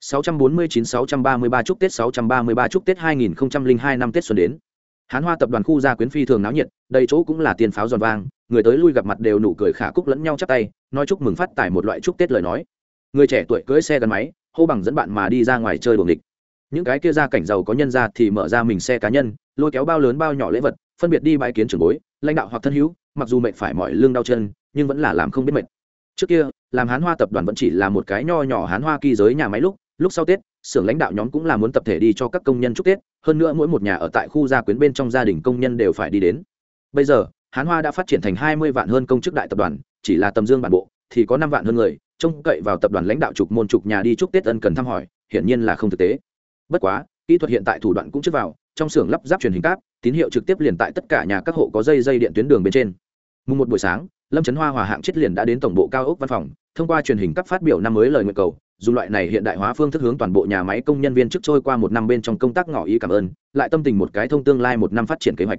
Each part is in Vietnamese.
649-633 chúc Tết 633 chúc Tết 2002 năm Tết xuân đến. Hán Hoa tập đoàn khu gia quyến phi thường náo nhiệt, đầy chỗ cũng là tiền pháo giòn vang, người tới lui gặp mặt đều nụ cười khả cúc lẫn nhau chắp tay, nói chúc mừng phát tài một loại chúc Tết lời nói. Người trẻ tuổi cưỡi xe gắn máy, hô bằng dẫn bạn mà đi ra ngoài chơi đuổi địch. Những cái kia gia cảnh giàu có nhân ra thì mở ra mình xe cá nhân, lôi kéo bao lớn bao nhỏ lễ vật, phân biệt đi bãi kiến trưởng bối, lãnh đạo hoặc thân hữu, mặc dù mệt phải mỏi lưng đau chân, nhưng vẫn là làm không biết mệt. Trước kia, làm Hán Hoa tập đoàn vẫn chỉ là một cái nho nhỏ Hán Hoa kỳ giới nhà máy lúc, lúc sau tết, xưởng lãnh đạo nhóm cũng là muốn tập thể đi cho các công nhân chúc tết, hơn nữa mỗi một nhà ở tại khu gia quyến bên trong gia đình công nhân đều phải đi đến. Bây giờ, hán hoa đã phát triển thành hai mươi vạn hơn công chức đại tập đoàn, chỉ là tầm dương bản bộ, thì có năm vạn hơn người, trông cậy vào tập đoàn lãnh đạo chục môn chục nhà đi chúc tết ân cần thăm hỏi, hiển nhiên là không thực tế. Bất quá, kỹ thuật hiện tại thủ đoạn cũng trước vào, trong xưởng lắp ráp truyền hình cáp, tín hiệu trực tiếp liền tại tất cả nhà các hộ có dây dây điện tuyến đường bên trên. Mùng một buổi sáng, lâm trấn hoa hòa hạng chết liền đã đến tổng bộ cao ốc văn phòng, thông qua truyền hình cấp phát biểu năm mới lời nguyện cầu dùng loại này hiện đại hóa phương thức hướng toàn bộ nhà máy công nhân viên chức trôi qua một năm bên trong công tác ngỏ ý cảm ơn, lại tâm tình một cái thông tương lai một năm phát triển kế hoạch.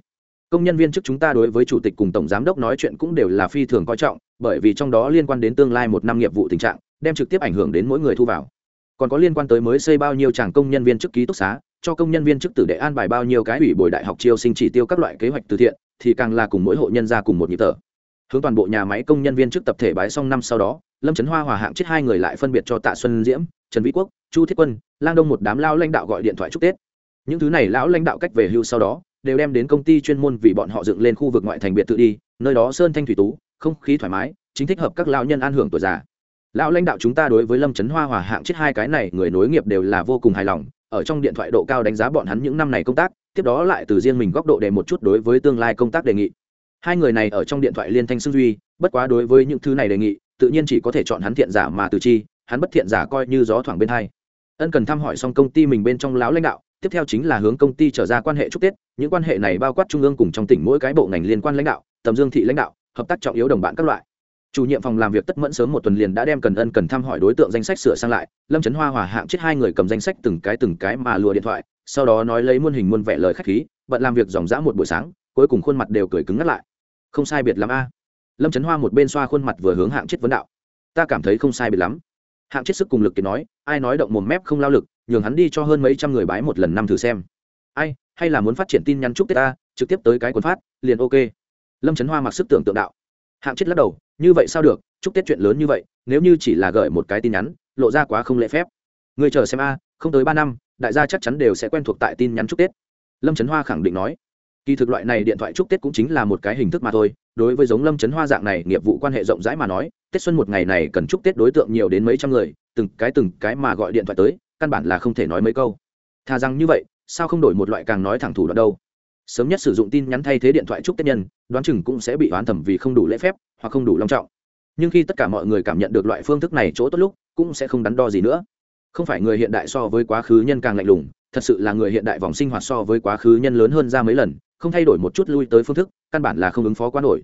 Công nhân viên chức chúng ta đối với chủ tịch cùng tổng giám đốc nói chuyện cũng đều là phi thường coi trọng, bởi vì trong đó liên quan đến tương lai một năm nghiệp vụ tình trạng, đem trực tiếp ảnh hưởng đến mỗi người thu vào. Còn có liên quan tới mới xây bao nhiêu chàng công nhân viên chức ký túc xá, cho công nhân viên chức tử đệ an bài bao nhiêu cái ủy bồi đại học chiêu sinh chỉ tiêu các loại kế hoạch từ thiện, thì càng là cùng mỗi hộ nhân ra cùng một nhịp tờ hướng toàn bộ nhà máy công nhân viên chức tập thể bái xong năm sau đó lâm trấn hoa hòa hạng chết hai người lại phân biệt cho tạ xuân diễm trần vĩ quốc chu thiết quân lang đông một đám lao lãnh đạo gọi điện thoại chúc tết những thứ này lão lãnh đạo cách về hưu sau đó đều đem đến công ty chuyên môn vì bọn họ dựng lên khu vực ngoại thành biệt tự đi nơi đó sơn thanh thủy tú không khí thoải mái chính thích hợp các lão nhân an hưởng tuổi già lão lãnh đạo chúng ta đối với lâm trấn hoa hòa hạng chết hai cái này người nối nghiệp đều là vô cùng hài lòng ở trong điện thoại độ cao đánh giá bọn hắn những năm này công tác tiếp đó lại từ riêng mình góc độ để một chút đối với tương lai công tác đề nghị hai người này ở trong điện thoại liên thanh xưng duy bất quá đối với những thứ này đề nghị tự nhiên chỉ có thể chọn hắn thiện giả mà từ chi, hắn bất thiện giả coi như gió thoảng bên hai. Ân cần thăm hỏi xong công ty mình bên trong láo lãnh đạo, tiếp theo chính là hướng công ty trở ra quan hệ chúc tết, những quan hệ này bao quát trung ương cùng trong tỉnh mỗi cái bộ ngành liên quan lãnh đạo, tầm dương thị lãnh đạo, hợp tác trọng yếu đồng bạn các loại. Chủ nhiệm phòng làm việc tất mẫn sớm một tuần liền đã đem cần ân cần thăm hỏi đối tượng danh sách sửa sang lại, lâm trấn hoa hòa hạng chết hai người cầm danh sách từng cái từng cái mà lùa điện thoại, sau đó nói lấy muôn hình muôn vẻ lời khách khí, bận làm việc dòng dã một buổi sáng, cuối cùng khuôn mặt đều cười cứng ngắt lại. Không sai biệt lắm a lâm trấn hoa một bên xoa khuôn mặt vừa hướng hạng chết vấn đạo ta cảm thấy không sai biệt lắm hạng chết sức cùng lực kiệt nói ai nói động mồm mép không lao lực nhường hắn đi cho hơn mấy trăm người bái một lần năm thử xem ai hay là muốn phát triển tin nhắn chúc tết ta trực tiếp tới cái quần phát liền ok lâm trấn hoa mặc sức tưởng tượng đạo hạng chết lắc đầu như vậy sao được chúc tết chuyện lớn như vậy nếu như chỉ là gửi một cái tin nhắn lộ ra quá không lễ phép người chờ xem a không tới ba năm đại gia chắc chắn đều sẽ quen thuộc tại tin nhắn chúc tết lâm trấn hoa khẳng định nói kỳ thực loại này điện thoại chúc tết cũng chính là một cái hình thức mà thôi, đối với giống lâm trấn hoa dạng này, nghiệp vụ quan hệ rộng rãi mà nói, tết xuân một ngày này cần chúc tết đối tượng nhiều đến mấy trăm người, từng cái từng cái mà gọi điện thoại tới, căn bản là không thể nói mấy câu. Thà rằng như vậy, sao không đổi một loại càng nói thẳng thủ đoạn đâu? Sớm nhất sử dụng tin nhắn thay thế điện thoại chúc tết nhân, đoán chừng cũng sẽ bị oán thẩm vì không đủ lễ phép, hoặc không đủ long trọng. Nhưng khi tất cả mọi người cảm nhận được loại phương thức này chỗ tốt lúc, cũng sẽ không đắn đo gì nữa. Không phải người hiện đại so với quá khứ nhân càng lạnh lùng, thật sự là người hiện đại vòng sinh hoạt so với quá khứ nhân lớn hơn ra mấy lần không thay đổi một chút lui tới phương thức, căn bản là không ứng phó quá nổi.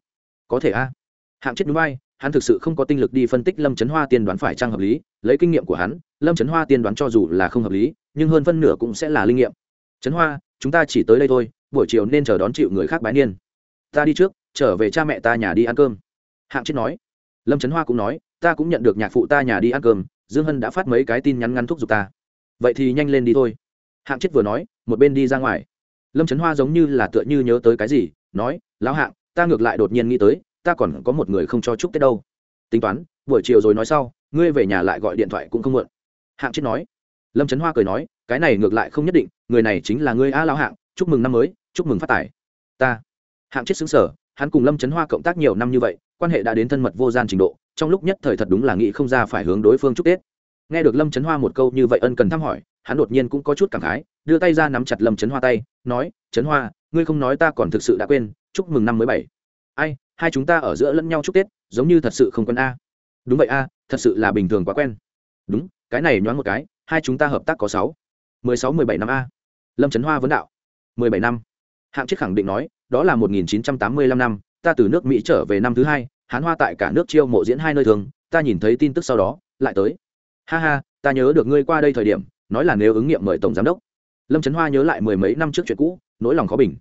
Có thể a. Hạng chết núi bay, hắn thực sự không có tinh lực đi phân tích lâm trấn hoa tiên đoán phải trang hợp lý, lấy kinh nghiệm của hắn, lâm trấn hoa tiên đoán cho dù là không hợp lý, nhưng hơn phân nửa cũng sẽ là linh nghiệm. Trấn hoa, chúng ta chỉ tới đây thôi, buổi chiều nên chờ đón chịu người khác bái niên. Ta đi trước, trở về cha mẹ ta nhà đi ăn cơm. Hạng chết nói. Lâm trấn hoa cũng nói, ta cũng nhận được nhạc phụ ta nhà đi ăn cơm, dương hân đã phát mấy cái tin nhắn ngắn thúc giục ta. Vậy thì nhanh lên đi thôi. Hạng chết vừa nói, một bên đi ra ngoài lâm trấn hoa giống như là tựa như nhớ tới cái gì, nói, lão hạng, ta ngược lại đột nhiên nghĩ tới, ta còn có một người không cho chúc tết đâu. Tính toán, buổi chiều rồi nói sau, ngươi về nhà lại gọi điện thoại cũng không muộn. Hạng chết nói. Lâm trấn hoa cười nói, cái này ngược lại không nhất định, người này chính là ngươi a lão hạng, chúc mừng năm mới, chúc mừng phát tài. Ta. Hạng chết xứng sở hắn cùng lâm trấn hoa cộng tác nhiều năm như vậy, quan hệ đã đến thân mật vô gian trình độ, trong lúc nhất thời thật đúng là nghĩ không ra phải hướng đối phương chúc tết. Nghe được lâm trấn hoa một câu như vậy ân cần thăm hỏi hắn đột nhiên cũng có chút cảm khái, đưa tay ra nắm chặt lâm trấn hoa tay, nói trấn hoa, ngươi không nói ta còn thực sự đã quên, chúc mừng năm mới bảy. Ai, hai chúng ta ở giữa lẫn nhau chúc tết, giống như thật sự không quen a. Đúng vậy a, thật sự là bình thường quá quen. Đúng, cái này nhoáng một cái, hai chúng ta hợp tác có sáu. Mười sáu, mười bảy năm a. Lâm trấn hoa vấn đạo. Mười bảy năm. Hạng chức khẳng định nói, đó là một nghìn chín trăm tám mươi lăm năm, ta từ nước mỹ trở về năm thứ hai, hán hoa tại cả nước chiêu mộ diễn hai nơi thường, ta nhìn thấy tin tức sau đó, lại tới. Ha ha, ta nhớ được ngươi qua đây thời điểm nói là nếu ứng nghiệm mời tổng giám đốc. Lâm trấn hoa nhớ lại mười mấy năm trước chuyện cũ, nỗi lòng khó bình.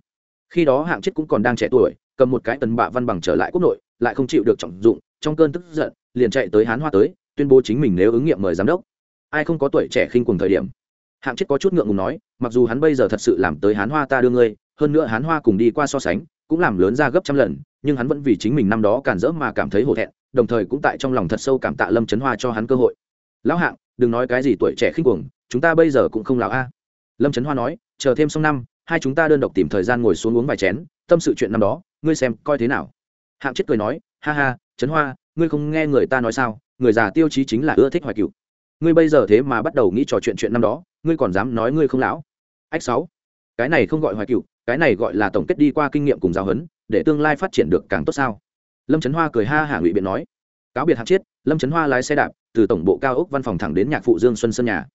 Khi đó hạng chết cũng còn đang trẻ tuổi, cầm một cái tần bạ văn bằng trở lại quốc nội, lại không chịu được trọng dụng, trong cơn tức giận, liền chạy tới hán hoa tới, tuyên bố chính mình nếu ứng nghiệm mời giám đốc. Ai không có tuổi trẻ khinh cùng thời điểm. Hạng chết có chút ngượng ngùng nói, mặc dù hắn bây giờ thật sự làm tới hán hoa ta đưa ngươi, hơn nữa hán hoa cùng đi qua so sánh, cũng làm lớn ra gấp trăm lần, nhưng hắn vẫn vì chính mình năm đó cản rỡ mà cảm thấy hổ thẹn, đồng thời cũng tại trong lòng thật sâu cảm tạ lâm trấn hoa cho hắn cơ hội. Lão hạng đừng nói cái gì tuổi trẻ khinh cuồng, chúng ta bây giờ cũng không lão a. Lâm trấn hoa nói, chờ thêm xong năm, hai chúng ta đơn độc tìm thời gian ngồi xuống uống vài chén, tâm sự chuyện năm đó, ngươi xem coi thế nào. Hạng chết cười nói, ha ha trấn hoa, ngươi không nghe người ta nói sao, người già tiêu chí chính là ưa thích hoài cựu ngươi bây giờ thế mà bắt đầu nghĩ trò chuyện chuyện năm đó, ngươi còn dám nói ngươi không lão. Ách sáu, cái này không gọi hoài cựu cái này gọi là tổng kết đi qua kinh nghiệm cùng giáo huấn, để tương lai phát triển được càng tốt sao? Lâm trấn hoa cười ha hả ngụy biện nói cáo biệt hạng chiết, lâm trấn hoa lái xe đạp, từ tổng bộ cao ốc văn phòng thẳng đến nhạc phụ dương xuân sân nhà.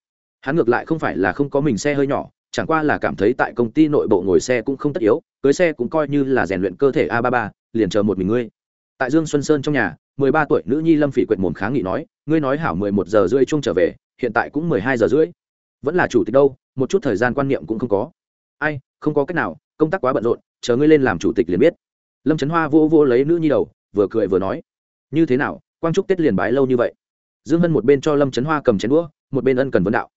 Hắn ngược lại không phải là không có mình xe hơi nhỏ, chẳng qua là cảm thấy tại công ty nội bộ ngồi xe cũng không tất yếu, cưới xe cũng coi như là rèn luyện cơ thể a ba ba, liền chờ một mình ngươi. Tại dương xuân sơn trong nhà, mười ba tuổi nữ nhi lâm phỉ quệt mồm kháng nghị nói, ngươi nói hảo mười một giờ rưỡi chung trở về, hiện tại cũng mười hai giờ rưỡi. Vẫn là chủ tịch đâu, một chút thời gian quan niệm cũng không có. Ai, không có cách nào, công tác quá bận rộn, chờ ngươi lên làm chủ tịch liền biết. Lâm trấn hoa vô vô lấy nữ nhi đầu, vừa cười vừa nói như thế nào, quang trúc tết liền bái lâu như vậy? Dương hân một bên cho lâm trấn hoa cầm chén đũa, một bên ân cần vấn đạo.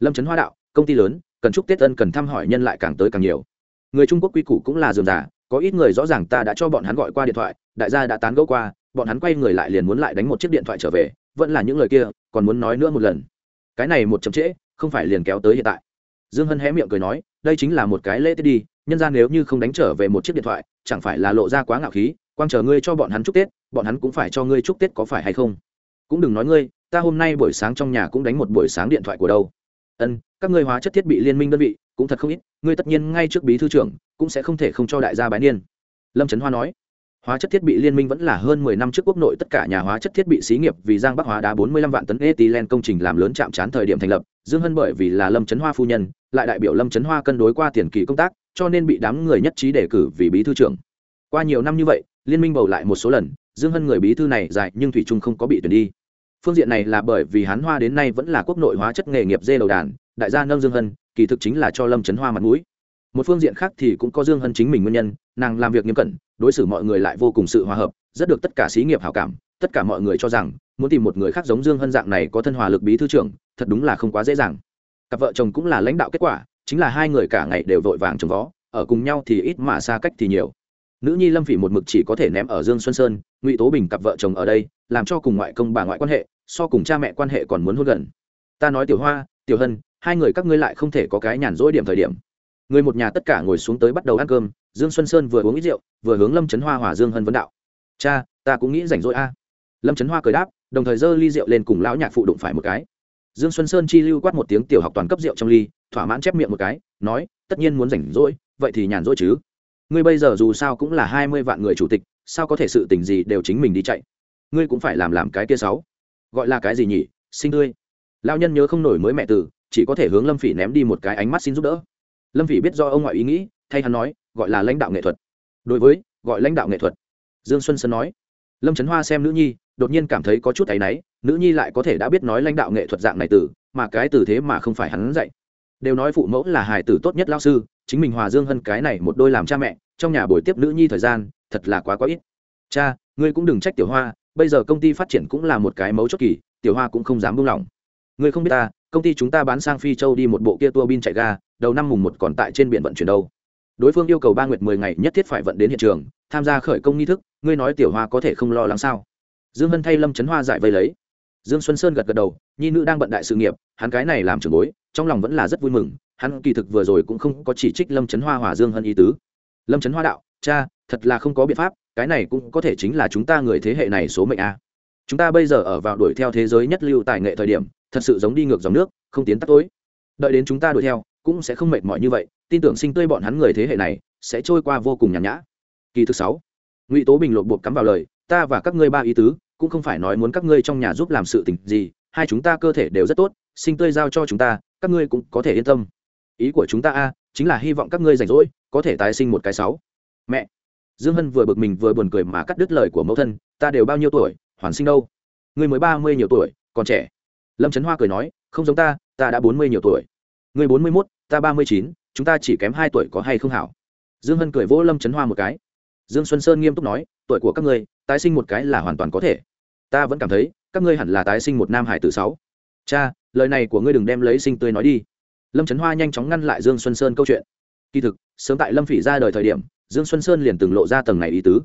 Lâm trấn hoa đạo, công ty lớn, cần trúc tết ân cần thăm hỏi nhân lại càng tới càng nhiều. Người trung quốc quy củ cũng là dườm giả có ít người rõ ràng ta đã cho bọn hắn gọi qua điện thoại, đại gia đã tán gẫu qua, bọn hắn quay người lại liền muốn lại đánh một chiếc điện thoại trở về, vẫn là những lời kia, còn muốn nói nữa một lần. Cái này một chậm trễ, không phải liền kéo tới hiện tại. Dương hân hé miệng cười nói, đây chính là một cái lễ tết đi, nhân ra nếu như không đánh trở về một chiếc điện thoại, chẳng phải là lộ ra quá ngạo khí quang chờ ngươi cho bọn hắn chúc tết, bọn hắn cũng phải cho ngươi chúc tết có phải hay không? Cũng đừng nói ngươi, ta hôm nay buổi sáng trong nhà cũng đánh một buổi sáng điện thoại của đâu. Ân, các ngươi hóa chất thiết bị liên minh đơn vị, cũng thật không ít, ngươi tất nhiên ngay trước bí thư trưởng, cũng sẽ không thể không cho đại gia bái niên. Lâm trấn hoa nói, hóa chất thiết bị liên minh vẫn là hơn mười năm trước quốc nội tất cả nhà hóa chất thiết bị xí nghiệp vì giang bắc hóa đá bốn mươi lăm vạn tấn ethylene công trình làm lớn chạm trán thời điểm thành lập. Dương hân bởi vì là lâm trấn hoa phu nhân, lại đại biểu lâm trấn hoa cân đối qua tiền kỳ công tác, cho nên bị đám người nhất trí đề cử vì bí thư trưởng. Qua nhiều năm như vậy liên minh bầu lại một số lần, dương hân người bí thư này dài nhưng thủy trung không có bị tuyển đi. Phương diện này là bởi vì hán hoa đến nay vẫn là quốc nội hóa chất nghề nghiệp dê đầu đàn, đại gia nâng dương hân, kỳ thực chính là cho lâm trấn hoa mặt mũi. Một phương diện khác thì cũng có dương hân chính mình nguyên nhân, nàng làm việc nghiêm cẩn, đối xử mọi người lại vô cùng sự hòa hợp, rất được tất cả xí nghiệp hảo cảm, tất cả mọi người cho rằng, muốn tìm một người khác giống dương hân dạng này có thân hòa lực bí thư trưởng, thật đúng là không quá dễ dàng. Cặp vợ chồng cũng là lãnh đạo kết quả, chính là hai người cả ngày đều vội vàng trồng vó, ở cùng nhau thì ít mà xa cách thì nhiều nữ nhi lâm phỉ một mực chỉ có thể ném ở dương xuân sơn, ngụy tố bình cặp vợ chồng ở đây, làm cho cùng ngoại công bà ngoại quan hệ, so cùng cha mẹ quan hệ còn muốn hôn gần. Ta nói tiểu hoa, tiểu hân, hai người các ngươi lại không thể có cái nhàn rỗi điểm thời điểm. Người một nhà tất cả ngồi xuống tới bắt đầu ăn cơm, dương xuân sơn vừa uống ít rượu, vừa hướng lâm trấn hoa hòa dương hân vấn đạo. Cha, ta cũng nghĩ rảnh rỗi a. Lâm trấn hoa cười đáp, đồng thời giơ ly rượu lên cùng lão nhạc phụ đụng phải một cái. Dương xuân sơn chi lưu quát một tiếng tiểu học toàn cấp rượu trong ly, thỏa mãn chép miệng một cái, nói, tất nhiên muốn rảnh rỗi, vậy thì nhàn rỗi chứ ngươi bây giờ dù sao cũng là hai mươi vạn người chủ tịch, sao có thể sự tình gì đều chính mình đi chạy? Ngươi cũng phải làm làm cái tia sáu. Gọi là cái gì nhỉ? Sinh tươi lao nhân nhớ không nổi mới mẹ từ chỉ có thể hướng lâm phỉ ném đi một cái ánh mắt xin giúp đỡ. Lâm phỉ biết do ông ngoại ý nghĩ, thay hắn nói, gọi là lãnh đạo nghệ thuật. Đối với, gọi lãnh đạo nghệ thuật. Dương xuân sơn nói. Lâm trấn hoa xem nữ nhi, đột nhiên cảm thấy có chút áy náy, nữ nhi lại có thể đã biết nói lãnh đạo nghệ thuật dạng này từ mà cái từ thế mà không phải hắn dạy. Đều nói phụ mẫu là hài tử tốt nhất lao sư, chính mình hòa dương hơn cái này một đôi làm cha mẹ trong nhà buổi tiếp nữ nhi thời gian, thật là quá quá ít. Cha, ngươi cũng đừng trách tiểu hoa, bây giờ công ty phát triển cũng là một cái mấu chốt kỳ, tiểu hoa cũng không dám buông lỏng. Ngươi không biết ta, công ty chúng ta bán sang phi châu đi một bộ kia tua bin chạy ga, đầu năm mùng một còn tại trên biển vận chuyển đâu. Đối phương yêu cầu ba nguyệt mười ngày nhất thiết phải vận đến hiện trường, tham gia khởi công nghi thức, ngươi nói tiểu hoa có thể không lo lắng sao? Dương hân thay lâm trấn hoa giải vây lấy. Dương xuân sơn gật gật đầu, nhi nữ đang bận đại sự nghiệp, hắn cái này làm trưởng bối, trong lòng vẫn là rất vui mừng, hắn kỳ thực vừa rồi cũng không có chỉ trích lâm trấn hoa hòa dương hân ý tứ lâm trấn hoa đạo, cha, thật là không có biện pháp, cái này cũng có thể chính là chúng ta người thế hệ này số mệnh a. Chúng ta bây giờ ở vào đuổi theo thế giới nhất lưu tài nghệ thời điểm, thật sự giống đi ngược dòng nước, không tiến tắt tối. Đợi đến chúng ta đuổi theo, cũng sẽ không mệt mỏi như vậy, tin tưởng sinh tươi bọn hắn người thế hệ này sẽ trôi qua vô cùng nhàn nhã. Kỳ thứ sáu, ngụy tố bình lột bột cắm vào lời, ta và các ngươi ba ý tứ, cũng không phải nói muốn các ngươi trong nhà giúp làm sự tình gì, hai chúng ta cơ thể đều rất tốt, sinh tươi giao cho chúng ta, các ngươi cũng có thể yên tâm ý của chúng ta a, chính là hy vọng các ngươi rảnh rỗi, có thể tái sinh một cái sáu. Mẹ, dương hân vừa bực mình vừa buồn cười mà cắt đứt lời của mẫu thân, ta đều bao nhiêu tuổi, hoàn sinh đâu? Ngươi mới ba mươi nhiều tuổi, còn trẻ. Lâm trấn hoa cười nói, không giống ta ta đã bốn mươi nhiều tuổi. Ngươi bốn mươi mốt, ta ba mươi chín, chúng ta chỉ kém hai tuổi có hay không hảo? Dương hân cười vỗ lâm trấn hoa một cái. Dương xuân sơn nghiêm túc nói, tuổi của các ngươi, tái sinh một cái là hoàn toàn có thể. Ta vẫn cảm thấy, các ngươi hẳn là tái sinh một nam hải tử sáu. Cha, lời này của ngươi đừng đem lấy sinh tươi nói đi lâm trấn hoa nhanh chóng ngăn lại dương xuân sơn câu chuyện. Kỳ thực, sớm tại lâm phỉ ra đời thời điểm, dương xuân sơn liền từng lộ ra tầng này ý tứ.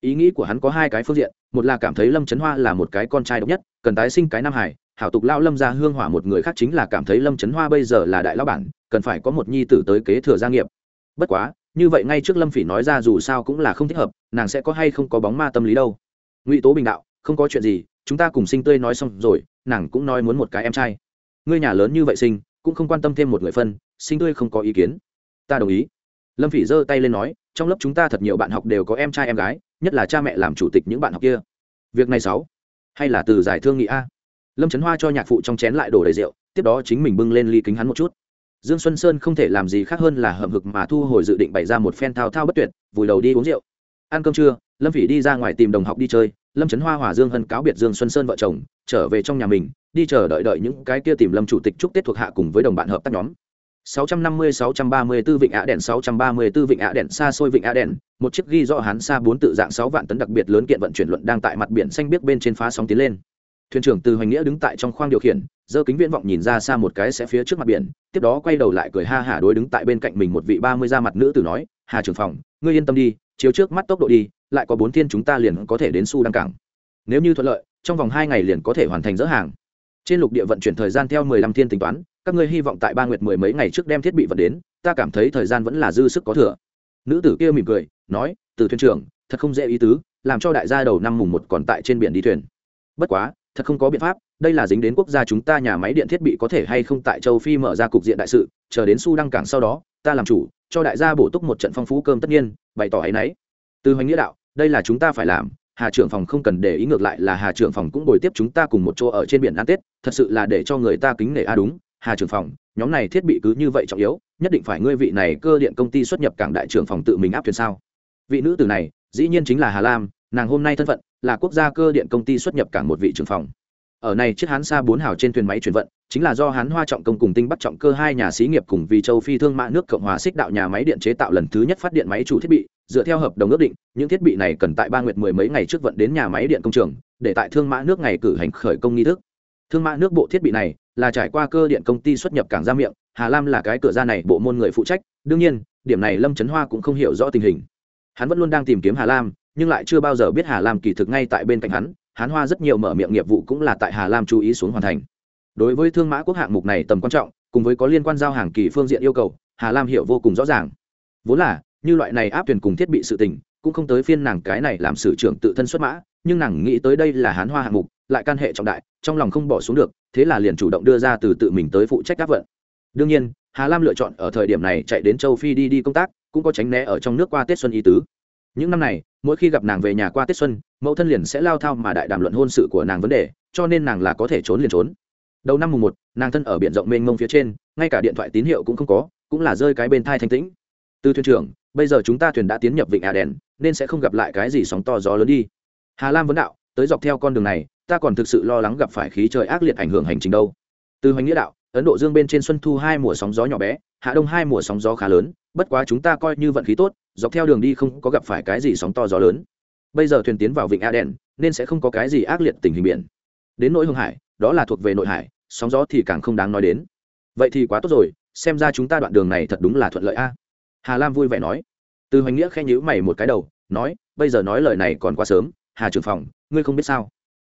Ý nghĩ của hắn có hai cái phương diện, một là cảm thấy lâm trấn hoa là một cái con trai độc nhất, cần tái sinh cái nam hải hảo tục lao lâm ra hương hỏa một người khác chính là cảm thấy lâm trấn hoa bây giờ là đại lao bản, cần phải có một nhi tử tới kế thừa gia nghiệp. Bất quá, như vậy ngay trước lâm phỉ nói ra dù sao cũng là không thích hợp, nàng sẽ có hay không có bóng ma tâm lý đâu. Ngụy tố bình đạo, không có chuyện gì, chúng ta cùng sinh tươi nói xong rồi, nàng cũng nói muốn một cái em trai. Ngươi nhà lớn như vậy sinh cũng không quan tâm thêm một người phân sinh tươi không có ý kiến. Ta đồng ý. Lâm phỉ giơ tay lên nói, trong lớp chúng ta thật nhiều bạn học đều có em trai em gái, nhất là cha mẹ làm chủ tịch những bạn học kia. Việc này sáu. Hay là từ giải thương nghị a. Lâm trấn hoa cho nhạc phụ trong chén lại đổ đầy rượu, tiếp đó chính mình bưng lên ly kính hắn một chút. Dương xuân sơn không thể làm gì khác hơn là hậm hực mà thu hồi dự định bày ra một phen thao thao bất tuyệt, vùi đầu đi uống rượu. Ăn cơm trưa, lâm phỉ đi ra ngoài tìm đồng học đi chơi lâm trấn hoa hòa dương hân cáo biệt dương xuân sơn vợ chồng, trở về trong nhà mình, đi chờ đợi đợi những cái kia tìm lâm chủ tịch chúc tết thuộc hạ cùng với đồng bạn hợp tác nhóm. 650-634 vịnh ạ đèn 634 vịnh ạ đèn, xa xôi vịnh ạ đèn, một chiếc ghi rõ hán xa bốn tự dạng 6 vạn tấn đặc biệt lớn kiện vận chuyển luận đang tại mặt biển xanh biếc bên trên phá sóng tiến lên. Thuyền trưởng từ hoành nghĩa đứng tại trong khoang điều khiển, giơ kính viễn vọng nhìn ra xa một cái sẽ phía trước mặt biển, tiếp đó quay đầu lại cười ha hả đối đứng tại bên cạnh mình một vị ba mươi da mặt nữ tử nói, hà trưởng phòng, ngươi yên tâm đi chiếu trước mắt tốc độ đi, lại có bốn thiên chúng ta liền có thể đến su đăng cảng. Nếu như thuận lợi, trong vòng hai ngày liền có thể hoàn thành dỡ hàng. Trên lục địa vận chuyển thời gian theo mười lăm thiên tính toán, các ngươi hy vọng tại ba nguyệt mười mấy ngày trước đem thiết bị vận đến, ta cảm thấy thời gian vẫn là dư sức có thừa. Nữ tử kia mỉm cười, nói, từ thuyền trưởng, thật không dễ ý tứ, làm cho đại gia đầu năm mùng một còn tại trên biển đi thuyền. Bất quá, thật không có biện pháp, đây là dính đến quốc gia chúng ta nhà máy điện thiết bị có thể hay không tại châu phi mở ra cục diện đại sự, chờ đến su đăng cảng sau đó, ta làm chủ cho đại gia bổ túc một trận phong phú cơm tất nhiên, bày tỏ ấy nấy từ hoành nghĩa đạo, đây là chúng ta phải làm, hà trưởng phòng không cần để ý ngược lại là hà trưởng phòng cũng bồi tiếp chúng ta cùng một chỗ ở trên biển ăn tết, thật sự là để cho người ta kính nể a, đúng, hà trưởng phòng, nhóm này thiết bị cứ như vậy trọng yếu, nhất định phải ngươi vị này cơ điện công ty xuất nhập cảng đại trưởng phòng tự mình áp thuyền sao? Vị nữ tử này, dĩ nhiên chính là hà lam, nàng hôm nay thân phận là quốc gia cơ điện công ty xuất nhập cảng một vị trưởng phòng. Ở này chiếc hán xa bốn hào trên thuyền máy chuyển vận chính là do hán hoa trọng công cùng tinh bắt trọng cơ hai nhà xí nghiệp cùng vì châu phi thương mại nước cộng hòa xích đạo nhà máy điện chế tạo lần thứ nhất phát điện máy chủ thiết bị dựa theo hợp đồng ước định những thiết bị này cần tại ba nguyệt mười mấy ngày trước vận đến nhà máy điện công trường để tại thương mã nước ngày cử hành khởi công nghi thức thương mã nước bộ thiết bị này là trải qua cơ điện công ty xuất nhập cảng ra miệng hà lam là cái cửa ra này bộ môn người phụ trách đương nhiên điểm này lâm trấn hoa cũng không hiểu rõ tình hình hắn vẫn luôn đang tìm kiếm hà lam nhưng lại chưa bao giờ biết hà lam kỳ thực ngay tại bên cạnh hắn hắn hoa rất nhiều mở miệng nghiệp vụ cũng là tại hà lam chú ý xuống hoàn thành đối với thương mã quốc hạng mục này tầm quan trọng, cùng với có liên quan giao hàng kỳ phương diện yêu cầu, hà lam hiểu vô cùng rõ ràng. Vốn là, như loại này áp tuyển cùng thiết bị sự tình, cũng không tới phiên nàng cái này làm sử trưởng tự thân xuất mã, nhưng nàng nghĩ tới đây là hán hoa hạng mục, lại can hệ trọng đại, trong lòng không bỏ xuống được, thế là liền chủ động đưa ra từ tự mình tới phụ trách áp vận. Đương nhiên, hà lam lựa chọn ở thời điểm này chạy đến châu phi đi đi công tác, cũng có tránh né ở trong nước qua tết xuân y tứ. Những năm này, mỗi khi gặp nàng về nhà qua tết xuân, mẫu thân liền sẽ lao thao mà đại đàm luận hôn sự của nàng vấn đề, cho nên nàng là có thể trốn liền trốn đầu năm mùng một, nàng thân ở biển rộng mênh mông phía trên, ngay cả điện thoại tín hiệu cũng không có, cũng là rơi cái bên thai thanh tĩnh. Từ thuyền trưởng, bây giờ chúng ta thuyền đã tiến nhập vịnh à đèn nên sẽ không gặp lại cái gì sóng to gió lớn đi. Hà lam vấn đạo, tới dọc theo con đường này, ta còn thực sự lo lắng gặp phải khí trời ác liệt ảnh hưởng hành trình đâu. Từ hoành nghĩa đạo, ấn độ dương bên trên xuân thu hai mùa sóng gió nhỏ bé, hạ đông hai mùa sóng gió khá lớn, bất quá chúng ta coi như vận khí tốt, dọc theo đường đi không có gặp phải cái gì sóng to gió lớn. Bây giờ thuyền tiến vào vịnh aden nên sẽ không có cái gì ác liệt tình hình biển. Đến nỗi hương hải đó là thuộc về nội hải, sóng gió thì càng không đáng nói đến. Vậy thì quá tốt rồi, xem ra chúng ta đoạn đường này thật đúng là thuận lợi a. Hà lam vui vẻ nói. Từ hoành nghĩa khen nhữ mày một cái đầu, nói, bây giờ nói lời này còn quá sớm, hà trưởng phòng, ngươi không biết sao?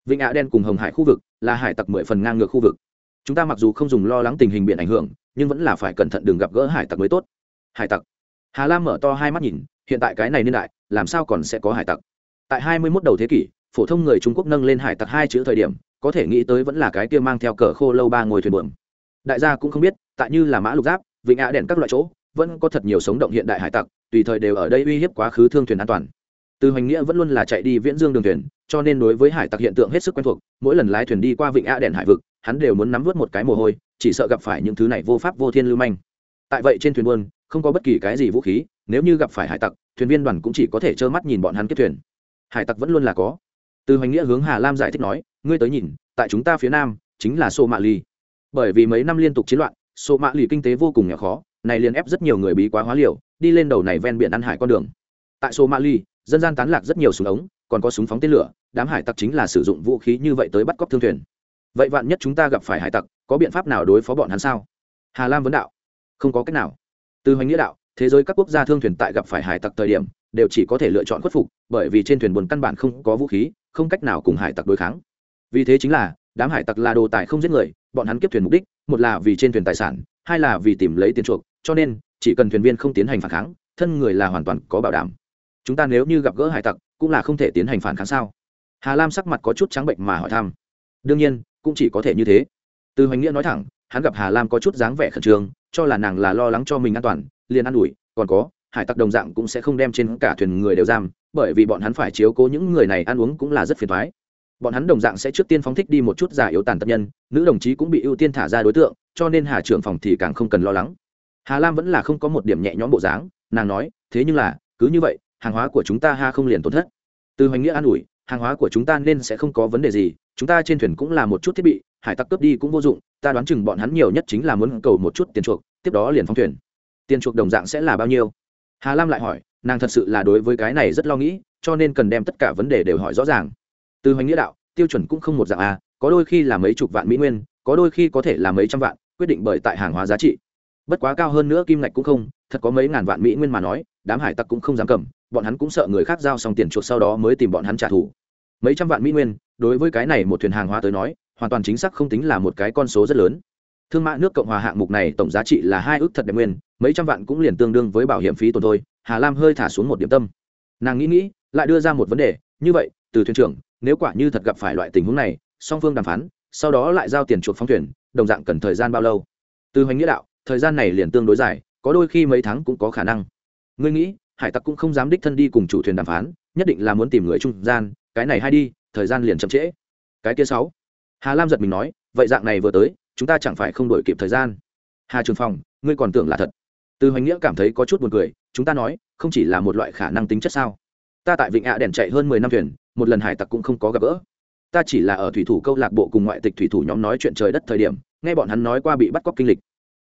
Vịnh ạ đen cùng hồng hải khu vực là hải tặc mười phần ngang ngược khu vực. Chúng ta mặc dù không dùng lo lắng tình hình biển ảnh hưởng, nhưng vẫn là phải cẩn thận đừng gặp gỡ hải tặc mới tốt. Hải tặc? Hà lam mở to hai mắt nhìn, hiện tại cái này niên đại, làm sao còn sẽ có hải tặc? Tại hai mươi 21 đầu thế kỷ, phổ thông người trung quốc nâng lên hải tặc hai chữ thời điểm có thể nghĩ tới vẫn là cái kia mang theo cờ khô lâu ba ngồi thuyền buồm. Đại gia cũng không biết, tại như là mã lục giáp, vịnh ạ đèn các loại chỗ, vẫn có thật nhiều sống động hiện đại hải tặc, tùy thời đều ở đây uy hiếp quá khứ thương thuyền an toàn. Từ hoành nghĩa vẫn luôn là chạy đi viễn dương đường thuyền, cho nên đối với hải tặc hiện tượng hết sức quen thuộc, mỗi lần lái thuyền đi qua vịnh ạ đèn hải vực, hắn đều muốn nắm vớt một cái mồ hôi, chỉ sợ gặp phải những thứ này vô pháp vô thiên lưu manh. Tại vậy trên thuyền buôn, không có bất kỳ cái gì vũ khí, nếu như gặp phải hải tặc, thuyền viên đoàn cũng chỉ có thể trơ mắt nhìn bọn hắn kết thuyền. Hải tặc vẫn luôn là có từ hoành nghĩa hướng hà lam giải thích nói, ngươi tới nhìn, tại chúng ta phía nam, chính là sô mạ ly bởi vì mấy năm liên tục chiến loạn, sô mạ ly kinh tế vô cùng nghèo khó, này liền ép rất nhiều người bí quá hóa liều, đi lên đầu này ven biển ăn hải con đường. Tại sô mạ ly dân gian tán lạc rất nhiều súng ống, còn có súng phóng tên lửa, đám hải tặc chính là sử dụng vũ khí như vậy tới bắt cóc thương thuyền. Vậy vạn nhất chúng ta gặp phải hải tặc, có biện pháp nào đối phó bọn hắn sao? Hà lam vấn đạo. Không có cách nào. Từ hoành nghĩa đạo, thế giới các quốc gia thương thuyền tại gặp phải hải tặc thời điểm, đều chỉ có thể lựa chọn khuất phục, bởi vì trên thuyền buồn căn bản không có vũ khí không cách nào cùng hải tặc đối kháng. Vì thế chính là, đám hải tặc là đồ tài không giết người, bọn hắn kiếp thuyền mục đích, một là vì trên thuyền tài sản, hai là vì tìm lấy tiền chuộc, cho nên, chỉ cần thuyền viên không tiến hành phản kháng, thân người là hoàn toàn có bảo đảm. Chúng ta nếu như gặp gỡ hải tặc, cũng là không thể tiến hành phản kháng sao? Hà lam sắc mặt có chút trắng bệnh mà hỏi thăm. Đương nhiên, cũng chỉ có thể như thế. Từ hoành nghĩa nói thẳng, hắn gặp hà lam có chút dáng vẻ khẩn trương, cho là nàng là lo lắng cho mình an toàn, liền an ủi, còn có, hải tặc đồng dạng cũng sẽ không đem trên cả thuyền người đều giam bởi vì bọn hắn phải chiếu cố những người này ăn uống cũng là rất phiền thoái. Bọn hắn đồng dạng sẽ trước tiên phóng thích đi một chút giả yếu tàn tật nhân, nữ đồng chí cũng bị ưu tiên thả ra đối tượng, cho nên hà trưởng phòng thì càng không cần lo lắng. Hà lam vẫn là không có một điểm nhẹ nhõm bộ dáng, nàng nói, thế nhưng là, cứ như vậy, hàng hóa của chúng ta ha không liền tổn thất. Từ hoành nghĩa an ủi, hàng hóa của chúng ta nên sẽ không có vấn đề gì, chúng ta trên thuyền cũng là một chút thiết bị, hải tặc cướp đi cũng vô dụng, ta đoán chừng bọn hắn nhiều nhất chính là muốn cầu một chút tiền chuộc, tiếp đó liền phóng thuyền. Tiền chuộc đồng dạng sẽ là bao nhiêu? Hà lam lại hỏi, nàng thật sự là đối với cái này rất lo nghĩ, cho nên cần đem tất cả vấn đề đều hỏi rõ ràng. Từ hoành nghĩa đạo, tiêu chuẩn cũng không một dạng a có đôi khi là mấy chục vạn mỹ nguyên, có đôi khi có thể là mấy trăm vạn, quyết định bởi tại hàng hóa giá trị. Bất quá cao hơn nữa kim ngạch cũng không, thật có mấy ngàn vạn mỹ nguyên mà nói, đám hải tặc cũng không dám cầm, bọn hắn cũng sợ người khác giao xong tiền chuộc sau đó mới tìm bọn hắn trả thù. Mấy trăm vạn mỹ nguyên, đối với cái này một thuyền hàng hóa tới nói, hoàn toàn chính xác không tính là một cái con số rất lớn thương mại nước cộng hòa hạng mục này tổng giá trị là hai ước thật đẹp nguyên, mấy trăm vạn cũng liền tương đương với bảo hiểm phí tồn thôi, hà lam hơi thả xuống một điểm tâm. Nàng nghĩ nghĩ, lại đưa ra một vấn đề, như vậy, từ thuyền trưởng, nếu quả như thật gặp phải loại tình huống này, song phương đàm phán, sau đó lại giao tiền chuộc phóng thuyền, đồng dạng cần thời gian bao lâu? Từ hoành nghĩa đạo, thời gian này liền tương đối dài, có đôi khi mấy tháng cũng có khả năng. Ngươi nghĩ, hải tặc cũng không dám đích thân đi cùng chủ thuyền đàm phán, nhất định là muốn tìm người trung gian, cái này hay đi, thời gian liền chậm trễ. Cái kia sáu. Hà lam giật mình nói, vậy dạng này vừa tới chúng ta chẳng phải không đổi kịp thời gian. Hà trường Phòng, ngươi còn tưởng là thật. Từ hoành nghĩa cảm thấy có chút buồn cười chúng ta nói không chỉ là một loại khả năng tính chất sao? Ta tại vịnh ạ đèn chạy hơn mười năm thuyền một lần hải tặc cũng không có gặp gỡ. Ta chỉ là ở thủy thủ câu lạc bộ cùng ngoại tịch thủy thủ nhóm nói chuyện trời đất thời điểm nghe bọn hắn nói qua bị bắt cóc kinh lịch.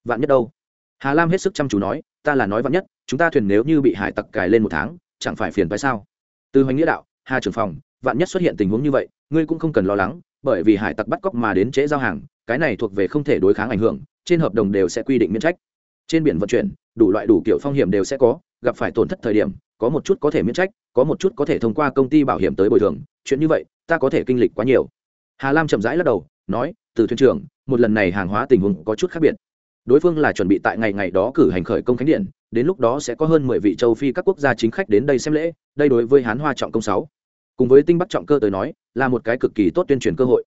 Vạn nhất đâu? Hà lam hết sức chăm chú nói ta là nói vạn nhất chúng ta thuyền nếu như bị hải tặc cài lên một tháng chẳng phải phiền phải sao? Từ hoành nghĩa đạo hà trưởng phòng vạn nhất xuất hiện tình huống như vậy ngươi cũng không cần lo lắng bởi vì hải tặc bắt cóc mà đến trễ giao hàng cái này thuộc về không thể đối kháng ảnh hưởng, trên hợp đồng đều sẽ quy định miễn trách. Trên biển vận chuyển, đủ loại đủ kiểu phong hiểm đều sẽ có, gặp phải tổn thất thời điểm, có một chút có thể miễn trách, có một chút có thể thông qua công ty bảo hiểm tới bồi thường, chuyện như vậy, ta có thể kinh lịch quá nhiều. Hà lam chậm rãi lắc đầu, nói, từ thuyền trưởng, một lần này hàng hóa tình huống có chút khác biệt. Đối phương là chuẩn bị tại ngày ngày đó cử hành khởi công khánh điện, đến lúc đó sẽ có hơn mười vị châu phi các quốc gia chính khách đến đây xem lễ, đây đối với hán hoa trọng công sáu. Cùng với tinh bắc trọng cơ tới nói, là một cái cực kỳ tốt tuyên truyền cơ hội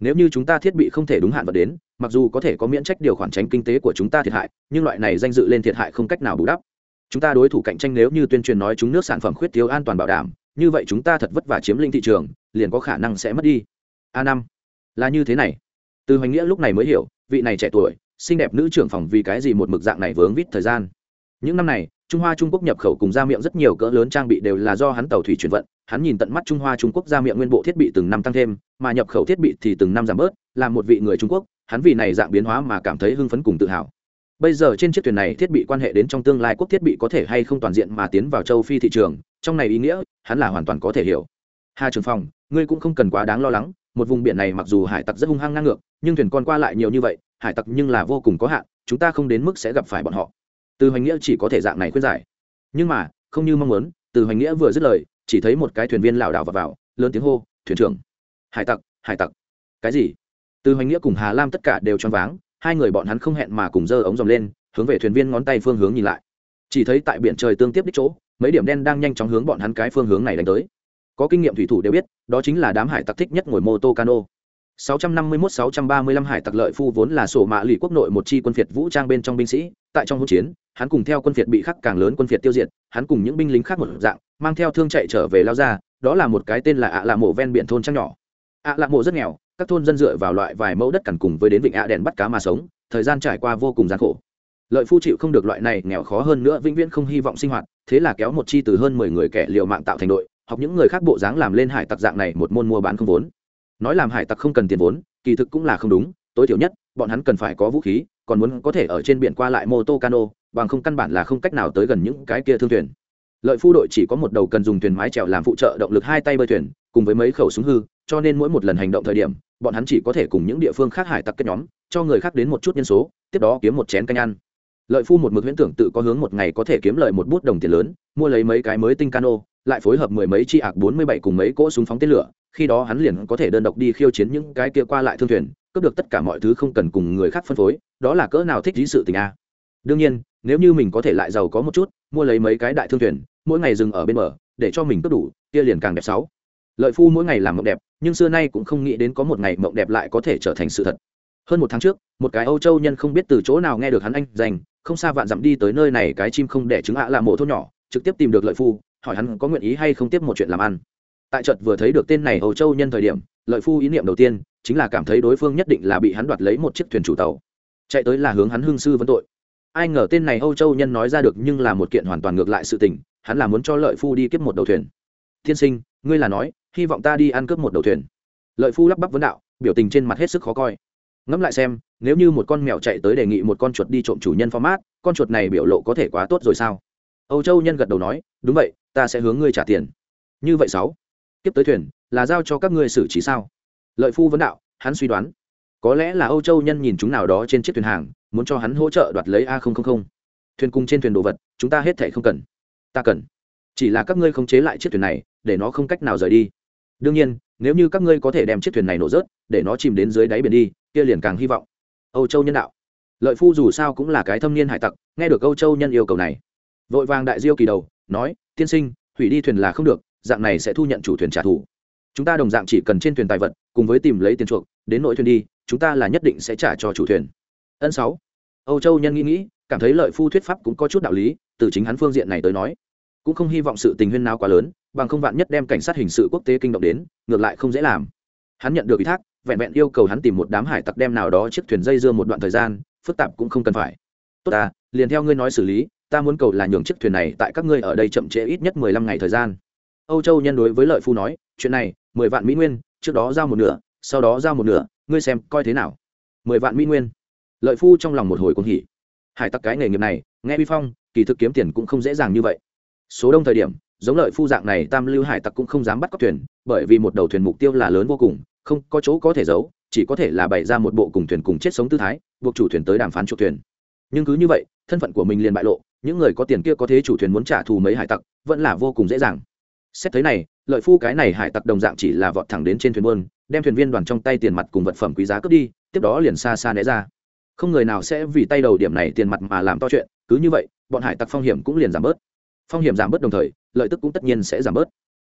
nếu như chúng ta thiết bị không thể đúng hạn vật đến, mặc dù có thể có miễn trách điều khoản tránh kinh tế của chúng ta thiệt hại, nhưng loại này danh dự lên thiệt hại không cách nào bù đắp. Chúng ta đối thủ cạnh tranh nếu như tuyên truyền nói chúng nước sản phẩm khuyết thiếu an toàn bảo đảm, như vậy chúng ta thật vất vả chiếm lĩnh thị trường, liền có khả năng sẽ mất đi. A năm, là như thế này. Từ hoành nghĩa lúc này mới hiểu, vị này trẻ tuổi, xinh đẹp nữ trưởng phòng vì cái gì một mực dạng này vướng vít thời gian. Những năm này trung hoa trung quốc nhập khẩu cùng ra miệng rất nhiều cỡ lớn trang bị đều là do hắn tàu thủy chuyển vận. Hắn nhìn tận mắt trung hoa trung quốc ra miệng nguyên bộ thiết bị từng năm tăng thêm, mà nhập khẩu thiết bị thì từng năm giảm bớt Làm một vị người trung quốc, hắn vì này dạng biến hóa mà cảm thấy hưng phấn cùng tự hào. Bây giờ trên chiếc thuyền này thiết bị quan hệ đến trong tương lai quốc thiết bị có thể hay không toàn diện mà tiến vào châu phi thị trường, trong này ý nghĩa, hắn là hoàn toàn có thể hiểu. Hà trường phòng ngươi cũng không cần quá đáng lo lắng, một vùng biển này mặc dù hải tặc rất hung hăng ngang ngược, nhưng thuyền con qua lại nhiều như vậy, hải tặc nhưng là vô cùng có hạn, chúng ta không đến mức sẽ gặp phải bọn họ từ hoành nghĩa chỉ có thể dạng này khuyên giải. Nhưng mà không như mong muốn từ hoành nghĩa vừa dứt lời chỉ thấy một cái thuyền viên lảo đảo vào, vào lớn tiếng hô thuyền trưởng! Hải tặc hải tặc! Cái gì? Từ hoành nghĩa cùng hà lam tất cả đều choáng váng hai người bọn hắn không hẹn mà cùng giơ ống dòng lên hướng về thuyền viên ngón tay phương hướng nhìn lại. Chỉ thấy tại biển trời tương tiếp đích chỗ mấy điểm đen đang nhanh chóng hướng bọn hắn cái phương hướng này đánh tới. Có kinh nghiệm thủy thủ đều biết đó chính là đám hải tặc thích nhất ngồi mô tô cano. 651-635 hải tặc lợi phu vốn là sổ mạ lì quốc nội một chi quân phiệt vũ trang bên trong binh sĩ. Tại trong hỗn chiến, hắn cùng theo quân phiệt bị khắc càng lớn quân phiệt tiêu diệt, hắn cùng những binh lính khác một dạng, mang theo thương chạy trở về lao ra đó là một cái tên là ạ lạ mộ ven biển thôn trang nhỏ. Ạ lạ mộ rất nghèo, các thôn dân dựa vào loại vài mẫu đất cằn cùng với đến vịnh ạ đèn bắt cá mà sống, thời gian trải qua vô cùng gian khổ. Lợi phu chịu không được loại này nghèo khó hơn nữa, vĩnh viễn không hy vọng sinh hoạt, thế là kéo một chi từ hơn mười người kẻ liều mạng tạo thành đội, học những người khác bộ dáng làm lên hải tặc dạng này một môn mua bán không vốn nói làm hải tặc không cần tiền vốn, kỳ thực cũng là không đúng, tối thiểu nhất, bọn hắn cần phải có vũ khí, còn muốn có thể ở trên biển qua lại mô tô cano, bằng không căn bản là không cách nào tới gần những cái kia thương thuyền. Lợi phu đội chỉ có một đầu cần dùng thuyền mái trèo làm phụ trợ động lực hai tay bơi thuyền, cùng với mấy khẩu súng hư, cho nên mỗi một lần hành động thời điểm, bọn hắn chỉ có thể cùng những địa phương khác hải tặc kết nhóm, cho người khác đến một chút nhân số, tiếp đó kiếm một chén canh ăn. Lợi phu một mực huyễn tưởng tự có hướng một ngày có thể kiếm lợi một bút đồng tiền lớn, mua lấy mấy cái mới tinh cano, lại phối hợp mười mấy chi ạc bốn mươi bảy cùng mấy cỗ súng phóng tên lửa khi đó hắn liền có thể đơn độc đi khiêu chiến những cái kia qua lại thương thuyền, cướp được tất cả mọi thứ không cần cùng người khác phân phối, đó là cỡ nào thích lý sự tình a. Đương nhiên, nếu như mình có thể lại giàu có một chút, mua lấy mấy cái đại thương thuyền, mỗi ngày dừng ở bên bờ, để cho mình cướp đủ, kia liền càng đẹp sáu. Lợi phu mỗi ngày làm mộng đẹp, nhưng xưa nay cũng không nghĩ đến có một ngày mộng đẹp lại có thể trở thành sự thật. Hơn một tháng trước, một cái âu châu nhân không biết từ chỗ nào nghe được hắn anh dành, không xa vạn dặm đi tới nơi này cái chim không đẻ trứng ạ là mộ thôn nhỏ, trực tiếp tìm được lợi phu, hỏi hắn có nguyện ý hay không tiếp một chuyện làm ăn tại trận vừa thấy được tên này âu châu nhân thời điểm, lợi phu ý niệm đầu tiên chính là cảm thấy đối phương nhất định là bị hắn đoạt lấy một chiếc thuyền chủ tàu. Chạy tới là hướng hắn hương sư vấn tội. Ai ngờ tên này âu châu nhân nói ra được nhưng là một kiện hoàn toàn ngược lại sự tình, hắn là muốn cho lợi phu đi kiếp một đầu thuyền. Thiên sinh, ngươi là nói, hy vọng ta đi ăn cướp một đầu thuyền. Lợi phu lắp bắp vấn đạo, biểu tình trên mặt hết sức khó coi. Ngẫm lại xem, nếu như một con mèo chạy tới đề nghị một con chuột đi trộm chủ nhân format, con chuột này biểu lộ có thể quá tốt rồi sao? Âu châu nhân gật đầu nói, đúng vậy, ta sẽ hướng ngươi trả tiền. Như vậy sáu tiếp tới thuyền, là giao cho các ngươi xử trí sao? Lợi phu vấn đạo, hắn suy đoán. Có lẽ là âu châu nhân nhìn chúng nào đó trên chiếc thuyền hàng, muốn cho hắn hỗ trợ đoạt lấy a không không không. Thuyền cùng trên thuyền đồ vật, chúng ta hết thể không cần. Ta cần. Chỉ là các ngươi không chế lại chiếc thuyền này, để nó không cách nào rời đi. Đương nhiên, nếu như các ngươi có thể đem chiếc thuyền này nổ rớt, để nó chìm đến dưới đáy biển đi, kia liền càng hy vọng. Âu châu nhân đạo. Lợi phu dù sao cũng là cái thâm niên hải tặc, nghe được âu châu nhân yêu cầu này, vội vàng đại diêu kỳ đầu, nói, tiên sinh, hủy đi thuyền là không được dạng này sẽ thu nhận chủ thuyền trả thù. Chúng ta đồng dạng chỉ cần trên thuyền tài vật, cùng với tìm lấy tiền chuộc, đến nội thuyền đi, chúng ta là nhất định sẽ trả cho chủ thuyền. Ân sáu. Âu châu nhân nghĩ nghĩ, cảm thấy lợi phu thuyết pháp cũng có chút đạo lý, từ chính hắn phương diện này tới nói, cũng không hy vọng sự tình huyên nào quá lớn, bằng không vạn nhất đem cảnh sát hình sự quốc tế kinh động đến, ngược lại không dễ làm. Hắn nhận được ủy thác, vẹn vẹn yêu cầu hắn tìm một đám hải tặc đem nào đó chiếc thuyền dây dưa một đoạn thời gian, phức tạp cũng không cần phải. Tốt à liền theo ngươi nói xử lý, ta muốn cầu là nhường chiếc thuyền này tại các ngươi ở đây chậm trễ ít nhất mười lăm ngày thời gian âu châu nhân đối với lợi phu nói, chuyện này, mười vạn mỹ nguyên, trước đó giao một nửa, sau đó giao một nửa, ngươi xem coi thế nào? Mười vạn mỹ nguyên. Lợi phu trong lòng một hồi cuồng hỉ. Hải tặc cái nghề nghiệp này, nghe vi phong, kỳ thực kiếm tiền cũng không dễ dàng như vậy. Số đông thời điểm, giống lợi phu dạng này tam lưu hải tặc cũng không dám bắt cóc thuyền, bởi vì một đầu thuyền mục tiêu là lớn vô cùng, không có chỗ có thể giấu, chỉ có thể là bày ra một bộ cùng thuyền cùng chết sống tư thái, buộc chủ thuyền tới đàm phán chủ thuyền. Nhưng cứ như vậy, thân phận của mình liền bại lộ, những người có tiền kia có thế chủ thuyền muốn trả thù mấy hải tặc, vẫn là vô cùng dễ dàng xét thấy này, lợi phu cái này hải tặc đồng dạng chỉ là vọt thẳng đến trên thuyền buôn, đem thuyền viên đoàn trong tay tiền mặt cùng vật phẩm quý giá cướp đi, tiếp đó liền xa xa né ra. Không người nào sẽ vì tay đầu điểm này tiền mặt mà làm to chuyện, cứ như vậy, bọn hải tặc phong hiểm cũng liền giảm bớt. Phong hiểm giảm bớt đồng thời, lợi tức cũng tất nhiên sẽ giảm bớt.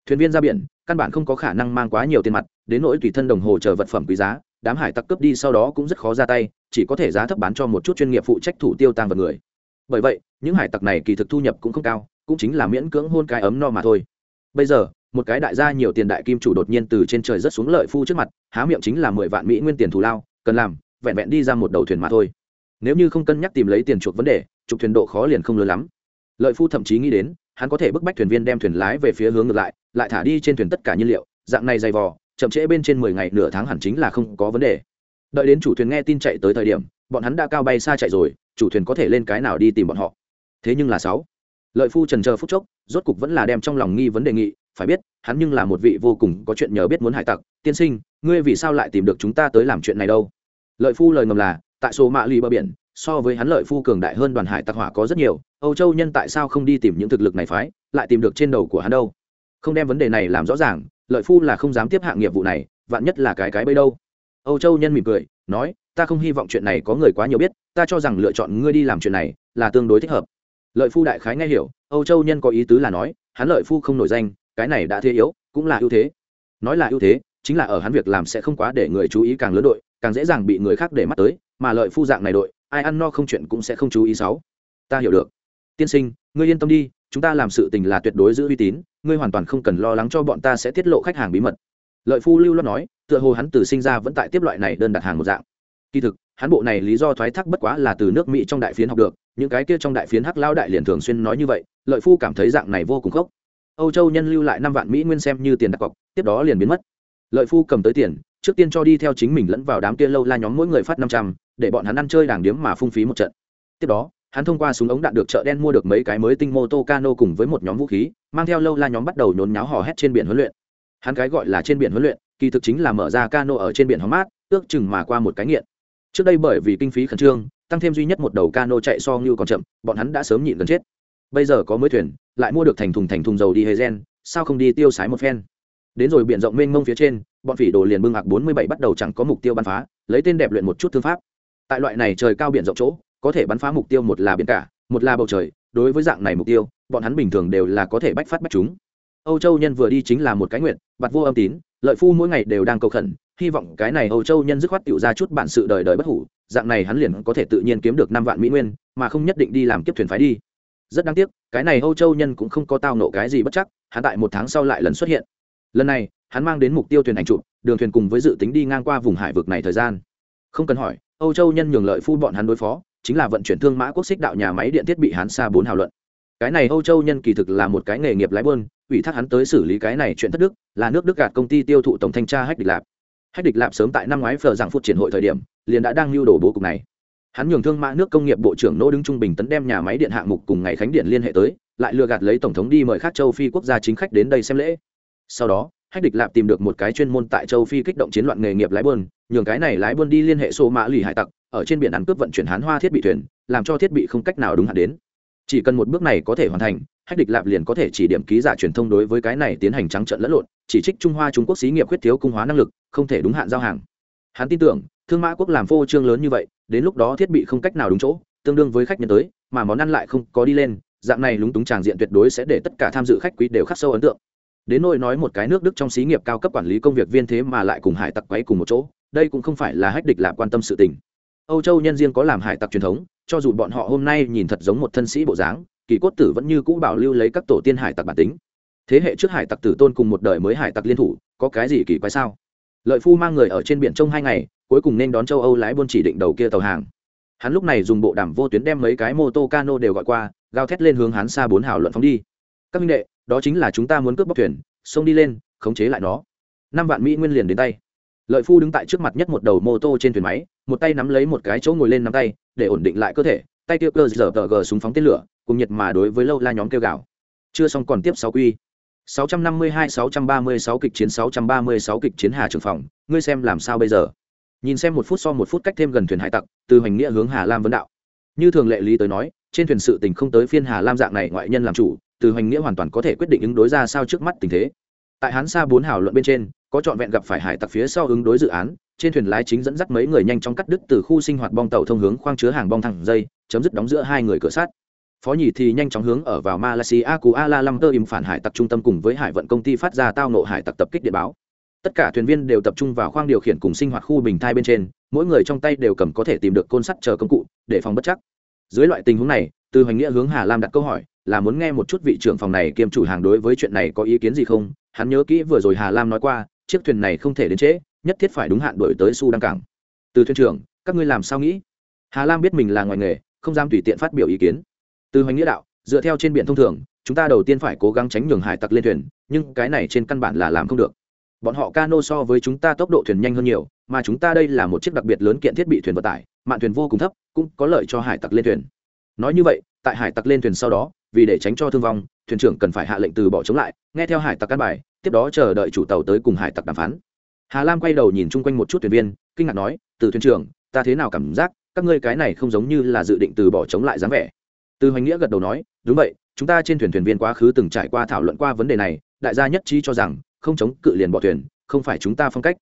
Thuyền viên ra biển, căn bản không có khả năng mang quá nhiều tiền mặt, đến nỗi tùy thân đồng hồ chờ vật phẩm quý giá, đám hải tặc cướp đi sau đó cũng rất khó ra tay, chỉ có thể giá thấp bán cho một chút chuyên nghiệp phụ trách thủ tiêu tăng vật người. Bởi vậy, những hải tặc này kỳ thực thu nhập cũng không cao, cũng chính là miễn cưỡng hôn cái ấm no mà thôi bây giờ, một cái đại gia nhiều tiền đại kim chủ đột nhiên từ trên trời rất xuống lợi phu trước mặt, há miệng chính là mười vạn mỹ nguyên tiền thù lao, cần làm, vẹn vẹn đi ra một đầu thuyền mà thôi. Nếu như không cân nhắc tìm lấy tiền chuộc vấn đề, trục thuyền độ khó liền không lớn lắm. Lợi phu thậm chí nghĩ đến, hắn có thể bức bách thuyền viên đem thuyền lái về phía hướng ngược lại lại thả đi trên thuyền tất cả nhiên liệu, dạng này dày vò, chậm trễ bên trên mười ngày nửa tháng hẳn chính là không có vấn đề. Đợi đến chủ thuyền nghe tin chạy tới thời điểm, bọn hắn đã cao bay xa chạy rồi, chủ thuyền có thể lên cái nào đi tìm bọn họ. Thế nhưng là sáu lợi phu trần chờ phút chốc, rốt cục vẫn là đem trong lòng nghi vấn đề nghị, phải biết, hắn nhưng là một vị vô cùng có chuyện nhờ biết muốn hải tặc. Tiên sinh, ngươi vì sao lại tìm được chúng ta tới làm chuyện này đâu? Lợi phu lời ngầm là, tại số mạ lì bờ biển, so với hắn lợi phu cường đại hơn đoàn hải tặc hỏa có rất nhiều. Âu châu nhân tại sao không đi tìm những thực lực này phái, lại tìm được trên đầu của hắn đâu? Không đem vấn đề này làm rõ ràng, lợi phu là không dám tiếp hạng nghiệp vụ này, vạn nhất là cái cái bấy đâu? Âu châu nhân mỉm cười, nói, ta không hy vọng chuyện này có người quá nhiều biết, ta cho rằng lựa chọn ngươi đi làm chuyện này là tương đối thích hợp lợi phu đại khái nghe hiểu, âu châu nhân có ý tứ là nói, hắn lợi phu không nổi danh, cái này đã thế yếu, cũng là ưu thế. Nói là ưu thế, chính là ở hắn việc làm sẽ không quá để người chú ý càng lớn đội, càng dễ dàng bị người khác để mắt tới, mà lợi phu dạng này đội, ai ăn no không chuyện cũng sẽ không chú ý sáu ta hiểu được. Tiên sinh, ngươi yên tâm đi, chúng ta làm sự tình là tuyệt đối giữ uy tín, ngươi hoàn toàn không cần lo lắng cho bọn ta sẽ tiết lộ khách hàng bí mật. Lợi phu lưu lo nói, tựa hồ hắn từ sinh ra vẫn tại tiếp loại này đơn đặt hàng một dạng. Kỳ thực hắn bộ này lý do thoái thác bất quá là từ nước mỹ trong đại phiến học được, những cái kia trong đại phiến hắc lao đại liền thường xuyên nói như vậy, lợi phu cảm thấy dạng này vô cùng khốc. Âu châu nhân lưu lại năm vạn mỹ nguyên xem như tiền đặt cọc, tiếp đó liền biến mất. Lợi phu cầm tới tiền, trước tiên cho đi theo chính mình lẫn vào đám kia lâu la nhóm mỗi người phát năm trăm, để bọn hắn ăn chơi đàng điếm mà phung phí một trận. Tiếp đó, hắn thông qua súng ống đạn được chợ đen mua được mấy cái mới tinh mô tô cano cùng với một nhóm vũ khí, mang theo lâu la nhóm bắt đầu nhốn nháo hò hét trên biển huấn luyện. Hắn cái gọi là trên biển huấn luyện, kỳ thực chính là mở ra cano ở trên biển hóng mát, ước chừng mà qua một cái nghiện trước đây bởi vì kinh phí khẩn trương, tăng thêm duy nhất một đầu cano chạy so như còn chậm, bọn hắn đã sớm nhịn gần chết. Bây giờ có mới thuyền, lại mua được thành thùng thành thùng dầu đi hề gen sao không đi tiêu sái một phen? Đến rồi biển rộng mênh mông phía trên, bọn phỉ đồ liền bưng hạc bốn mươi bảy bắt đầu chẳng có mục tiêu bắn phá, lấy tên đẹp luyện một chút thương pháp. Tại loại này trời cao biển rộng chỗ, có thể bắn phá mục tiêu một là biển cả, một là bầu trời, đối với dạng này mục tiêu, bọn hắn bình thường đều là có thể bách phát bách chúng. Âu châu nhân vừa đi chính là một cái nguyện bặt vô âm tín lợi phu mỗi ngày đều đang cầu khẩn, hy vọng cái này âu châu nhân dứt khoát tự ra chút bản sự đời đời bất hủ, dạng này hắn liền có thể tự nhiên kiếm được năm vạn mỹ nguyên, mà không nhất định đi làm kiếp thuyền phái đi. Rất đáng tiếc, cái này âu châu nhân cũng không có tao nộ cái gì bất chắc, hắn tại một tháng sau lại lần xuất hiện. Lần này, hắn mang đến mục tiêu thuyền ảnh chụp, đường thuyền cùng với dự tính đi ngang qua vùng hải vực này thời gian. Không cần hỏi, âu châu nhân nhường lợi phu bọn hắn đối phó, chính là vận chuyển thương mã quốc xích đạo nhà máy điện thiết bị hắn xa bốn hào luận. Cái này âu châu nhân kỳ thực là một cái nghề nghiệp lái bơn ủy thác hắn tới xử lý cái này chuyện thất đức, là nước đức gạt công ty tiêu thụ tổng thanh tra hách địch lạp. Hách địch lạp sớm tại năm ngoái phờ giảng phút triển hội thời điểm, liền đã đang lưu đồ bố cục này. Hắn nhường thương mã nước công nghiệp bộ trưởng nô đứng trung bình tấn đem nhà máy điện hạng mục cùng ngày khánh điện liên hệ tới, lại lừa gạt lấy tổng thống đi mời các châu phi quốc gia chính khách đến đây xem lễ. Sau đó, hách địch lạp tìm được một cái chuyên môn tại châu phi kích động chiến loạn nghề nghiệp lái buôn, nhường cái này lái buôn đi liên hệ số mã lì hải tặc, ở trên biển ăn cướp vận chuyển hán hoa thiết bị thuyền, làm cho thiết bị không cách nào đúng hạn đến chỉ cần một bước này có thể hoàn thành, hách địch lạp liền có thể chỉ điểm ký giả truyền thông đối với cái này tiến hành trắng trợn lẫn lộn, chỉ trích trung hoa trung quốc xí nghiệp khuyết thiếu cung hóa năng lực, không thể đúng hạn giao hàng. Hắn tin tưởng, thương mã quốc làm phô trương lớn như vậy, đến lúc đó thiết bị không cách nào đúng chỗ, tương đương với khách nhân tới, mà món ăn lại không có đi lên, dạng này lúng túng tràng diện tuyệt đối sẽ để tất cả tham dự khách quý đều khắc sâu ấn tượng. Đến nỗi nói một cái nước đức trong xí nghiệp cao cấp quản lý công việc viên thế mà lại cùng hải tặc quấy cùng một chỗ, đây cũng không phải là hách địch lạp quan tâm sự tình. Âu châu nhân riêng có làm hải tặc truyền thống cho dù bọn họ hôm nay nhìn thật giống một thân sĩ bộ dáng, kỳ cốt tử vẫn như cũ bảo lưu lấy các tổ tiên hải tặc bản tính. Thế hệ trước hải tặc tử tôn cùng một đời mới hải tặc liên thủ, có cái gì kỳ quái sao? Lợi phu mang người ở trên biển trong hai ngày, cuối cùng nên đón châu âu lái buôn chỉ định đầu kia tàu hàng. Hắn lúc này dùng bộ đàm vô tuyến đem mấy cái mô tô cano đều gọi qua, gào thét lên hướng hắn xa bốn hào luận phóng đi. Các minh đệ, đó chính là chúng ta muốn cướp bóc thuyền, xông đi lên, khống chế lại nó. Năm vạn mỹ nguyên liền đến tay lợi phu đứng tại trước mặt nhất một đầu mô tô trên thuyền máy một tay nắm lấy một cái chỗ ngồi lên nắm tay để ổn định lại cơ thể tay tiêu cơ giờ tờ gờ súng phóng tên lửa cùng nhiệt mà đối với lâu la nhóm kêu gạo chưa xong còn tiếp sáu quy 652-636 kịch chiến 636 kịch chiến Hà Trường Phòng, ngươi xem làm sao bây giờ? Nhìn xem một phút so một phút cách thêm gần thuyền hải tặc, từ hành nghĩa hướng Hà Lam vấn đạo. Như thường lệ lý tới nói, trên thuyền sự tình không tới phiên Hà Lam dạng này ngoại nhân làm chủ, từ hành nghĩa hoàn toàn có thể quyết định ứng đối ra sao trước mắt tình thế. Tại Hán Sa bốn hảo luận bên trên, có chọn vẹn gặp phải hải tặc phía sau ứng đối dự án, trên thuyền lái chính dẫn dắt mấy người nhanh chóng cắt đứt từ khu sinh hoạt bong tàu thông hướng khoang chứa hàng bong thẳng dây, chấm dứt đóng giữa hai người cửa sát phó nhì thì nhanh chóng hướng ở vào malaysia kuala lumpur im phản hải tặc trung tâm cùng với hải vận công ty phát ra tao nộ hải tặc tập kích điện báo. Tất cả thuyền viên đều tập trung vào khoang điều khiển cùng sinh hoạt khu bình thai bên trên mỗi người trong tay đều cầm có thể tìm được côn sắt chờ công cụ để phòng bất chắc. Dưới loại tình huống này từ hoành nghĩa hướng hà lam đặt câu hỏi là muốn nghe một chút vị trưởng phòng này kiêm chủ hàng đối với chuyện này có ý kiến gì không? Hắn nhớ kỹ vừa rồi hà lam nói qua, chiếc thuyền này không thể đến trễ, nhất thiết phải đúng hạn đổi tới su đăng cảng. Từ thuyền trưởng, các ngươi làm sao nghĩ? Hà lam biết mình là ngoài nghề, không dám tùy tiện phát biểu ý kiến. Từ hoành nghĩa đạo, dựa theo trên biển thông thường, chúng ta đầu tiên phải cố gắng tránh nhường hải tặc lên thuyền, nhưng cái này trên căn bản là làm không được. Bọn họ cano so với chúng ta tốc độ thuyền nhanh hơn nhiều, mà chúng ta đây là một chiếc đặc biệt lớn kiện thiết bị thuyền vận tải, mạn thuyền vô cùng thấp, cũng có lợi cho hải tặc lên thuyền. Nói như vậy tại hải tặc lên thuyền sau đó, vì để tránh cho thương vong, thuyền trưởng cần phải hạ lệnh từ bỏ chống lại, nghe theo hải tặc căn bài, tiếp đó chờ đợi chủ tàu tới cùng hải tặc đàm phán. Hà lam quay đầu nhìn chung quanh một chút thuyền viên, kinh ngạc nói, từ thuyền trưởng, ta thế nào cảm giác các ngươi cái này không giống như là dự định từ bỏ chống lại dáng vẻ? Từ hoành nghĩa gật đầu nói, đúng vậy, chúng ta trên thuyền thuyền viên quá khứ từng trải qua thảo luận qua vấn đề này, đại gia nhất trí cho rằng, không chống cự liền bỏ thuyền, không phải chúng ta phong cách.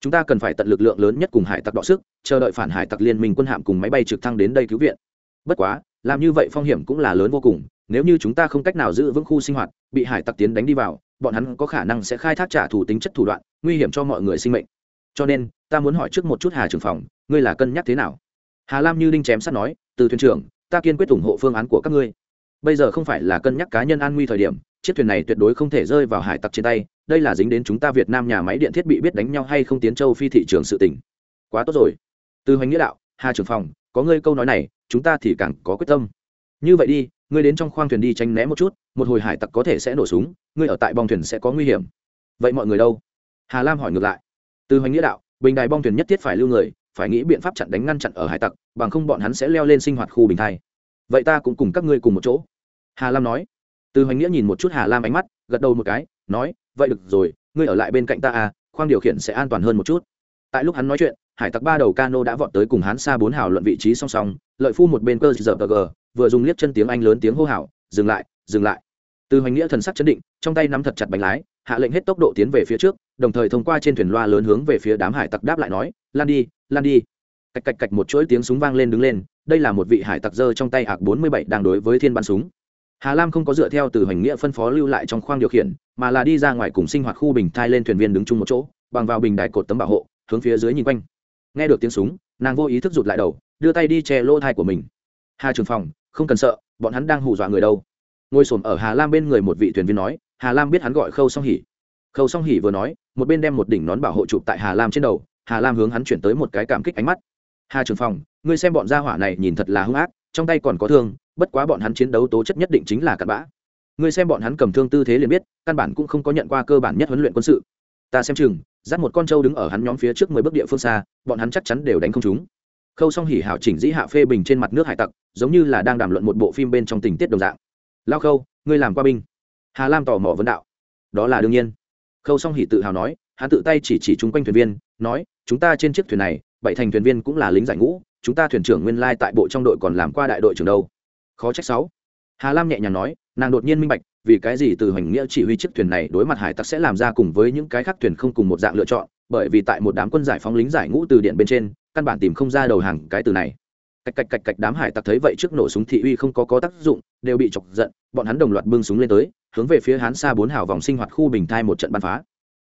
Chúng ta cần phải tận lực lượng lớn nhất cùng hải tặc đọ sức, chờ đợi phản hải tặc liên minh quân hạm cùng máy bay trực thăng đến đây cứu viện. Bất quá làm như vậy phong hiểm cũng là lớn vô cùng, nếu như chúng ta không cách nào giữ vững khu sinh hoạt, bị hải tặc tiến đánh đi vào, bọn hắn có khả năng sẽ khai thác trả thù tính chất thủ đoạn, nguy hiểm cho mọi người sinh mệnh. Cho nên, ta muốn hỏi trước một chút hà trưởng phòng, ngươi là cân nhắc thế nào? Hà lam như đinh chém sắt nói, từ thuyền trưởng, ta kiên quyết ủng hộ phương án của các ngươi. Bây giờ không phải là cân nhắc cá nhân an nguy thời điểm, chiếc thuyền này tuyệt đối không thể rơi vào hải tặc trên tay, đây là dính đến chúng ta việt nam nhà máy điện thiết bị biết đánh nhau hay không tiến châu phi thị trường sự tỉnh quá tốt rồi. Từ hoành nghĩa đạo, hà trưởng phòng, có ngươi câu nói này chúng ta thì càng có quyết tâm. Như vậy đi, ngươi đến trong khoang thuyền đi tránh né một chút, một hồi hải tặc có thể sẽ nổ súng, ngươi ở tại bong thuyền sẽ có nguy hiểm. Vậy mọi người đâu? Hà lam hỏi ngược lại. Từ hoành nghĩa đạo, bình đài bong thuyền nhất thiết phải lưu người, phải nghĩ biện pháp chặn đánh ngăn chặn ở hải tặc, bằng không bọn hắn sẽ leo lên sinh hoạt khu bình thai. Vậy ta cũng cùng các ngươi cùng một chỗ. Hà lam nói. Từ hoành nghĩa nhìn một chút hà lam ánh mắt, gật đầu một cái, nói, vậy được rồi, ngươi ở lại bên cạnh ta à khoang điều khiển sẽ an toàn hơn một chút tại lúc hắn nói chuyện, hải tặc ba đầu cano đã vọt tới cùng hắn xa bốn hào luận vị trí song song, lợi phu một bên cơ giờ g vừa dùng liếc chân tiếng anh lớn tiếng hô hào, dừng lại dừng lại. Từ hoành nghĩa thần sắc chấn định, trong tay nắm thật chặt bánh lái, hạ lệnh hết tốc độ tiến về phía trước, đồng thời thông qua trên thuyền loa lớn hướng về phía đám hải tặc đáp lại nói, lan đi lan đi. Cạch cạch cạch một chuỗi tiếng súng vang lên đứng lên, đây là một vị hải tặc dơ trong tay hạc bốn mươi bảy đang đối với thiên bắn súng. Hà lam không có dựa theo từ hoành nghĩa phân phó lưu lại trong khoang điều khiển, mà là đi ra ngoài cùng sinh hoạt khu bình thai lên thuyền viên đứng chung một chỗ, bằng vào bình đài cột tấm bảo hộ hướng phía dưới nhìn quanh. Nghe được tiếng súng, nàng vô ý thức rụt lại đầu, đưa tay đi che lỗ thai của mình. Hà trường phòng, không cần sợ, bọn hắn đang hù dọa người đâu. Ngồi s ở hà lam bên người một vị thuyền viên nói, hà lam biết hắn gọi khâu song hỉ. Khâu song hỉ vừa nói, một bên đem một đỉnh nón bảo hộ chụp tại hà lam trên đầu, hà lam hướng hắn chuyển tới một cái cảm kích ánh mắt. Hà trường phòng, ngươi xem bọn gia hỏa này nhìn thật là hung ác, trong tay còn có thương, bất quá bọn hắn chiến đấu tố chất nhất định chính là cặn bã. Ngươi xem bọn hắn cầm thương tư thế liền biết, căn bản cũng không có nhận qua cơ bản nhất huấn luyện quân sự ta xem chừng, dắt một con trâu đứng ở hắn nhóm phía trước mười bước địa phương xa, bọn hắn chắc chắn đều đánh không chúng khâu song hỉ hảo chỉnh dĩ hạ phê bình trên mặt nước hải tặc, giống như là đang đàm luận một bộ phim bên trong tình tiết đồng dạng. Lao khâu, ngươi làm qua binh. Hà lam tò mò vấn đạo. Đó là đương nhiên. Khâu song hỉ tự hào nói, hắn tự tay chỉ chỉ chung quanh thuyền viên, nói, chúng ta trên chiếc thuyền này, bảy thành thuyền viên cũng là lính giải ngũ, chúng ta thuyền trưởng nguyên lai tại bộ trong đội còn làm qua đại đội trưởng đâu. Khó trách sáu. Hà lam nhẹ nhàng nói, nàng đột nhiên minh bạch vì cái gì từ hoành nghĩa chỉ huy chiếc thuyền này đối mặt hải tặc sẽ làm ra cùng với những cái khác thuyền không cùng một dạng lựa chọn, bởi vì tại một đám quân giải phóng lính giải ngũ từ điện bên trên, căn bản tìm không ra đầu hàng cái từ này. Cạch cạch cạch cạch đám hải tặc thấy vậy trước nổ súng thị uy không có có tác dụng, đều bị chọc giận, bọn hắn đồng loạt bưng súng lên tới, hướng về phía hán xa bốn hào vòng sinh hoạt khu bình thai một trận bắn phá.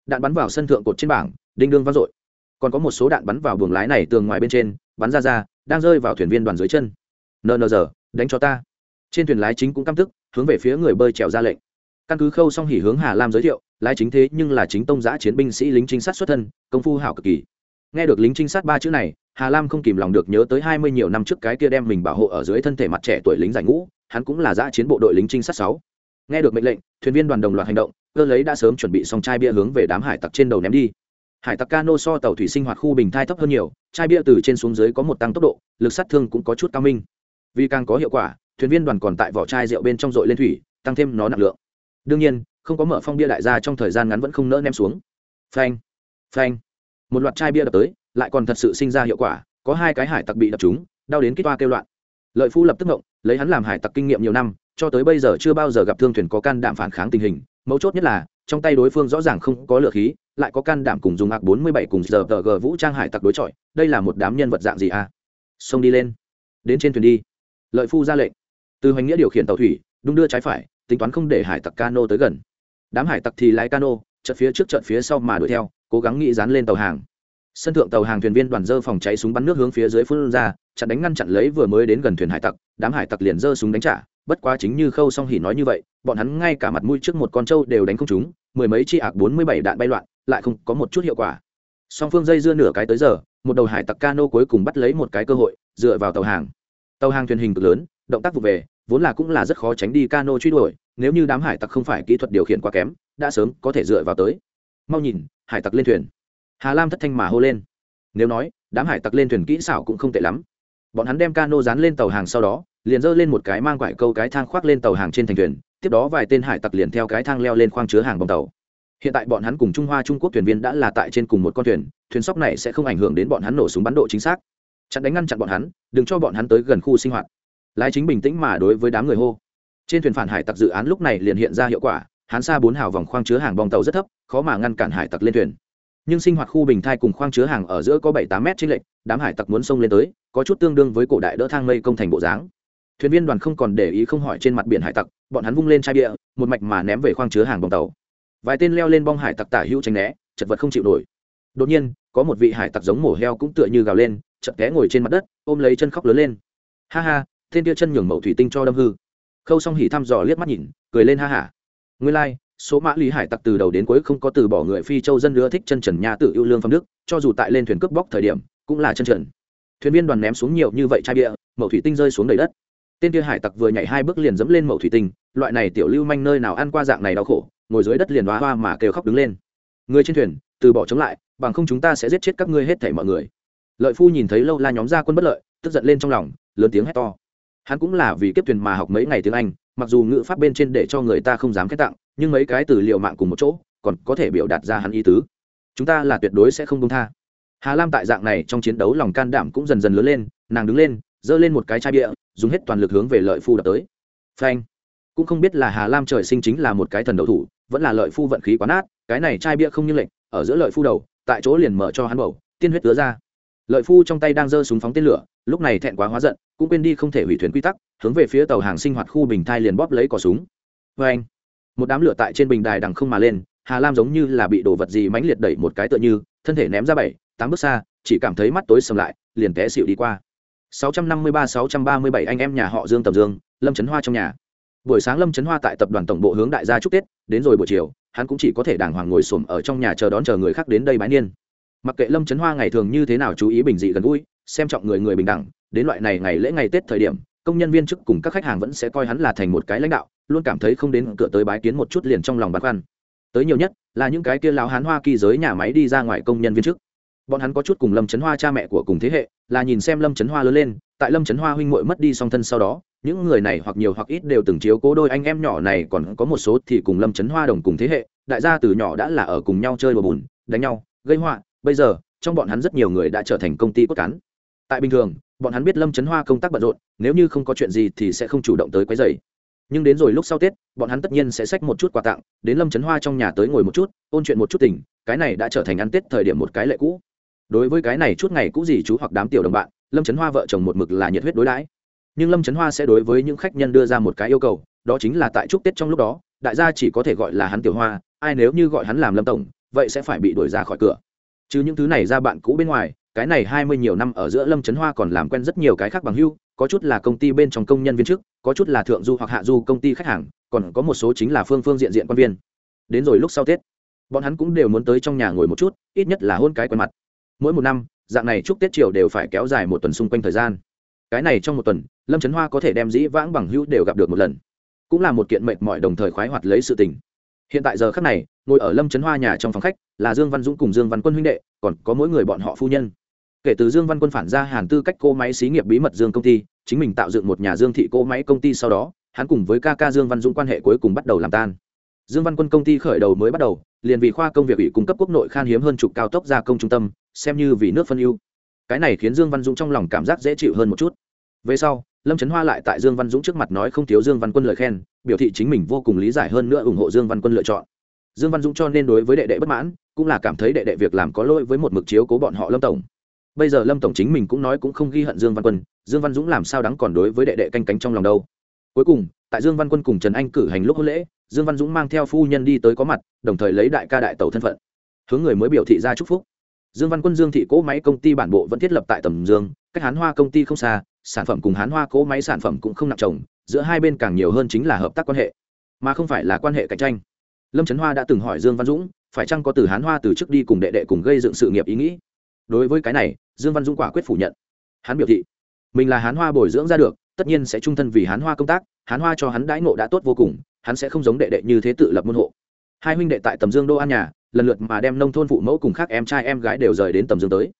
Đạn bắn vào sân thượng cột trên bảng, đinh đương vang dội. Còn có một số đạn bắn vào buồng lái này tường ngoài bên trên, bắn ra ra, đang rơi vào thuyền viên đoàn dưới chân. Nờ giờ đánh cho ta trên thuyền lái chính cũng căm tức, hướng về phía người bơi trèo ra lệnh. Căn cứ khâu xong hỉ hướng hà lam giới thiệu, lái chính thế nhưng là chính tông giã chiến binh sĩ lính trinh sát xuất thân, công phu hảo cực kỳ. Nghe được lính trinh sát ba chữ này, hà lam không kìm lòng được nhớ tới hai mươi nhiều năm trước cái kia đem mình bảo hộ ở dưới thân thể mặt trẻ tuổi lính giải ngũ, hắn cũng là giã chiến bộ đội lính trinh sát sáu. Nghe được mệnh lệnh, thuyền viên đoàn đồng loạt hành động, cơ lấy đã sớm chuẩn bị xong chai bia hướng về đám hải tặc trên đầu ném đi. Hải tặc cano so tàu thủy sinh hoạt khu bình thai thấp hơn nhiều, chai bia từ trên xuống dưới có một tăng tốc độ, lực sát thương cũng có chút cao minh. Vì càng có hiệu quả thuyền viên đoàn còn tại vỏ chai rượu bên trong dội lên thủy, tăng thêm nó nặng lượng. Đương nhiên, không có mở phong bia đại gia trong thời gian ngắn vẫn không nỡ ném xuống. Phanh phanh. Một loạt chai bia đập tới, lại còn thật sự sinh ra hiệu quả, có hai cái hải tặc bị đập chúng đau đến kích toa kêu loạn. Lợi phu lập tức ngộng, lấy hắn làm hải tặc kinh nghiệm nhiều năm, cho tới bây giờ chưa bao giờ gặp thương thuyền có can đảm phản kháng tình hình. Mấu chốt nhất là, trong tay đối phương rõ ràng không có lựa khí, lại có can đảm cùng dùng ạc bốn mươi bảy cùng giờ tờ g vũ trang hải tặc đối chọi, đây là một đám nhân vật dạng gì à? Xông đi lên. Đến trên thuyền đi. Lợi phu ra lệnh từ hoành nghĩa điều khiển tàu thủy, đung đưa trái phải, tính toán không để hải tặc cano tới gần. Đám hải tặc thì lái cano, chợt phía trước chợt phía sau mà đuổi theo, cố gắng nghĩ dán lên tàu hàng. Sân thượng tàu hàng thuyền viên đoàn dơ phòng cháy súng bắn nước hướng phía dưới phun ra, chặn đánh ngăn chặn lấy vừa mới đến gần thuyền hải tặc, đám hải tặc liền dơ súng đánh trả. Bất quá chính như khâu song hỉ nói như vậy, bọn hắn ngay cả mặt mũi trước một con trâu đều đánh không chúng mười mấy chi ạc bốn mươi bảy đạn bay loạn, lại không có một chút hiệu quả. Song phương dây dưa nửa cái tới giờ, một đầu hải tặc cano cuối cùng bắt lấy một cái cơ hội, dựa vào tàu hàng. Tàu hàng thuyền hình cực lớn, động tác vụ về vốn là cũng là rất khó tránh đi cano truy đuổi, nếu như đám hải tặc không phải kỹ thuật điều khiển quá kém, đã sớm có thể dựa vào tới. Mau nhìn, hải tặc lên thuyền. Hà lam thất thanh mà hô lên. Nếu nói, đám hải tặc lên thuyền kỹ xảo cũng không tệ lắm. Bọn hắn đem cano dán lên tàu hàng sau đó, liền dơ lên một cái mang quải câu cái thang khoác lên tàu hàng trên thành thuyền, tiếp đó vài tên hải tặc liền theo cái thang leo lên khoang chứa hàng bong tàu. Hiện tại bọn hắn cùng trung hoa trung quốc thuyền viên đã là tại trên cùng một con thuyền thuyền sóc này sẽ không ảnh hưởng đến bọn hắn nổ súng bắn độ chính xác. Chặn đánh ngăn chặn bọn hắn, đừng cho bọn hắn tới gần khu sinh hoạt lái chính bình tĩnh mà đối với đám người hô. Trên thuyền phản hải tặc dự án lúc này liền hiện ra hiệu quả hắn xa bốn hào vòng khoang chứa hàng bong tàu rất thấp, khó mà ngăn cản hải tặc lên thuyền. Nhưng sinh hoạt khu bình thai cùng khoang chứa hàng ở giữa có bảy tám mét trên lệnh đám hải tặc muốn xông lên tới, có chút tương đương với cổ đại đỡ thang mây công thành bộ dáng. Thuyền viên đoàn không còn để ý không hỏi trên mặt biển hải tặc, bọn hắn vung lên chai bia, một mạch mà ném về khoang chứa hàng bong tàu. Vài tên leo lên bong hải tặc tả hữu tránh né, chật vật không chịu nổi. Đột nhiên, có một vị hải tặc giống mổ heo cũng tựa như gào lên chật té ngồi trên mặt đất, ôm lấy chân khóc lớn lên. Ha ha tên tia chân nhường mậu thủy tinh cho đâm hư. Khâu xong hỉ thăm dò liếc mắt nhìn cười lên ha hả. Nguyên lai、like, số mã lý hải tặc từ đầu đến cuối không có từ bỏ người phi châu dân nữa thích chân trần nha tự yêu lương phong đức cho dù tại lên thuyền cướp bóc thời điểm cũng là chân trần. Thuyền viên đoàn ném xuống nhiều như vậy chai bia mậu thủy tinh rơi xuống đầy đất. Tên kia hải tặc vừa nhảy hai bước liền dẫm lên mậu thủy tinh loại này tiểu lưu manh nơi nào ăn qua dạng này đau khổ ngồi dưới đất liền hoa hoa mà kêu khóc đứng lên. Người trên thuyền từ bỏ chống lại bằng không chúng ta sẽ giết chết các ngươi hết thảy mọi người. Lợi phu nhìn thấy lâu la nhóm gia quân bất lợi tức giận lên trong lòng lớn tiếng hét to hắn cũng là vì kiếp thuyền mà học mấy ngày tiếng anh, mặc dù ngữ pháp bên trên để cho người ta không dám khét tặng, nhưng mấy cái từ liệu mạng cùng một chỗ, còn có thể biểu đạt ra hắn ý tứ. Chúng ta là tuyệt đối sẽ không công tha. Hà lam tại dạng này trong chiến đấu lòng can đảm cũng dần dần lớn lên, nàng đứng lên, giơ lên một cái chai bia, dùng hết toàn lực hướng về lợi phu đập tới. Phanh. Cũng không biết là hà lam trời sinh chính là một cái thần đầu thủ, vẫn là lợi phu vận khí quá nát, cái này chai bia không như lệnh, ở giữa lợi phu đầu, tại chỗ liền mở cho hắn bầu, tiên huyết tứa ra lợi phu trong tay đang giơ súng phóng tên lửa, lúc này thẹn quá hóa giận, cũng quên đi không thể hủy thuyền quy tắc, hướng về phía tàu hàng sinh hoạt khu bình thai liền bóp lấy cỏ súng. Vê anh, một đám lửa tại trên bình đài đằng không mà lên, hà lam giống như là bị đồ vật gì mãnh liệt đẩy một cái tựa như, thân thể ném ra bảy, tám bước xa, chỉ cảm thấy mắt tối sầm lại, liền té xịu đi qua. 653-637 anh em nhà họ dương tầm dương, lâm trấn hoa trong nhà. Buổi sáng lâm trấn hoa tại tập đoàn tổng bộ hướng đại gia chúc tết, đến rồi buổi chiều, hắn cũng chỉ có thể đàng hoàng ngồi xổm ở trong nhà chờ đón chờ người khác đến đây bái niên mặc kệ lâm trấn hoa ngày thường như thế nào chú ý bình dị gần gũi, xem trọng người người bình đẳng, đến loại này ngày lễ ngày tết thời điểm, công nhân viên chức cùng các khách hàng vẫn sẽ coi hắn là thành một cái lãnh đạo, luôn cảm thấy không đến cửa tới bái kiến một chút liền trong lòng băn khoăn. Tới nhiều nhất, là những cái kia lão hán hoa kỳ giới nhà máy đi ra ngoài công nhân viên chức. Bọn hắn có chút cùng lâm trấn hoa cha mẹ của cùng thế hệ, là nhìn xem lâm trấn hoa lớn lên, tại lâm trấn hoa huynh muội mất đi song thân sau đó, những người này hoặc nhiều hoặc ít đều từng chiếu cố đôi anh em nhỏ này, còn có một số thì cùng lâm trấn hoa đồng cùng thế hệ, đại gia từ nhỏ đã là ở cùng nhau chơi bờ bùn đánh nhau, gây họa bây giờ, trong bọn hắn rất nhiều người đã trở thành công ty cốt cán. Tại bình thường, bọn hắn biết lâm trấn hoa công tác bận rộn, nếu như không có chuyện gì thì sẽ không chủ động tới quấy dày nhưng đến rồi lúc sau tết, bọn hắn tất nhiên sẽ xách một chút quà tặng, đến lâm trấn hoa trong nhà tới ngồi một chút, ôn chuyện một chút tình, cái này đã trở thành ăn tết thời điểm một cái lệ cũ. Đối với cái này chút ngày cũ gì chú hoặc đám tiểu đồng bạn, lâm trấn hoa vợ chồng một mực là nhiệt huyết đối đãi. Nhưng lâm trấn hoa sẽ đối với những khách nhân đưa ra một cái yêu cầu, đó chính là tại chúc tết trong lúc đó, đại gia chỉ có thể gọi là hắn tiểu hoa, ai nếu như gọi hắn làm lâm tổng, vậy sẽ phải bị đuổi ra khỏi cửa chứ những thứ này ra bạn cũ bên ngoài, cái này hai mươi nhiều năm ở giữa lâm trấn hoa còn làm quen rất nhiều cái khác bằng hưu, có chút là công ty bên trong công nhân viên chức, có chút là thượng du hoặc hạ du công ty khách hàng, còn có một số chính là phương phương diện diện quan viên. Đến rồi lúc sau tết, bọn hắn cũng đều muốn tới trong nhà ngồi một chút, ít nhất là hôn cái quen mặt. Mỗi một năm, dạng này chúc tết chiều đều phải kéo dài một tuần xung quanh thời gian. Cái này trong một tuần, lâm trấn hoa có thể đem dĩ vãng bằng hữu đều gặp được một lần. Cũng là một kiện mệt mỏi đồng thời khoái hoạt lấy sự tình. Hiện tại giờ khắc này ngồi ở lâm trấn hoa nhà trong phòng khách là dương văn dũng cùng dương văn quân huynh đệ, còn có mỗi người bọn họ phu nhân. Kể từ dương văn quân phản ra hàn tư cách cô máy xí nghiệp bí mật dương công ty, chính mình tạo dựng một nhà dương thị cô máy công ty sau đó, hắn cùng với ca ca dương văn dũng quan hệ cuối cùng bắt đầu làm tan. Dương văn quân công ty khởi đầu mới bắt đầu, liền vì khoa công việc ủy cung cấp quốc nội khan hiếm hơn chục cao tốc gia công trung tâm, xem như vì nước phân ưu. Cái này khiến dương văn dũng trong lòng cảm giác dễ chịu hơn một chút. Về sau, lâm trấn hoa lại tại dương văn dũng trước mặt nói không thiếu dương văn quân lời khen, biểu thị chính mình vô cùng lý giải hơn nữa ủng hộ dương văn quân lựa chọn dương văn dũng cho nên đối với đệ đệ bất mãn, cũng là cảm thấy đệ đệ việc làm có lỗi với một mực chiếu cố bọn họ lâm tổng. Bây giờ lâm tổng chính mình cũng nói cũng không ghi hận dương văn quân, dương văn dũng làm sao đáng còn đối với đệ đệ canh cánh trong lòng đâu. Cuối cùng, tại dương văn quân cùng trần anh cử hành lúc hôn lễ, dương văn dũng mang theo phu nhân đi tới có mặt, đồng thời lấy đại ca đại tàu thân phận. Hướng người mới biểu thị ra chúc phúc. Dương văn quân dương thị cỗ máy công ty bản bộ vẫn thiết lập tại tầm dương, cách hán hoa công ty không xa, sản phẩm cùng hán hoa cỗ máy sản phẩm cũng không nặng trồng giữa hai bên càng nhiều hơn chính là hợp tác quan hệ. Mà không phải là quan hệ cạnh tranh lâm trấn hoa đã từng hỏi dương văn dũng, phải chăng có từ hán hoa từ trước đi cùng đệ đệ cùng gây dựng sự nghiệp ý nghĩ? Đối với cái này, dương văn dũng quả quyết phủ nhận. Hắn biểu thị, mình là hán hoa bồi dưỡng ra được, tất nhiên sẽ trung thân vì hán hoa công tác, hán hoa cho hắn đãi ngộ đã tốt vô cùng, hắn sẽ không giống đệ đệ như thế tự lập môn hộ. Hai huynh đệ tại tầm dương đô an nhà, lần lượt mà đem nông thôn phụ mẫu cùng khác em trai em gái đều rời đến tầm dương tới.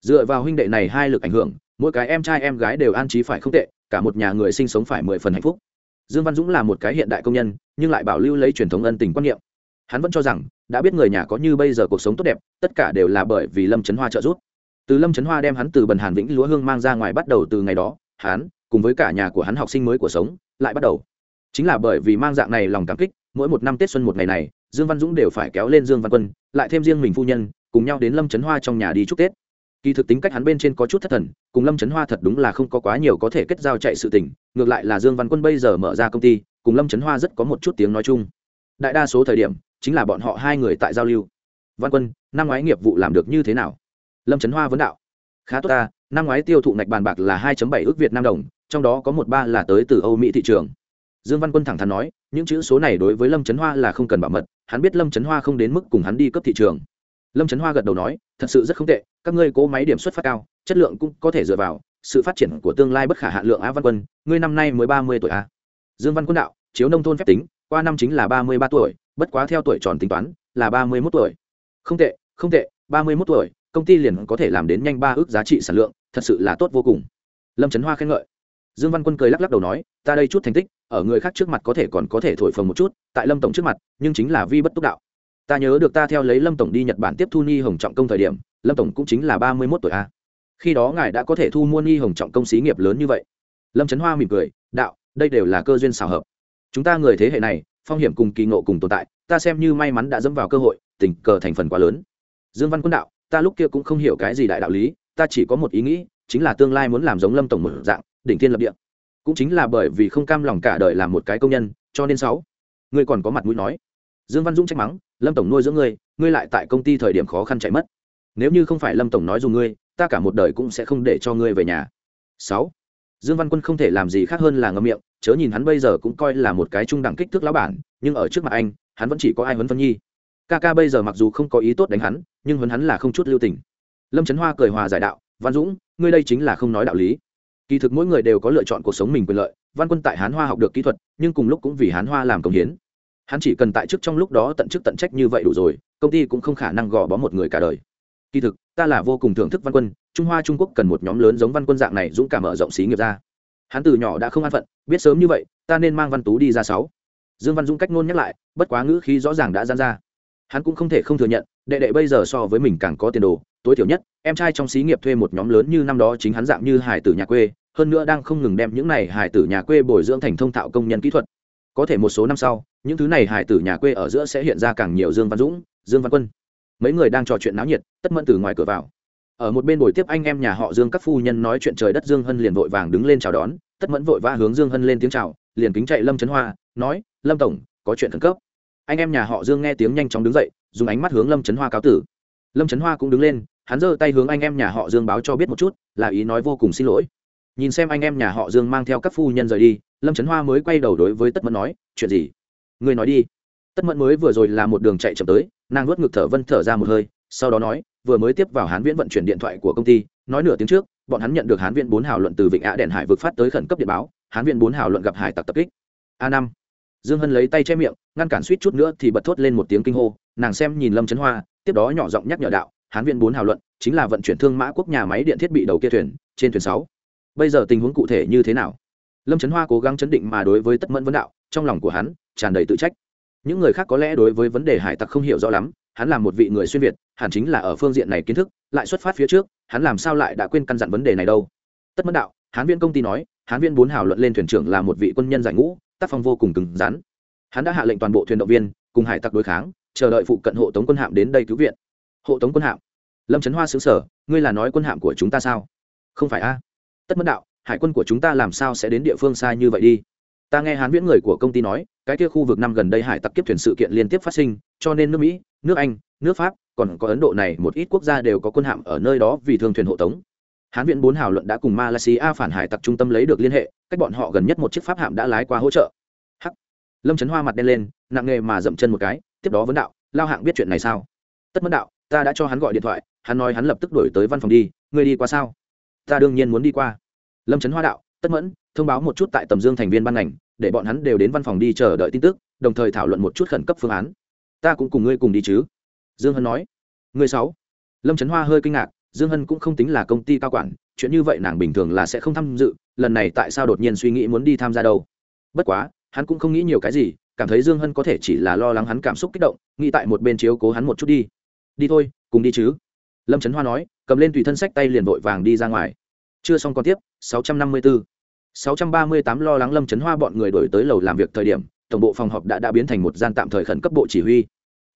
Dựa vào huynh đệ này hai lực ảnh hưởng, mỗi cái em trai em gái đều an trí phải không tệ, cả một nhà người sinh sống phải mười phần hạnh phúc dương văn dũng là một cái hiện đại công nhân, nhưng lại bảo lưu lấy truyền thống ân tình quan niệm. Hắn vẫn cho rằng, đã biết người nhà có như bây giờ cuộc sống tốt đẹp, tất cả đều là bởi vì lâm trấn hoa trợ giúp. Từ lâm trấn hoa đem hắn từ bần hàn vĩnh lúa hương mang ra ngoài bắt đầu từ ngày đó, hắn, cùng với cả nhà của hắn học sinh mới của sống, lại bắt đầu. Chính là bởi vì mang dạng này lòng cảm kích, mỗi một năm tết xuân một ngày này, dương văn dũng đều phải kéo lên dương văn quân, lại thêm riêng mình phu nhân, cùng nhau đến lâm trấn hoa trong nhà đi chúc tết kỳ thực tính cách hắn bên trên có chút thất thần, cùng lâm trấn hoa thật đúng là không có quá nhiều có thể kết giao chạy sự tình, ngược lại là dương văn quân bây giờ mở ra công ty, cùng lâm trấn hoa rất có một chút tiếng nói chung. Đại đa số thời điểm, chính là bọn họ hai người tại giao lưu. Văn quân, năm ngoái nghiệp vụ làm được như thế nào? Lâm trấn hoa vấn đạo. Khá tốt ta, năm ngoái tiêu thụ ngạch bàn bạc là hai bảy ước việt nam đồng, trong đó có một ba là tới từ âu mỹ thị trường. Dương văn quân thẳng thắn nói, những chữ số này đối với lâm trấn hoa là không cần bảo mật, hắn biết lâm trấn hoa không đến mức cùng hắn đi cấp thị trường lâm trấn hoa gật đầu nói, thật sự rất không tệ, các ngươi cố máy điểm xuất phát cao, chất lượng cũng có thể dựa vào, sự phát triển của tương lai bất khả hạn lượng á văn quân, ngươi năm nay mới ba mươi tuổi a dương văn quân đạo, chiếu nông thôn phép tính, qua năm chính là ba mươi ba tuổi, bất quá theo tuổi tròn tính toán, là ba mươi mốt tuổi. Không tệ không tệ, ba mươi mốt tuổi, công ty liền có thể làm đến nhanh ba ước giá trị sản lượng, thật sự là tốt vô cùng. Lâm trấn hoa khen ngợi. Dương văn quân cười lắc lắc đầu nói, ta đây chút thành tích, ở người khác trước mặt có thể còn có thể thổi phồng một chút, tại lâm tổng trước mặt, nhưng chính là vi bất túc đạo ta nhớ được ta theo lấy lâm tổng đi nhật bản tiếp thu ni hồng trọng công thời điểm, lâm tổng cũng chính là ba mươi mốt tuổi a. Khi đó ngài đã có thể thu mua ni hồng trọng công xí nghiệp lớn như vậy. Lâm trấn hoa mỉm cười, đạo, đây đều là cơ duyên xào hợp. Chúng ta người thế hệ này, phong hiểm cùng kỳ ngộ cùng tồn tại, ta xem như may mắn đã dẫm vào cơ hội, tình cờ thành phần quá lớn. Dương văn quân đạo, ta lúc kia cũng không hiểu cái gì đại đạo lý, ta chỉ có một ý nghĩ, chính là tương lai muốn làm giống lâm tổng một dạng, đỉnh thiên lập địa. Cũng chính là bởi vì không cam lòng cả đời làm một cái công nhân, cho nên sáu ngươi còn có mặt mũi nói dương văn dũng trách mắng, lâm tổng nuôi dưỡng ngươi ngươi lại tại công ty thời điểm khó khăn chạy mất. Nếu như không phải lâm tổng nói dùng ngươi, ta cả một đời cũng sẽ không để cho ngươi về nhà. Sáu. Dương văn quân không thể làm gì khác hơn là ngậm miệng, chớ nhìn hắn bây giờ cũng coi là một cái trung đẳng kích thước lão bản, nhưng ở trước mặt anh, hắn vẫn chỉ có ai huấn phân nhi. Ca ca bây giờ mặc dù không có ý tốt đánh hắn, nhưng huấn hắn là không chút lưu tình. Lâm trấn hoa cười hòa giải đạo, văn dũng, ngươi đây chính là không nói đạo lý. Kỳ thực mỗi người đều có lựa chọn cuộc sống mình quyền lợi, văn quân tại hán hoa học được kỹ thuật, nhưng cùng lúc cũng vì hán hoa làm công hiến hắn chỉ cần tại chức trong lúc đó tận chức tận trách như vậy đủ rồi, công ty cũng không khả năng gò bó một người cả đời. Kỳ thực, ta là vô cùng thưởng thức văn quân, trung hoa trung quốc cần một nhóm lớn giống văn quân dạng này dũng cảm mở rộng xí nghiệp ra. Hắn từ nhỏ đã không an phận, biết sớm như vậy, ta nên mang văn tú đi ra sáu. Dương văn dũng cách ngôn nhắc lại, bất quá ngữ khí rõ ràng đã gian ra. Hắn cũng không thể không thừa nhận, đệ đệ bây giờ so với mình càng có tiền đồ, tối thiểu nhất, em trai trong xí nghiệp thuê một nhóm lớn như năm đó chính hắn dạng như hải tử nhà quê, hơn nữa đang không ngừng đem những này hải tử nhà quê bồi dưỡng thành thông thạo công nhân kỹ thuật có thể một số năm sau, những thứ này hải tử nhà quê ở giữa sẽ hiện ra càng nhiều dương văn dũng, dương văn quân. Mấy người đang trò chuyện náo nhiệt, tất mẫn từ ngoài cửa vào. Ở một bên buổi tiếp anh em nhà họ dương các phu nhân nói chuyện trời đất dương hân liền vội vàng đứng lên chào đón, tất mẫn vội vã hướng dương hân lên tiếng chào, liền kính chạy lâm trấn hoa, nói, lâm tổng, có chuyện khẩn cấp. Anh em nhà họ dương nghe tiếng nhanh chóng đứng dậy, dùng ánh mắt hướng lâm trấn hoa cáo tử. Lâm trấn hoa cũng đứng lên, hắn giơ tay hướng anh em nhà họ dương báo cho biết một chút, là ý nói vô cùng xin lỗi. Nhìn xem anh em nhà họ dương mang theo các phu nhân rời đi lâm trấn hoa mới quay đầu đối với tất mẫn nói, chuyện gì? Người nói đi. Tất mẫn mới vừa rồi là một đường chạy chậm tới, nàng nuốt ngực thở vân thở ra một hơi, sau đó nói, vừa mới tiếp vào hán viễn vận chuyển điện thoại của công ty, nói nửa tiếng trước, bọn hắn nhận được hán viễn bốn hào luận từ vịnh ạ đèn hải vực phát tới khẩn cấp điện báo, hán viễn bốn hào luận gặp hải tặc tập kích. A năm. Dương hân lấy tay che miệng, ngăn cản suýt chút nữa thì bật thốt lên một tiếng kinh hô, nàng xem nhìn lâm trấn hoa, tiếp đó nhỏ giọng nhắc nhở đạo, hán viễn bốn hào luận chính là vận chuyển thương mã quốc nhà máy điện thiết bị đầu kia thuyền, trên thuyền sáu. Bây giờ tình huống cụ thể như thế nào? Lâm trấn hoa cố gắng chấn định mà đối với tất mẫn vấn đạo, trong lòng của hắn tràn đầy tự trách. Những người khác có lẽ đối với vấn đề hải tặc không hiểu rõ lắm, hắn là một vị người xuyên việt, hẳn chính là ở phương diện này kiến thức, lại xuất phát phía trước, hắn làm sao lại đã quên căn dặn vấn đề này đâu? Tất mẫn đạo, hán viên công ty nói, hán viên bốn hào luận lên thuyền trưởng là một vị quân nhân giải ngũ, tác phong vô cùng cứng rắn. Hắn đã hạ lệnh toàn bộ thuyền động viên, cùng hải tặc đối kháng, chờ đợi phụ cận hộ tống quân hạm đến đây cứu viện. Hộ tống quân hạm. Lâm trấn hoa xứ sở ngươi là nói quân hạm của chúng ta sao? Không phải a. Tất mẫn đạo hải quân của chúng ta làm sao sẽ đến địa phương xa như vậy đi? Ta nghe hán viễn người của công ty nói, cái kia khu vực năm gần đây hải tặc kiếp thuyền sự kiện liên tiếp phát sinh, cho nên nước mỹ, nước anh, nước pháp, còn có ấn độ này, một ít quốc gia đều có quân hạm ở nơi đó vì thương thuyền hộ tống. Hán viễn bốn hào luận đã cùng malaysia phản hải tặc trung tâm lấy được liên hệ, cách bọn họ gần nhất một chiếc pháp hạm đã lái qua hỗ trợ. H lâm trấn hoa mặt đen lên, nặng nề mà dậm chân một cái, tiếp đó vấn đạo, lao hạng biết chuyện này sao? Tất mất đạo, ta đã cho hắn gọi điện thoại, hắn nói hắn lập tức đổi tới văn phòng đi, ngươi đi qua sao? Ta đương nhiên muốn đi qua lâm trấn hoa đạo, tất mẫn, thông báo một chút tại tầm dương thành viên ban ngành, để bọn hắn đều đến văn phòng đi chờ đợi tin tức, đồng thời thảo luận một chút khẩn cấp phương án. Ta cũng cùng ngươi cùng đi chứ. Dương hân nói. Ngươi sáu. Lâm trấn hoa hơi kinh ngạc, dương hân cũng không tính là công ty cao quản, chuyện như vậy nàng bình thường là sẽ không tham dự, lần này tại sao đột nhiên suy nghĩ muốn đi tham gia đâu? Bất quá, hắn cũng không nghĩ nhiều cái gì, cảm thấy dương hân có thể chỉ là lo lắng hắn cảm xúc kích động, nghĩ tại một bên chiếu cố hắn một chút đi. Đi thôi, cùng đi chứ. Lâm trấn hoa nói, cầm lên tùy thân sách tay liền vội vàng đi ra ngoài chưa xong còn tiếp 654. 638 lo lắng lâm chấn hoa bọn người đổi tới lầu làm việc thời điểm, tổng bộ phòng họp đã đã biến thành một gian tạm thời khẩn cấp bộ chỉ huy.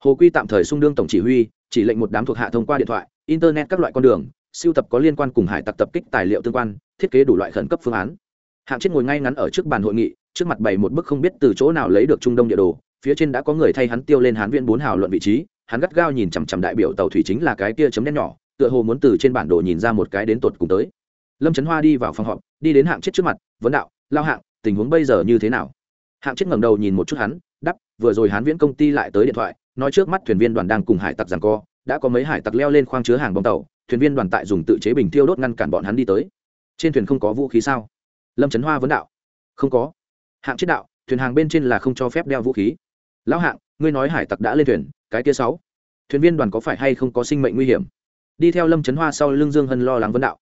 Hồ quy tạm thời xung đương tổng chỉ huy, chỉ lệnh một đám thuộc hạ thông qua điện thoại, internet các loại con đường, siêu tập có liên quan cùng hải tặc tập kích tài liệu tương quan, thiết kế đủ loại khẩn cấp phương án. Hạng chết ngồi ngay ngắn ở trước bàn hội nghị, trước mặt bày một bức không biết từ chỗ nào lấy được trung đông địa đồ, phía trên đã có người thay hắn tiêu lên hán viên bốn hào luận vị trí, hắn gắt gao nhìn chằm chằm đại biểu tàu thủy chính là cái kia chấm đen nhỏ, tựa hồ muốn từ trên bản đồ nhìn ra một cái đến tột cùng tới lâm trấn hoa đi vào phòng họp, đi đến hạng chết trước mặt, vấn đạo, lao hạng, tình huống bây giờ như thế nào? Hạng chết ngẩng đầu nhìn một chút hắn đắp vừa rồi hán viễn công ty lại tới điện thoại, nói trước mắt thuyền viên đoàn đang cùng hải tặc rằng co, đã có mấy hải tặc leo lên khoang chứa hàng bong tàu, thuyền viên đoàn tại dùng tự chế bình tiêu đốt ngăn cản bọn hắn đi tới. Trên thuyền không có vũ khí sao? Lâm trấn hoa vấn đạo. Không có. Hạng chết đạo, thuyền hàng bên trên là không cho phép đeo vũ khí. Lão hạng, ngươi nói hải tặc đã lên thuyền, cái kia sáu, thuyền viên đoàn có phải hay không có sinh mệnh nguy hiểm? Đi theo lâm trấn hoa sau lưng dương hân lo lắng vấn đạo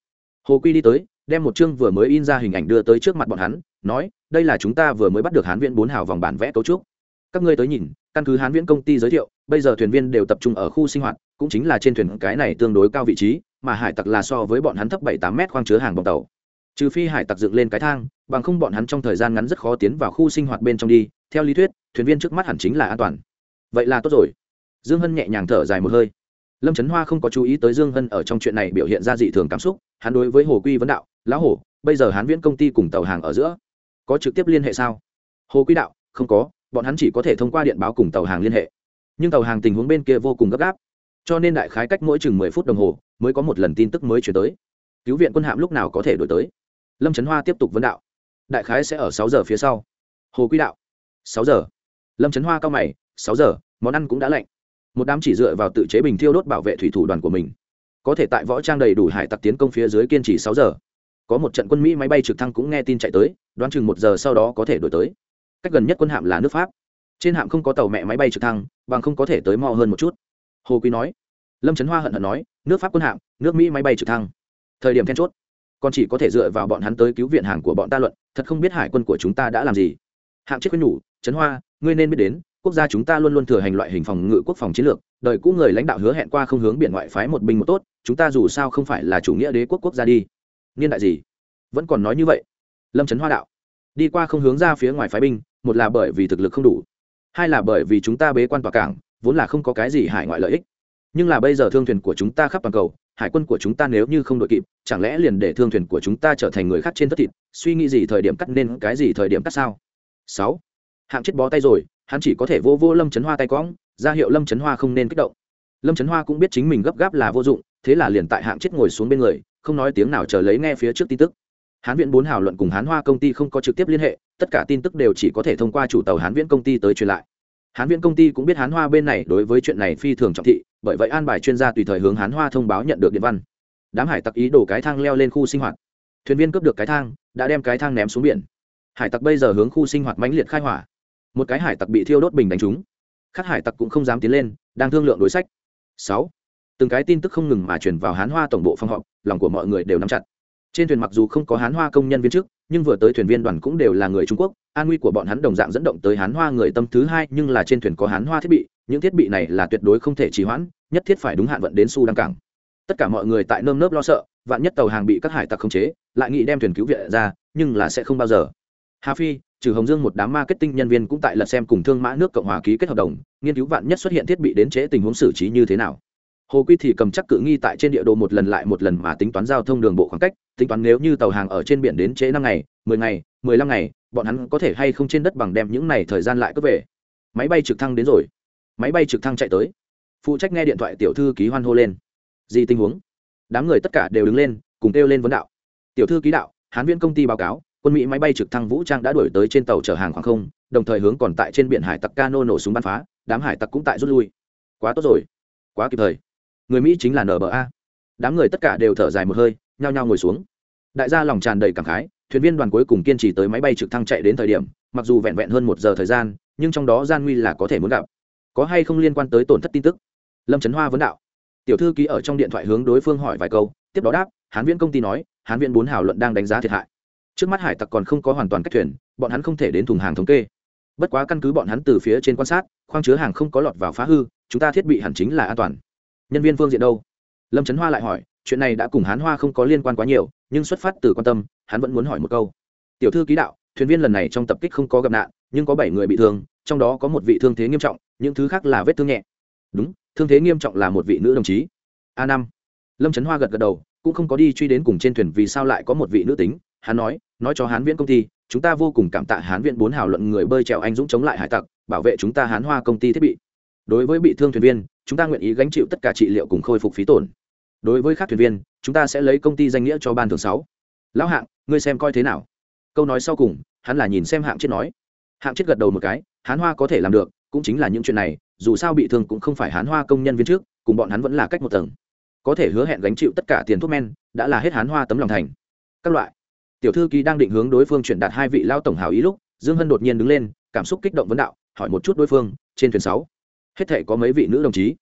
hồ quy đi tới, đem một chương vừa mới in ra hình ảnh đưa tới trước mặt bọn hắn, nói, đây là chúng ta vừa mới bắt được hán viễn bốn hào vòng bản vẽ cấu trúc. Các ngươi tới nhìn, căn cứ hán viễn công ty giới thiệu, bây giờ thuyền viên đều tập trung ở khu sinh hoạt, cũng chính là trên thuyền cái này tương đối cao vị trí, mà hải tặc là so với bọn hắn thấp bảy tám mét khoang chứa hàng bọc tàu. Trừ phi hải tặc dựng lên cái thang, bằng không bọn hắn trong thời gian ngắn rất khó tiến vào khu sinh hoạt bên trong đi, theo lý thuyết, thuyền viên trước mắt hẳn chính là an toàn. Vậy là tốt rồi. Dương hân nhẹ nhàng thở dài một hơi lâm trấn hoa không có chú ý tới dương hân ở trong chuyện này biểu hiện ra dị thường cảm xúc, hắn đối với hồ quy vấn đạo, lão hồ bây giờ hắn viễn công ty cùng tàu hàng ở giữa, có trực tiếp liên hệ sao? Hồ quy đạo, không có, bọn hắn chỉ có thể thông qua điện báo cùng tàu hàng liên hệ. Nhưng tàu hàng tình huống bên kia vô cùng gấp gáp, cho nên đại khái cách mỗi chừng mười phút đồng hồ mới có một lần tin tức mới chuyển tới. Cứu viện quân hạm lúc nào có thể đổi tới? Lâm trấn hoa tiếp tục vấn đạo, đại khái sẽ ở sáu giờ phía sau. Hồ quy đạo, sáu giờ. Lâm trấn hoa cao mày, sáu giờ, món ăn cũng đã lạnh một đám chỉ dựa vào tự chế bình thiêu đốt bảo vệ thủy thủ đoàn của mình. Có thể tại võ trang đầy đủ hải tặc tiến công phía dưới kiên trì sáu giờ. Có một trận quân mỹ máy bay trực thăng cũng nghe tin chạy tới, đoán chừng một giờ sau đó có thể đổi tới. Cách gần nhất quân hạm là nước pháp. Trên hạm không có tàu mẹ máy bay trực thăng, bằng không có thể tới mò hơn một chút. Hồ quý nói. Lâm trấn hoa hận hận nói, nước pháp quân hạm, nước mỹ máy bay trực thăng. Thời điểm then chốt. Còn chỉ có thể dựa vào bọn hắn tới cứu viện hàng của bọn ta luận, thật không biết hải quân của chúng ta đã làm gì. Hạng chết quyết nhủ, trấn hoa, ngươi nên biết đến quốc gia chúng ta luôn luôn thừa hành loại hình phòng ngự quốc phòng chiến lược, đời cũ người lãnh đạo hứa hẹn qua không hướng biển ngoại phái một binh một tốt, chúng ta dù sao không phải là chủ nghĩa đế quốc quốc gia đi. Niên đại gì? Vẫn còn nói như vậy. Lâm trấn hoa đạo. Đi qua không hướng ra phía ngoài phái binh, một là bởi vì thực lực không đủ, hai là bởi vì chúng ta bế quan tòa cảng, vốn là không có cái gì hải ngoại lợi ích. Nhưng là bây giờ thương thuyền của chúng ta khắp toàn cầu, hải quân của chúng ta nếu như không đội kịp, chẳng lẽ liền để thương thuyền của chúng ta trở thành người khác trên thất thịt? Suy nghĩ gì thời điểm cắt nên cái gì thời điểm cắt sao? Sáu. Hạng chết bó tay rồi hắn chỉ có thể vô vô lâm chấn hoa tay cõng, ra hiệu lâm chấn hoa không nên kích động. Lâm chấn hoa cũng biết chính mình gấp gáp là vô dụng, thế là liền tại hạng chết ngồi xuống bên người, không nói tiếng nào chờ lấy nghe phía trước tin tức. Hán viễn bốn hào luận cùng hán hoa công ty không có trực tiếp liên hệ, tất cả tin tức đều chỉ có thể thông qua chủ tàu hán viễn công ty tới truyền lại. Hán viễn công ty cũng biết hán hoa bên này đối với chuyện này phi thường trọng thị, bởi vậy an bài chuyên gia tùy thời hướng hán hoa thông báo nhận được điện văn. Đám hải tặc ý đổ cái thang leo lên khu sinh hoạt. Thuyền viên cướp được cái thang, đã đem cái thang ném xuống biển. Hải tặc bây giờ hướng khu sinh hoạt mãnh liệt khai hỏa một cái hải tặc bị thiêu đốt bình đánh trúng. Khác hải tặc cũng không dám tiến lên, đang thương lượng đối sách. Sáu, từng cái tin tức không ngừng mà truyền vào hán hoa tổng bộ phòng họp, lòng của mọi người đều nắm chặt. Trên thuyền mặc dù không có hán hoa công nhân viên chức, nhưng vừa tới thuyền viên đoàn cũng đều là người trung quốc, an nguy của bọn hắn đồng dạng dẫn động tới hán hoa người tâm thứ hai, nhưng là trên thuyền có hán hoa thiết bị, những thiết bị này là tuyệt đối không thể trì hoãn, nhất thiết phải đúng hạn vận đến su đăng cảng. Tất cả mọi người tại nơm nớp lo sợ, vạn nhất tàu hàng bị các hải tặc khống chế, lại nghĩ đem thuyền cứu viện ra, nhưng là sẽ không bao giờ hà phi, trừ hồng dương một đám marketing nhân viên cũng tại lật xem cùng thương mã nước cộng hòa ký kết hợp đồng, nghiên cứu vạn nhất xuất hiện thiết bị đến chế tình huống xử trí như thế nào. Hồ quy thì cầm chắc cự nghi tại trên địa đồ một lần lại một lần mà tính toán giao thông đường bộ khoảng cách, tính toán nếu như tàu hàng ở trên biển đến trễ năm ngày, mười ngày, mười lăm ngày, bọn hắn có thể hay không trên đất bằng đem những này thời gian lại cướp về. Máy bay trực thăng đến rồi. Máy bay trực thăng chạy tới. Phụ trách nghe điện thoại tiểu thư ký hoan hô lên. Gì tình huống? Đám người tất cả đều đứng lên, cùng kêu lên vấn đạo. Tiểu thư ký đạo, hán viên công ty báo cáo quân mỹ máy bay trực thăng vũ trang đã đuổi tới trên tàu chở hàng khoảng không, đồng thời hướng còn tại trên biển hải tặc cano nổ súng bắn phá, đám hải tặc cũng tại rút lui. Quá tốt rồi. Quá kịp thời. Người mỹ chính là nba đám người tất cả đều thở dài một hơi, nhao nhao ngồi xuống. Đại gia lòng tràn đầy cảm khái, thuyền viên đoàn cuối cùng kiên trì tới máy bay trực thăng chạy đến thời điểm, mặc dù vẹn vẹn hơn một giờ thời gian, nhưng trong đó gian nguy là có thể muốn gặp. Có hay không liên quan tới tổn thất tin tức? Lâm trấn hoa vấn đạo. Tiểu thư ký ở trong điện thoại hướng đối phương hỏi vài câu, tiếp đó đáp, hán viễn công ty nói, hán viễn bốn hào luận đang đánh giá thiệt hại trước mắt hải tặc còn không có hoàn toàn cách thuyền, bọn hắn không thể đến thùng hàng thống kê. Bất quá căn cứ bọn hắn từ phía trên quan sát, khoang chứa hàng không có lọt vào phá hư, chúng ta thiết bị hẳn chính là an toàn. Nhân viên phương diện đâu? Lâm trấn hoa lại hỏi, chuyện này đã cùng hán hoa không có liên quan quá nhiều, nhưng xuất phát từ quan tâm, hắn vẫn muốn hỏi một câu. Tiểu thư ký đạo, thuyền viên lần này trong tập kích không có gặp nạn, nhưng có bảy người bị thương, trong đó có một vị thương thế nghiêm trọng, những thứ khác là vết thương nhẹ. Đúng, thương thế nghiêm trọng là một vị nữ đồng chí. A năm. Lâm trấn hoa gật gật đầu, cũng không có đi truy đến cùng trên thuyền vì sao lại có một vị nữ tính, hắn nói nói cho hán viễn công ty, chúng ta vô cùng cảm tạ hán viễn bốn hào luận người bơi trèo anh dũng chống lại hải tặc, bảo vệ chúng ta hán hoa công ty thiết bị. Đối với bị thương thuyền viên, chúng ta nguyện ý gánh chịu tất cả trị liệu cùng khôi phục phí tổn. Đối với các thuyền viên, chúng ta sẽ lấy công ty danh nghĩa cho ban thường sáu. Lão hạng, ngươi xem coi thế nào? Câu nói sau cùng, hắn là nhìn xem hạng chết nói. Hạng chết gật đầu một cái, hán hoa có thể làm được, cũng chính là những chuyện này, dù sao bị thương cũng không phải hán hoa công nhân viên trước, cùng bọn hắn vẫn là cách một tầng. Có thể hứa hẹn gánh chịu tất cả tiền thuốc men, đã là hết hán hoa tấm lòng thành. Các loại tiểu thư ký đang định hướng đối phương chuyển đạt hai vị lao tổng hào ý lúc, dương hân đột nhiên đứng lên, cảm xúc kích động vấn đạo, hỏi một chút đối phương, trên thuyền sáu, hết thể có mấy vị nữ đồng chí?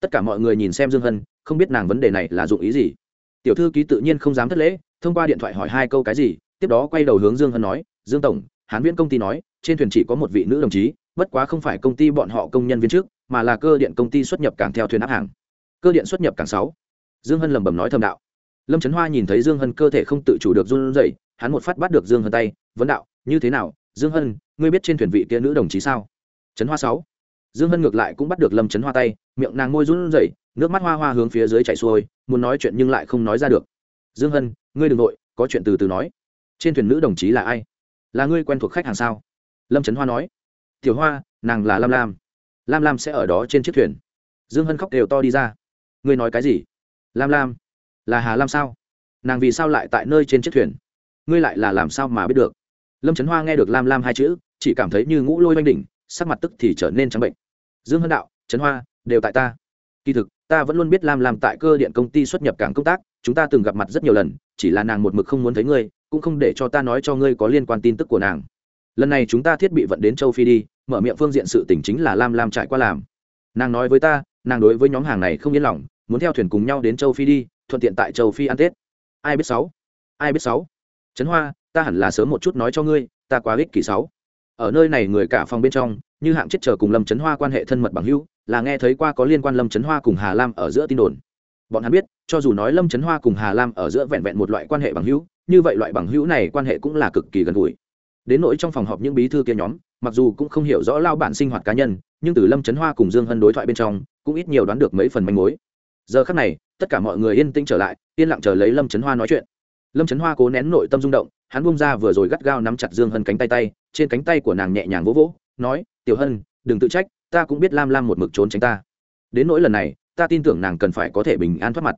Tất cả mọi người nhìn xem dương hân, không biết nàng vấn đề này là dụng ý gì. Tiểu thư ký tự nhiên không dám thất lễ, thông qua điện thoại hỏi hai câu cái gì, tiếp đó quay đầu hướng dương hân nói, dương tổng, hán viễn công ty nói, trên thuyền chỉ có một vị nữ đồng chí, bất quá không phải công ty bọn họ công nhân viên trước, mà là cơ điện công ty xuất nhập cảng theo thuyền áp hàng. Cơ điện xuất nhập cảng sáu. Dương hân lẩm bẩm nói thầm đạo lâm trấn hoa nhìn thấy dương hân cơ thể không tự chủ được run rẩy, hắn một phát bắt được dương hân tay, vấn đạo, như thế nào? Dương hân, ngươi biết trên thuyền vị kia nữ đồng chí sao? Trấn hoa sáu. Dương hân ngược lại cũng bắt được lâm trấn hoa tay, miệng nàng môi run rẩy, nước mắt hoa hoa hướng phía dưới chảy xuôi, muốn nói chuyện nhưng lại không nói ra được. Dương hân, ngươi đ ừ n g nội có chuyện từ từ nói. Trên thuyền nữ đồng chí là ai? Là ngươi quen thuộc khách hàng sao? Lâm trấn hoa nói. Tiểu hoa, nàng là lam lam. Lam lam sẽ ở đó trên chiếc thuyền. Dương hân khóc đều to đi ra. Ngươi nói cái gì? Lam lam là hà lam sao nàng vì sao lại tại nơi trên chiếc thuyền ngươi lại là làm sao mà biết được lâm trấn hoa nghe được lam lam hai chữ chỉ cảm thấy như ngũ lôi oanh đỉnh, sắc mặt tức thì trở nên trắng bệnh. Dương hân đạo, trấn hoa, đều tại ta. Kỳ thực, ta vẫn luôn biết lam lam tại cơ điện công ty xuất nhập cảng công tác, chúng ta từng gặp mặt rất nhiều lần, chỉ là nàng một mực không muốn thấy ngươi, cũng không để cho ta nói cho ngươi có liên quan tin tức của nàng. Lần này chúng ta thiết bị vận đến châu phi đi, mở miệng phương diện sự tỉnh chính là lam lam trải qua làm. Nàng nói với ta, nàng đối với nhóm hàng này không yên lòng, muốn theo thuyền cùng nhau đến châu phi đi thuận tiện tại châu phi ăn tết. Ai biết sáu? Ai biết sáu? Trấn hoa, ta hẳn là sớm một chút nói cho ngươi, ta quá ích kỷ sáu. Ở nơi này người cả phòng bên trong, như hạng chết chờ cùng lâm trấn hoa quan hệ thân mật bằng hữu, là nghe thấy qua có liên quan lâm trấn hoa cùng hà lam ở giữa tin đồn. Bọn hắn biết, cho dù nói lâm trấn hoa cùng hà lam ở giữa vẹn vẹn một loại quan hệ bằng hữu, như vậy loại bằng hữu này quan hệ cũng là cực kỳ gần gũi. Đến nỗi trong phòng họp những bí thư kia nhóm, mặc dù cũng không hiểu rõ lao bản sinh hoạt cá nhân, nhưng từ lâm trấn hoa cùng dương hân đối thoại bên trong, cũng ít nhiều đoán được mấy phần manh mối. Giờ khắc này tất cả mọi người yên tĩnh trở lại, yên lặng chờ lấy lâm trấn hoa nói chuyện. Lâm trấn hoa cố nén nội tâm rung động, hắn bung ra vừa rồi gắt gao nắm chặt dương hân cánh tay tay, trên cánh tay của nàng nhẹ nhàng vỗ vỗ, nói, tiểu hân, đừng tự trách, ta cũng biết lam lam một mực trốn tránh ta. Đến nỗi lần này, ta tin tưởng nàng cần phải có thể bình an thoát mặt.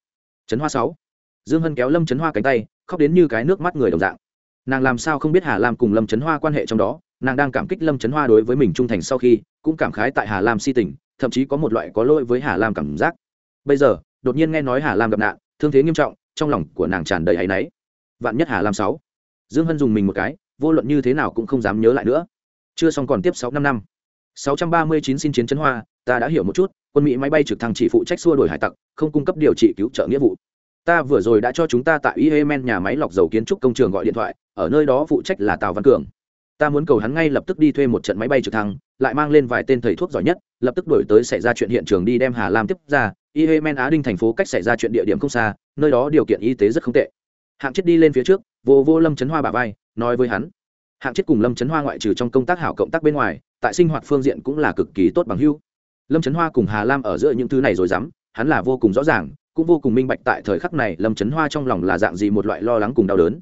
Trấn hoa sáu. Dương hân kéo lâm trấn hoa cánh tay, khóc đến như cái nước mắt người đồng dạng. Nàng làm sao không biết hà lam cùng lâm trấn hoa quan hệ trong đó, nàng đang cảm kích lâm trấn hoa đối với mình trung thành sau khi, cũng cảm khái tại hà lam si tình, thậm chí có một loại có lỗi với hà lam cảm giác. Bây giờ đột nhiên nghe nói hà lam gặp nạn, thương thế nghiêm trọng, trong lòng của nàng tràn đầy áy náy. Vạn nhất hà lam sáu, dương hân dùng mình một cái, vô luận như thế nào cũng không dám nhớ lại nữa. Chưa xong còn tiếp sáu năm năm. Sáu trăm ba mươi chín xin chiến chấn hoa, ta đã hiểu một chút, quân mỹ máy bay trực thăng chỉ phụ trách xua đổi hải tặc, không cung cấp điều trị cứu trợ nghĩa vụ. Ta vừa rồi đã cho chúng ta tại yemen nhà máy lọc dầu kiến trúc công trường gọi điện thoại, ở nơi đó phụ trách là tào văn cường. Ta muốn cầu hắn ngay lập tức đi thuê một trận máy bay trực thăng, lại mang lên vài tên thầy thuốc giỏi nhất, lập tức đổi tới xảy ra chuyện hiện trường đi đem hà lam tiếp ra yemen á đinh thành phố cách xảy ra chuyện địa điểm không xa, nơi đó điều kiện y tế rất không tệ. Hạng chết đi lên phía trước, vô vô lâm trấn hoa bà vai, nói với hắn. Hạng chết cùng lâm trấn hoa ngoại trừ trong công tác hảo cộng tác bên ngoài, tại sinh hoạt phương diện cũng là cực kỳ tốt bằng hưu lâm trấn hoa cùng hà lam ở giữa những thứ này rồi dám, hắn là vô cùng rõ ràng, cũng vô cùng minh bạch tại thời khắc này lâm trấn hoa trong lòng là dạng gì một loại lo lắng cùng đau đớn.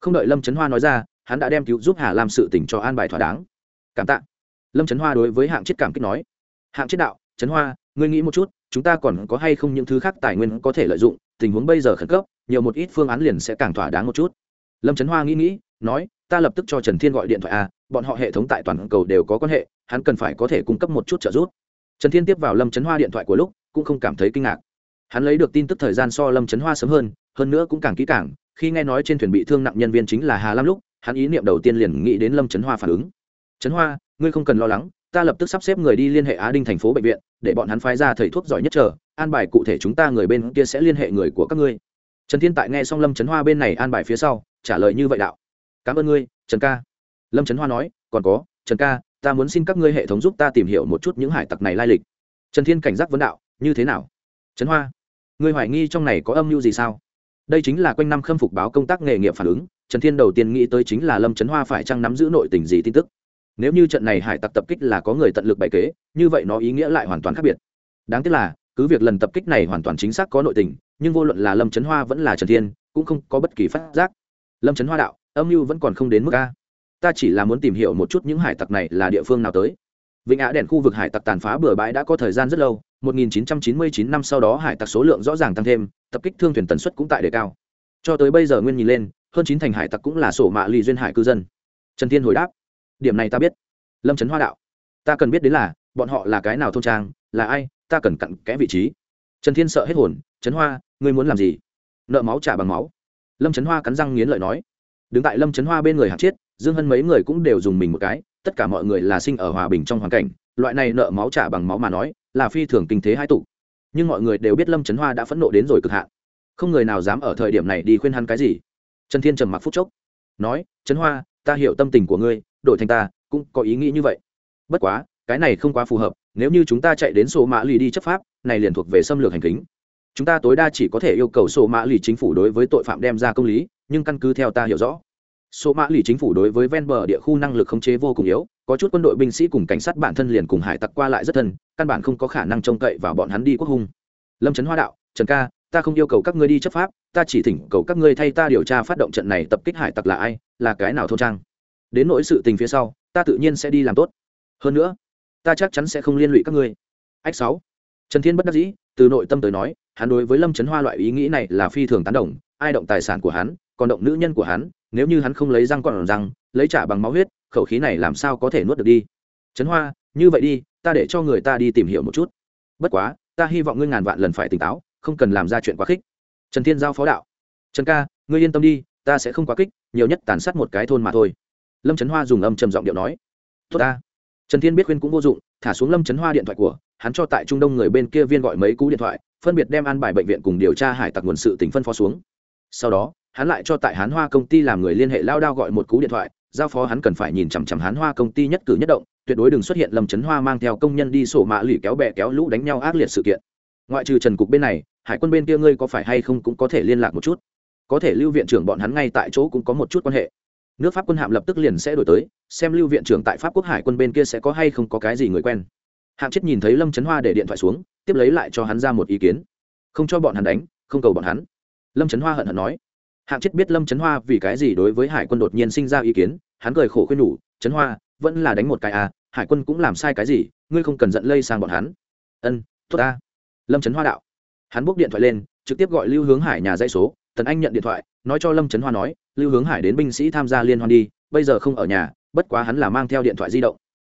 Không đợi lâm trấn hoa nói ra, hắn đã đem cứu giúp hà lam sự tỉnh cho an bài thỏa đáng. Cảm tạ. Lâm trấn hoa đối với hạng chết cảm kích nói. Hạng chết đạo trấn hoa, ngươi nghĩ một chút chúng ta còn có hay không những thứ khác tài nguyên có thể lợi dụng, tình huống bây giờ khẩn cấp, nhiều một ít phương án liền sẽ càng thỏa đáng một chút. Lâm trấn hoa nghĩ nghĩ, nói, ta lập tức cho trần thiên gọi điện thoại a bọn họ hệ thống tại toàn cầu đều có quan hệ, hắn cần phải có thể cung cấp một chút trợ giúp. Trần thiên tiếp vào lâm trấn hoa điện thoại của lúc, cũng không cảm thấy kinh ngạc. Hắn lấy được tin tức thời gian so lâm trấn hoa sớm hơn hơn nữa cũng càng kỹ càng, khi nghe nói trên thuyền bị thương nặng nhân viên chính là hà lam lúc, hắn ý niệm đầu tiên liền nghĩ đến lâm trấn hoa phản ứng. Trấn hoa, ngươi không cần lo lắng ta lập tức sắp xếp người đi liên hệ á đinh thành phố bệnh viện, để bọn hắn phái ra thầy thuốc giỏi nhất chờ, an bài cụ thể chúng ta người bên kia sẽ liên hệ người của các ngươi. Trần thiên tại nghe xong lâm trấn hoa bên này an bài phía sau, trả lời như vậy đạo. Cảm ơn ngươi, trần ca. Lâm trấn hoa nói, còn có, trần ca, ta muốn xin các ngươi hệ thống giúp ta tìm hiểu một chút những hải tặc này lai lịch. Trần thiên cảnh giác vấn đạo, như thế nào? Trấn hoa, ngươi hoài nghi trong này có âm mưu gì sao? Đây chính là quanh năm khâm phục báo công tác nghề nghiệp phản ứng, trần thiên đầu tiên nghĩ tới chính là lâm trấn hoa phải chăng nắm giữ nội tình gì tin tức nếu như trận này hải tặc tập kích là có người tận lực bày kế, như vậy nó ý nghĩa lại hoàn toàn khác biệt. Đáng tiếc là, cứ việc lần tập kích này hoàn toàn chính xác có nội tình, nhưng vô luận là lâm trấn hoa vẫn là trần thiên, cũng không có bất kỳ phát giác. Lâm trấn hoa đạo, âm mưu vẫn còn không đến mức a. Ta chỉ là muốn tìm hiểu một chút những hải tặc này là địa phương nào tới. Vịnh á đèn khu vực hải tặc tàn phá bừa bãi đã có thời gian rất lâu 1999 năm sau đó hải tặc số lượng rõ ràng tăng thêm, tập kích thương thuyền tần suất cũng tại đề cao. Cho tới bây giờ nguyên nhìn lên, hơn chín thành hải tặc cũng là sổ mạ lì duyên hải cư dân. Trần thiên hồi đáp điểm này ta biết. Lâm trấn hoa đạo, ta cần biết đến là, bọn họ là cái nào thôn trang, là ai, ta cần cặn kẽ vị trí. Trần thiên sợ hết hồn trấn hoa, ngươi muốn làm gì? Nợ máu trả bằng máu. Lâm trấn hoa cắn răng nghiến lợi nói, đứng tại lâm trấn hoa bên người hạt chết, dương hân mấy người cũng đều dùng mình một cái, tất cả mọi người là sinh ở hòa bình trong hoàn cảnh, loại này nợ máu trả bằng máu mà nói, là phi thường kinh thế hai tụ. Nhưng mọi người đều biết lâm trấn hoa đã phẫn nộ đến rồi cực hạn. Không người nào dám ở thời điểm này đi khuyên hắn cái gì. Trần thiên trầm mặc phút chốc, nói trấn hoa, ta hiểu tâm tình của ngươi đổi thành ta, cũng có ý nghĩ như vậy. Bất quá, cái này không quá phù hợp, nếu như chúng ta chạy đến sổ mã lì đi chấp pháp, này liền thuộc về xâm lược hành kính. Chúng ta tối đa chỉ có thể yêu cầu sổ mã lì chính phủ đối với tội phạm đem ra công lý, nhưng căn cứ theo ta hiểu rõ số mã lì chính phủ đối với ven bờ địa khu năng lực khống chế vô cùng yếu, có chút quân đội binh sĩ cùng cảnh sát bản thân liền cùng hải tặc qua lại rất thân, căn bản không có khả năng trông cậy vào bọn hắn đi quốc hung. Lâm trấn hoa đạo, trần ca, ta không yêu cầu các ngươi đi chấp pháp, ta chỉ thỉnh cầu các ngươi thay ta điều tra phát động trận này tập kích hải tặc là ai, là cái nào thôn trang? Đến nỗi sự tình phía sau, ta tự nhiên sẽ đi làm tốt. Hơn nữa, ta chắc chắn sẽ không liên lụy các ngươi. Ách sáu. Trần thiên bất đắc dĩ, từ nội tâm tới nói, hắn đối với lâm trấn hoa loại ý nghĩ này là phi thường tán đồng, ai động tài sản của hắn, còn động nữ nhân của hắn, nếu như hắn không lấy răng còn răng, lấy trả bằng máu huyết, khẩu khí này làm sao có thể nuốt được đi? Trấn hoa, như vậy đi, ta để cho người ta đi tìm hiểu một chút. Bất quá, ta hy vọng ngươi ngàn vạn lần phải tỉnh táo, không cần làm ra chuyện quá khích. Trần thiên giao phó đạo. Trần ca, ngươi yên tâm đi, ta sẽ không quá kích nhiều nhất tàn sát một cái thôn mà thôi lâm trấn hoa dùng âm trầm giọng điệu nói, tốt ta. Trần thiên biết khuyên cũng vô dụng, thả xuống lâm trấn hoa điện thoại của, hắn cho tại trung đông người bên kia viên gọi mấy cú điện thoại, phân biệt đem an bài bệnh viện cùng điều tra hải tặc nguồn sự tỉnh phân phó xuống. Sau đó, hắn lại cho tại hán hoa công ty làm người liên hệ lao đao gọi một cú điện thoại, giao phó hắn cần phải nhìn chằm chằm hán hoa công ty nhất cử nhất động, tuyệt đối đừng xuất hiện lâm trấn hoa mang theo công nhân đi sổ mạ lỉ kéo bè kéo lũ đánh nhau ác liệt sự kiện. Ngoại trừ trần cục bên này, hải quân bên kia ngươi có phải hay không cũng có thể liên lạc một chút. Có thể lưu viện trưởng bọn hắn ngay tại chỗ cũng có một chút quan hệ nước pháp quân hạm lập tức liền sẽ đổi tới, xem lưu viện trưởng tại pháp quốc hải quân bên kia sẽ có hay không có cái gì người quen. Hạng chết nhìn thấy lâm trấn hoa để điện thoại xuống, tiếp lấy lại cho hắn ra một ý kiến. Không cho bọn hắn đánh, không cầu bọn hắn. Lâm trấn hoa hận hận nói. Hạng chết biết lâm trấn hoa vì cái gì đối với hải quân đột nhiên sinh ra ý kiến, hắn cười khổ khuyên nhủ trấn hoa, vẫn là đánh một cái à hải quân cũng làm sai cái gì, ngươi không cần giận lây sang bọn hắn. Ân, tốt ta. Lâm trấn hoa đạo. Hắn bốc điện thoại lên, trực tiếp gọi lưu hướng hải nhà dây số tần anh nhận điện thoại, nói cho lâm trấn hoa nói, lưu hướng hải đến binh sĩ tham gia liên hoan đi, bây giờ không ở nhà, bất quá hắn là mang theo điện thoại di động.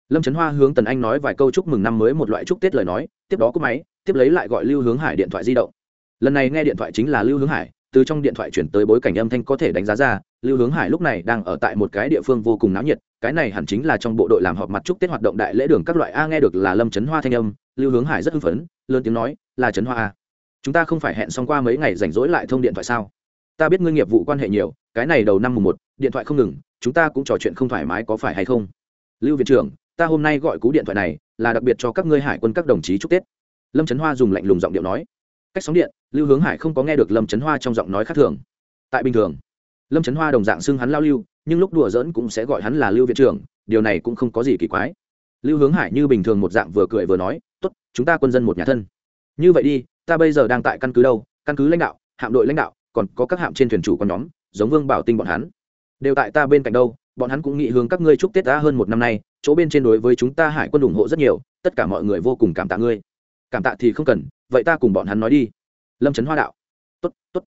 Lâm trấn hoa hướng tần anh nói vài câu chúc mừng năm mới một loại chúc tết lời nói, tiếp đó cúp máy, tiếp lấy lại gọi lưu hướng hải điện thoại di động. Lần này nghe điện thoại chính là lưu hướng hải, từ trong điện thoại chuyển tới bối cảnh âm thanh có thể đánh giá ra, lưu hướng hải lúc này đang ở tại một cái địa phương vô cùng náo nhiệt, cái này hẳn chính là trong bộ đội làm họp mặt chúc tết hoạt động đại lễ đường các loại, a, nghe được là lâm trấn hoa thanh âm, lưu hướng hải rất hưng phấn, lớn tiếng nói, là trấn hoa a chúng ta không phải hẹn xong qua mấy ngày rảnh rỗi lại thông điện thoại sao? Ta biết ngươi nghiệp vụ quan hệ nhiều, cái này đầu năm mùng một, điện thoại không ngừng, chúng ta cũng trò chuyện không thoải mái có phải hay không? Lưu viện trưởng, ta hôm nay gọi cú điện thoại này, là đặc biệt cho các ngươi hải quân các đồng chí chúc tết. Lâm trấn hoa dùng lạnh lùng giọng điệu nói. Cách sóng điện, lưu hướng hải không có nghe được lâm trấn hoa trong giọng nói khác thường. Tại bình thường, lâm trấn hoa đồng dạng xưng hắn lao lưu, nhưng lúc đùa giỡn cũng sẽ gọi hắn là lưu viện trưởng, điều này cũng không có gì kỳ quái. Lưu hướng hải như bình thường một dạng vừa cười vừa nói, tốt, chúng ta quân dân một nhà thân. Như vậy đi ta bây giờ đang tại căn cứ đâu? Căn cứ lãnh đạo, hạm đội lãnh đạo, còn có các hạm trên thuyền chủ con nhóm, giống vương bảo tinh bọn hắn. Đều tại ta bên cạnh đâu, bọn hắn cũng nghĩ hướng các ngươi chúc tết ta hơn một năm nay, chỗ bên trên đối với chúng ta hải quân ủng hộ rất nhiều, tất cả mọi người vô cùng cảm tạ ngươi. Cảm tạ thì không cần, vậy ta cùng bọn hắn nói đi. Lâm trấn hoa đạo. Tốt tốt.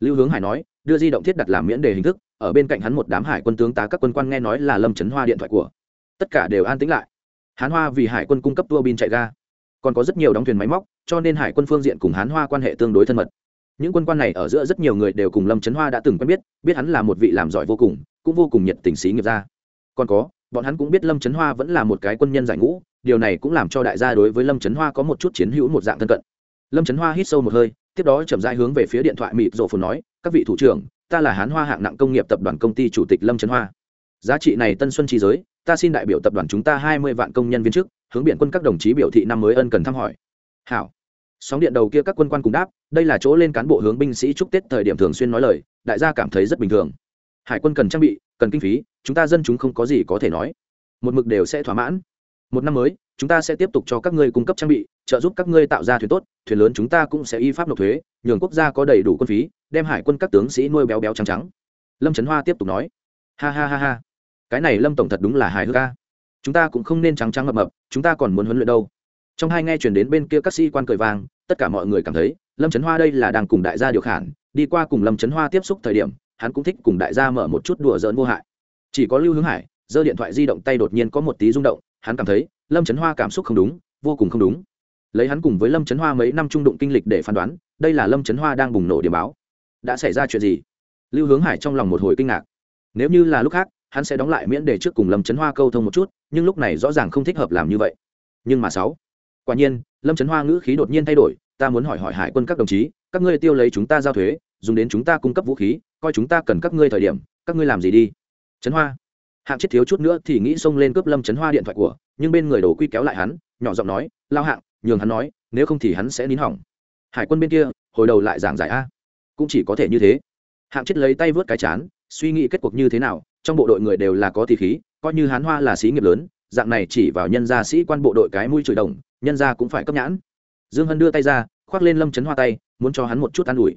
Lưu hướng hải nói, đưa di động thiết đặt làm miễn đề hình thức, ở bên cạnh hắn một đám hải quân tướng tá các quân quan nghe nói là lâm trấn hoa điện thoại của. Tất cả đều an tĩnh lại. Hán hoa vì hải quân cung cấp tua bin chạy ga còn có rất nhiều đóng thuyền máy móc, cho nên hải quân phương diện cùng hán hoa quan hệ tương đối thân mật. Những quân quan này ở giữa rất nhiều người đều cùng lâm trấn hoa đã từng quen biết biết hắn là một vị làm giỏi vô cùng, cũng vô cùng nhiệt tình xí nghiệp ra còn có, bọn hắn cũng biết lâm trấn hoa vẫn là một cái quân nhân giải ngũ, điều này cũng làm cho đại gia đối với lâm trấn hoa có một chút chiến hữu một dạng thân cận. Lâm trấn hoa hít sâu một hơi, tiếp đó chậm rãi hướng về phía điện thoại mịt rộ phồn nói, các vị thủ trưởng, ta là hán hoa hạng nặng công nghiệp tập đoàn công ty chủ tịch lâm trấn hoa. Giá trị này tân xuân chi giới, ta xin đại biểu tập đoàn chúng ta hai mươi vạn công nhân viên chức hướng biển quân các đồng chí biểu thị năm mới ân cần thăm hỏi. Hảo. Sóng điện đầu kia các quân quan cùng đáp, đây là chỗ lên cán bộ hướng binh sĩ chúc tết thời điểm thường xuyên nói lời, đại gia cảm thấy rất bình thường. Hải quân cần trang bị, cần kinh phí, chúng ta dân chúng không có gì có thể nói. Một mực đều sẽ thỏa mãn. Một năm mới, chúng ta sẽ tiếp tục cho các ngươi cung cấp trang bị, trợ giúp các ngươi tạo ra thuyền tốt, thuyền lớn chúng ta cũng sẽ y pháp nộp thuế, nhường quốc gia có đầy đủ quân phí, đem hải quân các tướng sĩ nuôi béo béo trắng trắng. Lâm trấn hoa tiếp tục nói. Ha ha ha ha. Cái này lâm tổng thật đúng là hài hước ca chúng ta cũng không nên trắng trắng mập mập, chúng ta còn muốn huấn luyện đâu. Trong hai nghe chuyển đến bên kia các sĩ quan cười vang, tất cả mọi người cảm thấy, lâm trấn hoa đây là đang cùng đại gia điều khản, đi qua cùng lâm trấn hoa tiếp xúc thời điểm, hắn cũng thích cùng đại gia mở một chút đùa giỡn vô hại. Chỉ có lưu hướng hải, giơ điện thoại di động tay đột nhiên có một tí rung động, hắn cảm thấy, lâm trấn hoa cảm xúc không đúng, vô cùng không đúng. Lấy hắn cùng với lâm trấn hoa mấy năm trung đụng kinh lịch để phán đoán, đây là lâm trấn hoa đang bùng nổ điểm báo. Đã xảy ra chuyện gì? Lưu hướng hải trong lòng một hồi kinh ngạc. Nếu như là lúc khác hắn sẽ đóng lại miễn để trước cùng lâm trấn hoa câu thông một chút, nhưng lúc này rõ ràng không thích hợp làm như vậy. Nhưng mà sáu, quả nhiên, lâm trấn hoa ngữ khí đột nhiên thay đổi, ta muốn hỏi hỏi hải quân các đồng chí, các ngươi tiêu lấy chúng ta giao thuế, dùng đến chúng ta cung cấp vũ khí, coi chúng ta cần các ngươi thời điểm, các ngươi làm gì đi? Trấn hoa, hạng chết thiếu chút nữa thì nghĩ xông lên cướp lâm trấn hoa điện thoại của, nhưng bên người đồ quy kéo lại hắn, nhỏ giọng nói, lao hạng, nhường hắn nói, nếu không thì hắn sẽ nín hỏng. Hải quân bên kia, hồi đầu lại giảng giải a, cũng chỉ có thể như thế. Hạng chết lấy tay vớt cái chán, suy nghĩ kết cuộc như thế nào trong bộ đội người đều là có thì khí, coi như hán hoa là sĩ nghiệp lớn, dạng này chỉ vào nhân gia sĩ quan bộ đội cái mũi chửi đồng, nhân gia cũng phải cấp nhãn. Dương hân đưa tay ra, khoác lên lâm chấn hoa tay, muốn cho hắn một chút an ủi.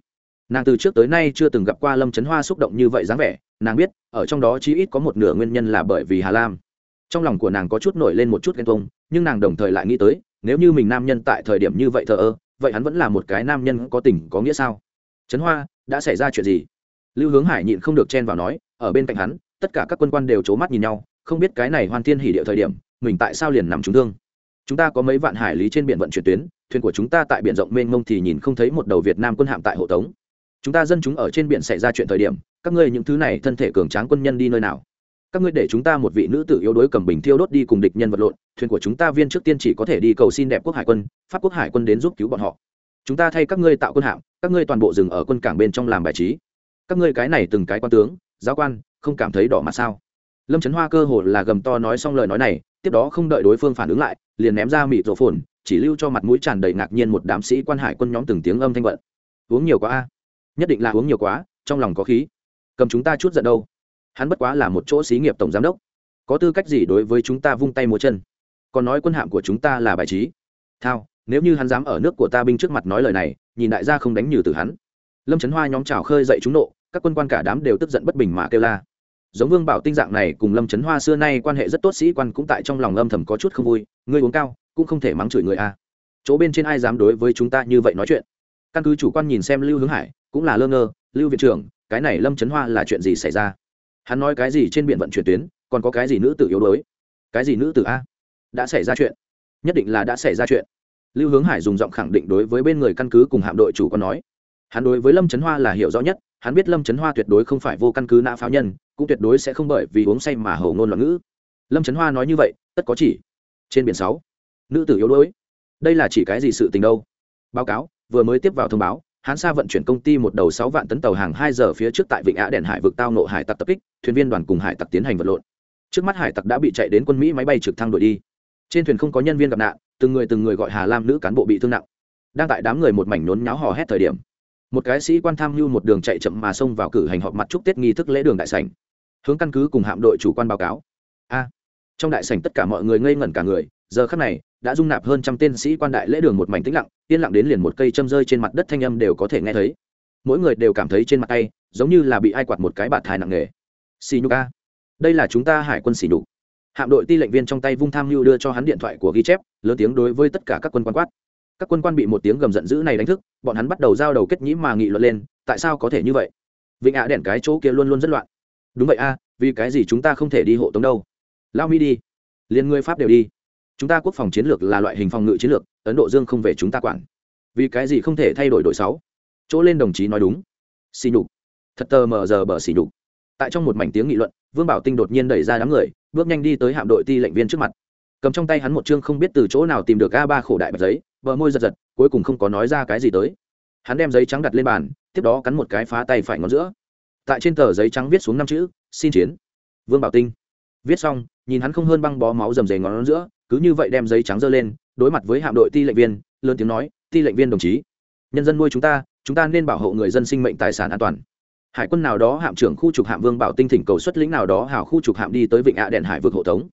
Nàng từ trước tới nay chưa từng gặp qua lâm chấn hoa xúc động như vậy dáng vẻ, nàng biết, ở trong đó chí ít có một nửa nguyên nhân là bởi vì hà lam. Trong lòng của nàng có chút nổi lên một chút ghen tuông, nhưng nàng đồng thời lại nghĩ tới, nếu như mình nam nhân tại thời điểm như vậy thờ ơ, vậy hắn vẫn là một cái nam nhân có tình, có nghĩa sao? Trấn hoa, đã xảy ra chuyện gì? Lưu hướng hải nhịn không được chen vào nói, ở bên cạnh hắn tất cả các quân quan đều c h ố mắt nhìn nhau, không biết cái này hoàn thiên hỉ địa thời điểm, mình tại sao liền nằm trúng thương. Chúng ta có mấy vạn hải lý trên biển vận chuyển tuyến, thuyền của chúng ta tại biển rộng mênh mông thì nhìn không thấy một đầu việt nam quân hạm tại hộ tống. Chúng ta dân chúng ở trên biển xảy ra chuyện thời điểm, các ngươi những thứ này thân thể cường tráng quân nhân đi nơi nào? Các ngươi để chúng ta một vị nữ tử yếu đuối cầm bình thiêu đốt đi cùng địch nhân vật lộn, thuyền của chúng ta viên trước tiên chỉ có thể đi cầu xin đẹp quốc hải quân, pháp quốc hải quân đến giúp cứu bọn họ. Chúng ta thay các ngươi tạo quân hạm, các ngươi toàn bộ dừng ở quân cảng bên trong làm bài trí. Các ngươi cái này từng cái quan tướng, giáo quan không cảm thấy đỏ mặt sao? Lâm trấn hoa cơ hồ là gầm to nói xong lời nói này, tiếp đó không đợi đối phương phản ứng lại, liền ném ra mịt rổ phồn, chỉ lưu cho mặt mũi tràn đầy ngạc nhiên một đám sĩ quan hải quân nhóm từng tiếng âm thanh vận. Uống nhiều quá a. Nhất định là uống nhiều quá, trong lòng có khí. Cầm chúng ta chút giận đâu. Hắn bất quá là một chỗ xí nghiệp tổng giám đốc. Có tư cách gì đối với chúng ta vung tay múa chân? Còn nói quân hạm của chúng ta là bài trí. Thao, nếu như hắn dám ở nước của ta binh trước mặt nói lời này, nhìn đại gia không đánh nhừ từ hắn. Lâm trấn hoa nhóm trào khơi dậy chúng nộ các quân quan cả đám đều tức giận bất bình mà kêu la. Giống vương bảo tinh dạng này cùng lâm trấn hoa xưa nay quan hệ rất tốt sĩ quan cũng tại trong lòng âm thầm có chút không vui, ngươi uống cao, cũng không thể mắng chửi người a. Chỗ bên trên ai dám đối với chúng ta như vậy nói chuyện? Căn cứ chủ quan nhìn xem lưu hướng hải, cũng là lơ ngơ, lưu viện trưởng, cái này lâm trấn hoa là chuyện gì xảy ra? Hắn nói cái gì trên biển vận chuyển tuyến, còn có cái gì nữ tử yếu đuối? Cái gì nữ tử a? Đã xảy ra chuyện. Nhất định là đã xảy ra chuyện. Lưu hướng hải dùng giọng khẳng định đối với bên người căn cứ cùng hạm đội chủ quan nói. Hắn đối với lâm trấn hoa là hiểu rõ nhất hắn biết lâm trấn hoa tuyệt đối không phải vô căn cứ nã pháo nhân, cũng tuyệt đối sẽ không bởi vì uống say mà hầu ngôn loạn ngữ. Lâm trấn hoa nói như vậy, tất có chỉ. Trên biển sáu, nữ tử yếu đuối. Đây là chỉ cái gì sự tình đâu? Báo cáo, vừa mới tiếp vào thông báo, hán sa vận chuyển công ty một đầu sáu vạn tấn tàu hàng hai giờ phía trước tại vịnh ạ đèn hải vực tao nộ hải tặc tập kích, thuyền viên đoàn cùng hải tặc tiến hành vật lộn. Trước mắt hải tặc đã bị chạy đến quân mỹ máy bay trực thăng đuổi đi. Trên thuyền không có nhân viên gặp nạn, từng người từng người gọi hà lam nữ cán bộ bị thương nặng. Đang tại đám người một mảnh nhốn nháo hò hét thời điểm một cái sĩ quan tham mưu một đường chạy chậm mà xông vào cử hành họp mặt chúc tết nghi thức lễ đường đại sảnh. Hướng căn cứ cùng hạm đội chủ quan báo cáo. A. Trong đại sảnh tất cả mọi người ngây ngẩn cả người, giờ khắc này, đã dung nạp hơn trăm tên sĩ quan đại lễ đường một mảnh tĩnh lặng, yên lặng đến liền một cây châm rơi trên mặt đất thanh âm đều có thể nghe thấy. Mỗi người đều cảm thấy trên mặt tay, giống như là bị ai quạt một cái bạt thai nặng nề. Xì nhục a. Đây là chúng ta hải quân xì nhục. Hạm đội ti lệnh viên trong tay vung tham mưu đưa cho hắn điện thoại của ghi chép, lớn tiếng đối với tất cả các quân quan quát các quân quan bị một tiếng gầm giận dữ này đánh thức, bọn hắn bắt đầu giao đầu kết nhĩ mà nghị luận lên, tại sao có thể như vậy? Vịnh ạ đèn cái chỗ kia luôn luôn rất loạn. Đúng vậy a, vì cái gì chúng ta không thể đi hộ tống đâu? Lao mi đi. Liên người pháp đều đi. Chúng ta quốc phòng chiến lược là loại hình phòng ngự chiến lược, ấn độ dương không về chúng ta quản. Vì cái gì không thể thay đổi đội sáu? Chỗ lên đồng chí nói đúng. Xì nhục. Thật tờ mờ giờ bờ xì nhục. Tại trong một mảnh tiếng nghị luận, vương bảo tinh đột nhiên đẩy ra đám người, bước nhanh đi tới hạm đội ti lệnh viên trước mặt. Cầm trong tay hắn một chương không biết từ chỗ nào tìm được a ba khổ đại bạch giấy bờ môi giật giật, cuối cùng không có nói ra cái gì tới. Hắn đem giấy trắng đặt lên bàn, tiếp đó cắn một cái phá tay phải ngón giữa. Tại trên tờ giấy trắng viết xuống năm chữ, xin chiến. Vương bảo tinh. Viết xong, nhìn hắn không hơn băng bó máu rầm rề ngón giữa, cứ như vậy đem giấy trắng dơ lên, đối mặt với hạm đội ti lệnh viên, lớn tiếng nói, ti lệnh viên đồng chí, nhân dân nuôi chúng ta chúng ta nên bảo hộ người dân sinh mệnh tài sản an toàn. Hải quân nào đó hạm trưởng khu trục hạm vương bảo tinh thỉnh cầu xuất lĩnh nào đó hào khu trục hạm đi tới vịnh ạ đèn hải vực hộ tống.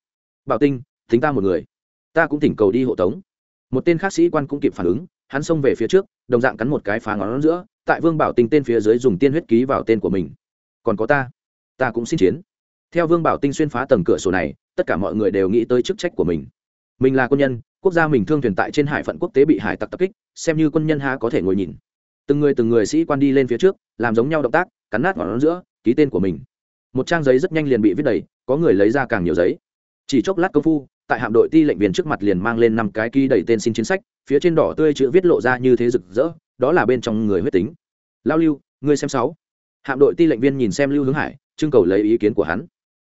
Bảo tinh, thính ta một người, ta cũng thỉnh cầu đi hộ tống một tên khác sĩ quan cũng kịp phản ứng, hắn xông về phía trước, đồng dạng cắn một cái phá ngón giữa, tại vương bảo tinh tên phía dưới dùng tiên huyết ký vào tên của mình. Còn có ta ta cũng xin chiến. Theo vương bảo tinh xuyên phá tầng cửa sổ này, tất cả mọi người đều nghĩ tới chức trách của mình. Mình là quân nhân, quốc gia mình thương thuyền tại trên hải phận quốc tế bị hải tặc tập kích, xem như quân nhân ha có thể ngồi nhìn. Từng người từng người sĩ quan đi lên phía trước, làm giống nhau động tác, cắn nát ngọn giữa, ký tên của mình. Một trang giấy rất nhanh liền bị viết đầy, có người lấy ra càng nhiều giấy. Chỉ chốc lát công phu tại hạm đội ti lệnh viên trước mặt liền mang lên năm cái ký đầy tên xin chiến sách, phía trên đỏ tươi chữ viết lộ ra như thế rực rỡ, đó là bên trong người huyết tính. Lao lưu, ngươi xem sáu. Hạm đội ti lệnh viên nhìn xem lưu hướng hải, trưng cầu lấy ý kiến của hắn.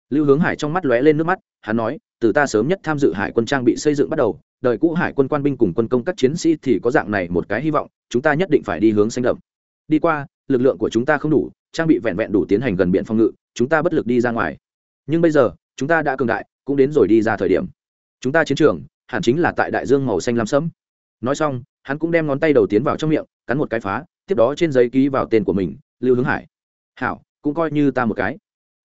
Lưu hướng hải trong mắt lóe lên nước mắt, hắn nói, từ ta sớm nhất tham dự hải quân trang bị xây dựng bắt đầu, đời cũ hải quân quan binh cùng quân công các chiến sĩ thì có dạng này một cái hy vọng, chúng ta nhất định phải đi hướng xanh đậm. Đi qua, lực lượng của chúng ta không đủ, trang bị vẹn vẹn đủ tiến hành gần biện phòng ngự, chúng ta bất lực đi ra ngoài. Nhưng bây giờ, chúng ta đã cường đại, cũng đến rồi đi ra thời điểm chúng ta chiến trường, hẳn chính là tại đại dương màu xanh lam sẫm. Nói xong, hắn cũng đem ngón tay đầu tiến vào trong miệng, cắn một cái phá, tiếp đó trên giấy ký vào tên của mình, lưu hướng hải. Hảo, cũng coi như ta một cái.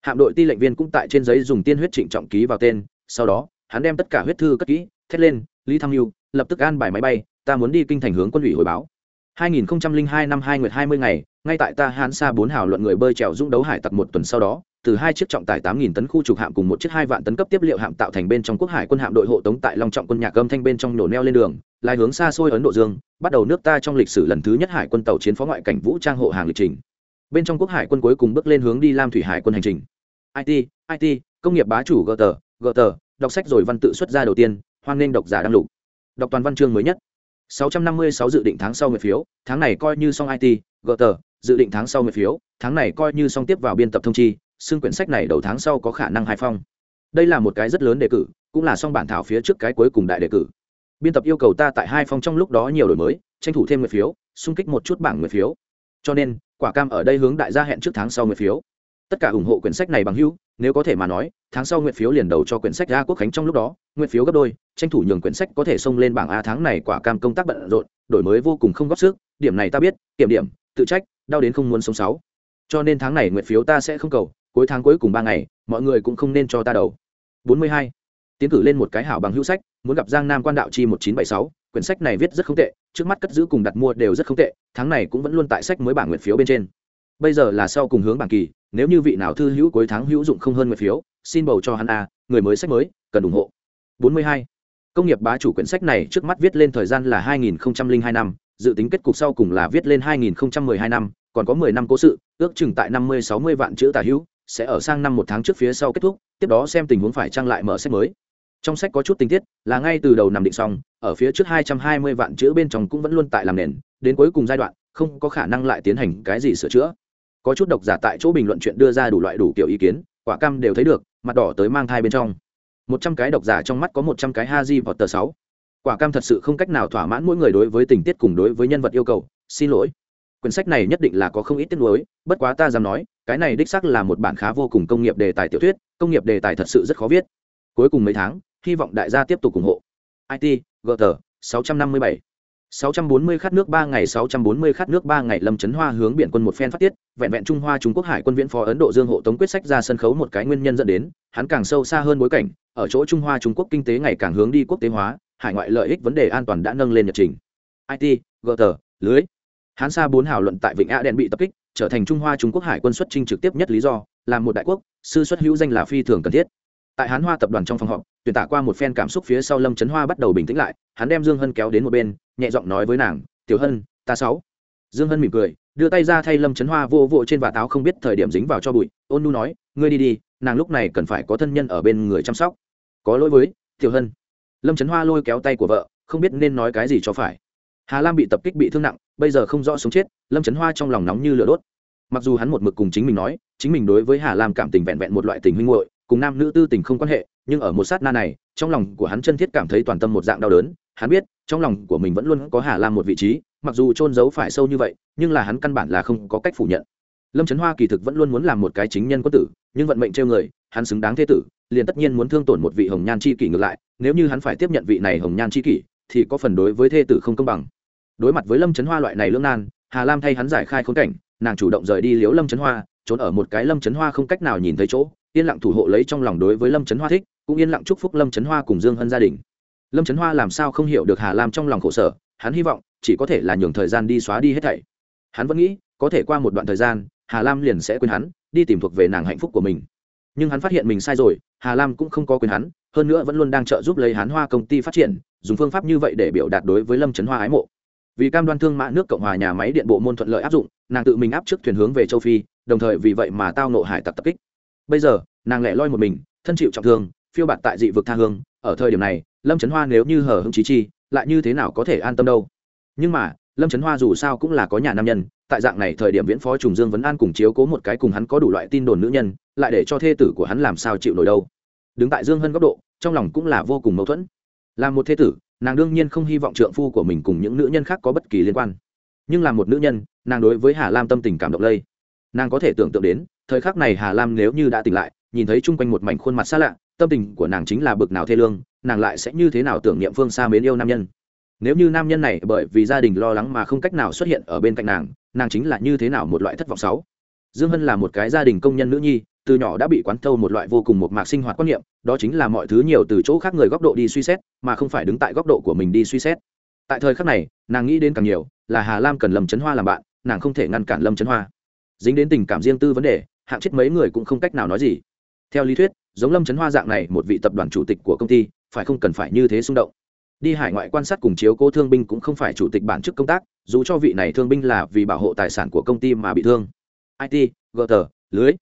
Hạm đội ti lệnh viên cũng tại trên giấy dùng tiên huyết trịnh trọng ký vào tên, sau đó, hắn đem tất cả huyết thư cất kỹ, thét lên, lý tham mưu lập tức an bài máy bay, ta muốn đi kinh thành hướng quân ủy hồi báo. 2002 năm 2 nguyệt 20 ngày, ngay tại ta hán xa bốn hào luận người bơi trèo dũng đấu hải tặc một tuần sau đó từ hai chiếc trọng tải 8.000 tấn khu trục hạm cùng một chiếc hai vạn tấn cấp tiếp liệu hạm tạo thành bên trong quốc hải quân hạm đội hộ tống tại long trọng quân nhạc âm thanh bên trong nổ neo lên đường, lai hướng xa xôi ấn độ dương, bắt đầu nước ta trong lịch sử lần thứ nhất hải quân tàu chiến phó ngoại cảnh vũ trang hộ hàng lịch trình. Bên trong quốc hải quân cuối cùng bước lên hướng đi lam thủy hải quân hành trình. It it công nghiệp bá chủ gờ tờ gờ tờ đọc sách rồi văn tự xuất ra đầu tiên, hoan nghênh độc giả đăng lục. Đọc toàn văn chương mới nhất. 656 dự định tháng sau nguyệt phiếu, tháng này coi như xong it gờ tờ dự định tháng sau nguyệt phiếu, tháng này coi như xong tiếp vào biên tập thông chi xưng quyển sách này đầu tháng sau có khả năng hai phong. Đây là một cái rất lớn đề cử, cũng là song bản thảo phía trước cái cuối cùng đại đề cử. Biên tập yêu cầu ta tại hai phong trong lúc đó nhiều đổi mới, tranh thủ thêm người phiếu, xung kích một chút bảng người phiếu. Cho nên, quả cam ở đây hướng đại gia hẹn trước tháng sau người phiếu. Tất cả ủng hộ quyển sách này bằng hữu, nếu có thể mà nói, tháng sau nguyện phiếu liền đầu cho quyển sách ra quốc khánh trong lúc đó, nguyện phiếu gấp đôi, tranh thủ nhường quyển sách có thể xông lên bảng a tháng này quả cam công tác bận rộn, đổi mới vô cùng không góp sức, điểm này ta biết, kiểm điểm, tự trách, đau đến không muốn sống sáu. Cho nên tháng này nguyện phiếu ta sẽ không cầu cuối tháng cuối cùng ba ngày mọi người cũng không nên cho ta đầu 42. tiến cử lên một cái hảo bằng hữu sách muốn gặp giang nam quan đạo chi 1976, quyển sách này viết rất không tệ trước mắt cất giữ cùng đặt mua đều rất không tệ tháng này cũng vẫn luôn tại sách mới bảng nguyện phiếu bên trên bây giờ là sau cùng hướng bảng kỳ nếu như vị nào thư hữu cuối tháng hữu dụng không hơn nguyện phiếu xin bầu cho hắn a người mới sách mới cần ủng hộ 42. công nghiệp bá chủ quyển sách này trước mắt viết lên thời gian là 2002 năm dự tính kết cục sau cùng là viết lên 2012 năm còn có 10 năm cố sự ước chừng tại 50-60 vạn chữ tả hữu sẽ ở sang năm một tháng trước phía sau kết thúc, tiếp đó xem tình huống phải trang lại mở sách mới. Trong sách có chút tình tiết, là ngay từ đầu nằm định xong, ở phía trước 220 vạn chữ bên trong cũng vẫn luôn tại làm nền, đến cuối cùng giai đoạn, không có khả năng lại tiến hành cái gì sửa chữa. Có chút độc giả tại chỗ bình luận chuyện đưa ra đủ loại đủ kiểu ý kiến, quả cam đều thấy được, mặt đỏ tới mang thai bên trong. Một trăm cái độc giả trong mắt có một trăm cái ha di vọt tờ sáu. Quả cam thật sự không cách nào thỏa mãn mỗi người đối với tình tiết cùng đối với nhân vật yêu cầu, xin lỗi. Quyển sách này nhất định là có không ít tiết nuối, bất quá ta dám nói cái này đích xác là một bản khá vô cùng công nghiệp đề tài tiểu thuyết công nghiệp đề tài thật sự rất khó viết cuối cùng mấy tháng hy vọng đại gia tiếp tục ủng hộ it gt 657 640 khát nước 3 ngày 640 khát nước 3 ngày Lâm Chấn Hoa hướng biển quân một phen phát tiết, vẹn vẹn Trung Hoa Trung Quốc Hải quân viễn phó Ấn Độ Dương hộ tống quyết sách ra sân khấu một cái nguyên nhân dẫn đến, hắn càng sâu xa hơn bối cảnh, ở chỗ Trung Hoa Trung Quốc kinh tế ngày càng hướng đi quốc tế hóa, hải ngoại lợi ích vấn đề an toàn đã nâng lên nhật trình. IT, GT, lưới. Hán Sa bốn hào luận tại Vịnh A Đen bị tập kích, trở thành Trung Hoa Trung Quốc hải quân xuất chinh trực tiếp nhất lý do, làm một đại quốc, sư xuất hữu danh là phi thường cần thiết. Tại Hán Hoa tập đoàn trong phòng họp, tuyển tả qua một phen cảm xúc phía sau Lâm Chấn Hoa bắt đầu bình tĩnh lại, hắn đem Dương Hân kéo đến một bên, nhẹ giọng nói với nàng tiểu hân ta sáu dương hân mỉm cười đưa tay ra thay lâm chấn hoa vô vô trên vạt áo không biết thời điểm dính vào cho bụi ôn nu nói ngươi đi đi nàng lúc này cần phải có thân nhân ở bên người chăm sóc có lỗi với tiểu hân lâm chấn hoa lôi kéo tay của vợ không biết nên nói cái gì cho phải hà lam bị tập kích bị thương nặng bây giờ không rõ sống chết, lâm chấn hoa trong lòng nóng như lửa đốt. Mặc dù hắn một mực cùng chính mình nói, chính mình đối với hà lam cảm tình vẹn vẹn một loại tình huynh hội cùng nam nữ tư tình không quan hệ, nhưng ở một sát na này, trong lòng của hắn chân thiết cảm thấy toàn tâm một dạng đau đớn. Hắn biết, trong lòng của mình vẫn luôn có hà lam một vị trí, mặc dù trôn giấu phải sâu như vậy, nhưng là hắn căn bản là không có cách phủ nhận. Lâm trấn hoa kỳ thực vẫn luôn muốn làm một cái chính nhân quân tử, nhưng vận mệnh trêu người, hắn xứng đáng thế tử, liền tất nhiên muốn thương tổn một vị hồng nhan c h i kỷ ngược lại, nếu như hắn phải tiếp nhận vị này hồng nhan c h i kỷ, thì có phần đối với thê tử không công bằng đối mặt với lâm trấn hoa loại này lưỡng nan, hà lam thay hắn giải khai khốn cảnh, nàng chủ động rời đi liếu lâm trấn hoa, trốn ở một cái lâm trấn hoa không cách nào nhìn thấy chỗ, yên lặng thủ hộ lấy trong lòng đối với lâm trấn hoa thích, cũng yên lặng chúc phúc lâm trấn hoa cùng dương hân gia đình. Lâm trấn hoa làm sao không hiểu được hà lam trong lòng khổ sở, hắn hy vọng chỉ có thể là nhường thời gian đi xóa đi hết thảy. Hắn vẫn nghĩ, có thể qua một đoạn thời gian, hà lam liền sẽ quên hắn, đi tìm thuộc về nàng hạnh phúc của mình. Nhưng hắn phát hiện mình sai rồi, hà lam cũng không có quên hắn, hơn nữa vẫn luôn đang trợ giúp lấy hắn hoa công ty phát triển, dùng phương pháp như vậy để biểu đạt đối với lâm trấn hoa ái mộ vì cam đoan thương mã nước cộng hòa nhà máy điện bộ môn thuận lợi áp dụng, nàng tự mình áp trước thuyền hướng về châu phi, đồng thời vì vậy mà tao nộ hải tặc tập kích. Bây giờ, nàng lẻ loi một mình, thân chịu trọng thương, phiêu bạt tại dị vực tha hương, ở thời điểm này, lâm trấn hoa nếu như hở hưng trí chi, lại như thế nào có thể an tâm đâu? Nhưng mà, lâm trấn hoa dù sao cũng là có nhà nam nhân, tại dạng này thời điểm viễn phó trùng dương vấn an cùng chiếu cố một cái cùng hắn có đủ loại tin đồn nữ nhân, lại để cho thê tử của hắn làm sao chịu nổi đâu? Đứng tại dương hân góc độ, trong lòng cũng là vô cùng mâu thuẫn. Là một thê tử nàng đương nhiên không hy vọng trượng phu của mình cùng những nữ nhân khác có bất kỳ liên quan. Nhưng là một nữ nhân, nàng đối với hà lam tâm tình cảm động lây. Nàng có thể tưởng tượng đến, thời khắc này hà lam nếu như đã tỉnh lại, nhìn thấy chung quanh một mảnh khuôn mặt xa lạ, tâm tình của nàng chính là bực nào thê lương, nàng lại sẽ như thế nào tưởng niệm phương xa mến yêu nam nhân. Nếu như nam nhân này bởi vì gia đình lo lắng mà không cách nào xuất hiện ở bên cạnh nàng nàng chính là như thế nào một loại thất vọng sáu dương hân là một cái gia đình công nhân nữ nhi từ nhỏ đã bị quán thâu một loại vô cùng một mạc sinh hoạt quan niệm, đó chính là mọi thứ nhiều từ chỗ khác người góc độ đi suy xét, mà không phải đứng tại góc độ của mình đi suy xét. Tại thời khắc này, nàng nghĩ đến càng nhiều, là hà lam cần lâm trấn hoa làm bạn, nàng không thể ngăn cản lâm trấn hoa. Dính đến tình cảm riêng tư vấn đề, hạng chết mấy người cũng không cách nào nói gì. Theo lý thuyết, giống lâm trấn hoa dạng này một vị tập đoàn chủ tịch của công ty, phải không cần phải như thế xung động. Đi hải ngoại quan sát cùng chiếu cố thương binh cũng không phải chủ tịch bản chức công tác, dù cho vị này thương binh là vì bảo hộ tài sản của công ty mà bị thương. It gờ tờ lưới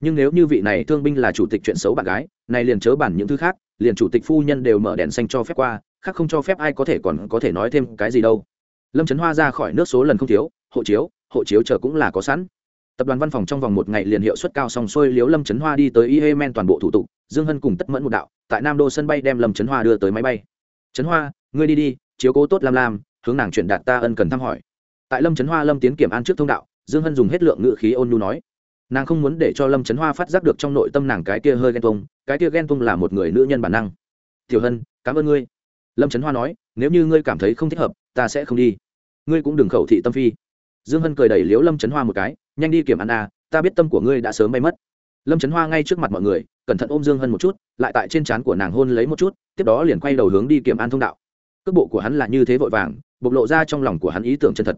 nhưng nếu như vị này thương binh là chủ tịch chuyện xấu bạn gái, này liền chớ bản những thứ khác, liền chủ tịch phu nhân đều mở đèn xanh cho phép qua, khác không cho phép ai có thể còn có thể nói thêm cái gì đâu. Lâm trấn hoa ra khỏi nước số lần không thiếu, hộ chiếu hộ chiếu chờ cũng là có sẵn. Tập đoàn văn phòng trong vòng một ngày liền hiệu suất cao xong xuôi liếu lâm trấn hoa đi tới y men toàn bộ thủ tục, dương hân cùng tất mẫn một đạo, tại nam đô sân bay đem lâm trấn hoa đưa tới máy bay. Trấn hoa, ngươi đi đi, chiếu cố tốt lam lam, hướng nàng chuyển đạt ta ân cần thăm hỏi. Tại lâm trấn hoa lâm tiến kiểm an trước thông đạo, dương hân dùng hết lượng ngự khí ôn nhu nói nàng không muốn để cho lâm trấn hoa phát giác được trong nội tâm nàng cái kia hơi ghen tuông cái kia ghen tuông là một người nữ nhân bản năng. Tiểu hân cảm ơn ngươi. Lâm trấn hoa nói nếu như ngươi cảm thấy không thích hợp ta sẽ không đi. Ngươi cũng đừng khẩu thị tâm phi. Dương hân cười đẩy liếu lâm trấn hoa một cái nhanh đi kiểm ăn à ta biết tâm của ngươi đã sớm bay mất. Lâm trấn hoa ngay trước mặt mọi người cẩn thận ôm dương hân một chút lại tại trên trán của nàng hôn lấy một chút tiếp đó liền quay đầu hướng đi kiểm an thông đạo. Cước bộ của hắn là như thế vội vàng bộc lộ ra trong lòng của hắn ý tưởng chân thật.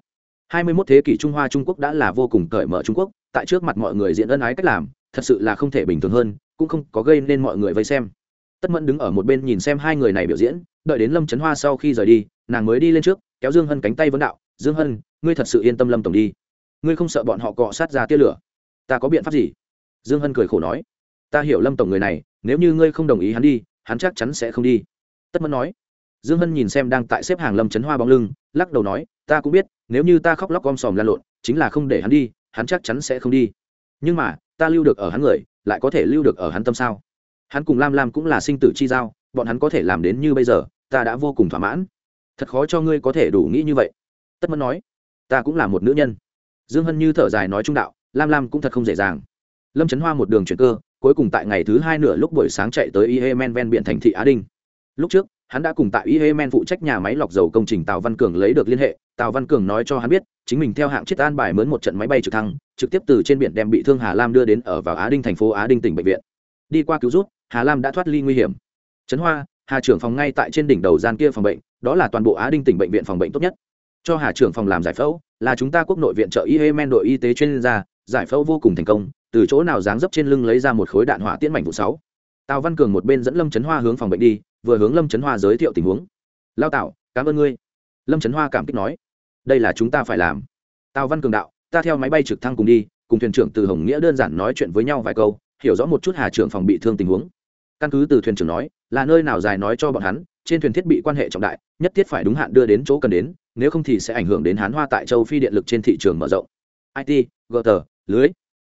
Hai mươi 21 thế kỷ Trung Hoa Trung Quốc đã là vô cùng cởi mở Trung Quốc, tại trước mặt mọi người diễn ân ái cách làm, thật sự là không thể bình thường hơn, cũng không có gây nên mọi người vây xem. Tất Mẫn đứng ở một bên nhìn xem hai người này biểu diễn, đợi đến Lâm Chấn Hoa sau khi rời đi, nàng mới đi lên trước, kéo Dương Hân cánh tay vấn đạo, "Dương Hân, ngươi thật sự yên tâm Lâm tổng đi, ngươi không sợ bọn họ cọ sát ra tia lửa? Ta có biện pháp gì?" Dương Hân cười khổ nói, "Ta hiểu Lâm tổng người này, nếu như ngươi không đồng ý hắn đi, hắn chắc chắn sẽ không đi." Tất Mẫn nói. Dương Hân nhìn xem đang tại xếp hàng Lâm Chấn Hoa bóng lưng, lắc đầu nói, "Ta cũng biết, nếu như ta khóc lóc om sòm lan lộn chính là không để hắn đi hắn chắc chắn sẽ không đi. Nhưng mà, ta lưu được ở hắn người, lại có thể lưu được ở hắn tâm sao? Hắn cùng lam lam cũng là sinh tử chi giao, bọn hắn có thể làm đến như bây giờ, ta đã vô cùng thỏa mãn. Thật khó cho ngươi có thể đủ nghĩ như vậy. Tất mẫn nói, ta cũng là một nữ nhân. Dương hân như thở dài nói trung đạo, lam lam cũng thật không dễ dàng. Lâm trấn hoa một đường chuyển cơ, cuối cùng tại ngày thứ hai nửa lúc buổi sáng chạy tới y men ven biển thành thị á đinh. Lúc trước hắn đã cùng tại y men phụ trách nhà máy lọc dầu công trình Tào văn cường lấy được liên hệ. Tào văn cường nói cho hắn biết, chính mình theo hạng chiết an bài mướn một trận máy bay trực thăng, trực tiếp từ trên biển đem bị thương hà lam đưa đến ở vào á đinh thành phố á đinh tỉnh bệnh viện. Đi qua cứu rút hà lam đã thoát ly nguy hiểm. Trấn hoa, hà trưởng phòng ngay tại trên đỉnh đầu gian kia phòng bệnh, đó là toàn bộ á đinh tỉnh bệnh viện phòng bệnh tốt nhất. Cho hà trưởng phòng làm giải phẫu, là chúng ta quốc nội viện trợ y men đội y tế chuyên gia, giải phẫu vô cùng thành công, từ chỗ nào dáng dấp trên lưng lấy ra một khối đạn hỏa tiễn mảnh vụ sáu. Tào văn cường một bên dẫn lâm trấn hoa hướng phòng bệnh đi vừa hướng lâm trấn hoa giới thiệu tình huống. Lao tạo cảm ơn ngươi. Lâm trấn hoa cảm kích nói, đây là chúng ta phải làm. Tào văn cường đạo, ta theo máy bay trực thăng cùng đi, cùng thuyền trưởng từ hồng nghĩa đơn giản nói chuyện với nhau vài câu, hiểu rõ một chút hà trưởng phòng bị thương tình huống. Căn cứ từ thuyền trưởng nói, là nơi nào dài nói cho bọn hắn, trên thuyền thiết bị quan hệ trọng đại, nhất thiết phải đúng hạn đưa đến chỗ cần đến, nếu không thì sẽ ảnh hưởng đến hán hoa tại châu phi điện lực trên thị trường mở rộng. It gt lưới.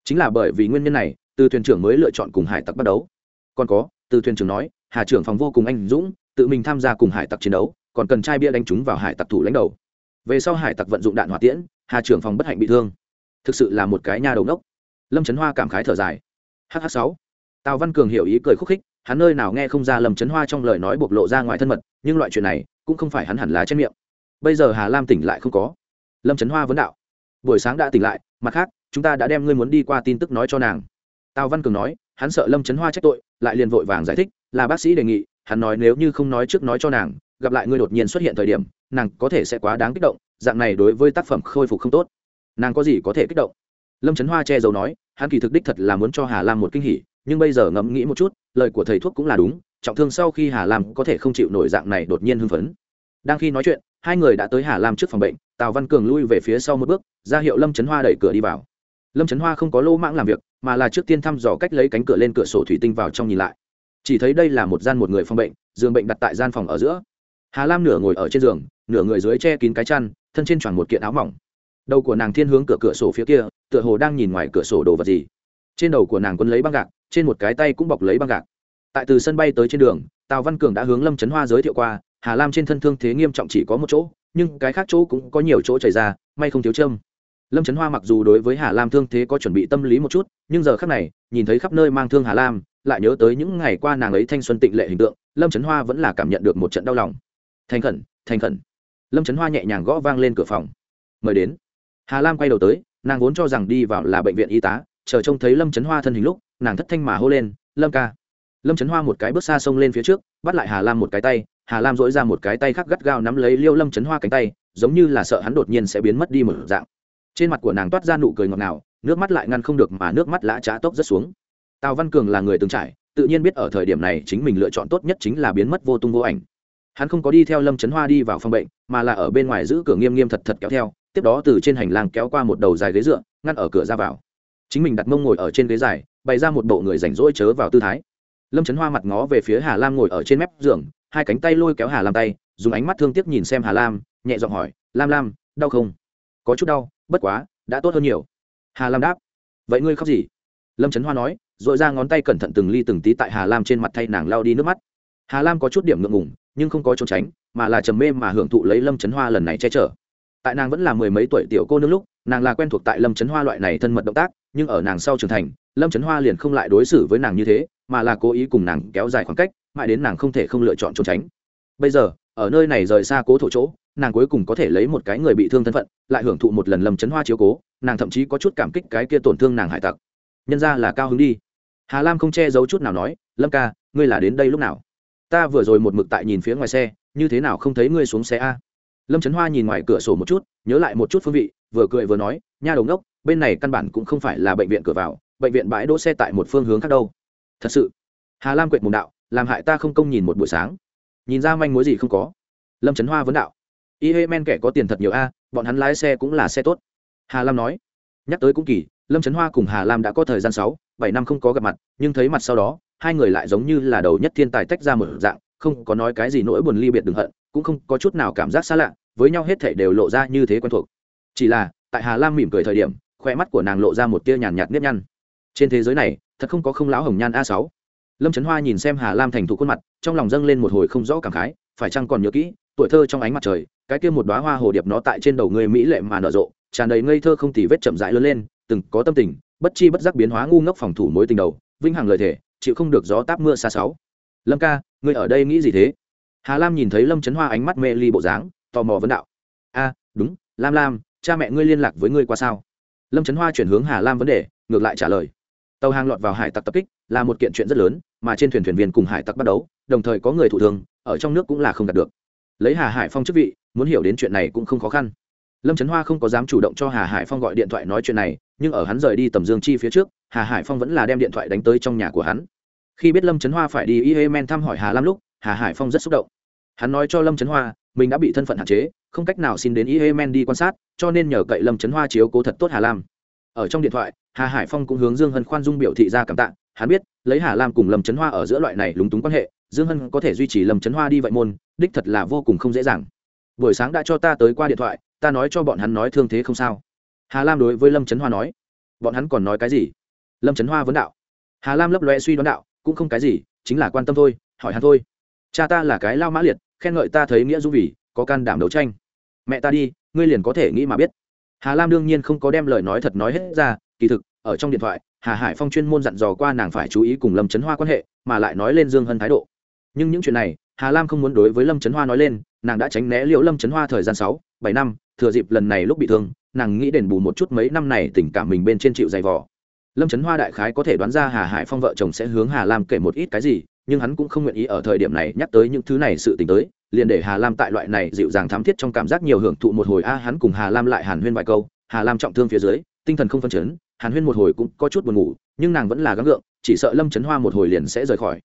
Chính là bởi vì nguyên nhân này, từ thuyền trưởng mới lựa chọn cùng hải tặc bắt đấu còn có, từ thuyền trưởng nói hà trưởng phòng vô cùng anh dũng, tự mình tham gia cùng hải tặc chiến đấu, còn cần chai bia đánh chúng vào hải tặc thủ lãnh đầu. Về sau hải tặc vận dụng đạn hỏa tiễn, hà trưởng phòng bất hạnh bị thương. Thực sự là một cái nha đầu nốc. lâm trấn hoa cảm khái thở dài. Hh sáu. Tào văn cường hiểu ý cười khúc khích, hắn nơi nào nghe không ra lâm trấn hoa trong lời nói bộc lộ ra ngoài thân mật, nhưng loại chuyện này cũng không phải hắn hẳn là trên miệng. Bây giờ hà lam tỉnh lại không có. Lâm trấn hoa vấn đạo. Buổi sáng đã tỉnh lại, mặt khác, chúng ta đã đem ngươi muốn đi qua tin tức nói cho nàng. Tào văn cường nói, hắn sợ lâm trấn hoa trách tội, lại liền vội vàng giải thích là bác sĩ đề nghị, hắn nói nếu như không nói trước nói cho nàng, gặp lại ngươi đột nhiên xuất hiện thời điểm, nàng có thể sẽ quá đáng kích động, dạng này đối với tác phẩm khôi phục không tốt. Nàng có gì có thể kích động? Lâm trấn hoa che giấu nói, hắn kỳ thực đích thật là muốn cho hà lam một kinh hỉ, nhưng bây giờ ngẫm nghĩ một chút, lời của thầy thuốc cũng là đúng, trọng thương sau khi hà lam có thể không chịu nổi dạng này đột nhiên hưng phấn. Đang khi nói chuyện, hai người đã tới hà lam trước phòng bệnh, tào văn cường lui về phía sau một bước, ra hiệu lâm trấn hoa đẩy cửa đi vào. Lâm trấn hoa không có lô mãng làm việc, mà là trước tiên thăm dò cách lấy cánh cửa lên cửa sổ thủy tinh vào trong nhìn lại chỉ thấy đây là một gian một người phòng bệnh, giường bệnh đặt tại gian phòng ở giữa. Hà lam nửa ngồi ở trên giường, nửa người dưới che kín cái chăn, thân trên tròn một kiện áo mỏng. Đầu của nàng thiên hướng cửa cửa sổ phía kia, tựa hồ đang nhìn ngoài cửa sổ đồ vật gì. Trên đầu của nàng quấn lấy băng gạc, trên một cái tay cũng bọc lấy băng gạc. Tại từ sân bay tới trên đường, tào văn cường đã hướng lâm trấn hoa giới thiệu qua, hà lam trên thân thương thế nghiêm trọng chỉ có một chỗ, nhưng cái khác chỗ cũng có nhiều chỗ chảy ra, may không thiếu châm. Lâm trấn hoa mặc dù đối với hà lam thương thế có chuẩn bị tâm lý một chút, nhưng giờ khác này, nhìn thấy khắp nơi mang thương hà lam lại nhớ tới những ngày qua nàng ấy thanh xuân tịnh lệ hình tượng, lâm trấn hoa vẫn là cảm nhận được một trận đau lòng. Thành khẩn thành khẩn. Lâm trấn hoa nhẹ nhàng gõ vang lên cửa phòng. Mời đến. Hà lam quay đầu tới, nàng vốn cho rằng đi vào là bệnh viện y tá, chờ trông thấy lâm trấn hoa thân hình lúc, nàng thất thanh mà hô lên, lâm ca. Lâm trấn hoa một cái bước xa xông lên phía trước, bắt lại hà lam một cái tay, hà lam dỗi ra một cái tay khác gắt gao nắm lấy liêu lâm trấn hoa cánh tay, giống như là sợ hắn đột nhiên sẽ biến mất đi một dạng. Trên mặt của nàng toát ra nụ cười ngọt ngào, nước mắt lại ngăn không được mà nước mắt lã trá tốc rất xuống tào văn cường là người từng trải, tự nhiên biết ở thời điểm này chính mình lựa chọn tốt nhất chính là biến mất vô tung vô ảnh. Hắn không có đi theo lâm trấn hoa đi vào phòng bệnh, mà là ở bên ngoài giữ cửa nghiêm nghiêm thật thật kéo theo, tiếp đó từ trên hành lang kéo qua một đầu dài ghế dựa, ngăn ở cửa ra vào. Chính mình đặt mông ngồi ở trên ghế dài, bày ra một bộ người rảnh rỗi chớ vào tư thái. Lâm trấn hoa mặt ngó về phía hà lam ngồi ở trên mép giường, hai cánh tay lôi kéo hà lam tay, dùng ánh mắt thương tiếc nhìn xem hà lam, nhẹ giọng hỏi, lam lam, đau không? Có chút đau, bất quá, đã tốt hơn nhiều. Hà lam đáp, vậy ngươi khóc gì? Lâm trấn hoa nói dội ra ngón tay cẩn thận từng ly từng tí tại hà lam trên mặt thay nàng lao đi nước mắt. Hà lam có chút điểm ngượng ngủng nhưng không có trốn tránh, mà là trầm mê mà hưởng thụ lấy lâm trấn hoa lần này che chở. Tại nàng vẫn là mười mấy tuổi tiểu cô nương lúc, nàng là quen thuộc tại lâm trấn hoa loại này thân mật động tác, nhưng ở nàng sau trưởng thành, lâm trấn hoa liền không lại đối xử với nàng như thế, mà là cố ý cùng nàng kéo dài khoảng cách, mãi đến nàng không thể không lựa chọn trốn tránh. Bây giờ, ở nơi này rời xa cố thổ chỗ, nàng cuối cùng có thể lấy một cái người bị thương thân phận, lại hưởng thụ một lần lâm chấn hoa chiếu cố, nàng thậm chí có chút cảm kích cái kia tổn thương nàng hải tặc. Nhân ra là cao hứng đi hà lam không che giấu chút nào nói, lâm ca, ngươi là đến đây lúc nào? Ta vừa rồi một mực tại nhìn phía ngoài xe, như thế nào không thấy ngươi xuống xe a? Lâm trấn hoa nhìn ngoài cửa sổ một chút, nhớ lại một chút phương vị, vừa cười vừa nói, nha đồng đốc bên này căn bản cũng không phải là bệnh viện cửa vào, bệnh viện bãi đỗ xe tại một phương hướng khác đâu. Thật sự? Hà lam quệt mùng đạo, làm hại ta không công nhìn một buổi sáng. Nhìn ra manh mối gì không có? Lâm trấn hoa vấn đạo y hê men kẻ có tiền thật nhiều a, bọn hắn lái xe cũng là xe tốt. Hà lam nói, nhắc tới cũng kỳ, lâm trấn hoa cùng hà lam đã có thời gian sáu bảy năm không có gặp mặt, nhưng thấy mặt sau đó, hai người lại giống như là đầu nhất thiên tài tách ra một dạng, không có nói cái gì nỗi buồn ly biệt đừng hận, cũng không có chút nào cảm giác xa lạ, với nhau hết thể đều lộ ra như thế quen thuộc. Chỉ là, tại hà lam mỉm cười thời điểm khoe mắt của nàng lộ ra một tia nhàn nhạt nếp nhăn. Trên thế giới này, thật không có không lão hồng nhan a sáu. Lâm trấn hoa nhìn xem hà lam thành thục khuôn mặt, trong lòng dâng lên một hồi không rõ cảm khái, phải chăng còn nhớ kỹ, tuổi thơ trong ánh mặt trời, cái kia một đoá hoa hồ điệp nó tại trên đầu người mỹ lệ mà nở rộ, tràn đầy ngây thơ không tì vết chậm rãi lớn lên, từng có tâm tình bất chi bất giác biến hóa ngu ngốc phòng thủ mối tình đầu, vinh hằng lời thể chịu không được gió táp mưa xa sáu. Lâm ca, ngươi ở đây nghĩ gì thế? Hà lam nhìn thấy lâm trấn hoa ánh mắt mê ly bộ dáng, tò mò vấn đạo. A, đúng, lam lam, cha mẹ ngươi liên lạc với ngươi qua sao? Lâm trấn hoa chuyển hướng hà lam vấn đề, ngược lại trả lời. Tàu hàng lọt vào hải tặc tập kích, là một kiện chuyện rất lớn, mà trên thuyền thuyền viên cùng hải tặc bắt đấu đồng thời có người thụ thương, ở trong nước cũng là không đạt được. Lấy hà hải phong chức vị, muốn hiểu đến chuyện này cũng không khó khăn. Lâm trấn hoa không có dám chủ động cho hà hải phong gọi điện thoại nói chuyện này nhưng ở hắn rời đi tầm dương chi phía trước, hà hải phong vẫn là đem điện thoại đánh tới trong nhà của hắn. Khi biết lâm trấn hoa phải đi y hê men thăm hỏi hà lam lúc, hà hải phong rất xúc động. Hắn nói cho lâm trấn hoa, mình đã bị thân phận hạn chế, không cách nào xin đến y hê men đi quan sát, cho nên nhờ cậy lâm trấn hoa chiếu cố thật tốt hà lam. Ở trong điện thoại, hà hải phong cũng hướng dương hân khoan dung biểu thị ra cảm tạ. Hắn biết, lấy hà lam cùng lâm trấn hoa ở giữa loại này lúng túng quan hệ, dương hân có thể duy trì lâm trấn hoa đi vậy môn, đích thật là vô cùng không dễ dàng. Buổi sáng đã cho ta tới qua điện thoại, ta nói cho bọn hắn nói thương thế không sao hà lam đối với lâm trấn hoa nói bọn hắn còn nói cái gì lâm trấn hoa vấn đạo hà lam lấp loe suy đoán đạo cũng không cái gì chính là quan tâm thôi hỏi hắn thôi cha ta là cái lao mã liệt khen ngợi ta thấy nghĩa dũng vì có can đảm đấu tranh mẹ ta đi ngươi liền có thể nghĩ mà biết hà lam đương nhiên không có đem lời nói thật nói hết ra kỳ thực ở trong điện thoại hà hải phong chuyên môn dặn dò qua nàng phải chú ý cùng lâm trấn hoa quan hệ mà lại nói lên dương hân thái độ nhưng những chuyện này hà lam không muốn đối với lâm trấn hoa nói lên nàng đã tránh né liệu lâm trấn hoa thời gian sáu bảy năm thừa dịp lần này lúc bị thương nàng nghĩ đền bù một chút mấy năm này tình cảm mình bên trên chịu dày vò. Lâm trấn hoa đại khái có thể đoán ra hà hải phong vợ chồng sẽ hướng hà lam kể một ít cái gì, nhưng hắn cũng không nguyện ý ở thời điểm này nhắc tới những thứ này sự t ì n h tới, liền để hà lam tại loại này dịu dàng thám thiết trong cảm giác nhiều hưởng thụ một hồi a, hắn cùng hà lam lại hàn huyên vài câu, hà lam trọng thương phía dưới, tinh thần không phân chấn, hàn huyên một hồi cũng có chút buồn ngủ, nhưng nàng vẫn là gắng gượng, chỉ sợ lâm trấn hoa một hồi liền sẽ rời khỏi.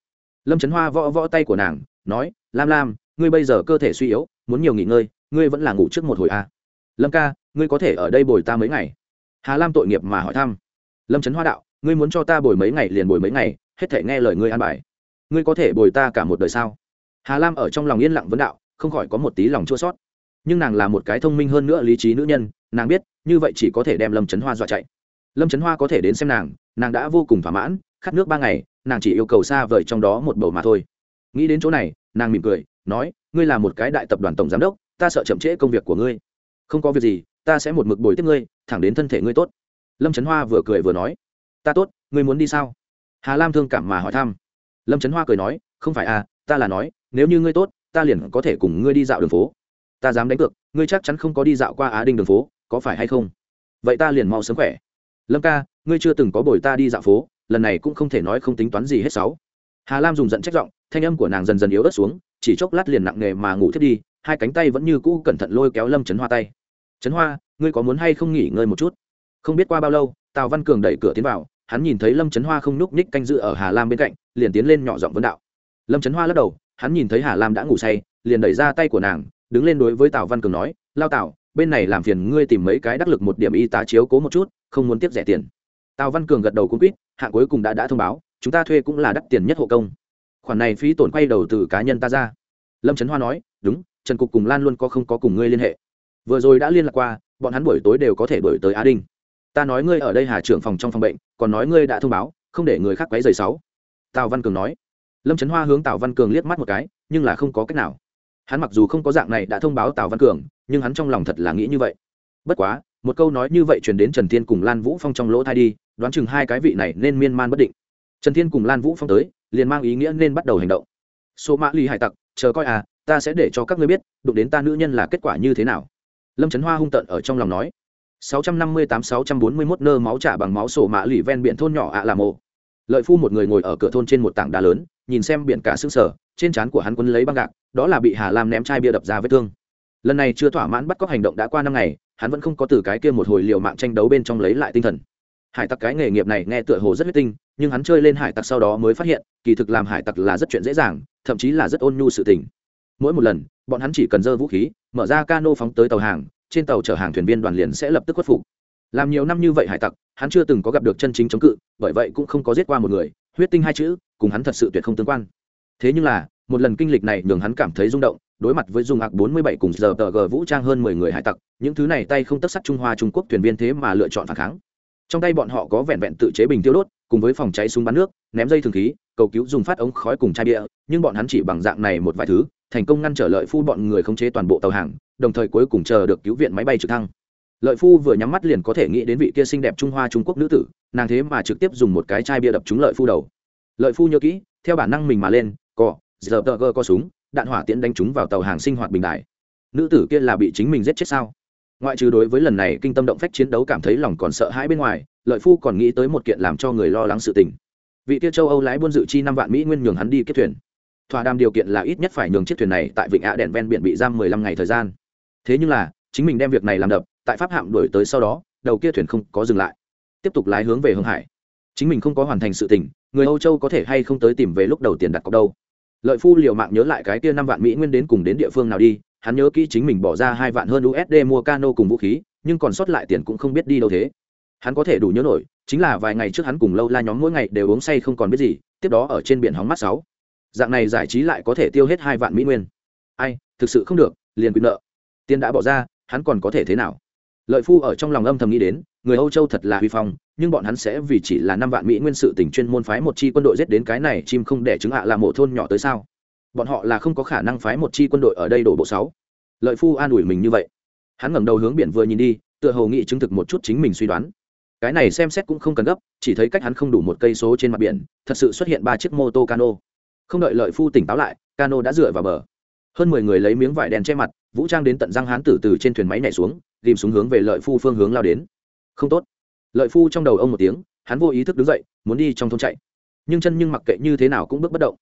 Lâm trấn hoa võ võ tay của nàng, nói, lam lam, ngươi bây giờ cơ thể suy yếu, muốn nhiều nghỉ ngơi, ngươi vẫn là ngủ trước một hồi a lâm ca, ngươi có thể ở đây bồi ta mấy ngày? Hà lam tội nghiệp mà hỏi thăm. Lâm trấn hoa đạo, ngươi muốn cho ta bồi mấy ngày liền bồi mấy ngày, hết thể nghe lời ngươi an bài. Ngươi có thể bồi ta cả một đời sao? Hà lam ở trong lòng yên lặng vấn đạo, không khỏi có một tí lòng chua sót nhưng nàng là một cái thông minh hơn nữa lý trí nữ nhân, nàng biết, như vậy chỉ có thể đem lâm trấn hoa dọa chạy. Lâm trấn hoa có thể đến xem nàng nàng đã vô cùng thỏa mãn, khát nước ba ngày, nàng chỉ yêu cầu xa vời trong đó một bầu mà thôi. Nghĩ đến chỗ này, nàng mỉm cười, nói, ngươi là một cái đại tập đoàn tổng giám đốc, ta sợ chậm trễ công việc của ngươi không có việc gì, ta sẽ một mực bồi tiếp ngươi, thẳng đến thân thể ngươi tốt. Lâm trấn hoa vừa cười vừa nói. Ta tốt, ngươi muốn đi sao? Hà lam thương cảm mà hỏi thăm. Lâm trấn hoa cười nói, không phải à ta là nói, nếu như ngươi tốt, ta liền có thể cùng ngươi đi dạo đường phố. Ta dám đánh cược, ngươi chắc chắn không có đi dạo qua á đinh đường phố, có phải hay không? Vậy ta liền mau sớm khỏe. Lâm ca, ngươi chưa từng có bồi ta đi dạo phố, lần này cũng không thể nói không tính toán gì hết sáu. Hà lam dùng giận trách giọng, thanh âm của nàng dần dần yếu ớt xuống, chỉ chốc lát liền nặng nề mà ngủ thiết đi hai cánh tay vẫn như cũ cẩn thận lôi kéo lâm trấn hoa tay. Trấn hoa, ngươi có muốn hay không nghỉ ngơi một chút? Không biết qua bao lâu, tào văn cường đẩy cửa tiến vào, hắn nhìn thấy lâm trấn hoa không nhúc nhích canh giữ ở hà lam bên cạnh, liền tiến lên nhỏ giọng vấn đạo. Lâm trấn hoa lắc đầu, hắn nhìn thấy hà lam đã ngủ say, liền đẩy ra tay của nàng, đứng lên đối với tào văn cường nói, lao tào, bên này làm phiền ngươi tìm mấy cái đắc lực một điểm y tá chiếu cố một chút, không muốn tiếp rẻ tiền. Tào văn cường gật đầu cũng quýt hạng cuối cùng đã đã thông báo, chúng ta thuê cũng là đắt tiền nhất hộ công. Khoản này phí tổn quay đầu từ cá nhân ta ra. Lâm trấn hoa nói, đúng trần cục cùng lan luôn có không có cùng ngươi liên hệ. Vừa rồi đã liên lạc qua, bọn hắn buổi tối đều có thể đổi tới á đinh. Ta nói ngươi ở đây hà trưởng phòng trong phòng bệnh, còn nói ngươi đã thông báo, không để người khác quấy rầy sáu. Tào văn cường nói. Lâm trấn hoa hướng tào văn cường liếc mắt một cái, nhưng là không có cách nào. Hắn mặc dù không có dạng này đã thông báo tào văn cường, nhưng hắn trong lòng thật là nghĩ như vậy. Bất quá, một câu nói như vậy truyền đến trần thiên cùng lan vũ phong trong lỗ thai đi, đoán chừng hai cái vị này nên miên man bất định. Trần thiên cùng lan vũ phong tới, liền mang ý nghĩa nên bắt đầu hành động. Số mã ly hải tặc, chờ coi à ta sẽ để cho các ngươi biết, đụng đến ta nữ nhân là kết quả như thế nào. Lâm trấn hoa hung tận ở trong lòng nói. 658-641 nơ máu trả bằng máu sổ mã lì ven biển thôn nhỏ ạ là mộ. Lợi phu một người ngồi ở cửa thôn trên một tảng đá lớn, nhìn xem biển cả xương sở trên trán của hắn quấn lấy băng gạc, đó là bị hà lam ném chai bia đập ra vết thương. Lần này chưa thỏa mãn bắt cóc hành động đã qua năm ngày, hắn vẫn không có từ cái kia một hồi liều mạng tranh đấu bên trong lấy lại tinh thần. Hải tặc cái nghề nghiệp này nghe tựa hồ rất huyết tinh, nhưng hắn chơi lên hải tặc sau đó mới phát hiện, kỳ thực làm hải tặc là rất chuyện dễ dàng, thậm chí là rất ôn nhu sự tình mỗi một lần, bọn hắn chỉ cần dơ vũ khí, mở ra cano phóng tới tàu hàng, trên tàu chở hàng thuyền viên đoàn liền sẽ lập tức khuất phục. Làm nhiều năm như vậy hải tặc, hắn chưa từng có gặp được chân chính chống cự, bởi vậy cũng không có giết qua một người, huyết tinh hai chữ, cùng hắn thật sự tuyệt không tương quan. Thế nhưng là, một lần kinh lịch này nhường hắn cảm thấy rung động, đối mặt với dung ạc bốn mươi bảy cùng giờ tờ g vũ trang hơn mười người hải tặc, những thứ này tay không tất sắc trung hoa trung quốc thuyền viên thế mà lựa chọn phản kháng. Trong tay bọn họ có vẹn vẹn tự chế bình tiêu đốt, cùng với phòng cháy súng bắn nước, ném dây thường khí, cầu cứu dùng phát ống khói cùng chai bia, nhưng bọn hắn chỉ bằng dạng này một vài thứ thành công ngăn trở lợi phu bọn người khống chế toàn bộ tàu hàng, đồng thời cuối cùng chờ được cứu viện máy bay trực thăng. Lợi phu vừa nhắm mắt liền có thể nghĩ đến vị kia xinh đẹp trung hoa trung quốc nữ tử, nàng thế mà trực tiếp dùng một cái chai bia đập trúng lợi phu đầu. Lợi phu nhớ kỹ, theo bản năng mình mà lên, cò, giờ tờ gơ có súng, đạn hỏa tiễn đánh trúng vào tàu hàng sinh hoạt bình đại. Nữ tử kia là bị chính mình giết chết sao? Ngoại trừ đối với lần này kinh tâm động phách chiến đấu cảm thấy lòng còn sợ hãi bên ngoài, lợi phu còn nghĩ tới một kiện làm cho người lo lắng sự tình. Vị kia châu âu lái buôn dự chi năm vạn mỹ nguyên nhường hắn đi kết thuyền thỏa đàm điều kiện là ít nhất phải nhường chiếc thuyền này tại vịnh ạ đèn ven biển bị giam mười lăm ngày thời gian. Thế nhưng là, chính mình đem việc này làm đập, tại pháp hạm đổi tới sau đó, đầu kia thuyền không có dừng lại. Tiếp tục lái hướng về hướng hải. Chính mình không có hoàn thành sự tình, người âu châu có thể hay không tới tìm về lúc đầu tiền đặt cọc đâu. Lợi phu liều mạng nhớ lại cái kia năm vạn mỹ nguyên đến cùng đến địa phương nào đi, hắn nhớ kỹ chính mình bỏ ra hai vạn hơn usd mua cano cùng vũ khí, nhưng còn sót lại tiền cũng không biết đi đâu thế. Hắn có thể đủ nhớ nổi, chính là vài ngày trước hắn cùng lâu la nhóm mỗi ngày đều uống say không còn biết gì, tiếp đó ở trên biển hóng mắt sáu dạng này giải trí lại có thể tiêu hết hai vạn mỹ nguyên. Ai, thực sự không được, liền quyền nợ. Tiền đã bỏ ra, hắn còn có thể thế nào? Lợi phu ở trong lòng âm thầm nghĩ đến, người âu châu thật là huy phong, nhưng bọn hắn sẽ vì chỉ là năm vạn mỹ nguyên sự tỉnh chuyên môn phái một chi quân đội giết đến cái này chim không để chứng hạ là mộ thôn nhỏ tới sao? Bọn họ là không có khả năng phái một chi quân đội ở đây đổ bộ sáu. Lợi phu an ủi mình như vậy. Hắn ngẩng đầu hướng biển vừa nhìn đi, tựa hồ nghĩ chứng thực một chút chính mình suy đoán. Cái này xem xét cũng không cần gấp, chỉ thấy cách hắn không đủ một cây số trên mặt biển, thật sự xuất hiện ba chiếc mô tô cano không đợi lợi phu tỉnh táo lại, cano đã dựa vào bờ. Hơn mười người lấy miếng vải đèn che mặt, vũ trang đến tận răng hán tử từ trên thuyền máy nhảy xuống ghìm xuống hướng về lợi phu phương hướng lao đến. Không tốt. Lợi phu trong đầu ông một tiếng, hắn vô ý thức đứng dậy, muốn đi trong thôn chạy. Nhưng chân nhưng mặc kệ như thế nào cũng bước bất động.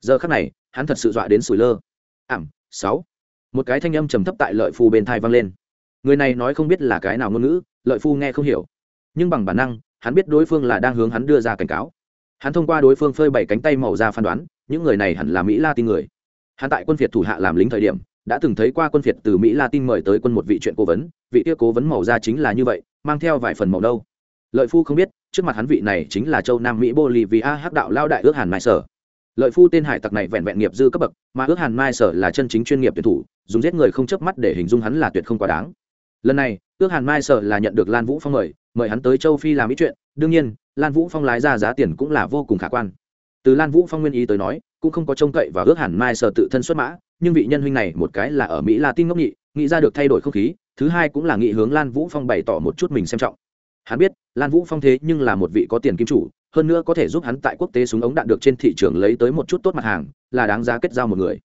Giờ khắc này, hắn thật sự dọa đến sủi lơ. Ảm, sáu. Một cái thanh âm trầm thấp tại lợi phu bên thai vang lên. Người này nói không biết là cái nào ngôn ngữ, lợi phu nghe không hiểu. Nhưng bằng bản năng, hắn biết đối phương là đang hướng hắn đưa ra cảnh cáo. Hắn thông qua đối phương phơi bảy cánh tay màu ra phán đoán những người này hẳn là mỹ la tin người. Hắn tại quân việt thủ hạ làm lính thời điểm, đã từng thấy qua quân việt từ mỹ la tin mời tới quân một vị chuyện cố vấn, vị kia cố vấn màu da chính là như vậy, mang theo vài phần màu đâu lợi phu không biết, trước mặt hắn vị này chính là châu nam mỹ bolivia hắc đạo lao đại ước hàn mai sở. Lợi phu tên hải tặc này vẹn vẹn nghiệp dư cấp bậc, mà ước hàn mai sở là chân chính chuyên nghiệp tuyển thủ, dùng giết người không chớp mắt để hình dung hắn là tuyệt không quá đáng. Lần này, ước hàn mai sở là nhận được lan vũ phong mời mời hắn tới châu phi làm ý chuyện, đương nhiên, lan vũ phong lái ra giá tiền cũng là vô cùng khả quan từ lan vũ phong nguyên ý tới nói, cũng không có trông cậy và ước hẳn mai sở tự thân xuất mã, nhưng vị nhân huynh này một cái là ở mỹ Latin ngốc nghị nghĩ ra được thay đổi không khí, thứ hai cũng là nghị hướng lan vũ phong bày tỏ một chút mình xem trọng. Hắn biết, lan vũ phong thế nhưng là một vị có tiền kim chủ, hơn nữa có thể giúp hắn tại quốc tế súng ống đạn được trên thị trường lấy tới một chút tốt mặt hàng, là đáng giá kết giao một người.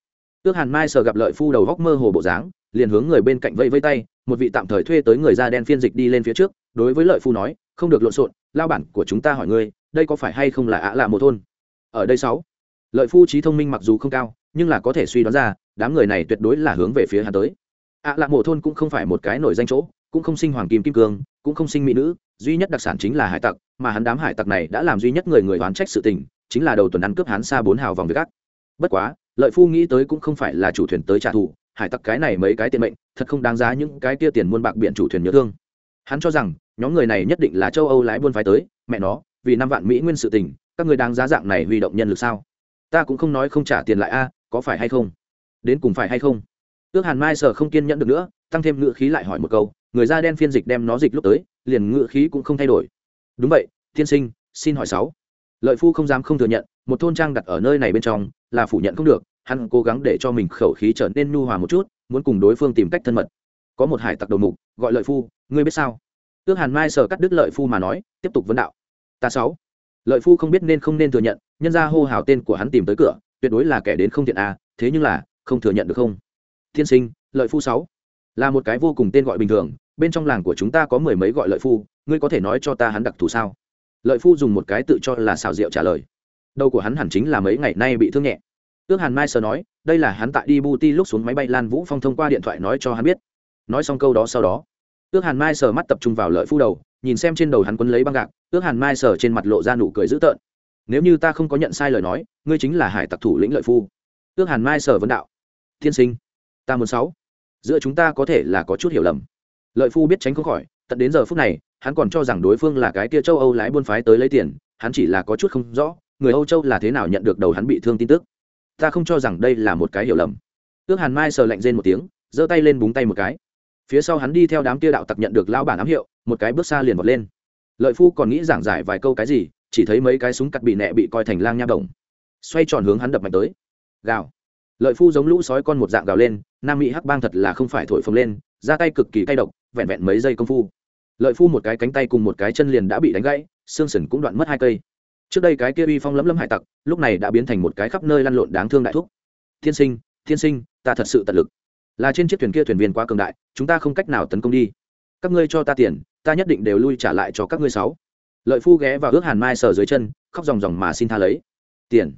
Ước hàn mai sờ gặp lợi phu đầu góc mơ hồ bộ dáng, liền hướng người bên cạnh vây vây tay, một vị tạm thời thuê tới người da đen phiên dịch đi lên phía trước, đối với lợi phu nói, không được lộn xộn, lao bản của chúng ta hỏi ngươi, đây có phải hay không là ạ lạ một thôn? Ở đây sáu. Lợi phu trí thông minh mặc dù không cao, nhưng là có thể suy đoán ra, đám người này tuyệt đối là hướng về phía hắn tới. Ạ lạc mộ thôn cũng không phải một cái nổi danh chỗ, cũng không sinh hoàng kim kim cương, cũng không sinh mỹ nữ, duy nhất đặc sản chính là hải tặc, mà hắn đám hải tặc này đã làm duy nhất người người đoán trách sự tình, chính là đầu tuần ăn cướp hắn xa bốn hào vòng việc gác bất quá, lợi phu nghĩ tới cũng không phải là chủ thuyền tới trả thù, hải tặc cái này mấy cái tiền mệnh, thật không đáng giá những cái kia tiền muôn bạc biển chủ thuyền nhớ thương. Hắn cho rằng, nhóm người này nhất định là châu âu lái buôn phái tới, mẹ nó, vì năm vạn mỹ nguyên sự tình các người đáng giá dạng này huy động nhân lực sao? Ta cũng không nói không trả tiền lại a, có phải hay không? Đến cùng phải hay không? Ước hàn mai sợ không kiên nhẫn được nữa, tăng thêm ngựa khí lại hỏi một câu, người da đen phiên dịch đem nó dịch lúc tới, liền ngựa khí cũng không thay đổi. Đúng vậy, tiên sinh, xin hỏi sáu. Lợi phu không dám không thừa nhận, một thôn trang đặt ở nơi này bên trong, là phủ nhận không được, hắn cố gắng để cho mình khẩu khí trở nên nhu hòa một chút, muốn cùng đối phương tìm cách thân mật. Có một hải tặc đầu mục, gọi lợi phu, ngươi biết sao? Ước hàn mai sờ cắt đứt lợi phu mà nói, tiếp tục vấn đạo. Ta sáu lợi phu không biết nên không nên thừa nhận, nhân ra hô hào tên của hắn tìm tới cửa, tuyệt đối là kẻ đến không thiện à thế nhưng là, không thừa nhận được không? Tiên sinh, lợi phu sáu, là một cái vô cùng tên gọi bình thường, bên trong làng của chúng ta có mười mấy gọi lợi phu, ngươi có thể nói cho ta hắn đặc thù sao? Lợi phu dùng một cái tự cho là xào rượu trả lời. Đầu của hắn hẳn chính là mấy ngày nay bị thương nhẹ. Ước hàn mai sờ nói, đây là hắn tại đi bu ti lúc xuống máy bay lan vũ phong thông qua điện thoại nói cho hắn biết. Nói xong câu đó sau đó ước hàn mai sờ mắt tập trung vào lợi phu đầu, nhìn xem trên đầu hắn quấn lấy băng gạc ước hàn mai sờ trên mặt lộ ra nụ cười dữ tợn. Nếu như ta không có nhận sai lời nói, ngươi chính là hải tặc thủ lĩnh lợi phu. Ước hàn mai sờ vấn đạo. Thiên sinh, ta muốn sáu. Giữa chúng ta có thể là có chút hiểu lầm. Lợi phu biết tránh không khỏi, tận đến giờ phút này, hắn còn cho rằng đối phương là cái kia châu âu lái buôn phái tới lấy tiền, hắn chỉ là có chút không rõ, người âu châu là thế nào nhận được đầu hắn bị thương tin tức. Ta không cho rằng đây là một cái hiểu lầm. Ước hàn mai sờ lạnh rên một tiếng, giơ tay lên búng tay một cái. Phía sau hắn đi theo đám kia đạo tặc nhận được lao bản ám hiệu, một cái bước xa liền vọt lên lợi phu còn nghĩ giảng giải vài câu cái gì, chỉ thấy mấy cái súng cắt bị nẹ bị coi thành lang nha đồng. Xoay tròn hướng hắn đập mạnh tới. Gào. Lợi phu giống lũ sói con một dạng gào lên, nam mỹ hắc bang thật là không phải thổi phồng lên, ra tay cực kỳ cay độc, vẹn vẹn mấy giây công phu. Lợi phu một cái cánh tay cùng một cái chân liền đã bị đánh gãy, xương sần cũng đoạn mất hai cây. Trước đây cái kia uy phong lấm lấm hải tặc, lúc này đã biến thành một cái khắp nơi lăn lộn đáng thương đại thúc. Thiên sinh thiên sinh, ta thật sự tận lực. Là trên chiếc thuyền kia thuyền viên quá cường đại, chúng ta không cách nào tấn công đi. Các ngươi cho ta tiền ta nhất định đều lui trả lại cho các ngươi sáu. Lợi phu ghé vào ước hàn mai sờ dưới chân, khóc ròng ròng mà xin tha lấy. Tiền.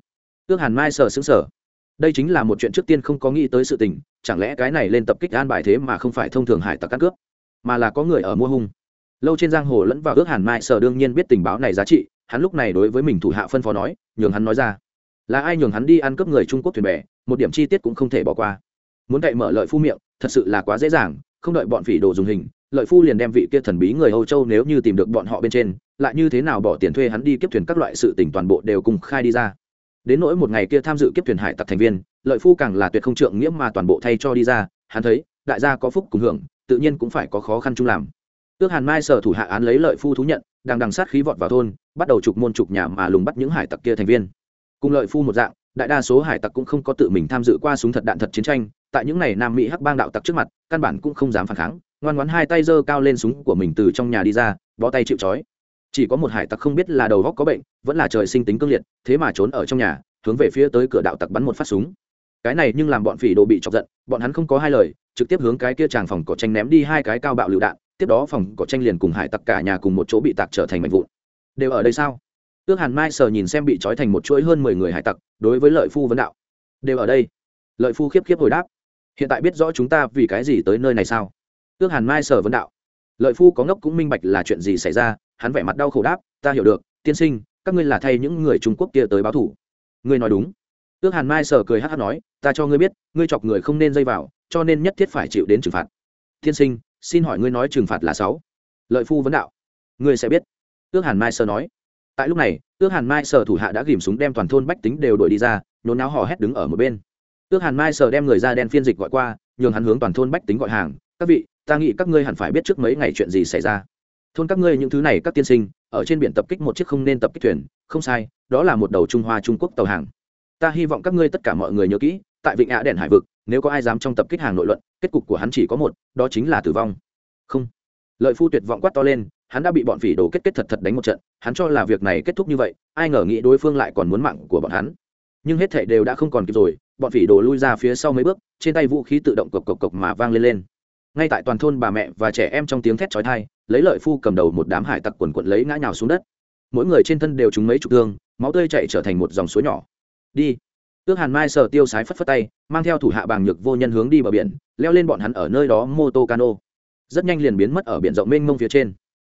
Ước hàn mai sờ xứng sở đây chính là một chuyện trước tiên không có nghĩ tới sự tình, chẳng lẽ cái này lên tập kích an bài thế mà không phải thông thường hải tặc cắt cướp, mà là có người ở mua hung. Lâu trên giang hồ lẫn vào ước hàn mai sở đương nhiên biết tình báo này giá trị, hắn lúc này đối với mình thủ hạ phân phó nói, nhường hắn nói ra. Là ai nhường hắn đi ăn cướp người trung quốc thuyền bè, một điểm chi tiết cũng không thể bỏ qua. Muốn cậy mở lợi phu miệng, thật sự là quá dễ dàng, không đợi bọn phỉ đồ dùng hình lợi phu liền đem vị kia thần bí người âu châu nếu như tìm được bọn họ bên trên, lại như thế nào bỏ tiền thuê hắn đi kiếp thuyền các loại sự tỉnh toàn bộ đều cùng khai đi ra. Đến nỗi một ngày kia tham dự kiếp thuyền hải tặc thành viên, lợi phu càng là tuyệt không trượng nghĩa mà toàn bộ thay cho đi ra, hắn thấy, đại gia có phúc cùng hưởng, tự nhiên cũng phải có khó khăn chung làm. Ước hàn mai sở thủ hạ án lấy lợi phu thú nhận, đang đằng sát khí vọt vào thôn, bắt đầu trục môn trục nhà mà lùng bắt những hải tặc kia thành viên. Cùng lợi phu một dạng, đại đa số hải tặc cũng không có tự mình tham dự qua súng thật đạn thật chiến tranh, tại những ngày nam mỹ hắc bang đạo tặc trước mặt, căn bản cũng không dám phản kháng ngoan ngoãn hai tay giơ cao lên súng của mình từ trong nhà đi ra, bó tay chịu trói. Chỉ có một hải tặc không biết là đầu góc có bệnh, vẫn là trời sinh tính cương liệt, thế mà trốn ở trong nhà, hướng về phía tới cửa đạo tặc bắn một phát súng. Cái này nhưng làm bọn phỉ đồ bị chọc giận, bọn hắn không có hai lời, trực tiếp hướng cái kia tràng phòng cỏ tranh ném đi hai cái cao bạo lựu đạn, tiếp đó phòng cỏ tranh liền cùng hải tặc cả nhà cùng một chỗ bị tạc trở thành mảnh vụn. Đều ở đây sao? Ước hàn mai sờ nhìn xem bị trói thành một chuỗi hơn mười người hải tặc, đối với lợi phu vấn đạo. Đều ở đây. Lợi phu khiếp khiếp hồi đáp. Hiện tại biết rõ chúng ta vì cái gì tới nơi này sao? Ước hàn mai Sở vấn đạo. Lợi phu có ngốc cũng minh bạch là chuyện gì xảy ra, hắn vẻ mặt đau khổ đáp, ta hiểu được, tiên sinh, các ngươi là thay những người trung quốc kia tới báo thủ. Ngươi nói đúng. Ước hàn mai Sở cười hát hát nói, ta cho ngươi biết, ngươi chọc người không nên dây vào, cho nên nhất thiết phải chịu đến trừng phạt. Tiên sinh, xin hỏi ngươi nói trừng phạt là sáu? Lợi phu vấn đạo. Ngươi sẽ biết. Ước hàn mai Sở nói. Tại lúc này ước hàn mai Sở thủ hạ đã ghìm súng đem toàn thôn bách tính đều đuổi đi ra, nhốn náo hò hét đứng ở một bên. Ước hàn mai Sở đem người ra đen phiên dịch gọi qua, nhường hắn hướng toàn thôn bách tính gọi hàng, các vị ta nghĩ các ngươi hẳn phải biết trước mấy ngày chuyện gì xảy ra. Thôn các ngươi những thứ này các tiên sinh, ở trên biển tập kích một chiếc không nên tập kích thuyền, không sai, đó là một đầu trung hoa trung quốc tàu hàng. Ta hy vọng các ngươi tất cả mọi người nhớ kỹ, tại vịnh ạ đèn hải vực, nếu có ai dám trong tập kích hàng nội luận, kết cục của hắn chỉ có một, đó chính là tử vong. Không. Lợi phu tuyệt vọng quát to lên, hắn đã bị bọn phỉ đồ kết kết thật thật đánh một trận, hắn cho là việc này kết thúc như vậy, ai ngờ nghĩ đối phương lại còn muốn mạng của bọn hắn. Nhưng hết thảy đều đã không còn kịp rồi, bọn phỉ đồ lui ra phía sau mấy bước, trên tay vũ khí tự động cộc cộc cộc mà vang lên lên ngay tại toàn thôn bà mẹ và trẻ em trong tiếng thét chói tai, lấy lợi phu cầm đầu một đám hải tặc quần quận lấy ngã nhào xuống đất. Mỗi người trên thân đều trúng mấy chục thương, máu tươi chạy trở thành một dòng suối nhỏ. Đi. Ước hàn mai sờ tiêu sái phất phất tay, mang theo thủ hạ bàng nhược vô nhân hướng đi bờ biển, leo lên bọn hắn ở nơi đó mô tô cano. Rất nhanh liền biến mất ở biển rộng mênh mông phía trên.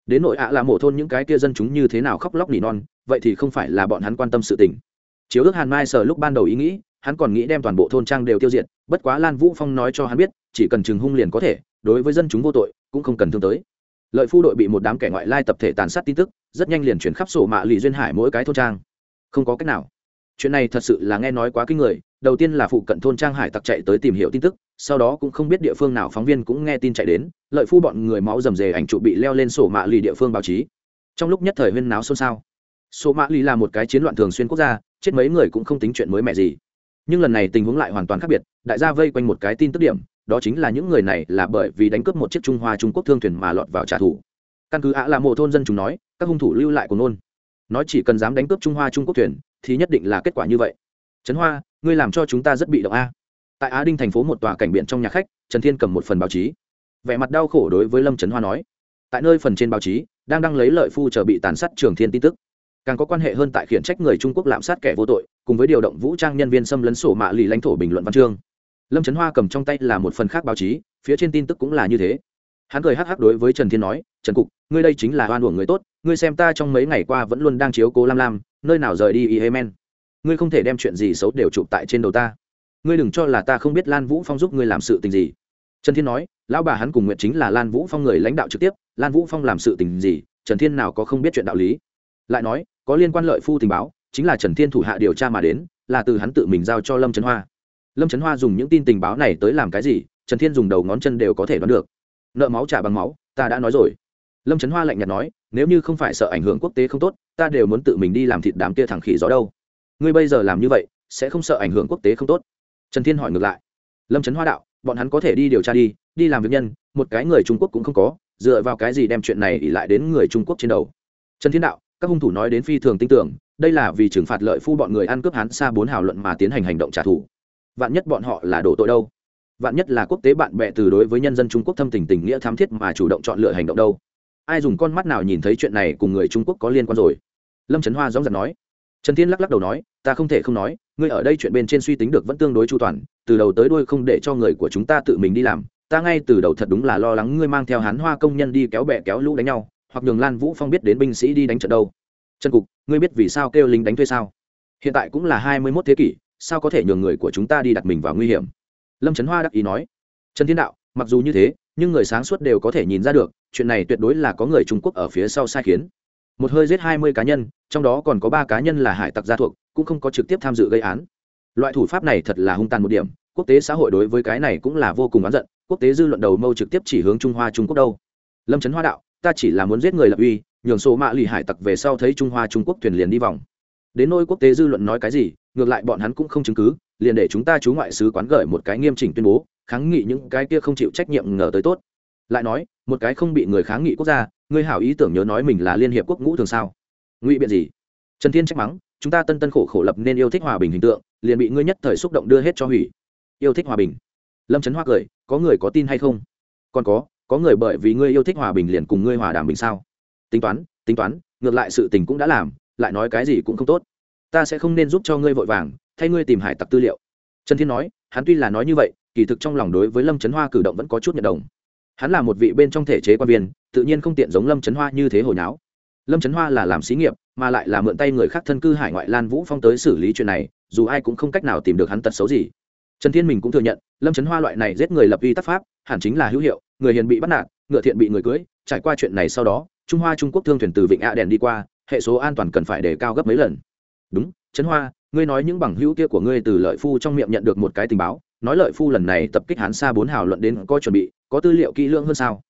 Đến nội ạ là mổ thôn những cái kia dân chúng như thế nào khóc lóc nỉ non, vậy thì không phải là bọn hắn quan tâm sự tình. Chiếu ước hàn mai sờ lúc ban đầu ý nghĩ, hắn còn nghĩ đem toàn bộ thôn trang đều tiêu diệt, bất quá lan vũ phong nói cho hắn biết, chỉ cần chừng hung liền có thể đối với dân chúng vô tội, cũng không cần thương tới. Lợi phu đội bị một đám kẻ ngoại lai tập thể tàn sát tin tức, rất nhanh liền chuyển khắp sổ mạ lì duyên hải mỗi cái thôn trang. Không có cách nào. Chuyện này thật sự là nghe nói quá kinh người, đầu tiên là phụ cận thôn trang hải tặc chạy tới tìm hiểu tin tức, sau đó cũng không biết địa phương nào phóng viên cũng nghe tin chạy đến, lợi phu bọn người máu rầm rề ảnh trụ bị leo lên sổ mạ lì địa phương báo chí. Trong lúc nhất thời huyên náo xôn xao, sổ mạ lì là một cái chiến loạn thường xuyên quốc gia, chết mấy người cũng không tính chuyện mới mẻ gì. Nhưng lần này tình huống lại hoàn toàn khác biệt, đại gia vây quanh một cái tin tức điểm đó chính là những người này là bởi vì đánh cướp một chiếc trung hoa trung quốc thương thuyền mà lọt vào trả thù. Căn cứ ạ là mộ thôn dân chúng nói, các hung thủ lưu lại của nôn. Nói chỉ cần dám đánh cướp trung hoa trung quốc thuyền, thì nhất định là kết quả như vậy. Trấn hoa, ngươi làm cho chúng ta rất bị động a. Tại á đinh thành phố một tòa cảnh biển trong nhà khách, trần thiên cầm một phần báo chí. Vẻ mặt đau khổ đối với lâm trấn hoa nói. Tại nơi phần trên báo chí, đang đăng lấy lợi phu chờ bị tàn sát trường thiên tin tức. Càng có quan hệ hơn tại khiển trách người trung quốc lạm sát kẻ vô tội, cùng với điều động vũ trang nhân viên xâm lấn sổ mạ lì lãnh thổ bình luận văn chương lâm trấn hoa cầm trong tay là một phần khác báo chí, phía trên tin tức cũng là như thế. Hắn cười hắc hắc đối với trần thiên nói, trần cục, ngươi đây chính là oan uổng người tốt, ngươi xem ta trong mấy ngày qua vẫn luôn đang chiếu cố lam lam, nơi nào rời đi y hemen ngươi không thể đem chuyện gì xấu đều chụp tại trên đầu ta. Ngươi đừng cho là ta không biết lan vũ phong giúp ngươi làm sự tình gì. Trần thiên nói, lão bà hắn cùng nguyện chính là lan vũ phong người lãnh đạo trực tiếp, lan vũ phong làm sự tình gì, trần thiên nào có không biết chuyện đạo lý? Lại nói, có liên quan lợi phu tình báo, chính là trần thiên thủ hạ điều tra mà đến, là từ hắn tự mình giao cho lâm trấn hoa lâm trấn hoa dùng những tin tình báo này tới làm cái gì, trần thiên dùng đầu ngón chân đều có thể đoán được. Nợ máu trả bằng máu, ta đã nói rồi. Lâm trấn hoa lạnh nhạt nói, nếu như không phải sợ ảnh hưởng quốc tế không tốt, ta đều muốn tự mình đi làm thịt đám kia thẳng khỉ gió đâu. Ngươi bây giờ làm như vậy, sẽ không sợ ảnh hưởng quốc tế không tốt? Trần thiên hỏi ngược lại. Lâm trấn hoa đạo, bọn hắn có thể đi điều tra đi đi làm việc nhân, một cái người trung quốc cũng không có, dựa vào cái gì đem chuyện này ỉ lại đến người trung quốc trên đầu? Trần thiên đạo, các hung thủ nói đến phi thường tin tưởng, đây là vì trừng phạt lợi phu bọn người ăn cướp hắn xa bốn hào luận mà tiến hành hành động trả thù vạn nhất bọn họ là đổ tội đâu? Vạn nhất là quốc tế bạn bè từ đối với nhân dân trung quốc thâm tình tình nghĩa thám thiết mà chủ động chọn lựa hành động đâu? Ai dùng con mắt nào nhìn thấy chuyện này cùng người trung quốc có liên quan rồi? Lâm trấn hoa dóng giật nói. Trần thiên lắc lắc đầu nói, ta không thể không nói, ngươi ở đây chuyện bên trên suy tính được vẫn tương đối chu toàn, từ đầu tới đuôi không để cho người của chúng ta tự mình đi làm. Ta ngay từ đầu thật đúng là lo lắng ngươi mang theo hán hoa công nhân đi kéo bè kéo lũ đánh nhau, hoặc nhường lan vũ phong biết đến binh sĩ đi đánh trận đâu. Trần cục, ngươi biết vì sao kêu lính đánh thuê sao? Hiện tại cũng là hai mươi mốt thế kỷ sao có thể nhường người của chúng ta đi đặt mình vào nguy hiểm? Lâm trấn hoa đắc ý nói. Trần thiên đạo, mặc dù như thế, nhưng người sáng suốt đều có thể nhìn ra được, chuyện này tuyệt đối là có người trung quốc ở phía sau sai khiến. Một hơi giết hai mươi cá nhân, trong đó còn có ba cá nhân là hải tặc gia thuộc, cũng không có trực tiếp tham dự gây án. Loại thủ pháp này thật là hung tàn một điểm, quốc tế xã hội đối với cái này cũng là vô cùng oán giận, quốc tế dư luận đầu mâu trực tiếp chỉ hướng trung hoa trung quốc đâu. Lâm trấn hoa đạo, ta chỉ là muốn giết người lập uy, nhường số mạ lì hải tặc về sau thấy trung hoa trung quốc thuyền liền đi vòng đến nôi quốc tế dư luận nói cái gì, ngược lại bọn hắn cũng không chứng cứ, liền để chúng ta chú ngoại sứ quán gửi một cái nghiêm chỉnh tuyên bố, kháng nghị những cái kia không chịu trách nhiệm ngờ tới tốt. Lại nói, một cái không bị người kháng nghị quốc gia, ngươi hảo ý tưởng nhớ nói mình là liên hiệp quốc ngũ thường sao? Ngụy biện gì? Trần thiên trách mắng, chúng ta tân tân khổ khổ lập nên yêu thích hòa bình hình tượng, liền bị ngươi nhất thời xúc động đưa hết cho hủy. Yêu thích hòa bình. Lâm trấn hoa cười, có người có tin hay không? Còn có có người bởi vì ngươi yêu thích hòa bình liền cùng ngươi hòa đàm bình sao? Tính toán tính toán, ngược lại sự tình cũng đã làm lại nói cái gì cũng không tốt. Ta sẽ không nên giúp cho ngươi vội vàng, thay ngươi tìm hải tặc tư liệu. Trần thiên nói, hắn tuy là nói như vậy, kỳ thực trong lòng đối với lâm trấn hoa cử động vẫn có chút nhận đồng. Hắn là một vị bên trong thể chế quan viên, tự nhiên không tiện giống lâm trấn hoa như thế hồi náo. Lâm trấn hoa là làm xí nghiệp, mà lại là mượn tay người khác thân cư hải ngoại lan vũ phong tới xử lý chuyện này, dù ai cũng không cách nào tìm được hắn tật xấu gì. Trần thiên mình cũng thừa nhận, lâm trấn hoa loại này giết người lập y tác pháp, hẳn chính là hữu hiệu, người hiền bị bắt nạt, ngựa thiện bị người cưới, trải qua chuyện này sau đó, trung hoa trung quốc thương thuyền từ vịnh a đèn đi qua hệ số an toàn cần phải đề cao gấp mấy lần. Đúng, trấn hoa, ngươi nói những bằng hữu kia của ngươi từ lợi phu trong miệng nhận được một cái tình báo, nói lợi phu lần này tập kích hán xa bốn hào luận đến có chuẩn bị, có tư liệu kỹ lưỡng hơn sao?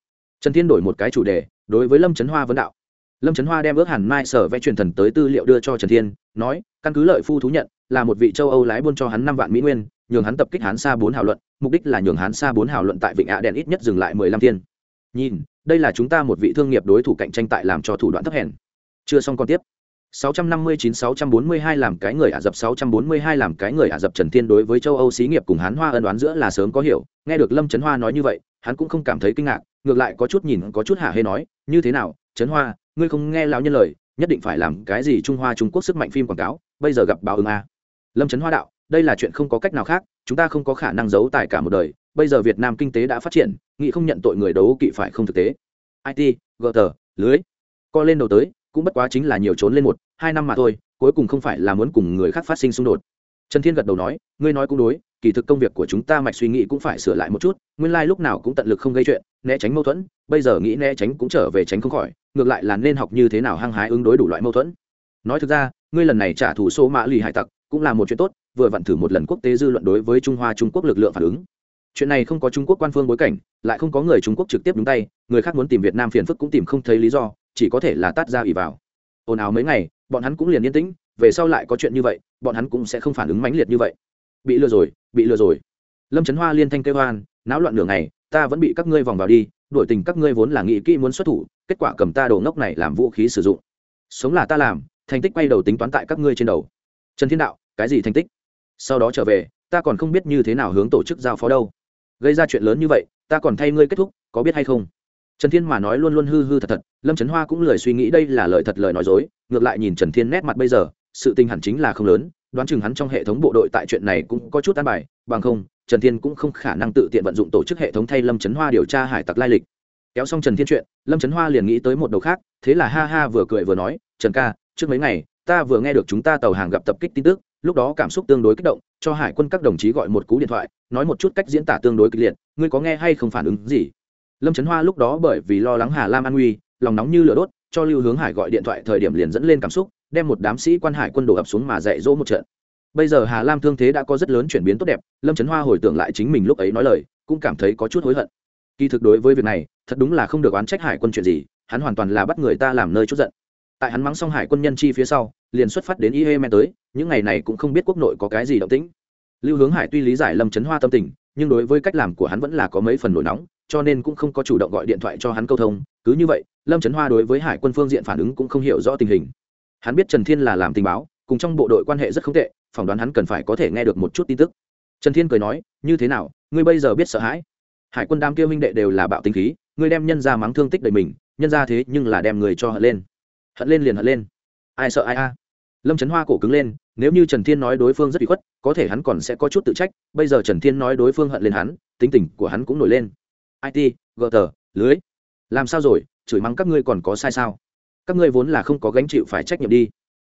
Trần thiên đổi một cái chủ đề, đối với lâm trấn hoa vấn đạo. Lâm trấn hoa đem ước hàn mai sở vẽ truyền thần tới tư liệu đưa cho trần thiên, nói, căn cứ lợi phu thú nhận, là một vị châu âu lái buôn cho hắn năm vạn mỹ nguyên, nhường hắn tập kích hán xa bốn hào luận, mục đích là nhường hán xa bốn hào luận tại vịnh ạ đèn ít nhất dừng lại mười lăm thiên. Nhìn, đây là chúng ta một vị thương nghiệp đối thủ cạnh tranh tại làm cho thủ đoạn thấp hèn chưa xong còn tiếp 659-642 làm cái người Ả Rập 642 làm cái người Ả Rập Trần Thiên đối với châu Âu xí nghiệp cùng Hán Hoa ân đoán giữa là sớm có hiểu, nghe được Lâm Trấn Hoa nói như vậy, hắn cũng không cảm thấy kinh ngạc, ngược lại có chút nhìn có chút hạ hê nói, như thế nào, Trấn Hoa, ngươi không nghe lão nhân lời, nhất định phải làm cái gì Trung Hoa Trung Quốc sức mạnh phim quảng cáo, bây giờ gặp báo ứng a. Lâm Trấn Hoa đạo, đây là chuyện không có cách nào khác, chúng ta không có khả năng giấu tài cả một đời, bây giờ Việt Nam kinh tế đã phát triển, nghị không nhận tội người đấu kỵ phải không thực tế. IT, GT, lưới, co lên đầu tới, cũng bất quá chính là nhiều trốn lên một, hai năm mà thôi, cuối cùng không phải là muốn cùng người khác phát sinh xung đột. Trần thiên gật đầu nói, ngươi nói cũng đối, kỳ thực công việc của chúng ta mạch suy nghĩ cũng phải sửa lại một chút, nguyên lai、like、lúc nào cũng tận lực không gây chuyện, né tránh mâu thuẫn, bây giờ nghĩ né tránh cũng trở về tránh không khỏi, ngược lại là nên học như thế nào hăng hái ứng đối đủ loại mâu thuẫn. Nói thực ra, ngươi lần này trả thù số mã lì hải tặc, cũng là một chuyện tốt, vừa vặn thử một lần quốc tế dư luận đối với trung hoa, trung quốc lực lượng phản ứng. Chuyện này không có trung quốc quan phương bối cảnh, lại không có người trung quốc trực tiếp đúng tay, người khác muốn tìm việt nam phiền phức cũng tìm không thấy lý do chỉ có thể là tát ra ỉ vào. Ồn ào mấy ngày, bọn hắn cũng liền yên tĩnh, về sau lại có chuyện như vậy, bọn hắn cũng sẽ không phản ứng mãnh liệt như vậy. Bị lừa rồi, bị lừa rồi. Lâm trấn hoa liên thanh kêu hoan náo loạn nửa ngày, ta vẫn bị các ngươi vòng vào đi đổi tình các ngươi vốn là nghĩ kỹ muốn xuất thủ, kết quả cầm ta đồ ngốc này làm vũ khí sử dụng. Sống là ta làm, thành tích quay đầu tính toán tại các ngươi trên đầu. Trần thiên đạo, cái gì thành tích? Sau đó trở về, ta còn không biết như thế nào hướng tổ chức giao phó đâu. Gây ra chuyện lớn như vậy, ta còn thay ngươi kết thúc, có biết hay không? Trần thiên mà nói luôn luôn hư hư thật thật, lâm trấn hoa cũng lời suy nghĩ đây là lời thật lời nói dối, ngược lại nhìn trần thiên nét mặt bây giờ, sự tình hẳn chính là không lớn, đoán chừng hắn trong hệ thống bộ đội tại chuyện này cũng có chút an bài, bằng không, trần thiên cũng không khả năng tự tiện vận dụng tổ chức hệ thống thay lâm trấn hoa điều tra hải tặc lai lịch. Kéo xong trần thiên chuyện, lâm trấn hoa liền nghĩ tới một đầu khác, thế là ha ha vừa cười vừa nói, trần ca, trước mấy ngày, ta vừa nghe được chúng ta tàu hàng gặp tập kích tin tức, lúc đó cảm xúc tương đối kích động, cho hải quân các đồng chí gọi một cú điện thoại, nói một chút cách diễn tả tương đối kịch liệt, ngươi có nghe hay không phản ứng gì? Lâm trấn hoa lúc đó bởi vì lo lắng hà lam an nguy, lòng nóng như lửa đốt, cho lưu hướng hải gọi điện thoại thời điểm liền dẫn lên cảm xúc, đem một đám sĩ quan hải quân đổ ập xuống mà dạy dỗ một trận. Bây giờ hà lam thương thế đã có rất lớn chuyển biến tốt đẹp, lâm trấn hoa hồi tưởng lại chính mình lúc ấy nói lời, cũng cảm thấy có chút hối hận. Kỳ thực đối với việc này, thật đúng là không được oán trách hải quân chuyện gì, hắn hoàn toàn là bắt người ta làm nơi chút giận. Tại hắn mắng xong hải quân nhân chi phía sau, liền xuất phát đến y yemen tới, những ngày này cũng không biết quốc nội có cái gì động tĩnh. Lưu hướng hải tuy lý giải lâm trấn hoa tâm tình, nhưng đối với cách làm của hắn vẫn là có mấy phần nổi nóng cho nên cũng không có chủ động gọi điện thoại cho hắn câu thông. Cứ như vậy, lâm trấn hoa đối với hải quân phương diện phản ứng cũng không hiểu rõ tình hình. Hắn biết trần thiên là làm tình báo, cùng trong bộ đội quan hệ rất không tệ, phỏng đoán hắn cần phải có thể nghe được một chút tin tức. Trần thiên cười nói, như thế nào, ngươi bây giờ biết sợ hãi? Hải quân đám kêu minh đệ đều là bạo tính khí, ngươi đem nhân ra mắng thương tích đầy mình, nhân ra thế nhưng là đem người cho hận lên. Hận lên liền hận lên. Ai sợ ai a? Lâm trấn hoa cổ cứng lên, nếu như trần thiên nói đối phương rất bị khuất, có thể hắn còn sẽ có chút tự trách. Bây giờ trần thiên nói đối phương hận lên hắn, tính tình của hắn cũng nổi lên it gờ tờ lưới. Làm sao rồi? Chửi mắng các ngươi còn có sai sao? Các ngươi vốn là không có gánh chịu phải trách nhiệm đi.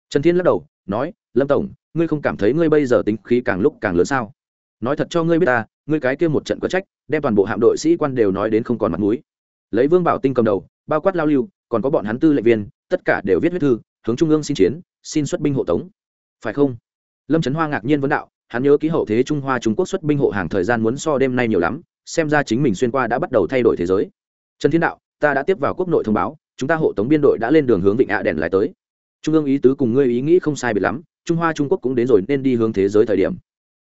Trần thiên lắc đầu, nói, lâm tổng, ngươi không cảm thấy ngươi bây giờ tính khí càng lúc càng lớn sao? Nói thật cho ngươi biết ta, ngươi cái kia một trận có trách, đem toàn bộ hạm đội sĩ quan đều nói đến không còn mặt mũi. Lấy vương bảo tinh cầm đầu, bao quát lao lưu, còn có bọn hắn tư lệnh viên, tất cả đều viết huyết thư, hướng trung ương xin chiến, xin xuất binh hộ tống. Phải không? Lâm trấn hoa ngạc nhiên vấn đạo, hắn nhớ ký hậu thế trung hoa trung quốc xuất binh hộ hàng thời gian muốn so đêm nay nhiều lắm xem ra chính mình xuyên qua đã bắt đầu thay đổi thế giới. Trần thiên đạo, ta đã tiếp vào quốc nội thông báo, chúng ta hộ tống biên đội đã lên đường hướng vịnh ạ đèn lại tới. Trung ương ý tứ cùng ngươi ý nghĩ không sai biệt lắm, trung hoa trung quốc cũng đến rồi nên đi hướng thế giới thời điểm.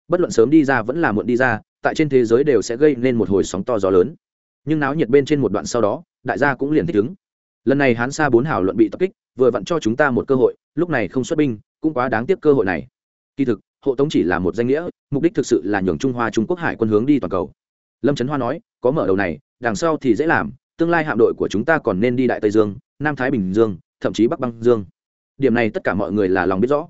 Bất luận sớm đi ra vẫn là muộn đi ra, tại trên thế giới đều sẽ gây nên một hồi sóng to gió lớn. Nhưng náo nhiệt bên trên một đoạn sau đó, đại gia cũng liền thích ứng. Lần này hán xa bốn hào luận bị tập kích, vừa vặn cho chúng ta một cơ hội, lúc này không xuất binh, cũng quá đáng tiếc cơ hội này. Kỳ thực, hộ tống chỉ là một danh nghĩa, mục đích thực sự là nhường trung hoa trung quốc hải quân hướng đi toàn cầu lâm trấn hoa nói, có mở đầu này, đằng sau thì dễ làm, tương lai hạm đội của chúng ta còn nên đi đại tây dương, nam thái bình dương, thậm chí bắc băng dương. Điểm này tất cả mọi người là lòng biết rõ.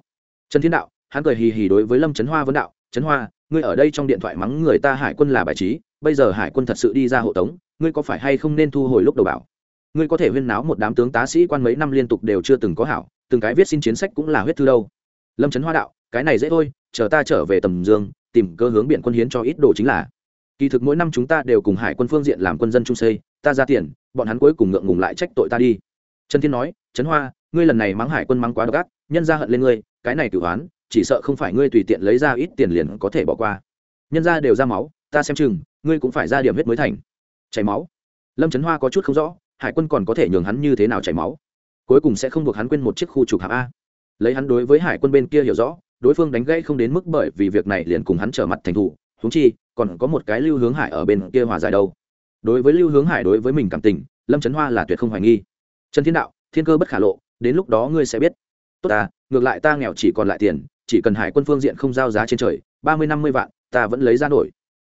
Trần thiên đạo, hắn cười hì hì đối với lâm trấn hoa vấn đạo trấn hoa, ngươi ở đây trong điện thoại mắng người ta hải quân là bài trí, bây giờ hải quân thật sự đi ra hộ tống, ngươi có phải hay không nên thu hồi lúc đầu bảo? Ngươi có thể huyên náo một đám tướng tá sĩ quan mấy năm liên tục đều chưa từng có hảo, từng cái viết xin chiến sách cũng là huyết thư đâu. Lâm trấn hoa đạo, cái này dễ thôi, chờ ta trở về tầm dương, tìm cơ hướng biện quân hiến cho ít đồ chính là kỳ thực mỗi năm chúng ta đều cùng hải quân phương diện làm quân dân trung xây, ta ra tiền, bọn hắn cuối cùng ngượng ngùng lại trách tội ta đi. Trần thiên nói, trấn hoa, ngươi lần này mắng hải quân mắng quá độc ác, nhân ra hận lên ngươi, cái này cử hoán chỉ sợ không phải ngươi tùy tiện lấy ra ít tiền liền có thể bỏ qua. Nhân ra đều ra máu, ta xem chừng, ngươi cũng phải ra điểm huyết mới thành. Chảy máu. Lâm trấn hoa có chút không rõ, hải quân còn có thể nhường hắn như thế nào chảy máu? Cuối cùng sẽ không buộc hắn quên một chiếc khu trục hạng a. Lấy hắn đối với hải quân bên kia hiểu rõ, đối phương đánh gãy không đến mức bởi vì việc này liền cùng hắn trở mặt thành thủ huống chi, còn có một cái lưu hướng hải ở bên kia hòa giải đâu. Đối với lưu hướng hải đối với mình cảm tình, lâm trấn hoa là tuyệt không hoài nghi. Trần thiên đạo, thiên cơ bất khả lộ, đến lúc đó ngươi sẽ biết. Tốt ta, ngược lại ta nghèo chỉ còn lại tiền, chỉ cần hải quân phương diện không giao giá trên trời, ba mươi năm mươi vạn, ta vẫn lấy ra nổi.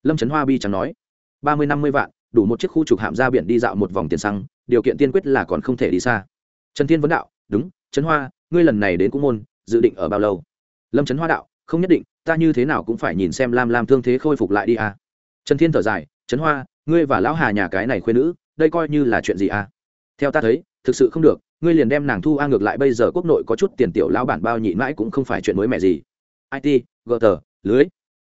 Lâm trấn hoa bi chẳng nói. Ba mươi năm mươi vạn, đủ một chiếc khu trục hạm ra biển đi dạo một vòng tiền xăng, điều kiện tiên quyết là còn không thể đi xa. Trần thiên vấn đạo, đúng trấn hoa, ngươi lần này đến cũng môn, dự định ở bao lâu? Lâm trấn hoa đạo không nhất định, ta như thế nào cũng phải nhìn xem lam lam thương thế khôi phục lại đi à. trần thiên thở dài, trấn hoa, ngươi và lão hà nhà cái này khuyên nữ, đây coi như là chuyện gì à? Theo ta thấy, thực sự không được, ngươi liền đem nàng thu a ngược lại bây giờ quốc nội có chút tiền tiểu lão bản bao nhị mãi cũng không phải chuyện mới mẻ gì. It gờ tờ, lưới.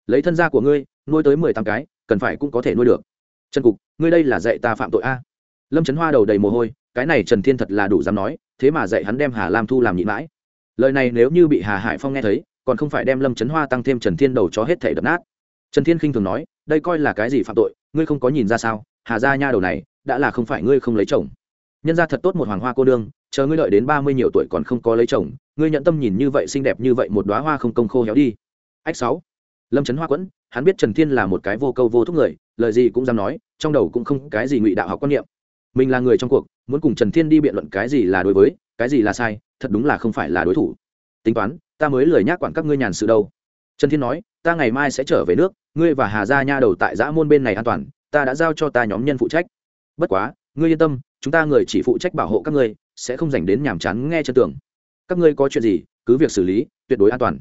Lấy thân gia của ngươi, nuôi tới mười tám cái, cần phải cũng có thể nuôi được. Trần cục, ngươi đây là dạy ta phạm tội a lâm trấn hoa đầu đầy mồ hôi, cái này trần thiên thật là đủ dám nói, thế mà dạy hắn đem hà lam thu làm nhị mãi. Lời này nếu như bị hà hải phong nghe thấy còn không phải đem lâm trấn hoa tăng thêm trần thiên đầu cho hết thể đập nát. Trần thiên khinh thường nói, đây coi là cái gì phạm tội, ngươi không có nhìn ra sao, hà gia nha đầu này, đã là không phải ngươi không lấy chồng. Nhân ra thật tốt một hoàng hoa cô đương, chờ ngươi đợi đến ba mươi nhiều tuổi còn không có lấy chồng, ngươi nhận tâm nhìn như vậy xinh đẹp như vậy một đoá hoa không công khô héo đi. Ách sáu. Lâm trấn hoa quẫn, hắn biết trần thiên là một cái vô câu vô thúc người, lời gì cũng dám nói, trong đầu cũng không cái gì ngụy đạo học quan niệm. Mình là người trong cuộc, muốn cùng trần thiên đi biện luận cái gì là đối với, cái gì là sai, thật đúng là không phải là đối thủ tính toán, ta mới lười nhác quản các ngươi nhàn sự đâu. Trần thiên nói, ta ngày mai sẽ trở về nước, ngươi và hà gia nha đầu tại giã môn bên này an toàn, ta đã giao cho ta nhóm nhân phụ trách. Bất quá, ngươi yên tâm, chúng ta người chỉ phụ trách bảo hộ các ngươi, sẽ không dành đến nhàm chán nghe chân tưởng các ngươi có chuyện gì, cứ việc xử lý, tuyệt đối an toàn.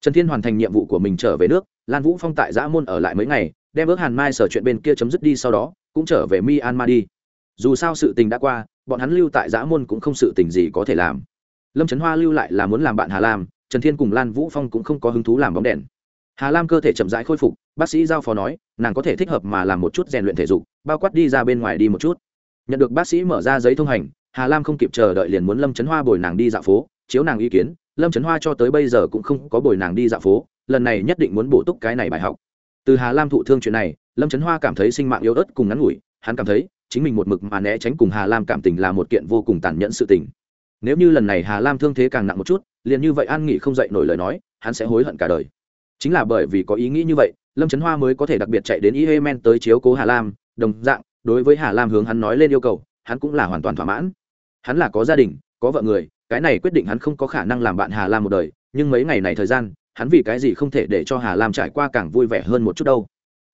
Trần thiên hoàn thành nhiệm vụ của mình trở về nước, lan vũ phong tại giã môn ở lại mấy ngày, đem ước hàn mai sở chuyện bên kia chấm dứt đi sau đó, cũng trở về myanmar đi. Dù sao sự tình đã qua, bọn hắn lưu tại giã môn cũng không sự tình gì có thể làm lâm trấn hoa lưu lại là muốn làm bạn hà lam trần thiên cùng lan vũ phong cũng không có hứng thú làm bóng đèn hà lam cơ thể chậm rãi khôi phục bác sĩ giao phó nói nàng có thể thích hợp mà làm một chút rèn luyện thể dục bao quát đi ra bên ngoài đi một chút nhận được bác sĩ mở ra giấy thông hành hà lam không kịp chờ đợi liền muốn lâm trấn hoa bồi nàng đi dạo phố chiếu nàng ý kiến lâm trấn hoa cho tới bây giờ cũng không có bồi nàng đi dạo phố lần này nhất định muốn bổ túc cái này bài học từ hà lam thụ thương chuyện này lâm trấn hoa cảm thấy sinh mạng yếu ớt cùng ngắn ngủi hắn cảm thấy chính mình một mực mà né tránh cùng hà lam cảm tình là một kiện vô cùng tàn nhẫn sự tình nếu như lần này hà lam thương thế càng nặng một chút, liền như vậy an nghị không dậy nổi lời nói, hắn sẽ hối hận cả đời. Chính là bởi vì có ý nghĩ như vậy, lâm trấn hoa mới có thể đặc biệt chạy đến y yemen tới chiếu cố hà lam, đồng dạng, đối với hà lam hướng hắn nói lên yêu cầu, hắn cũng là hoàn toàn thỏa mãn. Hắn là có gia đình, có vợ người, cái này quyết định hắn không có khả năng làm bạn hà lam một đời, nhưng mấy ngày này thời gian, hắn vì cái gì không thể để cho hà lam trải qua càng vui vẻ hơn một chút đâu.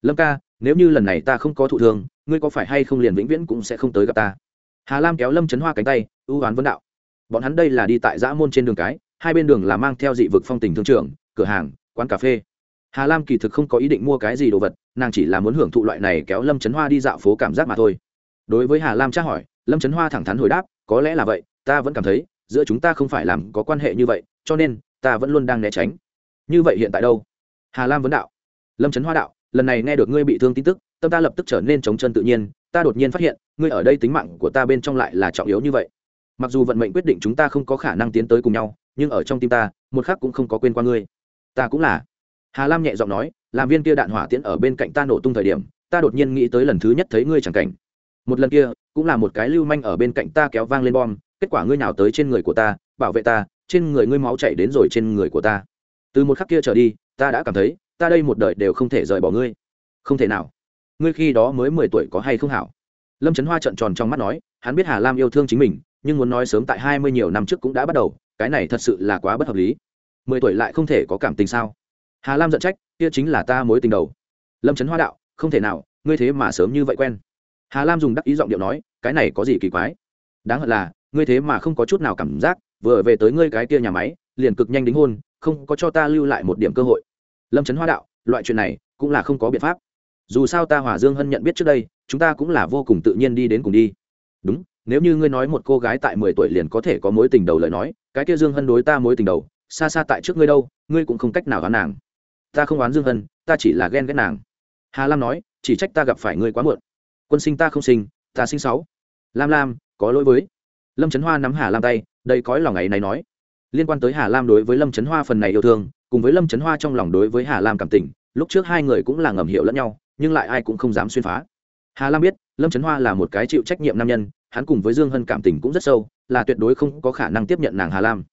Lâm ca, nếu như lần này ta không có thụ thương, ngươi có phải hay không liền vĩnh viễn cũng sẽ không tới gặp ta? Hà lam kéo lâm chấn hoa cánh tay, ưu oán vấn đạo bọn hắn đây là đi tại dã môn trên đường cái, hai bên đường là mang theo dị vực phong tình thương trường, cửa hàng, quán cà phê. Hà lam kỳ thực không có ý định mua cái gì đồ vật, nàng chỉ là muốn hưởng thụ loại này kéo lâm chấn hoa đi dạo phố cảm giác mà thôi. Đối với hà lam tra hỏi, lâm chấn hoa thẳng thắn hồi đáp, có lẽ là vậy, ta vẫn cảm thấy, giữa chúng ta không phải làm có quan hệ như vậy, cho nên, ta vẫn luôn đang né tránh. Như vậy hiện tại đâu? Hà lam vấn đạo. Lâm trấn hoa đạo, lần này nghe được ngươi bị thương tin tức, tâm ta lập tức trở nên chống chân tự nhiên, ta đột nhiên phát hiện, ngươi ở đây tính mạng của ta bên trong lại là trọng yếu như vậy mặc dù vận mệnh quyết định chúng ta không có khả năng tiến tới cùng nhau, nhưng ở trong tim ta, một khắc cũng không có quên qua ngươi. Ta cũng là. Hà lam nhẹ giọng nói, làm viên kia đạn hỏa tiễn ở bên cạnh ta nổ tung thời điểm, ta đột nhiên nghĩ tới lần thứ nhất thấy ngươi chẳng cảnh. Một lần kia, cũng là một cái lưu manh ở bên cạnh ta kéo vang lên bom, kết quả ngươi nào tới trên người của ta, bảo vệ ta, trên người ngươi máu chảy đến rồi trên người của ta. Từ một khắc kia trở đi, ta đã cảm thấy, ta đây một đời đều không thể rời bỏ ngươi. Không thể nào. Ngươi khi đó mới mười tuổi có hay không hảo? Lâm trấn hoa trợn tròn trong mắt nói, hắn biết hà lam yêu thương chính mình nhưng muốn nói sớm tại hai mươi nhiều năm trước cũng đã bắt đầu, cái này thật sự là quá bất hợp lý. Mười tuổi lại không thể có cảm tình sao? Hà lam giận trách, kia chính là ta mối tình đầu. Lâm trấn hoa đạo, không thể nào, ngươi thế mà sớm như vậy quen. Hà lam dùng đắc ý giọng điệu nói, cái này có gì kỳ quái? Đáng hận là, ngươi thế mà không có chút nào cảm giác, vừa về tới ngươi cái kia nhà máy, liền cực nhanh đính hôn, không có cho ta lưu lại một điểm cơ hội. Lâm trấn hoa đạo, loại chuyện này, cũng là không có biện pháp. Dù sao ta hòa dương hân nhận biết trước đây, chúng ta cũng là vô cùng tự nhiên đi đến cùng đi. Đúng nếu như ngươi nói một cô gái tại mười tuổi liền có thể có mối tình đầu lời nói, cái kia dương hân đối ta mối tình đầu, xa xa tại trước ngươi đâu, ngươi cũng không cách nào gán nàng. Ta không oán dương hân, ta chỉ là ghen ghét nàng. Hà lam nói, chỉ trách ta gặp phải ngươi quá muộn. Quân sinh ta không sinh, ta sinh sáu. Lam lam, có lỗi với. Lâm trấn hoa nắm hà lam tay đây cõi lòng ngày này nói. Liên quan tới hà lam đối với lâm trấn hoa phần này yêu thương, cùng với lâm trấn hoa trong lòng đối với hà lam cảm tình, lúc trước hai người cũng là ngầm hiểu lẫn nhau, nhưng lại ai cũng không dám xuyên phá. Hà lam biết, lâm trấn hoa là một cái chịu trách nhiệm nam nhân hắn cùng với dương hân cảm tình cũng rất sâu, là tuyệt đối không có khả năng tiếp nhận nàng hà lam.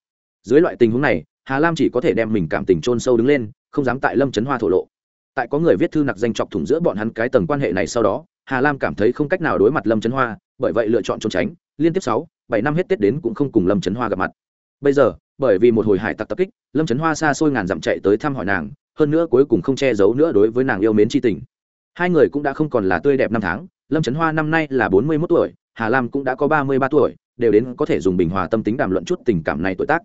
Dưới loại tình huống này, hà lam chỉ có thể đem mình cảm tình trôn sâu đứng lên, không dám tại lâm trấn hoa thổ lộ. Tại có người viết thư nặc danh chọc thủng giữa bọn hắn cái tầng quan hệ này sau đó, hà lam cảm thấy không cách nào đối mặt lâm trấn hoa, bởi vậy lựa chọn trốn tránh, liên tiếp sáu, bảy năm hết tết đến cũng không cùng lâm trấn hoa gặp mặt. Bây giờ, bởi vì một hồi hải tặc tập kích, lâm trấn hoa xa xôi ngàn dặm chạy tới thăm hỏi nàng, hơn nữa cuối cùng không che giấu nữa đối với nàng yêu mến c h i tình. Hai người cũng đã không còn là tươi đẹp năm tháng, lâm trấn hoa năm nay là bốn mươi mốt tuổi hà lam cũng đã có ba mươi ba tuổi, đều đến có thể dùng bình hòa tâm tính đàm luận chút tình cảm này tuổi tác.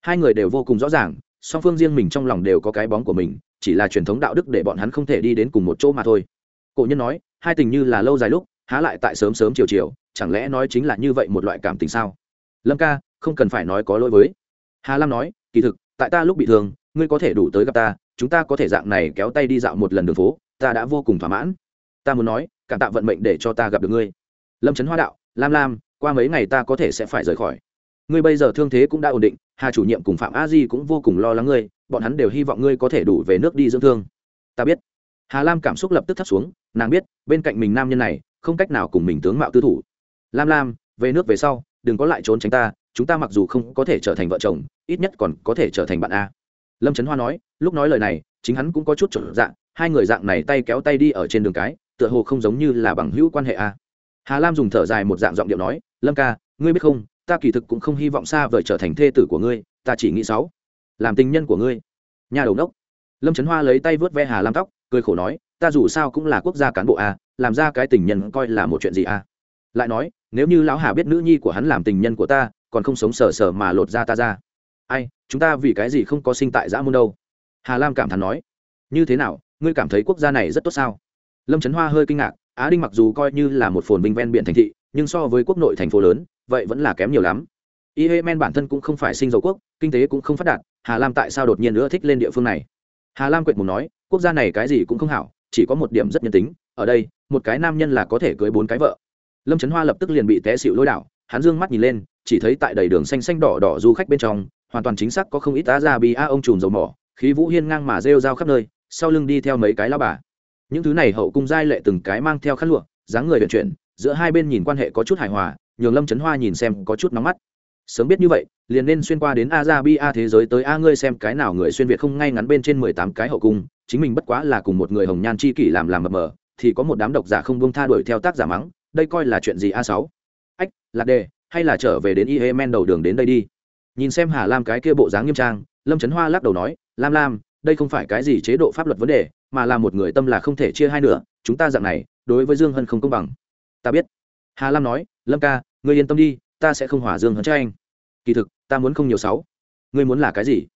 Hai người đều vô cùng rõ ràng, song phương riêng mình trong lòng đều có cái bóng của mình, chỉ là truyền thống đạo đức để bọn hắn không thể đi đến cùng một chỗ mà thôi. Cổ nhân nói, hai tình như là lâu dài lúc, há lại tại sớm sớm chiều chiều, chẳng lẽ nói chính là như vậy một loại cảm tình sao? Lâm ca, không cần phải nói có lỗi với. Hà lam nói, kỳ thực, tại ta lúc bị thương, ngươi có thể đủ tới gặp ta, chúng ta có thể dạng này kéo tay đi dạo một lần đường phố, ta đã vô cùng thỏa mãn. Ta muốn nói, cảm tạ vận mệnh để cho ta gặp được ngươi lâm trấn hoa đạo lam lam qua mấy ngày ta có thể sẽ phải rời khỏi ngươi bây giờ thương thế cũng đã ổn định hà chủ nhiệm cùng phạm a di cũng vô cùng lo lắng ngươi bọn hắn đều hy vọng ngươi có thể đủ về nước đi dưỡng thương ta biết hà lam cảm xúc lập tức thấp xuống nàng biết bên cạnh mình nam nhân này không cách nào cùng mình tướng mạo tư thủ lam lam về nước về sau đừng có lại trốn tránh ta chúng ta mặc dù không có thể trở thành vợ chồng ít nhất còn có thể trở thành bạn a lâm trấn hoa nói lúc nói lời này chính hắn cũng có chút trở dạng hai người dạng này tay kéo tay đi ở trên đường cái tựa hồ không giống như là bằng hữu quan hệ a hà lam dùng thở dài một dạng giọng điệu nói, lâm ca, ngươi biết không, ta kỳ thực cũng không hy vọng xa vời trở thành thê tử của ngươi, ta chỉ nghĩ sáu, làm tình nhân của ngươi. Nhà đầu đốc. Lâm trấn hoa lấy tay vớt ve hà lam tóc, cười khổ nói, ta dù sao cũng là quốc gia cán bộ a, làm ra cái tình nhân coi là một chuyện gì a? Lại nói, nếu như lão hà biết nữ nhi của hắn làm tình nhân của ta, còn không sống sờ sờ mà lột ra ta ra. Ai, chúng ta vì cái gì không có sinh tại giã môn đâu? Hà lam cảm thán nói, như thế nào, ngươi cảm thấy quốc gia này rất tốt sao? Lâm trấn hoa hơi kinh ngạc á đinh mặc dù coi như là một phồn binh ven biển thành thị, nhưng so với quốc nội thành phố lớn, vậy vẫn là kém nhiều lắm. Y yemen bản thân cũng không phải sinh dầu quốc, kinh tế cũng không phát đạt, hà lam tại sao đột nhiên nữa thích lên địa phương này? Hà lam quệt mù nói, quốc gia này cái gì cũng không hảo, chỉ có một điểm rất nhân tính, ở đây, một cái nam nhân là có thể cưới bốn cái vợ. Lâm trấn hoa lập tức liền bị té xịu lôi đảo, hắn dương mắt nhìn lên, chỉ thấy tại đầy đường xanh xanh đỏ đỏ du khách bên trong, hoàn toàn chính xác có không ít tá ra bị a ông trùm dầu mỏ, khí vũ hiên ngang mà rêu rao khắp nơi, sau lưng đi theo mấy cái lao bà những thứ này hậu cung giai lệ từng cái mang theo khăn lụa dáng người vận chuyển giữa hai bên nhìn quan hệ có chút hài hòa nhường lâm trấn hoa nhìn xem có chút nóng mắt sớm biết như vậy liền nên xuyên qua đến Azabia thế giới tới a ngươi xem cái nào người xuyên việt không ngay ngắn bên trên mười tám cái hậu cung, chính mình bất quá là cùng một người hồng nhan chi kỷ làm làm mập mờ, thì có một đám độc giả không buông tha đuổi theo tác giả mắng, đây coi là chuyện gì a sáu? Ách, lạc đề, hay là trở về đến Yemen đầu đường đến đây đi. Nhìn xem Hà Lam cái kia bộ dáng nghiêm trang, Lâm Trấn Hoa lắc đầu nói, "Lam Lam, đây không phải cái gì chế độ pháp luật vấn đề, mà là một người tâm là không thể chia hai nửa, chúng ta dạng này, đối với Dương Hân không công bằng." Ta biết. Hà Lam nói, "Lâm ca, ngươi yên tâm đi, ta sẽ không hỏa Dương Hân cho anh." kỳ thực ta muốn không nhiều sáu ngươi muốn là cái gì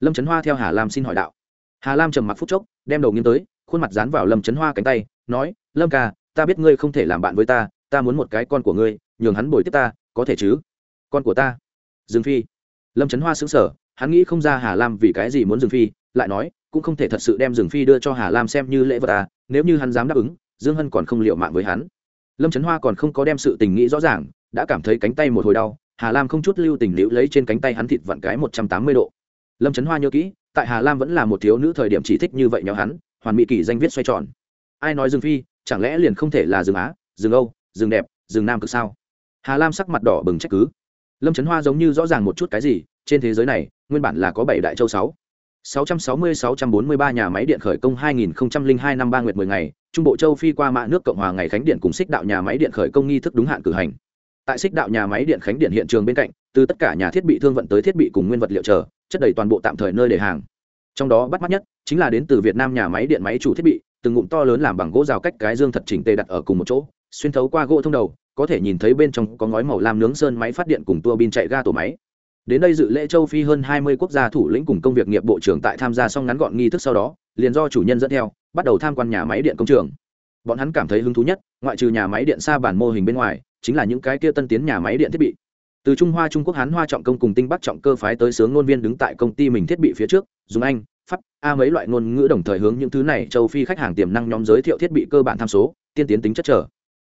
lâm trấn hoa theo hà lam xin hỏi đạo hà lam trầm mặc phút chốc đem đầu nghiêng tới khuôn mặt dán vào lâm trấn hoa cánh tay nói lâm ca ta biết ngươi không thể làm bạn với ta ta muốn một cái con của ngươi nhường hắn bồi tiếp ta có thể chứ con của ta dương phi lâm trấn hoa xứng sở hắn nghĩ không ra hà lam vì cái gì muốn dương phi lại nói, cũng không thể thật sự đem dương phi đưa cho hà lam xem như lễ vật à nếu như hắn dám đáp ứng, dương hân còn không liệu mạng với hắn. Lâm trấn hoa còn không có đem sự tình nghĩ rõ ràng, đã cảm thấy cánh tay một hồi đau, hà lam không chút lưu tình liễu lấy trên cánh tay hắn thịt vặn cái một trăm tám mươi độ. Lâm trấn hoa nhớ kỹ, tại hà lam vẫn là một thiếu nữ thời điểm chỉ thích như vậy nhỏ hắn, hoàn mỹ kỳ danh viết xoay tròn. Ai nói rừng phi, chẳng lẽ liền không thể là rừng á rừng âu rừng đẹp rừng nam cực sao? Hà lam sắc mặt đỏ bừng trách cứ. Lâm trấn hoa giống như rõ ràng một chút cái gì, trên thế giới này, nguyên bản là có bảy đại châu sáu. 660-643 nhà máy điện khởi công 2002 năm 3 nguyệt 10 ngày, Trung Bộ châu Phi qua mạ nước Cộng hòa ngày khánh điện cùng xích đạo nhà máy điện khởi công nghi thức đúng hạn cử hành. Tại xích đạo nhà máy điện khánh điện hiện trường bên cạnh từ tất cả nhà thiết bị thương vận tới thiết bị cùng nguyên vật liệu chờ chất đầy toàn bộ tạm thời nơi để hàng. Trong đó bắt mắt nhất chính là đến từ việt nam nhà máy điện máy chủ thiết bị từng ngụm to lớn làm bằng gỗ rào cách cái dương thật chỉnh tề đặt ở cùng một chỗ xuyên thấu qua gỗ thông đầu có thể nhìn thấy bên trong có ngói màu lam nướng sơn máy phát điện cùng tua bin chạy ga tổ máy đến đây dự lễ châu phi hơn hai mươi quốc gia thủ lĩnh cùng công việc nghiệp bộ trưởng tại tham gia xong ngắn gọn nghi thức sau đó, liền do chủ nhân dẫn theo, bắt đầu tham quan nhà máy điện công trường. Bọn hắn cảm thấy hứng thú nhất, ngoại trừ nhà máy điện xa bản mô hình bên ngoài, chính là những cái kia tân tiến nhà máy điện thiết bị. Từ trung hoa, trung quốc hán hoa trọng công cùng tinh bắc trọng cơ phái tới sướng ngôn viên đứng tại công ty mình thiết bị phía trước, dùng anh, pháp, a mấy loại ngôn ngữ đồng thời hướng những thứ này châu phi khách hàng tiềm năng nhóm giới thiệu thiết bị cơ bản tham số, tiên tiến tính chất trở.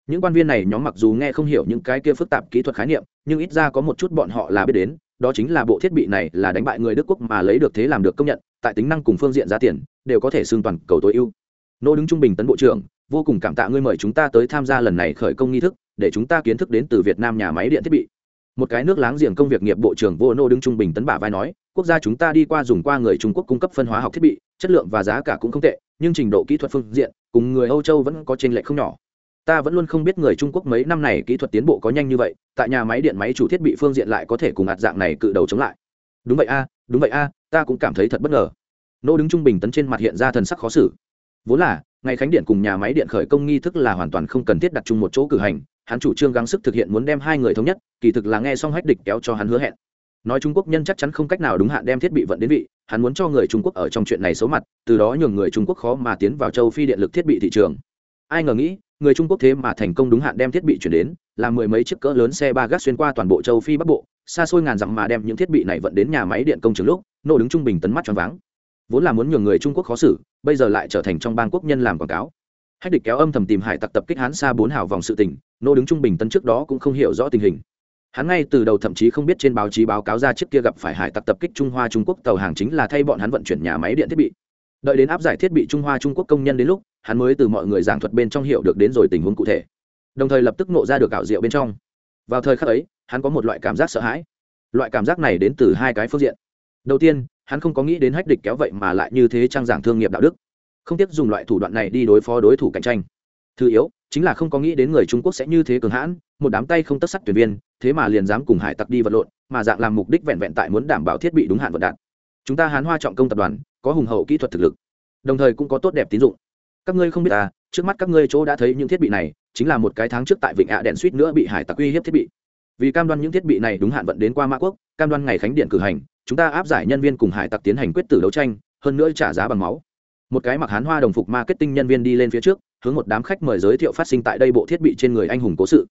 Những quan viên này nhóm mặc dù nghe không hiểu những cái kia phức tạp kỹ thuật khái niệm, nhưng ít ra có một chút bọn họ là biết đến đó chính là bộ thiết bị này là đánh bại người đức quốc mà lấy được thế làm được công nhận, tại tính năng cùng phương diện giá tiền, đều có thể xương toàn cầu tối ưu. Nô đứng trung bình tấn bộ trưởng, vô cùng cảm tạ ngươi mời chúng ta tới tham gia lần này khởi công nghi thức, để chúng ta kiến thức đến từ việt nam nhà máy điện thiết bị. Một cái nước láng giềng công việc nghiệp bộ trưởng vô nô đứng trung bình tấn bả vai nói, quốc gia chúng ta đi qua dùng qua người trung quốc cung cấp phân hóa học thiết bị, chất lượng và giá cả cũng không tệ, nhưng trình độ kỹ thuật phương diện, cùng người âu châu vẫn có t r ê n lệch không nhỏ ta vẫn luôn không biết người trung quốc mấy năm này kỹ thuật tiến bộ có nhanh như vậy, tại nhà máy điện máy chủ thiết bị phương diện lại có thể cùng ạt dạng này cự đầu chống lại. Đúng vậy a, đúng vậy a, ta cũng cảm thấy thật bất ngờ. Nô đứng trung bình tấn trên mặt hiện ra thần sắc khó xử. Vốn là, ngày khánh điện cùng nhà máy điện khởi công nghi thức là hoàn toàn không cần thiết đặt chung một chỗ cử hành, hắn chủ trương gắng sức thực hiện muốn đem hai người thống nhất, kỳ thực là nghe xong hách địch kéo cho hắn hứa hẹn. Nói trung quốc nhân chắc chắn không cách nào đúng hạn đem thiết bị vận đến vị, hắn muốn cho người trung quốc ở trong chuyện này xấu mặt, từ đó nhường người trung quốc khó mà tiến vào châu phi điện lực thiết bị thị trường ai ngờ nghĩ, người trung quốc thế mà thành công đúng hạn đem thiết bị chuyển đến làm mười mấy chiếc cỡ lớn xe ba gác xuyên qua toàn bộ châu phi bắc bộ, xa xôi ngàn dặm mà đem những thiết bị này vận đến nhà máy điện công trường lúc, nô đứng trung bình tấn mắt choáng váng. Vốn là muốn nhường người trung quốc khó xử, bây giờ lại trở thành trong bang quốc nhân làm quảng cáo. Hách địch kéo âm thầm tìm hải tặc tập kích hắn xa bốn hào vòng sự tình, nô đứng trung bình tấn trước đó cũng không hiểu rõ tình hình. Hắn ngay từ đầu thậm chí không biết trên báo chí báo cáo ra trước kia gặp phải hải tặc tập kích trung hoa trung quốc tàu hàng chính là thay bọn hắn vận chuyển nhà máy điện thiết bị. Đợi đến áp giải thiết bị trung hoa trung quốc công nhân đến lúc hắn mới từ mọi người giảng thuật bên trong hiểu được đến rồi tình huống cụ thể. Đồng thời lập tức nộ ra được ảo diệu bên trong. Vào thời khắc ấy, hắn có một loại cảm giác sợ hãi. Loại cảm giác này đến từ hai cái phương diện. Đầu tiên, hắn không có nghĩ đến hách địch kéo vậy mà lại như thế trang giảng thương nghiệp đạo đức. Không tiếc dùng loại thủ đoạn này đi đối phó đối thủ cạnh tranh. Thứ yếu, chính là không có nghĩ đến người trung quốc sẽ như thế cường hãn, một đám tay không tất sắc tuyển viên, thế mà liền dám cùng hải tặc đi vật lộn, mà dạng làm mục đích vẹn vẹn tại muốn đảm bảo thiết bị đúng hạn vận đạn. Chúng ta hán hoa trọng công tập đoàn, có hùng hậu kỹ thuật thực lực, đồng thời cũng có tốt đẹp tín dụng các ngươi không biết à trước mắt các ngươi chỗ đã thấy những thiết bị này, chính là một cái tháng trước tại vịnh ạ đèn suýt nữa bị hải tặc uy hiếp thiết bị. Vì cam đoan những thiết bị này đúng hạn vận đến qua mã quốc, cam đoan ngày khánh điện cử hành, chúng ta áp giải nhân viên cùng hải tặc tiến hành quyết tử đấu tranh, hơn nữa trả giá bằng máu. Một cái mặc hán hoa đồng phục marketing nhân viên đi lên phía trước, hướng một đám khách mời giới thiệu phát sinh tại đây bộ thiết bị trên người anh hùng cố sự.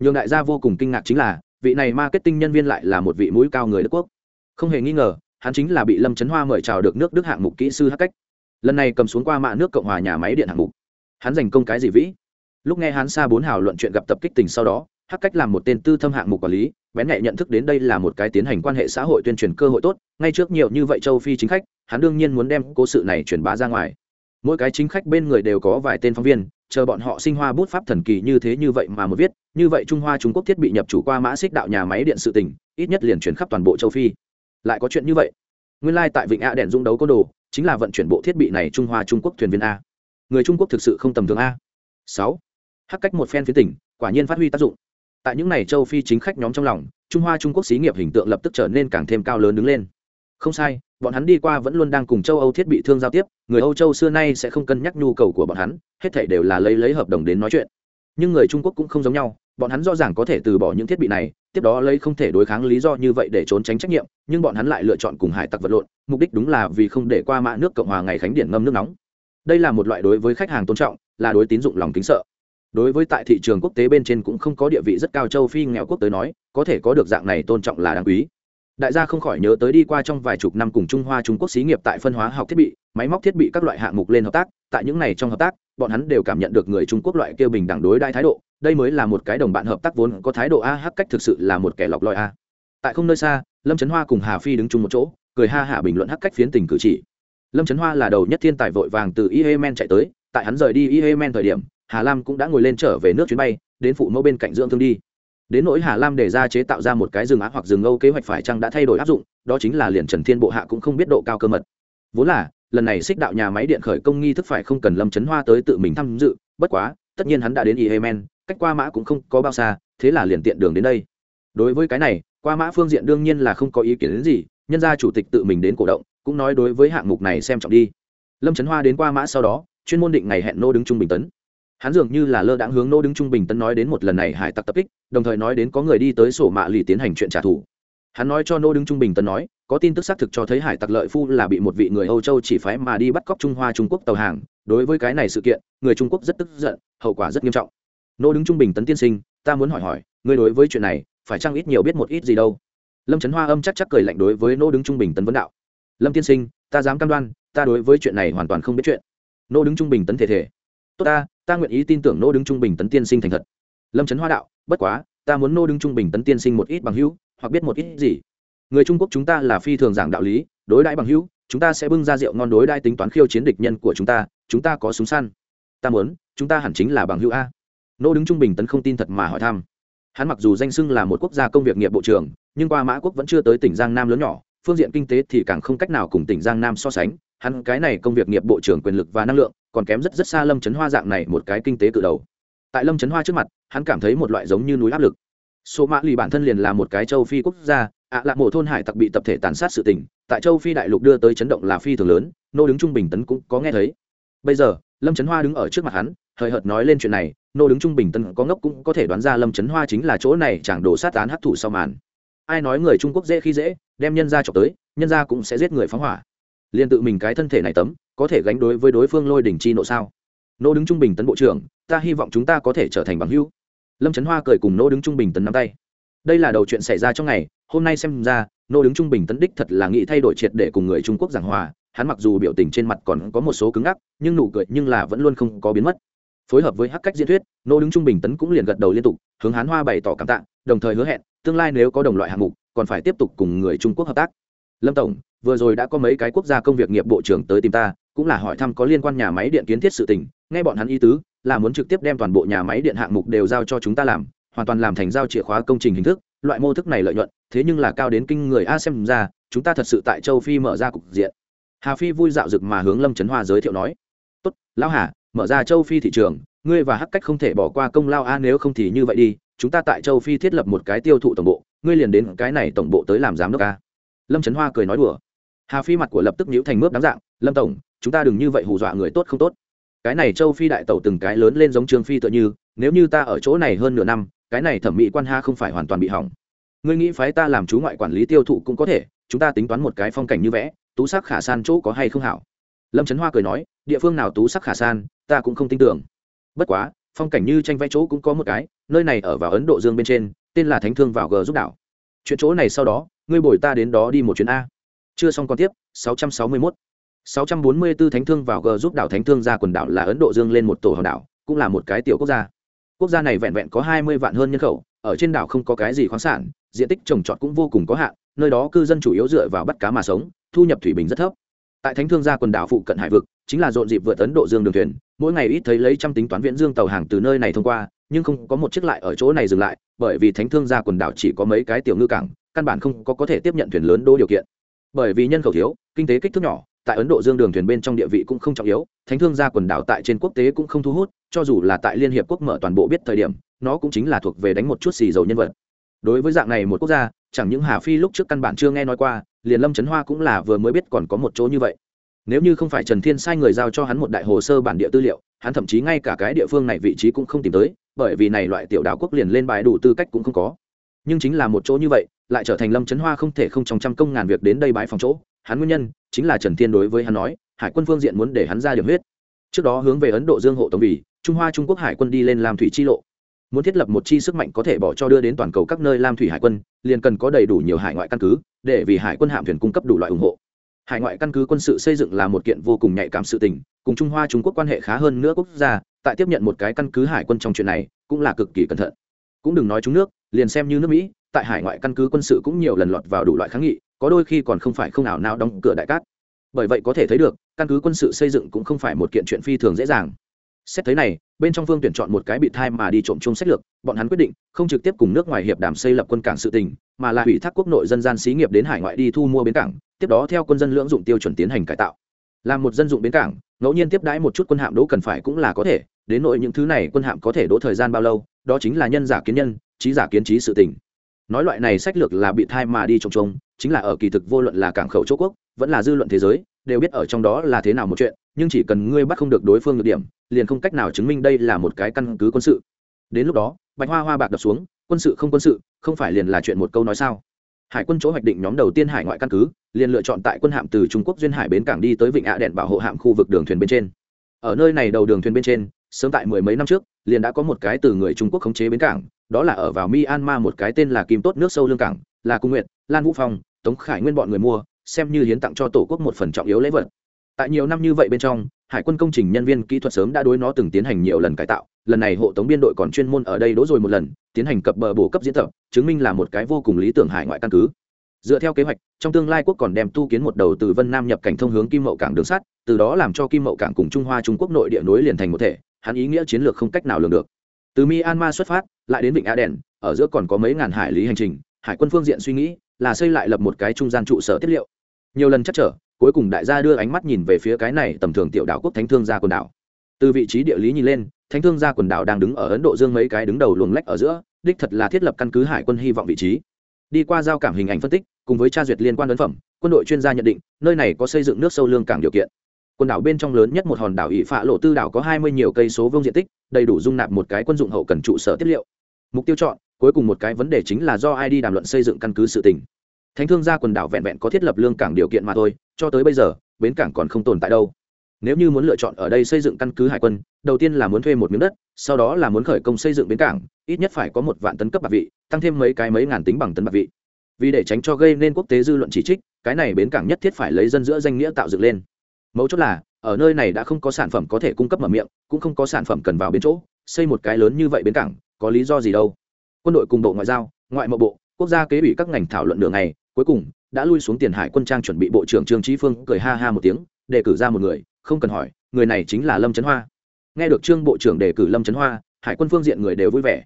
Nhường đại gia vô cùng kinh ngạc chính là, vị này marketing nhân viên lại là một vị mũi cao người đức quốc. Không hề nghi ngờ, hắn chính là bị lâm trấn hoa mời chào được nước đức hạng mục kỹ sư hắc cách lần này cầm xuống qua mạ nước cộng hòa nhà máy điện hạng mục hắn giành công cái gì vĩ lúc nghe hắn xa bốn hào luận chuyện gặp tập kích tình sau đó hắc cách làm một tên tư thâm hạng mục quản lý bén nhẹ nhận thức đến đây là một cái tiến hành quan hệ xã hội tuyên truyền cơ hội tốt ngay trước nhiều như vậy châu phi chính khách hắn đương nhiên muốn đem cố sự này truyền bá ra ngoài mỗi cái chính khách bên người đều có vài tên phóng viên chờ bọn họ sinh hoa bút pháp thần kỳ như thế như vậy mà một viết như vậy trung hoa trung quốc thiết bị nhập chủ qua mã xích đạo nhà máy điện sự tỉnh ít nhất liền chuyển khắp toàn bộ châu phi lại có chuyện như vậy nguyên lai、like、tại vịnh a đèn dung đấu côn đồ chính là vận chuyển bộ thiết bị này trung hoa trung quốc thuyền viên a. Người trung quốc thực sự không tầm thường a. Sáu. Hắc cách một phen phía tỉnh, quả nhiên phát huy tác dụng. Tại những n à y châu phi chính khách nhóm trong lòng, trung hoa trung quốc xí nghiệp hình tượng lập tức trở nên càng thêm cao lớn đứng lên. Không sai, bọn hắn đi qua vẫn luôn đang cùng châu âu thiết bị thương giao tiếp, người âu châu xưa nay sẽ không cân nhắc nhu cầu của bọn hắn, hết thể đều là lấy lấy hợp đồng đến nói chuyện. Nhưng người trung quốc cũng không giống nhau bọn hắn rõ ràng có thể từ bỏ những thiết bị này, tiếp đó lấy không thể đối kháng lý do như vậy để trốn tránh trách nhiệm, nhưng bọn hắn lại lựa chọn cùng hải tặc vật lộn, mục đích đúng là vì không để qua mạ nước cộng hòa ngày khánh điện ngâm nước nóng. Đây là một loại đối với khách hàng tôn trọng, là đối tín dụng lòng kính sợ. Đối với tại thị trường quốc tế bên trên cũng không có địa vị rất cao châu phi nghèo quốc tới nói, có thể có được dạng này tôn trọng là đáng quý. Đại gia không khỏi nhớ tới đi qua trong vài chục năm cùng trung hoa trung quốc xí nghiệp tại phân hóa học thiết bị, máy móc thiết bị các loại hạng mục lên hợp tác, tại những này trong hợp tác bọn hắn đều cảm nhận được người trung quốc loại kêu bình đẳng đối đai thái độ, đây mới là một cái đồng bạn hợp tác vốn có thái độ a hắc cách thực sự là một kẻ lọc lòi a. Tại không nơi xa, lâm trấn hoa cùng hà phi đứng chung một chỗ, cười ha hả bình luận hắc cách phiến tình cử chỉ. Lâm trấn hoa là đầu nhất thiên tài vội vàng từ yemen chạy tới, tại hắn rời đi yemen thời điểm, hà lam cũng đã ngồi lên trở về nước chuyến bay, đến phụ mẫu bên cạnh dưỡng thương đi. Đến nỗi hà lam để ra chế tạo ra một cái rừng á hoặc rừng âu kế hoạch phải chăng đã thay đổi áp dụng, đó chính là liền trần thiên bộ hạ cũng không biết độ cao cơ mật. Vốn là lần này xích đạo nhà máy điện khởi công nghi thức phải không cần lâm trấn hoa tới tự mình tham dự, bất quá, tất nhiên hắn đã đến yemen, cách qua mã cũng không có bao xa, thế là liền tiện đường đến đây. Đối với cái này, qua mã phương diện đương nhiên là không có ý kiến đến gì, nhân ra chủ tịch tự mình đến cổ động, cũng nói đối với hạng mục này xem trọng đi. Lâm trấn hoa đến qua mã sau đó, chuyên môn định ngày hẹn nô đứng trung bình tấn. Hắn dường như là lơ đãng hướng nô đứng trung bình tấn nói đến một lần này hải tặc tập kích, đồng thời nói đến có người đi tới sổ mạ lì tiến hành chuyện trả thù. Hắn nói cho nô đứng trung bình tấn nói có tin tức xác thực cho thấy hải tặc lợi phu là bị một vị người âu châu chỉ phái mà đi bắt cóc trung hoa trung quốc tàu hàng. Đối với cái này sự kiện, người trung quốc rất tức giận, hậu quả rất nghiêm trọng. Nô đứng trung bình tấn tiên sinh, ta muốn hỏi hỏi, ngươi đối với chuyện này, phải chăng ít nhiều biết một ít gì đâu? Lâm trấn hoa âm chắc chắc cười lạnh đối với nô đứng trung bình tấn vấn đạo. Lâm tiên sinh, ta dám cam đoan, ta đối với chuyện này hoàn toàn không biết chuyện. Nô đứng trung bình tấn thể thể. Tốt ta ta nguyện ý tin tưởng nô đứng trung bình tấn tiên sinh thành thật. Lâm trấn hoa đạo, bất quá, ta muốn nô đứng trung bình tấn tiên sinh một ít bằng hữu, hoặc biết một ít gì người trung quốc chúng ta là phi thường giảng đạo lý, đối đãi bằng hữu, chúng ta sẽ bưng ra rượu ngon đối đãi tính toán khiêu chiến địch nhân của chúng ta chúng ta có súng săn. Ta muốn, chúng ta hẳn chính là bằng hữu a. Nô đứng trung bình tấn không tin thật mà hỏi thăm. Hắn mặc dù danh xưng là một quốc gia công việc nghiệp bộ trưởng, nhưng qua mã quốc vẫn chưa tới tỉnh giang nam lớn nhỏ, phương diện kinh tế thì càng không cách nào cùng tỉnh giang nam so sánh. Hắn, cái này công việc nghiệp bộ trưởng quyền lực và năng lượng, còn kém rất rất xa lâm chấn hoa dạng này một cái kinh tế cự đầu. Tại lâm trấn hoa trước mặt, hắn cảm thấy một loại giống như núi áp lực số mã lì bản thân liền là một cái châu phi quốc gia, ạ à là thôn hải tặc bị tập thể tàn sát sự tình, tại châu phi đại lục đưa tới chấn động là phi thường lớn, nô đứng trung bình tấn cũng có nghe thấy. Bây giờ, lâm trấn hoa đứng ở trước mặt hắn, hời hợt nói lên chuyện này, nô đứng trung bình tân có ngốc cũng có thể đoán ra lâm trấn hoa chính là chỗ này chẳng đổ sát án hấp thụ sau màn. Ai nói người trung quốc dễ khi dễ, đem nhân ra chọc tới, nhân ra cũng sẽ giết người phóng hỏa. Liền tự mình cái thân thể này tấm, có thể gánh đối với đối phương lôi đỉnh chi nộ sao? Nô đứng trung bình tấn bộ trưởng, ta hy vọng chúng ta có thể trở thành bằng hữu lâm trấn hoa cười cùng nô đứng trung bình tấn nắm tay đây là đầu chuyện xảy ra trong ngày hôm nay xem ra nô đứng trung bình tấn đích thật là nghĩ thay đổi triệt để cùng người trung quốc giảng hòa hắn mặc dù biểu tình trên mặt còn có một số cứng ngắc nhưng nụ cười nhưng là vẫn luôn không có biến mất phối hợp với hắc cách diễn thuyết nô đứng trung bình tấn cũng liền gật đầu liên tục hướng hán hoa bày tỏ cảm tạ đồng thời hứa hẹn tương lai nếu có đồng loại hạng mục còn phải tiếp tục cùng người trung quốc hợp tác lâm tổng vừa rồi đã có mấy cái quốc gia công việc nghiệp bộ trưởng tới tìm ta cũng là hỏi thăm có liên quan nhà máy điện kiến thiết sự tình nghe bọn hắn ý tứ là muốn trực tiếp đem toàn bộ nhà máy điện hạng mục đều giao cho chúng ta làm, hoàn toàn làm thành giao chìa khóa công trình hình thức, loại mô thức này lợi nhuận, thế nhưng là cao đến kinh người a xem ra, chúng ta thật sự tại châu phi mở ra cục diện. Hà phi vui dạo rực mà hướng lâm trấn hoa giới thiệu nói, tốt, lão hà, mở ra châu phi thị trường, ngươi và hắc cách không thể bỏ qua công lao a, nếu không thì như vậy đi, chúng ta tại châu phi thiết lập một cái tiêu thụ tổng bộ, ngươi liền đến cái này tổng bộ tới làm giám đốc a. Lâm trấn hoa cười nói đùa. Hà phi mặt của lập tức nhíu thành mướp đáng dạng, lâm tổng, chúng ta đừng như vậy hù dọa người tốt không tốt cái này châu phi đại tẩu từng cái lớn lên giống trương phi tựa như, nếu như ta ở chỗ này hơn nửa năm, cái này thẩm mỹ quan ha không phải hoàn toàn bị hỏng. Ngươi nghĩ phái ta làm chú ngoại quản lý tiêu thụ cũng có thể, chúng ta tính toán một cái phong cảnh như vẽ, tú sắc khả san chỗ có hay không hảo? Lâm trấn hoa cười nói, địa phương nào tú sắc khả san, ta cũng không tin tưởng. Bất quá, phong cảnh như tranh vẽ chỗ cũng có một cái, nơi này ở vào ấn độ dương bên trên, tên là thánh thương vào g giúp đảo. Chuyện chỗ này sau đó, ngươi bồi ta đến đó đi một chuyến a. Chưa xong còn tiếp 661. 644 thánh thương vào g giúp đảo thánh thương ra quần đảo là ấn độ dương lên một tổ hòn đảo, cũng là một cái tiểu quốc gia. Quốc gia này vẹn vẹn có 20 vạn hơn nhân khẩu, ở trên đảo không có cái gì khoáng sản, diện tích trồng trọt cũng vô cùng có hạn, nơi đó cư dân chủ yếu dựa vào bắt cá mà sống, thu nhập thủy bình rất thấp. Tại thánh thương gia quần đảo phụ cận hải vực, chính là rộn dịp vượt ấn độ dương đường thuyền, mỗi ngày ít thấy lấy trăm tính toán viễn dương tàu hàng từ nơi này thông qua, nhưng không có một chiếc lại ở chỗ này dừng lại, bởi vì thánh thương gia quần đảo chỉ có mấy cái tiểu ngư cảng, căn bản không có có thể tiếp nhận thuyền lớn đô điều kiện. Bởi vì nhân khẩu thiếu, kinh tế kích thước nhỏ tại ấn độ dương đường thuyền bên trong địa vị cũng không trọng yếu, thánh thương gia quần đảo tại trên quốc tế cũng không thu hút, cho dù là tại liên hiệp quốc mở toàn bộ biết thời điểm, nó cũng chính là thuộc về đánh một chút xì dầu nhân vật. Đối với dạng này một quốc gia, chẳng những hà phi lúc trước căn bản chưa nghe nói qua, liền lâm trấn hoa cũng là vừa mới biết còn có một chỗ như vậy. Nếu như không phải trần thiên sai người giao cho hắn một đại hồ sơ bản địa tư liệu, hắn thậm chí ngay cả cái địa phương này vị trí cũng không tìm tới, bởi vì này loại tiểu đảo quốc liền lên bài đủ tư cách cũng không có nhưng chính là một chỗ như vậy, lại trở thành lâm trấn hoa không thể không trong trăm công ngàn việc đến đây bãi phòng chỗ. Hắn nguyên nhân chính là trần thiên đối với hắn nói, hải quân phương diện muốn để hắn ra điểm huyết. Trước đó hướng về ấn độ dương hộ tổng vì trung hoa trung quốc hải quân đi lên làm thủy chi lộ. Muốn thiết lập một chi sức mạnh có thể bỏ cho đưa đến toàn cầu các nơi lam thủy hải quân, liền cần có đầy đủ nhiều hải ngoại căn cứ, để vì hải quân hạm thuyền cung cấp đủ loại ủng hộ. Hải ngoại căn cứ quân sự xây dựng là một kiện vô cùng nhạy cảm sự tình, cùng trung hoa trung quốc quan hệ khá hơn nữa quốc gia, tại tiếp nhận một cái căn cứ hải quân trong chuyện này, cũng là cực kỳ cẩn thận cũng đừng nói chúng nước, liền xem như nước mỹ, tại hải ngoại căn cứ quân sự cũng nhiều lần lọt vào đủ loại kháng nghị, có đôi khi còn không phải không nào nào đóng cửa đại cát. Bởi vậy có thể thấy được, căn cứ quân sự xây dựng cũng không phải một kiện chuyện phi thường dễ dàng. Xét thấy này, bên trong phương tuyển chọn một cái bị thai mà đi trộm chung sách lược, bọn hắn quyết định, không trực tiếp cùng nước ngoài hiệp đàm xây lập quân cảng sự tình, mà là ủy thác quốc nội dân gian xí nghiệp đến hải ngoại đi thu mua bến cảng, tiếp đó theo quân dân lưỡng dụng tiêu chuẩn tiến hành cải tạo làm một dân dụng bến cảng, ngẫu nhiên tiếp đãi một chút quân hạm đỗ cần phải cũng là có thể, đến nội những thứ này quân hạm có thể đỗ thời gian bao lâu, đó chính là nhân giả kiến nhân, trí giả kiến trí sự tình. Nói loại này sách lược là bị thai mà đi trồng trông chính là ở kỳ thực vô luận là cảng khẩu chỗ quốc, vẫn là dư luận thế giới, đều biết ở trong đó là thế nào một chuyện, nhưng chỉ cần ngươi bắt không được đối phương được điểm, liền không cách nào chứng minh đây là một cái căn cứ quân sự. Đến lúc đó, bạch hoa hoa bạc đập xuống, quân sự không quân sự, không phải liền là chuyện một câu nói sao? Hải quân chỗ hoạch định nhóm đầu tiên hải ngoại căn cứ, liền lựa chọn tại quân hạm từ trung quốc duyên hải bến cảng đi tới vịnh ạ đèn bảo hộ hạm khu vực đường thuyền bên trên. Ở nơi này đầu đường thuyền bên trên, sớm tại mười mấy năm trước, liền đã có một cái từ người trung quốc khống chế bến cảng, đó là ở vào myanmar một cái tên là kim tốt nước sâu lương cảng, là cung nguyện lan vũ phong, tống khải nguyên bọn người mua, xem như hiến tặng cho tổ quốc một phần trọng yếu lễ vật. Tại nhiều năm như vậy bên trong hải quân công trình nhân viên kỹ thuật sớm đã đối nó từng tiến hành nhiều lần cải tạo, lần này hộ tống biên đội còn chuyên môn ở đây đỗ rồi một lần, tiến hành cập bờ bổ cấp diễn tập, chứng minh là một cái vô cùng lý tưởng hải ngoại căn cứ. Dựa theo kế hoạch, trong tương lai quốc còn đem tu kiến một đầu từ vân nam nhập cảnh thông hướng kim mậu cảng đường sắt, từ đó làm cho kim mậu cảng cùng trung hoa trung quốc nội địa nối liền thành một thể, hắn ý nghĩa chiến lược không cách nào lường được. Từ myanmar xuất phát, lại đến vịnh a đèn ở giữa còn có mấy ngàn hải lý hành trình, hải quân phương diện suy nghĩ là xây lại lập một cái trung gian trụ sở tiết liệu. Nhiều lần chắc trở cuối cùng đại gia đưa ánh mắt nhìn về phía cái này tầm thường tiểu đảo quốc thánh thương gia quần đảo. Từ vị trí địa lý nhìn lên, thánh thương gia quần đảo đang đứng ở ấn độ dương mấy cái đứng đầu luồng lách ở giữa, đích thật là thiết lập căn cứ hải quân hy vọng vị trí. Đi qua giao cảm hình ảnh phân tích, cùng với tra duyệt liên quan ấn phẩm, quân đội chuyên gia nhận định, nơi này có xây dựng nước sâu lương cảng điều kiện. Quần đảo bên trong lớn nhất một hòn đảo ỵ phạ lộ tư đảo có hai mươi nhiều cây số vương diện tích, đầy đủ dung nạp một cái quân dụng hậu cần trụ sở tiết liệu. Mục tiêu chọn, cuối cùng một cái vấn đề chính là do ai đi đàm luận xây dựng căn cứ sự tỉnh thánh thương gia quần đảo vẹn vẹn có thiết lập lương cảng điều kiện mà thôi, cho tới bây giờ, bến cảng còn không tồn tại đâu. Nếu như muốn lựa chọn ở đây xây dựng căn cứ hải quân, đầu tiên là muốn thuê một miếng đất, sau đó là muốn khởi công xây dựng bến cảng, ít nhất phải có một vạn tấn cấp bạc vị, tăng thêm mấy cái mấy ngàn tính bằng tấn bạc vị. Vì để tránh cho gây nên quốc tế dư luận chỉ trích, cái này bến cảng nhất thiết phải lấy dân giữa danh nghĩa tạo dựng lên. Mấu chốt là, ở nơi này đã không có sản phẩm có thể cung cấp mở miệng, cũng không có sản phẩm cần vào bến chỗ, xây một cái lớn như vậy bến cảng, có lý do gì đâu. Quân đội cùng bộ ngoại giao, ngoại mậu bộ, quốc gia kế ủy các ngành thảo luận đường này cuối cùng, đã lui xuống tiền hải quân trang chuẩn bị bộ trưởng trương trí phương cười ha ha một tiếng, đề cử ra một người, không cần hỏi, người này chính là lâm trấn hoa. Nghe được trương bộ trưởng đề cử lâm trấn hoa, hải quân phương diện người đều vui vẻ.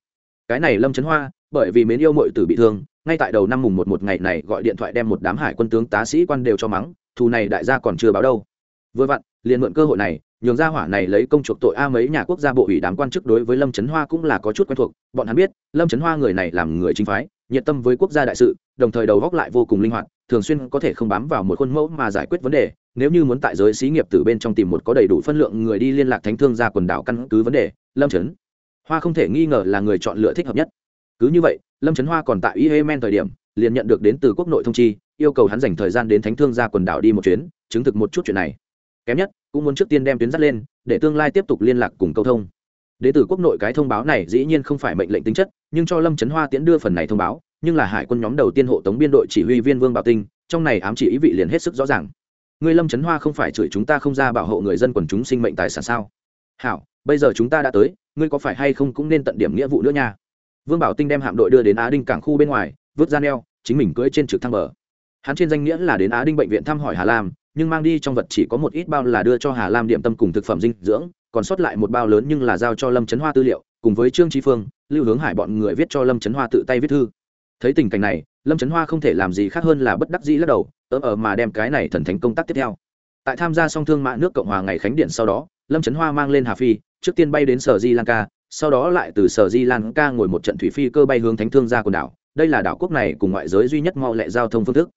Cái này lâm trấn hoa, bởi vì mến yêu mội tử bị thương, ngay tại đầu năm mùng một một ngày này gọi điện thoại đem một đám hải quân tướng tá sĩ quan đều cho mắng, thù này đại gia còn chưa báo đâu. Vừa vặn, liền mượn cơ hội này, nhường ra hỏa này lấy công chuộc tội a mấy nhà quốc gia bộ ủy đám quan chức đối với lâm trấn hoa cũng là có chút quen thuộc, bọn hắn biết, lâm trấn hoa người này làm người chính phái nhiệt tâm với quốc gia đại sự, đồng thời đầu góc lại vô cùng linh hoạt, thường xuyên có thể không bám vào một khuôn mẫu mà giải quyết vấn đề. Nếu như muốn tại giới xí nghiệp từ bên trong tìm một có đầy đủ phân lượng người đi liên lạc thánh thương ra quần đảo căn cứ vấn đề, lâm trấn hoa không thể nghi ngờ là người chọn lựa thích hợp nhất. Cứ như vậy, lâm trấn hoa còn tại yemen thời điểm, liền nhận được đến từ quốc nội thông chi, yêu cầu hắn dành thời gian đến thánh thương ra quần đảo đi một chuyến, chứng thực một chút chuyện này. Kém nhất, cũng muốn trước tiên đem tuyến dắt lên, để tương lai tiếp tục liên lạc cùng câu thông đ tử quốc nội cái thông báo này dĩ nhiên không phải mệnh lệnh tính chất, nhưng cho lâm trấn hoa tiễn đưa phần này thông báo, nhưng là hải quân nhóm đầu tiên hộ tống biên đội chỉ huy viên vương bảo tinh, trong này ám chỉ ý vị liền hết sức rõ ràng. Người lâm trấn hoa không phải chửi chúng ta không ra bảo hộ người dân quần chúng sinh mệnh tài sản sao? Hảo, bây giờ chúng ta đã tới, ngươi có phải hay không cũng nên tận điểm nghĩa vụ nữa nha. Vương bảo tinh đem hạm đội đưa đến á đinh cảng khu bên ngoài vớt ra neo, chính mình cưỡi trên trực thăng bờ. Hắn trên danh nghĩa là đến á đinh bệnh viện thăm hỏi hà lam, nhưng mang đi trong vật chỉ có một ít bao là đưa cho hà lam điểm tâm cùng thực phẩm dinh dưỡng còn sót lại một bao lớn nhưng là giao cho lâm trấn hoa tư liệu, cùng với trương trí phương, lưu hướng hải bọn người viết cho lâm trấn hoa tự tay viết thư. Thấy tình cảnh này, lâm trấn hoa không thể làm gì khác hơn là bất đắc dĩ lắc đầu ỡ ở mà đem cái này thần thánh công tác tiếp theo. Tại tham gia song thương mạ nước cộng hòa ngày khánh điện sau đó, lâm trấn hoa mang lên hà phi, trước tiên bay đến sở di lanka sau đó lại từ sở di lanka ngồi một trận thủy phi cơ bay hướng thánh thương ra quần đảo. Đây là đảo quốc này cùng ngoại giới duy nhất mau lẹ giao thông phương thức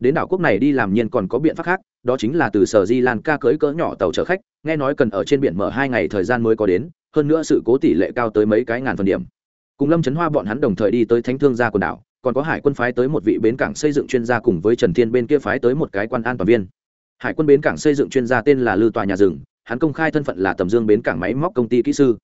đến đảo quốc này đi làm nhiên còn có biện pháp khác, đó chính là từ sở di Lan ca cưỡi cỡ nhỏ tàu chở khách, nghe nói cần ở trên biển mở hai ngày thời gian mới có đến, hơn nữa sự cố tỷ lệ cao tới mấy cái ngàn phần điểm. Cùng lâm trấn hoa bọn hắn đồng thời đi tới thánh thương gia quần đảo, còn có hải quân phái tới một vị bến cảng xây dựng chuyên gia cùng với trần thiên bên kia phái tới một cái quan an toàn viên. Hải quân bến cảng xây dựng chuyên gia tên là lư tòa nhà rừng, hắn công khai thân phận là tầm dương bến cảng máy móc công ty kỹ sư.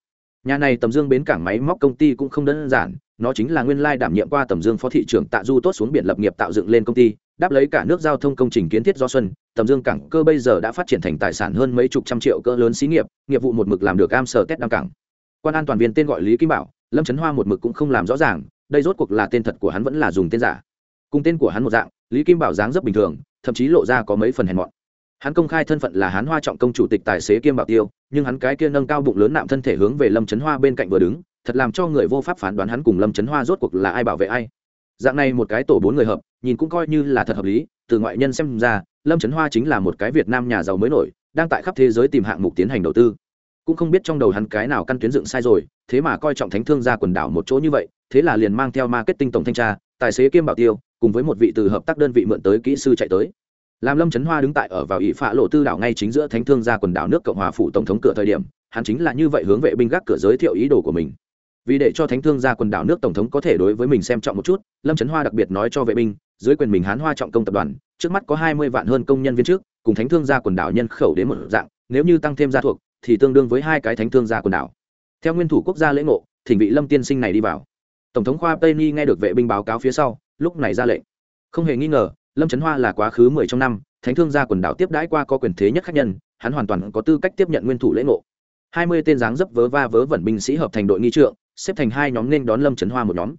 Nhà này tầm dương bến cảng máy móc công ty cũng không đơn giản, nó chính là nguyên lai đảm nhiệm qua tầm dương phó thị trưởng tạ du tốt xuống biển lập nghiệp tạo dựng lên công ty đáp lấy cả nước giao thông công trình kiến thiết do xuân, tầm dương cảng cơ bây giờ đã phát triển thành tài sản hơn mấy chục trăm triệu cỡ lớn xí nghiệp nghiệp vụ một mực làm được am sở tết đăng cảng. Quan an toàn viên tên gọi lý kim bảo, lâm trấn hoa một mực cũng không làm rõ ràng, đây rốt cuộc là tên thật của hắn vẫn là dùng tên giả. Cùng tên của hắn một dạng, lý kim bảo dáng rất bình thường, thậm chí lộ ra có mấy phần hèn mọn. Hắn công khai thân phận là hắn hoa trọng công chủ tịch tài xế kiêm bảo tiêu, nhưng hắn cái kia nâng cao bụng lớn nạm thân thể hướng về lâm trấn hoa bên cạnh vừa đứng, thật làm cho người vô pháp phán đoán hắn cùng lâm trấn hoa rốt cuộc là ai bảo vệ ai dạng này một cái tổ bốn người hợp, nhìn cũng coi như là thật hợp lý, từ ngoại nhân xem ra, lâm trấn hoa chính là một cái việt nam nhà giàu mới nổi, đang tại khắp thế giới tìm hạng mục tiến hành đầu tư. Cũng không biết trong đầu hắn cái nào căn tuyến dựng sai rồi, thế mà coi trọng thánh thương ra quần đảo một chỗ như vậy, thế là liền mang theo marketing tổng thanh tra, tài xế kiêm bảo tiêu, cùng với một vị từ hợp tác đơn vị mượn tới kỹ sư chạy tới. Làm lâm trấn hoa đứng tại ở vào ỷ phạ lộ tư đảo ngay chính giữa thánh thương gia quần đảo nước cộng hòa phủ tổng thống cửa thời điểm, hắn chính là như vậy hướng vệ binh gác cửa giới thiệu ý đồ của mình vì để cho thánh thương gia quần đảo nước tổng thống có thể đối với mình xem trọng một chút, lâm trấn hoa đặc biệt nói cho vệ binh, dưới quyền mình hán hoa trọng công tập đoàn, trước mắt có hai mươi vạn hơn công nhân viên trước, cùng thánh thương gia quần đảo nhân khẩu đến một dạng, nếu như tăng thêm gia thuộc, thì tương đương với hai cái thánh thương gia quần đảo. Theo nguyên thủ quốc gia lễ ngộ, thỉnh vị lâm tiên sinh này đi vào. Tổng thống khoa tây ni nghe được vệ binh báo cáo phía sau, lúc này ra lệnh. Không hề nghi ngờ, lâm trấn hoa là quá khứ mười trong năm, thánh thương gia quần đảo tiếp đãi qua có quyền thế nhất khác nhân, hắn hoàn toàn có tư cách tiếp nhận nguyên thủ lễ ngộ. Hai mươi tên dáng dấp vớ va vớ vẩn binh sĩ hợp thành đội nghi trượng xếp thành hai nhóm nên đón lâm trấn hoa một nhóm.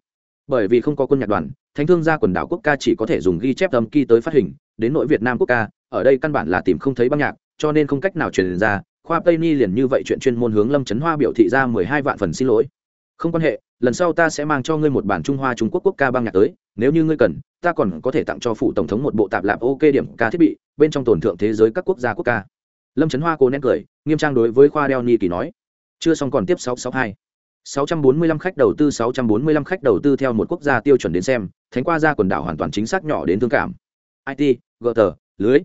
Bởi vì không có quân nhạc đoàn, thánh thương gia quần đảo quốc ca chỉ có thể dùng ghi chép âm kỳ tới phát hình, đến nội việt nam quốc ca, ở đây căn bản là tìm không thấy băng nhạc, cho nên không cách nào truyền ra, khoa tây ni liền như vậy chuyện chuyên môn hướng lâm trấn hoa biểu thị ra mười hai vạn phần xin lỗi. Không quan hệ, lần sau ta sẽ mang cho ngươi một bản trung hoa trung quốc quốc ca băng nhạc tới, nếu như ngươi cần, ta còn có thể tặng cho phụ tổng thống một bộ tạp lạp ok điểm ca thiết bị, bên trong tổn thượng thế giới các quốc gia quốc ca. Lâm trấn hoa cố nén cười, nghiêm trang đối với khoa đeo ni kỳ nói. Chưa xong còn tiếp 662. 645 khách đầu tư 645 khách đầu tư theo một quốc gia tiêu chuẩn đến xem, thánh qua ra quần đảo hoàn toàn chính xác nhỏ đến thương cảm. IT, tờ, lưới.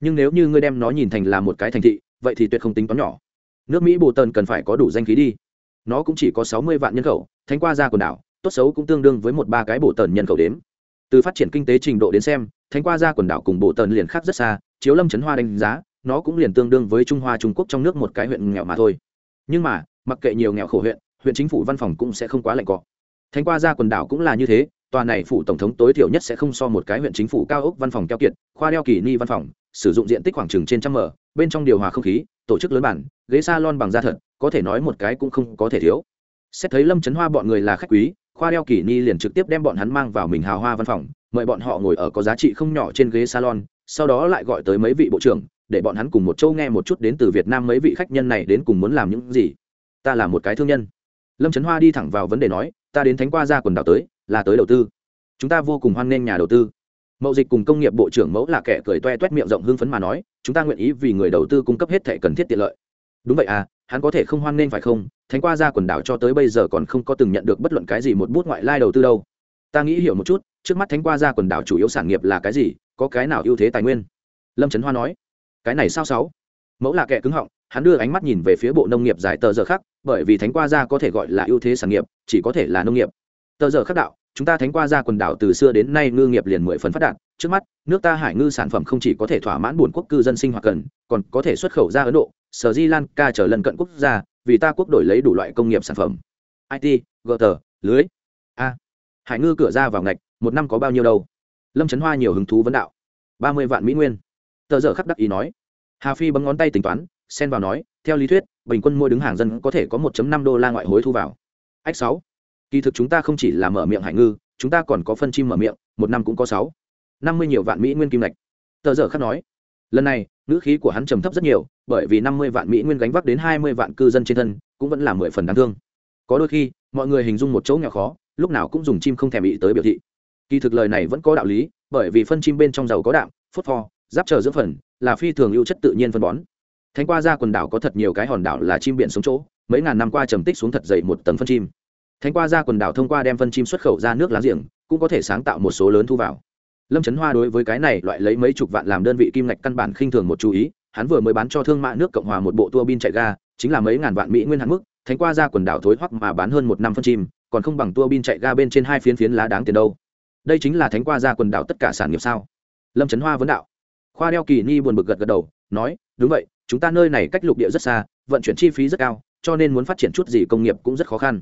Nhưng nếu như ngươi đem nó nhìn thành là một cái thành thị, vậy thì tuyệt không tính toán nhỏ. Nước Mỹ Bồ Tần cần phải có đủ danh khí đi. Nó cũng chỉ có 60 vạn nhân khẩu, thánh qua ra quần đảo, tốt xấu cũng tương đương với một ba cái Bồ Tần nhân khẩu đến. Từ phát triển kinh tế trình độ đến xem, thánh qua ra quần đảo cùng Bồ Tần liền khác rất xa, chiếu Lâm Chấn Hoa đánh giá, nó cũng liền tương đương với Trung Hoa Trung Quốc trong nước một cái huyện nghèo mà thôi. Nhưng mà, mặc kệ nhiều nghèo khổ huyện, huyện chính phủ văn phòng cũng sẽ không quá lạnh cọ. Thánh qua ra quần đảo cũng là như thế, tòa này phủ tổng thống tối thiểu nhất sẽ không so một cái huyện chính phủ cao ốc văn phòng keo kiệt, khoa đeo kỳ ni văn phòng, sử dụng diện tích khoảng chừng trên trăm m, bên trong điều hòa không khí, tổ chức lớn bản, ghế s a lon bằng da thật, có thể nói một cái cũng không có thể thiếu. Xét thấy lâm trấn hoa bọn người là khách quý, khoa đeo kỳ ni liền trực tiếp đem bọn hắn mang vào mình hào hoa văn phòng, mời bọn họ ngồi ở có giá trị không nhỏ trên ghế salon, sau đó lại gọi tới mấy vị bộ trưởng, để bọn hắn cùng một châu nghe một chút đến từ việt nam mấy vị khách nhân này đến cùng muốn làm những gì. Ta là một cái thương nhân lâm trấn hoa đi thẳng vào vấn đề nói, ta đến thánh qua ra quần đảo tới, là tới đầu tư. Chúng ta vô cùng hoan nghênh nhà đầu tư. Mậu dịch cùng công nghiệp bộ trưởng mẫu là kẻ cười toe toét miệng rộng hưng phấn mà nói, chúng ta nguyện ý vì người đầu tư cung cấp hết thẻ cần thiết tiện lợi. Đúng vậy à hắn có thể không hoan nghênh phải không? Thánh qua ra quần đảo cho tới bây giờ còn không có từng nhận được bất luận cái gì một bút ngoại lai đầu tư đâu. Ta nghĩ hiểu một chút, trước mắt thánh qua ra quần đảo chủ yếu sản nghiệp là cái gì, có cái nào ưu thế tài nguyên? Lâm trấn hoa nói. Cái này sao sáu? Mẫu là kẻ cứng họng, hắn đưa ánh mắt nhìn về phía bộ nông nghiệp giải tờ giờ khác bởi vì thánh qua gia có thể gọi là ưu thế sản nghiệp, chỉ có thể là nông nghiệp. Tờ giờ khắc đạo, chúng ta thánh qua gia quần đảo từ xưa đến nay ngư nghiệp liền mười phần phát đạt, trước mắt, nước ta hải ngư sản phẩm không chỉ có thể thỏa mãn buồn quốc cư dân sinh hoạt cần, còn có thể xuất khẩu ra ấn độ, sở di lan, ca trở lần cận quốc gia, vì ta quốc đổi lấy đủ loại công nghiệp sản phẩm. It gờ lưới. A. Hải ngư cửa ra vào ngạch, một năm có bao nhiêu đâu? Lâm trấn hoa nhiều hứng thú vấn đạo. Ba mươi vạn mỹ nguyên. Tờ giờ khắc đắc ý nói. Hà phi bấm ngón tay tính toán xen vào nói, theo lý thuyết, bình quân mỗi đứng hàng dân có thể có 1 năm đô la ngoại hối thu vào. Ách sáu. Kỳ thực chúng ta không chỉ là mở miệng hải ngư, chúng ta còn có phân chim mở miệng, một năm cũng có sáu. Năm mươi nhiều vạn mỹ nguyên kim lạch tờ giờ khắc nói, lần này, ngữ khí của hắn trầm thấp rất nhiều, bởi vì năm mươi vạn mỹ nguyên gánh vác đến hai mươi vạn cư dân trên thân, cũng vẫn là mười phần đáng thương. Có đôi khi, mọi người hình dung một chỗ nghèo khó, lúc nào cũng dùng chim không thèm bị tới biểu thị. Kỳ thực lời này vẫn có đạo lý, bởi vì phân chim bên trong dầu có đạm, phốt pho, giáp chờ dưỡng phần, là phi thường ưu chất tự nhiên phân bón thánh qua ra quần đảo có thật nhiều cái hòn đảo là chim biển sống chỗ, mấy ngàn năm qua trầm tích xuống thật dày một tầng phân chim. Thánh qua ra quần đảo thông qua đem phân chim xuất khẩu ra nước láng giềng, cũng có thể sáng tạo một số lớn thu vào. Lâm trấn hoa đối với cái này loại lấy mấy chục vạn làm đơn vị kim ngạch căn bản khinh thường một chú ý, hắn vừa mới bán cho thương mại nước cộng hòa một bộ tua bin chạy ga, chính là mấy ngàn vạn mỹ nguyên hạn mức, thánh qua ra quần đảo thối hoắc mà bán hơn một năm phân chim, còn không bằng tua bin chạy ga bên trên hai phiến phiến lá đáng tiền đâu. Đây chính là thánh qua ra quần đảo tất cả sản nghiệp sao? Lâm trấn hoa vấn đạo. Khoa đeo kỳ ni buồn bực gật gật đầu, nói, đúng vậy chúng ta nơi này cách lục địa rất xa, vận chuyển chi phí rất cao, cho nên muốn phát triển chút gì công nghiệp cũng rất khó khăn.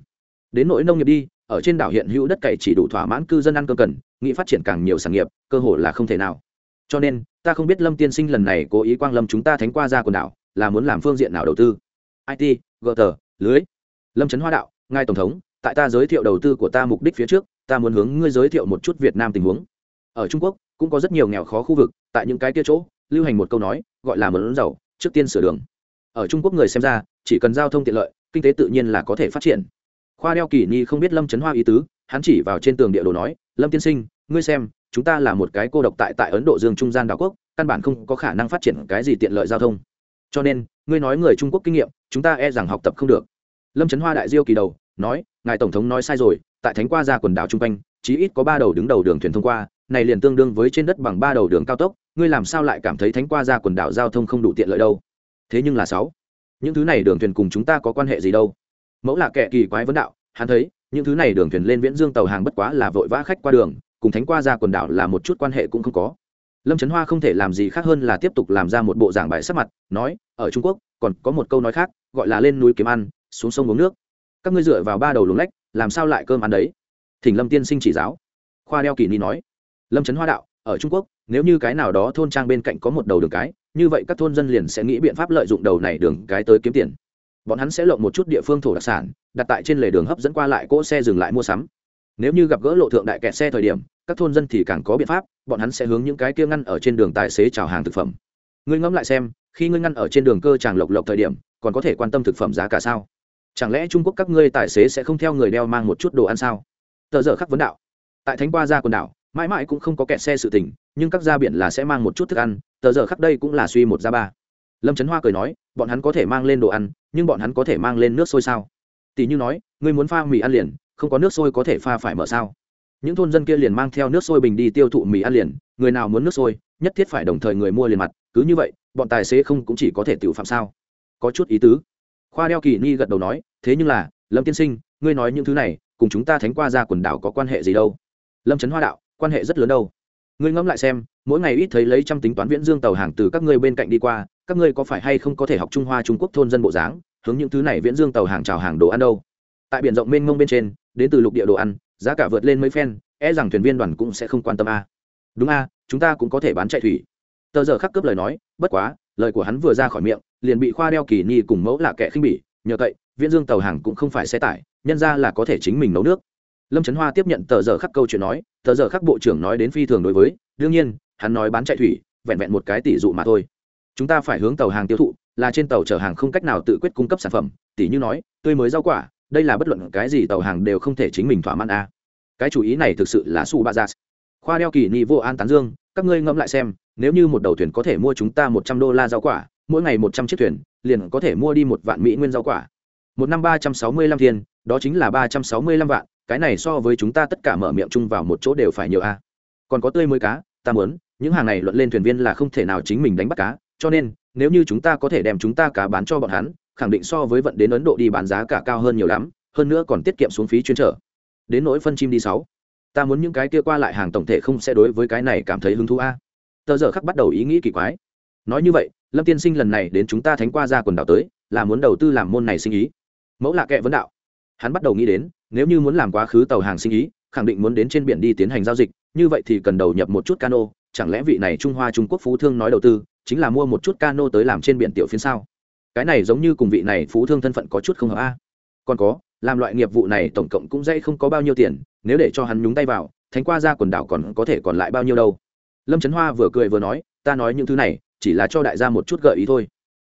Đến nỗi nông nghiệp đi, ở trên đảo hiện hữu đất cày chỉ đủ thỏa mãn cư dân ăn cơm cần, nghĩ phát triển càng nhiều sản nghiệp, cơ hội là không thể nào. Cho nên, ta không biết lâm tiên sinh lần này cố ý quang lâm chúng ta thánh qua ra quần đảo, là muốn làm phương diện nào đầu tư. It gờ tờ lưới. Lâm trấn hoa đạo, ngài tổng thống, tại ta giới thiệu đầu tư của ta mục đích phía trước, ta muốn hướng ngươi giới thiệu một chút việt nam tình huống. Ở trung quốc, cũng có rất nhiều nghèo khó khu vực, tại những cái kia chỗ, lưu hành một câu nói, gọi là mớn giàu trước tiên sửa đường. Ở trung quốc người xem ra, chỉ cần giao thông tiện lợi, kinh tế tự nhiên là có thể phát triển. Khoa đeo kỳ ni không biết lâm trấn hoa ý tứ, hắn chỉ vào trên tường địa đồ nói, lâm tiên sinh, ngươi xem, chúng ta là một cái cô độc tại tại ấn độ dương trung gian đảo quốc, căn bản không có khả năng phát triển cái gì tiện lợi giao thông. Cho nên, ngươi nói người trung quốc kinh nghiệm, chúng ta e rằng học tập không được. Lâm trấn hoa đại diêu kỳ đầu, nói, ngài tổng thống nói sai rồi, tại thánh qua ra quần đảo trung quanh, chí ít có ba đầu đứng đầu đường thuyền thông qua này liền tương đương với trên đất bằng ba đầu đường cao tốc, ngươi làm sao lại cảm thấy thánh qua ra quần đảo giao thông không đủ tiện lợi đâu? Thế nhưng là sáu, những thứ này đường thuyền cùng chúng ta có quan hệ gì đâu? Mẫu là kẻ kỳ quái vấn đạo, hắn thấy, những thứ này đường thuyền lên viễn dương tàu hàng bất quá là vội vã khách qua đường, cùng thánh qua ra quần đảo là một chút quan hệ cũng không có. Lâm trấn hoa không thể làm gì khác hơn là tiếp tục làm ra một bộ giảng bài sắc mặt, nói, ở trung quốc, còn có một câu nói khác, gọi là lên núi kiếm ăn, xuống sông uống nước. Các ngươi dựa vào ba đầu luống lách, làm sao lại cơm ăn đấy? Thỉnh lâm tiên sinh chỉ giáo. Khoa đeo kỳ ni nói lâm trấn hoa đạo, ở trung quốc, nếu như cái nào đó thôn trang bên cạnh có một đầu đường cái, như vậy các thôn dân liền sẽ nghĩ biện pháp lợi dụng đầu này đường cái tới kiếm tiền. Bọn hắn sẽ lộng một chút địa phương thổ đặc sản, đặt tại trên lề đường hấp dẫn qua lại cỗ xe dừng lại mua sắm. Nếu như gặp gỡ lộ thượng đại kẹt xe thời điểm, các thôn dân thì càng có biện pháp, bọn hắn sẽ hướng những cái kia ngăn ở trên đường tài xế chào hàng thực phẩm. Ngươi ngẫm lại xem, khi ngươi ngăn ở trên đường cơ tràng lộc lộc thời điểm, còn có thể quan tâm thực phẩm giá cả sao? Chẳng lẽ trung quốc các ngươi tài xế sẽ không theo người đeo mang một chút đồ ăn sao? Tờ giờ khắc vấn đạo. Tại thánh qua gia quần đảo mãi mãi cũng không có kẹt xe sự tình, nhưng các gia biển là sẽ mang một chút thức ăn, tờ giờ khắc đây cũng là suy một ra ba. Lâm trấn hoa cười nói, bọn hắn có thể mang lên đồ ăn, nhưng bọn hắn có thể mang lên nước sôi sao? Tỷ như nói, ngươi muốn pha mì ăn liền, không có nước sôi có thể pha phải mở sao? Những thôn dân kia liền mang theo nước sôi bình đi tiêu thụ mì ăn liền, người nào muốn nước sôi, nhất thiết phải đồng thời người mua liền mặt, cứ như vậy, bọn tài xế không cũng chỉ có thể tự phạm sao? Có chút ý tứ. Khoa đeo kỳ ni gật đầu nói, thế nhưng là, lâm tiên sinh, ngươi nói những thứ này, cùng chúng ta thánh qua ra quần đảo có quan hệ gì đâu? Lâm trấn hoa đạo quan hệ rất lớn đâu. Ngươi ngẫm lại xem, mỗi ngày ít thấy lấy trăm tính toán viễn dương tàu hàng từ các ngươi bên cạnh đi qua, các ngươi có phải hay không có thể học trung hoa trung quốc thôn dân bộ dáng, hướng những thứ này viễn dương tàu hàng trào hàng đồ ăn đâu? Tại biển rộng mênh mông bên trên, đến từ lục địa đồ ăn, giá cả vượt lên mấy phen e rằng thuyền viên đoàn cũng sẽ không quan tâm a. Đúng a, chúng ta cũng có thể bán chạy thủy. Tờ giờ khắc cướp lời nói, bất quá, lời của hắn vừa ra khỏi miệng, liền bị khoa đeo kỳ ni cùng mẫu là kẻ khinh bỉ, nhờ cậy, viễn dương tàu hàng cũng không phải xe tải, nhân ra là có thể chính mình nấu nước lâm trấn hoa tiếp nhận tờ giờ khắc câu chuyện nói, tờ giờ khắc bộ trưởng nói đến phi thường đối với, đương nhiên, hắn nói bán chạy thủy, vẹn vẹn một cái tỷ dụ mà thôi. Chúng ta phải hướng tàu hàng tiêu thụ, là trên tàu chở hàng không cách nào tự quyết cung cấp sản phẩm, tỷ như nói, tươi mới rau quả, đây là bất luận cái gì tàu hàng đều không thể chính mình thỏa mãn a. Cái chủ ý này thực sự là su ba gia khoa đeo kỳ ni vô an tán dương, các ngươi ngẫm lại xem, nếu như một đầu thuyền có thể mua chúng ta một trăm đô la rau quả, mỗi ngày một trăm chiếc thuyền, liền có thể mua đi một vạn mỹ nguyên rau quả. Một năm ba trăm sáu mươi lăm thiên, đó chính là ba trăm sáu mươi lăm vạn cái này so với chúng ta tất cả mở miệng chung vào một chỗ đều phải nhiều a. Còn có tươi mới cá, ta muốn, những hàng này luận lên thuyền viên là không thể nào chính mình đánh bắt cá, cho nên, nếu như chúng ta có thể đem chúng ta cá bán cho bọn hắn, khẳng định so với vận đến ấn độ đi bán giá cả cao hơn nhiều lắm, hơn nữa còn tiết kiệm xuống phí chuyên trở. Đến nỗi phân chim đi sáu, ta muốn những cái kia qua lại hàng tổng thể không sẽ đối với cái này cảm thấy hứng thú a. Tờ giờ khắc bắt đầu ý nghĩ kỳ quái. Nói như vậy, lâm tiên sinh lần này đến chúng ta thánh qua ra quần đảo tới, là muốn đầu tư làm môn này sinh ý. Mẫu lạ kệ vấn đạo. Hắn bắt đầu nghĩ đến nếu như muốn làm quá khứ tàu hàng sinh ý, khẳng định muốn đến trên biển đi tiến hành giao dịch, như vậy thì cần đầu nhập một chút cano. Chẳng lẽ vị này trung hoa trung quốc phú thương nói đầu tư, chính là mua một chút cano tới làm trên biển tiểu phiến sao? Cái này giống như cùng vị này phú thương thân phận có chút không hợp a. Còn có, làm loại nghiệp vụ này tổng cộng cũng dễ không có bao nhiêu tiền, nếu để cho hắn nhúng tay vào, thánh qua ra quần đảo còn có thể còn lại bao nhiêu đâu. Lâm trấn hoa vừa cười vừa nói, ta nói những thứ này, chỉ là cho đại gia một chút gợi ý thôi.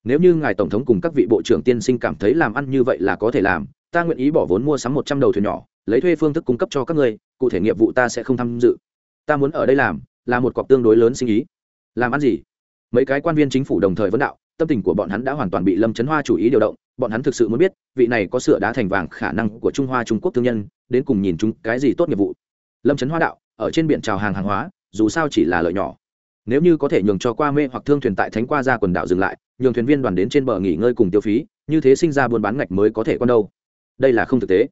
Nếu như ngài tổng thống cùng các vị bộ trưởng tiên sinh cảm thấy làm ăn như vậy là có thể làm ta nguyện ý bỏ vốn mua sắm một trăm đầu thuyền nhỏ, lấy thuê phương thức cung cấp cho các ngươi, cụ thể nghiệp vụ ta sẽ không tham dự. Ta muốn ở đây làm, là một cọc tương đối lớn sinh ý. Làm ăn gì? Mấy cái quan viên chính phủ đồng thời vấn đạo, tâm tình của bọn hắn đã hoàn toàn bị lâm trấn hoa chủ ý điều động, bọn hắn thực sự muốn biết, vị này có sửa đá thành vàng khả năng của trung hoa trung quốc thương nhân, đến cùng nhìn chúng cái gì tốt nghiệp vụ. Lâm trấn hoa đạo, ở trên biển trào hàng hàng hóa, dù sao chỉ là lợi nhỏ. Nếu như có thể nhường cho qua mê hoặc thương thuyền tại thánh qua ra quần đảo dừng lại, nhường thuyền viên đoàn đến trên bờ nghỉ ngơi cùng tiêu phí, như thế sinh ra buôn bán ngạch mới có thể con đâu đây là không thực tế.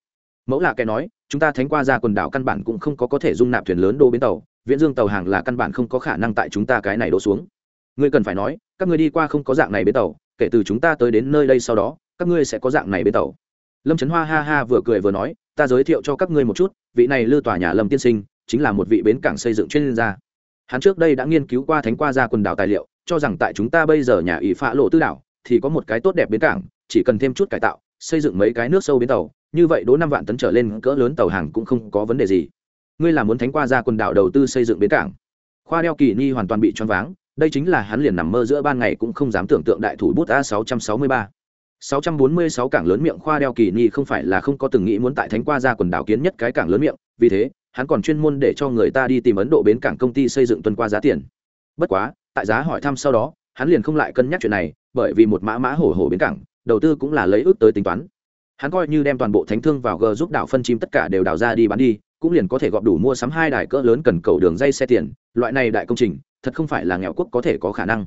Mẫu lạ kẻ nói, chúng ta thánh qua ra quần đảo căn bản cũng không có có thể dung nạp thuyền lớn đô bến tàu, viễn dương tàu hàng là căn bản không có khả năng tại chúng ta cái này đổ xuống. Ngươi cần phải nói, các ngươi đi qua không có dạng này bến tàu, kể từ chúng ta tới đến nơi đây sau đó, các ngươi sẽ có dạng này bến tàu. Lâm trấn hoa ha ha vừa cười vừa nói, ta giới thiệu cho các ngươi một chút, vị này lưu tòa nhà lâm tiên sinh, chính là một vị bến cảng xây dựng chuyên gia. Hắn trước đây đã nghiên cứu qua thánh qua ra quần đảo tài liệu, cho rằng tại chúng ta bây giờ nhà ỷ phạ lộ tư đảo, thì có một cái tốt đẹp bến cảng, chỉ cần thêm chút cải tạo xây dựng mấy cái nước sâu bến tàu, như vậy đố năm vạn tấn trở lên cỡ lớn tàu hàng cũng không có vấn đề gì. Ngươi là muốn thánh qua ra quần đảo đầu tư xây dựng bến cảng. Khoa đeo kỳ ni hoàn toàn bị choáng váng, đây chính là hắn liền nằm mơ giữa ban ngày cũng không dám tưởng tượng đại thủ bút a 663. 646 cảng lớn miệng khoa đeo kỳ ni không phải là không có từng nghĩ muốn tại thánh qua ra quần đảo kiến nhất cái cảng lớn miệng, vì thế, hắn còn chuyên môn để cho người ta đi tìm ấn độ bến cảng công ty xây dựng tuần qua giá tiền. Bất quá, tại giá hỏi thăm sau đó, hắn liền không lại cân nhắc chuyện này, bởi vì một mã mã hổ hổ bến cảng đầu tư cũng là lấy ước tới tính toán. Hắn coi như đem toàn bộ thánh thương vào g giúp đảo phân chim tất cả đều đào ra đi bán đi, cũng liền có thể gọp đủ mua sắm hai đài cỡ lớn cần cầu đường dây xe tiền, loại này đại công trình, thật không phải là nghèo quốc có thể có khả năng.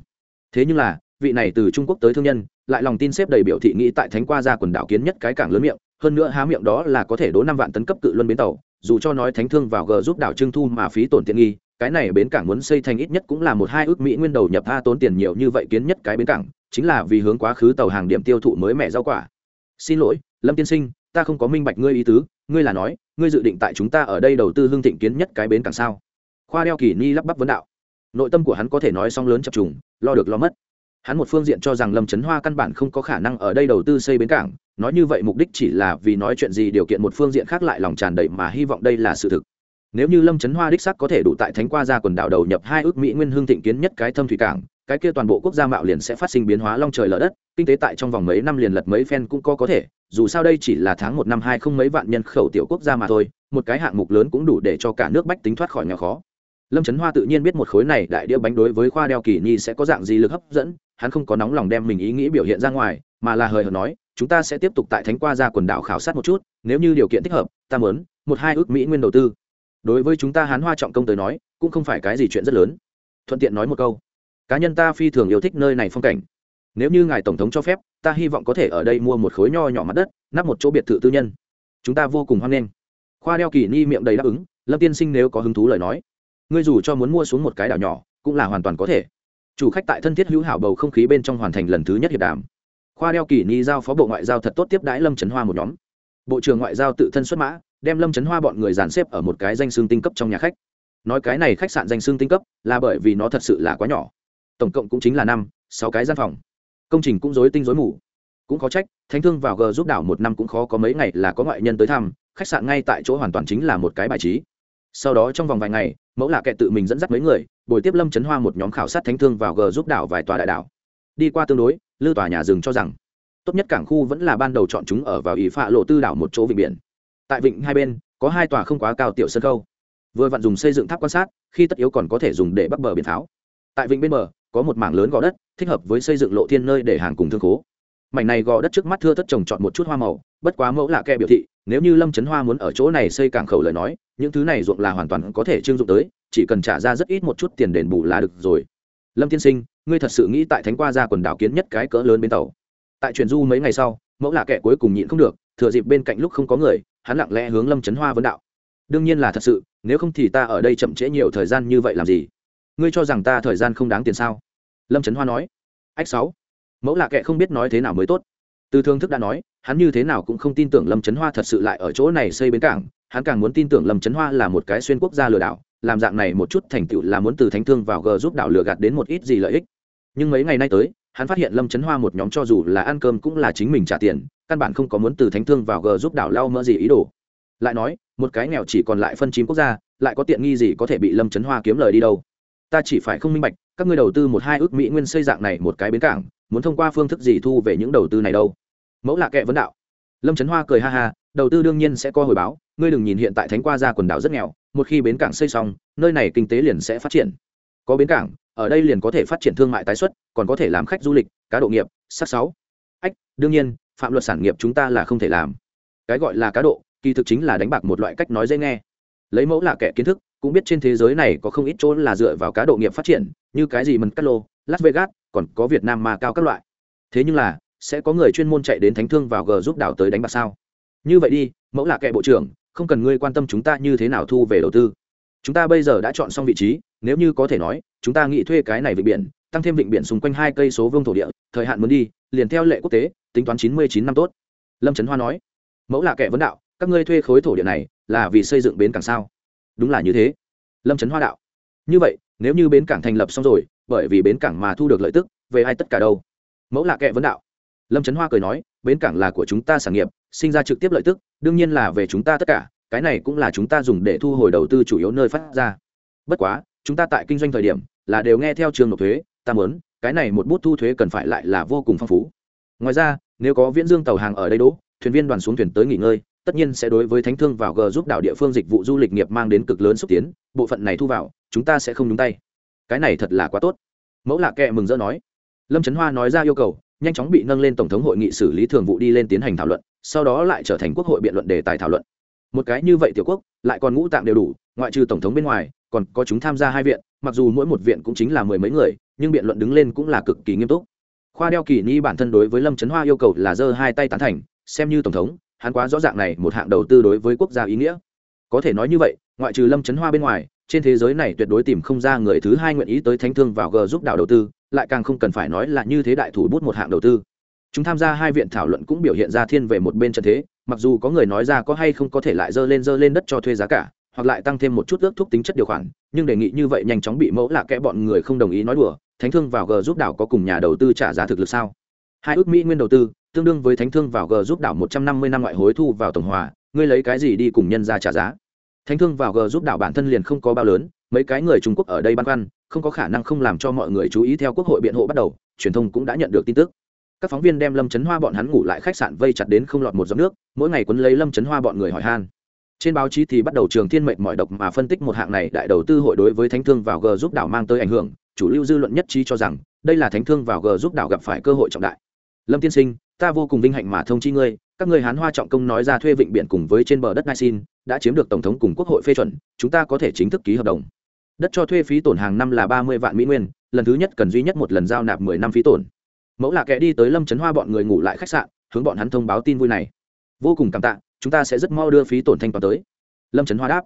Thế nhưng là, vị này từ trung quốc tới thương nhân, lại lòng tin xếp đầy biểu thị nghĩ tại thánh qua ra quần đảo kiến nhất cái cảng lớn miệng, hơn nữa há miệng đó là có thể đố năm vạn tấn cấp cự luân bến tàu, dù cho nói thánh thương vào g giúp đảo trưng thu mà phí tổn tiện nghi, cái này bến cảng muốn xây thành ít nhất cũng là một hai ước mỹ nguyên đầu nhập tha tốn tiền nhiều như vậy kiến nhất cái bến cảng chính là vì hướng quá khứ tàu hàng điểm tiêu thụ mới mẻ rau quả. Xin lỗi, lâm tiên sinh, ta không có minh bạch ngươi ý tứ, ngươi là nói, ngươi dự định tại chúng ta ở đây đầu tư hương thịnh kiến nhất cái bến cảng sao? Khoa đeo kỳ ni lắp bắp vấn đạo. Nội tâm của hắn có thể nói song lớn chập trùng, lo được lo mất. Hắn một phương diện cho rằng lâm trấn hoa căn bản không có khả năng ở đây đầu tư xây bến cảng, nói như vậy mục đích chỉ là vì nói chuyện gì điều kiện một phương diện khác lại lòng tràn đầy mà hy vọng đây là sự thực. Nếu như lâm trấn hoa đích sắc có thể đủ tại thánh qua ra quần đảo đầu nhập hai ước mỹ nguyên hương thịnh kiến nhất cái thâm thủy cảng cái kia toàn bộ quốc gia mạo liền sẽ phát sinh biến hóa long trời lở đất, kinh tế tại trong vòng mấy năm liền lật mấy phen cũng có có thể, dù sao đây chỉ là tháng một năm hai không mấy vạn nhân khẩu tiểu quốc gia mà thôi, một cái hạng mục lớn cũng đủ để cho cả nước bách tính thoát khỏi nghèo khó. Lâm trấn hoa tự nhiên biết một khối này đại đĩa bánh đối với khoa đeo kỳ nhi sẽ có dạng gì lực hấp dẫn, hắn không có nóng lòng đem mình ý nghĩ biểu hiện ra ngoài, mà là hời hợt nói, chúng ta sẽ tiếp tục tại thánh qua ra quần đảo khảo sát một chút, nếu như điều kiện thích hợp, ta mớn một hai ước mỹ nguyên đầu tư. Đối với chúng ta hán hoa trọng công tới nói, cũng không phải cái gì chuyện rất lớn. Thuận tiện nói một câu cá nhân ta phi thường yêu thích nơi này phong cảnh. Nếu như ngài tổng thống cho phép, ta hy vọng có thể ở đây mua một khối nho nhỏ mặt đất, nắp một chỗ biệt thự tư nhân. Chúng ta vô cùng hoan nghênh. Khoa đeo kỳ ni miệng đầy đáp ứng, lâm tiên sinh nếu có hứng thú lời nói, ngươi dù cho muốn mua xuống một cái đảo nhỏ, cũng là hoàn toàn có thể. Chủ khách tại thân thiết hữu hảo bầu không khí bên trong hoàn thành lần thứ nhất hiệp đàm. Khoa đeo kỳ ni giao phó bộ ngoại giao thật tốt tiếp đãi lâm trấn hoa một nhóm. Bộ trưởng ngoại giao tự thân xuất mã, đem lâm trấn hoa bọn người dàn xếp ở một cái danh xương tinh cấp trong nhà khách. Nói cái này khách sạn danh xương tinh cấp là bởi vì nó thật sự là quá nhỏ tổng cộng cũng chính là năm, sáu cái gian phòng. Công trình cũng rối tinh rối mù. Cũng khó trách, thánh thương vào g giúp đảo một năm cũng khó có mấy ngày là có ngoại nhân tới thăm, khách sạn ngay tại chỗ hoàn toàn chính là một cái bài trí. Sau đó trong vòng vài ngày, mẫu lạ kệ tự mình dẫn dắt mấy người, buổi tiếp lâm chấn hoa một nhóm khảo sát thánh thương vào g giúp đảo vài tòa đại đảo. Đi qua tương đối, lư tòa nhà rừng cho rằng, tốt nhất cảng khu vẫn là ban đầu chọn chúng ở vào ỷ phạ lộ tư đảo một chỗ vịnh biển. Tại vịnh hai bên, có hai tòa không quá cao tiểu sân khâu vừa vặn dùng xây dựng tháp quan sát, khi tất yếu còn có thể dùng để bắt bờ biển tháo. tại vịnh bên bờ có một mảng lớn gò đất, thích hợp với xây dựng lộ thiên nơi để hàng cùng thương khố. Mảnh này gò đất trước mắt thưa thất trồng chọn một chút hoa màu, bất quá mẫu lạ kẹ biểu thị, nếu như lâm trấn hoa muốn ở chỗ này xây cảng khẩu lời nói, những thứ này ruộng là hoàn toàn có thể trưng dụng tới, chỉ cần trả ra rất ít một chút tiền đền bù là được rồi. Lâm tiên sinh, ngươi thật sự nghĩ tại thánh qua ra quần đảo kiến nhất cái cỡ lớn bên tàu. Tại truyền du mấy ngày sau, mẫu lạ kẹ cuối cùng nhịn không được, thừa dịp bên cạnh lúc không có người, hắn lặng lẽ hướng lâm trấn hoa vấn đạo. Đương nhiên là thật sự, nếu không thì ta ở đây chậm trễ nhiều thời gian như vậy làm gì? Ngươi cho rằng ta thời gian không đáng tiền sao? Lâm trấn hoa nói. Ách sáu. Mẫu lạ kệ không biết nói thế nào mới tốt. Từ thương thức đã nói, hắn như thế nào cũng không tin tưởng lâm trấn hoa thật sự lại ở chỗ này xây bến cảng. Hắn càng muốn tin tưởng lâm trấn hoa là một cái xuyên quốc gia lừa đảo, làm dạng này một chút thành tựu là muốn từ thánh thương vào g giúp đảo lừa gạt đến một ít gì lợi ích. Nhưng mấy ngày nay tới, hắn phát hiện lâm trấn hoa một nhóm cho dù là ăn cơm cũng là chính mình trả tiền, căn bản không có muốn từ thánh thương vào g giúp đảo lau mỡ gì ý đồ. Lại nói, một cái nghèo chỉ còn lại phân chim quốc gia, lại có tiện nghi gì có thể bị lâm trấn hoa kiếm lời đi đâu? Ta chỉ phải không minh bạch, các ngươi đầu tư một hai ước mỹ nguyên xây dạng này một cái bến cảng, muốn thông qua phương thức gì thu về những đầu tư này đâu? Mẫu lạ kệ vấn đạo. Lâm trấn hoa cười ha ha, đầu tư đương nhiên sẽ có hồi báo, ngươi đừng nhìn hiện tại thánh qua ra quần đảo rất nghèo, một khi bến cảng xây xong, nơi này kinh tế liền sẽ phát triển. Có bến cảng, ở đây liền có thể phát triển thương mại tái xuất, còn có thể làm khách du lịch, cá độ nghiệp, sắc sáu. Ách, đương nhiên, phạm luật sản nghiệp chúng ta là không thể làm. Cái gọi là cá độ, kỳ thực chính là đánh bạc một loại cách nói dễ nghe. Lấy mẫu là kẻ kiến thức cũng biết trên thế giới này có không ít chỗ là dựa vào cá độ nghiệp phát triển, như cái gì mần cát lô, las vegas, còn có việt nam mà cao các loại. Thế nhưng là, sẽ có người chuyên môn chạy đến thánh thương vào g giúp đảo tới đánh bạc sao? Như vậy đi, mẫu là kệ bộ trưởng, không cần ngươi quan tâm chúng ta như thế nào thu về đầu tư. Chúng ta bây giờ đã chọn xong vị trí, nếu như có thể nói, chúng ta nghĩ thuê cái này vịnh biển, tăng thêm vịnh biển xung quanh hai cây số vương thổ địa, thời hạn muốn đi, liền theo lệ quốc tế, tính toán chín mươi chín năm tốt. Lâm trấn hoa nói, mẫu là kệ vấn đạo, các ngươi thuê khối thổ địa này là vì xây dựng bến cảng sao? Đúng là như thế. Lâm trấn hoa đạo. Như vậy, nếu như bến cảng thành lập xong rồi, bởi vì bến cảng mà thu được lợi tức, về ai tất cả đâu? Mẫu là kệ vấn đạo. Lâm trấn hoa cười nói, bến cảng là của chúng ta sản nghiệp, sinh ra trực tiếp lợi tức, đương nhiên là về chúng ta tất cả, cái này cũng là chúng ta dùng để thu hồi đầu tư chủ yếu nơi phát ra. Bất quá, chúng ta tại kinh doanh thời điểm, là đều nghe theo trường nộp thuế, ta muốn, cái này một bút thu thuế cần phải lại là vô cùng phong phú. Ngoài ra, nếu có viễn dương tàu hàng ở đây đỗ, thuyền viên đoàn xuống thuyền tới nghỉ ngơi tất nhiên sẽ đối với thánh thương vào g giúp đảo địa phương dịch vụ du lịch nghiệp mang đến cực lớn xúc tiến, bộ phận này thu vào, chúng ta sẽ không nhúng tay. Cái này thật là quá tốt. Mẫu lạ kệ mừng rỡ nói. Lâm trấn hoa nói ra yêu cầu, nhanh chóng bị nâng lên tổng thống hội nghị xử lý thường vụ đi lên tiến hành thảo luận, sau đó lại trở thành quốc hội biện luận đề tài thảo luận. Một cái như vậy tiểu quốc, lại còn ngũ tạng đều đủ, ngoại trừ tổng thống bên ngoài, còn có chúng tham gia hai viện, mặc dù mỗi một viện cũng chính là mười mấy người, nhưng biện luận đứng lên cũng là cực kỳ nghiêm túc. Khoa đeo kỳ ni bản thân đối với lâm trấn hoa yêu cầu là giơ hai tay tán thành, xem như tổng thống hắn quá rõ ràng này một hạng đầu tư đối với quốc gia ý nghĩa. Có thể nói như vậy, ngoại trừ lâm trấn hoa bên ngoài, trên thế giới này tuyệt đối tìm không ra người thứ hai nguyện ý tới thánh thương vào g giúp đảo đầu tư, lại càng không cần phải nói là như thế đại thủ bút một hạng đầu tư. Chúng tham gia hai viện thảo luận cũng biểu hiện ra thiên về một bên trận thế, mặc dù có người nói ra có hay không có thể lại dơ lên dơ lên đất cho thuê giá cả, hoặc lại tăng thêm một chút ước thúc tính chất điều khoản, nhưng đề nghị như vậy nhanh chóng bị mẫu là kẽ bọn người không đồng ý nói đùa, thánh thương vào g giúp đảo có cùng nhà đầu tư trả giá thực lực sao? Hai ước mỹ nguyên đầu tư, tương đương với thánh thương vào g giúp đảo một trăm năm mươi năm ngoại hối thu vào tổng hòa, ngươi lấy cái gì đi cùng nhân ra trả giá? Thánh thương vào g giúp đảo bản thân liền không có bao lớn, mấy cái người trung quốc ở đây băn khoăn, không có khả năng không làm cho mọi người chú ý theo quốc hội biện hộ bắt đầu, truyền thông cũng đã nhận được tin tức. Các phóng viên đem lâm chấn hoa bọn hắn ngủ lại khách sạn vây chặt đến không lọt một giọt nước, mỗi ngày quấn lấy lâm chấn hoa bọn người hỏi han. Trên báo chí thì bắt đầu trường thiên mệnh mọi độc mà phân tích một hạng này đại đầu tư hội đối với thánh thương vào g giúp đảo mang tới ảnh hưởng, chủ lưu dư luận nhất trí cho rằng, đây là thánh thương vào g giúp đảo gặp phải cơ hội trọng đại lâm tiên sinh, ta vô cùng vinh hạnh mà thông chi ngươi, các người hán hoa trọng công nói ra thuê vịnh biển cùng với trên bờ đất nai xin, đã chiếm được tổng thống cùng quốc hội phê chuẩn, chúng ta có thể chính thức ký hợp đồng. Đất cho thuê phí tổn hàng năm là ba mươi vạn mỹ nguyên, lần thứ nhất cần duy nhất một lần giao nạp mười năm phí tổn. Mẫu là kẻ đi tới lâm trấn hoa bọn người ngủ lại khách sạn, hướng bọn hắn thông báo tin vui này. Vô cùng cảm tạ, chúng ta sẽ rất mau đưa phí tổn thanh toán tới. Lâm trấn hoa đáp.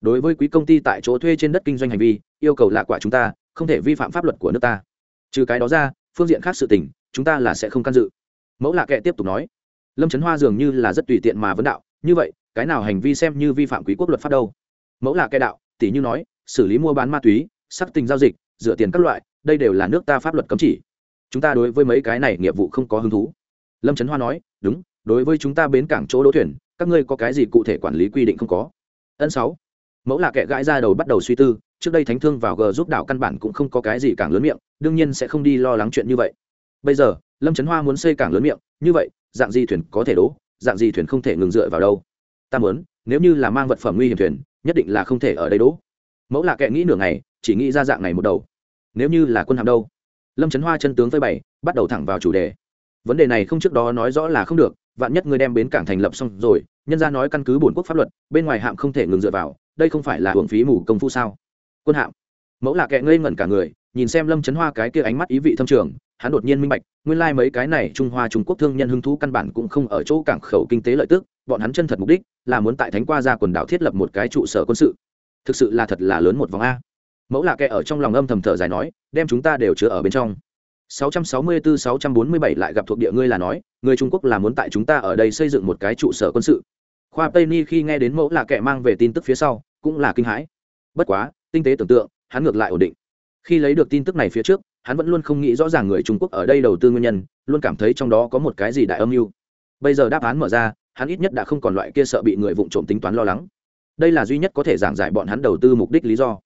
Đối với quý công ty tại chỗ thuê trên đất kinh doanh hành vi, yêu cầu lạ quả chúng ta, không thể vi phạm pháp luật của nước ta. Trừ cái đó ra, phương diện khác sự tình chúng ta là sẽ không can dự. Mẫu lạ kệ tiếp tục nói, lâm trấn hoa dường như là rất tùy tiện mà vấn đạo, như vậy, cái nào hành vi xem như vi phạm quý quốc luật pháp đâu? Mẫu lạ kệ đạo tỷ như nói, xử lý mua bán ma túy, sắc tình giao dịch dựa tiền các loại, đây đều là nước ta pháp luật cấm chỉ. Chúng ta đối với mấy cái này nghiệp vụ không có hứng thú. Lâm trấn hoa nói, đúng, đối với chúng ta bến cảng chỗ đỗ thuyền, các ngươi có cái gì cụ thể quản lý quy định không có? Ân sáu. Mẫu là kẻ gãi ra đầu bắt đầu suy tư, trước đây thánh thương vào g giúp đảo căn bản cũng không có cái gì càng lớn miệng, đương nhiên sẽ không đi lo lắng chuyện như vậy bây giờ, lâm trấn hoa muốn xây cảng lớn miệng, như vậy, dạng gì thuyền có thể đỗ, dạng gì thuyền không thể ngừng dựa vào đâu. Ta muốn, nếu như là mang vật phẩm nguy hiểm thuyền, nhất định là không thể ở đây đỗ. Mẫu là kẻ nghĩ nửa ngày, chỉ nghĩ ra dạng này một đầu. Nếu như là quân hàm đâu? Lâm trấn hoa chân tướng phơi bày, bắt đầu thẳng vào chủ đề. Vấn đề này không trước đó nói rõ là không được, vạn nhất người đem bến cảng thành lập xong rồi, nhân ra nói căn cứ bổn quốc pháp luật, bên ngoài hạm không thể ngừng dựa vào, đây không phải là hưởng phí mù công phu sao? Quân hạm. Mẫu là kệ ngây ngẩn cả người, nhìn xem lâm trấn hoa cái kia ánh mắt ý vị thâm trường hắn đột nhiên minh bạch, nguyên lai mấy cái này trung hoa, trung quốc thương nhân hứng thú căn bản cũng không ở chỗ cảng khẩu kinh tế lợi tức, bọn hắn chân thật mục đích là muốn tại thánh qua ra quần đảo thiết lập một cái trụ sở quân sự. Thực sự là thật là lớn một vòng a. Mẫu lạ kệ ở trong lòng âm thầm thở dài nói, đem chúng ta đều chứa ở bên trong. 664-647 lại gặp thuộc địa ngươi là nói, người trung quốc là muốn tại chúng ta ở đây xây dựng một cái trụ sở quân sự. Khoa tây ni khi nghe đến mẫu là kệ mang về tin tức phía sau, cũng là kinh hãi. Bất quá, tinh tế tưởng tượng, hắn ngược lại ổn định. Khi lấy được tin tức này phía trước hắn vẫn luôn không nghĩ rõ ràng người trung quốc ở đây đầu tư nguyên nhân, luôn cảm thấy trong đó có một cái gì đại âm mưu. Bây giờ đáp án mở ra, hắn ít nhất đã không còn loại kia sợ bị người vụng trộm tính toán lo lắng. Đây là duy nhất có thể giảng giải bọn hắn đầu tư mục đích lý do.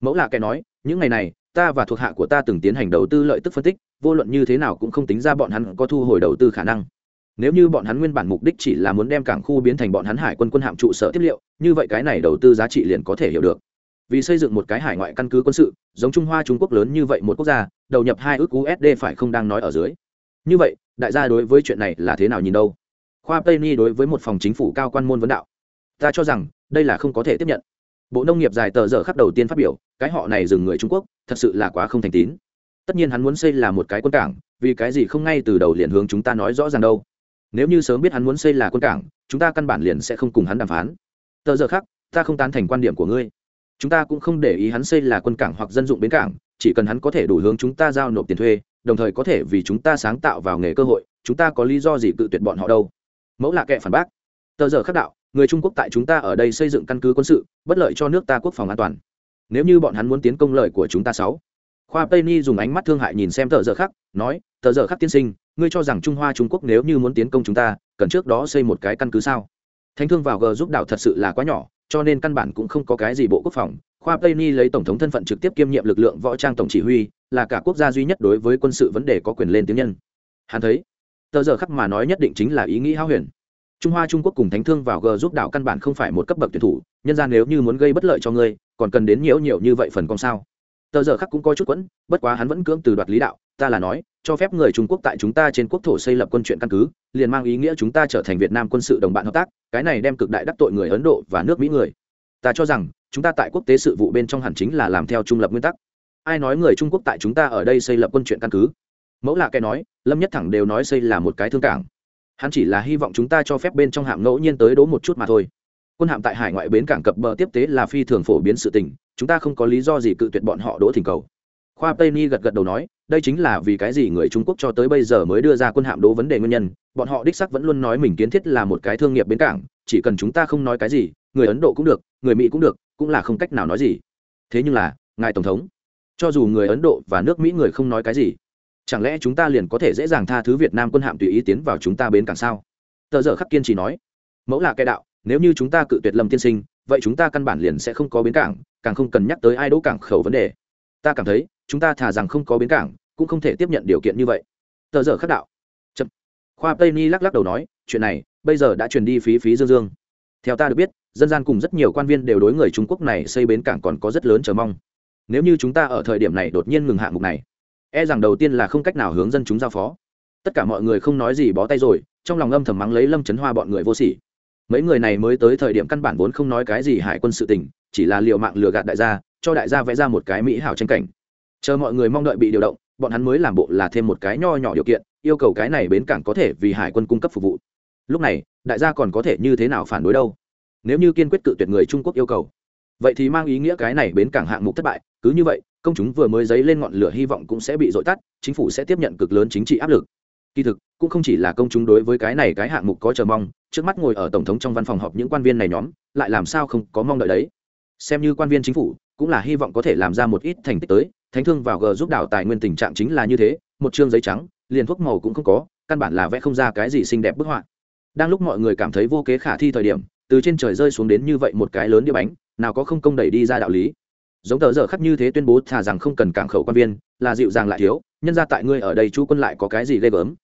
Mẫu là kẻ nói, những ngày này, ta và thuộc hạ của ta từng tiến hành đầu tư lợi tức phân tích, vô luận như thế nào cũng không tính ra bọn hắn có thu hồi đầu tư khả năng. Nếu như bọn hắn nguyên bản mục đích chỉ là muốn đem cảng khu biến thành bọn hắn hải quân quân hạm trụ sở tiếp liệu, như vậy cái này đầu tư giá trị liền có thể hiểu được vì xây dựng một cái hải ngoại căn cứ quân sự, giống trung hoa, trung quốc lớn như vậy một quốc gia, đầu nhập hai ước usd phải không đang nói ở dưới. Như vậy, đại gia đối với chuyện này là thế nào nhìn đâu? Khoa tây ni đối với một phòng chính phủ cao quan môn vấn đạo. Ta cho rằng, đây là không có thể tiếp nhận. Bộ nông nghiệp dài tờ giờ khắc đầu tiên phát biểu, cái họ này dừng người trung quốc, thật sự là quá không thành tín. Tất nhiên hắn muốn xây là một cái quân cảng, vì cái gì không ngay từ đầu liền hướng chúng ta nói rõ ràng đâu. Nếu như sớm biết hắn muốn xây là quân cảng, chúng ta căn bản liền sẽ không cùng hắn đàm phán. Tờ giờ khắc, ta không tán thành quan điểm của ngươi chúng ta cũng không để ý hắn xây là quân cảng hoặc dân dụng bến cảng, chỉ cần hắn có thể đủ hướng chúng ta giao nộp tiền thuê, đồng thời có thể vì chúng ta sáng tạo vào nghề cơ hội, chúng ta có lý do gì cự tuyệt bọn họ đâu? Mẫu là kệ phản bác. Tờ giờ khắc đạo, người trung quốc tại chúng ta ở đây xây dựng căn cứ quân sự, bất lợi cho nước ta quốc phòng an toàn. Nếu như bọn hắn muốn tiến công lợi của chúng ta sáu. Khoa tây ni dùng ánh mắt thương hại nhìn xem tờ giờ khắc, nói, tờ giờ khắc tiên sinh, ngươi cho rằng trung hoa trung quốc nếu như muốn tiến công chúng ta, cần trước đó xây một cái căn cứ sao? Thánh thương vào g giúp đảo thật sự là quá nhỏ cho nên căn bản cũng không có cái gì bộ quốc phòng. Khoa tây ni lấy tổng thống thân phận trực tiếp kiêm nhiệm lực lượng võ trang tổng chỉ huy, là cả quốc gia duy nhất đối với quân sự vấn đề có quyền lên tiếng nhân. Hắn thấy, tờ giờ khắc mà nói nhất định chính là ý nghĩ hao huyền. Trung hoa trung quốc cùng thánh thương vào g giúp đảo căn bản không phải một cấp bậc tuyển thủ, nhân ra nếu như muốn gây bất lợi cho ngươi, còn cần đến nhiễu nhiều như vậy phần công sao? Tờ giờ khắc cũng coi chút quẫn, bất quá hắn vẫn cưỡng từ đoạt lý đạo, ta là nói, cho phép người trung quốc tại chúng ta trên quốc thổ xây lập quân chuyện căn cứ, liền mang ý nghĩa chúng ta trở thành việt nam quân sự đồng bạn hợp tác, cái này đem cực đại đắc tội người ấn độ và nước mỹ người. Ta cho rằng, chúng ta tại quốc tế sự vụ bên trong hẳn chính là làm theo trung lập nguyên tắc. Ai nói người trung quốc tại chúng ta ở đây xây lập quân chuyện căn cứ? Mẫu là cái nói, lâm nhất thẳng đều nói xây là một cái thương cảng. Hắn chỉ là hy vọng chúng ta cho phép bên trong hạm ngẫu nhiên tới đố một chút mà thôi quân hạm tại hải ngoại bến cảng cập bờ tiếp tế là phi thường phổ biến sự tình, chúng ta không có lý do gì cự tuyệt bọn họ đỗ thỉnh cầu. Khoa tây ni gật gật đầu nói, đây chính là vì cái gì người trung quốc cho tới bây giờ mới đưa ra quân hạm đỗ vấn đề nguyên nhân, bọn họ đích sắc vẫn luôn nói mình kiến thiết là một cái thương nghiệp bến cảng, chỉ cần chúng ta không nói cái gì, người ấn độ cũng được, người mỹ cũng được, cũng là không cách nào nói gì. Thế nhưng là, ngài tổng thống, cho dù người ấn độ và nước mỹ người không nói cái gì, chẳng lẽ chúng ta liền có thể dễ dàng tha thứ việt nam quân hạm tùy ý tiến vào chúng ta bến cảng sao? Tờ giờ khắc kiên trì nói, mẫu là cái đạo nếu như chúng ta cự tuyệt lâm tiên sinh, vậy chúng ta căn bản liền sẽ không có bến cảng, càng không cần nhắc tới ai đỗ cảng khẩu vấn đề. Ta cảm thấy, chúng ta thà rằng không có bến cảng, cũng không thể tiếp nhận điều kiện như vậy. Tờ giờ khắc đạo. Chậm. khoa tây ni lắc lắc đầu nói, chuyện này, bây giờ đã truyền đi phí phí dương dương. Theo ta được biết, dân gian cùng rất nhiều quan viên đều đối người trung quốc này xây bến cảng còn có rất lớn chờ mong. Nếu như chúng ta ở thời điểm này đột nhiên ngừng hạng mục này e rằng đầu tiên là không cách nào hướng dân chúng giao phó. Tất cả mọi người không nói gì bó tay rồi, trong lòng âm thầm mắng lấy lâm chấn hoa bọn người vô sỉ mấy người này mới tới thời điểm căn bản vốn không nói cái gì hải quân sự tình, chỉ là liều mạng lừa gạt đại gia, cho đại gia vẽ ra một cái mỹ hảo tranh cảnh. Chờ mọi người mong đợi bị điều động, bọn hắn mới làm bộ là thêm một cái nho nhỏ điều kiện, yêu cầu cái này bến cảng có thể vì hải quân cung cấp phục vụ. Lúc này, đại gia còn có thể như thế nào phản đối đâu? Nếu như kiên quyết cự tuyệt người trung quốc yêu cầu. Vậy thì mang ý nghĩa cái này bến cảng hạng mục thất bại, cứ như vậy, công chúng vừa mới dấy lên ngọn lửa hy vọng cũng sẽ bị dội tắt, chính phủ sẽ tiếp nhận cực lớn chính trị áp lực kỳ thực, cũng không chỉ là công chúng đối với cái này cái hạng mục có chờ mong, trước mắt ngồi ở tổng thống trong văn phòng họp những quan viên này nhóm, lại làm sao không có mong đợi đấy. Xem như quan viên chính phủ, cũng là hy vọng có thể làm ra một ít thành tích tới, thánh thương vào g giúp đảo tài nguyên tình trạng chính là như thế, một chương giấy trắng, liền thuốc màu cũng không có, căn bản là vẽ không ra cái gì xinh đẹp bức họa. Đang lúc mọi người cảm thấy vô kế khả thi thời điểm, từ trên trời rơi xuống đến như vậy một cái lớn đĩa bánh, nào có không công đẩy đi ra đạo lý. Giống tờ giờ khắc như thế tuyên bố thà rằng không cần cảng khẩu quan viên, là dịu dàng lại thiếu nhân ra tại ngươi ở đây chú quân lại có cái gì ghê gớm?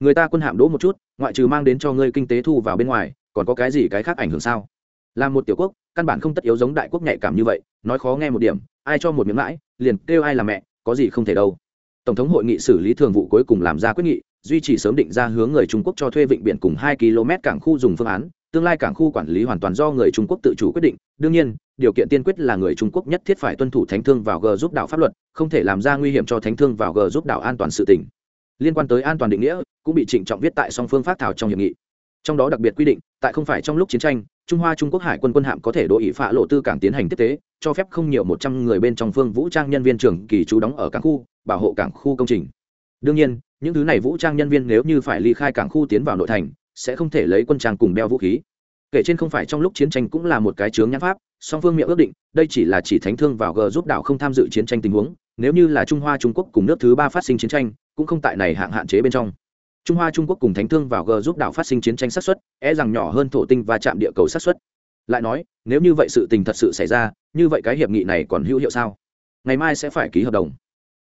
Người ta quân hạm đỗ một chút ngoại trừ mang đến cho ngươi kinh tế thu vào bên ngoài còn có cái gì cái khác ảnh hưởng sao? Là một tiểu quốc căn bản không tất yếu giống đại quốc nhạy cảm như vậy nói khó nghe một điểm ai cho một miếng lãi, liền kêu ai là mẹ có gì không thể đâu. Tổng thống hội nghị xử lý thường vụ cuối cùng làm ra quyết nghị duy trì sớm định ra hướng người trung quốc cho thuê vịnh biển cùng hai km cảng khu dùng phương án tương lai cảng khu quản lý hoàn toàn do người trung quốc tự chủ quyết định. Đương nhiên, điều kiện tiên quyết là người trung quốc nhất thiết phải tuân thủ thánh thương vào g giúp đảo pháp luật, không thể làm ra nguy hiểm cho thánh thương vào g giúp đảo an toàn sự tỉnh liên quan tới an toàn định nghĩa, cũng bị trịnh trọng viết tại song phương phát thảo trong hiệp nghị. Trong đó đặc biệt quy định, tại không phải trong lúc chiến tranh, trung hoa trung quốc hải quân quân hạm có thể đội ý phạ lộ tư cảng tiến hành tiếp tế, cho phép không nhiều một trăm người bên trong phương vũ trang nhân viên trưởng kỳ trú đóng ở cảng khu, bảo hộ cảng khu công trình. Đương nhiên, những thứ này vũ trang nhân viên nếu như phải ly khai cảng khu tiến vào nội thành sẽ không thể lấy quân trang cùng đeo vũ khí. Kể trên không phải trong lúc chiến tranh cũng là một cái chướng nhãn pháp, song phương miệng ước định, đây chỉ là chỉ thánh thương vào g giúp đảo không tham dự chiến tranh tình huống, nếu như là trung hoa trung quốc cùng nước thứ ba phát sinh chiến tranh, cũng không tại này hạng hạn chế bên trong. Trung hoa trung quốc cùng thánh thương vào g giúp đảo phát sinh chiến tranh sát xuất e rằng nhỏ hơn thổ tinh và chạm địa cầu sát xuất lại nói, nếu như vậy sự tình thật sự xảy ra, như vậy cái hiệp nghị này còn hữu hiệu sao? Ngày mai sẽ phải ký hợp đồng.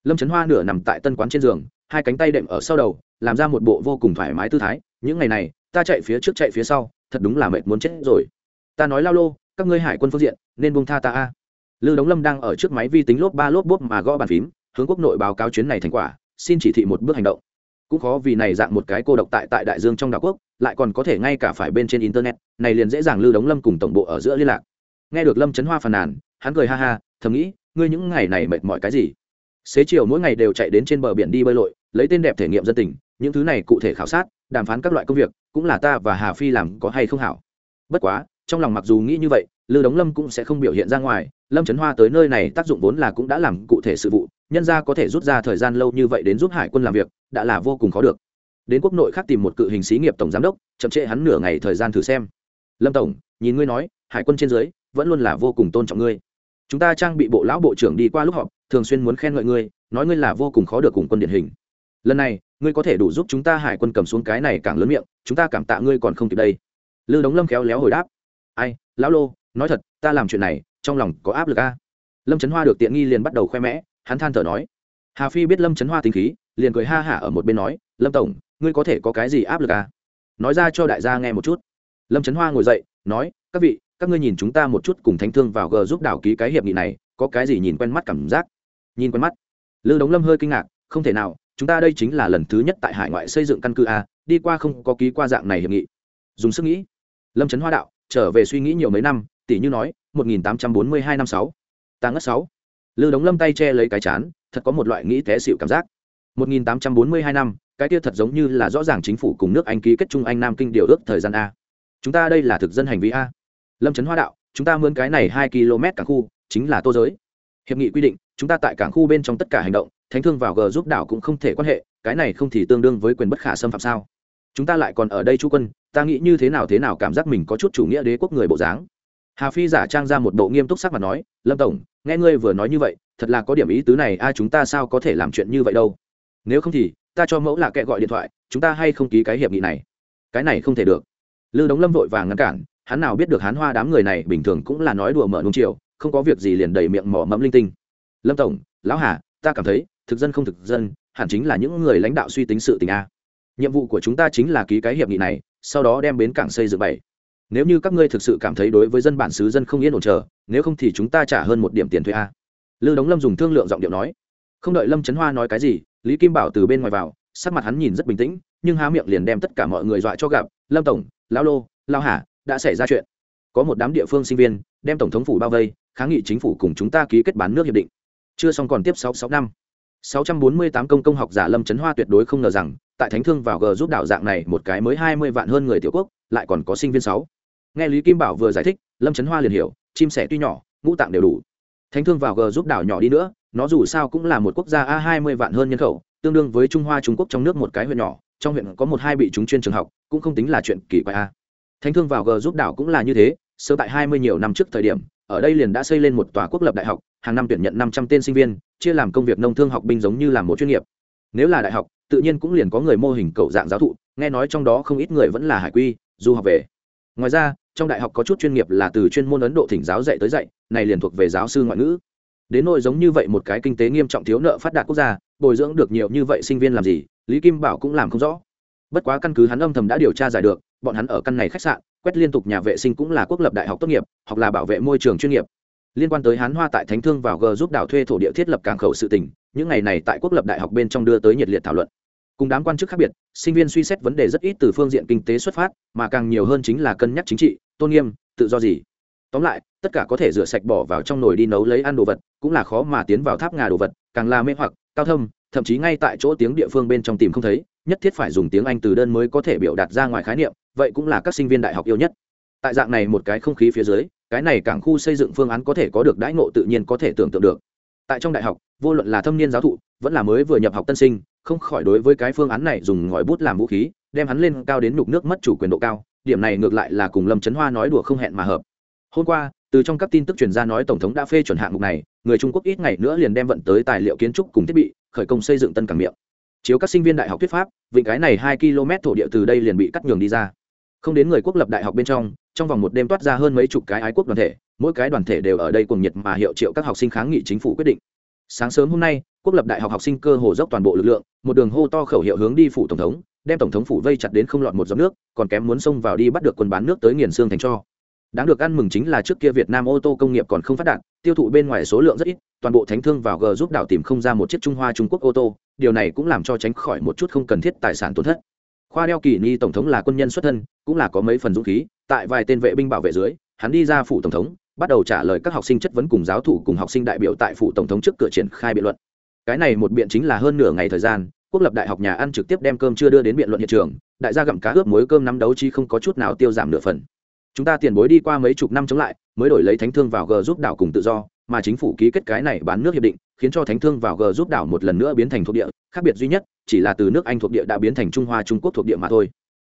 Lâm trấn hoa nửa nằm tại tân quán trên giường, hai cánh tay đệm ở sau đầu, làm ra một bộ vô cùng thoải mái tư thái. Những ngày này ta chạy phía trước chạy phía sau, thật đúng là mệt muốn chết rồi. Ta nói lao lô, các ngươi hải quân phương diện, nên buông tha ta a. Lư đống lâm đang ở trước máy vi tính lốp ba lốp bốp mà gõ bàn phím, hướng quốc nội báo cáo chuyến này thành quả, xin chỉ thị một bước hành động. Cũng khó vì này dạng một cái cô độc tại tại đại dương trong đảo quốc, lại còn có thể ngay cả phải bên trên internet, này liền dễ dàng lưu đống lâm cùng tổng bộ ở giữa liên lạc. Nghe được lâm trấn hoa phàn nàn, hắn cười ha ha, thầm nghĩ, ngươi những ngày này mệt mỏi cái gì? Xế chiều mỗi ngày đều chạy đến trên bờ biển đi bơi lội, lấy tên đẹp thể nghiệm dân tình, những thứ này cụ thể khảo sát đàm phán các loại công việc, cũng là ta và hà phi làm có hay không hảo. Bất quá, trong lòng mặc dù nghĩ như vậy, lư đống lâm cũng sẽ không biểu hiện ra ngoài, lâm trấn hoa tới nơi này tác dụng vốn là cũng đã làm cụ thể sự vụ, nhân ra có thể rút ra thời gian lâu như vậy đến giúp hải quân làm việc, đã là vô cùng khó được. Đến quốc nội khác tìm một cự hình xí nghiệp tổng giám đốc, chậm trễ hắn nửa ngày thời gian thử xem. Lâm tổng, nhìn ngươi nói, hải quân trên dưới, vẫn luôn là vô cùng tôn trọng ngươi. Chúng ta trang bị bộ lão bộ trưởng đi qua lúc họp, thường xuyên muốn khen ngợi ngươi, nói ngươi là vô cùng khó được cùng quân điển hình lần này, ngươi có thể đủ giúp chúng ta hải quân cầm xuống cái này càng lớn miệng, chúng ta cảm tạ ngươi còn không kịp đây. Lư đống lâm khéo léo hồi đáp. Ai, lão lô, nói thật, ta làm chuyện này, trong lòng có áp lực a. Lâm trấn hoa được tiện nghi liền bắt đầu khoe mẽ, hắn than thở nói. Hà phi biết lâm trấn hoa tính khí, liền cười ha hả ở một bên nói, lâm tổng, ngươi có thể có cái gì áp lực à nói ra cho đại gia nghe một chút. Lâm trấn hoa ngồi dậy, nói, các vị, các ngươi nhìn chúng ta một chút cùng thánh thương vào g giúp đảo ký cái hiệp nghị này, có cái gì nhìn quen mắt cảm giác? Nhìn quen mắt. Lư đống lâm hơi kinh ngạc, không thể nào chúng ta đây chính là lần thứ nhất tại hải ngoại xây dựng căn cứ a, đi qua không có ký qua dạng này hiệp nghị. Dùng sức nghĩ. Lâm trấn hoa đạo, trở về suy nghĩ nhiều mấy năm tỷ như nói, một nghìn tám trăm bốn mươi hai năm sáu. Ta ngất sáu. Lư đống lâm tay che lấy cái chán, thật có một loại nghĩ té xịu cảm giác. Một nghìn tám trăm bốn mươi hai năm, cái kia thật giống như là rõ ràng chính phủ cùng nước anh ký kết Trung anh nam kinh điều ước thời gian a. Chúng ta đây là thực dân hành vi a. Lâm trấn hoa đạo, chúng ta mướn cái này hai km cảng khu, chính là tô giới. Hiệp nghị quy định, chúng ta tại cảng khu bên trong tất cả hành động thánh thương vào g giúp đảo cũng không thể quan hệ, cái này không thì tương đương với quyền bất khả xâm phạm sao? Chúng ta lại còn ở đây chú quân, ta nghĩ như thế nào thế nào cảm giác mình có chút chủ nghĩa đế quốc người bộ dáng. Hà phi giả trang ra một bộ nghiêm túc sắc mà nói, lâm tổng, nghe ngươi vừa nói như vậy, thật là có điểm ý tứ này ai chúng ta sao có thể làm chuyện như vậy đâu? Nếu không thì, ta cho mẫu là kệ gọi điện thoại, chúng ta hay không ký cái hiệp nghị này? Cái này không thể được. Lư đống lâm vội vàng ngăn cản, hắn nào biết được hắn hoa đám người này bình thường cũng là nói đùa mở nung chiều, không có việc gì liền đầy miệng mỏ mẫm linh tinh. Lâm tổng, lão hà, ta cảm thấy thực dân không thực dân, hẳn chính là những người lãnh đạo suy tính sự tình a. Nhiệm vụ của chúng ta chính là ký cái hiệp nghị này, sau đó đem bến cảng xây dựng bảy. Nếu như các ngươi thực sự cảm thấy đối với dân bản xứ dân không yên ổn chờ, nếu không thì chúng ta trả hơn một điểm tiền thuế a. Lưu đống lâm dùng thương lượng giọng điệu nói. Không đợi lâm trấn hoa nói cái gì, lý kim bảo từ bên ngoài vào, sắc mặt hắn nhìn rất bình tĩnh, nhưng há miệng liền đem tất cả mọi người dọa cho gặp. Lâm tổng lao lô lao hà, đã xảy ra chuyện. Có một đám địa phương sinh viên đem tổng thống phủ bao vây, kháng nghị chính phủ cùng chúng ta ký kết bán nước hiệp định. Chưa xong còn tiếp sáu sáu năm sáu trăm bốn mươi tám công công học giả lâm Chấn hoa tuyệt đối không ngờ rằng, tại thánh thương vào g giúp đảo dạng này một cái mới hai mươi vạn hơn người tiểu quốc, lại còn có sinh viên sáu. Nghe lý kim bảo vừa giải thích, lâm trấn hoa liền hiểu, chim sẻ tuy nhỏ, ngũ tạng đều đủ. Thánh thương vào g giúp đảo nhỏ đi nữa, nó dù sao cũng là một quốc gia a hai mươi vạn hơn nhân khẩu, tương đương với trung hoa trung quốc trong nước một cái huyện nhỏ, trong huyện có một hai bị chúng chuyên trường học, cũng không tính là chuyện kỳ quái a. Thánh thương vào g giúp đảo cũng là như thế, sớm tại hai mươi nhiều năm trước thời điểm, ở đây liền đã xây lên một tòa quốc lập đại học hàng năm tuyển nhận năm trăm tên sinh viên, chia làm công việc nông thương học binh giống như làm một chuyên nghiệp. Nếu là đại học, tự nhiên cũng liền có người mô hình cầu dạng giáo thụ, nghe nói trong đó không ít người vẫn là hải quy, du học về. Ngoài ra, trong đại học có chút chuyên nghiệp là từ chuyên môn ấn độ thỉnh giáo dạy tới dạy, này liền thuộc về giáo sư ngoại ngữ. Đến nỗi giống như vậy một cái kinh tế nghiêm trọng thiếu nợ phát đạt quốc gia, bồi dưỡng được nhiều như vậy sinh viên làm gì, lý kim bảo cũng làm không rõ. Bất quá căn cứ hắn âm thầm đã điều tra giải được, bọn hắn ở căn này khách sạn, quét liên tục nhà vệ sinh cũng là quốc lập đại học tốt nghiệp hoặc là bảo vệ môi trường chuyên nghiệp liên quan tới hán hoa tại thánh thương vào g giúp đảo thuê thổ địa thiết lập cảng khẩu sự tỉnh những ngày này tại quốc lập đại học bên trong đưa tới nhiệt liệt thảo luận. Cùng đám quan chức khác biệt, sinh viên suy xét vấn đề rất ít từ phương diện kinh tế xuất phát, mà càng nhiều hơn chính là cân nhắc chính trị, tôn nghiêm, tự do gì. Tóm lại, tất cả có thể rửa sạch bỏ vào trong nồi đi nấu lấy ăn đồ vật, cũng là khó mà tiến vào tháp ngà đồ vật, càng là mê hoặc, cao thâm, thậm chí ngay tại chỗ tiếng địa phương bên trong tìm không thấy, nhất thiết phải dùng tiếng anh từ đơn mới có thể biểu đạt ra ngoài khái niệm, vậy cũng là các sinh viên đại học yêu nhất. Tại dạng này một cái không khí phía dưới cái này cảng khu xây dựng phương án có thể có được đãi ngộ tự nhiên có thể tưởng tượng được. Tại trong đại học, vô luận là thâm niên giáo thụ, vẫn là mới vừa nhập học tân sinh, không khỏi đối với cái phương án này dùng ngòi bút làm vũ khí, đem hắn lên cao đến nhục nước mất chủ quyền độ cao, điểm này ngược lại là cùng lâm trấn hoa nói đùa không hẹn mà hợp. Hôm qua, từ trong các tin tức truyền ra nói tổng thống đã phê chuẩn hạng mục này, người trung quốc ít ngày nữa liền đem vận tới tài liệu kiến trúc cùng thiết bị, khởi công xây dựng tân cảng miệng. Chiếu các sinh viên đại học thuyết pháp vịnh cái này hai km thổ địa từ đây liền bị cắt nhường đi ra không đến người quốc lập đại học bên trong trong vòng một đêm toát ra hơn mấy chục cái ái quốc đoàn thể, mỗi cái đoàn thể đều ở đây cùng nhiệt mà hiệu triệu các học sinh kháng nghị chính phủ quyết định. Sáng sớm hôm nay, quốc lập đại học học sinh cơ hồ dốc toàn bộ lực lượng, một đường hô to khẩu hiệu hướng đi phủ tổng thống, đem tổng thống phủ vây chặt đến không lọt một giọt nước, còn kém muốn xông vào đi bắt được quân bán nước tới nghiền xương thành cho. Đáng được ăn mừng chính là trước kia việt nam ô tô công nghiệp còn không phát đạt, tiêu thụ bên ngoài số lượng rất ít, toàn bộ thánh thương vào g giúp đảo tìm không ra một chiếc trung hoa trung quốc ô tô, điều này cũng làm cho tránh khỏi một chút không cần thiết tài sản tổn thất khoa đeo kỳ ni tổng thống là quân nhân xuất thân, cũng là có mấy phần dũng khí, tại vài tên vệ binh bảo vệ dưới, hắn đi ra phủ tổng thống, bắt đầu trả lời các học sinh chất vấn cùng giáo thủ cùng học sinh đại biểu tại phủ tổng thống trước cửa triển khai biện luận. Cái này một biện chính là hơn nửa ngày thời gian, quốc lập đại học nhà ăn trực tiếp đem cơm chưa đưa đến biện luận hiện trường, đại gia gặm cá ướp muối cơm nắm đấu chi không có chút nào tiêu giảm nửa phần. Chúng ta tiền bối đi qua mấy chục năm chống lại, mới đổi lấy thánh thương vào g giúp đảo cùng tự do, mà chính phủ ký kết cái này bán nước hiệp định khiến cho thánh thương vào g giúp đảo một lần nữa biến thành thuộc địa, khác biệt duy nhất, chỉ là từ nước anh thuộc địa đã biến thành trung hoa trung quốc thuộc địa mà thôi.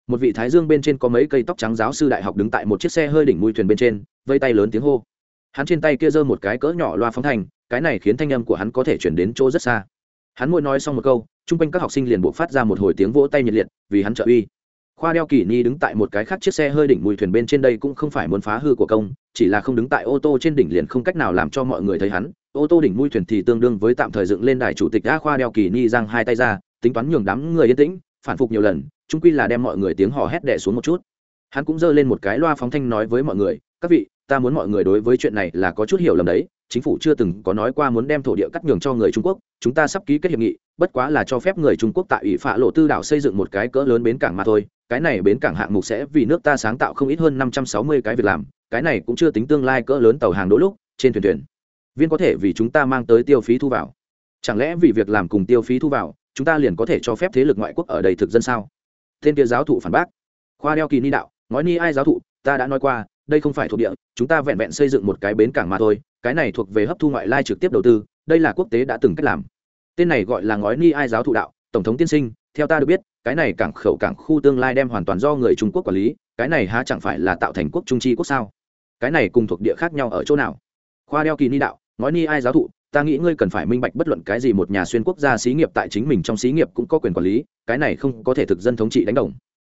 Một vị thái dương bên trên có mấy cây tóc trắng giáo sư đại học đứng tại một chiếc xe hơi đỉnh mui thuyền bên trên, vây tay lớn tiếng hô. Hắn trên tay kia giơ một cái cỡ nhỏ loa phóng thanh cái này khiến thanh âm của hắn có thể chuyển đến chỗ rất xa. Hắn mỗi nói xong một câu, chung quanh các học sinh liền buộc phát ra một hồi tiếng vỗ tay nhiệt liệt, vì hắn trợ uy khoa đeo kỳ ni đứng tại một cái khác chiếc xe hơi đỉnh mùi thuyền bên trên đây cũng không phải muốn phá hư của công, chỉ là không đứng tại ô tô trên đỉnh liền không cách nào làm cho mọi người thấy hắn. Ô tô đỉnh mùi thuyền thì tương đương với tạm thời dựng lên đài chủ tịch a khoa đeo kỳ ni giang hai tay ra, tính toán nhường đám người yên tĩnh, phản phục nhiều lần trung quy là đem mọi người tiếng hò hét đẻ xuống một chút. Hắn cũng giơ lên một cái loa phóng thanh nói với mọi người, các vị ta muốn mọi người đối với chuyện này là có chút hiểu lầm đấy, chính phủ chưa từng có nói qua muốn đem thổ địa cắt nhường cho người trung quốc, chúng ta sắp ký kết hiệp nghị, bất quá là cho phép người trung quốc tại ủy phạ lộ tư đảo xây dựng một cái cỡ lớn bến cảng mà thôi, cái này bến cảng hạng mục sẽ vì nước ta sáng tạo không ít hơn năm trăm sáu mươi cái việc làm, cái này cũng chưa tính tương lai cỡ lớn tàu hàng đỗ lúc, trên thuyền thuyền. Viên có thể vì chúng ta mang tới tiêu phí thu vào. Chẳng lẽ vì việc làm cùng tiêu phí thu vào, chúng ta liền có thể cho phép thế lực ngoại quốc ở đây thực dân sao? Tên kia giáo thụ phản bác. Khoa đeo kỳ ni đạo nói ni ai giáo thụ, ta đã nói qua đây không phải thuộc địa, chúng ta vẹn vẹn xây dựng một cái bến cảng mà thôi, cái này thuộc về hấp thu ngoại lai trực tiếp đầu tư, đây là quốc tế đã từng cách làm. Tên này gọi là ngói ni ai giáo thụ đạo, tổng thống tiên sinh, theo ta được biết, cái này cảng khẩu cảng khu tương lai đem hoàn toàn do người trung quốc quản lý, cái này há chẳng phải là tạo thành quốc trung chi quốc sao? Cái này cùng thuộc địa khác nhau ở chỗ nào? Khoa đeo kỳ ni đạo nói ni ai giáo thụ, ta nghĩ ngươi cần phải minh bạch bất luận cái gì một nhà xuyên quốc gia xí nghiệp tại chính mình trong xí nghiệp cũng có quyền quản lý, cái này không có thể thực dân thống trị đánh đồng.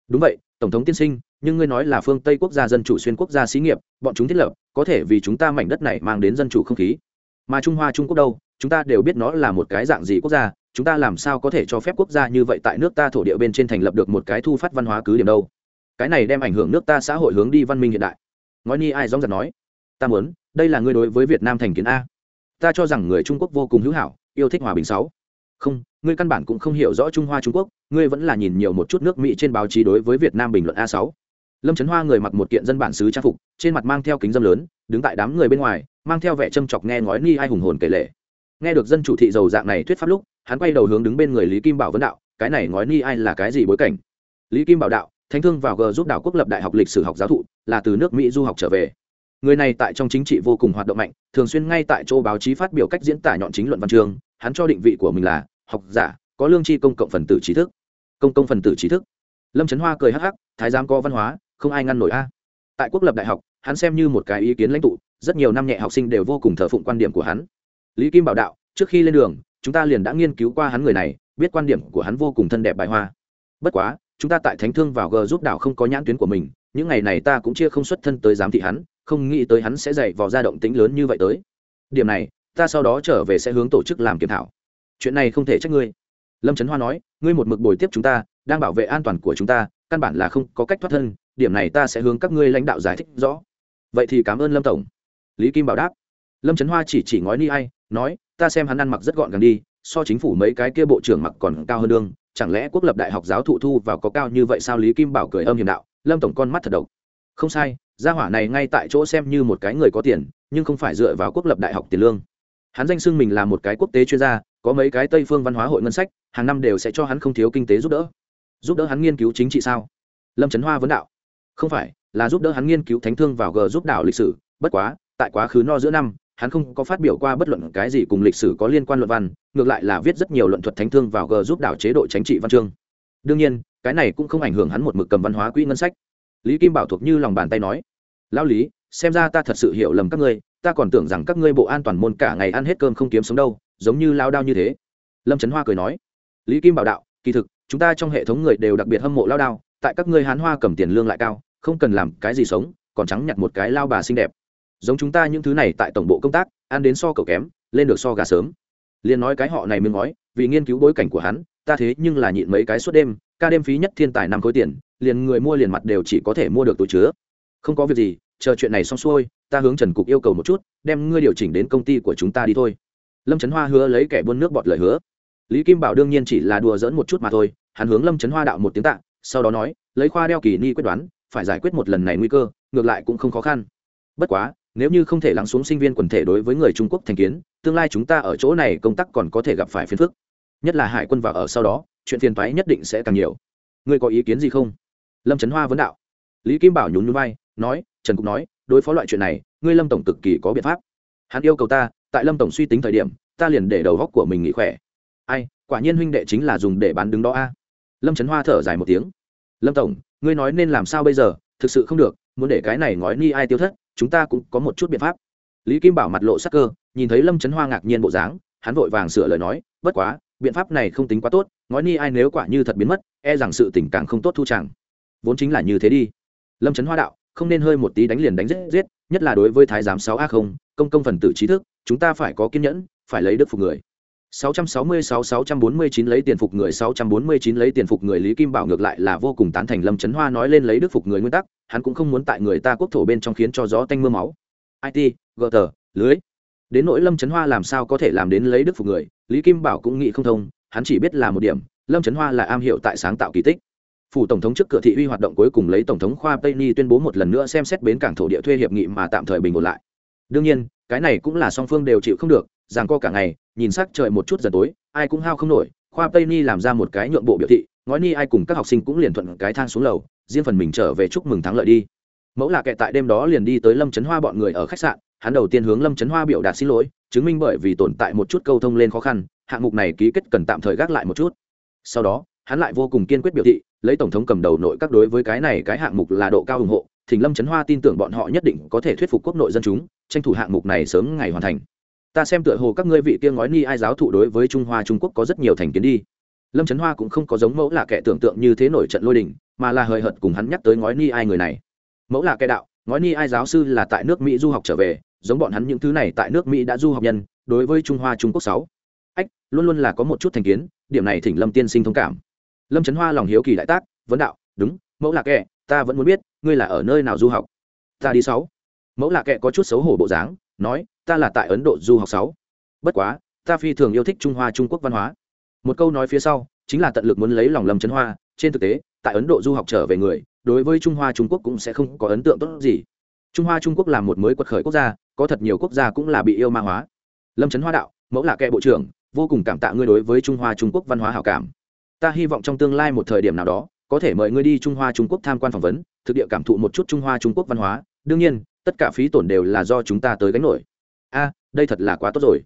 Đúng vậy, tổng thống tiên sinh nhưng ngươi nói là phương tây quốc gia dân chủ xuyên quốc gia xí nghiệp, bọn chúng thiết lập, có thể vì chúng ta mảnh đất này mang đến dân chủ không khí. Mà trung hoa, trung quốc đâu? Chúng ta đều biết nó là một cái dạng gì quốc gia, chúng ta làm sao có thể cho phép quốc gia như vậy tại nước ta thổ địa bên trên thành lập được một cái thu phát văn hóa cứ điểm đâu? Cái này đem ảnh hưởng nước ta xã hội hướng đi văn minh hiện đại. Ngói ni ai dóng giật nói, ta muốn, đây là ngươi đối với việt nam thành kiến a. Ta cho rằng người trung quốc vô cùng hữu hảo, yêu thích hòa bình sáu. Không, ngươi căn bản cũng không hiểu rõ trung hoa, trung quốc, ngươi vẫn là nhìn nhiều một chút nước mỹ trên báo chí đối với việt nam bình luận a sáu lâm trấn hoa người mặc một kiện dân bản xứ trang phục, trên mặt mang theo kính dâm lớn, đứng tại đám người bên ngoài, mang theo vẻ châm chọc nghe ngói ni ai hùng hồn kể lệ nghe được dân chủ thị giàu dạng này thuyết pháp lúc, hắn quay đầu hướng đứng bên người lý kim bảo vấn đạo, cái này ngói ni ai là cái gì bối cảnh? Lý kim bảo đạo, thánh thương vào g giúp đảo quốc lập đại học lịch sử học giáo thụ, là từ nước mỹ du học trở về. Người này tại trong chính trị vô cùng hoạt động mạnh, thường xuyên ngay tại chỗ báo chí phát biểu cách diễn tả nhọn chính luận văn chương, hắn cho định vị của mình là học giả, có lương tri công cộng phần tử trí thức. Công công phần tử trí thức. Lâm trấn hoa cười hắc hắc, thái giám có văn hóa không ai ngăn nổi a. Tại quốc lập đại học, hắn xem như một cái ý kiến lãnh tụ, rất nhiều năm nhẹ học sinh đều vô cùng thờ phụng quan điểm của hắn. Lý kim bảo đạo, trước khi lên đường, chúng ta liền đã nghiên cứu qua hắn người này, biết quan điểm của hắn vô cùng thân đẹp bài hoa. Bất quá, chúng ta tại thánh thương vào g giúp đảo không có nhãn tuyến của mình, những ngày này ta cũng chia không xuất thân tới giám thị hắn, không nghĩ tới hắn sẽ dạy vào ra động tĩnh lớn như vậy tới. Điểm này, ta sau đó trở về sẽ hướng tổ chức làm kiểm thảo. Chuyện này không thể trách ngươi. Lâm trấn hoa nói, ngươi một mực bồi tiếp chúng ta, đang bảo vệ an toàn của chúng ta, căn bản là không có cách thoát thân điểm này ta sẽ hướng các ngươi lãnh đạo giải thích rõ. Vậy thì cảm ơn lâm tổng. Lý kim bảo đáp. Lâm trấn hoa chỉ chỉ ngói ni ai, nói, ta xem hắn ăn mặc rất gọn gàng đi, so chính phủ mấy cái kia bộ trưởng mặc còn cao hơn đương chẳng lẽ quốc lập đại học giáo thụ thu vào có cao như vậy sao? Lý kim bảo cười âm hiểm đạo. Lâm tổng con mắt thật độc. Không sai, gia hỏa này ngay tại chỗ xem như một cái người có tiền, nhưng không phải dựa vào quốc lập đại học tiền lương. Hắn danh xưng mình là một cái quốc tế chuyên gia, có mấy cái tây phương văn hóa hội ngân sách, hàng năm đều sẽ cho hắn không thiếu kinh tế giúp đỡ. Giúp đỡ hắn nghiên cứu chính trị sao? Lâm trấn hoa vấn đạo không phải, là giúp đỡ hắn nghiên cứu thánh thương vào g giúp đảo lịch sử, bất quá, tại quá khứ no giữa năm, hắn không có phát biểu qua bất luận cái gì cùng lịch sử có liên quan luận văn, ngược lại là viết rất nhiều luận thuật thánh thương vào g giúp đảo chế độ chính trị văn chương. Đương nhiên, cái này cũng không ảnh hưởng hắn một mực cầm văn hóa quỹ ngân sách. Lý kim bảo thuộc như lòng bàn tay nói lao lý, xem ra ta thật sự hiểu lầm các ngươi, ta còn tưởng rằng các ngươi bộ an toàn môn cả ngày ăn hết cơm không kiếm sống đâu, giống như lao đao như thế. Lâm trấn hoa cười nói, lý kim bảo đạo, kỳ thực, chúng ta trong hệ thống người đều đặc biệt hâm mộ lao đao, tại các ngươi hán hoa cầm tiền lương lại cao không cần làm cái gì sống, còn trắng nhặt một cái lao bà xinh đẹp. Giống chúng ta những thứ này tại tổng bộ công tác, ăn đến so cầu kém, lên được so gà sớm. Liền nói cái họ này miếng ngói, vì nghiên cứu bối cảnh của hắn, ta thế nhưng là nhịn mấy cái suốt đêm, ca đêm phí nhất thiên tài năm khối tiền, liền người mua liền mặt đều chỉ có thể mua được túi chứa. Không có việc gì, chờ chuyện này xong xuôi, ta hướng trần cục yêu cầu một chút, đem ngươi điều chỉnh đến công ty của chúng ta đi thôi. Lâm trấn hoa hứa lấy kẻ buôn nước bọt lời hứa. Lý kim bảo đương nhiên chỉ là đùa dỡn một chút mà thôi, hắn hướng lâm trấn hoa đạo một tiếng tạ, sau đó nói, lấy khoa đeo kỳ ni quyết đoán phải giải quyết một lần này nguy cơ, ngược lại cũng không khó khăn. Bất quá, nếu như không thể lắng xuống sinh viên quần thể đối với người trung quốc thành kiến, tương lai chúng ta ở chỗ này công tác còn có thể gặp phải phiền phức. Nhất là hải quân vào ở sau đó, chuyện phiền toái nhất định sẽ càng nhiều. Ngươi có ý kiến gì không? Lâm trấn hoa vấn đạo. Lý kim bảo nhún nhún vai, nói, trần cục nói, đối phó loại chuyện này, ngươi lâm tổng cực kỳ có biện pháp. Hắn yêu cầu ta, tại lâm tổng suy tính thời điểm, ta liền để đầu góc của mình nghỉ khỏe. Ai, quả nhiên huynh đệ chính là dùng để bán đứng đó a. Lâm trấn hoa thở dài một tiếng. Lâm tổng ngươi nói nên làm sao bây giờ, thực sự không được, muốn để cái này ngói ni ai tiêu thất, chúng ta cũng có một chút biện pháp. Lý kim bảo mặt lộ sắc cơ, nhìn thấy lâm trấn hoa ngạc nhiên bộ dáng, hắn vội vàng sửa lời nói, bất quá, biện pháp này không tính quá tốt, ngói ni ai nếu quả như thật biến mất e rằng sự tình càng không tốt thu chẳng. Vốn chính là như thế đi. Lâm trấn hoa đạo, không nên hơi một tí đánh liền đánh giết giết, nhất là đối với thái giám sáu a không, công công phần tử trí thức, chúng ta phải có kiên nhẫn, phải lấy đức phục người. 666-649 lấy tiền phục người 649 lấy tiền phục người Lý Kim Bảo ngược lại là vô cùng tán thành Lâm Chấn Hoa nói lên lấy đức phục người nguyên tắc, hắn cũng không muốn tại người ta quốc thổ bên trong khiến cho gió tanh mưa máu. IT, GT, lưới. Đến nỗi Lâm Chấn Hoa làm sao có thể làm đến lấy đức phục người, Lý Kim Bảo cũng nghĩ không thông, hắn chỉ biết là một điểm, Lâm Chấn Hoa là am hiểu tại sáng tạo kỳ tích. Phủ tổng thống trước cửa thị uy hoạt động cuối cùng lấy tổng thống Khoa Tây tuyên bố một lần nữa xem xét bến cảng thổ địa thuê hiệp nghị mà tạm thời bình ổn lại. Đương nhiên, cái này cũng là song phương đều chịu không được, rằng co cả ngày nhìn sắc trời một chút dần tối, ai cũng hao không nổi, khoa tây ni làm ra một cái nhượng bộ biểu thị, ngói ni ai cùng các học sinh cũng liền thuận cái thang xuống lầu, riêng phần mình trở về chúc mừng thắng lợi đi. Mẫu là kệ tại đêm đó liền đi tới lâm trấn hoa bọn người ở khách sạn, hắn đầu tiên hướng lâm trấn hoa biểu đạt xin lỗi, chứng minh bởi vì tồn tại một chút câu thông lên khó khăn, hạng mục này ký kết cần tạm thời gác lại một chút. Sau đó, hắn lại vô cùng kiên quyết biểu thị, lấy tổng thống cầm đầu nội các đối với cái này cái hạng mục là độ cao ủng hộ, thỉnh lâm trấn hoa tin tưởng bọn họ nhất định có thể thuyết phục quốc nội dân chúng, tranh thủ hạng mục này sớm ngày hoàn thành ta xem tựa hồ các ngươi vị tiên ngói ni ai giáo thụ đối với trung hoa trung quốc có rất nhiều thành kiến đi. Lâm trấn hoa cũng không có giống mẫu là kẻ tưởng tượng như thế nổi trận lôi đình, mà là hời hợt cùng hắn nhắc tới ngói ni ai người này. Mẫu là kẻ đạo, ngói ni ai giáo sư là tại nước mỹ du học trở về, giống bọn hắn những thứ này tại nước mỹ đã du học nhân, đối với trung hoa trung quốc sáu. Ách, luôn luôn là có một chút thành kiến, điểm này thỉnh lâm tiên sinh thông cảm. Lâm trấn hoa lòng hiếu kỳ đại tác, vấn đạo, đúng, mẫu là kẻ ta vẫn muốn biết, ngươi là ở nơi nào du học? Ta đi sáu. Mẫu là kẻ có chút xấu hổ bộ dáng, nói ta là tại ấn độ du học sáu. Bất quá, ta phi thường yêu thích trung hoa, trung quốc văn hóa. Một câu nói phía sau, chính là tận lực muốn lấy lòng lâm chấn hoa. Trên thực tế, tại ấn độ du học trở về người, đối với trung hoa, trung quốc cũng sẽ không có ấn tượng tốt gì. Trung hoa, trung quốc là một mới quật khởi quốc gia, có thật nhiều quốc gia cũng là bị yêu ma hóa. Lâm trấn hoa đạo, mẫu là kệ bộ trưởng, vô cùng cảm tạ ngươi đối với trung hoa, trung quốc văn hóa hảo cảm. Ta hy vọng trong tương lai một thời điểm nào đó, có thể mời ngươi đi trung hoa, trung quốc tham quan phỏng vấn, thực địa cảm thụ một chút trung hoa, trung quốc văn hóa. Đương nhiên, tất cả phí tổn đều là do chúng ta tới gánh nổi a, đây thật là quá tốt rồi.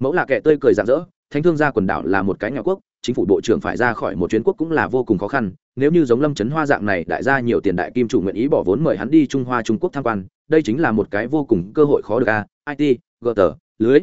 Mẫu là kệ tươi cười rạng rỡ, thánh thương gia quần đảo là một cái nhà quốc, chính phủ bộ trưởng phải ra khỏi một chuyến quốc cũng là vô cùng khó khăn. Nếu như giống lâm trấn hoa dạng này đại gia nhiều tiền đại kim chủ nguyện ý bỏ vốn mời hắn đi trung hoa trung quốc tham quan, đây chính là một cái vô cùng cơ hội khó được a. It gờ tờ lưới.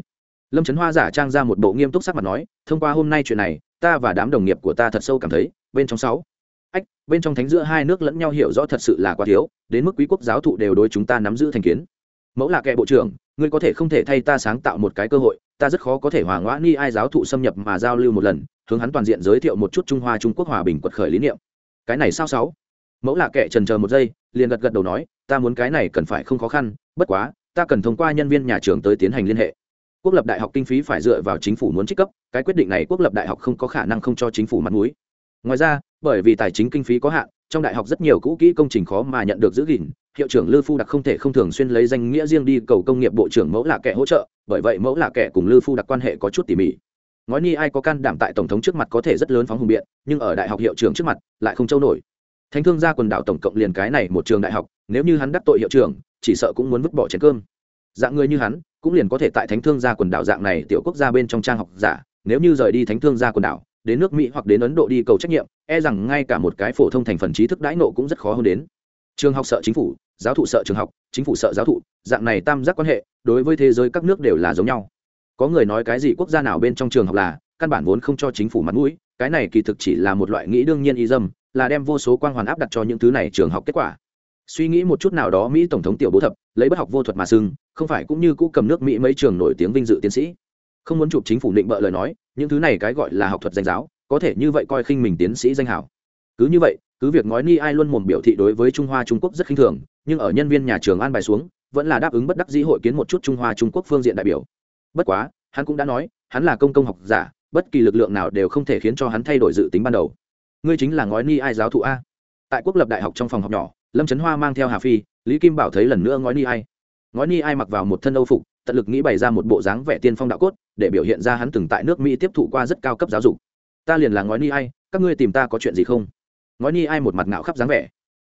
Lâm trấn hoa giả trang ra một bộ nghiêm túc sắc mặt nói, thông qua hôm nay chuyện này, ta và đám đồng nghiệp của ta thật sâu cảm thấy, bên trong sáu ách, bên trong thánh giữa hai nước lẫn nhau hiểu rõ thật sự là quá thiếu, đến mức quý quốc giáo thụ đều đối chúng ta nắm giữ thành kiến mẫu là kệ bộ trưởng, ngươi có thể không thể thay ta sáng tạo một cái cơ hội, ta rất khó có thể hòa ngoã ni ai giáo thụ xâm nhập mà giao lưu một lần, hướng hắn toàn diện giới thiệu một chút trung hoa trung quốc hòa bình quật khởi lý niệm. Cái này sao sáu? Mẫu là kệ trần chờ một giây, liền gật gật đầu nói, ta muốn cái này cần phải không khó khăn, bất quá, ta cần thông qua nhân viên nhà trường tới tiến hành liên hệ. Quốc lập đại học kinh phí phải dựa vào chính phủ muốn trích cấp, cái quyết định này quốc lập đại học không có khả năng không cho chính phủ mặt mũi. Ngoài ra, bởi vì tài chính kinh phí có hạn trong đại học rất nhiều cũ kỹ công trình khó mà nhận được giữ gìn, hiệu trưởng lư phu đặc không thể không thường xuyên lấy danh nghĩa riêng đi cầu công nghiệp bộ trưởng mẫu lạ kẻ hỗ trợ, bởi vậy mẫu lạ kẻ cùng lư phu đặc quan hệ có chút tỉ mỉ. Ngói ni ai có can đảm tại tổng thống trước mặt có thể rất lớn phóng hùng biện, nhưng ở đại học hiệu trưởng trước mặt lại không trâu nổi. Thánh thương gia quần đảo tổng cộng liền cái này một trường đại học, nếu như hắn đắc tội hiệu trưởng, chỉ sợ cũng muốn vứt bỏ chén cơm. Dạng người như hắn, cũng liền có thể tại thánh thương gia quần đảo dạng này tiểu quốc gia bên trong trang học giả, nếu như rời đi thánh thương gia quần đảo đến nước mỹ hoặc đến ấn độ đi cầu trách nhiệm e rằng ngay cả một cái phổ thông thành phần trí thức đãi nộ cũng rất khó hơn đến. Trường học sợ chính phủ, giáo thụ sợ trường học, chính phủ sợ giáo thụ, dạng này tam giác quan hệ, đối với thế giới các nước đều là giống nhau. Có người nói cái gì quốc gia nào bên trong trường học là, căn bản vốn không cho chính phủ mặt mũi, cái này kỳ thực chỉ là một loại nghĩ đương nhiên y dâm, là đem vô số quan hoàn áp đặt cho những thứ này trường học kết quả. Suy nghĩ một chút nào đó mỹ tổng thống tiểu bố thập, lấy bất học vô thuật mà xưng, không phải cũng như cũ cầm nước mỹ mấy trường nổi tiếng vinh dự tiến sĩ. Không muốn chụp chính phủ định bợ lời nói những thứ này cái gọi là học thuật danh giáo, có thể như vậy coi khinh mình tiến sĩ danh hảo. Cứ như vậy, cứ việc nói ni ai luôn mồm biểu thị đối với trung hoa trung quốc rất khinh thường, nhưng ở nhân viên nhà trường an bài xuống, vẫn là đáp ứng bất đắc dĩ hội kiến một chút trung hoa trung quốc phương diện đại biểu. Bất quá, hắn cũng đã nói, hắn là công công học giả, bất kỳ lực lượng nào đều không thể khiến cho hắn thay đổi dự tính ban đầu. Ngươi chính là ngói ni ai giáo thụ a. Tại quốc lập đại học trong phòng học nhỏ, lâm trấn hoa mang theo hà phi, lý kim bảo thấy lần nữa ngói ni ai. Ngói ni ai mặc vào một thân âu phục, tận lực nghĩ bày ra một bộ dáng vẻ tiên phong đạo cốt để biểu hiện ra hắn từng tại nước mỹ tiếp thụ qua rất cao cấp giáo dục. Ta liền là ngói ni ai, các ngươi tìm ta có chuyện gì không? Ngói ni ai một mặt ngạo khắp dáng vẻ.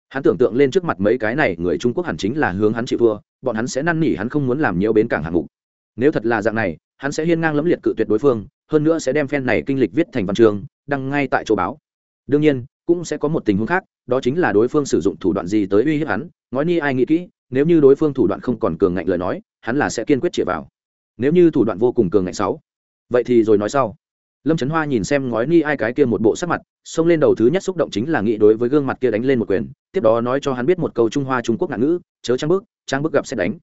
Hắn tưởng tượng lên trước mặt mấy cái này, người trung quốc hẳn chính là hướng hắn chịu thua, bọn hắn sẽ năn nỉ hắn không muốn làm nhiều bến cảng hạng mục. Nếu thật là dạng này, hắn sẽ hiên ngang lẫm liệt cự tuyệt đối phương, hơn nữa sẽ đem phen này kinh lịch viết thành văn trường đăng ngay tại chỗ báo. Đương nhiên, cũng sẽ có một tình huống khác, đó chính là đối phương sử dụng thủ đoạn gì tới uy hiếp hắn, ngói ni ai nghĩ kỹ, nếu như đối phương thủ đoạn không còn cường ngạnh lời nói, hắn là sẽ kiên quyết chĩa vào nếu như thủ đoạn vô cùng cường ngạnh sáu. Vậy thì rồi nói sau. Lâm trấn hoa nhìn xem ngói ni ai cái kia một bộ sắc mặt xông lên đầu thứ nhất xúc động chính là nghĩ đối với gương mặt kia đánh lên một quyền tiếp đó nói cho hắn biết một câu trung hoa trung quốc ngạn ngữ chớ trang bước trang bước gặp sẽ đánh.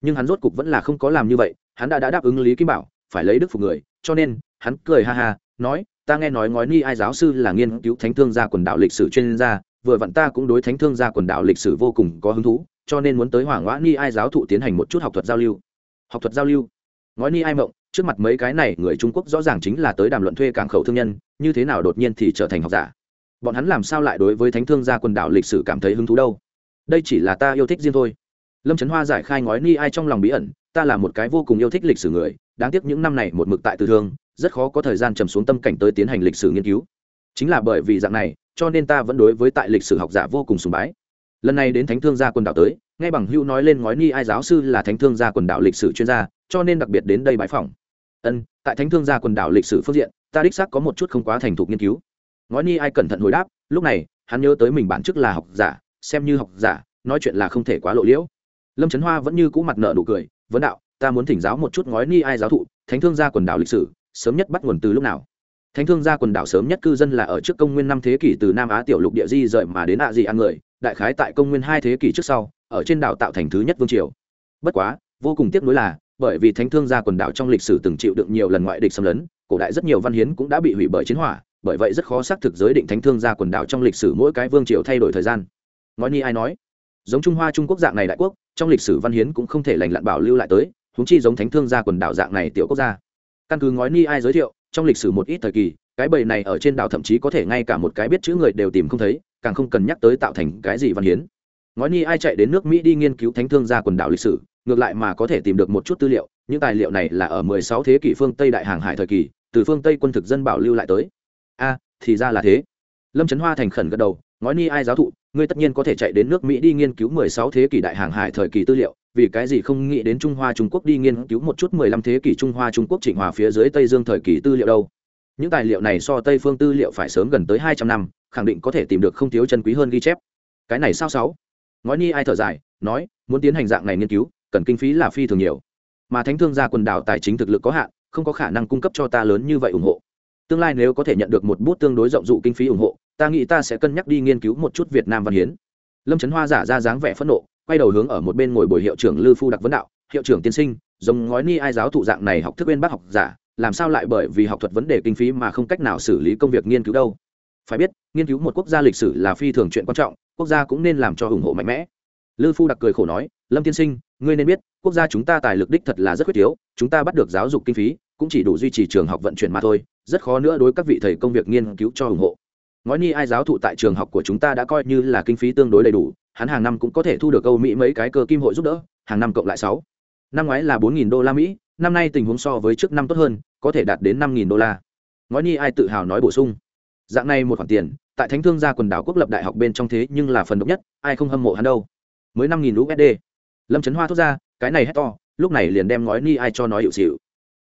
Nhưng hắn rốt cục vẫn là không có làm như vậy hắn đã, đã đáp ứng lý kim bảo phải lấy đức phục người cho nên hắn cười ha ha nói ta nghe nói ngói ni ai giáo sư là nghiên cứu thánh thương gia quần đảo lịch sử chuyên gia vừa vặn ta cũng đối thánh thương gia quần đảo lịch sử vô cùng có hứng thú cho nên muốn tới hoàng ngõ ni ai giáo thụ tiến hành một chút học thuật giao lưu. Học thuật giao lưu? Ngói ni ai mộng, trước mặt mấy cái này người trung quốc rõ ràng chính là tới đàm luận thuê cảng khẩu thương nhân, như thế nào đột nhiên thì trở thành học giả? Bọn hắn làm sao lại đối với thánh thương gia quần đảo lịch sử cảm thấy hứng thú đâu? Đây chỉ là ta yêu thích riêng thôi. Lâm trấn hoa giải khai ngói ni ai trong lòng bí ẩn, ta là một cái vô cùng yêu thích lịch sử người, đáng tiếc những năm này một mực tại tư thương, rất khó có thời gian trầm xuống tâm cảnh tới tiến hành lịch sử nghiên cứu. Chính là bởi vì dạng này, cho nên ta vẫn đối với tại lịch sử học giả vô cùng sùng bái. Lần này đến thánh thương gia quần đảo tới ngay bằng hữu nói lên ngói ni ai giáo sư là thánh thương gia quần đảo lịch sử chuyên gia cho nên đặc biệt đến đây bãi phòng. Ân, tại thánh thương gia quần đảo lịch sử phương diện, ta đích xác có một chút không quá thành thục nghiên cứu. Ngói ni ai cẩn thận hồi đáp, lúc này, hắn nhớ tới mình bản chức là học giả, xem như học giả, nói chuyện là không thể quá lộ liễu. Lâm trấn hoa vẫn như cũ mặt nợ nụ cười, vấn đạo, ta muốn thỉnh giáo một chút ngói ni ai giáo thụ, thánh thương gia quần đảo lịch sử, sớm nhất bắt nguồn từ lúc nào? Thánh thương gia quần đảo sớm nhất cư dân là ở trước công nguyên năm thế kỷ từ nam á tiểu lục địa di rời mà đến ạ di ăn người, đại khái tại công nguyên hai thế kỷ trước sau, ở trên đảo tạo thành thứ nhất vương triều. Bất quá, vô cùng tiếc nuối là bởi vì thánh thương gia quần đảo trong lịch sử từng chịu đựng nhiều lần ngoại địch xâm lấn, cổ đại rất nhiều văn hiến cũng đã bị hủy bởi chiến hỏa, bởi vậy rất khó xác thực giới định thánh thương gia quần đảo trong lịch sử mỗi cái vương triều thay đổi thời gian. Nói ni ai nói, giống trung hoa trung quốc dạng này đại quốc, trong lịch sử văn hiến cũng không thể lành lặn bảo lưu lại tới húng chi giống thánh thương gia quần đảo dạng này tiểu quốc gia. Căn cứ ngói ni ai giới thiệu, trong lịch sử một ít thời kỳ, cái bầy này ở trên đảo thậm chí có thể ngay cả một cái biết chữ người đều tìm không thấy, càng không cần nhắc tới tạo thành cái gì văn hiến. Ngói ni ai chạy đến nước mỹ đi nghiên cứu thánh thương gia quần đảo lịch sử ngược lại mà có thể tìm được một chút tư liệu, những tài liệu này là ở 16 thế kỷ phương tây đại hàng hải thời kỳ, từ phương tây quân thực dân bảo lưu lại tới. A, thì ra là thế. Lâm trấn hoa thành khẩn gật đầu ngói ni ai giáo thụ, ngươi tất nhiên có thể chạy đến nước mỹ đi nghiên cứu 16 thế kỷ đại hàng hải thời kỳ tư liệu, vì cái gì không nghĩ đến trung hoa trung quốc đi nghiên cứu một chút 15 thế kỷ trung hoa trung quốc trịnh hòa phía dưới tây dương thời kỳ tư liệu đâu. Những tài liệu này so tây phương tư liệu phải sớm gần tới 200 năm, khẳng định có thể tìm được không thiếu chân quý hơn ghi chép. Cái này sao sáu? Ngói ni ai thở dài, nói, muốn tiến hành dạng này nghiên cứu cần kinh phí là phi thường nhiều. Mà thánh thương gia quần đảo tài chính thực lực có hạn, không có khả năng cung cấp cho ta lớn như vậy ủng hộ. Tương lai nếu có thể nhận được một bút tương đối rộng dụ kinh phí ủng hộ, ta nghĩ ta sẽ cân nhắc đi nghiên cứu một chút việt nam văn hiến. Lâm trấn hoa giả ra dáng vẻ phẫn nộ, quay đầu hướng ở một bên ngồi bồi hiệu trưởng lư phu đặc vấn đạo, hiệu trưởng tiên sinh, giống ngói ni ai giáo thụ dạng này học thức bên bác học giả, làm sao lại bởi vì học thuật vấn đề kinh phí mà không cách nào xử lý công việc nghiên cứu đâu? Phải biết, nghiên cứu một quốc gia lịch sử là phi thường chuyện quan trọng, quốc gia cũng nên làm cho ủng hộ mạnh mẽ. Lư phu đặc cười khổ nói, lâm tiên sinh ngươi nên biết, quốc gia chúng ta tài lực đích thật là rất khuyết yếu chúng ta bắt được giáo dục kinh phí, cũng chỉ đủ duy trì trường học vận chuyển mà thôi, rất khó nữa đối các vị thầy công việc nghiên cứu cho ủng hộ. Ngói ni ai giáo thụ tại trường học của chúng ta đã coi như là kinh phí tương đối đầy đủ, hắn hàng năm cũng có thể thu được âu mỹ mấy cái cơ kim hội giúp đỡ, hàng năm cộng lại sáu. Năm ngoái là bốn nghìn đô la mỹ, năm nay tình huống so với trước năm tốt hơn, có thể đạt đến năm nghìn đô la. Ngói ni ai tự hào nói bổ sung. Dạng này một khoản tiền, tại thánh thương gia quần đảo quốc lập đại học bên trong thế nhưng là phần độc nhất, ai không hâm mộ hắn đâu. Mới năm nghìn usd lâm trấn hoa thốt ra, cái này hét to, lúc này liền đem ngói ni ai cho nói hiệu xịu.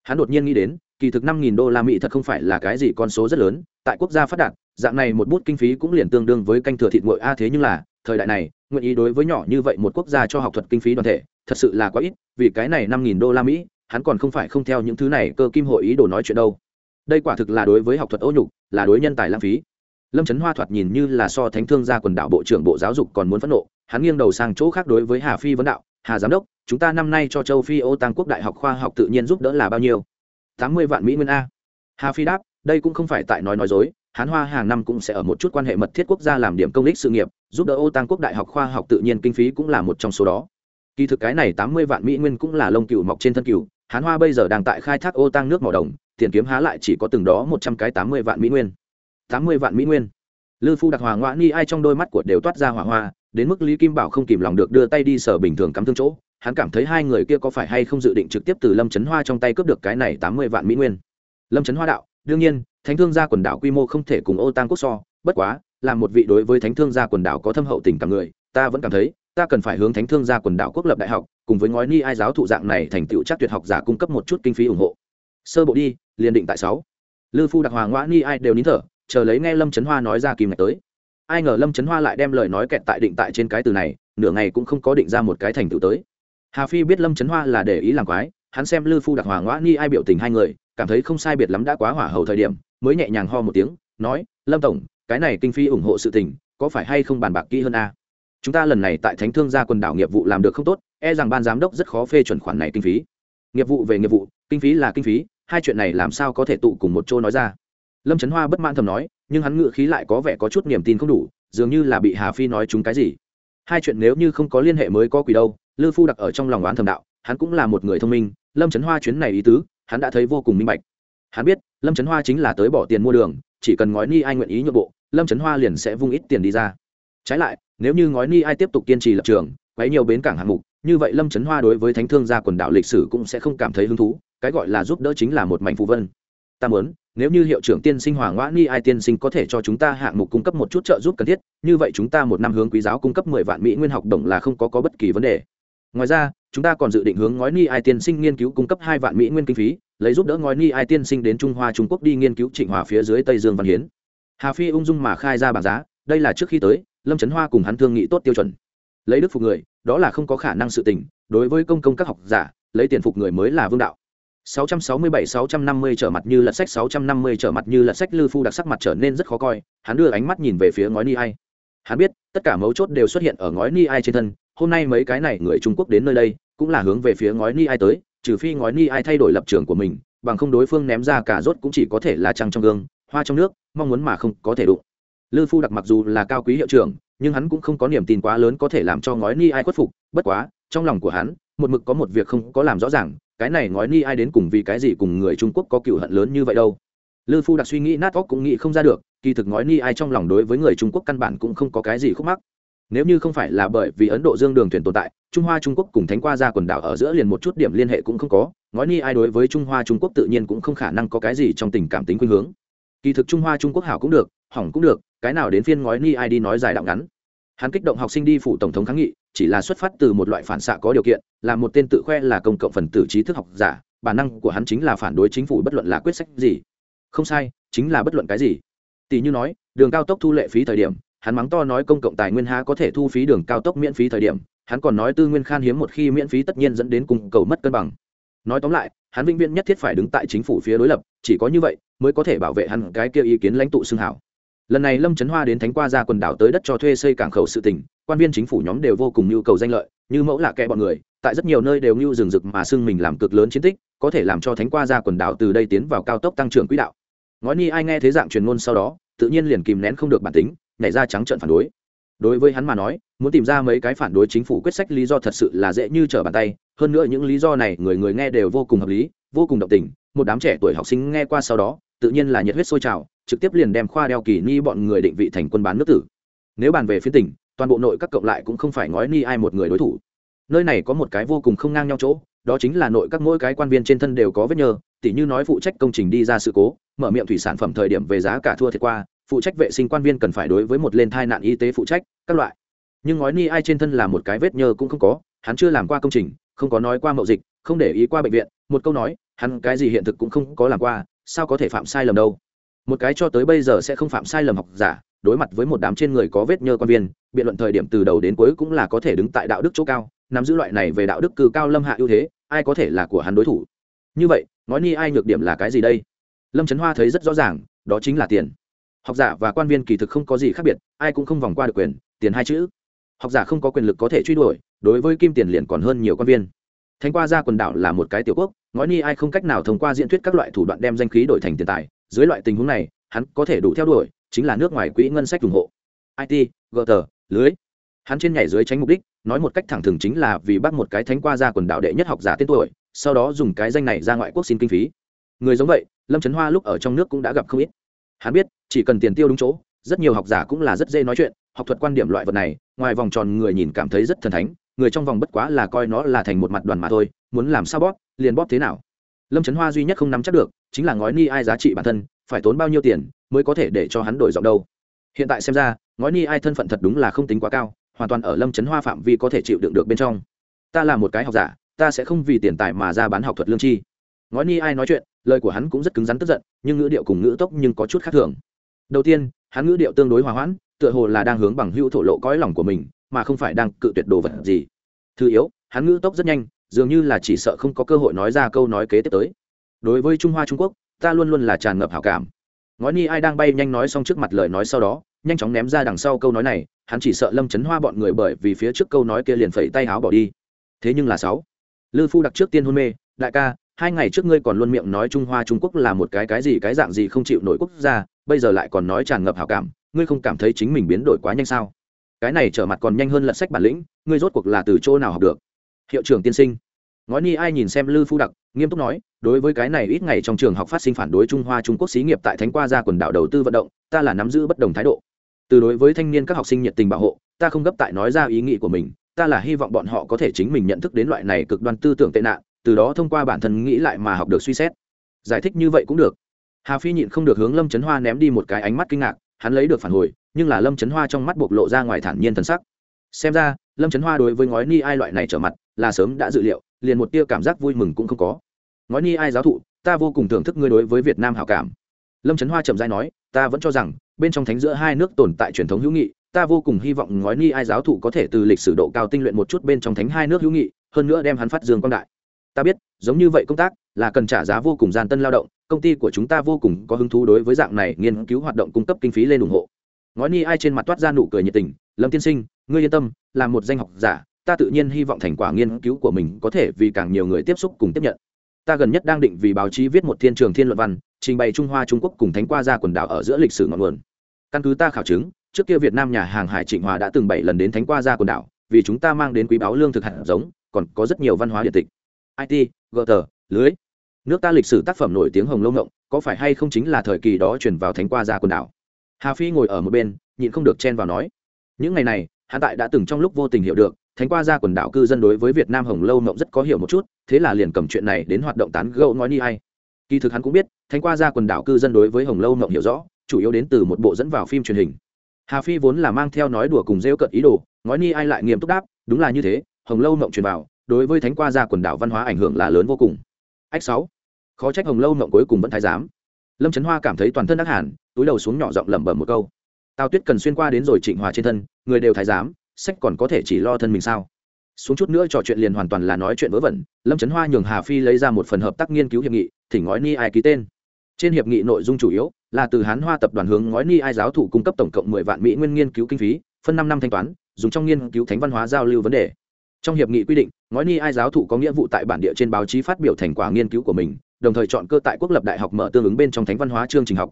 Hắn đột nhiên nghĩ đến, kỳ thực năm nghìn đô la mỹ thật không phải là cái gì con số rất lớn, tại quốc gia phát đạt, dạng này một bút kinh phí cũng liền tương đương với canh thừa thịt nguội a, thế nhưng là, thời đại này, nguyện ý đối với nhỏ như vậy một quốc gia cho học thuật kinh phí đoàn thể, thật sự là quá ít, vì cái này năm nghìn đô la mỹ, hắn còn không phải không theo những thứ này cơ kim hội ý đồ nói chuyện đâu. Đây quả thực là đối với học thuật ô nhục, là đối nhân tài lãng phí. Lâm trấn hoa thoạt nhìn như là so thánh thương gia quần đạo bộ trưởng bộ giáo dục còn muốn phẫn nộ, hắn nghiêng đầu sang chỗ khác đối với hà phi vấn đạo hà giám đốc, chúng ta năm nay cho châu phi ô tăng quốc đại học khoa học tự nhiên giúp đỡ là bao nhiêu? Tám mươi vạn mỹ nguyên a. Hà phi đáp, đây cũng không phải tại nói nói dối, hán hoa hàng năm cũng sẽ ở một chút quan hệ mật thiết quốc gia làm điểm công lý sự nghiệp, giúp đỡ ô tăng quốc đại học khoa học tự nhiên kinh phí cũng là một trong số đó. Kỳ thực cái này tám mươi vạn mỹ nguyên cũng là lông cừu mọc trên thân cừu, hán hoa bây giờ đang tại khai thác ô tăng nước mỏ đồng, tiền kiếm há lại chỉ có từng đó một trăm cái tám mươi vạn mỹ nguyên. Tám mươi vạn mỹ nguyên lư phu đặc hòa ngoã ni ai trong đôi mắt của đều toát ra hỏa hoa, đến mức lý kim bảo không kìm lòng được đưa tay đi sở bình thường cắm thương chỗ. Hắn cảm thấy hai người kia có phải hay không dự định trực tiếp từ lâm trấn hoa trong tay cướp được cái này tám mươi vạn mỹ nguyên? Lâm trấn hoa đạo, đương nhiên, thánh thương gia quần đảo quy mô không thể cùng ô tăng quốc so, bất quá là một vị đối với thánh thương gia quần đảo có thâm hậu tình cảm người, ta vẫn cảm thấy, ta cần phải hướng thánh thương gia quần đảo quốc lập đại học, cùng với ngói ni ai giáo thụ dạng này thành tựu chắc tuyệt học giả cung cấp một chút kinh phí ủng hộ. Sơ bộ đi, liền định tại sáu. Lư phu đặc hòa ngoã ni ai đều nín thở chờ lấy nghe lâm trấn hoa nói ra kìm ngạch tới. Ai ngờ lâm trấn hoa lại đem lời nói kẹt tại định tại trên cái từ này, nửa ngày cũng không có định ra một cái thành tựu tới. Hà phi biết lâm trấn hoa là để ý làm quái, hắn xem lư phu đặc hòa ngoã ni ai biểu tình hai người, cảm thấy không sai biệt lắm đã quá hỏa hầu thời điểm, mới nhẹ nhàng ho một tiếng, nói, lâm tổng, cái này kinh phi ủng hộ sự tình, có phải hay không bàn bạc kỹ hơn a? Chúng ta lần này tại thánh thương gia quần đảo nghiệp vụ làm được không tốt e rằng ban giám đốc rất khó phê chuẩn khoản này kinh phí. Nghiệp vụ về nghiệp vụ, kinh phí là kinh phí, hai chuyện này làm sao có thể tụ cùng một chỗ nói ra? Lâm trấn hoa bất mãn thầm nói, nhưng hắn ngự khí lại có vẻ có chút niềm tin không đủ, dường như là bị hà phi nói chúng cái gì. Hai chuyện nếu như không có liên hệ mới có quỷ đâu, lư phu đặc ở trong lòng oán thầm đạo, hắn cũng là một người thông minh, lâm trấn hoa chuyến này ý tứ, hắn đã thấy vô cùng minh bạch. Hắn biết, lâm trấn hoa chính là tới bỏ tiền mua đường, chỉ cần ngói ni ai nguyện ý nhượng bộ, lâm trấn hoa liền sẽ vung ít tiền đi ra. Trái lại, nếu như ngói ni ai tiếp tục kiên trì lập trường, quấy nhiều bến cảng hạng mục, như vậy lâm trấn hoa đối với thánh thương gia quần đảo lịch sử cũng sẽ không cảm thấy hứng thú, cái gọi là giúp đỡ chính là một mảnh phụ vân. Ta muốn nếu như hiệu trưởng tiên sinh hòa ngoã ni ai tiên sinh có thể cho chúng ta hạng mục cung cấp một chút trợ giúp cần thiết như vậy chúng ta một năm hướng quý giáo cung cấp mười vạn mỹ nguyên học đồng là không có, có bất kỳ vấn đề. Ngoài ra chúng ta còn dự định hướng ngói ni ai tiên sinh nghiên cứu cung cấp hai vạn mỹ nguyên kinh phí lấy giúp đỡ ngói ni ai tiên sinh đến trung hoa trung quốc đi nghiên cứu trịnh hòa phía dưới tây dương văn hiến. Hà phi ung dung mà khai ra bảng giá đây là trước khi tới lâm trấn hoa cùng hắn thương nghị tốt tiêu chuẩn. Lấy đức phục người đó là không có khả năng sự tình đối với công công các học giả lấy tiền phục người mới là vương đạo. 667-650 trở mặt như lật sách 650 trở mặt như lật sách, lư phu đặc sắc mặt trở nên rất khó coi, hắn đưa ánh mắt nhìn về phía ngói ni ai. Hắn biết, tất cả mấu chốt đều xuất hiện ở ngói ni ai trên thân, hôm nay mấy cái này người trung quốc đến nơi đây, cũng là hướng về phía ngói ni ai tới, trừ phi ngói ni ai thay đổi lập trường của mình, bằng không đối phương ném ra cả rốt cũng chỉ có thể là trăng trong gương, hoa trong nước, mong muốn mà không có thể đụng. Lư phu đặc mặc dù là cao quý hiệu trưởng, nhưng hắn cũng không có niềm tin quá lớn có thể làm cho ngói ni ai khuất phục, bất quá, trong lòng của hắn, một mực có một việc không có làm rõ ràng cái này ngói ni ai đến cùng vì cái gì cùng người trung quốc có cựu hận lớn như vậy đâu? Lư phu đặc suy nghĩ, nát óc cũng nghĩ không ra được, kỳ thực ngói ni ai trong lòng đối với người trung quốc căn bản cũng không có cái gì khúc mắc. Nếu như không phải là bởi vì ấn độ dương đường thuyền tồn tại, trung hoa trung quốc cùng thánh qua ra quần đảo ở giữa liền một chút điểm liên hệ cũng không có, ngói ni ai đối với trung hoa trung quốc tự nhiên cũng không khả năng có cái gì trong tình cảm tính khuynh hướng. Kỳ thực trung hoa trung quốc hảo cũng được, hỏng cũng được, cái nào đến phiên ngói ni ai đi nói dài đạo ngắn. Hắn kích động học sinh đi phủ tổng thống kháng nghị chỉ là xuất phát từ một loại phản xạ có điều kiện, là một tên tự khoe là công cộng phần tử trí thức học giả, bản năng của hắn chính là phản đối chính phủ bất luận là quyết sách gì. Không sai, chính là bất luận cái gì. Tỷ như nói, đường cao tốc thu lệ phí thời điểm, hắn mắng to nói công cộng tài nguyên há có thể thu phí đường cao tốc miễn phí thời điểm, hắn còn nói tư nguyên khan hiếm một khi miễn phí tất nhiên dẫn đến cung cầu mất cân bằng. Nói tóm lại, hắn vĩnh viễn nhất thiết phải đứng tại chính phủ phía đối lập, chỉ có như vậy mới có thể bảo vệ hắn cái kia ý kiến lãnh tụ xương hảo. Lần này lâm trấn hoa đến thánh qua ra quần đảo tới đất cho thuê xây cảng khẩu sự tỉnh quan viên chính phủ nhóm đều vô cùng nhu cầu danh lợi, như mẫu lạ kẽ bọn người, tại rất nhiều nơi đều nhu rừng rực mà xưng mình làm cực lớn chiến tích, có thể làm cho thánh qua ra quần đảo từ đây tiến vào cao tốc tăng trưởng quỹ đạo. Ngói ni ai nghe thế dạng truyền ngôn sau đó, tự nhiên liền kìm nén không được bản tính, nhảy ra trắng trợn phản đối. Đối với hắn mà nói, muốn tìm ra mấy cái phản đối chính phủ quyết sách lý do thật sự là dễ như trở bàn tay, hơn nữa những lý do này người người nghe đều vô cùng hợp lý, vô cùng động tình, một đám trẻ tuổi học sinh nghe qua sau đó, tự nhiên là nhiệt huyết sôi trào, trực tiếp liền đem khoa đeo kỳ ni bọn người định vị thành quân bán nước tử. Nếu bàn về phía tỉnh toàn bộ nội các cộng lại cũng không phải ngói ni ai một người đối thủ. Nơi này có một cái vô cùng không ngang nhau chỗ, đó chính là nội các mỗi cái quan viên trên thân đều có vết nhơ, tỉ như nói phụ trách công trình đi ra sự cố, mở miệng thủy sản phẩm thời điểm về giá cả thua thiệt qua, phụ trách vệ sinh quan viên cần phải đối với một lên thai nạn y tế phụ trách, các loại. Nhưng ngói ni ai trên thân là một cái vết nhơ cũng không có, hắn chưa làm qua công trình, không có nói qua mậu dịch, không để ý qua bệnh viện, một câu nói, hắn cái gì hiện thực cũng không có làm qua, sao có thể phạm sai lầm đâu? Một cái cho tới bây giờ sẽ không phạm sai lầm học giả, đối mặt với một đám trên người có vết nhơ quan viên biện luận thời điểm từ đầu đến cuối cũng là có thể đứng tại đạo đức chỗ cao, nắm giữ loại này về đạo đức cư cao lâm hạ ưu thế, ai có thể là của hắn đối thủ? Như vậy, nói ni ai nhược điểm là cái gì đây? Lâm trấn hoa thấy rất rõ ràng, đó chính là tiền. Học giả và quan viên kỳ thực không có gì khác biệt, ai cũng không vòng qua được quyền, tiền hai chữ. Học giả không có quyền lực có thể truy đuổi, đối với kim tiền liền còn hơn nhiều quan viên. Thánh qua ra quần đảo là một cái tiểu quốc, nói ni ai không cách nào thông qua diễn thuyết các loại thủ đoạn đem danh khí đổi thành tiền tài. Dưới loại tình huống này, hắn có thể đủ theo đuổi, chính là nước ngoài quỹ ngân sách ủng hộ. It gờ lưới. Hắn trên nhảy dưới tránh mục đích, nói một cách thẳng thừng chính là vì bắt một cái thánh qua ra quần đảo đệ nhất học giả tên tuổi, sau đó dùng cái danh này ra ngoại quốc xin kinh phí. Người giống vậy, lâm trấn hoa lúc ở trong nước cũng đã gặp không ít. Hắn biết, chỉ cần tiền tiêu đúng chỗ, rất nhiều học giả cũng là rất dễ nói chuyện, học thuật quan điểm loại vật này, ngoài vòng tròn người nhìn cảm thấy rất thần thánh, người trong vòng bất quá là coi nó là thành một mặt đoàn mà thôi, muốn làm sao bóp, liền bóp thế nào. Lâm trấn hoa duy nhất không nắm chắc được, chính là ngói ni ai giá trị bản thân, phải tốn bao nhiêu tiền mới có thể để cho hắn đổi giọng đâu hiện tại xem ra, ngói ni ai thân phận thật đúng là không tính quá cao, hoàn toàn ở lâm chấn hoa phạm vi có thể chịu đựng được bên trong. Ta là một cái học giả, ta sẽ không vì tiền tài mà ra bán học thuật lương chi. Ngói ni ai nói chuyện, lời của hắn cũng rất cứng rắn tức giận, nhưng ngữ điệu cùng ngữ tốc nhưng có chút khác thường. Đầu tiên, hắn ngữ điệu tương đối hòa hoãn, tựa hồ là đang hướng bằng hữu thổ lộ cõi lòng của mình, mà không phải đang cự tuyệt đồ vật gì. Thứ yếu, hắn ngữ tốc rất nhanh, dường như là chỉ sợ không có cơ hội nói ra câu nói kế tiếp tới. Đối với trung hoa trung quốc, ta luôn luôn là tràn ngập hảo cảm ngói ni ai đang bay nhanh nói xong trước mặt lời nói sau đó, nhanh chóng ném ra đằng sau câu nói này, hắn chỉ sợ lâm chấn hoa bọn người bởi vì phía trước câu nói kia liền phẩy tay háo bỏ đi. Thế nhưng là sáu. Lư phu đặc trước tiên hôn mê, đại ca, hai ngày trước ngươi còn luôn miệng nói trung hoa trung quốc là một cái cái gì cái dạng gì không chịu nổi quốc gia, bây giờ lại còn nói tràn ngập hảo cảm, ngươi không cảm thấy chính mình biến đổi quá nhanh sao? Cái này trở mặt còn nhanh hơn lật sách bản lĩnh, ngươi rốt cuộc là từ chỗ nào học được? Hiệu trưởng tiên sinh ngói ni ai nhìn xem lư phu đặc, nghiêm túc nói, đối với cái này ít ngày trong trường học phát sinh phản đối trung hoa trung quốc xí nghiệp tại thánh qua ra quần đảo đầu tư vận động, ta là nắm giữ bất đồng thái độ. Từ đối với thanh niên các học sinh nhiệt tình bảo hộ, ta không gấp tại nói ra ý nghĩ của mình, ta là hy vọng bọn họ có thể chính mình nhận thức đến loại này cực đoan tư tưởng tệ nạn, từ đó thông qua bản thân nghĩ lại mà học được suy xét. Giải thích như vậy cũng được. Hà phi nhịn không được hướng lâm trấn hoa ném đi một cái ánh mắt kinh ngạc, hắn lấy được phản hồi, nhưng là lâm trấn hoa trong mắt bộc lộ ra ngoài thản nhiên thần sắc. Xem ra, lâm trấn hoa đối với ngói ni ai loại này trở mặt là sớm đã dự liệu, liền một tia cảm giác vui mừng cũng không có. Ngói ni ai giáo thụ, ta vô cùng thưởng thức ngươi đối với việt nam hảo cảm. Lâm trấn hoa chậm dai nói, ta vẫn cho rằng, bên trong thánh giữa hai nước tồn tại truyền thống hữu nghị, ta vô cùng hy vọng ngói ni ai giáo thụ có thể từ lịch sử độ cao tinh luyện một chút bên trong thánh hai nước hữu nghị, hơn nữa đem hắn phát dương quang đại. Ta biết, giống như vậy công tác, là cần trả giá vô cùng gian tân lao động, công ty của chúng ta vô cùng có hứng thú đối với dạng này nghiên cứu hoạt động cung cấp kinh phí lên ủng hộ. Ngói ni ai trên mặt toát ra nụ cười nhiệt tình, lâm tiên sinh, ngươi yên tâm, là một danh học giả ta tự nhiên hy vọng thành quả nghiên cứu của mình có thể vì càng nhiều người tiếp xúc cùng tiếp nhận. Ta gần nhất đang định vì báo chí viết một thiên trường thiên luận văn, trình bày trung hoa, trung quốc cùng thánh qua ra quần đảo ở giữa lịch sử ngọn nguồn. Căn cứ ta khảo chứng, trước kia việt nam nhà hàng hải trịnh hòa đã từng bảy lần đến thánh qua ra quần đảo, vì chúng ta mang đến quý báo lương thực hạt giống, còn có rất nhiều văn hóa địa tịch. It gờ tờ lưới. Nước ta lịch sử tác phẩm nổi tiếng hồng lâu ngộng, có phải hay không chính là thời kỳ đó chuyển vào thánh qua ra quần đảo? Hà phi ngồi ở một bên, nhịn không được chen vào nói. Những ngày này, hắn tại đã từng trong lúc vô tình hiểu được thánh qua ra quần đảo cư dân đối với việt nam hồng lâu mộng rất có hiểu một chút, thế là liền cầm chuyện này đến hoạt động tán gẫu nói ni ai. Kỳ thực hắn cũng biết, thánh qua ra quần đảo cư dân đối với hồng lâu mộng hiểu rõ, chủ yếu đến từ một bộ dẫn vào phim truyền hình. Hà phi vốn là mang theo nói đùa cùng rêu cận ý đồ nói ni ai lại nghiêm túc đáp, đúng là như thế, hồng lâu mộng truyền vào, đối với thánh qua ra quần đảo văn hóa ảnh hưởng là lớn vô cùng. Ách sáu. Khó trách hồng lâu mộng cuối cùng vẫn thái giám. Lâm trấn hoa cảm thấy toàn thân đắc hẳn, túi đầu xuống nhỏ giọng lẩm bẩm một câu. Tào tuyết cần xuyên qua đến rồi trịnh hòa trên thân, người đều thái giám sách còn có thể chỉ lo thân mình sao? Xuống chút nữa trò chuyện liền hoàn toàn là nói chuyện vớ vẩn, lâm trấn hoa nhường hà phi lấy ra một phần hợp tác nghiên cứu hiệp nghị thỉnh ngói ni ai ký tên. Trên hiệp nghị nội dung chủ yếu là từ hán hoa tập đoàn hướng ngói ni ai giáo thụ cung cấp tổng cộng mười vạn mỹ nguyên nghiên cứu kinh phí, phân năm năm thanh toán, dùng trong nghiên cứu thánh văn hóa giao lưu vấn đề. Trong hiệp nghị quy định, ngói ni ai giáo thụ có nghĩa vụ tại bản địa trên báo chí phát biểu thành quả nghiên cứu của mình, đồng thời chọn cơ tại quốc lập đại học mở tương ứng bên trong thánh văn hóa chương trình học.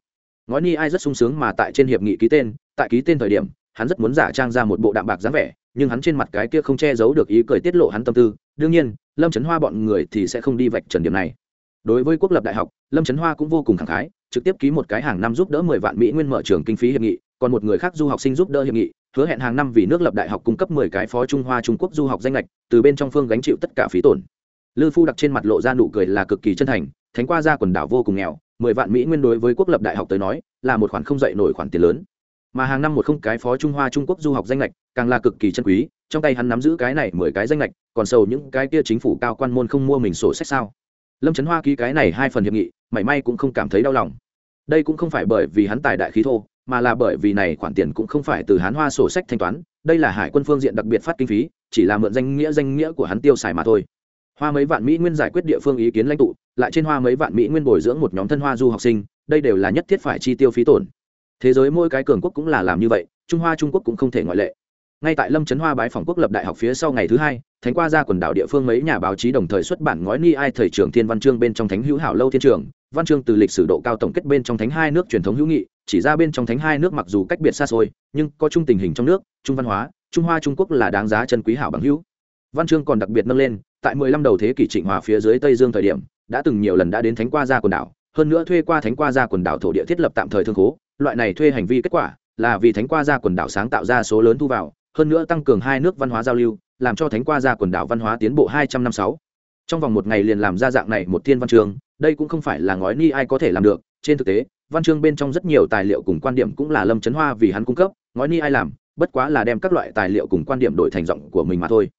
Ngói ni ai rất sung sướng mà tại trên hiệp nghị ký tên, tại ký tên thời điểm hắn rất muốn giả trang ra một bộ đạm bạc dáng vẻ, nhưng hắn trên mặt cái kia không che giấu được ý cười tiết lộ hắn tâm tư. Đương nhiên, lâm trấn hoa bọn người thì sẽ không đi vạch trần điểm này. Đối với quốc lập đại học, lâm trấn hoa cũng vô cùng khẳng khái, trực tiếp ký một cái hàng năm giúp đỡ mười vạn mỹ nguyên mở trường kinh phí hiệp nghị, còn một người khác du học sinh giúp đỡ hiệp nghị, hứa hẹn hàng năm vì nước lập đại học cung cấp mười cái phó trung hoa trung quốc du học danh lệch từ bên trong phương gánh chịu tất cả phí tổn. Lư phu đặc trên mặt lộ ra nụ cười là cực kỳ chân thành, thánh qua ra quần đảo vô cùng nghèo, mười vạn mỹ nguyên đối với quốc lập đại học tới nói, là một khoản không dậy nổi khoản tiền lớn mà hàng năm một không cái phó trung hoa trung quốc du học danh lệch, càng là cực kỳ chân quý, trong tay hắn nắm giữ cái này mười cái danh lệch, còn sầu những cái kia chính phủ cao quan môn không mua mình sổ sách sao? Lâm trấn hoa ký cái này hai phần hiệp nghị, mảy may cũng không cảm thấy đau lòng. Đây cũng không phải bởi vì hắn tài đại khí thô, mà là bởi vì này khoản tiền cũng không phải từ hắn hoa sổ sách thanh toán, đây là hải quân phương diện đặc biệt phát kinh phí, chỉ là mượn danh nghĩa danh nghĩa của hắn tiêu xài mà thôi. Hoa mấy vạn mỹ nguyên giải quyết địa phương ý kiến lãnh tụ, lại trên hoa mấy vạn mỹ nguyên bồi dưỡng một nhóm thân hoa du học sinh, đây đều là nhất thiết phải chi tiêu phí tổn thế giới mỗi cái cường quốc cũng là làm như vậy, trung hoa trung quốc cũng không thể ngoại lệ. Ngay tại lâm trấn hoa bái phòng quốc lập đại học phía sau ngày thứ hai, thánh qua ra quần đảo địa phương mấy nhà báo chí đồng thời xuất bản ngói ni ai thời trưởng thiên văn chương bên trong thánh hữu hảo lâu thiên trường, văn chương từ lịch sử độ cao tổng kết bên trong thánh hai nước truyền thống hữu nghị, chỉ ra bên trong thánh hai nước mặc dù cách biệt xa xôi, nhưng có chung tình hình trong nước trung văn hóa, trung hoa trung quốc là đáng giá chân quý hảo bằng hữu. Văn chương còn đặc biệt nâng lên, tại mười lăm đầu thế kỷ trịnh hòa phía dưới tây dương thời điểm, đã từng nhiều lần đã đến thánh qua ra quần đảo, hơn nữa thuê qua thánh qua ra quần đảo thổ địa thiết lập tạm thời thương khố loại này thuê hành vi kết quả là vì thánh qua ra quần đảo sáng tạo ra số lớn thu vào, hơn nữa tăng cường hai nước văn hóa giao lưu, làm cho thánh qua ra quần đảo văn hóa tiến bộ hai trăm năm sáu. Trong vòng một ngày liền làm ra dạng này một thiên văn chương đây cũng không phải là ngói ni ai có thể làm được, trên thực tế, văn chương bên trong rất nhiều tài liệu cùng quan điểm cũng là lâm trấn hoa vì hắn cung cấp, ngói ni ai làm, bất quá là đem các loại tài liệu cùng quan điểm đổi thành giọng của mình mà thôi.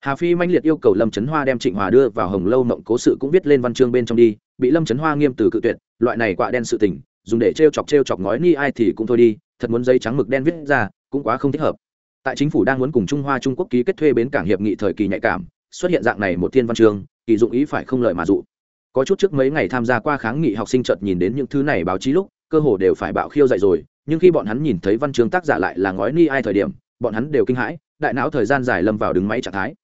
Hà phi manh liệt yêu cầu lâm trấn hoa đem trịnh hòa đưa vào hồng lâu mộng cố sự cũng viết lên văn chương bên trong đi, bị lâm trấn hoa nghiêm từ cự tuyệt, loại này quạ đen sự tình dùng để t r e o chọc t r e o chọc nói ni ai thì cũng thôi đi, thật muốn giấy trắng mực đen viết ra, cũng quá không thích hợp. Tại chính phủ đang muốn cùng trung hoa trung quốc ký kết thuê bến cảng hiệp nghị thời kỳ nhạy cảm, xuất hiện dạng này một thiên văn chương kỳ dụng ý phải không lợi mà dụ. Có chút trước mấy ngày tham gia qua kháng nghị học sinh chợt nhìn đến những thứ này báo chí lúc, cơ hồ đều phải bạo khiêu dậy rồi, nhưng khi bọn hắn nhìn thấy văn chương tác giả lại là ngói ni ai thời điểm, bọn hắn đều kinh hãi, đại não thời gian dài lâm vào đứng máy trạng thái.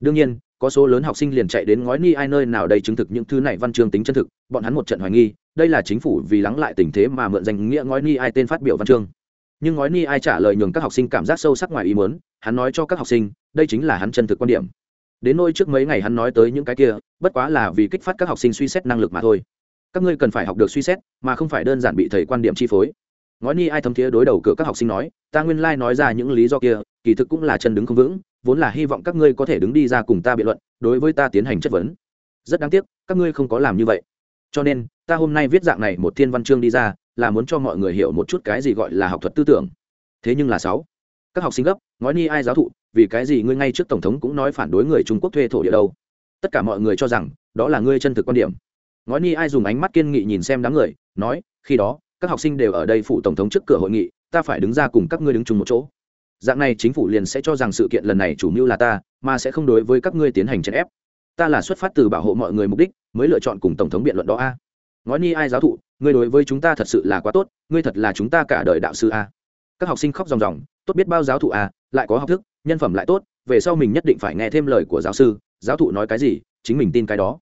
Đương nhiên có số lớn học sinh liền chạy đến ngói ni ai nơi nào đây chứng thực những thứ này văn chương tính chân thực, bọn hắn một trận hoài nghi, đây là chính phủ vì lắng lại tình thế mà mượn danh nghĩa ngói ni ai tên phát biểu văn chương. Nhưng ngói ni ai trả lời nhường các học sinh cảm giác sâu sắc ngoài ý muốn, hắn nói cho các học sinh, đây chính là hắn chân thực quan điểm. Đến nôi trước mấy ngày hắn nói tới những cái kia, bất quá là vì kích phát các học sinh suy xét năng lực mà thôi. Các ngươi cần phải học được suy xét, mà không phải đơn giản bị thầy quan điểm chi phối. Ngói ni ai thấm thiế đối đầu cửa các học sinh nói, ta nguyên lai、like、nói ra những lý do kia, kỳ thực cũng là chân đứng không vững vốn là hy vọng các ngươi có thể đứng đi ra cùng ta biện luận, đối với ta tiến hành chất vấn. Rất đáng tiếc, các ngươi không có làm như vậy. Cho nên, ta hôm nay viết dạng này một thiên văn chương đi ra, là muốn cho mọi người hiểu một chút cái gì gọi là học thuật tư tưởng. Thế nhưng là sáu, các học sinh gấp nói ni ai giáo thụ, vì cái gì ngươi ngay trước tổng thống cũng nói phản đối người trung quốc thuê thổ địa đâu? Tất cả mọi người cho rằng, đó là ngươi chân thực quan điểm. Nói ni ai dùng ánh mắt kiên nghị nhìn xem đám người, nói, khi đó, các học sinh đều ở đây phụ tổng thống trước cửa hội nghị, ta phải đứng ra cùng các ngươi đứng chung một chỗ dạng này chính phủ liền sẽ cho rằng sự kiện lần này chủ mưu là ta, mà sẽ không đối với các ngươi tiến hành chèn ép. Ta là xuất phát từ bảo hộ mọi người mục đích, mới lựa chọn cùng tổng thống biện luận đó a. Nói ni ai giáo thụ, ngươi đối với chúng ta thật sự là quá tốt, ngươi thật là chúng ta cả đời đạo sư a. Các học sinh khóc ròng ròng, tốt biết bao giáo thụ a, lại có học thức, nhân phẩm lại tốt, về sau mình nhất định phải nghe thêm lời của giáo sư, giáo thụ nói cái gì, chính mình tin cái đó.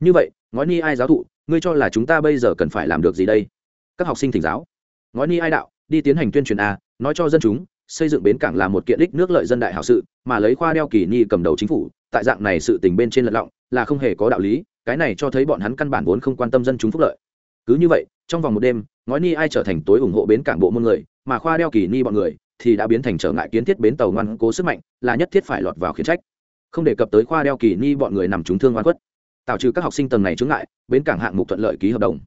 Như vậy ngói ni ai giáo thụ, ngươi cho là chúng ta bây giờ cần phải làm được gì đây? Các học sinh thỉnh giáo. Ngói ni ai đạo, đi tiến hành tuyên truyền a, nói cho dân chúng xây dựng bến cảng là một kiện đích nước lợi dân đại hảo sự, mà lấy khoa đeo kỳ ni cầm đầu chính phủ, tại dạng này sự tình bên trên lật lọng, là không hề có đạo lý, cái này cho thấy bọn hắn căn bản vốn không quan tâm dân chúng phúc lợi. Cứ như vậy, trong vòng một đêm, ngói ni ai trở thành tối ủng hộ bến cảng bộ môn người, mà khoa đeo kỳ ni bọn người thì đã biến thành trở ngại kiến thiết bến tàu ngoan cố sức mạnh, là nhất thiết phải lọt vào khiển trách. Không đề cập tới khoa đeo kỳ ni bọn người nằm trúng thương oan khuất. Tạo trừ các học sinh tầng này chướng ngại, bến cảng hạng mục thuận lợi ký hợp đồng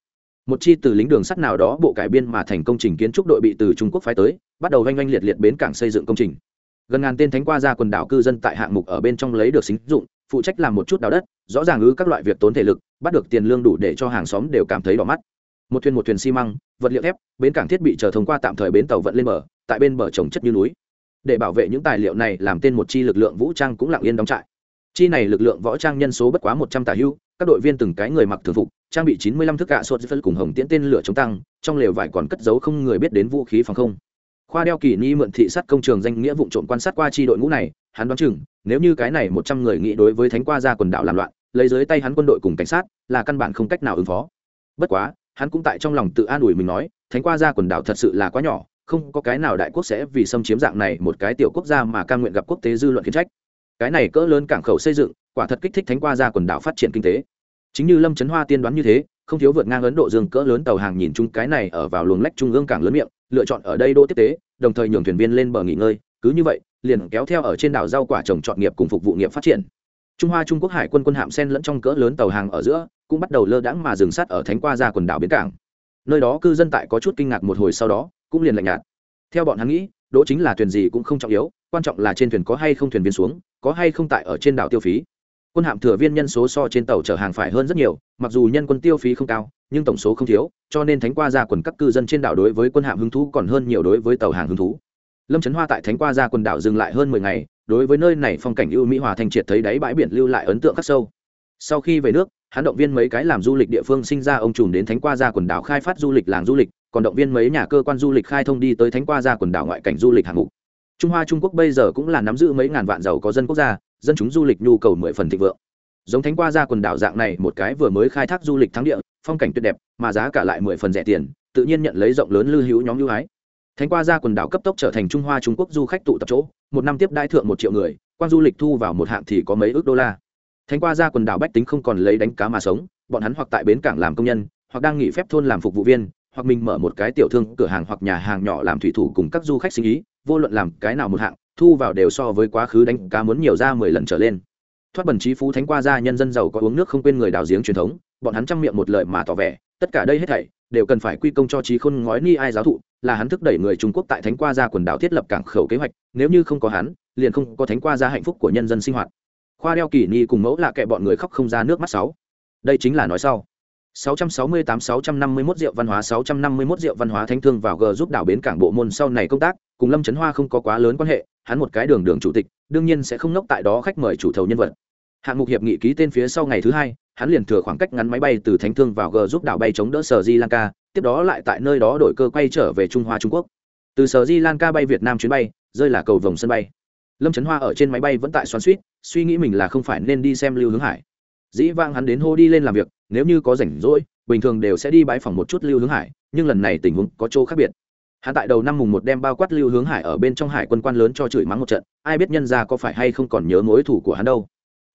một chi từ lính đường sắt nào đó bộ cải biên mà thành công trình kiến trúc đội bị từ trung quốc phái tới, bắt đầu oanh oanh liệt liệt bến cảng xây dựng công trình. Gần ngàn tên thánh qua ra quần đảo cư dân tại hạng mục ở bên trong lấy được xính dụng, phụ trách làm một chút đào đất, rõ ràng ứ các loại việc tốn thể lực, bắt được tiền lương đủ để cho hàng xóm đều cảm thấy đỏ mắt. Một thuyền một thuyền xi măng, vật liệu thép, bến cảng thiết bị chờ thông qua tạm thời bến tàu vận lên bờ, tại bên bờ trồng chất như núi. Để bảo vệ những tài liệu này, làm tên một chi lực lượng vũ trang cũng lặng yên đóng trại. Chi này lực lượng võ trang nhân số bất quá một trăm tà hưu, các đội viên từng cái người mặc thường phục trang bị chín mươi lăm thức gạ sốt phân cùng hồng tiễn tên lửa chống tăng, trong lều vải còn cất giấu không người biết đến vũ khí phòng không. Khoa đeo kỳ ni mượn thị sát công trường danh nghĩa vụ trộm quan sát qua chi đội ngũ này, hắn đoán chừng, nếu như cái này một trăm người nghĩ đối với thánh qua ra quần đảo làm loạn, lấy dưới tay hắn quân đội cùng cảnh sát, là căn bản không cách nào ứng phó. Bất quá, hắn cũng tại trong lòng tự an ủi mình nói, thánh qua ra quần đảo thật sự là quá nhỏ, không có cái nào đại quốc sẽ vì xâm chiếm dạng này một cái tiểu quốc gia mà ca nguyện gặp quốc tế dư luận khiến trách. Cái này cỡ lớn cảng khẩu xây dựng, quả thật kích thích thánh qua ra quần đảo phát triển kinh tế chính như lâm trấn hoa tiên đoán như thế, không thiếu vượt ngang ấn độ dương cỡ lớn tàu hàng nhìn chung cái này ở vào luồng lách trung ương cảng lớn miệng, lựa chọn ở đây đỗ tiếp tế, đồng thời nhường thuyền viên lên bờ nghỉ ngơi, cứ như vậy, liền kéo theo ở trên đảo rau quả trồng trọt nghiệp cùng phục vụ nghiệp phát triển. Trung hoa trung quốc hải quân quân hạm sen lẫn trong cỡ lớn tàu hàng ở giữa, cũng bắt đầu lơ đãng mà dừng sát ở thánh qua ra quần đảo bến cảng. Nơi đó cư dân tại có chút kinh ngạc một hồi sau đó, cũng liền lạnh nhạt. Theo bọn hắn nghĩ, đỗ chính là thuyền gì cũng không trọng yếu, quan trọng là trên thuyền có hay không thuyền viên xuống, có hay không tại ở trên đảo tiêu phí quân hạm thừa viên nhân số so trên tàu chở hàng phải hơn rất nhiều, mặc dù nhân quân tiêu phí không cao, nhưng tổng số không thiếu, cho nên thánh qua ra quần các cư dân trên đảo đối với quân hạm hứng thú còn hơn nhiều đối với tàu hàng hứng thú. Lâm trấn hoa tại thánh qua ra quần đảo dừng lại hơn mười ngày, đối với nơi này phong cảnh ưu mỹ hòa thành triệt thấy đáy bãi biển lưu lại ấn tượng khắc sâu. Sau khi về nước, hắn động viên mấy cái làm du lịch địa phương sinh ra ông trùm đến thánh qua ra quần đảo khai phát du lịch làng du lịch, còn động viên mấy nhà cơ quan du lịch khai thông đi tới thánh qua ra quần đảo ngoại cảnh du lịch hạng mục. Trung hoa trung quốc bây giờ cũng là nắm giữ mấy ngàn vạn giàu có dân quốc gia dân chúng du lịch nhu cầu mười phần thịnh vượng. Giống thánh qua ra quần đảo dạng này, một cái vừa mới khai thác du lịch thắng địa, phong cảnh tuyệt đẹp, mà giá cả lại mười phần rẻ tiền, tự nhiên nhận lấy rộng lớn lưu hữu nhóm lưu hái thánh qua ra quần đảo cấp tốc trở thành trung hoa trung quốc du khách tụ tập chỗ, một năm tiếp đãi thượng một triệu người, quan du lịch thu vào một hạng thì có mấy ước đô la. Thánh qua ra quần đảo bách tính không còn lấy đánh cá mà sống, bọn hắn hoặc tại bến cảng làm công nhân, hoặc đang nghỉ phép thôn làm phục vụ viên, hoặc mình mở một cái tiểu thương, cửa hàng hoặc nhà hàng nhỏ làm thủy thủ cùng các du khách sinh ý, vô luận làm cái nào một hạng thu vào đều so với quá khứ đánh cá muốn nhiều ra mười lần trở lên. Thoát bẩn trí phú thánh qua ra nhân dân giàu có uống nước không quên người đào giếng truyền thống bọn hắn chăm miệng một lời mà tỏ vẻ tất cả đây hết thảy đều cần phải quy công cho trí khôn ngói ni ai giáo thụ là hắn thúc đẩy người trung quốc tại thánh qua ra quần đảo thiết lập cảng khẩu kế hoạch nếu như không có hắn liền không có thánh qua ra hạnh phúc của nhân dân sinh hoạt. Khoa đeo kỳ ni cùng mẫu lạ kệ bọn người khóc không ra nước mắt sáu. Đây chính là nói sau. 668-651 rượu văn hóa 651 rượu văn hóa thánh thương vào G giúp đảo bến cảng bộ môn sau này công tác, cùng Lâm Trấn Hoa không có quá lớn quan hệ, hắn một cái đường đường chủ tịch, đương nhiên sẽ không nốc tại đó khách mời chủ thầu nhân vật. Hạng mục hiệp nghị ký tên phía sau ngày thứ hai, hắn liền thừa khoảng cách ngắn máy bay từ thánh thương vào G giúp đảo bay chống đỡ Sở Di Lanka, tiếp đó lại tại nơi đó đổi cơ quay trở về Trung Hoa Trung Quốc. Từ Sở Di Lanka bay Việt Nam chuyến bay, rơi là cầu vòng sân bay. Lâm Trấn Hoa ở trên máy bay vẫn tại xoắn suýt suy nghĩ mình là không phải nên đi xem Lưu Hướng Hải. Dĩ vãng hắn đến hô đi lên làm việc, nếu như có rảnh rỗi, bình thường đều sẽ đi bãi phòng một chút lưu hướng hải nhưng lần này tình huống có chỗ khác biệt hắn tại đầu năm mùng một đem bao quát lưu hướng hải ở bên trong hải quân quan lớn cho chửi mắng một trận, ai biết nhân ra có phải hay không còn nhớ mối thủ của hắn đâu.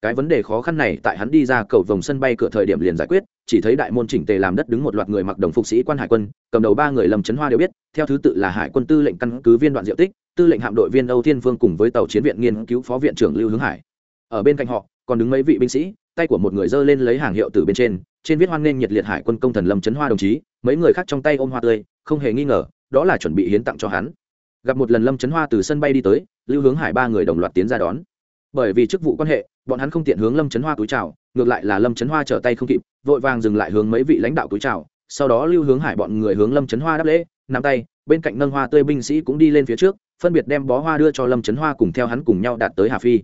Cái vấn đề khó khăn này tại hắn đi ra cầu vòng sân bay cửa thời điểm liền giải quyết, chỉ thấy đại môn chỉnh tề làm đất đứng một loạt người mặc đồng phục sĩ quan hải quân, cầm đầu ba người lầm chấn hoa đều biết, theo thứ tự là hải quân tư lệnh căn cứ viên đoạn diệu tích, tư lệnh hạm đội viên âu thiên vương cùng với tàu chiến viện nghiên cứu phó viện trưởng lưu hướng hải. Ở bên cạnh họ, còn đứng mấy vị binh sĩ, tay của một người giơ lên lấy hàng hiệu từ bên trên trên viết hoan nghênh nhiệt liệt hải quân công thần lâm trấn hoa đồng chí, mấy người khác trong tay ôm hoa tươi, không hề nghi ngờ đó là chuẩn bị hiến tặng cho hắn. Gặp một lần lâm trấn hoa từ sân bay đi tới, lưu hướng hải ba người đồng loạt tiến ra đón. Bởi vì chức vụ quan hệ, bọn hắn không tiện hướng lâm trấn hoa túi chào, ngược lại là lâm trấn hoa trở tay không kịp, vội vàng dừng lại hướng mấy vị lãnh đạo túi chào, sau đó lưu hướng hải bọn người hướng lâm trấn hoa đáp lễ, nắm tay, bên cạnh nâng hoa tươi binh sĩ cũng đi lên phía trước, phân biệt đem bó hoa đưa cho lâm trấn hoa cùng theo hắn cùng nhau đạt tới hà phi.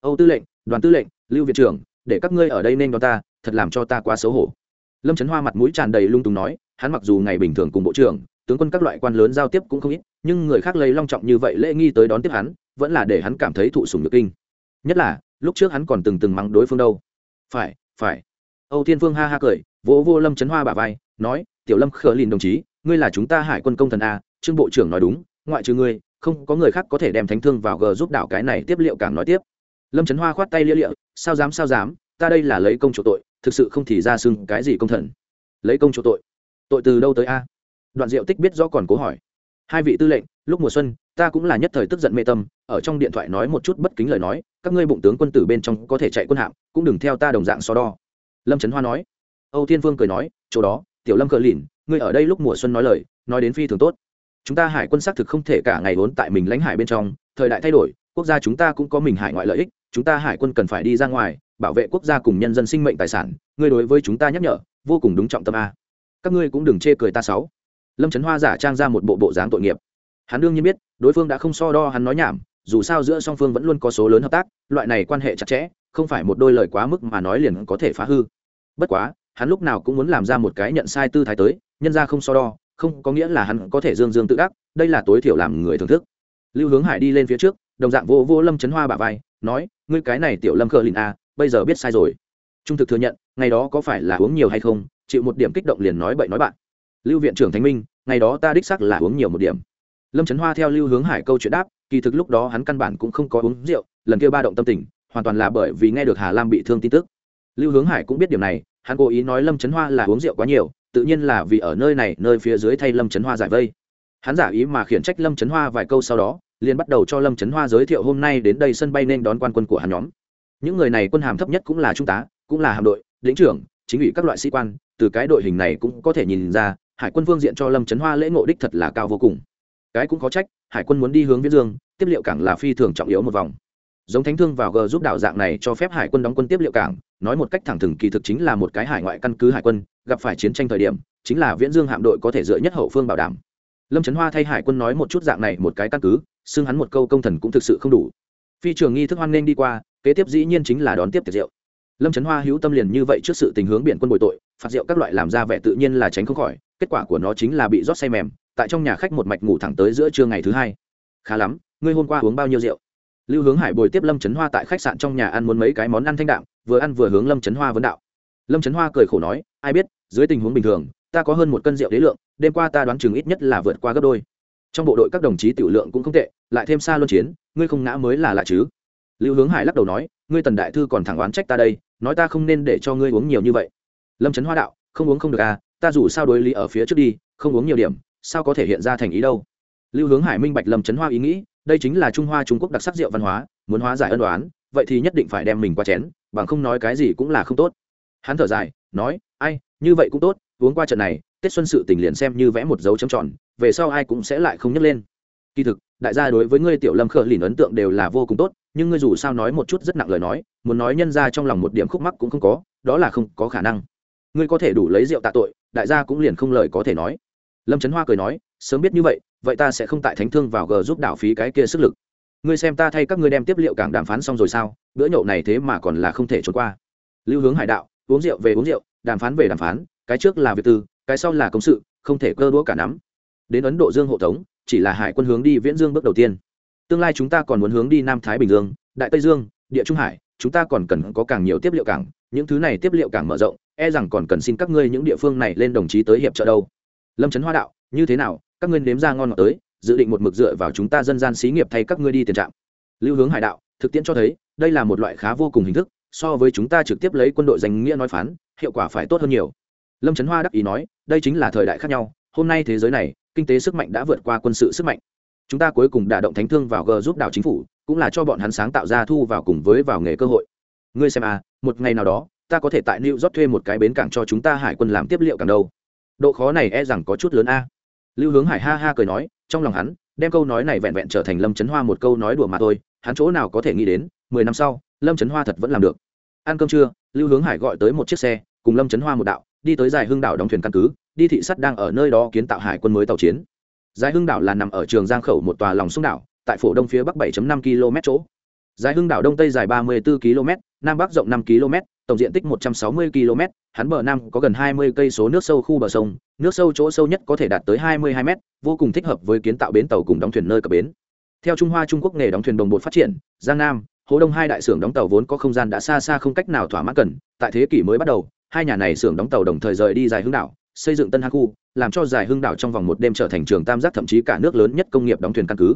Âu tư lệnh, đoàn tư lệnh, lưu viện trưởng, để các ngươi ở đây nên đón ta, thật làm cho ta quá xấu hổ. Lâm trấn hoa mặt mũi tràn đầy lung tung nói, hắn mặc dù ngày bình thường cùng bộ trưởng tướng quân các loại quan lớn giao tiếp cũng không ít, nhưng người khác lấy long trọng như vậy lễ nghi tới đón tiếp hắn, vẫn là để hắn cảm thấy thụ sùng nhược kinh. Nhất là, lúc trước hắn còn từng từng mắng đối phương đâu. Phải phải. Âu thiên phương ha ha cười, vỗ vô lâm trấn hoa bả vai, nói, tiểu lâm khờ lìn đồng chí, ngươi là chúng ta hải quân công thần a, trương bộ trưởng nói đúng, ngoại trừ ngươi, không có người khác có thể đem thánh thương vào g giúp đảo cái này tiếp liệu càng nói tiếp. Lâm trấn hoa khoát tay lia lịa, sao dám sao dám, ta đây là lấy công chủ tội, thực sự không thì ra xưng cái gì công thần. Lấy công chủ tội? Tội từ đâu tới a? Đoạn diệu tích biết rõ còn cố hỏi. Hai vị tư lệnh, lúc mùa xuân, ta cũng là nhất thời tức giận mê tâm, ở trong điện thoại nói một chút bất kính lời nói, các ngươi bụng tướng quân tử bên trong có thể chạy quân hạm, cũng đừng theo ta đồng dạng so đo. Lâm trấn hoa nói. Âu thiên vương cười nói, chỗ đó, tiểu lâm cờ lìn ngươi ở đây lúc mùa xuân nói lời, nói đến phi thường tốt. Chúng ta hải quân xác thực không thể cả ngày vốn tại mình lãnh hải bên trong, thời đại thay đổi, quốc gia chúng ta cũng có mình hải ngoại lợi ích, chúng ta hải quân cần phải đi ra ngoài, bảo vệ quốc gia cùng nhân dân sinh mệnh tài sản, ngươi đối với chúng ta nhắc nhở, vô cùng đúng trọng tâm a. Các ngươi cũng đừng chê cười ta sáu lâm trấn hoa giả trang ra một bộ bộ dáng tội nghiệp hắn đương nhiên biết đối phương đã không so đo hắn nói nhảm dù sao giữa song phương vẫn luôn có số lớn hợp tác loại này quan hệ chặt chẽ không phải một đôi lời quá mức mà nói liền có thể phá hư bất quá hắn lúc nào cũng muốn làm ra một cái nhận sai tư thái tới nhân ra không so đo không có nghĩa là hắn có thể dương dương tự đắc đây là tối thiểu làm người thưởng thức lưu hướng hải đi lên phía trước đồng dạng vô vô lâm trấn hoa bả vai nói ngươi cái này tiểu lâm khờ lìn a bây giờ biết sai rồi trung thực thừa nhận ngày đó có phải là uống nhiều hay không chịu một điểm kích động liền nói bậy nói bạn lưu viện trưởng thánh minh, ngày đó ta đích sắc là uống nhiều một điểm. Lâm trấn hoa theo lưu hướng hải câu chuyện đáp, kỳ thực lúc đó hắn căn bản cũng không có uống rượu, lần kia ba động tâm tình, hoàn toàn là bởi vì nghe được hà lam bị thương tin tức. Lưu hướng hải cũng biết điểm này, hắn cố ý nói lâm trấn hoa là uống rượu quá nhiều, tự nhiên là vì ở nơi này, nơi phía dưới thay lâm trấn hoa giải vây. Hắn giả ý mà khiển trách lâm trấn hoa vài câu sau đó, liền bắt đầu cho lâm trấn hoa giới thiệu hôm nay đến đây sân bay nên đón quan quân của hắn nhóm. Những người này quân hàm thấp nhất cũng là trung tá, cũng là hàm đội, lĩnh trưởng, chính ủy các loại sĩ quan, từ cái đội hình này cũng có thể nhìn ra hải quân vương diện cho lâm trấn hoa lễ ngộ đích thật là cao vô cùng cái cũng có trách hải quân muốn đi hướng viễn dương tiếp liệu cảng là phi thường trọng yếu một vòng giống thánh thương vào g giúp đảo dạng này cho phép hải quân đóng quân tiếp liệu cảng nói một cách thẳng thừng kỳ thực chính là một cái hải ngoại căn cứ hải quân gặp phải chiến tranh thời điểm chính là viễn dương hạm đội có thể dựa nhất hậu phương bảo đảm lâm trấn hoa thay hải quân nói một chút dạng này một cái căn cứ xưng hắn một câu công thần cũng thực sự không đủ phi trường nghi thức hoan nghênh đi qua kế tiếp dĩ nhiên chính là đón tiếp tiệc rượu lâm trấn hoa hữu tâm liền như vậy trước sự tình hướng biển quân bồi tội phạt rượu các loại làm ra vẻ tự nhiên là tránh không khỏi, kết quả của nó chính là bị rót say mềm, tại trong nhà khách một mạch ngủ thẳng tới giữa trưa ngày thứ hai. Khá lắm, ngươi hôm qua uống bao nhiêu rượu? Lưu hướng hải bồi tiếp lâm trấn hoa tại khách sạn trong nhà ăn muốn mấy cái món ăn thanh đạm, vừa ăn vừa hướng lâm trấn hoa vấn đạo. Lâm trấn hoa cười khổ nói, ai biết, dưới tình huống bình thường, ta có hơn một cân rượu đế lượng, đêm qua ta đoán chừng ít nhất là vượt qua gấp đôi. Trong bộ đội các đồng chí tiểu lượng cũng không tệ, lại thêm xa luân chiến, ngươi không ngã mới là lạ chứ? Lưu hướng hải lắc đầu nói, ngươi tần đại thư còn thẳng oán trách ta đây, nói ta không nên để cho ngươi uống nhiều như vậy lâm trấn hoa đạo, không uống không được à ta dù sao đối lý ở phía trước đi, không uống nhiều điểm, sao có thể hiện ra thành ý đâu? Lưu hướng hải minh bạch lâm trấn hoa ý nghĩ, đây chính là trung hoa trung quốc đặc sắc rượu văn hóa, muốn hóa giải ân đoán vậy thì nhất định phải đem mình qua chén, bằng không nói cái gì cũng là không tốt. Hắn thở dài, nói, ai, như vậy cũng tốt, uống qua trận này, tết xuân sự tình liền xem như vẽ một dấu chấm tròn, về sau ai cũng sẽ lại không nhấc lên. Kỳ thực, đại gia đối với ngươi tiểu lâm khờ lìn ấn tượng đều là vô cùng tốt, nhưng ngươi dù sao nói một chút rất nặng lời nói, muốn nói nhân ra trong lòng một điểm khúc mắc cũng không có, đó là không có khả năng ngươi có thể đủ lấy rượu tạ tội, đại gia cũng liền không lời có thể nói. Lâm trấn hoa cười nói, sớm biết như vậy vậy ta sẽ không tại thánh thương vào g giúp đảo phí cái kia sức lực. Ngươi xem ta thay các ngươi đem tiếp liệu cảng đàm phán xong rồi sao, bữa nhậu này thế mà còn là không thể trốn qua. Lưu hướng hải đạo, uống rượu về uống rượu, đàm phán về đàm phán, cái trước là việc tư, cái sau là công sự, không thể cơ đũa cả nắm. Đến ấn độ dương hộ tống, chỉ là hải quân hướng đi viễn dương bước đầu tiên. Tương lai chúng ta còn muốn hướng đi nam thái bình dương, đại tây dương, địa trung hải, chúng ta còn cần có càng nhiều tiếp liệu cảng những thứ này tiếp liệu càng mở rộng e rằng còn cần xin các ngươi những địa phương này lên đồng chí tới hiệp trợ đâu. Lâm trấn hoa đạo, như thế nào, các ngươi nếm ra ngon ngọt tới, dự định một mực dựa vào chúng ta dân gian xí nghiệp thay các ngươi đi tiền trạm. Lưu hướng hải đạo, thực tiễn cho thấy, đây là một loại khá vô cùng hình thức, so với chúng ta trực tiếp lấy quân đội danh nghĩa nói phán, hiệu quả phải tốt hơn nhiều. Lâm trấn hoa đắc ý nói, đây chính là thời đại khác nhau, hôm nay thế giới này, kinh tế sức mạnh đã vượt qua quân sự sức mạnh. Chúng ta cuối cùng đả động thánh thương vào g giúp đảo chính phủ, cũng là cho bọn hắn sáng tạo ra thu vào cùng với vào nghề cơ hội ngươi xem à một ngày nào đó, ta có thể tại new york thuê một cái bến cảng cho chúng ta hải quân làm tiếp liệu càng đâu. Độ khó này e rằng có chút lớn a. Lưu hướng hải ha ha cười nói, trong lòng hắn, đem câu nói này vẹn vẹn trở thành lâm trấn hoa một câu nói đùa mà thôi, hắn chỗ nào có thể nghĩ đến, mười năm sau, lâm trấn hoa thật vẫn làm được. Ăn cơm trưa, lưu hướng hải gọi tới một chiếc xe, cùng lâm trấn hoa một đạo, đi tới dài hưng đảo đóng thuyền căn cứ, đi thị sắt đang ở nơi đó kiến tạo hải quân mới tàu chiến. Dài hưng đảo là nằm ở trường giang khẩu một tòa lòng sông đảo, tại phổ đông phía bắc 7.5 km chỗ. Dài hưng đảo đông tây dài 34 km nam bắc rộng 5 km, tổng diện tích 160 km, hắn bờ nam có gần 20 cây số nước sâu khu bờ sông, nước sâu chỗ sâu nhất có thể đạt tới 22 m, vô cùng thích hợp với kiến tạo bến tàu cùng đóng thuyền nơi cập bến. Theo trung hoa trung quốc nghề đóng thuyền đồng bộ phát triển, giang nam, Hồ đông hai đại xưởng đóng tàu vốn có không gian đã xa xa không cách nào thỏa mãn cần, tại thế kỷ mới bắt đầu, hai nhà này xưởng đóng tàu đồng thời rời đi dài hưng đảo, xây dựng tân hà khu, làm cho dài hưng đảo trong vòng một đêm trở thành trường tam giác thậm chí cả nước lớn nhất công nghiệp đóng thuyền căn cứ.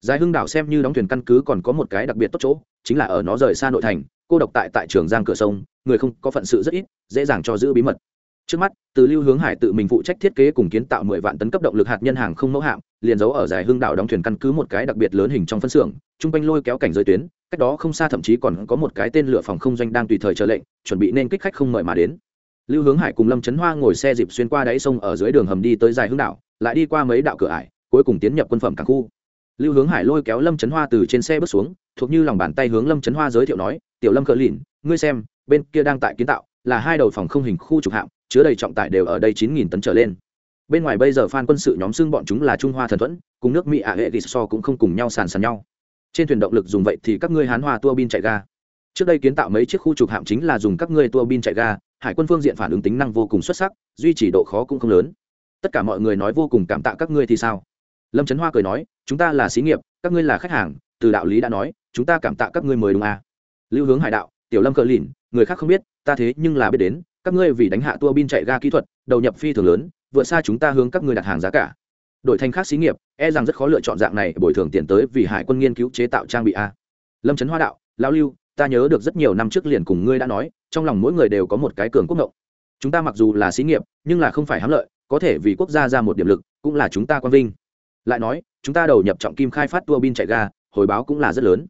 Dài hưng đảo xem như đóng thuyền căn cứ còn có một cái đặc biệt tốt chỗ, chính là ở nó rời xa nội thành cô độc tại tại trường giang cửa sông, người không có phận sự rất ít, dễ dàng cho giữ bí mật. Trước mắt, từ lưu hướng hải tự mình phụ trách thiết kế cùng kiến tạo mười vạn tấn cấp động lực hạt nhân hàng không mẫu hạm, liền giấu ở giải hương đảo đóng thuyền căn cứ một cái đặc biệt lớn hình trong phân xưởng chung quanh lôi kéo cảnh giới tuyến, cách đó không xa thậm chí còn có một cái tên lửa phòng không doanh đang tùy thời chờ lệnh, chuẩn bị nên kích khách không mời mà đến. Lưu hướng hải cùng lâm trấn hoa ngồi xe dịp xuyên qua đáy sông ở dưới đường hầm đi tới dài hướng đảo, lại đi qua mấy đạo cửa ải, cuối cùng tiến nhập quân phẩm cảng khu. Lưu hướng hải lôi kéo lâm trấn hoa từ trên xe bước xuống, thuộc như lòng bàn tay hướng lâm trấn hoa giới thiệu nói tiểu lâm cỡ lìn ngươi xem, bên kia đang tại kiến tạo, là hai đầu phòng không hình khu trục hạm, chứa đầy trọng tải đều ở đây chín nghìn tấn trở lên. Bên ngoài bây giờ phan quân sự nhóm xưng bọn chúng là trung hoa thần thuẫn, cùng nước mỹ ả hệ thì so cũng không cùng nhau sàn sàn nhau. Trên thuyền động lực dùng vậy thì các ngươi hán hoa tua bin chạy ga. Trước đây kiến tạo mấy chiếc khu trục hạm chính là dùng các ngươi tua bin chạy ga, hải quân phương diện phản ứng tính năng vô cùng xuất sắc, duy trì độ khó cũng không lớn. Tất cả mọi người nói vô cùng cảm tạ các ngươi thì sao? Lâm trấn hoa cười nói, chúng ta là xí nghiệp, các ngươi là khách hàng, từ đạo lý đã nói, chúng ta cảm tạ các ngươi mời đúng à lưu hướng hải đạo, tiểu lâm cờ lìn, người khác không biết, ta thế nhưng là biết đến, các ngươi vì đánh hạ tua bin chạy ga kỹ thuật, đầu nhập phi thường lớn, vượt xa chúng ta hướng các ngươi đặt hàng giá cả. Đổi thành khác xí nghiệp e rằng rất khó lựa chọn dạng này bồi thường tiền tới vì hải quân nghiên cứu chế tạo trang bị a. Lâm trấn hoa đạo, lão lưu, ta nhớ được rất nhiều năm trước liền cùng ngươi đã nói, trong lòng mỗi người đều có một cái cường quốc ngộng. Chúng ta mặc dù là xí nghiệp, nhưng là không phải hám lợi, có thể vì quốc gia ra một điểm lực, cũng là chúng ta quan vinh. Lại nói, chúng ta đầu nhập trọng kim khai phát tua bin chạy ga, hồi báo cũng là rất lớn.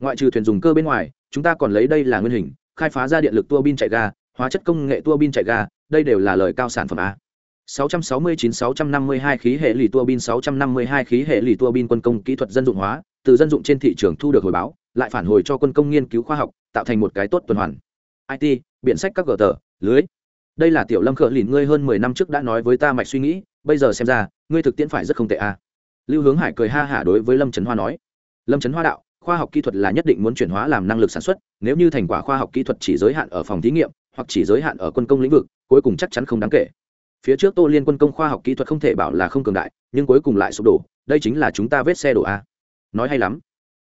Ngoại trừ thuyền dùng cơ bên ngoài chúng ta còn lấy đây là nguyên hình, khai phá ra điện lực tua bin chạy ga, hóa chất công nghệ tua bin chạy ga, đây đều là lời cao sản phẩm a. 669-652 khí hệ lì tua bin 652 khí hệ lì tua bin quân công kỹ thuật dân dụng hóa, từ dân dụng trên thị trường thu được hồi báo, lại phản hồi cho quân công nghiên cứu khoa học, tạo thành một cái tốt tuần hoàn. It biện sách các gờ tờ, lưới. Đây là tiểu lâm khở lìn, ngươi hơn mười năm trước đã nói với ta mạch suy nghĩ, bây giờ xem ra, ngươi thực tiễn phải rất không tệ a. Lưu hướng hải cười ha hả đối với lâm trấn hoa nói. Lâm trấn hoa đạo khoa học kỹ thuật là nhất định muốn chuyển hóa làm năng lực sản xuất, nếu như thành quả khoa học kỹ thuật chỉ giới hạn ở phòng thí nghiệm, hoặc chỉ giới hạn ở quân công lĩnh vực, cuối cùng chắc chắn không đáng kể. Phía trước tô liên quân công khoa học kỹ thuật không thể bảo là không cường đại, nhưng cuối cùng lại sụp đổ, đây chính là chúng ta vết xe đổ a. Nói hay lắm.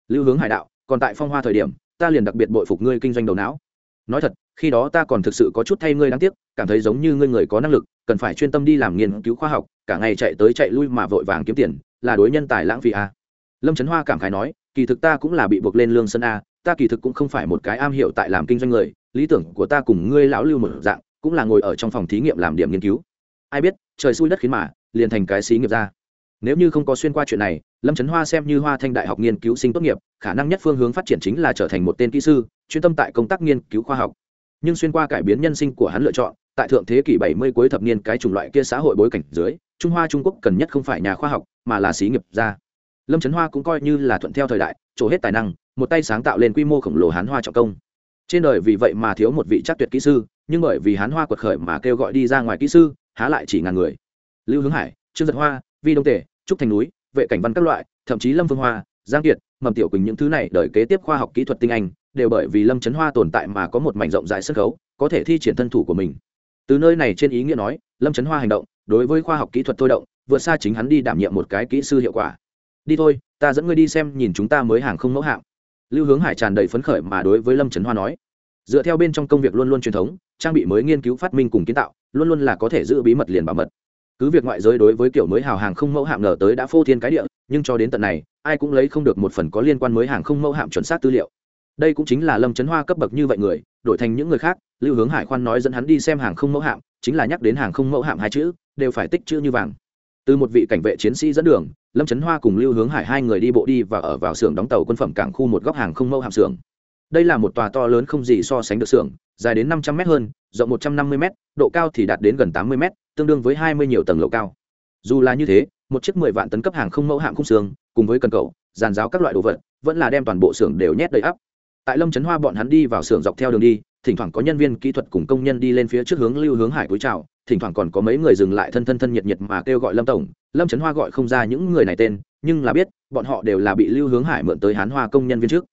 Lưu hướng hải đạo, còn tại phong hoa thời điểm, ta liền đặc biệt bội phục ngươi kinh doanh đầu não. Nói thật, khi đó ta còn thực sự có chút thay ngươi đáng tiếc, cảm thấy giống như ngươi người có năng lực, cần phải chuyên tâm đi làm nghiên cứu khoa học, cả ngày chạy tới chạy lui mà vội vàng kiếm tiền, là đối nhân tài lãng phí a. Lâm trấn hoa cảm khái nói kỳ thực ta cũng là bị buộc lên lương sân a, ta kỳ thực cũng không phải một cái am hiểu tại làm kinh doanh người, lý tưởng của ta cùng ngươi lão lưu một dạng, cũng là ngồi ở trong phòng thí nghiệm làm điểm nghiên cứu. Ai biết, trời xui đất khiến mà, liền thành cái xí nghiệp ra. Nếu như không có xuyên qua chuyện này, lâm trấn hoa xem như hoa thanh đại học nghiên cứu sinh tốt nghiệp, khả năng nhất phương hướng phát triển chính là trở thành một tên kỹ sư, chuyên tâm tại công tác nghiên cứu khoa học. Nhưng xuyên qua cải biến nhân sinh của hắn lựa chọn, tại thượng thế kỷ 70 cuối thập niên cái chủng loại kia xã hội bối cảnh dưới, trung hoa trung quốc cần nhất không phải nhà khoa học, mà là xí nghiệp gia lâm trấn hoa cũng coi như là thuận theo thời đại trổ hết tài năng, một tay sáng tạo lên quy mô khổng lồ hán hoa trọng công. Trên đời vì vậy mà thiếu một vị chắc tuyệt kỹ sư, nhưng bởi vì hán hoa quật khởi mà kêu gọi đi ra ngoài kỹ sư, há lại chỉ ngàn người. Lưu hướng hải, trương giật hoa, vi đông tể, trúc thành núi, vệ cảnh văn các loại, thậm chí lâm phương hoa, giang kiệt, mầm tiểu quỳnh những thứ này đợi kế tiếp khoa học kỹ thuật tinh anh, đều bởi vì lâm trấn hoa tồn tại mà có một mảnh rộng rãi sân khấu, có thể thi triển thân thủ của mình. Từ nơi này trên ý nghĩa nói, lâm trấn hoa hành động, đối với khoa học kỹ thuật thôi động, vượt xa chính hắn đi đảm nhiệm một cái kỹ sư hiệu quả đi thôi, ta dẫn ngươi đi xem nhìn chúng ta mới hàng không mẫu hạng lưu hướng hải tràn đầy phấn khởi mà đối với lâm trấn hoa nói. Dựa theo bên trong công việc luôn luôn truyền thống, trang bị mới nghiên cứu phát minh cùng kiến tạo, luôn luôn là có thể giữ bí mật liền bảo mật. Cứ việc ngoại giới đối với kiểu mới hào hàng không mẫu hạm ngờ tới đã phô thiên cái địa, nhưng cho đến tận này, ai cũng lấy không được một phần có liên quan mới hàng không mẫu hạm chuẩn xác tư liệu. Đây cũng chính là lâm trấn hoa cấp bậc như vậy người, đổi thành những người khác, lưu hướng hải khoan nói dẫn hắn đi xem hàng không mẫu hạm, chính là nhắc đến hàng không mẫu hạm hai chữ, đều phải tích chữ như vàng. Từ một vị cảnh vệ chiến sĩ dẫn đường lâm trấn hoa cùng lưu hướng hải hai người đi bộ đi và ở vào xưởng đóng tàu quân phẩm cảng khu một góc hàng không mẫu hạm xưởng. Đây là một tòa to lớn không gì so sánh được xưởng, dài đến năm trăm m hơn, rộng một trăm năm mươi m độ cao thì đạt đến gần tám mươi m tương đương với hai mươi nhiều tầng lầu cao. Dù là như thế, một chiếc mười vạn tấn cấp hàng không mẫu hạm khung xương, cùng với cần cầu, giàn giáo các loại đồ vật, vẫn là đem toàn bộ xưởng đều nhét đầy ắp. Tại lâm trấn hoa bọn hắn đi vào xưởng dọc theo đường đi thỉnh thoảng có nhân viên kỹ thuật cùng công nhân đi lên phía trước hướng lưu hướng hải cúi chào, thỉnh thoảng còn có mấy người dừng lại thân thân thân nhiệt nhiệt mà kêu gọi lâm tổng. Lâm trấn hoa gọi không ra những người này tên, nhưng là biết, bọn họ đều là bị lưu hướng hải mượn tới hán hoa công nhân viên trước.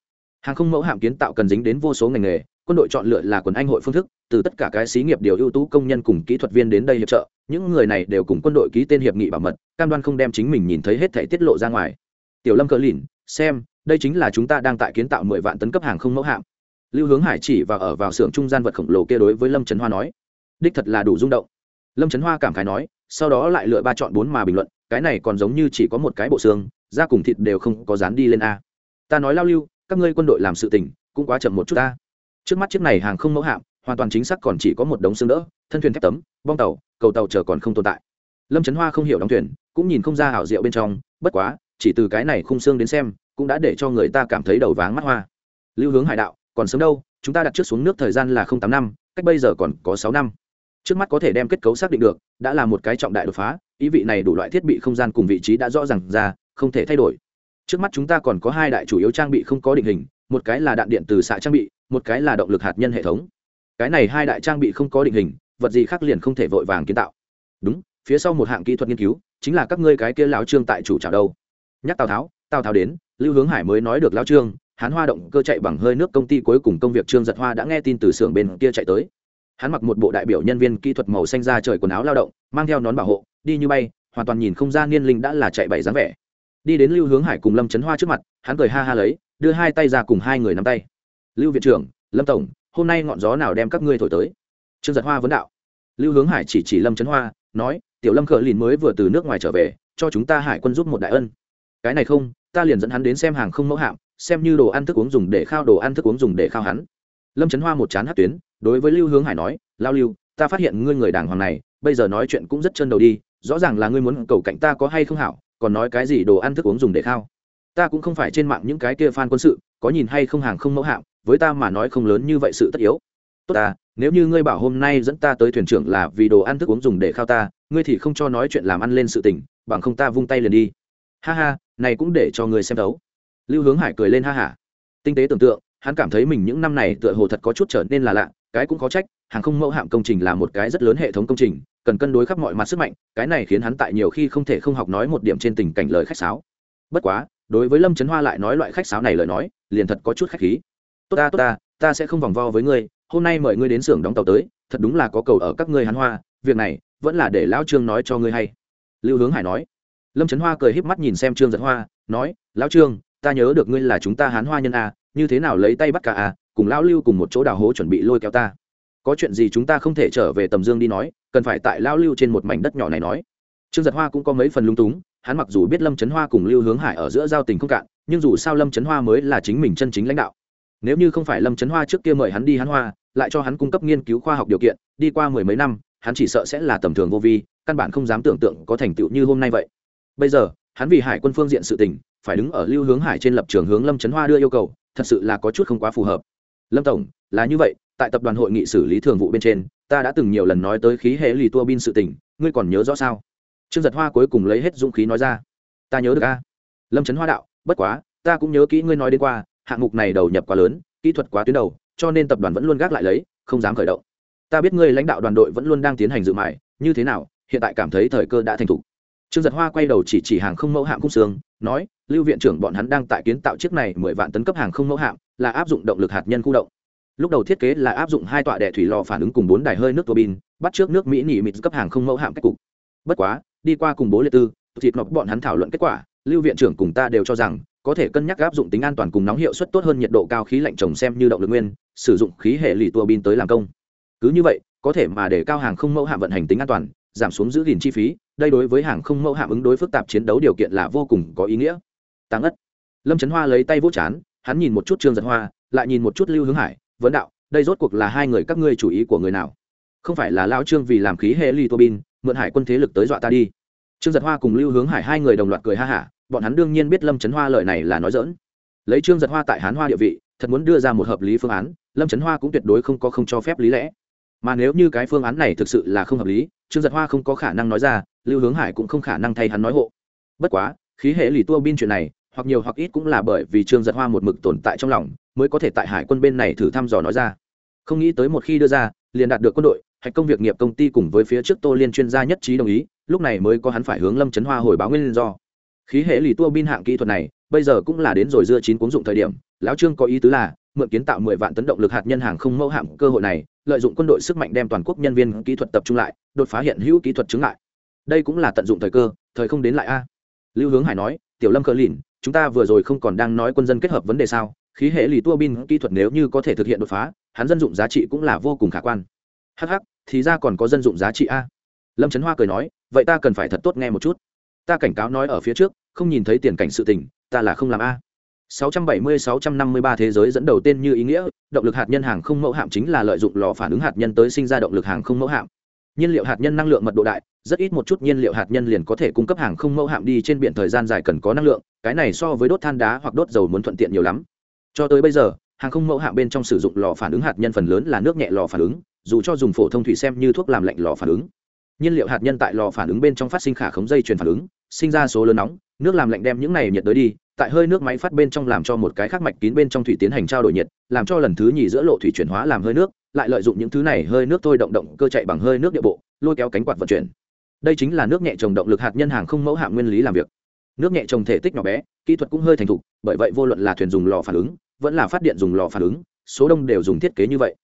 Hàng không mẫu hạm kiến tạo cần dính đến vô số ngành nghề, quân đội chọn lựa là quần anh hội phương thức, từ tất cả cái xí nghiệp điều ưu tú công nhân cùng kỹ thuật viên đến đây hiệp trợ, những người này đều cùng quân đội ký tên hiệp nghị bảo mật, cam đoan không đem chính mình nhìn thấy hết thể tiết lộ ra ngoài. Tiểu lâm cờ lìn, xem, đây chính là chúng ta đang tại kiến tạo mười vạn tấn cấp hàng không mẫu hạm lưu hướng hải chỉ và ở vào xưởng trung gian vật khổng lồ kia đối với lâm trấn hoa nói, đích thật là đủ rung động. Lâm trấn hoa cảm khái nói, sau đó lại lựa ba chọn bốn mà bình luận, cái này còn giống như chỉ có một cái bộ xương, da cùng thịt đều không có dán đi lên a. Ta nói lao lưu, các ngươi quân đội làm sự tình, cũng quá chậm một chút ta. Trước mắt chiếc này hàng không mẫu hạm, hoàn toàn chính xác còn chỉ có một đống xương đỡ, thân thuyền thép tấm, bong tàu, cầu tàu chờ còn không tồn tại. Lâm trấn hoa không hiểu đóng thuyền, cũng nhìn không ra hảo diệu bên trong, bất quá, chỉ từ cái này khung xương đến xem, cũng đã để cho người ta cảm thấy đầu váng mắt hoa. Lưu hướng hải đạo còn sớm đâu, chúng ta đặt trước xuống nước thời gian là không tám năm, cách bây giờ còn có sáu năm. Trước mắt có thể đem kết cấu xác định được, đã là một cái trọng đại đột phá, ý vị này đủ loại thiết bị không gian cùng vị trí đã rõ ràng ra, không thể thay đổi. Trước mắt chúng ta còn có hai đại chủ yếu trang bị không có định hình, một cái là đạn điện từ xạ trang bị, một cái là động lực hạt nhân hệ thống. Cái này hai đại trang bị không có định hình, vật gì khác liền không thể vội vàng kiến tạo. Đúng, phía sau một hạng kỹ thuật nghiên cứu, chính là các ngươi cái kia lão trương tại chủ trào đâu. Nhắc tào tháo tào tháo đến, lưu hướng hải mới nói được lão trương hắn hoa động cơ chạy bằng hơi nước công ty cuối cùng công việc trương giật hoa đã nghe tin từ xưởng bên kia chạy tới. Hắn mặc một bộ đại biểu nhân viên kỹ thuật màu xanh ra trời quần áo lao động, mang theo nón bảo hộ, đi như bay, hoàn toàn nhìn không ra niên linh đã là chạy bảy dáng vẻ. Đi đến lưu hướng hải cùng lâm trấn hoa trước mặt, hắn cười ha ha lấy, đưa hai tay ra cùng hai người nắm tay. Lưu viện trưởng, lâm tổng, hôm nay ngọn gió nào đem các ngươi thổi tới? Trương giật hoa vấn đạo. Lưu hướng hải chỉ chỉ lâm trấn hoa, nói, tiểu lâm khờ lìn mới vừa từ nước ngoài trở về, cho chúng ta hải quân giúp một đại ân. Cái này không, ta liền dẫn hắn đến xem hàng không mẫu hạm xem như đồ ăn thức uống dùng để khao, đồ ăn thức uống dùng để khao hắn. Lâm trấn hoa một chán hát tuyến, đối với lưu hướng hải nói, lao lưu, ta phát hiện ngươi người đàng hoàng này, bây giờ nói chuyện cũng rất chân đầu đi, rõ ràng là ngươi muốn cầu cạnh ta có hay không hảo, còn nói cái gì đồ ăn thức uống dùng để khao. Ta cũng không phải trên mạng những cái kia fan quân sự, có nhìn hay không hàng không mẫu hạng, với ta mà nói không lớn như vậy sự tất yếu. Tốt ta, nếu như ngươi bảo hôm nay dẫn ta tới thuyền trưởng là vì đồ ăn thức uống dùng để khao ta, ngươi thì không cho nói chuyện làm ăn lên sự tình, bằng không ta vung tay liền đi. Ha ha, này cũng để cho ngươi xem đấu lưu hướng hải cười lên ha hả. Tinh tế tưởng tượng, hắn cảm thấy mình những năm này tựa hồ thật có chút trở nên là lạ, cái cũng có trách, hàng không mẫu hạm công trình là một cái rất lớn hệ thống công trình, cần cân đối khắp mọi mặt sức mạnh, cái này khiến hắn tại nhiều khi không thể không học nói một điểm trên tình cảnh lời khách sáo. Bất quá, đối với lâm trấn hoa lại nói loại khách sáo này lời nói, liền thật có chút khách khí. Tốt ta tốt ta ta sẽ không vòng vo với ngươi, hôm nay mời ngươi đến xưởng đóng tàu tới, thật đúng là có cầu ở các ngươi hắn hoa, việc này, vẫn là để lão trương nói cho ngươi hay. Lưu hướng hải nói. Lâm trấn hoa cười híp mắt nhìn xem trương giật hoa, nói, lão trương ta nhớ được ngươi là chúng ta hán hoa nhân a, như thế nào lấy tay bắt cả a, cùng lão lưu cùng một chỗ đào hố chuẩn bị lôi kéo ta. Có chuyện gì chúng ta không thể trở về tầm dương đi nói, cần phải tại lão lưu trên một mảnh đất nhỏ này nói. Trương giật hoa cũng có mấy phần lung túng, hắn mặc dù biết lâm trấn hoa cùng lưu hướng hải ở giữa giao tình không cạn, nhưng dù sao lâm trấn hoa mới là chính mình chân chính lãnh đạo. Nếu như không phải lâm trấn hoa trước kia mời hắn đi hắn hoa, lại cho hắn cung cấp nghiên cứu khoa học điều kiện, đi qua mười mấy năm, hắn chỉ sợ sẽ là tầm thường vô vi, căn bản không dám tưởng tượng có thành tựu như hôm nay vậy. Bây giờ, hắn vì hải quân phương diện sự tình phải đứng ở lưu hướng hải trên lập trường hướng lâm trấn hoa đưa yêu cầu thật sự là có chút không quá phù hợp. Lâm tổng là như vậy tại tập đoàn hội nghị xử lý thường vụ bên trên ta đã từng nhiều lần nói tới khí hệ lì tua bin sự tỉnh, ngươi còn nhớ rõ sao? Trương giật hoa cuối cùng lấy hết dũng khí nói ra. Ta nhớ được a. Lâm trấn hoa đạo bất quá ta cũng nhớ kỹ ngươi nói đến qua hạng mục này đầu nhập quá lớn kỹ thuật quá tuyến đầu cho nên tập đoàn vẫn luôn gác lại lấy không dám khởi động. Ta biết ngươi lãnh đạo đoàn đội vẫn luôn đang tiến hành dự mại như thế nào hiện tại cảm thấy thời cơ đã thành thục trương giật hoa quay đầu chỉ chỉ hàng không mẫu hạm cung sương, nói lưu viện trưởng bọn hắn đang tại kiến tạo chiếc này mười vạn tấn cấp hàng không mẫu hạm là áp dụng động lực hạt nhân khu động. Lúc đầu thiết kế là áp dụng hai tọa đẻ thủy lò phản ứng cùng bốn đài hơi nước tua bin bắt trước nước mỹ nỉ mịt cấp hàng không mẫu hạm cách cục. Bất quá đi qua cùng bố liệt tư thịt nọc bọn hắn thảo luận kết quả lưu viện trưởng cùng ta đều cho rằng có thể cân nhắc áp dụng tính an toàn cùng nóng hiệu suất tốt hơn nhiệt độ cao khí lạnh trồng xem như động lực nguyên sử dụng khí hệ lì tua bin tới làm công. Cứ như vậy có thể mà để cao hàng không mẫu hạm vận hành tính an toàn giảm xuống giữ gìn chi phí, đây đối với hàng không mẫu hạm ứng đối phức tạp chiến đấu điều kiện là vô cùng có ý nghĩa. Tăng ất lâm trấn hoa lấy tay vỗ chán, hắn nhìn một chút trương giật hoa, lại nhìn một chút lưu hướng hải, vấn đạo, đây rốt cuộc là hai người các ngươi chủ ý của người nào? Không phải là lao trương vì làm khí hệ ly tô bin, mượn hải quân thế lực tới dọa ta đi? Trương giật hoa cùng lưu hướng hải hai người đồng loạt cười ha hả, bọn hắn đương nhiên biết lâm trấn hoa lời này là nói dỡn lấy trương giật hoa tại hán hoa địa vị, thật muốn đưa ra một hợp lý phương án, lâm trấn hoa cũng tuyệt đối không có không cho phép lý lẽ mà nếu như cái phương án này thực sự là không hợp lý, trương giật hoa không có khả năng nói ra, lưu hướng hải cũng không khả năng thay hắn nói hộ. Bất quá, khí hệ lì tua bin chuyện này, hoặc nhiều hoặc ít cũng là bởi vì trương giật hoa một mực tồn tại trong lòng, mới có thể tại hải quân bên này thử thăm dò nói ra. Không nghĩ tới một khi đưa ra, liền đạt được quân đội, hạch công việc nghiệp công ty cùng với phía trước tô liên chuyên gia nhất trí đồng ý, lúc này mới có hắn phải hướng lâm trấn hoa hồi báo nguyên do. Khí hệ lì tua bin hạng kỹ thuật này, bây giờ cũng là đến rồi dưa chín cuốn dụng thời điểm, lão trương có ý tứ là, mượn kiến tạo mười vạn tấn động lực hạt nhân hàng không mẫu hạm cơ hội này lợi dụng quân đội sức mạnh đem toàn quốc nhân viên kỹ thuật tập trung lại, đột phá hiện hữu kỹ thuật chứng lại đây cũng là tận dụng thời cơ, thời không đến lại a. Lưu hướng hải nói, tiểu lâm cờ lìn, chúng ta vừa rồi không còn đang nói quân dân kết hợp vấn đề sao? Khí hệ lì tua bin kỹ thuật nếu như có thể thực hiện đột phá, hắn dân dụng giá trị cũng là vô cùng khả quan. Hh thì ra còn có dân dụng giá trị a. Lâm trấn hoa cười nói, vậy ta cần phải thật tốt nghe một chút. Ta cảnh cáo nói ở phía trước, không nhìn thấy tiền cảnh sự tình, ta là không làm a. 670-653 thế giới dẫn đầu tên như ý nghĩa, động lực hạt nhân hàng không mẫu hạm chính là lợi dụng lò phản ứng hạt nhân tới sinh ra động lực hàng không mẫu hạm. Nhiên liệu hạt nhân năng lượng mật độ đại, rất ít một chút nhiên liệu hạt nhân liền có thể cung cấp hàng không mẫu hạm đi trên biển thời gian dài cần có năng lượng, cái này so với đốt than đá hoặc đốt dầu muốn thuận tiện nhiều lắm. Cho tới bây giờ, hàng không mẫu hạm bên trong sử dụng lò phản ứng hạt nhân phần lớn là nước nhẹ lò phản ứng, dù cho dùng phổ thông thủy xem như thuốc làm lạnh lò phản ứng. Nhiên liệu hạt nhân tại lò phản ứng bên trong phát sinh khả khống dây truyền phản ứng, sinh ra số lớn nóng, nước làm lạnh đem những này nhiệt tới đi, tại hơi nước máy phát bên trong làm cho một cái khác mạch kín bên trong thủy tiến hành trao đổi nhiệt, làm cho lần thứ nhì giữa lộ thủy chuyển hóa làm hơi nước, lại lợi dụng những thứ này hơi nước thôi động động cơ chạy bằng hơi nước địa bộ, lôi kéo cánh quạt vận chuyển. Đây chính là nước nhẹ trồng động lực hạt nhân hàng không mẫu hạng nguyên lý làm việc. Nước nhẹ trồng thể tích nhỏ bé, kỹ thuật cũng hơi thành thục, bởi vậy vô luận là thuyền dùng lò phản ứng, vẫn là phát điện dùng lò phản ứng, số đông đều dùng thiết kế như vậy.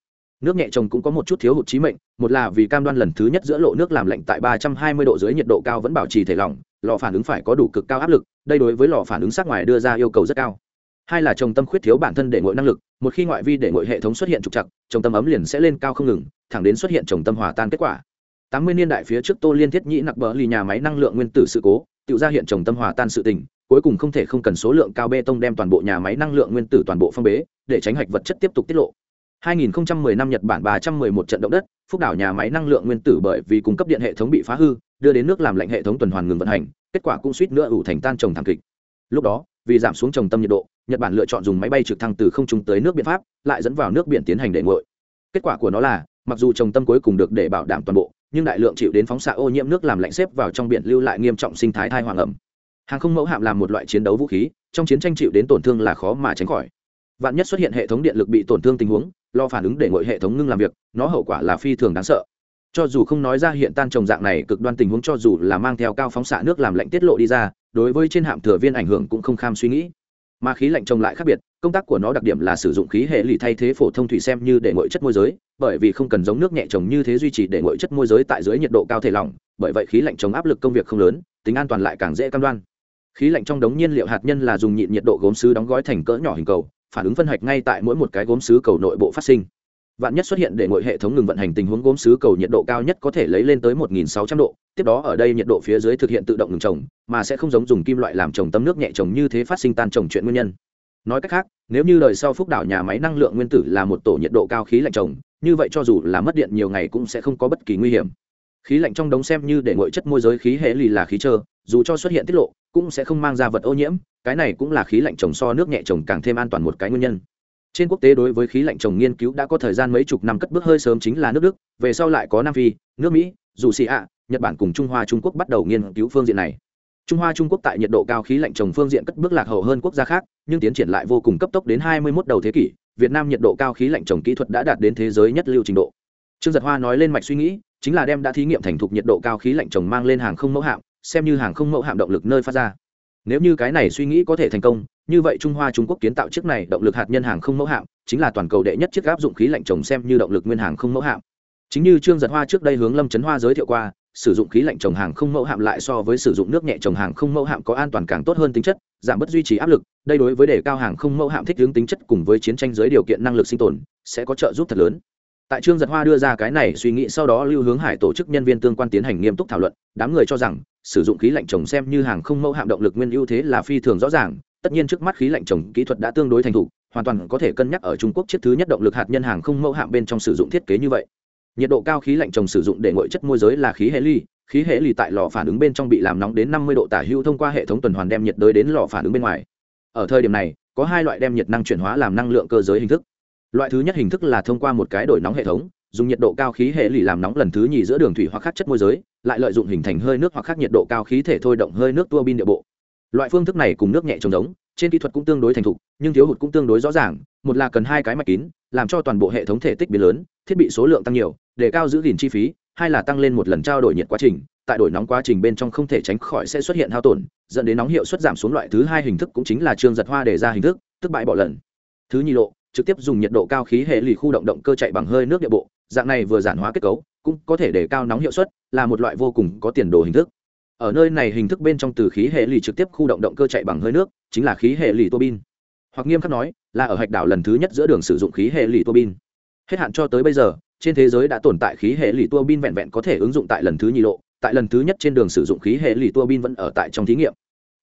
Nước nhẹ trồng cũng có một chút thiếu hụt trí mệnh, một là vì cam đoan lần thứ nhất giữa lộ nước làm lạnh tại ba trăm hai mươi độ dưới nhiệt độ cao vẫn bảo trì thể lỏng lò phản ứng phải có đủ cực cao áp lực đây đối với lò phản ứng sát ngoài đưa ra yêu cầu rất cao. Hai là trồng tâm khuyết thiếu bản thân để ngội năng lực một khi ngoại vi để ngội hệ thống xuất hiện trục chặt trồng tâm ấm liền sẽ lên cao không ngừng thẳng đến xuất hiện trồng tâm hòa tan kết quả. Tám mươi niên đại phía trước tô liên thiết nhĩ nặc bờ lì nhà máy năng lượng nguyên tử sự cố tự ra hiện trồng tâm hòa tan sự tình cuối cùng không thể không cần số lượng cao bê tông đem toàn bộ nhà máy năng lượng nguyên tử toàn bộ phong bế để tránh hạch vật chất tiếp tục tiết lộ. 2010 năm Nhật Bản 311 trận động đất, phúc đảo nhà máy năng lượng nguyên tử bởi vì cung cấp điện hệ thống bị phá hư, đưa đến nước làm lạnh hệ thống tuần hoàn ngừng vận hành, kết quả cũng suýt nữa ủ thành tan trồng thảm kịch. Lúc đó, vì giảm xuống trồng tâm nhiệt độ, Nhật Bản lựa chọn dùng máy bay trực thăng từ không trung tới nước biện pháp, lại dẫn vào nước biển tiến hành để nguội. Kết quả của nó là, mặc dù trồng tâm cuối cùng được để bảo đảm toàn bộ, nhưng đại lượng chịu đến phóng xạ ô nhiễm nước làm lạnh xếp vào trong biển lưu lại nghiêm trọng sinh thái thai hoàng ẩm. Hàng không mẫu hạm làm một loại chiến đấu vũ khí, trong chiến tranh chịu đến tổn thương là khó mà tránh khỏi. Vạn nhất xuất hiện hệ thống điện lực bị tổn thương tình huống, lo phản ứng để ngội hệ thống ngưng làm việc nó hậu quả là phi thường đáng sợ cho dù không nói ra hiện tan trồng dạng này cực đoan tình huống cho dù là mang theo cao phóng xạ nước làm lạnh tiết lộ đi ra, đối với trên hạm thừa viên ảnh hưởng cũng không kham suy nghĩ. Mà khí lạnh trồng lại khác biệt, công tác của nó đặc điểm là sử dụng khí hệ lì thay thế phổ thông thủy xem như để ngội chất môi giới, bởi vì không cần giống nước nhẹ trồng như thế duy trì để ngội chất môi giới tại dưới nhiệt độ cao thể lỏng, bởi vậy khí lạnh trồng áp lực công việc không lớn, tính an toàn lại càng dễ cam đoan. Khí lạnh trong đống nhiên liệu hạt nhân là dùng nhịn nhiệt độ gốm sứ đóng gói thành cỡ nhỏ hình cầu, phản ứng phân hạch ngay tại mỗi một cái gốm sứ cầu nội bộ phát sinh vạn nhất xuất hiện để ngội hệ thống ngừng vận hành tình huống gốm sứ cầu nhiệt độ cao nhất có thể lấy lên tới 1.600 độ, tiếp đó ở đây nhiệt độ phía dưới thực hiện tự động ngừng trồng, mà sẽ không giống dùng kim loại làm trồng tấm nước nhẹ trồng như thế phát sinh tan trồng chuyện nguyên nhân. Nói cách khác, nếu như đời sau phúc đảo nhà máy năng lượng nguyên tử là một tổ nhiệt độ cao khí lạnh trồng, như vậy cho dù là mất điện nhiều ngày cũng sẽ không có bất kỳ nguy hiểm. Khí lạnh trong đống xem như để ngội chất môi giới khí hệ lì là khí trơ, dù cho xuất hiện tiết lộ, cũng sẽ không mang ra vật ô nhiễm, cái này cũng là khí lạnh trồng so nước nhẹ trồng càng thêm an toàn một cái nguyên nhân trên quốc tế đối với khí lạnh trồng nghiên cứu đã có thời gian mấy chục năm cất bước hơi sớm chính là nước đức, về sau lại có nam phi, nước mỹ, dù xì ạ, nhật bản cùng trung hoa trung quốc bắt đầu nghiên cứu phương diện này. Trung hoa trung quốc tại nhiệt độ cao khí lạnh trồng phương diện cất bước lạc hậu hơn quốc gia khác, nhưng tiến triển lại vô cùng cấp tốc đến hai mươi 21 đầu thế kỷ, việt nam nhiệt độ cao khí lạnh trồng kỹ thuật đã đạt đến thế giới nhất lưu trình độ. Trương giật hoa nói lên mạch suy nghĩ, chính là đem đã thí nghiệm thành thục nhiệt độ cao khí lạnh trồng mang lên hàng không mẫu hạm, xem như hàng không mẫu hạm động lực nơi phát ra nếu như cái này suy nghĩ có thể thành công, như vậy trung hoa trung quốc kiến tạo chiếc này động lực hạt nhân hàng không mẫu hạm, chính là toàn cầu đệ nhất chiếc áp dụng khí lạnh trồng xem như động lực nguyên hàng không mẫu hạm. Chính như trương giật hoa trước đây hướng lâm trấn hoa giới thiệu qua, sử dụng khí lạnh trồng hàng không mẫu hạm lại so với sử dụng nước nhẹ trồng hàng không mẫu hạm có an toàn càng tốt hơn tính chất, giảm bớt duy trì áp lực, đây đối với đề cao hàng không mẫu hạm thích hướng tính chất cùng với chiến tranh dưới điều kiện năng lực sinh tồn, sẽ có trợ giúp thật lớn tại trương giật hoa đưa ra cái này suy nghĩ sau đó lưu hướng hải tổ chức nhân viên tương quan tiến hành nghiêm túc thảo luận. Đám người cho rằng, sử dụng khí lạnh trồng xem như hàng không mẫu hạm động lực nguyên ưu thế là phi thường rõ ràng. Tất nhiên trước mắt khí lạnh trồng kỹ thuật đã tương đối thành thục, hoàn toàn có thể cân nhắc ở trung quốc chiếc thứ nhất động lực hạt nhân hàng không mẫu hạm bên trong sử dụng thiết kế như vậy. Nhiệt độ cao khí lạnh trồng sử dụng để ngội chất môi giới là khí hệ ly. Khí hệ ly tại lò phản ứng bên trong bị làm nóng đến năm mươi độ tả hữu thông qua hệ thống tuần hoàn đem nhiệt đới đến lò phản ứng bên ngoài. Ở thời điểm này, có hai loại đem nhiệt năng chuyển hóa làm năng lượng cơ giới hình thức loại thứ nhất hình thức là thông qua một cái đổi nóng hệ thống, dùng nhiệt độ cao khí hệ lì làm nóng lần thứ nhì giữa đường thủy hoặc khác chất môi giới, lại lợi dụng hình thành hơi nước hoặc khác nhiệt độ cao khí thể thôi động hơi nước tua bin địa bộ. Loại phương thức này cùng nước nhẹ trồng giống, trên kỹ thuật cũng tương đối thành thục, nhưng thiếu hụt cũng tương đối rõ ràng, một là cần hai cái mạch kín, làm cho toàn bộ hệ thống thể tích biến lớn, thiết bị số lượng tăng nhiều, để cao giữ gìn chi phí, hai là tăng lên một lần trao đổi nhiệt quá trình, tại đổi nóng quá trình bên trong không thể tránh khỏi sẽ xuất hiện hao tổn, dẫn đến nóng hiệu suất giảm xuống loại thứ hai hình thức cũng chính là trương giật hoa để ra hình thức, tức bại bỏ lần. Thứ nhì lộ trực tiếp dùng nhiệt độ cao khí hệ lì khu động động cơ chạy bằng hơi nước địa bộ, dạng này vừa giản hóa kết cấu, cũng có thể để cao nóng hiệu suất, là một loại vô cùng có tiền đồ hình thức. Ở nơi này hình thức bên trong từ khí hệ lì trực tiếp khu động động cơ chạy bằng hơi nước, chính là khí hệ lì tua bin. Hoặc nghiêm khắc nói, là ở hạch đảo lần thứ nhất giữa đường sử dụng khí hệ lì tua bin. Hết hạn cho tới bây giờ, trên thế giới đã tồn tại khí hệ lì tua bin vẹn vẹn có thể ứng dụng tại lần thứ nhì lộ, tại lần thứ nhất trên đường sử dụng khí hệ lì tua bin vẫn ở tại trong thí nghiệm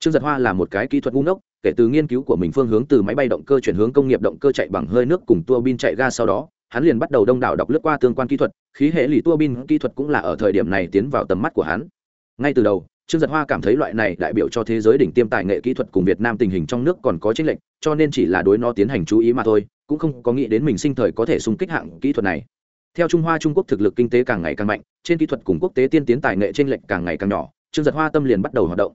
trương giật hoa là một cái kỹ thuật ngu ngốc, kể từ nghiên cứu của mình phương hướng từ máy bay động cơ chuyển hướng công nghiệp động cơ chạy bằng hơi nước cùng tua bin chạy ga sau đó, hắn liền bắt đầu đông đảo đọc lướt qua tương quan kỹ thuật, khí hệ lì tua bin kỹ thuật cũng là ở thời điểm này tiến vào tầm mắt của hắn. Ngay từ đầu, trương giật hoa cảm thấy loại này đại biểu cho thế giới đỉnh tiêm tài nghệ kỹ thuật cùng việt nam tình hình trong nước còn có chênh lệch, cho nên chỉ là đối nó tiến hành chú ý mà thôi, cũng không có nghĩ đến mình sinh thời có thể xung kích hạng kỹ thuật này. Theo trung hoa, trung quốc thực lực kinh tế càng ngày càng mạnh, trên kỹ thuật cùng quốc tế tiên tiến tài nghệ trên lệch càng ngày càng nhỏ, trương giật hoa tâm liền bắt đầu hoạt động.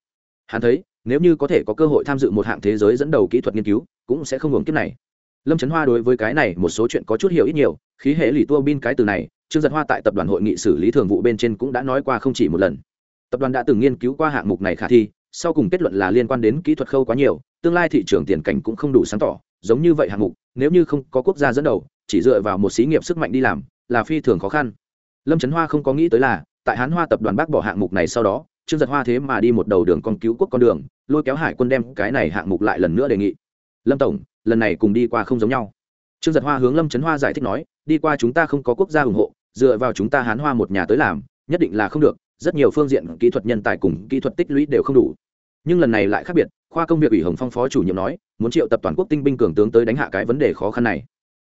Hắn thấy nếu như có thể có cơ hội tham dự một hạng thế giới dẫn đầu kỹ thuật nghiên cứu, cũng sẽ không hưởng kiếp này. Lâm trấn hoa đối với cái này một số chuyện có chút hiểu ít nhiều, khí hệ lì tua bin cái từ này, trương giật hoa tại tập đoàn hội nghị xử lý thường vụ bên trên cũng đã nói qua không chỉ một lần. Tập đoàn đã từng nghiên cứu qua hạng mục này khả thi, sau cùng kết luận là liên quan đến kỹ thuật khâu quá nhiều, tương lai thị trường tiền cảnh cũng không đủ sáng tỏ, giống như vậy hạng mục, nếu như không có quốc gia dẫn đầu, chỉ dựa vào một xí nghiệp sức mạnh đi làm, là phi thường khó khăn. Lâm trấn hoa không có nghĩ tới là, tại hán hoa tập đoàn bác bỏ hạng mục này sau đó, trương giật hoa thế mà đi một đầu đường con cứu quốc con đường lôi kéo hải quân đem cái này hạng mục lại lần nữa đề nghị. Lâm tổng, lần này cùng đi qua không giống nhau. Trương giật hoa hướng lâm trấn hoa giải thích nói, đi qua chúng ta không có quốc gia ủng hộ, dựa vào chúng ta hán hoa một nhà tới làm, nhất định là không được, rất nhiều phương diện kỹ thuật nhân tài cùng kỹ thuật tích lũy đều không đủ. Nhưng lần này lại khác biệt, khoa công việc ủy hồng phong phó chủ nhiệm nói, muốn triệu tập toàn quốc tinh binh cường tướng tới đánh hạ cái vấn đề khó khăn này.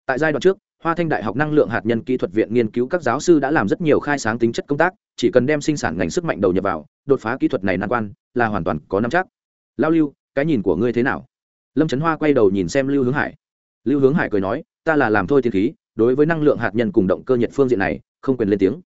Tại giai đoạn trước, hoa thanh đại học năng lượng hạt nhân kỹ thuật viện nghiên cứu các giáo sư đã làm rất nhiều khai sáng tính chất công tác, chỉ cần đem sinh sản ngành sức mạnh đầu nhập vào, đột phá kỹ thuật này nan quan, là hoàn toàn có nắm chắc lao lưu, cái nhìn của ngươi thế nào? Lâm trấn hoa quay đầu nhìn xem lưu hướng hải. Lưu hướng hải cười nói, ta là làm thôi thiên khí, đối với năng lượng hạt nhân cùng động cơ nhiệt phương diện này, không quyền lên tiếng.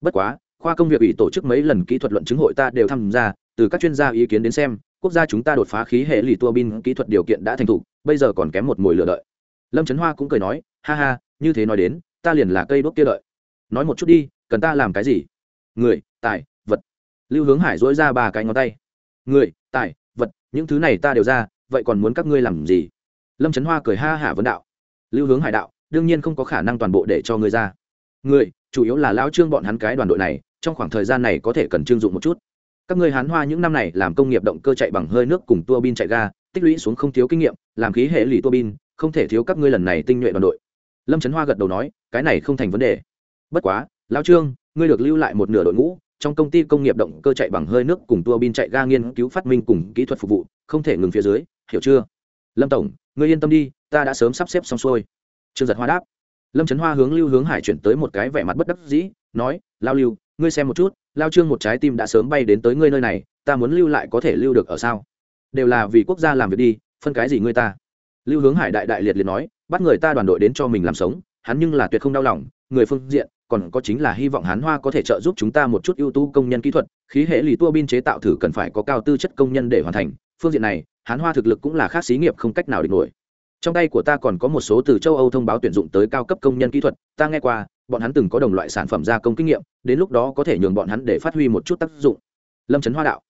Bất quá, khoa công việc ủy tổ chức mấy lần kỹ thuật luận chứng hội ta đều tham gia, từ các chuyên gia ý kiến đến xem, quốc gia chúng ta đột phá khí hệ lì tua bin kỹ thuật điều kiện đã thành thục, bây giờ còn kém một mùi lựa đợi. Lâm trấn hoa cũng cười nói, ha ha, như thế nói đến, ta liền là cây đốt kia đợi. Nói một chút đi, cần ta làm cái gì? Người, tài, vật. Lưu hướng hải dỗi ra ba cái ngón tay. Người, tài những thứ này ta đều ra, vậy còn muốn các ngươi làm gì? Lâm trấn hoa cười ha hả vấn đạo. Lưu hướng hải đạo, đương nhiên không có khả năng toàn bộ để cho ngươi ra. Người chủ yếu là lao trương bọn hắn cái đoàn đội này, trong khoảng thời gian này có thể cần trương dụng một chút. Các ngươi hán hoa những năm này làm công nghiệp động cơ chạy bằng hơi nước cùng tua bin chạy ga, tích lũy xuống không thiếu kinh nghiệm, làm khí hệ lì tua bin, không thể thiếu các ngươi lần này tinh nhuệ đoàn đội. Lâm trấn hoa gật đầu nói, cái này không thành vấn đề. Bất quá lao trương, ngươi được lưu lại một nửa đội ngũ trong công ty công nghiệp động cơ chạy bằng hơi nước cùng tua bin chạy ga nghiên cứu phát minh cùng kỹ thuật phục vụ, không thể ngừng phía dưới, hiểu chưa? Lâm tổng, ngươi yên tâm đi, ta đã sớm sắp xếp xong xuôi. Trương giật hoa đáp. Lâm trấn hoa hướng lưu hướng hải chuyển tới một cái vẻ mặt bất đắc dĩ, nói, lao lưu, ngươi xem một chút, lao trương một trái tim đã sớm bay đến tới ngươi nơi này, ta muốn lưu lại có thể lưu được ở sao? Đều là vì quốc gia làm việc đi, phân cái gì ngươi ta? Lưu hướng hải đại đại liệt liệt nói, bắt người ta đoàn đội đến cho mình làm sống, hắn nhưng là tuyệt không đau lòng, người phương diện còn có chính là hy vọng hán hoa có thể trợ giúp chúng ta một chút ưu tú công nhân kỹ thuật, khí hệ lì tua bin chế tạo thử cần phải có cao tư chất công nhân để hoàn thành. Phương diện này, hán hoa thực lực cũng là khác xí nghiệp không cách nào địch nổi. Trong tay của ta còn có một số từ châu âu thông báo tuyển dụng tới cao cấp công nhân kỹ thuật, ta nghe qua, bọn hắn từng có đồng loại sản phẩm gia công kinh nghiệm, đến lúc đó có thể nhường bọn hắn để phát huy một chút tác dụng. Lâm trấn hoa đạo,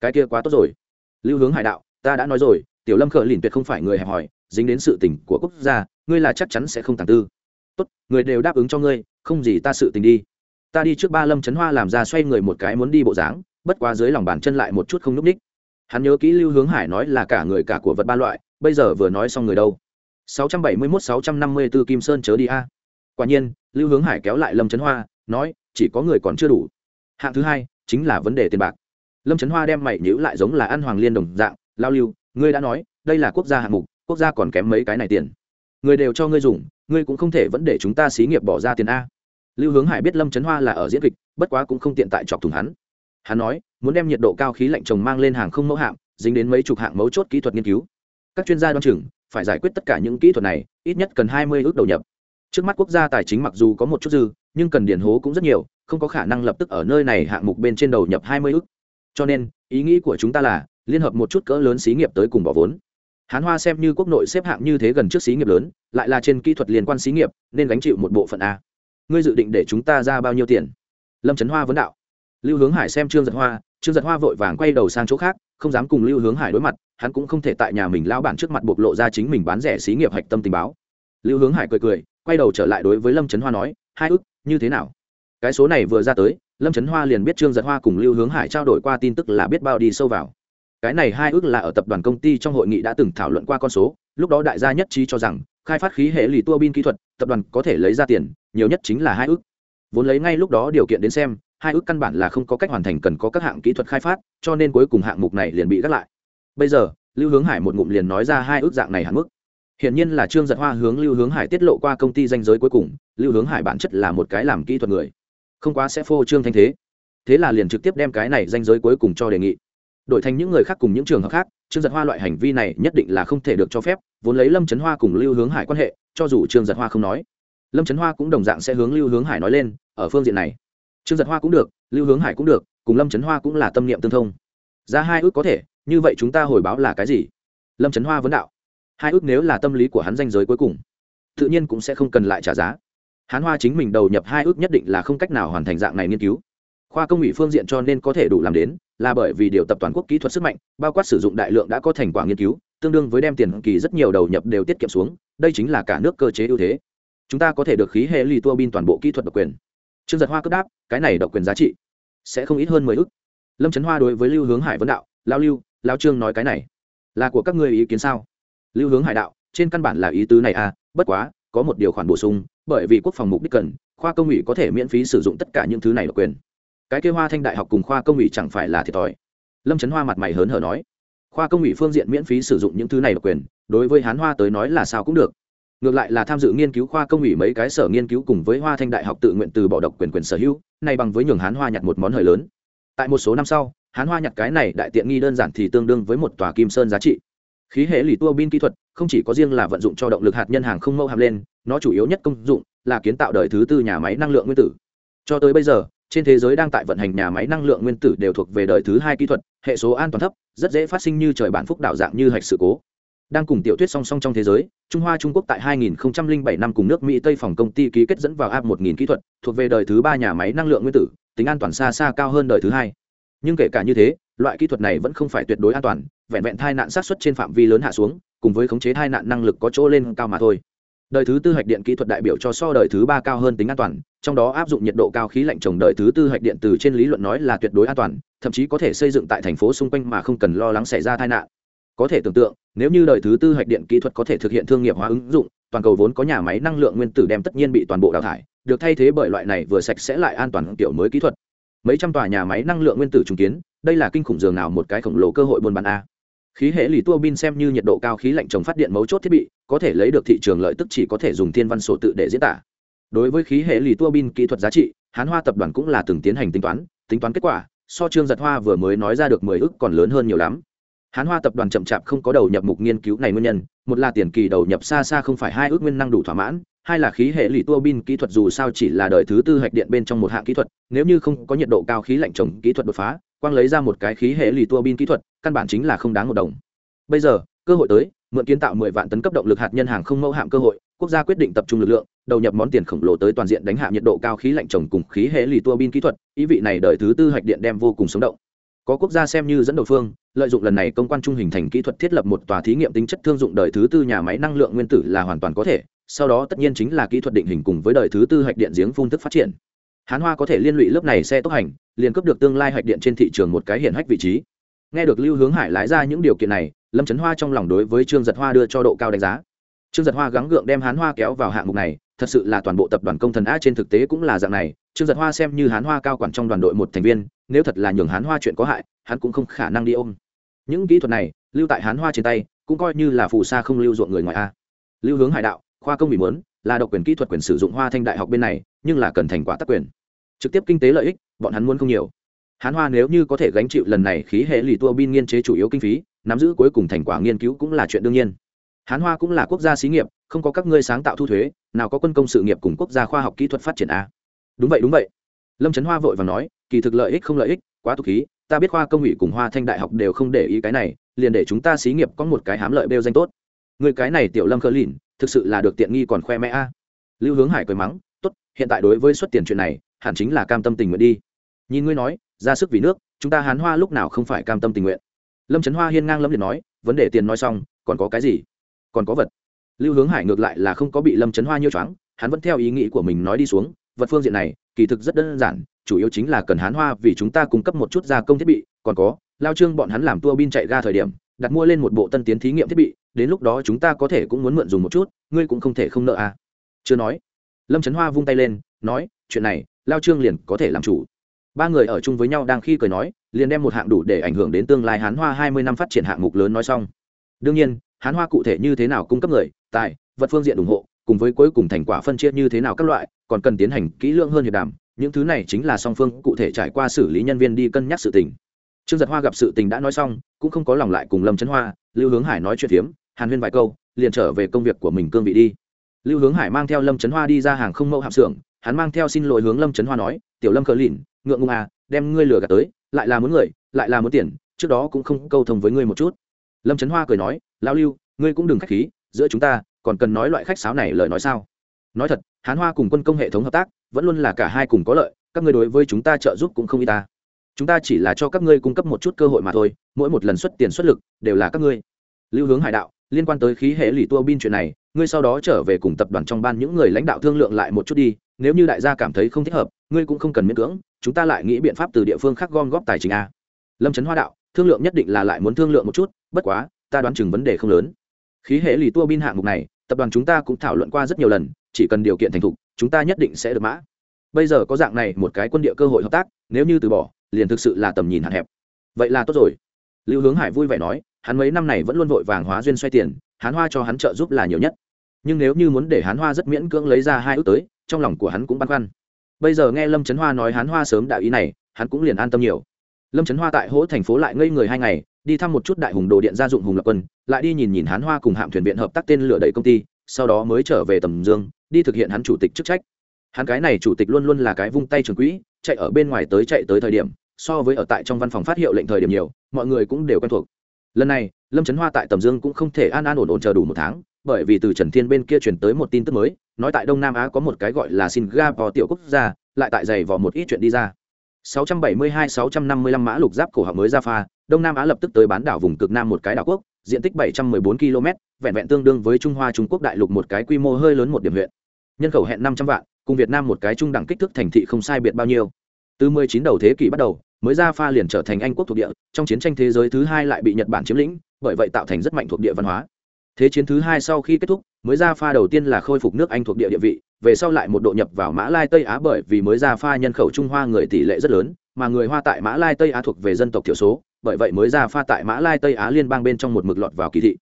cái kia quá tốt rồi. Lưu hướng hải đạo, ta đã nói rồi, tiểu lâm khờ lìn tuyệt không phải người hẹp hòi, dính đến sự tình của quốc gia, ngươi là chắc chắn sẽ không tàng tư. Tốt, người đều đáp ứng cho ngươi không gì ta sự tình đi. Ta đi trước ba lâm trấn hoa làm ra xoay người một cái muốn đi bộ dáng, bất quá dưới lòng bàn chân lại một chút không n ú c ních hắn nhớ kỹ lưu hướng hải nói là cả người cả của vật ba loại, bây giờ vừa nói xong người đâu. 671-654 kim sơn chớ đi a. Quả nhiên, lưu hướng hải kéo lại lâm trấn hoa, nói, chỉ có người còn chưa đủ. Hạng thứ hai, chính là vấn đề tiền bạc. Lâm trấn hoa đem mày nhữ lại giống là ăn hoàng liên đồng dạng, lao lưu, ngươi đã nói, đây là quốc gia hạng mục, quốc gia còn kém mấy cái này tiền. Người đều cho ngươi dùng, ngươi cũng không thể vẫn để chúng ta xí nghiệp bỏ ra tiền a lưu hướng hải biết lâm trấn hoa là ở diễn kịch, bất quá cũng không tiện tại chọc thủng hắn. Hắn nói, muốn đem nhiệt độ cao khí lạnh trồng mang lên hàng không mẫu hạm, dính đến mấy chục hạng mấu chốt kỹ thuật nghiên cứu. Các chuyên gia đoan chừng, phải giải quyết tất cả những kỹ thuật này, ít nhất cần hai mươi ước đầu nhập. Trước mắt quốc gia tài chính mặc dù có một chút dư, nhưng cần điền hố cũng rất nhiều, không có khả năng lập tức ở nơi này hạng mục bên trên đầu nhập hai mươi ước. Cho nên, ý nghĩ của chúng ta là, liên hợp một chút cỡ lớn xí nghiệp tới cùng bỏ vốn. Hán hoa xem như quốc nội xếp hạng như thế gần trước xí nghiệp lớn, lại là trên kỹ thuật liên quan xí nghiệp, nên gánh chịu một bộ phận a ngươi dự định để chúng ta ra bao nhiêu tiền? Lâm trấn hoa vấn đạo. Lưu hướng hải xem trương giật hoa, trương giật hoa vội vàng quay đầu sang chỗ khác, không dám cùng lưu hướng hải đối mặt, hắn cũng không thể tại nhà mình lao bản trước mặt bộc lộ ra chính mình bán rẻ xí nghiệp hạch tâm tình báo. Lưu hướng hải cười cười, quay đầu trở lại đối với lâm trấn hoa nói, hai ức, như thế nào? Cái số này vừa ra tới, lâm trấn hoa liền biết trương giật hoa cùng lưu hướng hải trao đổi qua tin tức là biết bao đi sâu vào cái này hai ước là ở tập đoàn công ty trong hội nghị đã từng thảo luận qua con số, lúc đó đại gia nhất trí cho rằng, khai phát khí hệ lì tua bin kỹ thuật, tập đoàn có thể lấy ra tiền, nhiều nhất chính là hai ước. Vốn lấy ngay lúc đó điều kiện đến xem, hai ước căn bản là không có cách hoàn thành cần có các hạng kỹ thuật khai phát, cho nên cuối cùng hạng mục này liền bị gác lại. Bây giờ, lưu hướng hải một ngụm liền nói ra hai ước dạng này hạn mức hiển nhiên là trương giật hoa hướng lưu hướng hải tiết lộ qua công ty danh giới cuối cùng, lưu hướng hải bản chất là một cái làm kỹ thuật người. Không quá sẽ phô trương thanh thế. Thế là liền trực tiếp đem cái này danh giới cuối cùng cho đề nghị đổi thành những người khác cùng những trường hợp khác, trương giật hoa loại hành vi này nhất định là không thể được cho phép, vốn lấy lâm trấn hoa cùng lưu hướng hải quan hệ, cho dù trương giật hoa không nói, lâm trấn hoa cũng đồng dạng sẽ hướng lưu hướng hải nói lên, ở phương diện này, trương giật hoa cũng được, lưu hướng hải cũng được, cùng lâm trấn hoa cũng là tâm niệm tương thông. Ra hai ước có thể, như vậy chúng ta hồi báo là cái gì? Lâm trấn hoa vấn đạo. Hai ước nếu là tâm lý của hắn danh giới cuối cùng, tự nhiên cũng sẽ không cần lại trả giá. Hán hoa chính mình đầu nhập hai ước nhất định là không cách nào hoàn thành dạng này nghiên cứu khoa công ủy phương diện cho nên có thể đủ làm đến, là bởi vì điều tập toàn quốc kỹ thuật sức mạnh, bao quát sử dụng đại lượng đã có thành quả nghiên cứu, tương đương với đem tiền kỳ rất nhiều đầu nhập đều tiết kiệm xuống, đây chính là cả nước cơ chế ưu thế. Chúng ta có thể được khí hệ lì tua bin toàn bộ kỹ thuật độc quyền. Trương giật hoa cướp đáp, cái này độc quyền giá trị sẽ không ít hơn mười ước lâm trấn hoa đối với lưu hướng hải vấn đạo lao lưu lao trương nói cái này, là của các ngươi ý kiến sao? Lưu hướng hải đạo, trên căn bản là ý tứ này à bất quá, có một điều khoản bổ sung, bởi vì quốc phòng mục đích cần, khoa công ủy có thể miễn phí sử dụng tất cả những thứ này độc quyền cái kêu hoa thanh đại học cùng khoa công ủy chẳng phải là thiệt thòi. Lâm trấn hoa mặt mày hớn hở nói, khoa công ủy phương diện miễn phí sử dụng những thứ này độc quyền, đối với hán hoa tới nói là sao cũng được. Ngược lại là tham dự nghiên cứu khoa công ủy mấy cái sở nghiên cứu cùng với hoa thanh đại học tự nguyện từ bỏ độc quyền quyền sở hữu, này bằng với nhường hán hoa nhặt một món hời lớn. Tại một số năm sau, hán hoa nhặt cái này đại tiện nghi đơn giản thì tương đương với một tòa kim sơn giá trị. Khí hệ lì tua bin kỹ thuật, không chỉ có riêng là vận dụng cho động lực hạt nhân hàng không mâu hàm lên, nó chủ yếu nhất công dụng là kiến tạo đời thứ tư nhà máy năng lượng nguyên tử. Cho tới bây giờ trên thế giới đang tại vận hành nhà máy năng lượng nguyên tử đều thuộc về đời thứ hai kỹ thuật, hệ số an toàn thấp, rất dễ phát sinh như trời bản phúc đạo dạng như hạch sự cố. Đang cùng tiểu thuyết song song trong thế giới, trung hoa trung quốc tại 2007 năm cùng nước mỹ tây phòng công ty ký kết dẫn vào áp 1000 kỹ thuật, thuộc về đời thứ ba nhà máy năng lượng nguyên tử, tính an toàn xa xa cao hơn đời thứ hai. Nhưng kể cả như thế, loại kỹ thuật này vẫn không phải tuyệt đối an toàn, vẹn vẹn thai nạn sát xuất trên phạm vi lớn hạ xuống, cùng với khống chế thai nạn năng lực có chỗ lên cao mà thôi. Đời thứ tư hạch điện kỹ thuật đại biểu cho so đời thứ ba cao hơn tính an toàn trong đó áp dụng nhiệt độ cao khí lạnh trồng đời thứ tư hạch điện từ trên lý luận nói là tuyệt đối an toàn, thậm chí có thể xây dựng tại thành phố xung quanh mà không cần lo lắng xảy ra tai nạn. Có thể tưởng tượng, nếu như đời thứ tư hạch điện kỹ thuật có thể thực hiện thương nghiệp hóa ứng dụng, toàn cầu vốn có nhà máy năng lượng nguyên tử đem tất nhiên bị toàn bộ đào thải, được thay thế bởi loại này vừa sạch sẽ lại an toàn kiểu mới kỹ thuật. Mấy trăm tòa nhà máy năng lượng nguyên tử trùng kiến, đây là kinh khủng dường nào một cái khổng lồ cơ hội buôn bán a. Khí hệ lì tua bin xem như nhiệt độ cao khí lạnh trồng phát điện mấu chốt thiết bị, có thể lấy được thị trường lợi tức chỉ có thể dùng thiên văn sổ tự để diễn tả đối với khí hệ lì tua bin kỹ thuật giá trị, hán hoa tập đoàn cũng là từng tiến hành tính toán tính toán kết quả, so trương giật hoa vừa mới nói ra được mười ước còn lớn hơn nhiều lắm. Hán hoa tập đoàn chậm chạp không có đầu nhập mục nghiên cứu này nguyên nhân, một là tiền kỳ đầu nhập xa xa không phải hai ước nguyên năng đủ thỏa mãn, hai là khí hệ lì tua bin kỹ thuật dù sao chỉ là đời thứ tư hạch điện bên trong một hạng kỹ thuật, nếu như không có nhiệt độ cao khí lạnh trồng kỹ thuật đột phá, quang lấy ra một cái khí hệ lì tua bin kỹ thuật, căn bản chính là không đáng một đồng. Bây giờ, cơ hội tới, mượn kiến tạo mười vạn tấn cấp động lực hạt nhân hàng không mẫu hạm cơ hội quốc gia quyết định tập trung lực lượng, đầu nhập món tiền khổng lồ tới toàn diện đánh hạ nhiệt độ cao khí lạnh trồng cùng khí hệ lì tua bin kỹ thuật, ý vị này đời thứ tư hạch điện đem vô cùng sống động. Có quốc gia xem như dẫn đầu phương, lợi dụng lần này công quan trung hình thành kỹ thuật thiết lập một tòa thí nghiệm tính chất thương dụng đời thứ tư nhà máy năng lượng nguyên tử là hoàn toàn có thể, sau đó tất nhiên chính là kỹ thuật định hình cùng với đời thứ tư hạch điện giếng phun thức phát triển. Hán hoa có thể liên lụy lớp này xe tốc hành, liền cấp được tương lai hạch điện trên thị trường một cái hiện hách vị trí. Nghe được lưu hướng hải lái ra những điều kiện này, lâm trấn hoa trong lòng đối với trương giật hoa đưa cho độ cao đánh giá trương giật hoa gắng gượng đem hán hoa kéo vào hạng mục này, thật sự là toàn bộ tập đoàn công thần a trên thực tế cũng là dạng này, trương giật hoa xem như hán hoa cao quản trong đoàn đội một thành viên, nếu thật là nhường hán hoa chuyện có hại, hắn cũng không khả năng đi ôm. Những kỹ thuật này, lưu tại hán hoa trên tay, cũng coi như là phù sa không lưu ruộng người ngoài a. Lưu hướng hải đạo, khoa công bị mớn, là độc quyền kỹ thuật quyền sử dụng hoa thanh đại học bên này, nhưng là cần thành quả tác quyền. Trực tiếp kinh tế lợi ích, bọn hắn muốn không nhiều. Hán hoa nếu như có thể gánh chịu lần này khí hệ lì tua bin nghiên chế chủ yếu kinh phí, nắm giữ cuối cùng thành quả nghiên cứu cũng là chuyện đương nhiên hán hoa cũng là quốc gia xí nghiệp, không có các ngươi sáng tạo thu thuế, nào có quân công sự nghiệp cùng quốc gia khoa học kỹ thuật phát triển a đúng vậy đúng vậy. Lâm trấn hoa vội và nói, kỳ thực lợi ích không lợi ích, quá tục khí, ta biết khoa công ủy cùng hoa thanh đại học đều không để ý cái này, liền để chúng ta xí nghiệp có một cái hám lợi bêu danh tốt. Người cái này tiểu lâm khơ lìn, thực sự là được tiện nghi còn khoe mẽ a lưu hướng hải cười mắng, tốt, hiện tại đối với xuất tiền chuyện này, hẳn chính là cam tâm tình nguyện đi. Nhìn ngươi nói, ra sức vì nước, chúng ta hán hoa lúc nào không phải cam tâm tình nguyện? Lâm trấn hoa hiên ngang lâm liệt nói, vấn đề tiền nói xong, còn có cái gì? Còn có vật. Lưu hướng hải ngược lại là không có bị lâm chấn hoa nhiêu choáng, hắn vẫn theo ý nghĩ của mình nói đi xuống, vật phương diện này, kỳ thực rất đơn giản, chủ yếu chính là cần hán hoa vì chúng ta cung cấp một chút gia công thiết bị, còn có, lao trương bọn hắn làm tua bin chạy ga thời điểm, đặt mua lên một bộ tân tiến thí nghiệm thiết bị, đến lúc đó chúng ta có thể cũng muốn mượn dùng một chút, ngươi cũng không thể không nợ à. Chưa nói, lâm trấn hoa vung tay lên, nói, chuyện này, lao trương liền có thể làm chủ. Ba người ở chung với nhau đang khi cười nói, liền đem một hạng đủ để ảnh hưởng đến tương lai hán hoa hai mươi năm phát triển hạng mục lớn nói xong. Đương nhiên hán hoa cụ thể như thế nào cung cấp người, tài, vật phương diện ủng hộ, cùng với cuối cùng thành quả phân chia như thế nào các loại, còn cần tiến hành kỹ lưỡng hơn hiệp đàm. Những thứ này chính là song phương cụ thể trải qua xử lý nhân viên đi cân nhắc sự tình. Trương giật hoa gặp sự tình đã nói xong, cũng không có lòng lại cùng lâm trấn hoa, lưu hướng hải nói chuyện phiếm, hàn huyên vài câu, liền trở về công việc của mình cương vị đi. Lưu hướng hải mang theo lâm trấn hoa đi ra hàng không mẫu hạm xưởng, hắn mang theo xin lỗi hướng lâm trấn hoa nói, tiểu lâm cờ lìn, ngượng ngùng à đem ngươi lừa gạt tới, lại là muốn người, lại là muốn tiền, trước đó cũng không câu thông với ngươi một chút lâm trấn hoa cười nói lao lưu, ngươi cũng đừng k h á c h khí, giữa chúng ta còn cần nói loại khách sáo này lời nói sao? Nói thật, hán hoa cùng quân công hệ thống hợp tác, vẫn luôn là cả hai cùng có lợi, các ngươi đối với chúng ta trợ giúp cũng không y ta. Chúng ta chỉ là cho các ngươi cung cấp một chút cơ hội mà thôi, mỗi một lần xuất tiền xuất lực đều là các ngươi. Lưu hướng hải đạo, liên quan tới khí hệ lì tua bin chuyện này, ngươi sau đó trở về cùng tập đoàn trong ban những người lãnh đạo thương lượng lại một chút đi, nếu như đại gia cảm thấy không thích hợp, ngươi cũng không cần miễn cưỡng, chúng ta lại nghĩ biện pháp từ địa phương khác gom góp tài chính a. Lâm trấn hoa đạo thương lượng nhất định là lại muốn thương lượng một chút, bất quá, ta đoán chừng vấn đề không lớn. Khí hệ lì tua bin hạng mục này, tập đoàn chúng ta cũng thảo luận qua rất nhiều lần, chỉ cần điều kiện thành thục, chúng ta nhất định sẽ được mã. Bây giờ có dạng này một cái quân địa cơ hội hợp tác, nếu như từ bỏ, liền thực sự là tầm nhìn hạn hẹp. Vậy là tốt rồi. Lưu hướng hải vui vẻ nói, hắn mấy năm này vẫn luôn vội vàng hóa duyên xoay tiền hắn hoa cho hắn trợ giúp là nhiều nhất. Nhưng nếu như muốn để hắn hoa rất miễn cưỡng lấy ra hai ước tới, trong lòng của hắn cũng băn khoăn. Bây giờ nghe lâm trấn hoa nói hắn hoa sớm đạo ý này, hắn cũng liền an tâm nhiều lâm trấn hoa tại hỗ thành phố lại ngây người hai ngày, đi thăm một chút đại hùng đồ điện gia dụng hùng lập quân, lại đi nhìn nhìn hán hoa cùng hạm thuyền viện hợp tác tên lửa đẩy công ty, sau đó mới trở về tầm dương, đi thực hiện hắn chủ tịch chức trách. Hắn cái này chủ tịch luôn luôn là cái vung tay trường quỹ, chạy ở bên ngoài tới chạy tới thời điểm, so với ở tại trong văn phòng phát hiệu lệnh thời điểm nhiều, mọi người cũng đều quen thuộc. Lần này, lâm trấn hoa tại tầm dương cũng không thể an an ổn ổn chờ đủ một tháng, bởi vì từ trần thiên bên kia truyền tới một tin tức mới, nói tại đông nam á có một cái gọi là singapore tiểu quốc gia, lại tại giày vò một ít chuyện đi ra. 672-655 mã lục giáp cổ họng mới ra pha, đông nam á lập tức tới bán đảo vùng cực nam một cái đảo quốc, diện tích 714 km vẹn vẹn tương đương với trung hoa trung quốc đại lục một cái quy mô hơi lớn một điểm huyện. Nhân khẩu hẹn 500 vạn, cùng việt nam một cái trung đẳng kích thước thành thị không sai biệt bao nhiêu. Từ 19 đầu thế kỷ bắt đầu, mới ra pha liền trở thành anh quốc thuộc địa, trong chiến tranh thế giới thứ hai lại bị nhật bản chiếm lĩnh, bởi vậy tạo thành rất mạnh thuộc địa văn hóa. Thế chiến thứ hai sau khi kết thúc mới ra pha đầu tiên là khôi phục nước anh thuộc địa địa vị về sau lại một độ nhập vào mã lai tây á bởi vì mới ra pha nhân khẩu trung hoa người tỷ lệ rất lớn mà người hoa tại mã lai tây á thuộc về dân tộc thiểu số bởi vậy mới ra pha tại mã lai tây á liên bang bên trong một mực lọt vào kỳ thị.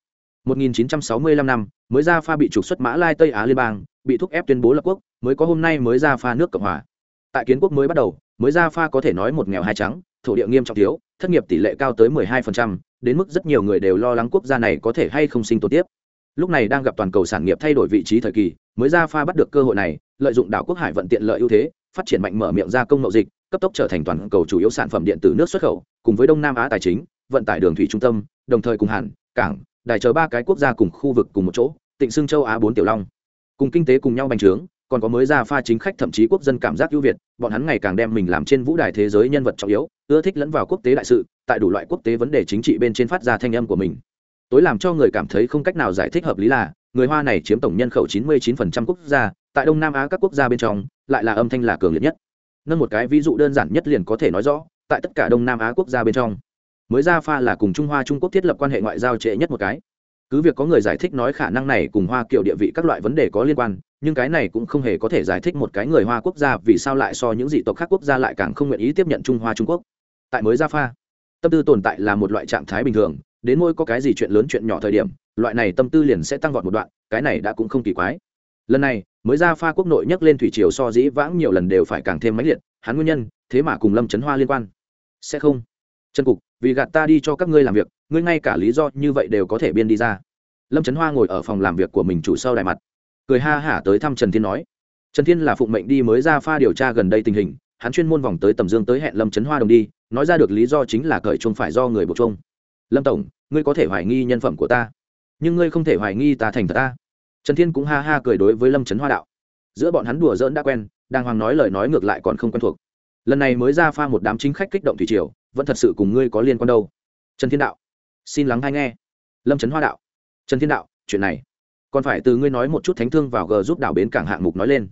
1965 năm mới ra pha bị trục xuất mã lai tây á liên bang bị thúc ép tuyên bố lập quốc mới có hôm nay mới ra pha nước cộng hòa. Tại kiến quốc mới bắt đầu mới ra pha có thể nói một nghèo hai trắng thổ địa nghiêm trọng thiếu thất nghiệp tỷ lệ cao tới 12%, đến mức rất nhiều người đều lo lắng quốc gia này có thể hay không sinh tồn tiếp lúc này đang gặp toàn cầu sản nghiệp thay đổi vị trí thời kỳ, mới ra pha bắt được cơ hội này, lợi dụng đảo quốc hải vận tiện lợi ưu thế, phát triển mạnh mở miệng ra công mậu dịch, cấp tốc trở thành toàn cầu chủ yếu sản phẩm điện tử nước xuất khẩu, cùng với đông nam á tài chính, vận tải đường thủy trung tâm, đồng thời cùng hàn, cảng, đài chờ ba cái quốc gia cùng khu vực cùng một chỗ, tịnh xưng châu á bốn tiểu long. Cùng kinh tế cùng nhau bành trướng, còn có mới ra pha chính khách thậm chí quốc dân cảm giác ưu việt, bọn hắn ngày càng đem mình làm trên vũ đài thế giới nhân vật trọng yếu, ưa thích lẫn vào quốc tế đại sự, tại đủ loại quốc tế vấn đề chính trị bên trên phát ra thanh âm của mình tối làm cho người cảm thấy không cách nào giải thích hợp lý là, người hoa này chiếm tổng nhân khẩu 99% quốc gia, tại đông nam á các quốc gia bên trong, lại là âm thanh là cường liệt nhất. Nâng một cái ví dụ đơn giản nhất liền có thể nói rõ, tại tất cả đông nam á quốc gia bên trong, mới ra pha là cùng trung hoa, trung quốc thiết lập quan hệ ngoại giao trễ nhất một cái. Cứ việc có người giải thích nói khả năng này cùng hoa kiểu địa vị các loại vấn đề có liên quan, nhưng cái này cũng không hề có thể giải thích một cái người hoa quốc gia vì sao lại so những dị tộc khác quốc gia lại càng không nguyện ý tiếp nhận trung hoa, trung quốc. Tại mới ra pha, tâm tư tồn tại là một loại trạng thái bình thường đến môi có cái gì chuyện lớn chuyện nhỏ thời điểm, loại này tâm tư liền sẽ tăng vọt một đoạn, cái này đã cũng không kỳ quái. Lần này, mới ra pha quốc nội nhắc lên thủy triều so dĩ vãng nhiều lần đều phải càng thêm mãnh liệt, hắn nguyên nhân, thế mà cùng lâm trấn hoa liên quan. Sẽ không. Trần cục, vì gạt ta đi cho các ngươi làm việc, ngươi ngay cả lý do như vậy đều có thể biên đi ra. Lâm trấn hoa ngồi ở phòng làm việc của mình chủ sâu đài mặt, cười ha hả tới thăm trần thiên nói. Trần thiên là phụng mệnh đi mới ra pha điều tra gần đây tình hình, hắn chuyên môn vòng tới tầm dương tới hẹn lâm trấn hoa đồng đi, nói ra được lý do chính là cởi chung phải do người buộc chung lâm tổng ngươi có thể hoài nghi nhân phẩm của ta. Nhưng ngươi không thể hoài nghi ta thành thật ta. Trần thiên cũng ha ha cười đối với lâm trấn hoa đạo. Giữa bọn hắn đùa dỡn đã quen đang hoàng nói lời nói ngược lại còn không quen thuộc. Lần này mới ra pha một đám chính khách kích động thủy triều, vẫn thật sự cùng ngươi có liên quan đâu. Trần thiên đạo, xin lắng hay nghe. Lâm trấn hoa đạo, trần thiên đạo, chuyện này, còn phải từ ngươi nói một chút thánh thương vào g giúp đảo bến cảng hạng mục nói lên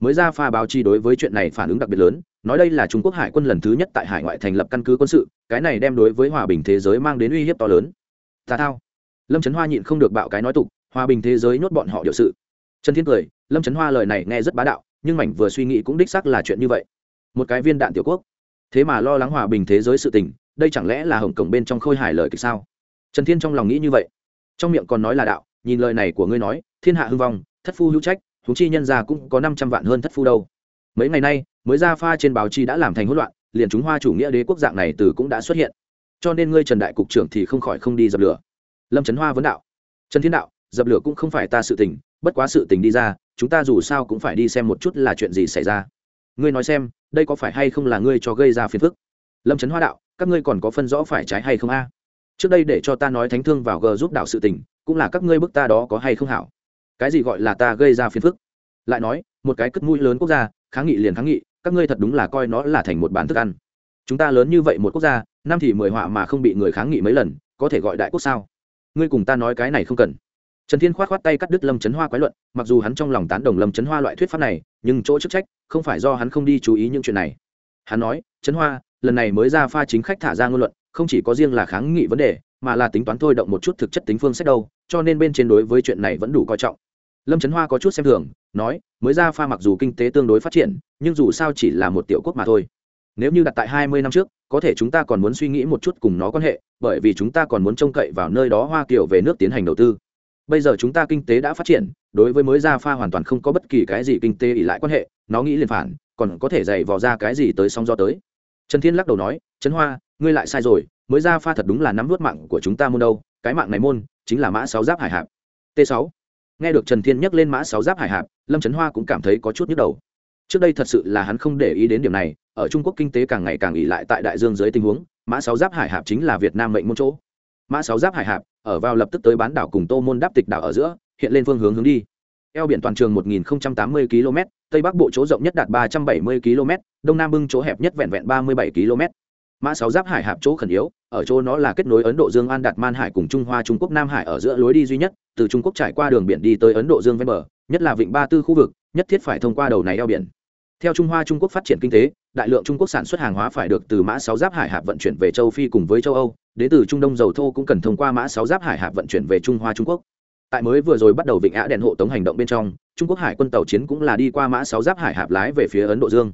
mới ra pha báo chí đối với chuyện này phản ứng đặc biệt lớn, nói đây là trung quốc hải quân lần thứ nhất tại hải ngoại thành lập căn cứ quân sự, cái này đem đối với hòa bình thế giới mang đến uy hiếp to lớn. Tà thao. Lâm trấn hoa nhịn không được bạo cái nói tục, hòa bình thế giới nhốt bọn họ điều sự. Trần thiên cười, lâm trấn hoa lời này nghe rất bá đạo, nhưng mảnh vừa suy nghĩ cũng đích xác là chuyện như vậy. Một cái viên đạn tiểu quốc. Thế mà lo lắng hòa bình thế giới sự tình, đây chẳng lẽ là hồng cổng bên trong khôi hài lời kịch sao? Trần thiên trong lòng nghĩ như vậy. Trong miệng còn nói là đạo, nhìn lời này của ngươi nói, thiên hạ hư vong, thất phu hữu trách chúng chi nhân gia cũng có năm trăm vạn hơn thất phu đâu. Mấy ngày nay, mới ra pha trên báo chí đã làm thành hỗn loạn, liền chúng hoa chủ nghĩa đế quốc dạng này từ cũng đã xuất hiện. Cho nên ngươi trần đại cục trưởng thì không khỏi không đi dập lửa. Lâm trấn hoa vấn đạo. Trần thiên đạo, dập lửa cũng không phải ta sự tình, bất quá sự tình đi ra, chúng ta dù sao cũng phải đi xem một chút là chuyện gì xảy ra. Ngươi nói xem, đây có phải hay không là ngươi cho gây ra phiền phức? Lâm trấn hoa đạo, các ngươi còn có phân rõ phải trái hay không a? Trước đây để cho ta nói thánh thương vào g giúp đạo sự tình, cũng là các ngươi bức ta đó có hay không hảo? Cái gì gọi là ta gây ra phiền phức? Lại nói, một cái cất mũi lớn quốc gia, kháng nghị liền kháng nghị, các ngươi thật đúng là coi nó là thành một bản thức ăn. Chúng ta lớn như vậy một quốc gia, năm thì mười họa mà không bị người kháng nghị mấy lần, có thể gọi đại quốc sao? Ngươi cùng ta nói cái này không cần. Trần thiên khoát khoát tay cắt đứt lâm trấn hoa quái luận, mặc dù hắn trong lòng tán đồng lâm trấn hoa loại thuyết pháp này, nhưng chỗ chức trách, không phải do hắn không đi chú ý những chuyện này. Hắn nói trấn hoa, lần này mới ra pha chính khách thả ra ngôn luận, không chỉ có riêng là kháng nghị vấn đề, mà là tính toán thôi động một chút thực chất tính phương sách đâu, cho nên bên trên đối với chuyện này vẫn đủ coi trọng lâm trấn hoa có chút xem thường, nói, mới ra pha mặc dù kinh tế tương đối phát triển, nhưng dù sao chỉ là một tiểu quốc mà thôi. Nếu như đặt tại hai mươi năm trước, có thể chúng ta còn muốn suy nghĩ một chút cùng nó quan hệ, bởi vì chúng ta còn muốn trông cậy vào nơi đó hoa kiều về nước tiến hành đầu tư. Bây giờ chúng ta kinh tế đã phát triển, đối với mới ra pha hoàn toàn không có bất kỳ cái gì kinh tế ỉ lại quan hệ, nó nghĩ liền phản, còn có thể dày vò ra cái gì tới song do tới. Trần thiên lắc đầu nói trấn hoa, ngươi lại sai rồi, mới ra pha thật đúng là nắm vớt mạng của chúng ta môn đâu, cái mạng này môn chính là mã sáu giáp hải hạp. T sáu nghe được trần thiên nhắc lên mã sáu giáp hải hạp, lâm trấn hoa cũng cảm thấy có chút nhức đầu. Trước đây thật sự là hắn không để ý đến điểm này, ở trung quốc kinh tế càng ngày càng ỉ lại tại đại dương dưới tình huống, mã sáu giáp hải hạp chính là việt nam mệnh môn chỗ. Mã sáu giáp hải hạp, ở vào lập tức tới bán đảo cùng tô môn đáp tịch đảo ở giữa, hiện lên phương hướng hướng đi. Eo biển toàn trường 1080 km tây bắc bộ chỗ rộng nhất đạt 370 km đông nam bưng chỗ hẹp nhất vẹn vẹn 37 km mã sáu giáp hải hạp chỗ khẩn yếu, ở chỗ nó là kết nối ấn độ dương an đạt man hải cùng trung hoa trung quốc nam hải ở giữa lối đi duy nhất, từ trung quốc trải qua đường biển đi tới ấn độ dương ven bờ, nhất là vịnh ba tư khu vực, nhất thiết phải thông qua đầu này eo biển. Theo trung hoa trung quốc phát triển kinh tế, đại lượng trung quốc sản xuất hàng hóa phải được từ mã sáu giáp hải hạp vận chuyển về châu phi cùng với châu âu, đến từ trung đông dầu thô cũng cần thông qua mã sáu giáp hải hạp vận chuyển về trung hoa trung quốc. Tại mới vừa rồi bắt đầu vịnh á đèn hộ tống hành động bên trong, trung quốc hải quân tàu chiến cũng là đi qua mã sáu giáp hải hạp lái về phía ấn độ dương.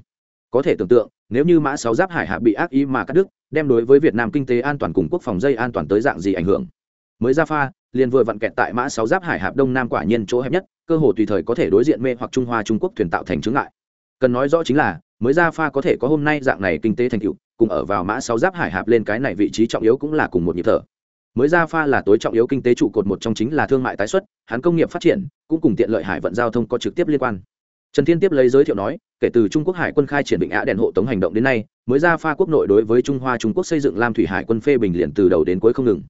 Có thể tưởng tượng nếu như mã sáu giáp hải hạ bị ác ý mà cắt đứt, đem đối với việt nam kinh tế an toàn cùng quốc phòng dây an toàn tới dạng gì ảnh hưởng? Mới ra pha, liền vừa vặn kẹt tại mã sáu giáp hải hạp đông nam quả nhiên chỗ hẹp nhất, cơ hồ tùy thời có thể đối diện mê hoặc trung hoa trung quốc thuyền tạo thành chướng ngại. Cần nói rõ chính là, mới ra pha có thể có hôm nay dạng này kinh tế thành tựu, cùng ở vào mã sáu giáp hải hạp lên cái này vị trí trọng yếu cũng là cùng một nhịp thở. Mới ra pha là tối trọng yếu kinh tế trụ cột một trong chính là thương mại tái xuất, hắn công nghiệp phát triển, cũng cùng tiện lợi hải vận giao thông có trực tiếp liên quan trần thiên tiếp lấy giới thiệu nói, kể từ trung quốc hải quân khai triển bình ạ đèn hộ tống hành động đến nay, mới ra pha quốc nội đối với trung hoa trung quốc xây dựng lam thủy hải quân phê bình liền từ đầu đến cuối không ngừng.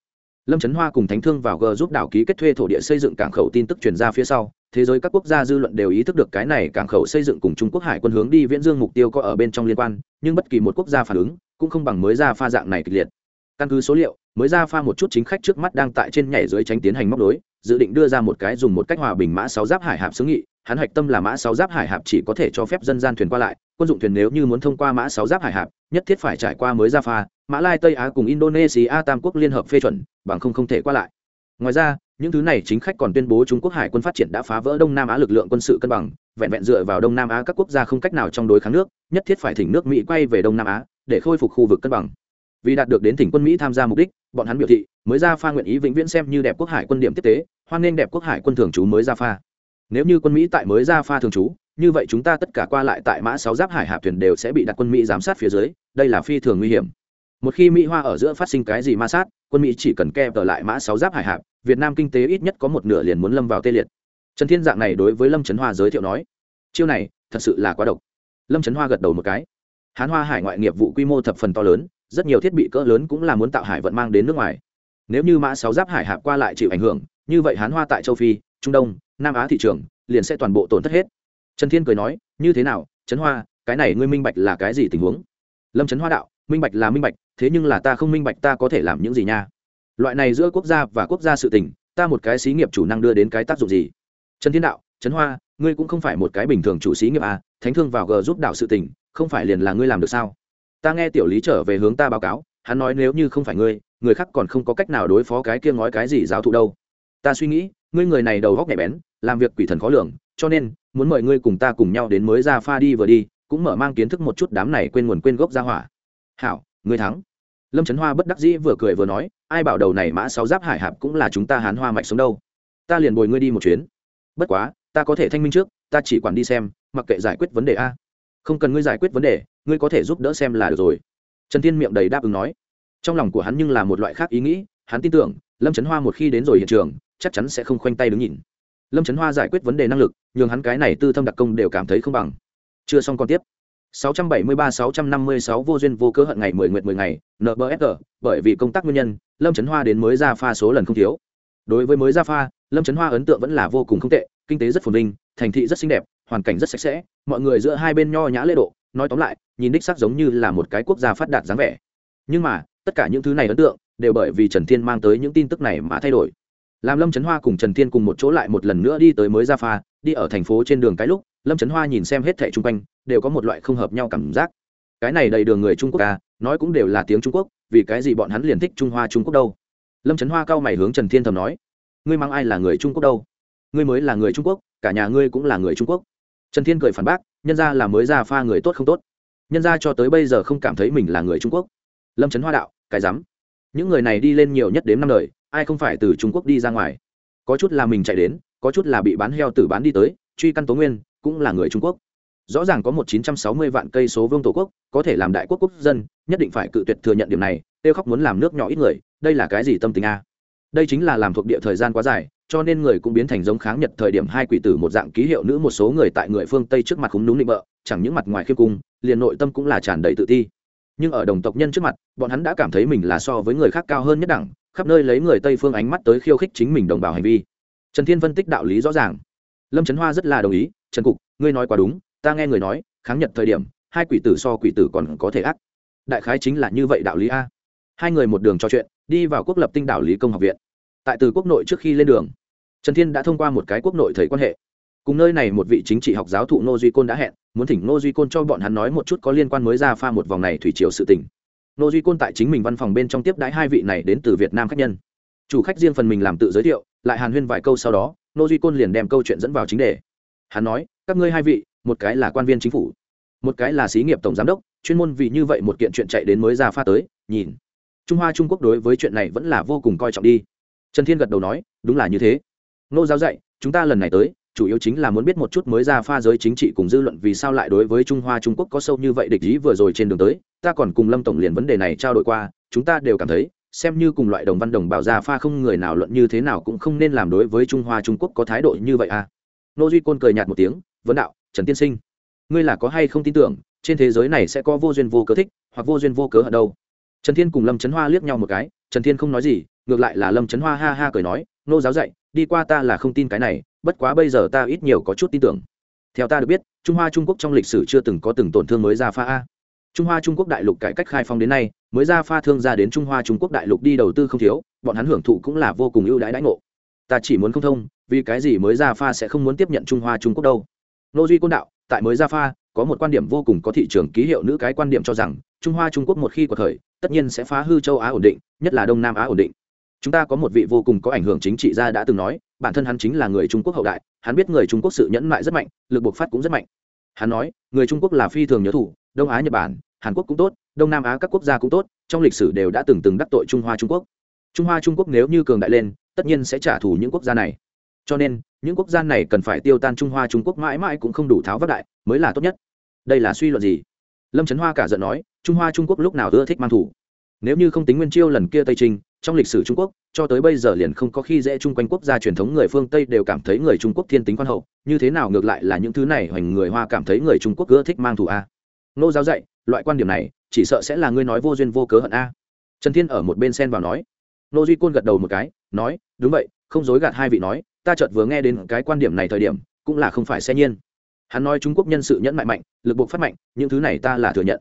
Lâm trấn hoa cùng thánh thương vào g giúp đảo ký kết thuê thổ địa xây dựng cảng khẩu tin tức truyền ra phía sau, thế giới các quốc gia dư luận đều ý thức được cái này cảng khẩu xây dựng cùng trung quốc hải quân hướng đi viễn dương mục tiêu có ở bên trong liên quan, nhưng bất kỳ một quốc gia phản ứng cũng không bằng mới ra pha dạng này kịch liệt. Căn cứ số liệu, mới ra pha một chút chính khách trước mắt đang tại trên nhảy dưới tránh tiến hành móc đối dự định đưa ra một cái dùng một cách hòa bình mã sáu giáp hải hạp xứ nghị hắn hạch tâm là mã sáu giáp hải hạp chỉ có thể cho phép dân gian thuyền qua lại, quân dụng thuyền nếu như muốn thông qua mã sáu giáp hải hạp, nhất thiết phải trải qua mới ra pha mã lai, tây á cùng indonesia tam quốc liên hợp phê chuẩn, bằng không không thể qua lại. Ngoài ra, những thứ này chính khách còn tuyên bố trung quốc hải quân phát triển đã phá vỡ đông nam á lực lượng quân sự cân bằng, vẹn vẹn dựa vào đông nam á các quốc gia không cách nào trong đối kháng nước, nhất thiết phải thỉnh nước mỹ quay về đông nam á để khôi phục khu vực cân bằng. Vì đạt được đến thỉnh quân mỹ tham gia mục đích, bọn hắn biểu thị, mới ra pha nguyện ý vĩnh viễn xem như đẹp quốc hải quân điểm tiếp tế, hoan nghênh đẹp quốc hải quân thường trú mới ra pha nếu như quân mỹ tại mới ra pha thường trú, như vậy chúng ta tất cả qua lại tại mã sáu giáp hải hạ thuyền đều sẽ bị đặt quân mỹ giám sát phía dưới, đây là phi thường nguy hiểm. Một khi mỹ hoa ở giữa phát sinh cái gì ma sát, quân mỹ chỉ cần kẹp ở lại mã sáu giáp hải hạp, việt nam kinh tế ít nhất có một nửa liền muốn lâm vào tê liệt. Trần thiên dạng này đối với lâm trấn hoa giới thiệu nói, chiêu này thật sự là quá độc. Lâm trấn hoa gật đầu một cái. Hán hoa hải ngoại nghiệp vụ quy mô thập phần to lớn, rất nhiều thiết bị cỡ lớn cũng là muốn tạo hải vận mang đến nước ngoài. Nếu như mã sáu giáp hải hạp qua lại chịu ảnh hưởng, như vậy hán hoa tại châu phi, trung đông nam á thị trường, liền sẽ toàn bộ tổn thất hết. Trần thiên cười nói, như thế nào, trấn hoa, cái này ngươi minh bạch là cái gì tình huống? Lâm trấn hoa đạo, minh bạch là minh bạch, thế nhưng là ta không minh bạch ta có thể làm những gì nha? Loại này giữa quốc gia và quốc gia sự tình, ta một cái xí nghiệp chủ năng đưa đến cái tác dụng gì? Trần thiên đạo, trấn hoa, ngươi cũng không phải một cái bình thường chủ xí nghiệp à thánh thương vào g giúp đạo sự tình, không phải liền là ngươi làm được sao? Ta nghe tiểu lý trở về hướng ta báo cáo, hắn nói nếu như không phải ngươi, người khác còn không có cách nào đối phó cái kia ngói cái gì giáo thụ đâu. Ta suy nghĩ ngươi người này đầu góc nhạy bén, làm việc quỷ thần khó lường, cho nên, muốn mời ngươi cùng ta cùng nhau đến mới ra pha đi vừa đi, cũng mở mang kiến thức một chút đám này quên nguồn quên gốc ra hỏa. Hảo, ngươi thắng. Lâm trấn hoa bất đắc dĩ vừa cười vừa nói, ai bảo đầu này mã sáu giáp hải hạp cũng là chúng ta hán hoa mạnh sống đâu. Ta liền bồi ngươi đi một chuyến. Bất quá, ta có thể thanh minh trước, ta chỉ quản đi xem, mặc kệ giải quyết vấn đề a. Không cần ngươi giải quyết vấn đề, ngươi có thể giúp đỡ xem là được rồi. Trần thiên miệng đầy đáp ứng nói. Trong lòng của hắn nhưng là một loại khác ý nghĩ, hắn tin tưởng, lâm trấn hoa một khi đến rồi hiện trường chắc chắn sẽ không khoanh tay đứng nhìn lâm trấn hoa giải quyết vấn đề năng lực nhường hắn cái này tư thâm đặc công đều cảm thấy không bằng chưa xong còn tiếp 673-656 vô duyên vô cớ hận ngày 10 nguyệt 10 ngày, NBFG, bởi vì công tác nguyên nhân, Lâm Trấn Hoa đến mới ra pha số lần không thiếu. Đối với mới ra pha, Lâm Trấn Hoa ấn tượng vẫn là vô cùng không tệ, kinh tế rất phồn vinh, thành thị rất xinh đẹp, hoàn cảnh rất sạch sẽ, mọi người giữa hai bên nho nhã lễ độ, nói tóm lại, nhìn đích xác giống như là một cái quốc gia phát đạt dáng vẻ. Nhưng mà, tất cả những thứ này ấn tượng đều bởi vì Trần Thiên mang tới những tin tức này mà thay đổi. Làm Lâm Trấn Hoa cùng Trần Thiên cùng một chỗ lại một lần nữa đi tới mới ra pha, đi ở thành phố trên đường cái lúc, Lâm Trấn Hoa nhìn xem hết thẻ chung quanh, đều có một loại không hợp nhau cảm giác. Cái này đầy đường người trung quốc à nói cũng đều là tiếng trung quốc vì cái gì bọn hắn liền thích trung hoa trung quốc đâu? Lâm trấn hoa cao mày hướng trần thiên thầm nói ngươi mang ai là người trung quốc đâu? Ngươi mới là người trung quốc cả nhà ngươi cũng là người trung quốc. Trần thiên cười phản bác nhân ra là mới ra pha người tốt không tốt? Nhân ra cho tới bây giờ không cảm thấy mình là người trung quốc. Lâm trấn hoa đạo cái rắm những người này đi lên nhiều nhất đến năm đời ai không phải từ trung quốc đi ra ngoài. Có chút là mình chạy đến, có chút là bị bán heo tử bán đi tới, truy căn tố nguyên, cũng là người trung quốc. Rõ ràng có một chín trăm sáu mươi vạn cây số vương tổ quốc, có thể làm đại quốc quốc dân, nhất định phải cự tuyệt thừa nhận điểm này tiêu khóc muốn làm nước nhỏ ít người, đây là cái gì tâm tình a? Đây chính là làm thuộc địa thời gian quá dài, cho nên người cũng biến thành giống kháng nhật thời điểm hai quỷ tử một dạng ký hiệu nữ một số người tại người phương tây trước mặt cũng núm định bợ, chẳng những mặt ngoài khiêm cung, liền nội tâm cũng là tràn đầy tự ti. Nhưng ở đồng tộc nhân trước mặt, bọn hắn đã cảm thấy mình là so với người khác cao hơn nhất đẳng khắp nơi lấy người tây phương ánh mắt tới khiêu khích chính mình đồng bào hành vi. Trần thiên phân tích đạo lý rõ ràng. Lâm trấn hoa rất là đồng ý, trần cục, ngươi nói quá đúng, ta nghe người nói, kháng nhật thời điểm, hai quỷ tử so quỷ tử còn có thể ác. Đại khái chính là như vậy đạo lý a. Hai người một đường trò chuyện, đi vào quốc lập tinh đạo lý công học viện. Tại từ quốc nội trước khi lên đường, trần thiên đã thông qua một cái quốc nội thầy quan hệ. Cùng nơi này một vị chính trị học giáo thụ nô duy côn đã hẹn, muốn thỉnh nô duy côn cho bọn hắn nói một chút có liên quan mới ra pha một vòng này thủy triều sự tình nô duy côn tại chính mình văn phòng bên trong tiếp đãi hai vị này đến từ việt nam khách nhân. Chủ khách riêng phần mình làm tự giới thiệu, lại hàn huyên vài câu sau đó, nô duy côn liền đem câu chuyện dẫn vào chính đề. Hắn nói, các ngươi hai vị, một cái là quan viên chính phủ, một cái là xí nghiệp tổng giám đốc, chuyên môn vì như vậy một kiện chuyện chạy đến mới ra pha tới, nhìn. Trung hoa trung quốc đối với chuyện này vẫn là vô cùng coi trọng đi. Trần thiên gật đầu nói, đúng là như thế. Nô giáo dạy, chúng ta lần này tới chủ yếu chính là muốn biết một chút mới ra pha giới chính trị cùng dư luận vì sao lại đối với trung hoa trung quốc có sâu như vậy địch ý vừa rồi trên đường tới. Ta còn cùng lâm tổng liền vấn đề này trao đổi qua, chúng ta đều cảm thấy, xem như cùng loại đồng văn đồng bảo ra pha không người nào luận như thế nào cũng không nên làm đối với trung hoa trung quốc có thái độ như vậy à. Nô duy côn cười nhạt một tiếng, vấn đạo, trần tiên sinh, ngươi là có hay không tin tưởng, trên thế giới này sẽ có vô duyên vô cớ thích, hoặc vô duyên vô cớ ở đâu? Trần thiên cùng lâm Chấn hoa liếc nhau một cái, trần thiên không nói gì, ngược lại là lâm Chấn hoa ha ha cười nói, nô giáo dạy, đi qua ta là không tin cái này bất quá bây giờ ta ít nhiều có chút tin tưởng. Theo ta được biết, trung hoa trung quốc trong lịch sử chưa từng có từng tổn thương mới ra pha a. Trung hoa trung quốc đại lục cải cách khai phong đến nay, mới ra pha thương gia đến trung hoa trung quốc đại lục đi đầu tư không thiếu, bọn hắn hưởng thụ cũng là vô cùng ưu đãi đãi ngộ. Ta chỉ muốn không thông, vì cái gì mới ra pha sẽ không muốn tiếp nhận trung hoa trung quốc đâu? Nô duy côn đạo, tại mới ra pha, có một quan điểm vô cùng có thị trường ký hiệu nữ cái quan điểm cho rằng, trung hoa trung quốc một khi có thời tất nhiên sẽ phá hư châu á ổn định, nhất là đông nam á ổn định chúng ta có một vị vô cùng có ảnh hưởng chính trị gia đã từng nói, bản thân hắn chính là người trung quốc hậu đại, hắn biết người trung quốc sự nhẫn mại rất mạnh, lực buộc phát cũng rất mạnh. Hắn nói, người trung quốc là phi thường nhớ thủ, đông á, nhật bản, hàn quốc cũng tốt, đông nam á các quốc gia cũng tốt, trong lịch sử đều đã từng từng đắc tội trung hoa trung quốc. Trung hoa trung quốc nếu như cường đại lên, tất nhiên sẽ trả thù những quốc gia này. Cho nên, những quốc gia này cần phải tiêu tan trung hoa trung quốc mãi mãi cũng không đủ tháo vác đại, mới là tốt nhất. Đây là suy luận gì? Lâm trấn hoa cả giận nói, trung hoa trung quốc lúc nào ưa thích mang thủ? Nếu như không tính nguyên chiêu lần kia tây trinh trong lịch sử trung quốc, cho tới bây giờ liền không có khi dễ chung quanh quốc gia truyền thống người phương tây đều cảm thấy người trung quốc thiên tính quan hậu. Như thế nào ngược lại là những thứ này hoành người hoa cảm thấy người trung quốc ưa thích mang thủ a? Nô giáo dạy, loại quan điểm này, chỉ sợ sẽ là ngươi nói vô duyên vô cớ hận a. Trần thiên ở một bên sen vào nói. Nô duy côn gật đầu một cái, nói, đúng vậy, không dối gạt hai vị nói, ta chợt vừa nghe đến cái quan điểm này thời điểm, cũng là không phải xe nhiên. Hắn nói trung quốc nhân sự nhẫn mại mạnh, lực buộc phát mạnh, những thứ này ta là thừa nhận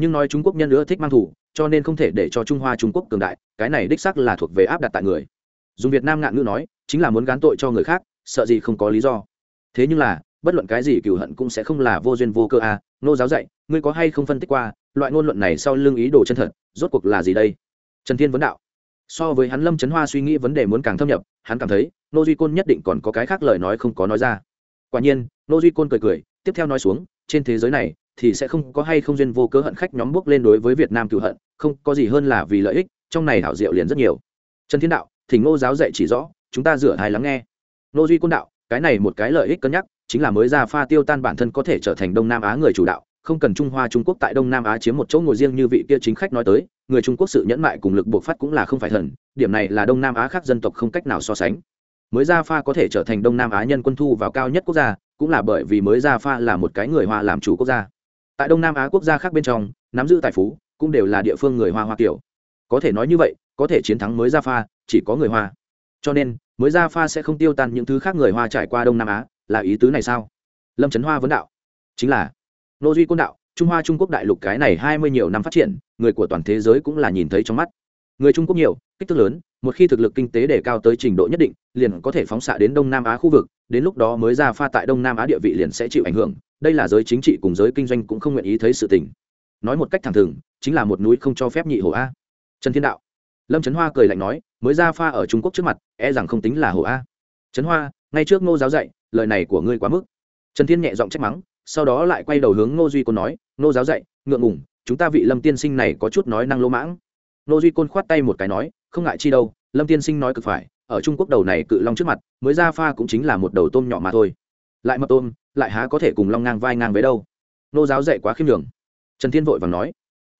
nhưng nói trung quốc nhân nữa thích mang thủ, cho nên không thể để cho trung hoa trung quốc cường đại, cái này đích sắc là thuộc về áp đặt tại người. Dùng việt nam ngạn ngữ nói, chính là muốn gán tội cho người khác, sợ gì không có lý do. Thế nhưng là, bất luận cái gì cựu hận cũng sẽ không là vô duyên vô cơ à nô giáo dạy, ngươi có hay không phân tích qua, loại ngôn luận này sau lưng ý đồ chân thật, rốt cuộc là gì đây? Trần thiên vấn đạo. So với hắn lâm trấn hoa suy nghĩ vấn đề muốn càng thâm nhập, hắn cảm thấy, nô duy côn nhất định còn có cái khác lời nói không có nói ra. Quả nhiên, nô duy côn cười cười, tiếp theo nói xuống, trên thế giới này thì sẽ không có hay không duyên vô cớ hận khách nhóm bước lên đối với việt nam cựu hận, không có gì hơn là vì lợi ích, trong này hảo diệu liền rất nhiều. Trần thiên đạo, thỉnh ngô giáo dạy chỉ rõ, chúng ta rửa hài lắng nghe. Ngô duy côn đạo, cái này một cái lợi ích cân nhắc, chính là mới ra pha tiêu tan bản thân có thể trở thành đông nam á người chủ đạo, không cần trung hoa trung quốc tại đông nam á chiếm một chỗ ngồi riêng như vị kia chính khách nói tới, người trung quốc sự nhẫn mại cùng lực buộc phát cũng là không phải thần, điểm này là đông nam á khác dân tộc không cách nào so sánh. Mới ra pha có thể trở thành đông nam á nhân quân thu vào cao nhất quốc gia, cũng là bởi vì mới ra pha là một cái người hoa làm chủ quốc gia tại đông nam á quốc gia khác bên trong nắm giữ tài phú cũng đều là địa phương người hoa hoa kiểu có thể nói như vậy có thể chiến thắng mới ra pha chỉ có người hoa cho nên mới ra pha sẽ không tiêu tan những thứ khác người hoa trải qua đông nam á là ý tứ này sao lâm trấn hoa vấn đạo chính là nô duy côn đạo trung hoa trung quốc đại lục cái này hai mươi nhiều năm phát triển người của toàn thế giới cũng là nhìn thấy trong mắt người trung quốc nhiều kích thước lớn một khi thực lực kinh tế đề cao tới trình độ nhất định liền có thể phóng xạ đến đông nam á khu vực đến lúc đó mới ra pha tại đông nam á địa vị liền sẽ chịu ảnh hưởng đây là giới chính trị cùng giới kinh doanh cũng không nguyện ý thấy sự tình. Nói một cách thẳng thừng, chính là một núi không cho phép nhị hổ a. Trần thiên đạo. Lâm trấn hoa cười lạnh nói, mới ra pha ở trung quốc trước mặt e rằng không tính là hổ a. Trấn hoa, ngay trước ngô giáo dạy, lời này của ngươi quá mức. Trần thiên nhẹ giọng trách mắng, sau đó lại quay đầu hướng ngô duy côn nói, ngô giáo dạy, ngượng ngủng chúng ta vị lâm tiên sinh này có chút nói năng lỗ mãng. Ngô duy côn khoát tay một cái nói, không ngại chi đâu, lâm tiên sinh nói cực phải, ở trung quốc đầu này cự long trước mặt, mới ra pha cũng chính là một đầu tôm nhỏ mà thôi lại mập tôm, lại há có thể cùng long ngang vai ngang với đâu. Nô giáo dạy quá khiêm đường trần thiên vội và nói,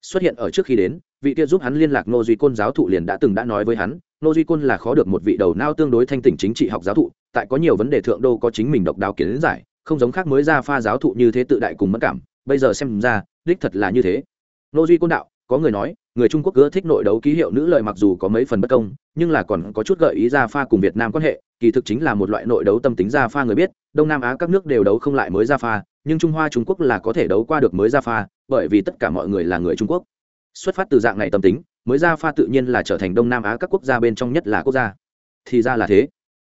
xuất hiện ở trước khi đến, vị kia giúp hắn liên lạc nô duy côn giáo thụ liền đã từng đã nói với hắn, nô duy côn là khó được một vị đầu nao tương đối thanh tỉnh chính trị học giáo thụ, tại có nhiều vấn đề thượng đô có chính mình độc đáo kiến giải, không giống khác mới ra pha giáo thụ như thế tự đại cùng mất cảm, bây giờ xem ra, đích thật là như thế. Nô duy côn đạo, có người nói người trung quốc ưa thích nội đấu ký hiệu nữ lời mặc dù có mấy phần bất công, nhưng là còn có chút gợi ý ra pha cùng việt nam quan hệ, kỳ thực chính là một loại nội đấu tâm tính ra pha người biết, đông nam á các nước đều đấu không lại mới ra pha, nhưng trung hoa trung quốc là có thể đấu qua được mới ra pha, bởi vì tất cả mọi người là người trung quốc. Xuất phát từ dạng này tâm tính, mới ra pha tự nhiên là trở thành đông nam á các quốc gia bên trong nhất là quốc gia. Thì ra là thế.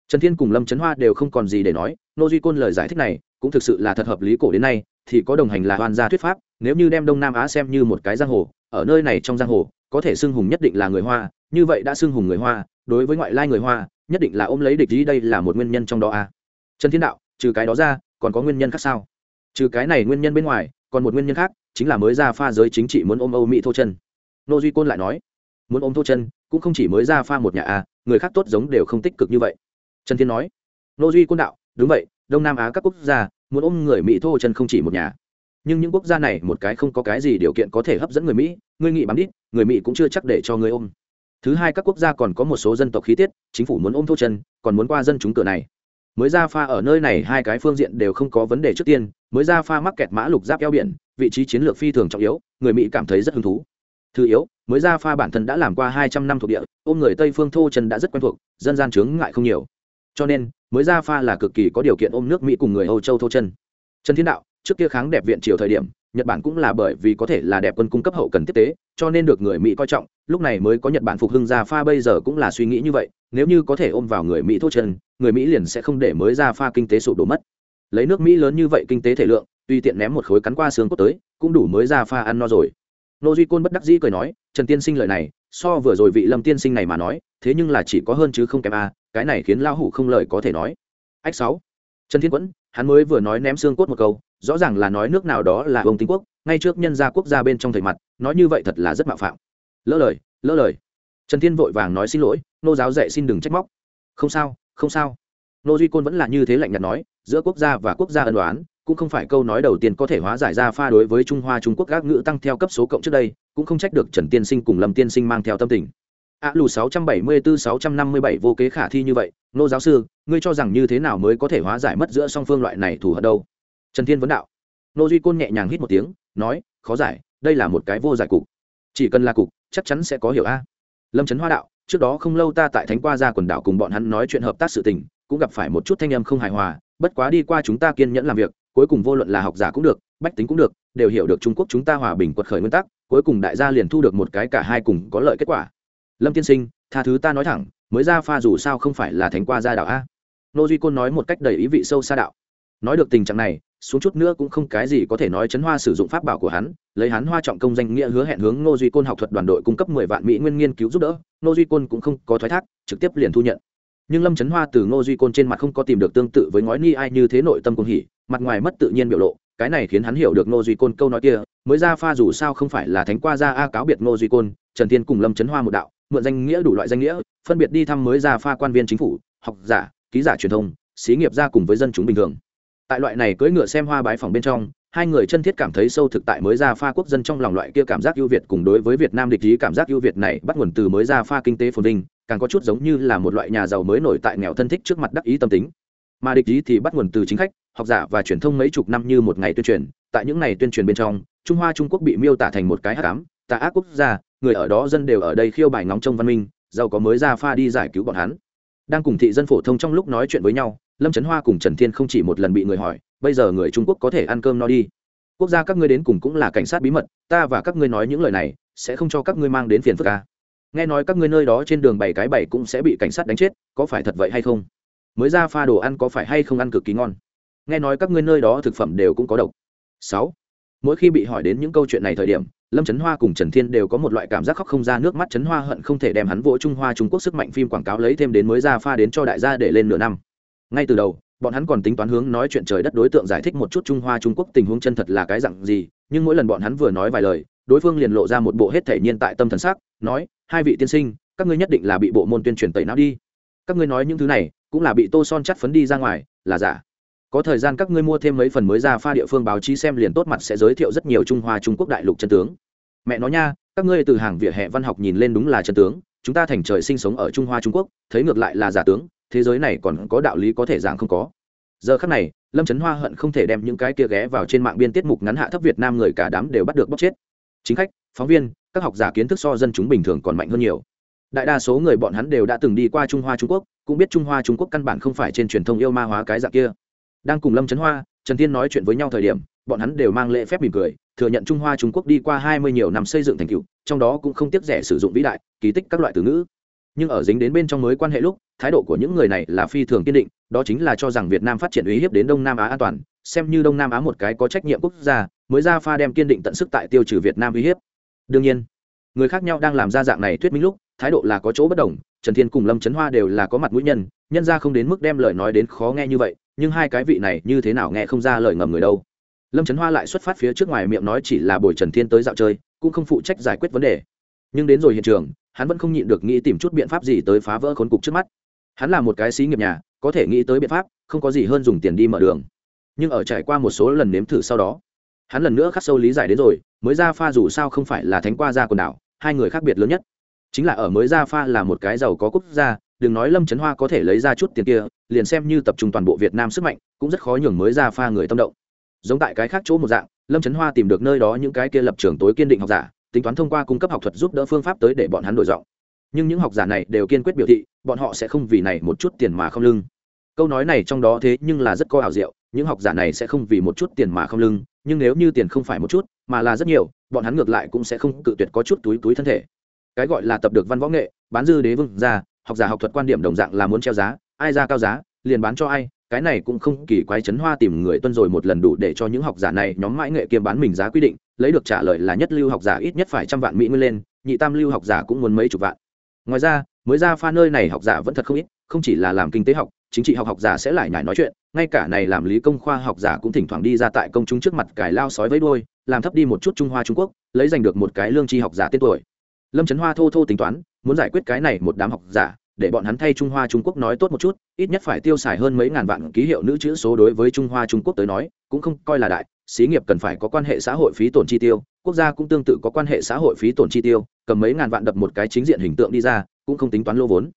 Trần thiên cùng lâm trấn hoa đều không còn gì để nói, nô duy côn lời giải thích này cũng thực sự là thật hợp lý cổ đến nay, thì có đồng hành là hoàn gia thuyết pháp, nếu như đem đông nam á xem như một cái giang hồ ở nơi này trong giang hồ, có thể xưng hùng nhất định là người hoa, như vậy đã xưng hùng người hoa, đối với ngoại lai người hoa, nhất định là ôm lấy địch ý đây là một nguyên nhân trong đó à. trần thiên đạo, trừ cái đó ra, còn có nguyên nhân khác sao? Trừ cái này nguyên nhân bên ngoài, còn một nguyên nhân khác, chính là mới ra pha giới chính trị muốn ôm âu mỹ thô chân. Nô duy côn lại nói, muốn ôm thô chân, cũng không chỉ mới ra pha một nhà à người khác tốt giống đều không tích cực như vậy. Trần thiên nói, nô duy côn đạo, đúng vậy, đông nam á các quốc gia, muốn ôm người mỹ thô chân không chỉ một nhà nhưng những quốc gia này một cái không có cái gì điều kiện có thể hấp dẫn người mỹ người nghị bám đít, người mỹ cũng chưa chắc để cho người ôm. Thứ hai, các quốc gia còn có một số dân tộc khí tiết, chính phủ muốn ôm thô chân, còn muốn qua dân chúng cửa này. Mới ra pha ở nơi này hai cái phương diện đều không có vấn đề trước tiên, mới ra pha mắc kẹt mã lục giáp eo biển, vị trí chiến lược phi thường trọng yếu, người mỹ cảm thấy rất hứng thú. Thứ yếu, mới ra pha bản thân đã làm qua hai trăm năm thuộc địa, ôm người tây phương thô chân đã rất quen thuộc, dân gian chướng ngại không nhiều. Cho nên, mới ra pha là cực kỳ có điều kiện ôm nước mỹ cùng người âu châu thô chân. Trần thiên đạo trước kia kháng đẹp viện triều thời điểm, nhật bản cũng là bởi vì có thể là đẹp quân cung cấp hậu cần tiếp tế, cho nên được người mỹ coi trọng, lúc này mới có nhật bản phục hưng ra pha bây giờ cũng là suy nghĩ như vậy, nếu như có thể ôm vào người mỹ thốt chân, người mỹ liền sẽ không để mới ra pha kinh tế sụp đổ mất. Lấy nước mỹ lớn như vậy kinh tế thể lượng, tuy tiện ném một khối cắn qua xương cốt tới, cũng đủ mới ra pha ăn no rồi. Nô duy côn bất đắc dĩ cười nói, trần tiên sinh lời này, so vừa rồi vị lâm tiên sinh này mà nói, thế nhưng là chỉ có hơn chứ không kém a, cái này khiến lão hủ không lời có thể nói. Ách sáu, trần thiên quẫn, hắn mới vừa nói ném xương cốt một câu rõ ràng là nói nước nào đó là ông tinh quốc, ngay trước nhân gia quốc gia bên trong thầy mặt, nói như vậy thật là rất mạo phạm. Lỡ lời lỡ lời. Trần thiên vội vàng nói xin lỗi, nô giáo dạy xin đừng trách móc. Không sao không sao. Nô duy côn vẫn là như thế lạnh nhạt nói, giữa quốc gia và quốc gia ân đoán cũng không phải câu nói đầu tiên có thể hóa giải ra pha đối với trung hoa trung quốc gác ngữ tăng theo cấp số cộng trước đây, cũng không trách được trần tiên sinh cùng lâm tiên sinh mang theo tâm tình. A lù sáu trăm bảy mươi bốn sáu trăm năm mươi bảy vô kế khả thi như vậy, nô giáo sư, ngươi cho rằng như thế nào mới có thể hóa giải mất giữa song phương loại này thù hận đâu? Trần thiên vấn đạo. Nô duy côn nhẹ nhàng hít một tiếng, nói, khó giải, đây là một cái vô giải cục. Chỉ cần là cục, chắc chắn sẽ có hiểu a. Lâm trấn hoa đạo, trước đó không lâu ta tại thánh qua ra quần đảo cùng bọn hắn nói chuyện hợp tác sự tình, cũng gặp phải một chút thanh âm không hài hòa, bất quá đi qua chúng ta kiên nhẫn làm việc, cuối cùng vô luận là học giả cũng được, bách tính cũng được, đều hiểu được trung quốc chúng ta hòa bình quật khởi nguyên tắc, cuối cùng đại gia liền thu được một cái cả hai cùng có lợi kết quả. Lâm tiên sinh, tha thứ ta nói thẳng, mới ra pha dù sao không phải là thánh qua gia đạo a. Nô duy côn nói một cách đầy ý vị sâu xa đạo nói được tình trạng này, xuống chút nữa cũng không cái gì có thể nói chấn hoa sử dụng pháp bảo của hắn, lấy hắn hoa trọng công danh nghĩa hứa hẹn hướng ngô duy côn học thuật đoàn đội cung cấp mười vạn mỹ nguyên nghiên cứu giúp đỡ, ngô duy côn cũng không có thoái thác, trực tiếp liền thu nhận. Nhưng lâm chấn hoa từ ngô duy côn trên mặt không có tìm được tương tự với ngói ni ai như thế nội tâm cung hỉ, mặt ngoài mất tự nhiên biểu lộ, cái này khiến hắn hiểu được ngô duy côn câu nói kia, mới ra pha dù sao không phải là thánh qua ra a cáo biệt ngô duy côn, trần thiên cùng lâm chấn hoa một đạo, mượn danh nghĩa đủ loại danh nghĩa, phân biệt đi thăm mới ra pha quan viên chính phủ, học giả, ký giả truyền thông, xí nghiệp ra cùng với dân chúng bình thường tại loại này cưỡi ngựa xem hoa bái phòng bên trong, hai người chân thiết cảm thấy sâu thực tại mới ra pha quốc dân trong lòng loại kia cảm giác ưu việt cùng đối với việt nam địch ý cảm giác ưu việt này bắt nguồn từ mới ra pha kinh tế phồn vinh, càng có chút giống như là một loại nhà giàu mới nổi tại nghèo thân thích trước mặt đắc ý tâm tính. Mà địch ý thì bắt nguồn từ chính khách, học giả và truyền thông mấy chục năm như một ngày tuyên truyền. Tại những ngày tuyên truyền bên trong, trung hoa trung quốc bị miêu tả thành một cái hát cám tà ác quốc gia, người ở đó dân đều ở đây khiêu bài ngóng trong văn minh, giàu có mới ra pha đi giải cứu bọn hắn. Đang cùng thị dân phổ thông trong lúc nói chuyện với nhau lâm trấn hoa cùng trần thiên không chỉ một lần bị người hỏi, bây giờ người trung quốc có thể ăn cơm no đi. Quốc gia các ngươi đến cùng cũng là cảnh sát bí mật, ta và các ngươi nói những lời này, sẽ không cho các ngươi mang đến phiền phức ca nghe nói các ngươi nơi đó trên đường bảy cái bảy cũng sẽ bị cảnh sát đánh chết, có phải thật vậy hay không? Mới ra pha đồ ăn có phải hay không ăn cực kỳ ngon? Nghe nói các ngươi nơi đó thực phẩm đều cũng có độc. Sáu. Mỗi khi bị hỏi đến những câu chuyện này thời điểm, lâm trấn hoa cùng trần thiên đều có một loại cảm giác khóc không ra nước mắt. Trấn hoa hận không thể đem hắn vỗ trung hoa trung quốc sức mạnh phim quảng cáo lấy thêm đến mới ra pha đến cho đại gia để lên nửa năm ngay từ đầu, bọn hắn còn tính toán hướng nói chuyện trời đất đối tượng giải thích một chút trung hoa trung quốc tình huống chân thật là cái dặn gì, nhưng mỗi lần bọn hắn vừa nói vài lời, đối phương liền lộ ra một bộ hết thể nhiên tại tâm thần sắc, nói, hai vị tiên sinh, các ngươi nhất định là bị bộ môn tuyên truyền tẩy não đi. Các ngươi nói những thứ này, cũng là bị tô son chắt phấn đi ra ngoài, là giả. Có thời gian các ngươi mua thêm mấy phần mới ra pha địa phương báo chí xem liền tốt mặt sẽ giới thiệu rất nhiều trung hoa trung quốc đại lục chân tướng. Mẹ nói nha, các ngươi từ hàng vỉa hè văn học nhìn lên đúng là chân tướng, chúng ta thành trời sinh sống ở trung hoa trung quốc, thấy ngược lại là giả tướng thế giới này còn có đạo lý có thể giảng không có. Giờ khắc này, lâm trấn hoa hận không thể đem những cái kia ghé vào trên mạng biên tiết mục ngắn hạ thấp việt nam người cả đám đều bắt được bóc chết. Chính khách, phóng viên, các học giả kiến thức so dân chúng bình thường còn mạnh hơn nhiều. Đại đa số người bọn hắn đều đã từng đi qua trung hoa trung quốc, cũng biết trung hoa trung quốc căn bản không phải trên truyền thông yêu ma hóa cái dạng kia. Đang cùng lâm trấn hoa, trần tiên nói chuyện với nhau thời điểm, bọn hắn đều mang lễ phép mỉm cười, thừa nhận trung hoa trung quốc đi qua hai mươi nhiều năm xây dựng thành tựu, trong đó cũng không tiếc rẻ sử dụng vĩ đại, kỳ tích các loại từ ngữ nhưng ở dính đến bên trong mới quan hệ lúc, thái độ của những người này là phi thường kiên định, đó chính là cho rằng việt nam phát triển uy hiếp đến đông nam á an toàn, xem như đông nam á một cái có trách nhiệm quốc gia, mới ra pha đem kiên định tận sức tại tiêu trừ việt nam uy hiếp. Đương nhiên, người khác nhau đang làm ra dạng này thuyết minh lúc, thái độ là có chỗ bất đồng, trần thiên cùng lâm trấn hoa đều là có mặt mũi nhân nhân ra không đến mức đem lời nói đến khó nghe như vậy, nhưng hai cái vị này như thế nào nghe không ra lời ngầm người đâu. Lâm trấn hoa lại xuất phát phía trước ngoài miệng nói chỉ là bồi trần thiên tới dạo chơi, cũng không phụ trách giải quyết vấn đề. Nhưng đến rồi hiện trường hắn vẫn không nhịn được nghĩ tìm chút biện pháp gì tới phá vỡ khốn cục trước mắt. Hắn là một cái xí nghiệp nhà, có thể nghĩ tới biện pháp, không có gì hơn dùng tiền đi mở đường. Nhưng ở trải qua một số lần nếm thử sau đó, hắn lần nữa khắc sâu lý giải đến rồi, mới ra pha dù sao không phải là thánh qua ra quần đảo, hai người khác biệt lớn nhất. Chính là ở mới ra pha là một cái giàu có quốc gia, đừng nói lâm trấn hoa có thể lấy ra chút tiền kia, liền xem như tập trung toàn bộ việt nam sức mạnh, cũng rất khó nhường mới ra pha người tâm động. Giống tại cái khác chỗ một dạng, lâm trấn hoa tìm được nơi đó những cái kia lập trường tối kiên định học giả tính toán thông qua cung cấp học thuật giúp đỡ phương pháp tới để bọn hắn đổi giọng. Nhưng những học giả này đều kiên quyết biểu thị, bọn họ sẽ không vì này một chút tiền mà không lưng. Câu nói này trong đó thế nhưng là rất có ảo diệu, những học giả này sẽ không vì một chút tiền mà không lưng, nhưng nếu như tiền không phải một chút, mà là rất nhiều, bọn hắn ngược lại cũng sẽ không cự tuyệt có chút túi túi thân thể. Cái gọi là tập được văn võ nghệ, bán dư đế vương ra, học giả học thuật quan điểm đồng dạng là muốn treo giá, ai ra cao giá, liền bán cho ai, cái này cũng không kỳ quái chấn hoa tìm người tuân rồi một lần đủ để cho những học giả này nhóm mãi nghệ kiêm bán mình giá quy định lấy được trả lời là nhất lưu học giả ít nhất phải trăm vạn mỹ nguyên lên, nhị tam lưu học giả cũng muốn mấy chục vạn. Ngoài ra, mới ra pha nơi này học giả vẫn thật không ít, không chỉ là làm kinh tế học, chính trị học học giả sẽ lại nhải nói chuyện, ngay cả này làm lý công khoa học giả cũng thỉnh thoảng đi ra tại công chúng trước mặt cải lao sói với đôi làm thấp đi một chút trung hoa trung quốc, lấy giành được một cái lương tri học giả tên tuổi. Lâm trấn hoa thô thô tính toán, muốn giải quyết cái này một đám học giả, để bọn hắn thay trung hoa trung quốc nói tốt một chút, ít nhất phải tiêu xài hơn mấy ngàn vạn ký hiệu nữ chữ số đối với trung hoa trung quốc tới nói, cũng không coi là đại xí nghiệp cần phải có quan hệ xã hội phí tổn chi tiêu, quốc gia cũng tương tự có quan hệ xã hội phí tổn chi tiêu, cầm mấy ngàn vạn đập một cái chính diện hình tượng đi ra, cũng không tính toán lô vốn.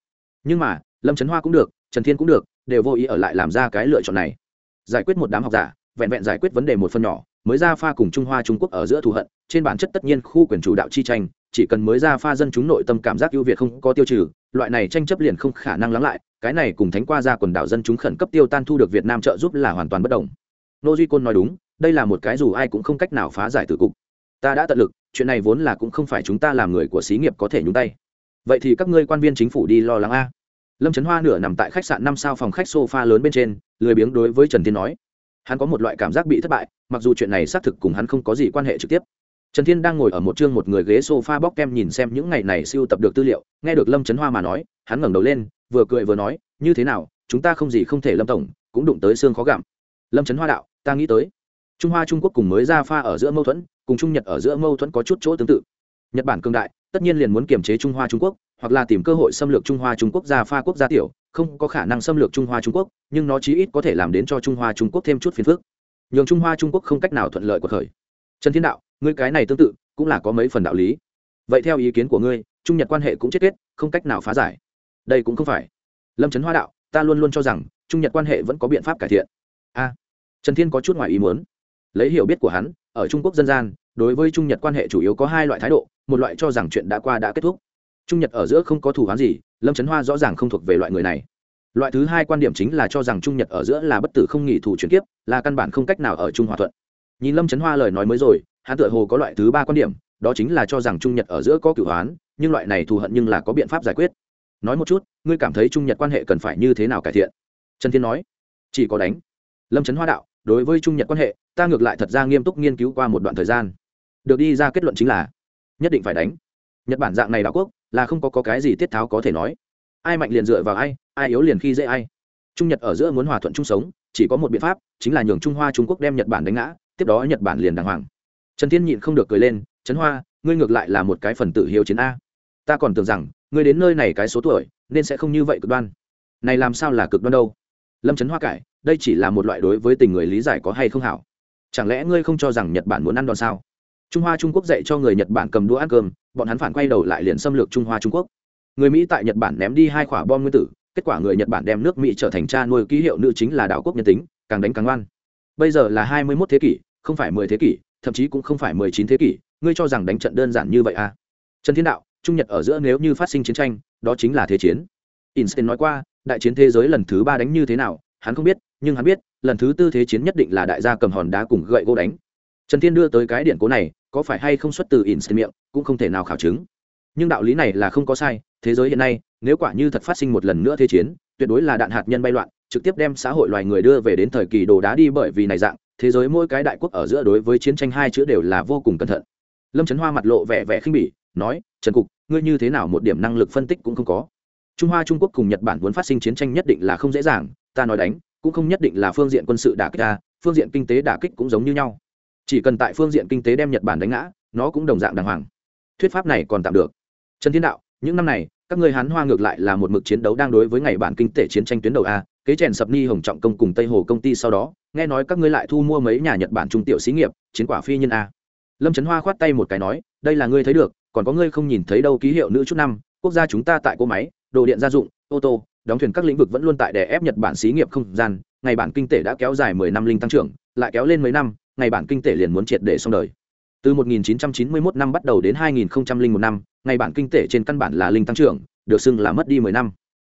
Nhưng mà, lâm trấn hoa cũng được, trần thiên cũng được, đều vô ý ở lại làm ra cái lựa chọn này. Giải quyết một đám học giả, vẹn vẹn giải quyết vấn đề một phần nhỏ, mới ra pha cùng trung hoa trung quốc ở giữa thù hận, trên bản chất tất nhiên khu quyền chủ đạo chi tranh, chỉ cần mới ra pha dân chúng nội tâm cảm giác ưu việt không có tiêu trừ, loại này tranh chấp liền không khả năng lắng lại, cái này cùng thánh qua ra quần đảo dân chúng khẩn cấp tiêu tan thu được việt nam trợ giúp là hoàn toàn bất đồng. Nô duy côn nói đúng đây là một cái dù ai cũng không cách nào phá giải từ cục. Ta đã tận lực, chuyện này vốn là cũng không phải chúng ta làm người của xí nghiệp có thể nhúng tay. Vậy thì các ngươi quan viên chính phủ đi lo lắng a. Lâm trấn hoa nửa nằm tại khách sạn năm sao phòng khách sofa lớn bên trên, lười biếng đối với trần thiên nói. Hắn có một loại cảm giác bị thất bại, mặc dù chuyện này xác thực cùng hắn không có gì quan hệ trực tiếp. Trần thiên đang ngồi ở một chương một người ghế sofa bóc kem nhìn xem những ngày này siêu tập được tư liệu, nghe được lâm trấn hoa mà nói, hắn ngẩng đầu lên, vừa cười vừa nói, như thế nào, chúng ta không gì không thể lâm tổng, cũng đụng tới xương khó gặm. Lâm trấn hoa đạo, ta nghĩ tới trung hoa, trung quốc cùng mới ra pha ở giữa mâu thuẫn, cùng trung nhật ở giữa mâu thuẫn có chút chỗ tương tự. Nhật bản cương đại, tất nhiên liền muốn kiềm chế trung hoa, trung quốc, hoặc là tìm cơ hội xâm lược trung hoa, trung quốc ra pha quốc gia tiểu, không có khả năng xâm lược trung hoa, trung quốc, nhưng nó chí ít có thể làm đến cho trung hoa, trung quốc thêm chút phiền phức. Nhường trung hoa, trung quốc không cách nào thuận lợi của khởi. Trần thiên đạo, ngươi cái này tương tự, cũng là có mấy phần đạo lý. Vậy theo ý kiến của ngươi, trung nhật quan hệ cũng chết kết, không cách nào phá giải. Đây cũng không phải. Lâm trấn hoa đạo, ta luôn luôn cho rằng, trung nhật quan hệ vẫn có biện pháp cải thiện. A. Trần thiên có chút ngoài ý muốn lấy hiểu biết của hắn, ở trung quốc dân gian, đối với trung nhật quan hệ chủ yếu có hai loại thái độ, một loại cho rằng chuyện đã qua đã kết thúc. Trung nhật ở giữa không có thủ án gì, lâm trấn hoa rõ ràng không thuộc về loại người này. Loại thứ hai quan điểm chính là cho rằng trung nhật ở giữa là bất tử không nghỉ thủ chuyển kiếp, là căn bản không cách nào ở trung hòa thuận. Nhìn lâm trấn hoa lời nói mới rồi, hắn tựa hồ có loại thứ ba quan điểm, đó chính là cho rằng trung nhật ở giữa có cửu hoán nhưng loại này thù hận nhưng là có biện pháp giải quyết. Nói một chút, ngươi cảm thấy trung nhật quan hệ cần phải như thế nào cải thiện? Trần thiên nói, chỉ có đánh. Lâm trấn hoa đạo đối với trung nhật quan hệ ta ngược lại thật ra nghiêm túc nghiên cứu qua một đoạn thời gian. Được đi ra kết luận chính là nhất định phải đánh. Nhật bản dạng này đảo quốc là không có, có cái gì tiết tháo có thể nói. Ai mạnh liền dựa vào ai ai yếu liền khi dễ ai. Trung nhật ở giữa muốn hòa thuận chung sống chỉ có một biện pháp chính là nhường trung hoa trung quốc đem nhật bản đánh ngã tiếp đó nhật bản liền đàng hoàng. Trần thiên nhịn không được cười lên trấn hoa ngươi ngược lại là một cái phần tử hiếu chiến a. Ta còn tưởng rằng ngươi đến nơi này cái số tuổi nên sẽ không như vậy cực đoan. Này làm sao là cực đoan đâu? Lâm trấn hoa cải đây chỉ là một loại đối với tình người lý giải có hay không hảo. Chẳng lẽ ngươi không cho rằng nhật bản muốn ăn đòn sao? Trung hoa trung quốc dạy cho người nhật bản cầm đũa ăn cơm, bọn hắn phản quay đầu lại liền xâm lược trung hoa trung quốc. Người mỹ tại nhật bản ném đi hai quả bom nguyên tử, kết quả người nhật bản đem nước mỹ trở thành cha nuôi ký hiệu nữ chính là đảo quốc nhân tính, càng đánh càng ngoan bây giờ là hai mươi mốt thế kỷ, không phải mười thế kỷ, thậm chí cũng không phải mười chín thế kỷ, ngươi cho rằng đánh trận đơn giản như vậy à? Trần thiên đạo, trung nhật ở giữa nếu như phát sinh chiến tranh, đó chính là thế chiến. Einstein nói qua, đại chiến thế giới lần thứ ba đánh như thế nào, hắn không biết nhưng hắn biết, lần thứ tư thế chiến nhất định là đại gia cầm hòn đá cùng gậy gỗ đánh. Trần thiên đưa tới cái điện cố này, có phải hay không xuất từ einstein miệng, cũng không thể nào khảo chứng. Nhưng đạo lý này là không có sai, thế giới hiện nay, nếu quả như thật phát sinh một lần nữa thế chiến, tuyệt đối là đạn hạt nhân bay loạn, trực tiếp đem xã hội loài người đưa về đến thời kỳ đồ đá đi bởi vì này dạng, thế giới mỗi cái đại quốc ở giữa đối với chiến tranh hai chữ đều là vô cùng cẩn thận. Lâm trấn hoa mặt lộ vẻ vẻ khinh bỉ, nói, trần cục, ngươi như thế nào một điểm năng lực phân tích cũng không có. Trung hoa trung quốc cùng nhật bản muốn phát sinh chiến tranh nhất định là không dễ dàng, ta nói đánh cũng không nhất định là phương diện quân sự đả kích ta, phương diện kinh tế đả kích cũng giống như nhau. Chỉ cần tại phương diện kinh tế đem nhật bản đánh ngã, nó cũng đồng dạng đàng hoàng. Thuyết pháp này còn tạm được. Trần thiên đạo, những năm này, các người hán hoa ngược lại là một mực chiến đấu đang đối với ngày bản kinh tế chiến tranh tuyến đầu a, kế chèn sập ni hồng trọng công cùng tây hồ công ty sau đó, nghe nói các ngươi lại thu mua mấy nhà nhật bản trung tiểu xí nghiệp, chiến quả phi nhân a. Lâm trấn hoa khoát tay một cái nói, đây là ngươi thấy được, còn có ngươi không nhìn thấy đâu ký hiệu nữ chút năm, quốc gia chúng ta tại cỗ máy, đồ điện gia dụng, ô tô đóng thuyền các lĩnh vực vẫn luôn tại đè ép nhật bản xí nghiệp không gian, ngày bản kinh tế đã kéo dài mười năm linh tăng trưởng, lại kéo lên mấy năm, ngày bản kinh tế liền muốn triệt để xong đời. Từ 1991 năm bắt đầu đến 2001 năm, ngày bản kinh tế trên căn bản là linh tăng trưởng, được xưng là mất đi 10 năm.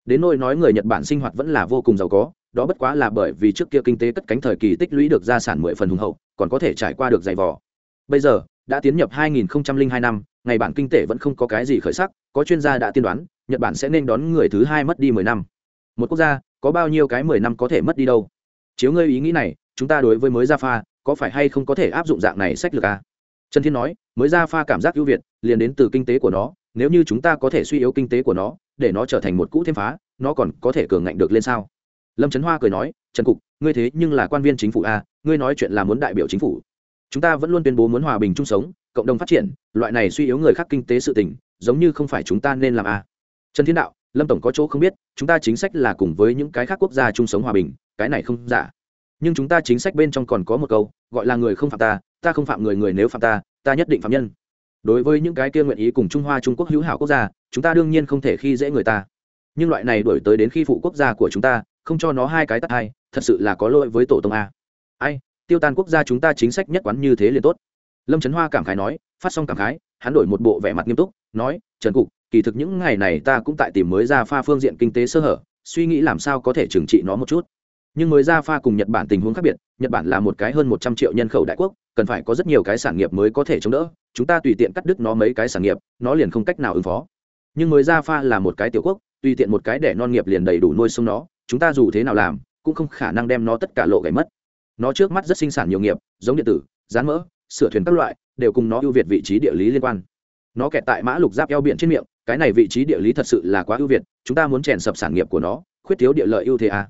Đến nỗi nói người nhật bản sinh hoạt vẫn là vô cùng giàu có, đó bất quá là bởi vì trước kia kinh tế cất cánh thời kỳ tích lũy được gia sản mười phần hùng hậu, còn có thể trải qua được dày vò. Bây giờ, đã tiến nhập 2002 năm, ngày bản kinh tế vẫn không có cái gì khởi sắc, có chuyên gia đã tiên đoán nhật bản sẽ nên đón người thứ hai mất đi 10 năm một quốc gia có bao nhiêu cái 10 năm có thể mất đi đâu chiếu ngươi ý nghĩ này chúng ta đối với mới gia pha có phải hay không có thể áp dụng dạng này sách lược à? trần thiên nói mới ra pha cảm giác ưu việt liền đến từ kinh tế của nó nếu như chúng ta có thể suy yếu kinh tế của nó để nó trở thành một cũ thêm phá nó còn có thể cường ngạnh được lên sao lâm trấn hoa cười nói trần cục ngươi thế nhưng là quan viên chính phủ a à, ngươi nói chuyện là muốn đại biểu chính phủ chúng ta vẫn luôn tuyên bố muốn hòa bình chung sống cộng đồng phát triển loại này suy yếu người khác kinh tế sự tình giống như không phải chúng ta nên làm a à trần thiên đạo, lâm tổng có chỗ không biết, chúng ta chính sách là cùng với những cái khác quốc gia chung sống hòa bình, cái này không giả. Nhưng chúng ta chính sách bên trong còn có một câu, gọi là người không phạm ta ta không phạm người người nếu phạm ta ta nhất định phạm nhân. Đối với những cái kia nguyện ý cùng trung hoa, trung quốc hữu hảo quốc gia, chúng ta đương nhiên không thể khi dễ người ta. Nhưng loại này đổi tới đến khi phụ quốc gia của chúng ta, không cho nó hai cái tắt hai, thật sự là có lỗi với tổ tông a. Ai, tiêu tan quốc gia chúng ta chính sách nhất quán như thế liền tốt. Lâm trấn hoa cảm khái nói, phát xong cảm khái, hắn đổi một bộ vẻ mặt nghiêm túc, nói, trần cục kỳ thực những ngày này ta cũng tại tìm mới ra pha phương diện kinh tế sơ hở, suy nghĩ làm sao có thể trừng trị nó một chút. Nhưng mới ra pha cùng nhật bản tình huống khác biệt, nhật bản là một cái hơn một trăm triệu nhân khẩu đại quốc, cần phải có rất nhiều cái sản nghiệp mới có thể chống đỡ, chúng ta tùy tiện cắt đứt nó mấy cái sản nghiệp, nó liền không cách nào ứng phó. Nhưng mới ra pha là một cái tiểu quốc, tùy tiện một cái để non nghiệp liền đầy đủ nuôi sống nó, chúng ta dù thế nào làm, cũng không khả năng đem nó tất cả lộ gãy mất. Nó trước mắt rất sinh sản nhiều nghiệp, giống điện tử rán mỡ, sửa thuyền các loại, đều cùng nó ưu việt vị trí địa lý liên quan nó kẹt tại mã lục giáp eo biển trên miệng cái này vị trí địa lý thật sự là quá ưu việt chúng ta muốn chèn sập sản nghiệp của nó khuyết thiếu địa lợi ưu thế à.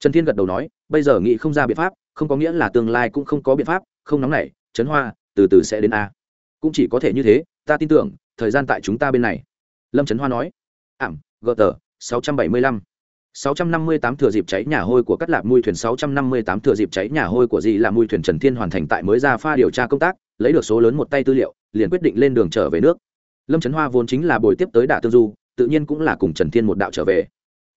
Trần thiên gật đầu nói bây giờ nghĩ không ra biện pháp không có nghĩa là tương lai cũng không có biện pháp không nóng nảy chấn hoa từ từ sẽ đến a. Cũng chỉ có thể như thế ta tin tưởng thời gian tại chúng ta bên này. Lâm trấn hoa nói ảm gờ tờ sáu trăm bảy mươi lăm. 658 thừa dịp cháy nhà hôi của cắt lạp mui thuyền 658 thừa dịp cháy nhà hôi của gì là mui thuyền Trần Thiên hoàn thành tại mới ra pha điều tra công tác, lấy được số lớn một tay tư liệu, liền quyết định lên đường trở về nước. Lâm Trấn Hoa vốn chính là buổi tiếp tới Đả Tương Du, tự nhiên cũng là cùng Trần Thiên một đạo trở về.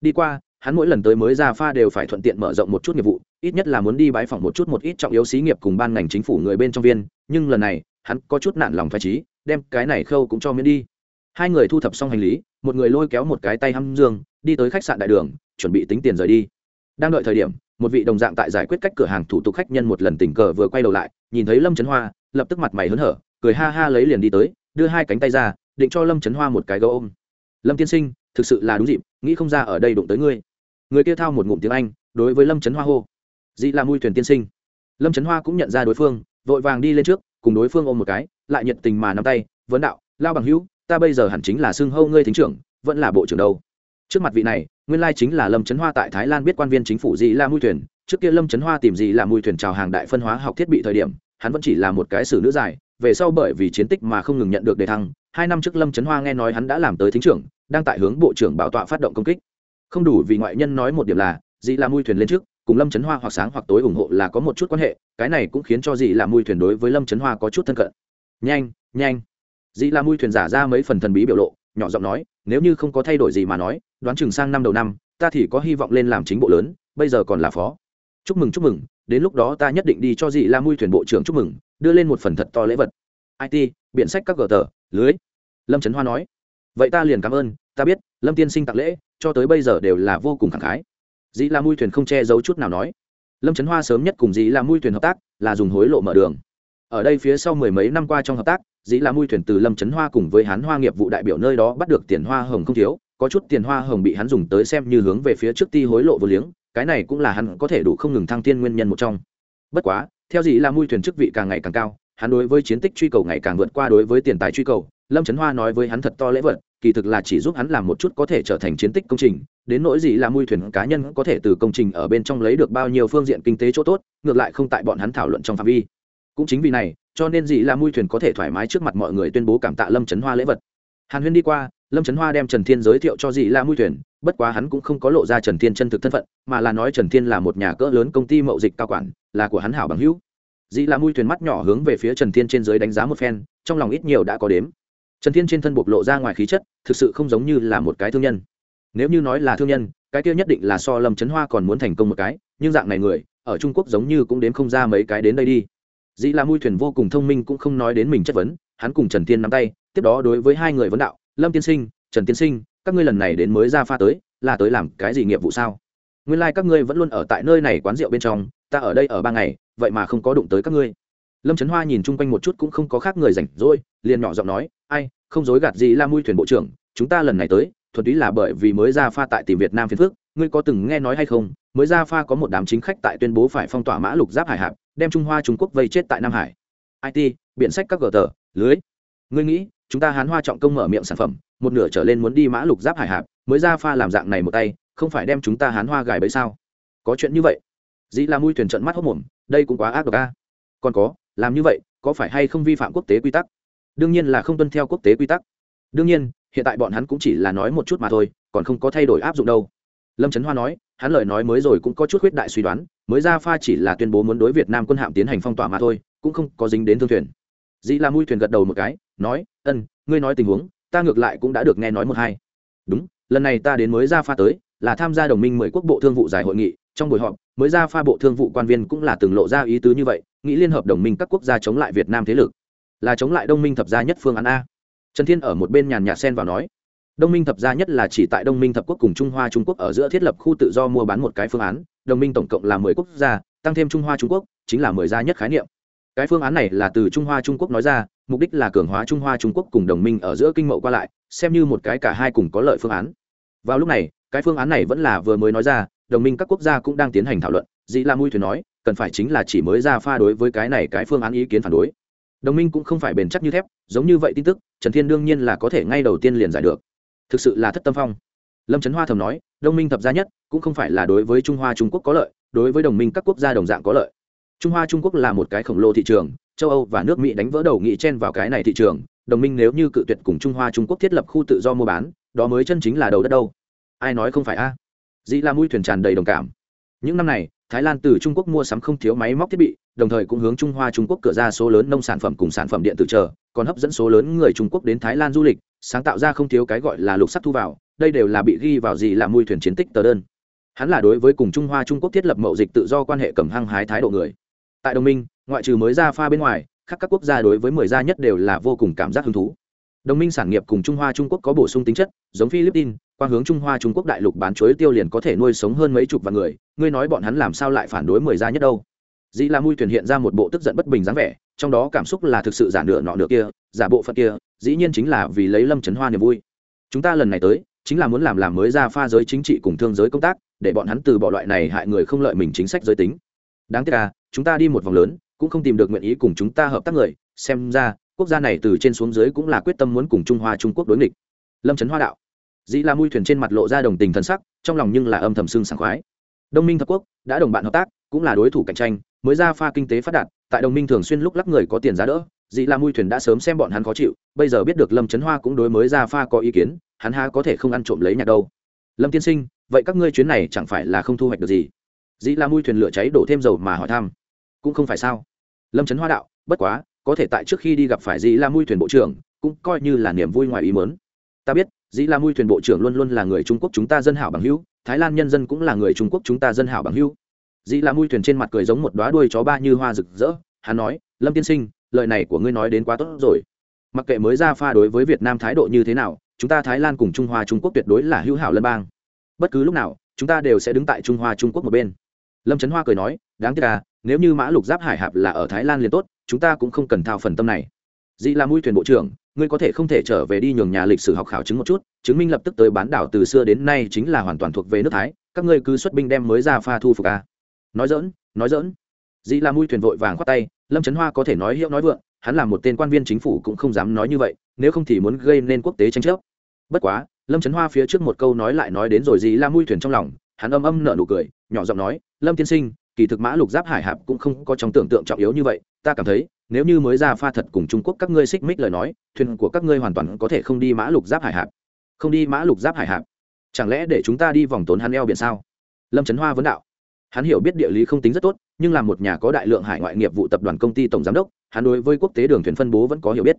Đi qua, hắn mỗi lần tới mới ra pha đều phải thuận tiện mở rộng một chút nghiệp vụ, ít nhất là muốn đi bãi phỏng một chút một ít trọng yếu xí nghiệp cùng ban ngành chính phủ người bên trong viên, nhưng lần này, hắn có chút nản lòng phái trí, đem cái này khâu cũng cho miễn đi. Hai người thu thập xong hành lý, một người lôi kéo một cái tay hăm dương, đi tới khách sạn đại đường, chuẩn bị tính tiền rời đi đang đợi thời điểm một vị đồng dạng tại giải quyết cách cửa hàng thủ tục khách nhân một lần tình cờ vừa quay đầu lại nhìn thấy lâm trấn hoa lập tức mặt mày hớn hở cười ha ha lấy liền đi tới đưa hai cánh tay ra, định cho lâm trấn hoa một cái gấu ôm. Lâm tiên sinh, thực sự là đúng dịp, nghĩ không ra ở đây đụng tới ngươi. Người kia thao một ngụm tiếng anh, đối với lâm trấn hoa hô. Dị là mui thuyền tiên sinh. Lâm trấn hoa cũng nhận ra đối phương, vội vàng đi lên trước, cùng đối phương ôm một cái, lại nhiệt tình mà nắm tay, vấn đạo, lao bằng hữu, ta bây giờ hẳn chính là xưng hâu ngươi thính trưởng, vẫn là bộ trưởng đâu? Trước mặt vị này, nguyên lai chính là lâm trấn hoa tại thái lan biết quan viên chính phủ dị là mui thuyền. Trước kia lâm trấn hoa tìm dị là mui thuyền chào hàng đại phân hóa học thiết bị thời điểm, hắn vẫn chỉ là một cái xử nữ dài về sau bởi vì chiến tích mà không ngừng nhận được đề thăng, hai năm trước lâm trấn hoa nghe nói hắn đã làm tới thính trưởng, đang tại hướng bộ trưởng bảo tọa phát động công kích. Không đủ vì ngoại nhân nói một điểm là, dĩ là mui thuyền lên trước, cùng lâm trấn hoa hoặc sáng hoặc tối ủng hộ là có một chút quan hệ, cái này cũng khiến cho dĩ là mui thuyền đối với lâm trấn hoa có chút thân cận. Nhanh nhanh. Dĩ là mui thuyền giả ra mấy phần thần bí biểu lộ, nhỏ giọng nói, nếu như không có thay đổi gì mà nói, đoán chừng sang năm đầu năm, ta thì có hy vọng lên làm chính bộ lớn, bây giờ còn là phó. Chúc mừng chúc mừng, đến lúc đó ta nhất định đi cho dị la mui thuyền bộ trưởng chúc mừng đưa lên một phần thật to lễ vật. It biện sách các gờ tờ, lưới. Lâm trấn hoa nói, vậy ta liền cảm ơn, ta biết, lâm tiên sinh tặng lễ, cho tới bây giờ đều là vô cùng khẳng khái. Dĩ là mui thuyền không che giấu chút nào nói, lâm trấn hoa sớm nhất cùng dĩ là mui thuyền hợp tác, là dùng hối lộ mở đường. Ở đây phía sau mười mấy năm qua trong hợp tác, dĩ là mui thuyền từ lâm trấn hoa cùng với hán hoa nghiệp vụ đại biểu nơi đó bắt được tiền hoa hồng không thiếu, có chút tiền hoa hồng bị hắn dùng tới xem như hướng về phía trước ti hối lộ vô liếng, cái này cũng là hắn có thể đủ không ngừng thăng tiên nguyên nhân một trong. Bất quá theo dĩ là mui thuyền chức vị càng ngày càng cao, hắn đối với chiến tích truy cầu ngày càng vượt qua đối với tiền tài truy cầu. Lâm trấn hoa nói với hắn thật to lễ vật, kỳ thực là chỉ giúp hắn làm một chút có thể trở thành chiến tích công trình. Đến nỗi gì là mui thuyền cá nhân có thể từ công trình ở bên trong lấy được bao nhiêu phương diện kinh tế chỗ tốt, ngược lại không tại bọn hắn thảo luận trong phạm vi. Cũng chính vì này, cho nên gì là mui thuyền có thể thoải mái trước mặt mọi người tuyên bố cảm tạ lâm trấn hoa lễ vật. Hàn huyên đi qua, lâm trấn hoa đem trần thiên giới thiệu cho dị la mui thuyền, bất quá hắn cũng không có lộ ra trần thiên chân thực thân phận, mà là nói trần thiên là một nhà cỡ lớn công ty mậu dịch cao quản là của hắn hảo bằng hữu. Dĩ la mui thuyền mắt nhỏ hướng về phía trần thiên trên giới đánh giá một phen, trong lòng ít nhiều đã có đếm. Trần thiên trên thân bộc lộ ra ngoài khí chất, thực sự không giống như là một cái thương nhân. Nếu như nói là thương nhân, cái kia nhất định là so lâm trấn hoa còn muốn thành công một cái, nhưng dạng này người, ở trung quốc giống như cũng đến không ra mấy cái đến đây đi. Dĩ là mui thuyền vô cùng thông minh cũng không nói đến mình chất vấn, hắn cùng trần thiên nắm tay, tiếp đó đối với hai người vấn đạo, lâm tiên sinh, trần tiên sinh, các ngươi lần này đến mới ra pha tới, là tới làm cái gì nghiệp vụ sao? Nguyên lai、like、các ngươi vẫn luôn ở tại nơi này quán rượu bên trong ta ở đây ở ba ngày, vậy mà không có đụng tới các ngươi. Lâm trấn hoa nhìn chung quanh một chút cũng không có khác người rảnh rỗi, liền nhỏ giọng nói, ai, không dối gạt gì la mui thuyền bộ trưởng, chúng ta lần này tới, thuần túy là bởi vì mới ra pha tại tìm việt nam phiên phước ngươi có từng nghe nói hay không, mới ra pha có một đám chính khách tại tuyên bố phải phong tỏa mã lục giáp hải hạp, đem trung hoa trung quốc vây chết tại nam hải. It biện sách các gờ tờ, lưới. Ngươi nghĩ, chúng ta hán hoa trọng công mở miệng sản phẩm, một nửa trở lên muốn đi mã lục giáp hải hạp, mới ra pha làm dạng này một tay, không phải đem chúng ta hán hoa gài bẫy sao? Có chuyện như vậy dĩ là mui thuyền trận mắt hốc mồm, đây cũng quá ác độc a. Còn có, làm như vậy, có phải hay không vi phạm quốc tế quy tắc? Đương nhiên là không tuân theo quốc tế quy tắc. Đương nhiên, hiện tại bọn hắn cũng chỉ là nói một chút mà thôi, còn không có thay đổi áp dụng đâu. Lâm trấn hoa nói, hắn lời nói mới rồi cũng có chút khuyết đại suy đoán, mới ra pha chỉ là tuyên bố muốn đối việt nam quân hạm tiến hành phong tỏa mà thôi, cũng không có dính đến thương thuyền. Dĩ la mui thuyền gật đầu một cái, nói, ân, ngươi nói tình huống, ta ngược lại cũng đã được nghe nói một hai. Đúng, lần này ta đến mới ra pha tới, là tham gia đồng minh mười quốc bộ thương vụ giải hội nghị trong buổi họp, mới ra pha bộ thương vụ quan viên cũng là từng lộ ra ý tứ như vậy, nghĩ liên hợp đồng minh các quốc gia chống lại việt nam thế lực. Là chống lại đông minh thập gia nhất phương án a. Trần thiên ở một bên nhàn nhạt sen vào nói, đông minh thập gia nhất là chỉ tại đông minh thập quốc cùng trung hoa trung quốc ở giữa thiết lập khu tự do mua bán một cái phương án đồng minh tổng cộng là mười quốc gia, tăng thêm trung hoa trung quốc, chính là mười gia nhất khái niệm. Cái phương án này là từ trung hoa trung quốc nói ra, mục đích là cường hóa trung hoa trung quốc cùng đồng minh ở giữa kinh mậu qua lại, xem như một cái cả hai cùng có lợi phương án. Vào lúc này, cái phương án này vẫn là vừa mới nói ra đồng minh các quốc gia cũng đang tiến hành thảo luận, dĩ la mui thuyền nói, cần phải chính là chỉ mới ra pha đối với cái này cái phương án ý kiến phản đối. Đồng minh cũng không phải bền chắc như thép, giống như vậy tin tức, trần thiên đương nhiên là có thể ngay đầu tiên liền giải được. Thực sự là thất tâm phong. Lâm trấn hoa thầm nói, đồng minh thập gia nhất, cũng không phải là đối với trung hoa trung quốc có lợi, đối với đồng minh các quốc gia đồng dạng có lợi. Trung hoa trung quốc là một cái khổng lồ thị trường, châu âu và nước mỹ đánh vỡ đầu nghị chen vào cái này thị trường, đồng minh nếu như cự tuyệt cùng trung hoa trung quốc thiết lập khu tự do mua bán, đó mới chân chính là đầu đất đâu. Ai nói không phải a? Dĩ là mũi thuyền tràn đầy đồng cảm. Những năm này, thái lan từ trung quốc mua sắm không thiếu máy móc thiết bị, đồng thời cũng hướng trung hoa trung quốc cửa ra số lớn nông sản phẩm cùng sản phẩm điện tử chờ, còn hấp dẫn số lớn người trung quốc đến thái lan du lịch, sáng tạo ra không thiếu cái gọi là lục sắc thu vào, đây đều là bị ghi vào gì là mui thuyền chiến tích tờ đơn. Hắn là đối với cùng trung hoa trung quốc thiết lập mậu dịch tự do quan hệ cầm hăng hái thái độ người. Tại đồng minh, ngoại trừ mới ra pha bên ngoài khác các quốc gia đối với mười gia nhất đều là vô cùng cảm giác hứng thú. Đồng minh sản nghiệp cùng trung hoa trung quốc có bổ sung tính chất, giống philippines qua hướng trung hoa trung quốc đại lục bán chuối tiêu liền có thể nuôi sống hơn mấy chục vạn người, ngươi nói bọn hắn làm sao lại phản đối mười gia nhất đâu? Dĩ la mui tuyển hiện ra một bộ tức giận bất bình dáng vẻ, trong đó cảm xúc là thực sự giả nửa nọ nửa kia, giả bộ phận kia, dĩ nhiên chính là vì lấy lâm trấn hoa niềm vui. Chúng ta lần này tới, chính là muốn làm làm mới ra pha giới chính trị cùng thương giới công tác, để bọn hắn từ bỏ loại này hại người không lợi mình chính sách giới tính. Đáng tiếc là chúng ta đi một vòng lớn, cũng không tìm được nguyện ý cùng chúng ta hợp tác người, xem ra, quốc gia này từ trên xuống dưới cũng là quyết tâm muốn cùng trung hoa trung quốc đối nghịch. Lâm trấn hoa đạo dĩ la mui thuyền trên mặt lộ ra đồng tình thân sắc, trong lòng nhưng là âm thầm xương sảng khoái. Đông minh thập quốc đã đồng bạn hợp tác, cũng là đối thủ cạnh tranh, mới ra pha kinh tế phát đạt, tại đồng minh thường xuyên lúc lắc người có tiền giá đỡ, dĩ la mui thuyền đã sớm xem bọn hắn khó chịu, bây giờ biết được lâm trấn hoa cũng đối mới ra pha có ý kiến, hắn ha có thể không ăn trộm lấy nhạc đâu. Lâm tiên sinh, vậy các ngươi chuyến này chẳng phải là không thu hoạch được gì? Dĩ la mui thuyền lửa cháy đổ thêm dầu mà hỏi thăm. Cũng không phải sao. Lâm trấn hoa đạo, bất quá, có thể tại trước khi đi gặp phải dĩ la mui thuyền bộ trưởng, cũng coi như là niềm vui ngoài ý mớn ta biết dĩ la mui thuyền bộ trưởng luôn luôn là người trung quốc chúng ta dân hảo bằng hữu, thái lan nhân dân cũng là người trung quốc chúng ta dân hảo bằng hữu. Dĩ la mui thuyền trên mặt cười giống một đoá đuôi chó ba như hoa rực rỡ, hắn nói, lâm tiên sinh, lời này của ngươi nói đến quá tốt rồi. Mặc kệ mới ra pha đối với việt nam thái độ như thế nào, chúng ta thái lan cùng trung hoa trung quốc tuyệt đối là hữu hảo lân bang. Bất cứ lúc nào, chúng ta đều sẽ đứng tại trung hoa trung quốc một bên. Lâm trấn hoa cười nói, đáng tiếc là nếu như mã lục giáp hải hạp là ở thái lan liền tốt, chúng ta cũng không cần thao phần tâm này. Dĩ là mũi thuyền bộ trưởng ngươi có thể không thể trở về đi nhường nhà lịch sử học khảo chứng một chút, chứng minh lập tức tới bán đảo từ xưa đến nay chính là hoàn toàn thuộc về nước thái, các ngươi cứ xuất binh đem mới ra pha thu phục a nói dỡn nói dỡn Dĩ là Mui thuyền vội vàng khoát tay, lâm trấn hoa có thể nói hiệu nói vượng, hắn là một tên quan viên chính phủ cũng không dám nói như vậy, nếu không thì muốn gây nên quốc tế tranh chấp. Bất quá, lâm trấn hoa phía trước một câu nói lại nói đến rồi Dĩ la mui thuyền trong lòng, hắn âm âm nở nụ cười, nhỏ giọng nói, lâm tiên sinh, kỳ thực mã lục giáp hải hạp cũng không có trong tưởng tượng trọng yếu như vậy, ta cảm thấy nếu như mới ra pha thật cùng trung quốc các ngươi xích mích lời nói, thuyền của các ngươi hoàn toàn có thể không đi mã lục giáp hải hạp. Không đi mã lục giáp hải hạp. Chẳng lẽ để chúng ta đi vòng tốn hắn eo biển sao? Lâm trấn hoa vấn đạo. Hắn hiểu biết địa lý không tính rất tốt, nhưng là một nhà có đại lượng hải ngoại nghiệp vụ tập đoàn công ty tổng giám đốc, hắn đối với quốc tế đường thuyền phân bố vẫn có hiểu biết.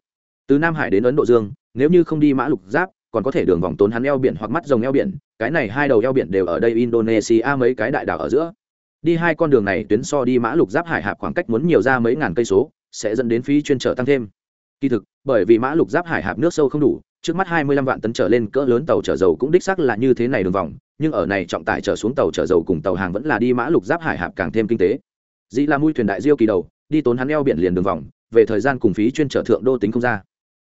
Từ nam hải đến ấn độ dương, nếu như không đi mã lục giáp, còn có thể đường vòng tốn hắn eo biển hoặc mắt rồng eo biển, cái này hai đầu eo biển đều ở đây indonesia mấy cái đại đảo ở giữa. Đi hai con đường này tuyến so đi mã lục giáp hải hạp khoảng cách muốn nhiều ra mấy ngàn cây số sẽ dẫn đến phí chuyên trở tăng thêm. Kỳ thực, bởi vì mã lục giáp hải hạp nước sâu không đủ, trước mắt hai mươi lăm vạn tấn trở lên cỡ lớn tàu chở dầu cũng đích xác là như thế này đường vòng, nhưng ở này trọng tải trở xuống tàu chở dầu cùng tàu hàng vẫn là đi mã lục giáp hải hạp càng thêm kinh tế. Dĩ là mui thuyền đại diêu kỳ đầu, đi tốn hắn eo biển liền đường vòng, về thời gian cùng phí chuyên trở thượng đô tính không ra.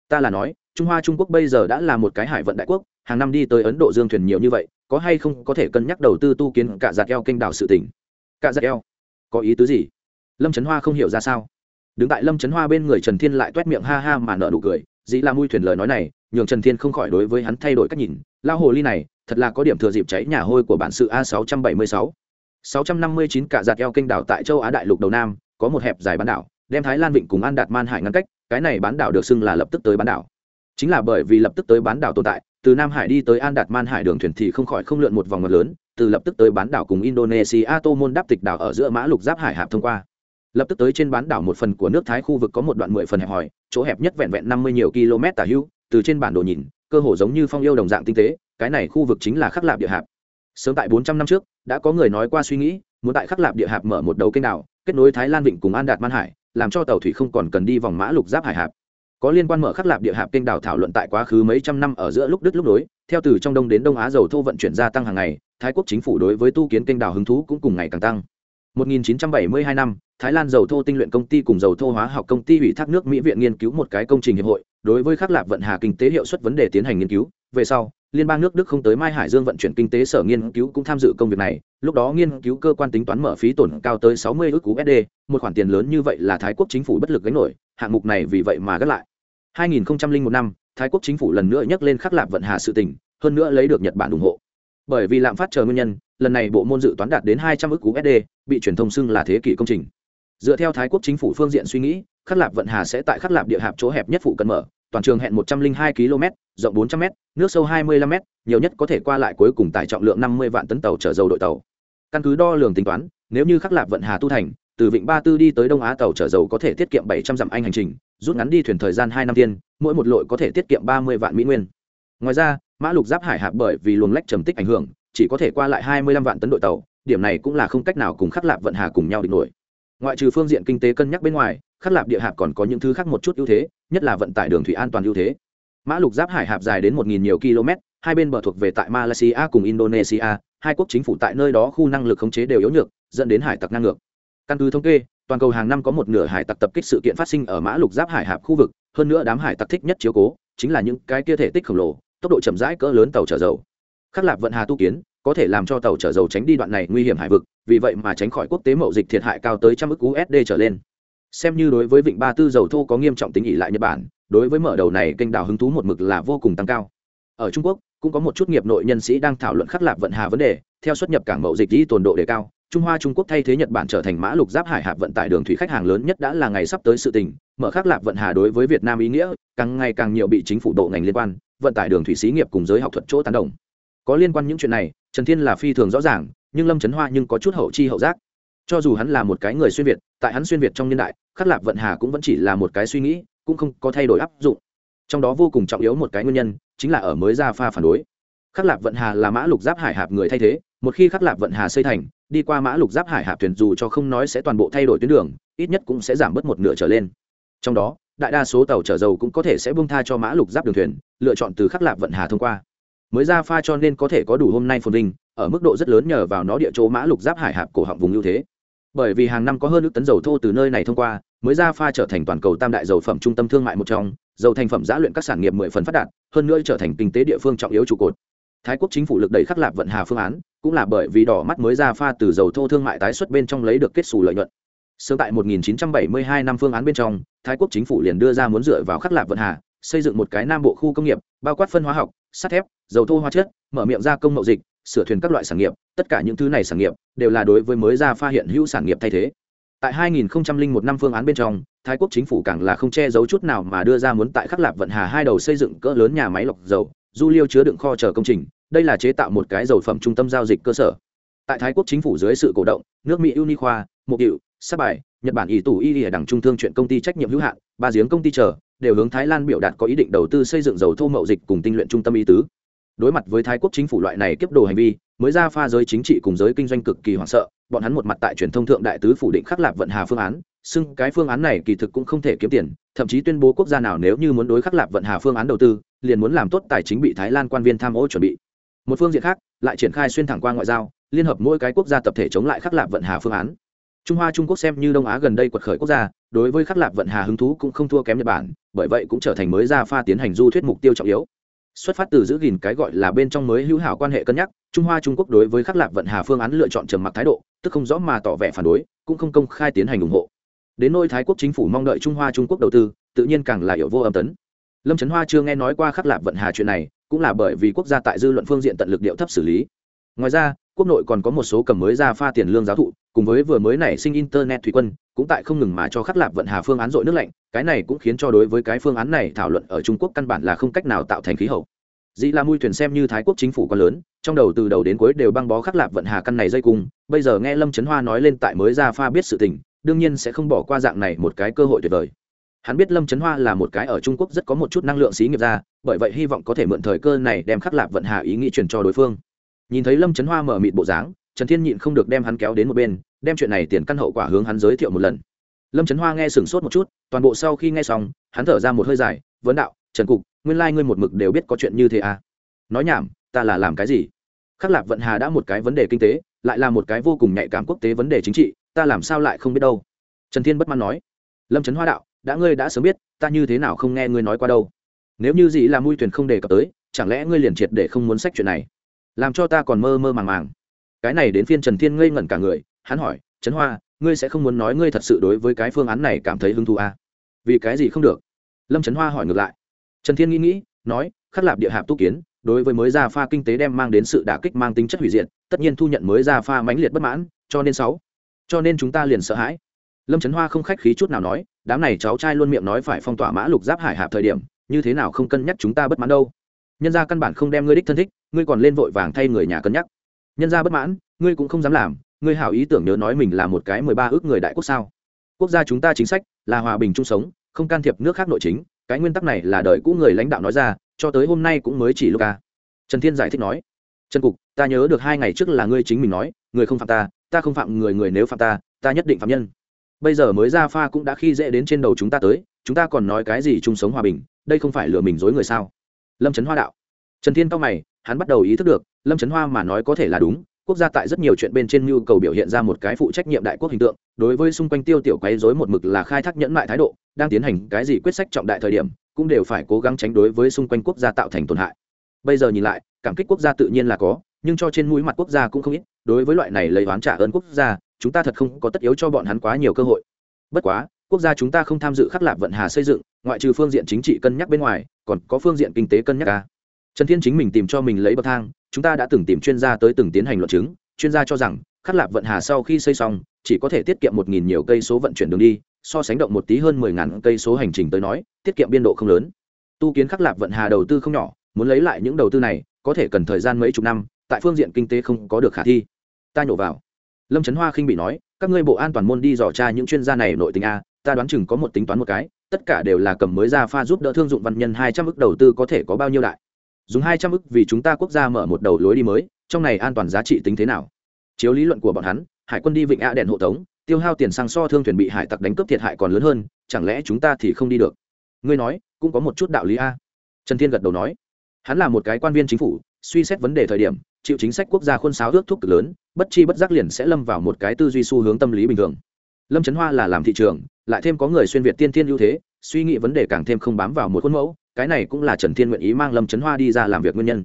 Ta là nói, trung hoa trung quốc bây giờ đã là một cái hải vận đại quốc, hàng năm đi tới ấn độ dương thuyền nhiều như vậy, có hay không có thể cân nhắc đầu tư tu kiến cả giặt eo kênh đảo sự tỉnh? Cả giặt eo, có ý tứ gì? Lâm trấn hoa không hiểu ra sao đứng tại lâm trấn hoa bên người trần thiên lại t u é t miệng ha ha mà nợ nụ cười, dĩ la mui thuyền lời nói này, nhường trần thiên không khỏi đối với hắn thay đổi cách nhìn. Lao hồ ly này, thật là có điểm thừa dịp cháy nhà hôi của bản sự a sáu trăm bảy mươi sáu. Sáu trăm năm mươi chín cả giạt eo kênh đảo tại châu á đại lục đầu nam, có một hẹp dài bán đảo, đem thái lan vịnh cùng an đạt man hải ngăn cách, cái này bán đảo được xưng là lập tức tới bán đảo. Chính là bởi vì lập tức tới bán đảo tồn tại, từ nam hải đi tới an đạt man hải đường thuyền thì không khỏi không lượn một vòng ngược lớn, từ lập tức tới bán đảo cùng indonesia tô môn đáp tịch đảo ở giữa mã lục giáp hải hạp thông qua lập tức tới trên bán đảo một phần của nước thái khu vực có một đoạn mười phần hẹp hòi, chỗ hẹp nhất vẹn vẹn năm mươi nhiều km tả hữu, từ trên bản đồ nhìn, cơ hồ giống như phong yêu đồng dạng tinh tế, cái này khu vực chính là khắc lạp địa hạp. Sớm tại bốn trăm năm trước, đã có người nói qua suy nghĩ, muốn tại khắc lạp địa hạp mở một đầu kênh đảo, kết nối thái lan vịnh cùng an đạt man hải, làm cho tàu thủy không còn cần đi vòng mã lục giáp hải hạp. Có liên quan mở khắc lạp địa hạp kênh đảo thảo luận tại quá khứ mấy trăm năm ở giữa lúc đứt lúc nối, theo từ trong đông đến đông á dầu thô vận chuyển gia tăng hàng ngày, thái quốc chính phủ đối với tu kiến kênh đảo hứng thú cũng cùng ngày càng tăng. 1972 năm, thái lan dầu thô tinh luyện công ty cùng dầu thô hóa học công ty ủy thác nước mỹ viện nghiên cứu một cái công trình hiệp hội, đối với khắc lạc vận hà kinh tế hiệu suất vấn đề tiến hành nghiên cứu. Về sau, liên bang nước đức không tới mai hải dương vận chuyển kinh tế sở nghiên cứu cũng tham dự công việc này. Lúc đó nghiên cứu cơ quan tính toán mở phí tổn cao tới 60 ức usd một khoản tiền lớn như vậy là thái quốc chính phủ bất lực gánh nổi, hạng mục này vì vậy mà gác lại. 2001 năm, thái quốc chính phủ lần nữa nhắc lên khắc lạc vận hà sự tỉnh hơn nữa lấy được nhật bản ủng hộ. Bởi vì lạm phát chờ nguyên nhân lần này bộ môn dự toán đạt đến 200 ước usd bị truyền thông xưng là thế kỷ công trình. Dựa theo thái quốc chính phủ phương diện suy nghĩ, khắc lạp vận hà sẽ tại khắc lạp địa hạp chỗ hẹp nhất phụ cận mở, toàn trường hẹn một trăm linh hai km, rộng bốn trăm m nước sâu hai mươi lăm m nhiều nhất có thể qua lại cuối cùng tải trọng lượng năm mươi vạn tấn tàu chở dầu đội tàu. Căn cứ đo lường tính toán, nếu như khắc lạp vận hà tu thành, từ vịnh ba tư đi tới đông á tàu chở dầu có thể tiết kiệm bảy trăm dặm anh hành trình, rút ngắn đi thuyền thời gian hai năm tiên, mỗi một lội có thể tiết kiệm ba mươi vạn mỹ nguyên. Ngoài ra, mã lục giáp hải hạp bởi vì luồng lách trầm tích ảnh hưởng chỉ có thể qua lại hai mươi lăm vạn tấn đội tàu, điểm này cũng là không cách nào cùng khắc lạp, vận hà cùng nhau địch nổi. Ngoại trừ phương diện kinh tế cân nhắc bên ngoài, khắc lạp địa hạp còn có những thứ khác một chút ưu thế, nhất là vận tải đường thủy an toàn ưu thế. Mã lục giáp hải hạp dài đến một nghìn nhiều km, hai bên bờ thuộc về tại malaysia cùng indonesia, hai quốc chính phủ tại nơi đó khu năng lực khống chế đều yếu nhược, dẫn đến hải tặc năng ngược. Căn cứ thống kê, toàn cầu hàng năm có một nửa hải tặc tập kích sự kiện phát sinh ở mã lục giáp hải hạp khu vực, hơn nữa đám hải tặc thích nhất chiếu cố, chính là những cái kia thể tích khổng lồ, tốc độ chậm rãi cỡ lớn tàu chở dầu. Khắc lạp, vận hà tu kiến có thể làm cho tàu chở dầu tránh đi đoạn này nguy hiểm hải vực, vì vậy mà tránh khỏi quốc tế mậu dịch thiệt hại cao tới trăm ức usd trở lên. Xem như đối với vịnh ba tư dầu thô có nghiêm trọng tính ỉ lại nhật bản, đối với mở đầu này kênh đào hứng thú một mực là vô cùng tăng cao. Ở trung quốc, cũng có một chút nghiệp nội nhân sĩ đang thảo luận khắc lạc vận hà vấn đề, theo xuất nhập cảng mậu dịch đi tồn độ đề cao, trung hoa trung quốc thay thế nhật bản trở thành mã lục giáp hải hạp vận tải đường thủy khách hàng lớn nhất đã là ngày sắp tới sự tình, mở khắc lạc vận hà đối với việt nam ý nghĩa, càng ngày càng nhiều bị chính phủ độ ngành liên quan, vận tải đường thủy xí nghiệp cùng giới học thuật chỗ tán đồng có liên quan những chuyện này, trần thiên là phi thường rõ ràng, nhưng lâm trấn hoa nhưng có chút hậu chi hậu giác. Cho dù hắn là một cái người xuyên việt, tại hắn xuyên việt trong niên đại, khắc lạp vận hà cũng vẫn chỉ là một cái suy nghĩ, cũng không có thay đổi áp dụng. Trong đó vô cùng trọng yếu một cái nguyên nhân, chính là ở mới ra pha phản đối. Khắc lạp vận hà là mã lục giáp hải hạp người thay thế, một khi khắc lạp vận hà xây thành, đi qua mã lục giáp hải hạp thuyền dù cho không nói sẽ toàn bộ thay đổi tuyến đường, ít nhất cũng sẽ giảm bớt một nửa trở lên. Trong đó, đại đa số tàu chở dầu cũng có thể sẽ bung tha cho mã lục giáp đường thuyền, lựa chọn từ khắc lạp vận hà thông qua mới ra pha cho nên có thể có đủ hôm nay phồn vinh, ở mức độ rất lớn nhờ vào nó địa chỗ mã lục giáp hải hạp cổ họng vùng ưu thế. Bởi vì hàng năm có hơn nước tấn dầu thô từ nơi này thông qua, mới ra pha trở thành toàn cầu tam đại dầu phẩm trung tâm thương mại một trong, dầu thành phẩm giã luyện các sản nghiệp mười phần phát đạt, hơn nữa trở thành kinh tế địa phương trọng yếu trụ cột. Thái quốc chính phủ lực đẩy khắc lạp vận hà phương án, cũng là bởi vì đỏ mắt mới ra pha từ dầu thô thương mại tái xuất bên trong lấy được kết xù lợi nhuận. Sớm tại 1972 năm phương án bên trong, thái quốc chính phủ liền đưa ra muốn dựa vào khắc lạp vận hà, xây dựng một cái nam bộ khu công nghiệp, bao quát phân hóa học, sắt thép dầu thô hóa chất, mở miệng gia công mậu dịch, sửa thuyền các loại sản nghiệp, tất cả những thứ này sản nghiệp đều là đối với mới ra pha hiện hữu sản nghiệp thay thế. Tại 2001 năm phương án bên trong, thái quốc chính phủ càng là không che giấu chút nào mà đưa ra muốn tại khắc lạp vận hà hai đầu xây dựng cỡ lớn nhà máy lọc dầu, du liêu chứa đựng kho chờ công trình, đây là chế tạo một cái dầu phẩm trung tâm giao dịch cơ sở. Tại thái quốc chính phủ dưới sự cổ động, nước mỹ uniqua mục hiệu sắp bài, nhật bản ý tù y ở đảng trung thương chuyện công ty trách nhiệm hữu hạn, ba giếng công ty chờ, đều hướng thái lan biểu đạt có ý định đầu tư xây dựng dầu thô mậu dịch cùng tinh luyện trung tâm y tứ đối mặt với thái quốc chính phủ loại này kiếp đồ hành vi, mới ra pha giới chính trị cùng giới kinh doanh cực kỳ hoảng sợ, bọn hắn một mặt tại truyền thông thượng đại tứ phủ định khắc lạp vận hà phương án, xưng cái phương án này kỳ thực cũng không thể kiếm tiền, thậm chí tuyên bố quốc gia nào nếu như muốn đối khắc lạp vận hà phương án đầu tư, liền muốn làm tốt tài chính bị thái lan quan viên tham ô chuẩn bị. Một phương diện khác, lại triển khai xuyên thẳng qua ngoại giao, liên hợp mỗi cái quốc gia tập thể chống lại khắc lạp vận hà phương án. Trung hoa trung quốc xem như đông á gần đây quật khởi quốc gia, đối với khắc lạp vận hà hứng thú cũng không thua kém nhật bản, bởi vậy cũng trở thành mới ra pha tiến hành du thuyết mục tiêu trọng yếu xuất phát từ giữ gìn cái gọi là bên trong mới hữu hảo quan hệ cân nhắc, trung hoa trung quốc đối với khắc lạc vận hà phương án lựa chọn trầm mặc thái độ, tức không rõ mà tỏ vẻ phản đối, cũng không công khai tiến hành ủng hộ. Đến nôi thái quốc chính phủ mong đợi trung hoa trung quốc đầu tư, tự nhiên càng là hiểu vô âm tấn. Lâm trấn hoa chưa nghe nói qua khắc lạc vận hà chuyện này, cũng là bởi vì quốc gia tại dư luận phương diện tận lực điệu thấp xử lý. Ngoài ra quốc nội còn có một số cầm mới ra pha tiền lương giáo thụ, cùng với vừa mới nảy sinh internet thủy quân, cũng tại không ngừng mà cho khắc lạp vận hà phương án dội nước lạnh, cái này cũng khiến cho đối với cái phương án này thảo luận ở trung quốc căn bản là không cách nào tạo thành khí hậu. Dĩ là mui thuyền xem như thái quốc chính phủ quá lớn, trong đầu từ đầu đến cuối đều băng bó khắc lạp vận hà căn này dây cung, bây giờ nghe lâm trấn hoa nói lên tại mới ra pha biết sự tình, đương nhiên sẽ không bỏ qua dạng này một cái cơ hội tuyệt vời. Hắn biết lâm trấn hoa là một cái ở trung quốc rất có một chút năng lượng xí nghiệp ra, bởi vậy hy vọng có thể mượn thời cơ này đem khắc lạp vận hà ý nghĩ truyền cho đối phương nhìn thấy lâm trấn hoa mở mịt bộ dáng, trần thiên nhịn không được đem hắn kéo đến một bên, đem chuyện này tiền căn hậu quả hướng hắn giới thiệu một lần. Lâm trấn hoa nghe sửng sốt một chút, toàn bộ sau khi nghe xong, hắn thở ra một hơi dài, vấn đạo, trần cục, nguyên lai、like、ngươi một mực đều biết có chuyện như thế à? Nói nhảm, ta là làm cái gì? Khắc lạc vận hà đã một cái vấn đề kinh tế, lại là một cái vô cùng nhạy cảm quốc tế vấn đề chính trị, ta làm sao lại không biết đâu? Trần thiên bất mãn nói, lâm trấn hoa đạo, đã ngươi đã sớm biết, ta như thế nào không nghe ngươi nói qua đâu? Nếu như gì là mui tuyển không đề cập tới, chẳng lẽ ngươi liền triệt để không muốn sách chuyện này? Làm cho ta còn mơ mơ màng màng. Cái này đến phiên trần thiên ngây ngẩn cả người, hắn hỏi, trấn hoa, ngươi sẽ không muốn nói ngươi thật sự đối với cái phương án này cảm thấy hứng thú à? vì cái gì không được? Lâm trấn hoa hỏi ngược lại. Trần thiên nghĩ nghĩ, nói, khắc lạp địa hạp tu kiến, đối với mới ra pha kinh tế đem mang đến sự đả kích mang tính chất hủy diệt, tất nhiên thu nhận mới ra pha mãnh liệt bất mãn, cho nên sáu, cho nên chúng ta liền sợ hãi. Lâm trấn hoa không khách khí chút nào nói, đám này cháu trai luôn miệng nói phải phong tỏa mã lục giáp hải hạp thời điểm, như thế nào không cân nhắc chúng ta bất mãn đâu nhân gia căn bản không đem ngươi đích thân thích, ngươi còn lên vội vàng thay người nhà cân nhắc. Nhân gia bất mãn, ngươi cũng không dám làm, ngươi hảo ý tưởng nhớ nói mình là một cái mười ba ước người đại quốc sao? Quốc gia chúng ta chính sách, là hòa bình chung sống, không can thiệp nước khác nội chính, cái nguyên tắc này là đời cũ người lãnh đạo nói ra, cho tới hôm nay cũng mới chỉ lúc ca. Trần thiên giải thích nói, trần cục, ta nhớ được hai ngày trước là ngươi chính mình nói, người không phạm ta ta không phạm người người nếu phạm ta ta nhất định phạm nhân. Bây giờ mới ra pha cũng đã khi dễ đến trên đầu chúng ta tới, chúng ta còn nói cái gì chung sống hòa bình, đây không phải lừa mình dối người sao? Lâm trấn hoa đạo. Trần thiên cao mày, hắn bắt đầu ý thức được, lâm trấn hoa mà nói có thể là đúng, quốc gia tại rất nhiều chuyện bên trên nhu cầu biểu hiện ra một cái phụ trách nhiệm đại quốc hình tượng, đối với xung quanh tiêu tiểu quấy dối một mực là khai thác nhẫn mại thái độ, đang tiến hành cái gì quyết sách trọng đại thời điểm, cũng đều phải cố gắng tránh đối với xung quanh quốc gia tạo thành tổn hại. Bây giờ nhìn lại, cảm kích quốc gia tự nhiên là có, nhưng cho trên mũi mặt quốc gia cũng không ít, đối với loại này lấy oán trả ơn quốc gia, chúng ta thật không có tất yếu cho bọn hắn quá nhiều cơ hội. Bất quá quốc gia chúng ta không tham dự khắc lạp vận hà xây dựng, ngoại trừ phương diện chính trị cân nhắc bên ngoài, còn có phương diện kinh tế cân nhắc ca trần thiên chính mình tìm cho mình lấy bậc thang, chúng ta đã từng tìm chuyên gia tới từng tiến hành luận chứng, chuyên gia cho rằng, khắc lạp vận hà sau khi xây xong, chỉ có thể tiết kiệm một nghìn nhiều cây số vận chuyển đường đi, so sánh động một tí hơn mười ngàn cây số hành trình tới nói, tiết kiệm biên độ không lớn. Tu kiến khắc lạp vận hà đầu tư không nhỏ, muốn lấy lại những đầu tư này, có thể cần thời gian mấy chục năm, tại phương diện kinh tế không có được khả thi. Ta nhổ vào. Lâm trấn hoa khinh bị nói, các ngươi bộ an toàn môn đi dò tra những chuyên gia này nội tình a ta đoán chừng có một tính toán một cái, tất cả đều là cầm mới ra pha giúp đỡ thương dụng văn nhân hai trăm ước đầu tư có thể có bao nhiêu đại. Dùng hai trăm ước vì chúng ta quốc gia mở một đầu lối đi mới, trong này an toàn giá trị tính thế nào? Chiếu lý luận của bọn hắn, hải quân đi vịnh a đèn hộ tống, tiêu hao tiền xăng so thương thuyền bị hải tặc đánh cướp thiệt hại còn lớn hơn, chẳng lẽ chúng ta thì không đi được? Ngươi nói, cũng có một chút đạo lý a. Trần thiên gật đầu nói. Hắn là một cái quan viên chính phủ, suy xét vấn đề thời điểm, chịu chính sách quốc gia khuôn sáo ước thúc cực lớn, bất chi bất giác liền sẽ lâm vào một cái tư duy xu hướng tâm lý bình thường. Lâm trấn hoa là làm thị trường lại thêm có người xuyên việt tiên thiên ưu thế, suy nghĩ vấn đề càng thêm không bám vào một khuôn mẫu, cái này cũng là trần thiên nguyện ý mang lâm trấn hoa đi ra làm việc nguyên nhân.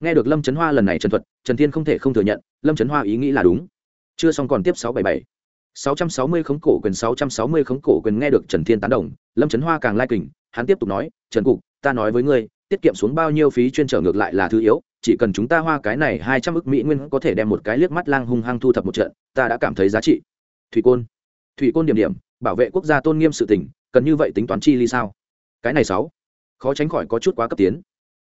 Nghe được lâm trấn hoa lần này trần thuật, trần thiên không thể không thừa nhận, lâm trấn hoa ý nghĩ là đúng. Chưa xong còn tiếp sáu bảy bảy. sáu trăm sáu mươi khống cổ quyền, sáu trăm sáu mươi khống cổ quyền nghe được trần thiên tán đồng, lâm trấn hoa càng lai kình, hắn tiếp tục nói, trần cục, ta nói với ngươi, tiết kiệm xuống bao nhiêu phí chuyên trở ngược lại là thứ yếu, chỉ cần chúng ta hoa cái này hai trăm ức mỹ nguyên có thể đem một cái liếc mắt lang hung hăng thu thập một trận, ta đã cảm thấy giá trị. Thủy côn. Thủy côn điểm điểm bảo vệ quốc gia tôn nghiêm sự tỉnh cần như vậy tính toán chi ly sao? Cái này sáu, khó tránh khỏi có chút quá cấp tiến.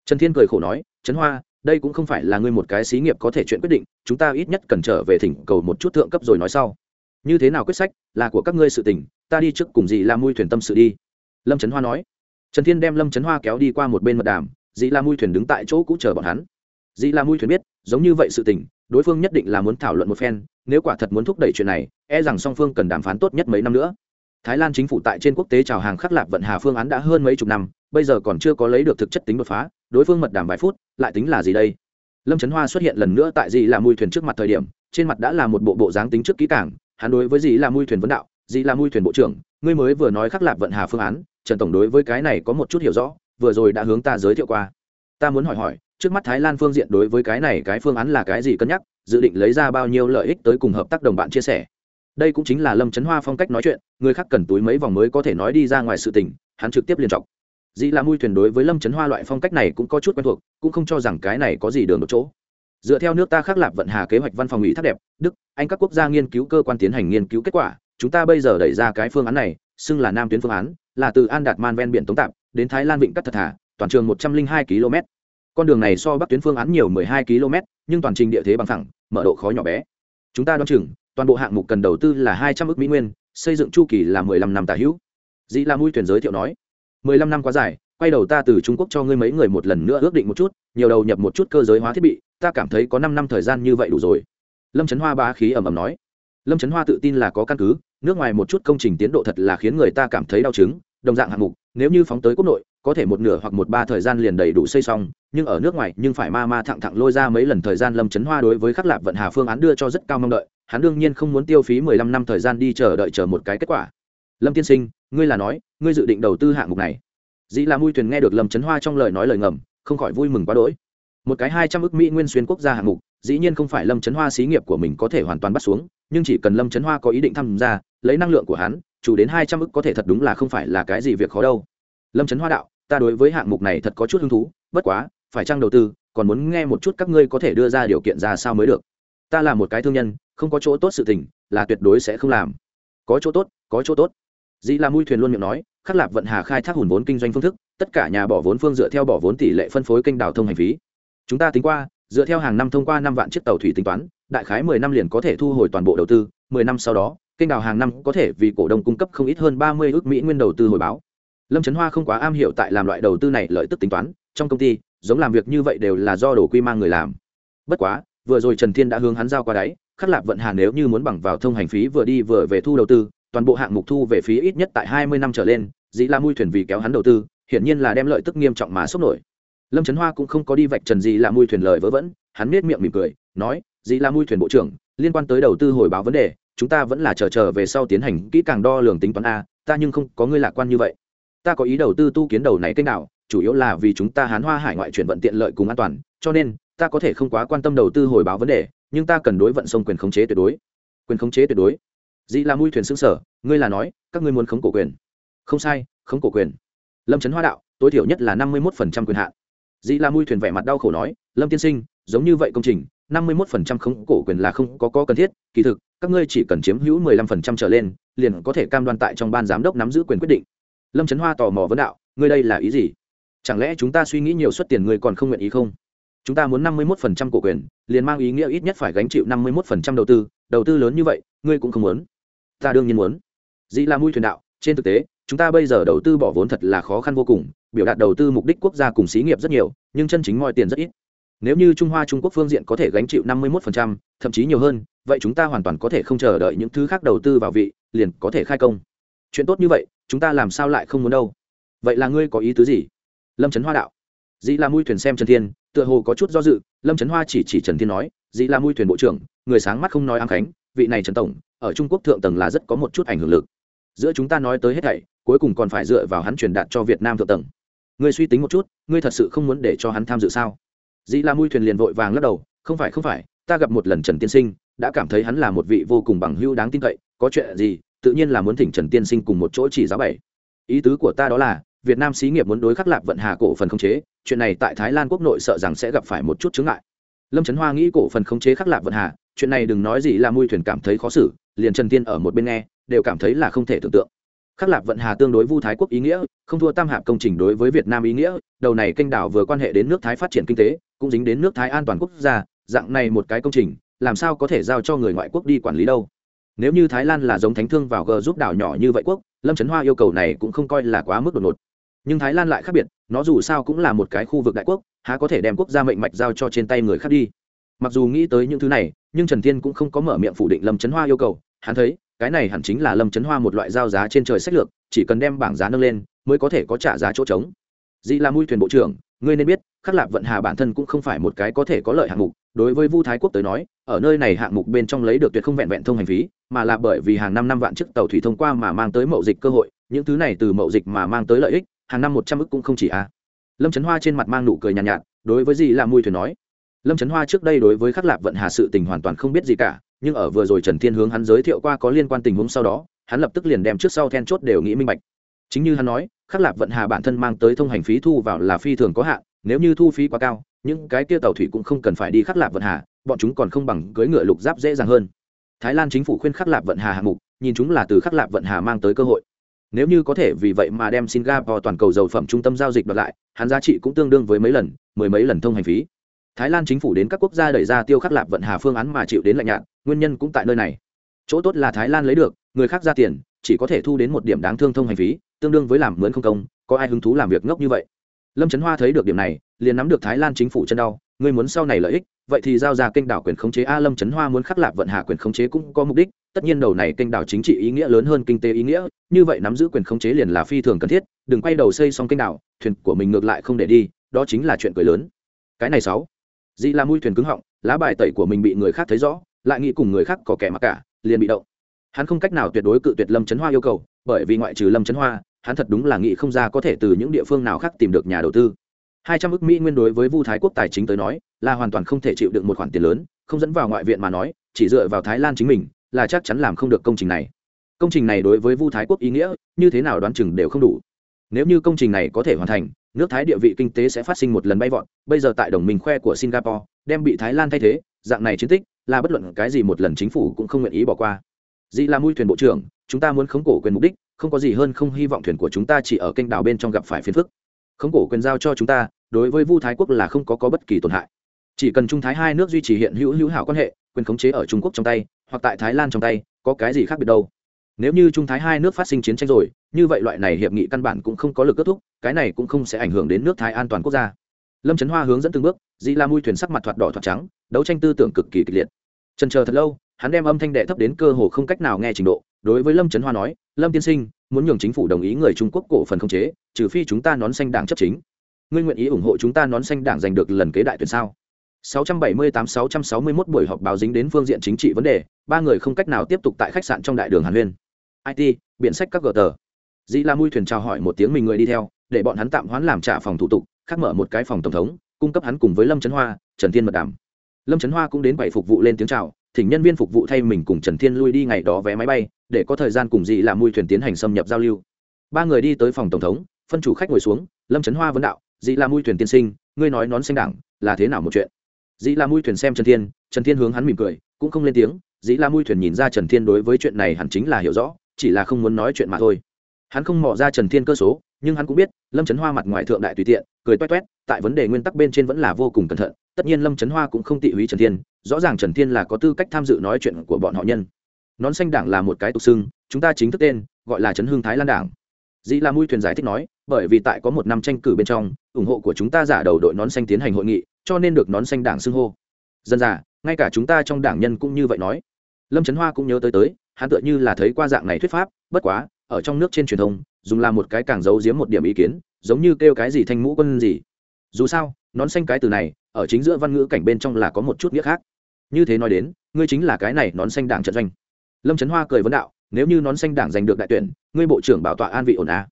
Trần thiên cười khổ nói, trấn hoa, đây cũng không phải là ngươi một cái xí nghiệp có thể chuyện quyết định, chúng ta ít nhất cần trở về thỉnh cầu một chút thượng cấp rồi nói sau. Như thế nào quyết sách, là của các ngươi sự tỉnh ta đi trước cùng dì la mui thuyền tâm sự đi. Lâm trấn hoa nói. Trần thiên đem lâm trấn hoa kéo đi qua một bên mật đàm, dì la mui thuyền đứng tại chỗ cũ chờ bọn hắn. Dì la mui thuyền biết, giống như vậy sự tình, đối phương nhất định là muốn thảo luận một phen, nếu quả thật muốn thúc đẩy chuyện này e rằng song phương cần đàm phán tốt nhất mấy năm nữa thái lan chính phủ tại trên quốc tế chào hàng khắc lạp vận hà phương án đã hơn mấy chục năm, bây giờ còn chưa có lấy được thực chất tính đột phá, đối phương mật đàm vài phút, lại tính là gì đây? Lâm trấn hoa xuất hiện lần nữa tại dì là mui thuyền trước mặt thời điểm, trên mặt đã là một bộ bộ dáng tính trước kỹ cảng hắn đối với dì là mui thuyền vấn đạo dì là mui thuyền bộ trưởng, ngươi mới vừa nói khắc lạp vận hà phương án, trần tổng đối với cái này có một chút hiểu rõ, vừa rồi đã hướng ta giới thiệu qua. Ta muốn hỏi hỏi, trước mắt thái lan phương diện đối với cái này cái phương án là cái gì cân nhắc, dự định lấy ra bao nhiêu lợi ích tới cùng hợp tác đồng bạn chia sẻ? Đây cũng chính là lâm trấn hoa phong cách nói chuyện người khác cần túi mấy vòng mới có thể nói đi ra ngoài sự tình hắn trực tiếp liền trọng dĩ là mui thuyền đối với lâm trấn hoa loại phong cách này cũng có chút quen thuộc cũng không cho rằng cái này có gì đường một chỗ dựa theo nước ta khác lạp vận hà kế hoạch văn phòng ủy thác đẹp đức anh các quốc gia nghiên cứu cơ quan tiến hành nghiên cứu kết quả chúng ta bây giờ đẩy ra cái phương án này xưng là nam tuyến phương án là từ an đạt man ven biển tống tạp đến thái lan vịnh cắt thật thả toàn trường một trăm linh hai km con đường này so bắc tuyến phương án nhiều mười hai km nhưng toàn trình địa thế bằng thẳng mở độ khó nhỏ bé chúng ta đoán chừng toàn bộ hạng mục cần đầu tư là hai trăm ước mỹ nguyên, xây dựng chu kỳ là mười lăm năm tả hữu. Dĩ la mui tuyển giới thiệu nói, mười lăm năm quá dài, quay đầu ta từ trung quốc cho ngươi mấy người một lần nữa ước định một chút, nhiều đầu nhập một chút cơ giới hóa thiết bị, ta cảm thấy có năm năm thời gian như vậy đủ rồi. Lâm trấn hoa bá khí ầm ầm nói, lâm trấn hoa tự tin là có căn cứ, nước ngoài một chút công trình tiến độ thật là khiến người ta cảm thấy đau chứng, đồng dạng hạng mục, nếu như phóng tới quốc nội, có thể một nửa hoặc một ba thời gian liền đầy đủ xây xong nhưng ở nước ngoài nhưng phải ma ma thẳng thẳng lôi ra mấy lần thời gian lâm chấn hoa đối với khắc lạp vận hà phương án đưa cho rất cao mong đợi, hắn đương nhiên không muốn tiêu phí mười lăm năm thời gian đi chờ đợi chờ một cái kết quả. Lâm tiên sinh, ngươi là nói, ngươi dự định đầu tư hạng mục này. Dĩ là mui thuyền nghe được lâm chấn hoa trong lời nói lời ngầm, không khỏi vui mừng quá đỗi. Một cái hai trăm ước mỹ nguyên xuyên quốc gia hạng mục, dĩ nhiên không phải lâm chấn hoa xí nghiệp của mình có thể hoàn toàn bắt xuống, nhưng chỉ cần lâm chấn hoa có ý định tham gia, lấy năng lượng của hắn, chủ đến hai trăm ức có thể thật đúng là không phải là cái gì việc khó đâu. Lâm trấn hoa đạo, ta đối với hạng mục này thật có chút hứng thú, bất quá phải chăng đầu tư, còn muốn nghe một chút các ngươi có thể đưa ra điều kiện ra sao mới được. Ta là một cái thương nhân, không có chỗ tốt sự tình, là tuyệt đối sẽ không làm. Có chỗ tốt, có chỗ tốt. Dĩ là mui thuyền luôn miệng nói, khắc lạp vận hà khai thác hùn vốn kinh doanh phương thức, tất cả nhà bỏ vốn phương dựa theo bỏ vốn tỷ lệ phân phối kênh đào thông hành phí. Chúng ta tính qua, dựa theo hàng năm thông qua năm vạn chiếc tàu thủy tính toán, đại khái mười năm liền có thể thu hồi toàn bộ đầu tư, mười năm sau đó, kênh đào hàng năm có thể vì cổ đông cung cấp không ít hơn ba mươi ước mỹ nguyên đầu tư hồi báo. Lâm trấn hoa không quá am hiểu tại làm loại đầu tư này lợi tức tính toán, trong công ty giống làm việc như vậy đều là do đồ quy mang người làm. Bất quá, vừa rồi trần thiên đã hướng hắn giao qua đáy, khắc lạp vận hà nếu như muốn bằng vào thông hành phí vừa đi vừa về thu đầu tư, toàn bộ hạng mục thu về phí ít nhất tại hai mươi năm trở lên, dĩ la mui thuyền vì kéo hắn đầu tư, hiển nhiên là đem lợi tức nghiêm trọng mà sốc nổi. Lâm trấn hoa cũng không có đi vạch trần gì là mui thuyền lời vớ vẩn, hắn miết miệng mỉm cười, nói, dĩ la mui thuyền bộ trưởng, liên quan tới đầu tư hồi báo vấn đề, chúng ta vẫn là chờ chờ về sau tiến hành kỹ càng đo lường tính toán a, ta nhưng không có ngươi lạc quan như vậy. Ta có ý đầu tư tu kiến đầu này thế nào chủ yếu là vì chúng ta hán hoa hải ngoại chuyển vận tiện lợi cùng an toàn cho nên ta có thể không quá quan tâm đầu tư hồi báo vấn đề nhưng ta cần đối vận sông quyền khống chế tuyệt đối. Quyền khống chế tuyệt đối. Dĩ là mui thuyền xứng sở ngươi là nói các ngươi muốn khống cổ quyền. Không sai khống cổ quyền. Lâm trấn hoa đạo tối thiểu nhất là năm mươi một quyền hạn. Dĩ là mui thuyền vẻ mặt đau khổ nói lâm tiên sinh giống như vậy công trình năm mươi một khống cổ quyền là không có, có cần thiết kỳ thực các ngươi chỉ cần chiếm hữu mười lăm phần trăm trở lên liền có thể cam đoan tại trong ban giám đốc nắm giữ quyền quyết định. Lâm trấn hoa tò mò vấn đạo ngươi đây là ý gì? Chẳng lẽ chúng ta suy nghĩ nhiều suất tiền ngươi còn không nguyện ý không? Chúng ta muốn năm mươi một phần trăm cổ quyền, liền mang ý nghĩa ít nhất phải gánh chịu năm mươi một phần trăm đầu tư đầu tư lớn như vậy, ngươi cũng không muốn. Ta đương nhiên muốn. Dĩ là mui thuyền đạo, trên thực tế, chúng ta bây giờ đầu tư bỏ vốn thật là khó khăn vô cùng, biểu đạt đầu tư mục đích quốc gia cùng xí nghiệp rất nhiều, nhưng chân chính mọi tiền rất ít. Nếu như trung hoa trung quốc phương diện có thể gánh chịu năm mươi một thậm chí nhiều hơn, vậy chúng ta hoàn toàn có thể không chờ đợi những thứ khác đầu tư vào vị, liền có thể khai công. Chuyện tốt như vậy, chúng ta làm sao lại không muốn đâu? Vậy là ngươi có ý tứ gì? Lâm trấn hoa đạo dĩ là mui thuyền xem trần thiên tựa hồ có chút do dự lâm trấn hoa chỉ chỉ trần thiên nói dĩ là mui thuyền bộ trưởng người sáng mắt không nói ám khánh vị này trần tổng ở trung quốc thượng tầng là rất có một chút ảnh hưởng lực giữa chúng ta nói tới hết thảy cuối cùng còn phải dựa vào hắn truyền đạt cho việt nam thượng tầng người suy tính một chút ngươi thật sự không muốn để cho hắn tham dự sao dĩ là mui thuyền liền vội vàng lắc đầu không phải không phải ta gặp một lần trần tiên sinh đã cảm thấy hắn là một vị vô cùng bằng hữu đáng tin cậy có chuyện gì tự nhiên là muốn thỉnh trần tiên sinh cùng một chỗ chỉ giáo bảy ý tứ của ta đó là việt nam xí nghiệp muốn đối khắc lạp vận hà cổ phần khống chế, chuyện này tại thái lan quốc nội sợ rằng sẽ gặp phải một chút chướng ngại. Lâm trấn hoa nghĩ cổ phần khống chế khắc lạp vận hà, chuyện này đừng nói gì là mui thuyền cảm thấy khó xử, liền trần tiên ở một bên nghe, đều cảm thấy là không thể tưởng tượng. Khắc lạp vận hà tương đối vu thái quốc ý nghĩa, không thua tam hạp công trình đối với việt nam ý nghĩa, đầu này kênh đảo vừa quan hệ đến nước thái phát triển kinh tế, cũng dính đến nước thái an toàn quốc gia, dạng này một cái công trình, làm sao có thể giao cho người ngoại quốc đi quản lý đâu. Nếu như thái lan là giống thánh thương vào g giúp đảo nhỏ như vậy quốc, lâm trấn hoa yêu cầu này cũng không coi là quá mức đột ngột nhưng thái lan lại khác biệt nó dù sao cũng là một cái khu vực đại quốc há có thể đem quốc gia mệnh mạch giao cho trên tay người khác đi mặc dù nghĩ tới những thứ này nhưng trần thiên cũng không có mở miệng phủ định lâm trấn hoa yêu cầu hắn thấy cái này hẳn chính là lâm trấn hoa một loại giao giá trên trời sách lược chỉ cần đem bảng giá nâng lên mới có thể có trả giá chỗ trống dị là mui thuyền bộ trưởng ngươi nên biết khắc lạp vận hà bản thân cũng không phải một cái có thể có lợi hạng mục đối với vu thái quốc tới nói ở nơi này hạng mục bên trong lấy được tuyệt không vẹn vẹn thông hành phí mà là bởi vì hàng năm năm vạn chiếc tàu thủy thông qua mà mang tới mậu dịch cơ hội những thứ này từ mậu dịch mà mang tới lợi ích hàng năm một trăm ức cũng không chỉ a. À. lâm trấn hoa trên mặt mang nụ cười nhàn nhạt, nhạt đối với gì là mùi thuyền nói lâm trấn hoa trước đây đối với khắc lạp vận hà sự tình hoàn toàn không biết gì cả nhưng ở vừa rồi trần thiên hướng hắn giới thiệu qua có liên quan tình huống sau đó hắn lập tức liền đem trước sau then chốt đều nghĩ minh bạch. Chính như hắn nói khắc lạp vận hà bản thân mang tới thông hành phí thu vào là phi thường có hạn nếu như thu phí quá cao những cái kia tàu thủy cũng không cần phải đi khắc lạp vận hà bọn chúng còn không bằng cưỡi ngựa lục giáp dễ dàng hơn. Thái lan chính phủ khuyên khắc lạp vận hà hạng mục nhìn chúng là từ khắc lạp vận hà mang tới cơ hội nếu như có thể vì vậy mà đem singapore toàn cầu dầu phẩm trung tâm giao dịch đoạt lại, hắn giá trị cũng tương đương với mấy lần, mười mấy lần thông hành phí. Thái lan chính phủ đến các quốc gia đẩy ra tiêu khắc lạp vận hà phương án mà chịu đến lạnh nhạt, nguyên nhân cũng tại nơi này. Chỗ tốt là thái lan lấy được, người khác ra tiền, chỉ có thể thu đến một điểm đáng thương thông hành phí, tương đương với làm mướn không công, có ai hứng thú làm việc ngốc như vậy? Lâm trấn hoa thấy được điểm này, liền nắm được thái lan chính phủ chân đau người muốn sau này lợi ích, vậy thì giao ra kênh đảo quyền khống chế a. Lâm trấn hoa muốn khắc lạp vận hạ quyền khống chế cũng có mục đích tất nhiên đầu này kênh đảo chính trị ý nghĩa lớn hơn kinh tế ý nghĩa, như vậy nắm giữ quyền khống chế liền là phi thường cần thiết, đừng quay đầu xây xong kênh đảo, thuyền của mình ngược lại không để đi, đó chính là chuyện cười lớn. Cái này sáu. Dị là mũi thuyền cứng họng, lá bài tẩy của mình bị người khác thấy rõ, lại nghĩ cùng người khác có kẻ mặc cả, liền bị động. Hắn không cách nào tuyệt đối cự tuyệt lâm trấn hoa yêu cầu, bởi vì ngoại trừ lâm trấn hoa, hắn thật đúng là nghĩ không ra có thể từ những địa phương nào khác tìm được nhà đầu tư. Hai trăm ước mỹ nguyên đối với vu thái quốc tài chính tới nói, là hoàn toàn không thể chịu được một khoản tiền lớn, không dẫn vào ngoại viện mà nói, chỉ dựa vào thái lan chính mình là chắc chắn làm không được công trình này. Công trình này đối với vu thái quốc ý nghĩa như thế nào đoán chừng đều không đủ. Nếu như công trình này có thể hoàn thành nước thái địa vị kinh tế sẽ phát sinh một lần bay vọt. Bây giờ tại đồng minh khoe của singapore đem bị thái lan thay thế dạng này chiến tích là bất luận cái gì một lần chính phủ cũng không nguyện ý bỏ qua. Dĩ là mui thuyền bộ trưởng chúng ta muốn khống cổ quyền mục đích không có gì hơn không hy vọng thuyền của chúng ta chỉ ở kênh đảo bên trong gặp phải phiền phức. Khống cổ quyền giao cho chúng ta đối với vu thái quốc là không có, có bất kỳ tổn hại chỉ cần trung thái hai nước duy trì hiện hữu hữu hảo quan hệ, quyền khống chế ở trung quốc trong tay, hoặc tại thái lan trong tay, có cái gì khác biệt đâu? Nếu như trung thái hai nước phát sinh chiến tranh rồi, như vậy loại này hiệp nghị căn bản cũng không có lực kết thúc, cái này cũng không sẽ ảnh hưởng đến nước thái an toàn quốc gia. Lâm trấn hoa hướng dẫn từng bước dĩ la mui thuyền sắc mặt thoạt đỏ thoạt trắng, đấu tranh tư tưởng cực kỳ kịch liệt. Trần chờ thật lâu, hắn đem âm thanh đệ thấp đến cơ hồ không cách nào nghe trình độ, đối với lâm trấn hoa nói, lâm tiên sinh, muốn nhường chính phủ đồng ý người trung quốc cổ phần không chế, trừ phi chúng ta nón xanh đảng chấp chính. Ngươi nguyện ý ủng hộ chúng ta nón xanh đảng giành được lần kế đại tuyển sao? 678-661 buổi họp báo dính đến phương diện chính trị vấn đề, ba người không cách nào tiếp tục tại khách sạn trong đại đường hàn huyên. It biện sách các gờ tờ. Dĩ la mui thuyền chào hỏi một tiếng mình người đi theo, để bọn hắn tạm hoãn làm trả phòng thủ tục khác mở một cái phòng tổng thống, cung cấp hắn cùng với lâm trấn hoa, trần thiên mật đàm. Lâm trấn hoa cũng đến bảy phục vụ lên tiếng chào, thỉnh nhân viên phục vụ thay mình cùng trần thiên lui đi ngày đó vé máy bay, để có thời gian cùng dĩ la mui thuyền tiến hành xâm nhập giao lưu. Ba người đi tới phòng tổng thống, phân chủ khách ngồi xuống, lâm chấn hoa vấn đạo, dĩ la mui thuyền tiên sinh, ngươi nói nón xanh đảng, là thế nào một chuyện? Dĩ la mui thuyền xem trần thiên trần thiên hướng hắn mỉm cười, cũng không lên tiếng. Dĩ la mui thuyền nhìn ra trần thiên đối với chuyện này hẳn chính là hiểu rõ, chỉ là không muốn nói chuyện mà thôi. Hắn không mò ra trần thiên cơ số, nhưng hắn cũng biết, lâm trấn hoa mặt ngoài thượng đại tùy tiện, cười toét toét, tại vấn đề nguyên tắc bên trên vẫn là vô cùng cẩn thận. Tất nhiên lâm trấn hoa cũng không tị húy trần thiên, rõ ràng trần thiên là có tư cách tham dự nói chuyện của bọn họ nhân. Nón xanh đảng là một cái tục xưng, chúng ta chính thức tên, gọi là trấn hương thái lan đảng. Dĩ la mui thuyền giải thích nói, bởi vì tại có một năm tranh cử bên trong, ủng hộ của chúng ta giả đầu đội nón xanh tiến hành hội nghị cho nên được nón xanh đảng xưng hô. Dân già, ngay cả chúng ta trong đảng nhân cũng như vậy nói. Lâm trấn hoa cũng nhớ tới tới, hắn tựa như là thấy qua dạng này thuyết pháp, bất quá, ở trong nước trên truyền thông, dùng là một cái càng giấu giếm một điểm ý kiến, giống như kêu cái gì thanh mũ quân gì. Dù sao, nón xanh cái từ này, ở chính giữa văn ngữ cảnh bên trong là có một chút nghĩa khác. Như thế nói đến, ngươi chính là cái này nón xanh đảng trận doanh. Lâm trấn hoa cười vấn đạo, nếu như nón xanh đảng giành được đại tuyển, ngươi bộ trưởng bảo tọa an vị ổn à.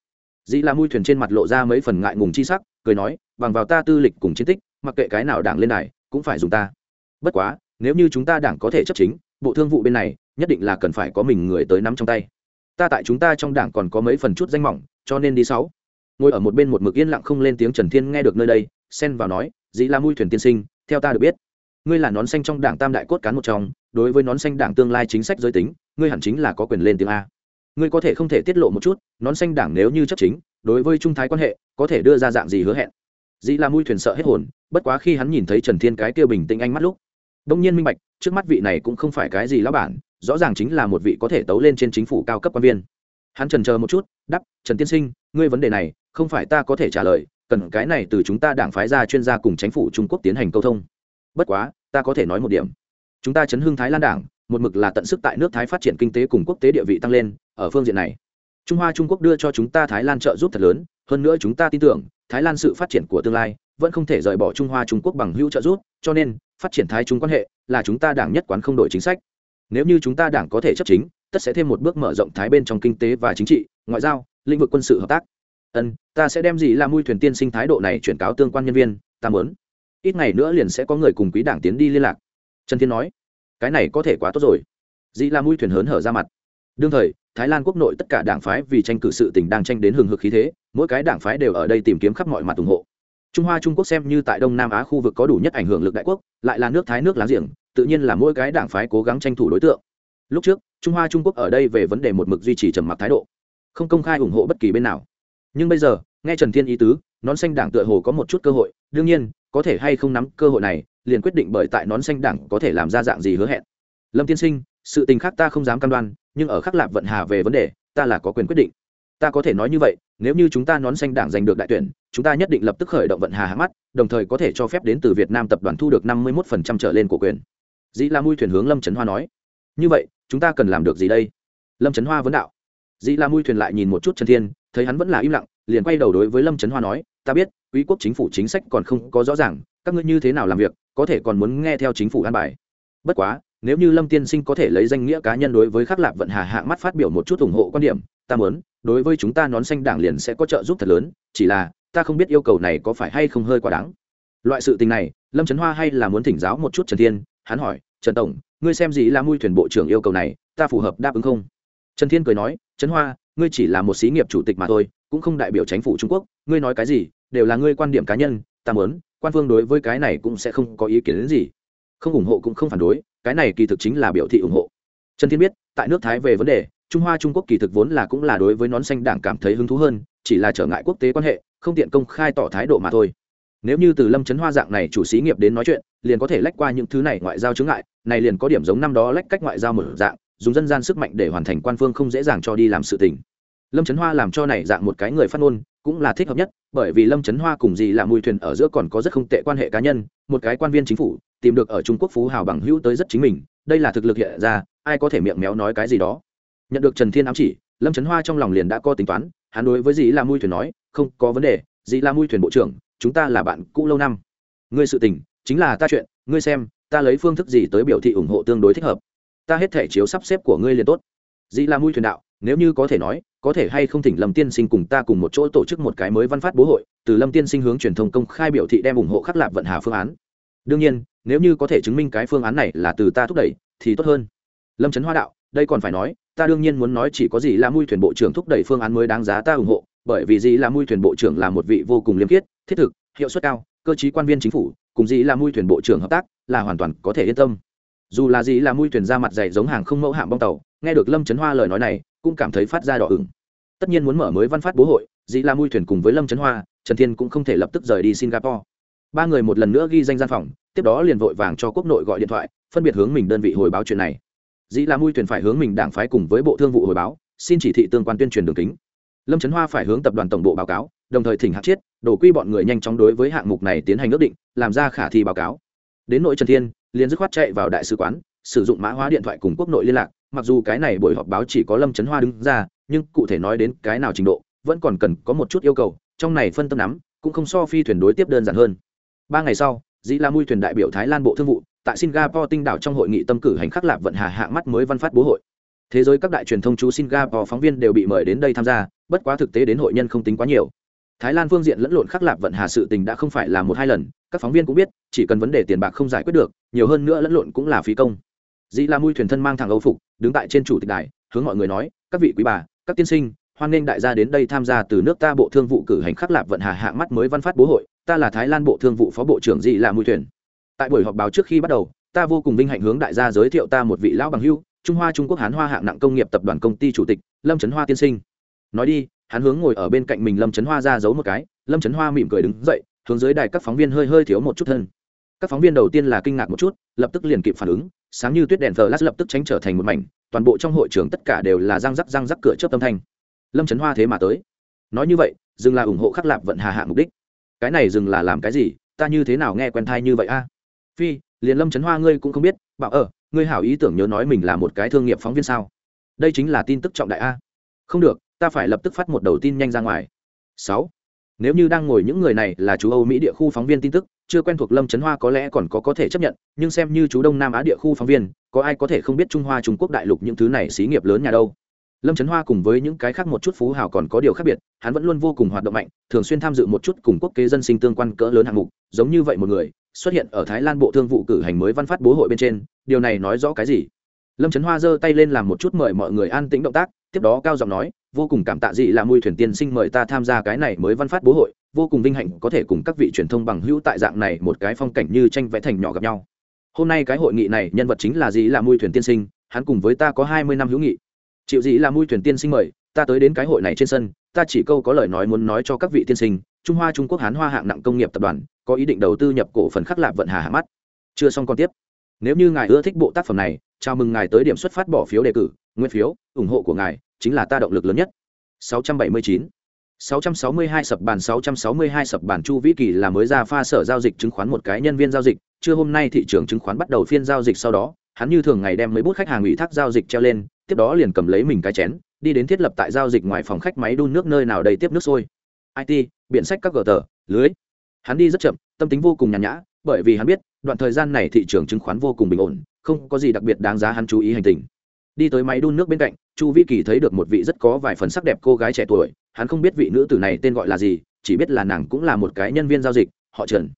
dĩ là mui thuyền trên mặt lộ ra mấy phần ngại ngùng chi sắc, cười nói, bằng vào ta tư lịch cùng chiến tích mặc kệ cái nào đảng lên đài, cũng phải dùng ta. Bất quá, nếu như chúng ta đảng có thể chấp chính, bộ thương vụ bên này, nhất định là cần phải có mình người tới nắm trong tay. Ta tại chúng ta trong đảng còn có mấy phần chút danh mỏng, cho nên đi sáu. Ngồi ở một bên một mực yên lặng không lên tiếng trần thiên nghe được nơi đây, xen vào nói, dĩ la mui thuyền tiên sinh, theo ta được biết, ngươi là nón xanh trong đảng tam đại cốt cán một trong, đối với nón xanh đảng tương lai chính sách giới tính, ngươi hẳn chính là có quyền lên tiếng a. Ngươi có thể không thể tiết lộ một chút, nón xanh đảng nếu như chấp chính, đối với trung thái quan hệ, có thể đưa ra dạng gì hứa hẹn? Dĩ la mui thuyền sợ hết hồn, bất quá khi hắn nhìn thấy trần thiên cái kia bình tĩnh anh mắt lúc, đông nhiên minh bạch, trước mắt vị này cũng không phải cái gì lão bản, rõ ràng chính là một vị có thể tấu lên trên chính phủ cao cấp quan viên. Hắn trần chờ một chút đắp trần tiên sinh, ngươi vấn đề này, không phải ta có thể trả lời, cần cái này từ chúng ta đảng phái ra chuyên gia cùng chính phủ trung quốc tiến hành câu thông. Bất quá, ta có thể nói một điểm. Chúng ta chấn hưng thái lan đảng, một mực là tận sức tại nước thái phát triển kinh tế cùng quốc tế địa vị tăng lên, ở phương diện này, trung hoa trung quốc đưa cho chúng ta thái lan trợ giúp thật lớn hơn nữa chúng ta tin tưởng, thái lan sự phát triển của tương lai vẫn không thể rời bỏ trung hoa trung quốc bằng hữu trợ giúp, cho nên, phát triển thái trung quan hệ là chúng ta đảng nhất quán không đổi chính sách. Nếu như chúng ta đảng có thể chấp chính, tất sẽ thêm một bước mở rộng thái bên trong kinh tế và chính trị, ngoại giao, lĩnh vực quân sự hợp tác. Ân, ta sẽ đem gì là mui thuyền tiên sinh thái độ này chuyển cáo tương quan nhân viên, ta muốn. Ít ngày nữa liền sẽ có người cùng quý đảng tiến đi liên lạc. Trần thiên nói, cái này có thể quá tốt rồi. Dĩ la mui thuyền hớn hở ra mặt đương thời, thái lan quốc nội tất cả đảng phái vì tranh cử sự tình đang tranh đến hừng hực khí thế, mỗi cái đảng phái đều ở đây tìm kiếm khắp mọi mặt ủng hộ. Trung hoa, trung quốc xem như tại đông nam á khu vực có đủ nhất ảnh hưởng lực đại quốc, lại là nước thái nước láng giềng, tự nhiên là mỗi cái đảng phái cố gắng tranh thủ đối tượng. Lúc trước, trung hoa, trung quốc ở đây về vấn đề một mực duy trì trầm mặc thái độ, không công khai ủng hộ bất kỳ bên nào. Nhưng bây giờ, nghe trần thiên ý tứ, nón xanh đảng tựa hồ có một chút cơ hội, đương nhiên, có thể hay không nắm cơ hội này, liền quyết định bởi tại nón xanh đảng có thể làm ra dạng gì hứa hẹn. Lâm tiên sinh, sự tình khác ta không dám cam đoan nhưng ở khắc lạp vận hà về vấn đề, ta là có quyền quyết định. Ta có thể nói như vậy, nếu như chúng ta nón xanh đảng giành được đại tuyển, chúng ta nhất định lập tức khởi động vận hà hạ mắt, đồng thời có thể cho phép đến từ việt nam tập đoàn thu được năm mươi một phần trăm trở lên của quyền. Dĩ la mui thuyền hướng lâm trấn hoa nói. Như vậy, chúng ta cần làm được gì đây? Lâm trấn hoa vấn đạo. Dĩ la mui thuyền lại nhìn một chút trần thiên, thấy hắn vẫn là im lặng, liền quay đầu đối với lâm trấn hoa nói, ta biết, quý quốc chính phủ chính sách còn không có rõ ràng, các ngươi như thế nào làm việc, có thể còn muốn nghe theo chính phủ an bài. Bất quá nếu như lâm tiên sinh có thể lấy danh nghĩa cá nhân đối với khắc lạp vận hà hạng mắt phát biểu một chút ủng hộ quan điểm, ta muốn, đối với chúng ta nón xanh đảng liền sẽ có trợ giúp thật lớn, chỉ là, ta không biết yêu cầu này có phải hay không hơi quá đáng. Loại sự tình này, lâm trấn hoa hay là muốn thỉnh giáo một chút trần thiên, hắn hỏi, trần tổng, ngươi xem gì là mui thuyền bộ trưởng yêu cầu này, ta phù hợp đáp ứng không? Trần thiên cười nói trấn hoa, ngươi chỉ là một xí nghiệp chủ tịch mà thôi, cũng không đại biểu chính phủ trung quốc, ngươi nói cái gì, đều là ngươi quan điểm cá nhân, ta muốn, quan phương đối với cái này cũng sẽ không có ý kiến đến gì. Không ủng hộ cũng không phản đối cái này kỳ thực chính là biểu thị ủng hộ. Trần thiên biết, tại nước thái về vấn đề, trung hoa trung quốc kỳ thực vốn là cũng là đối với nón xanh đảng cảm thấy hứng thú hơn, chỉ là trở ngại quốc tế quan hệ, không tiện công khai tỏ thái độ mà thôi. Nếu như từ lâm trấn hoa dạng này chủ xí nghiệp đến nói chuyện, liền có thể lách qua những thứ này ngoại giao chướng ngại, này liền có điểm giống năm đó lách cách ngoại giao một dạng, dùng dân gian sức mạnh để hoàn thành quan phương không dễ dàng cho đi làm sự tình. Lâm trấn hoa làm cho này dạng một cái người phát ngôn, cũng là thích hợp nhất, bởi vì lâm trấn hoa cùng gì là mùi thuyền ở giữa còn có rất không tệ quan hệ cá nhân, một cái quan viên chính phủ tìm được ở trung quốc phú hào bằng hữu tới rất chính mình, đây là thực lực hiện ra, ai có thể miệng méo nói cái gì đó. Nhận được trần thiên ám chỉ, lâm trấn hoa trong lòng liền đã có tính toán, hắn đối với dì La mui thuyền nói, không có vấn đề dì La mui thuyền bộ trưởng, chúng ta là bạn cũ lâu năm. Ngươi sự tình, chính là ta chuyện, ngươi xem, ta lấy phương thức gì tới biểu thị ủng hộ tương đối thích hợp. Ta hết thể chiếu sắp xếp của ngươi liền tốt. Dĩ là mui thuyền đạo, nếu như có thể nói, có thể hay không thỉnh lâm tiên sinh cùng ta cùng một chỗ tổ chức một cái mới văn phát bố hội, từ lâm tiên sinh hướng truyền thông công khai biểu thị đem ủng hộ khắc lạc vận hà phương án đương nhiên, nếu như có thể chứng minh cái phương án này là từ ta thúc đẩy, thì tốt hơn. Lâm trấn hoa đạo, đây còn phải nói, ta đương nhiên muốn nói chỉ có gì là mui thuyền bộ trưởng thúc đẩy phương án mới đáng giá ta ủng hộ, bởi vì gì là mui thuyền bộ trưởng là một vị vô cùng liêm khiết, thiết thực, hiệu suất cao, cơ chí quan viên chính phủ, cùng gì là mui thuyền bộ trưởng hợp tác, là hoàn toàn có thể yên tâm. Dù là gì là mui thuyền ra mặt dày giống hàng không mẫu hạm bong tàu, nghe được lâm trấn hoa lời nói này, cũng cảm thấy phát ra đỏ ửng. Tất nhiên muốn mở mới văn phát bố hội dĩ là mui thuyền cùng với lâm trấn hoa, trần thiên cũng không thể lập tức rời đi singapore ba người một lần nữa ghi danh gian phòng, tiếp đó liền vội vàng cho quốc nội gọi điện thoại, phân biệt hướng mình đơn vị hồi báo chuyện này. Dĩ là mui thuyền phải hướng mình đảng phái cùng với bộ thương vụ hồi báo, xin chỉ thị tương quan tuyên truyền đường kính. Lâm trấn hoa phải hướng tập đoàn tổng bộ báo cáo, đồng thời thỉnh hạt chiết đổ quy bọn người nhanh chóng đối với hạng mục này tiến hành ước định, làm ra khả thi báo cáo. Đến nội trần thiên, liền dứt khoát chạy vào đại sứ quán, sử dụng mã hóa điện thoại cùng quốc nội liên lạc, mặc dù cái này buổi họp báo chỉ có lâm trấn hoa đứng ra, nhưng cụ thể nói đến cái nào trình độ, vẫn còn cần có một chút yêu cầu, trong này phân tâm nắm cũng không so phi thuyền đối tiếp đơn giản hơn ba ngày sau, dĩ la mui thuyền đại biểu thái lan bộ thương vụ, tại singapore tinh đảo trong hội nghị tâm cử hành khắc lạp vận hà hạng mắt mới văn phát bố hội. Thế giới các đại truyền thông chú singapore phóng viên đều bị mời đến đây tham gia, bất quá thực tế đến hội nhân không tính quá nhiều. Thái lan phương diện lẫn lộn khắc lạp vận hà sự tình đã không phải là một hai lần, các phóng viên cũng biết, chỉ cần vấn đề tiền bạc không giải quyết được, nhiều hơn nữa lẫn lộn cũng là phí công. Dĩ la mui thuyền thân mang thẳng âu phục, đứng tại trên chủ tịch đài, hướng mọi người nói, các vị quý bà, các tiên sinh, hoan nghênh đại gia đến đây tham gia từ nước ta bộ thương vụ cử hành khắc lạp vận hà hạng mắt mới văn phát bố hội ta là thái lan bộ thương vụ phó bộ trưởng dị là mùi thuyền. Tại buổi họp báo trước khi bắt đầu, ta vô cùng vinh hạnh hướng đại gia giới thiệu ta một vị lão bằng hưu, trung hoa trung quốc hán hoa hạng nặng công nghiệp tập đoàn công ty chủ tịch, lâm trấn hoa tiên sinh. Nói đi, hắn hướng ngồi ở bên cạnh mình lâm trấn hoa ra giấu một cái, lâm trấn hoa mỉm cười đứng dậy, hướng dưới đài các phóng viên hơi hơi thiếu một chút thân. Các phóng viên đầu tiên là kinh ngạc một chút, lập tức liền kịp phản ứng, sáng như tuyết đèn flash lập tức tránh trở thành một mảnh, toàn bộ trong hội trường tất cả đều là răng rắc răng rắc cửa chớp tâm thanh. Lâm trấn hoa thế mà tới. Nói như vậy, dừng là ủng hộ khắc lạp vận hà hạ mục đích cái này dừng là làm cái gì, ta như thế nào nghe quen thai như vậy a? Phi, liền lâm trấn hoa ngươi cũng không biết, bảo ở, ngươi hảo ý tưởng nhớ nói mình là một cái thương nghiệp phóng viên sao? Đây chính là tin tức trọng đại a. Không được, ta phải lập tức phát một đầu tin nhanh ra ngoài. Sáu, nếu như đang ngồi những người này là chú âu mỹ địa khu phóng viên tin tức, chưa quen thuộc lâm trấn hoa có lẽ còn có có thể chấp nhận, nhưng xem như chú đông nam á địa khu phóng viên, có ai có thể không biết trung hoa trung quốc đại lục những thứ này xí nghiệp lớn nhà đâu? Lâm trấn hoa cùng với những cái khác một chút phú hào còn có điều khác biệt, hắn vẫn luôn vô cùng hoạt động mạnh, thường xuyên tham dự một chút cùng quốc kế dân sinh tương quan cỡ lớn hạng mục, giống như vậy một người, xuất hiện ở thái lan bộ thương vụ cử hành mới văn phát bố hội bên trên, điều này nói rõ cái gì? Lâm trấn hoa giơ tay lên làm một chút mời mọi người an tĩnh động tác, tiếp đó cao giọng nói, vô cùng cảm tạ dị là mùi thuyền tiên sinh mời ta tham gia cái này mới văn phát bố hội, vô cùng vinh hạnh có thể cùng các vị truyền thông bằng hữu tại dạng này một cái phong cảnh như tranh vẽ thành nhỏ gặp nhau. Hôm nay cái hội nghị này, nhân vật chính là dị là mùi thuyền tiên sinh, hắn cùng với ta có hai mươi năm hữu nghị chịu dị là mui thuyền tiên sinh mời ta tới đến cái hội này trên sân ta chỉ câu có lời nói muốn nói cho các vị tiên sinh trung hoa trung quốc hán hoa hạng nặng công nghiệp tập đoàn có ý định đầu tư nhập cổ phần khắc lạc vận hà hạ mắt. Chưa xong còn tiếp. Nếu như ngài ưa thích bộ tác phẩm này chào mừng ngài tới điểm xuất phát bỏ phiếu đề cử nguyên phiếu ủng hộ của ngài chính là ta động lực lớn nhất. 679 662 sập bàn 662 sập bàn Chu Vĩ Kỳ là mới ra pha sở giao dịch chứng khoán một cái nhân viên giao dịch, trưa hôm nay thị trường chứng khoán bắt đầu phiên giao dịch sau đó, hắn như thường ngày đem mấy bút khách hàng ủy thác giao dịch treo lên, tiếp đó liền cầm lấy mình cái chén, đi đến thiết lập tại giao dịch ngoài phòng khách máy đun nước nơi nào đầy tiếp nước sôi. IT, biện sách các gờ tờ, lưới. Hắn đi rất chậm, tâm tính vô cùng nhàn nhã, bởi vì hắn biết, đoạn thời gian này thị trường chứng khoán vô cùng bình ổn, không có gì đặc biệt đáng giá hắn chú ý hành tình. Đi tới máy đun nước bên cạnh, chu vi kỳ thấy được một vị rất có vài phần sắc đẹp cô gái trẻ tuổi hắn không biết vị nữ tử này tên gọi là gì chỉ biết là nàng cũng là một cái nhân viên giao dịch họ trần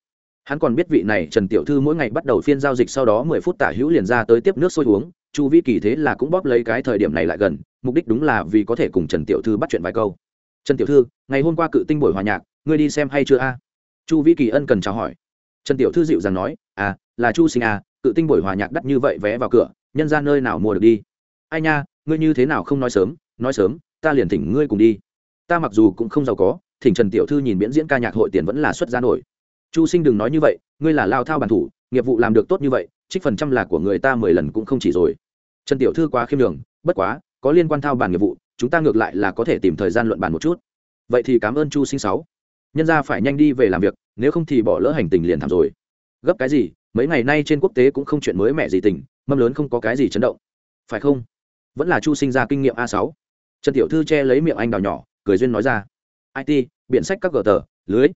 hắn còn biết vị này trần tiểu thư mỗi ngày bắt đầu phiên giao dịch sau đó mười phút tả hữu liền ra tới tiếp nước sôi uống, chu vi kỳ thế là cũng bóp lấy cái thời điểm này lại gần, mục đích đúng là vì có thể cùng trần tiểu thư bắt chuyện vài câu. Trần tiểu thư, ngày hôm qua cự tinh buổi hòa nhạc, ngươi đi xem hay chưa a? Chu vi kỳ ân cần chào hỏi. Trần tiểu thư dịu dàng nói à là chu sinh à cự tinh buổi hòa nhạc đắt như vậy vé vào cửa, nhân ra nơi nào mua được đi? Ai nha, ngươi như thế nào không nói sớm nói sớm, ta liền thỉnh ngươi cùng đi. Ta mặc dù cũng không giàu có, thỉnh trần tiểu thư nhìn miễn diễn ca nhạc hội tiền vẫn là xuất ra nổi chu sinh đừng nói như vậy, ngươi là lao thao bản thủ, nghiệp vụ làm được tốt như vậy, trích phần trăm là của người ta mười lần cũng không chỉ rồi. Trần tiểu thư quá khiêm đường bất quá, có liên quan thao bản nghiệp vụ, chúng ta ngược lại là có thể tìm thời gian luận bàn một chút. Vậy thì cảm ơn chu sinh sáu. Nhân ra phải nhanh đi về làm việc, nếu không thì bỏ lỡ hành tình liền thảm rồi. Gấp cái gì, mấy ngày nay trên quốc tế cũng không chuyện mới mẻ gì tình, mâm lớn không có cái gì chấn động. Phải không? Vẫn là chu sinh ra kinh nghiệm a sáu. Trần tiểu thư che lấy miệng anh đào nhỏ, cười duyên nói ra. It biện sách các gờ tờ, lưới.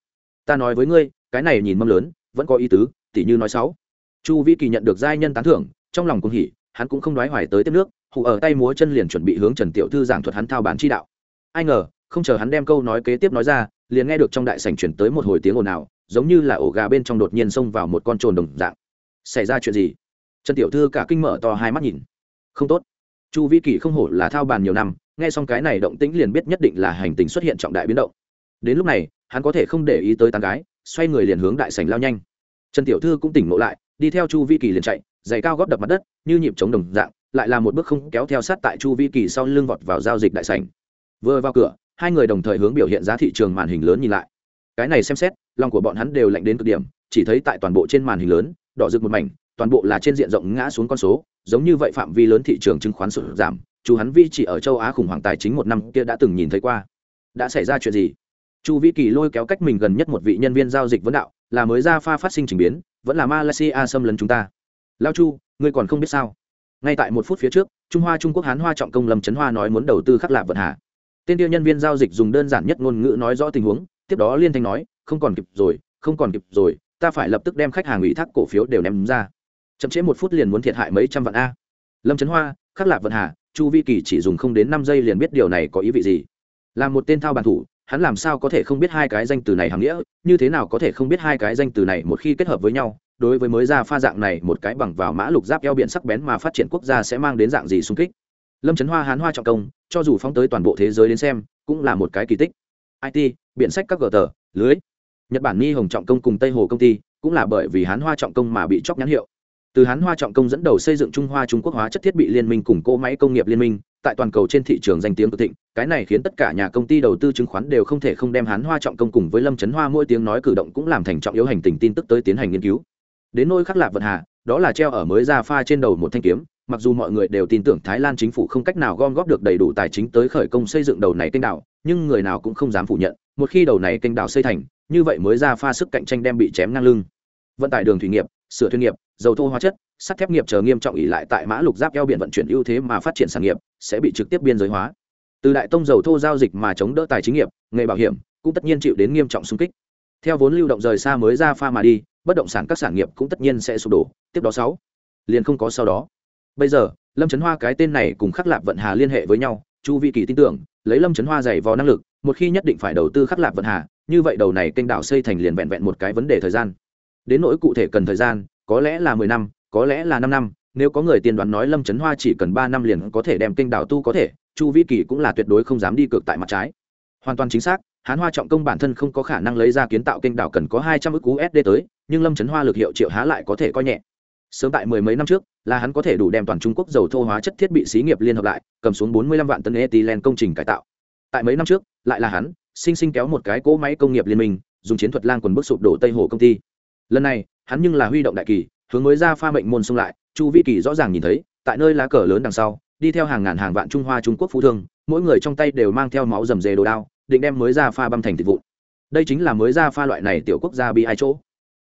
Ta nói với ngươi cái này nhìn mâm lớn, vẫn có ý tứ, tỉ như nói sáu. Chu vĩ kỳ nhận được giai nhân tán thưởng, trong lòng cũng hỉ, hắn cũng không nói hoài tới tiếp nước hụ ở tay múa chân liền chuẩn bị hướng trần tiểu thư giảng thuật hắn thao bán chi đạo. Ai ngờ, không chờ hắn đem câu nói kế tiếp nói ra, liền nghe được trong đại sảnh chuyển tới một hồi tiếng ồn ào, giống như là ổ gà bên trong đột nhiên xông vào một con trồn đồng dạng. Xảy ra chuyện gì? Trần tiểu thư cả kinh mở to hai mắt nhìn. Không tốt. Chu vĩ kỳ không hổ là thao bàn nhiều năm, nghe xong cái này động tĩnh liền biết nhất định là hành tình xuất hiện trọng đại biến động. Đến lúc này, hắn có thể không để ý tới tán gái xoay người liền hướng đại sảnh lao nhanh. Trần tiểu thư cũng tỉnh ngộ lại, đi theo chu vi kỳ liền chạy, giày cao góp đập mặt đất, như nhịp chống đồng dạng, lại là một bước không kéo theo sát tại chu vi kỳ sau lưng vọt vào giao dịch đại sảnh. Vừa vào cửa, hai người đồng thời hướng biểu hiện giá thị trường màn hình lớn nhìn lại. Cái này xem xét, lòng của bọn hắn đều lạnh đến cực điểm, chỉ thấy tại toàn bộ trên màn hình lớn, đỏ rực một mảnh, toàn bộ là trên diện rộng ngã xuống con số, giống như vậy phạm vi lớn thị trường chứng khoán sụt giảm, chu hắn vi chỉ ở châu á khủng hoảng tài chính một năm kia đã từng nhìn thấy qua. Đã xảy ra chuyện gì? Chu vĩ kỳ lôi kéo cách mình gần nhất một vị nhân viên giao dịch vấn đạo, là mới ra pha phát sinh trình biến, vẫn là malaysia xâm lấn chúng ta. Lao chu, ngươi còn không biết sao? Ngay tại một phút phía trước, trung hoa trung quốc hán hoa trọng công lâm trấn hoa nói muốn đầu tư khắc lạc vận hà. Tên tiêu nhân viên giao dịch dùng đơn giản nhất ngôn ngữ nói rõ tình huống, tiếp đó liên thanh nói, không còn kịp rồi, không còn kịp rồi, ta phải lập tức đem khách hàng ủy thác cổ phiếu đều ném ra. Chậm chế một phút liền muốn thiệt hại mấy trăm vạn a. Lâm trấn hoa, khắc lạc vận hà, chu vi kỳ chỉ dùng không đến năm giây liền biết điều này có ý vị gì. Là một tên thao bàn thủ hắn làm sao có thể không biết hai cái danh từ này hàm nghĩa, như thế nào có thể không biết hai cái danh từ này một khi kết hợp với nhau, đối với mới ra pha dạng này một cái bằng vào mã lục giáp eo biển sắc bén mà phát triển quốc gia sẽ mang đến dạng gì xung kích. Lâm trấn hoa hán hoa trọng công, cho dù phóng tới toàn bộ thế giới đến xem, cũng là một cái kỳ tích. It biện sách các gờ tờ, lưới. Nhật bản ni hồng trọng công cùng tây hồ công ty, cũng là bởi vì hán hoa trọng công mà bị chóc nhãn hiệu từ hán hoa trọng công dẫn đầu xây dựng trung hoa trung quốc hóa chất thiết bị liên minh cùng cỗ máy công nghiệp liên minh, tại toàn cầu trên thị trường danh tiếng cực thịnh, cái này khiến tất cả nhà công ty đầu tư chứng khoán đều không thể không đem hán hoa trọng công cùng với lâm trấn hoa mỗi tiếng nói cử động cũng làm thành trọng yếu hành tình tin tức tới tiến hành nghiên cứu. Đến nôi khắc lạc vận hà, đó là treo ở mới ra pha trên đầu một thanh kiếm, mặc dù mọi người đều tin tưởng thái lan chính phủ không cách nào gom góp được đầy đủ tài chính tới khởi công xây dựng đầu này kênh đảo, nhưng người nào cũng không dám phủ nhận, một khi đầu này kênh đảo xây thành, như vậy mới ra pha sức cạnh tranh đem bị chém ngang lưng. Vận tải đường thủy nghiệp, sửa thuyền nghiệp dầu thô hóa chất, sắt thép nghiệp chờ nghiêm trọng ỉ lại tại mã lục giáp eo biển vận chuyển ưu thế mà phát triển sản nghiệp, sẽ bị trực tiếp biên giới hóa. Từ đại tông dầu thô giao dịch mà chống đỡ tài chính nghiệp, nghề bảo hiểm, cũng tất nhiên chịu đến nghiêm trọng xung kích. Theo vốn lưu động rời xa mới ra pha mà đi, bất động sản các sản nghiệp cũng tất nhiên sẽ sụp đổ. Tiếp đó sáu, liền không có sau đó. Bây giờ, lâm trấn hoa cái tên này cùng khắc lạp vận hà liên hệ với nhau, chu vị kỳ tin tưởng, lấy lâm trấn hoa dày vò năng lực, một khi nhất định phải đầu tư khắc lạp vận hà, như vậy đầu này kênh đảo xây thành liền vẹn vẹn một cái vấn đề thời gian. Đến nỗi cụ thể cần thời gian có lẽ là mười năm, có lẽ là năm năm, nếu có người tiên đoán nói lâm trấn hoa chỉ cần ba năm liền có thể đem kênh đảo tu có thể, chu vi kỳ cũng là tuyệt đối không dám đi cược tại mặt trái. Hoàn toàn chính xác, hán hoa trọng công bản thân không có khả năng lấy ra kiến tạo kênh đảo cần có hai trăm ước usd tới, nhưng lâm trấn hoa lực hiệu triệu há lại có thể coi nhẹ. Sớm tại mười mấy năm trước, là hắn có thể đủ đem toàn trung quốc dầu thô hóa chất thiết bị xí nghiệp liên hợp lại, cầm xuống bốn mươi lăm vạn tấn ethylene công trình cải tạo. Tại mấy năm trước, lại là hắn, sinh sinh kéo một cái cỗ máy công nghiệp liên minh, dùng chiến thuật lang quần bức sụp đổ tây hồ công ty. Lần này hắn nhưng là huy động đại kỳ, hướng mới ra pha mệnh môn xung lại, chu vi kỳ rõ ràng nhìn thấy, tại nơi lá cờ lớn đằng sau, đi theo hàng ngàn hàng vạn trung hoa trung quốc phú thương, mỗi người trong tay đều mang theo máu rầm rề đồ đao, định đem mới ra pha băm thành thịt vụn. Đây chính là mới ra pha loại này tiểu quốc gia bị ai chỗ.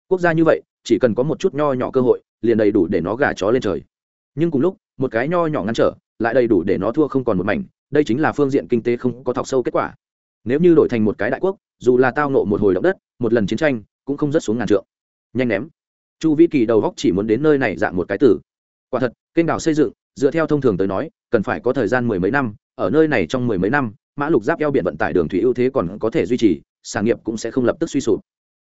Quốc gia như vậy, chỉ cần có một chút nho nhỏ cơ hội, liền đầy đủ để nó gả chó lên trời. Nhưng cùng lúc, một cái nho nhỏ ngăn trở, lại đầy đủ để nó thua không còn một mảnh, đây chính là phương diện kinh tế không có thọc sâu kết quả. Nếu như đổi thành một cái đại quốc, dù là tao nộ một hồi động đất, một lần chiến tranh, cũng không rất xuống ngàn trượng nhanh ném. Chu vĩ kỳ đầu góc chỉ muốn đến nơi này dạng một cái tử. Quả thật, kênh đảo xây dựng, dựa theo thông thường tới nói, cần phải có thời gian mười mấy năm, ở nơi này trong mười mấy năm, mã lục giáp eo biển vận tải đường thủy ưu thế còn có thể duy trì, sản nghiệp cũng sẽ không lập tức suy sụp.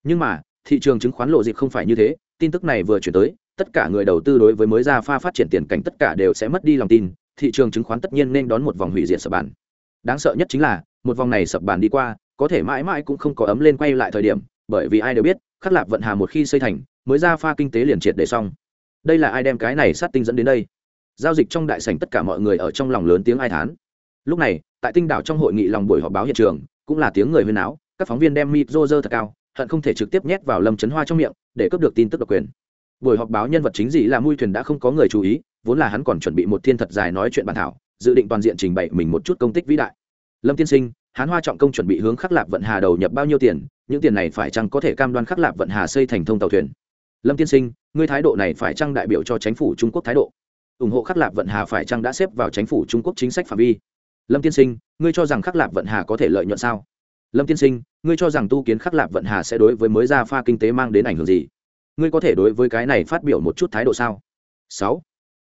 Nhưng mà, thị trường chứng khoán lộ dịp không phải như thế, tin tức này vừa chuyển tới, tất cả người đầu tư đối với mới ra pha phát triển tiền cảnh tất cả đều sẽ mất đi lòng tin, thị trường chứng khoán tất nhiên nên đón một vòng hủy diệt sập bàn. Đáng sợ nhất chính là, một vòng này sập bàn đi qua, có thể mãi mãi cũng không có ấm lên quay lại thời điểm, bởi vì ai đều biết khắc lạp vận hà một khi xây thành, mới ra pha kinh tế liền triệt để xong. Đây là ai đem cái này sát tinh dẫn đến đây? Giao dịch trong đại sảnh tất cả mọi người ở trong lòng lớn tiếng ai thán. Lúc này, tại tinh đảo trong hội nghị lòng buổi họp báo hiện trường, cũng là tiếng người huyên áo các phóng viên đem mịt rô rơ thật cao, hận không thể trực tiếp nhét vào lâm chấn hoa trong miệng, để cướp được tin tức độc quyền. Buổi họp báo nhân vật chính gì là mui thuyền đã không có người chú ý, vốn là hắn còn chuẩn bị một thiên thật dài nói chuyện bản thảo, dự định toàn diện trình bày mình một chút công tích vĩ đại. Lâm tiên sinh hán hoa trọng công chuẩn bị hướng khắc lạp vận hà đầu nhập bao nhiêu tiền, những tiền này phải chăng có thể cam đoan khắc lạp vận hà xây thành thông tàu thuyền? Lâm tiên sinh, ngươi thái độ này phải chăng đại biểu cho chính phủ trung quốc thái độ? Ủng hộ khắc lạp vận hà phải chăng đã xếp vào chính phủ trung quốc chính sách phạm vi? Lâm tiên sinh, ngươi cho rằng khắc lạp vận hà có thể lợi nhuận sao? Lâm tiên sinh, ngươi cho rằng tu kiến khắc lạp vận hà sẽ đối với mới ra pha kinh tế mang đến ảnh hưởng gì? Ngươi có thể đối với cái này phát biểu một chút thái độ sao? Sáu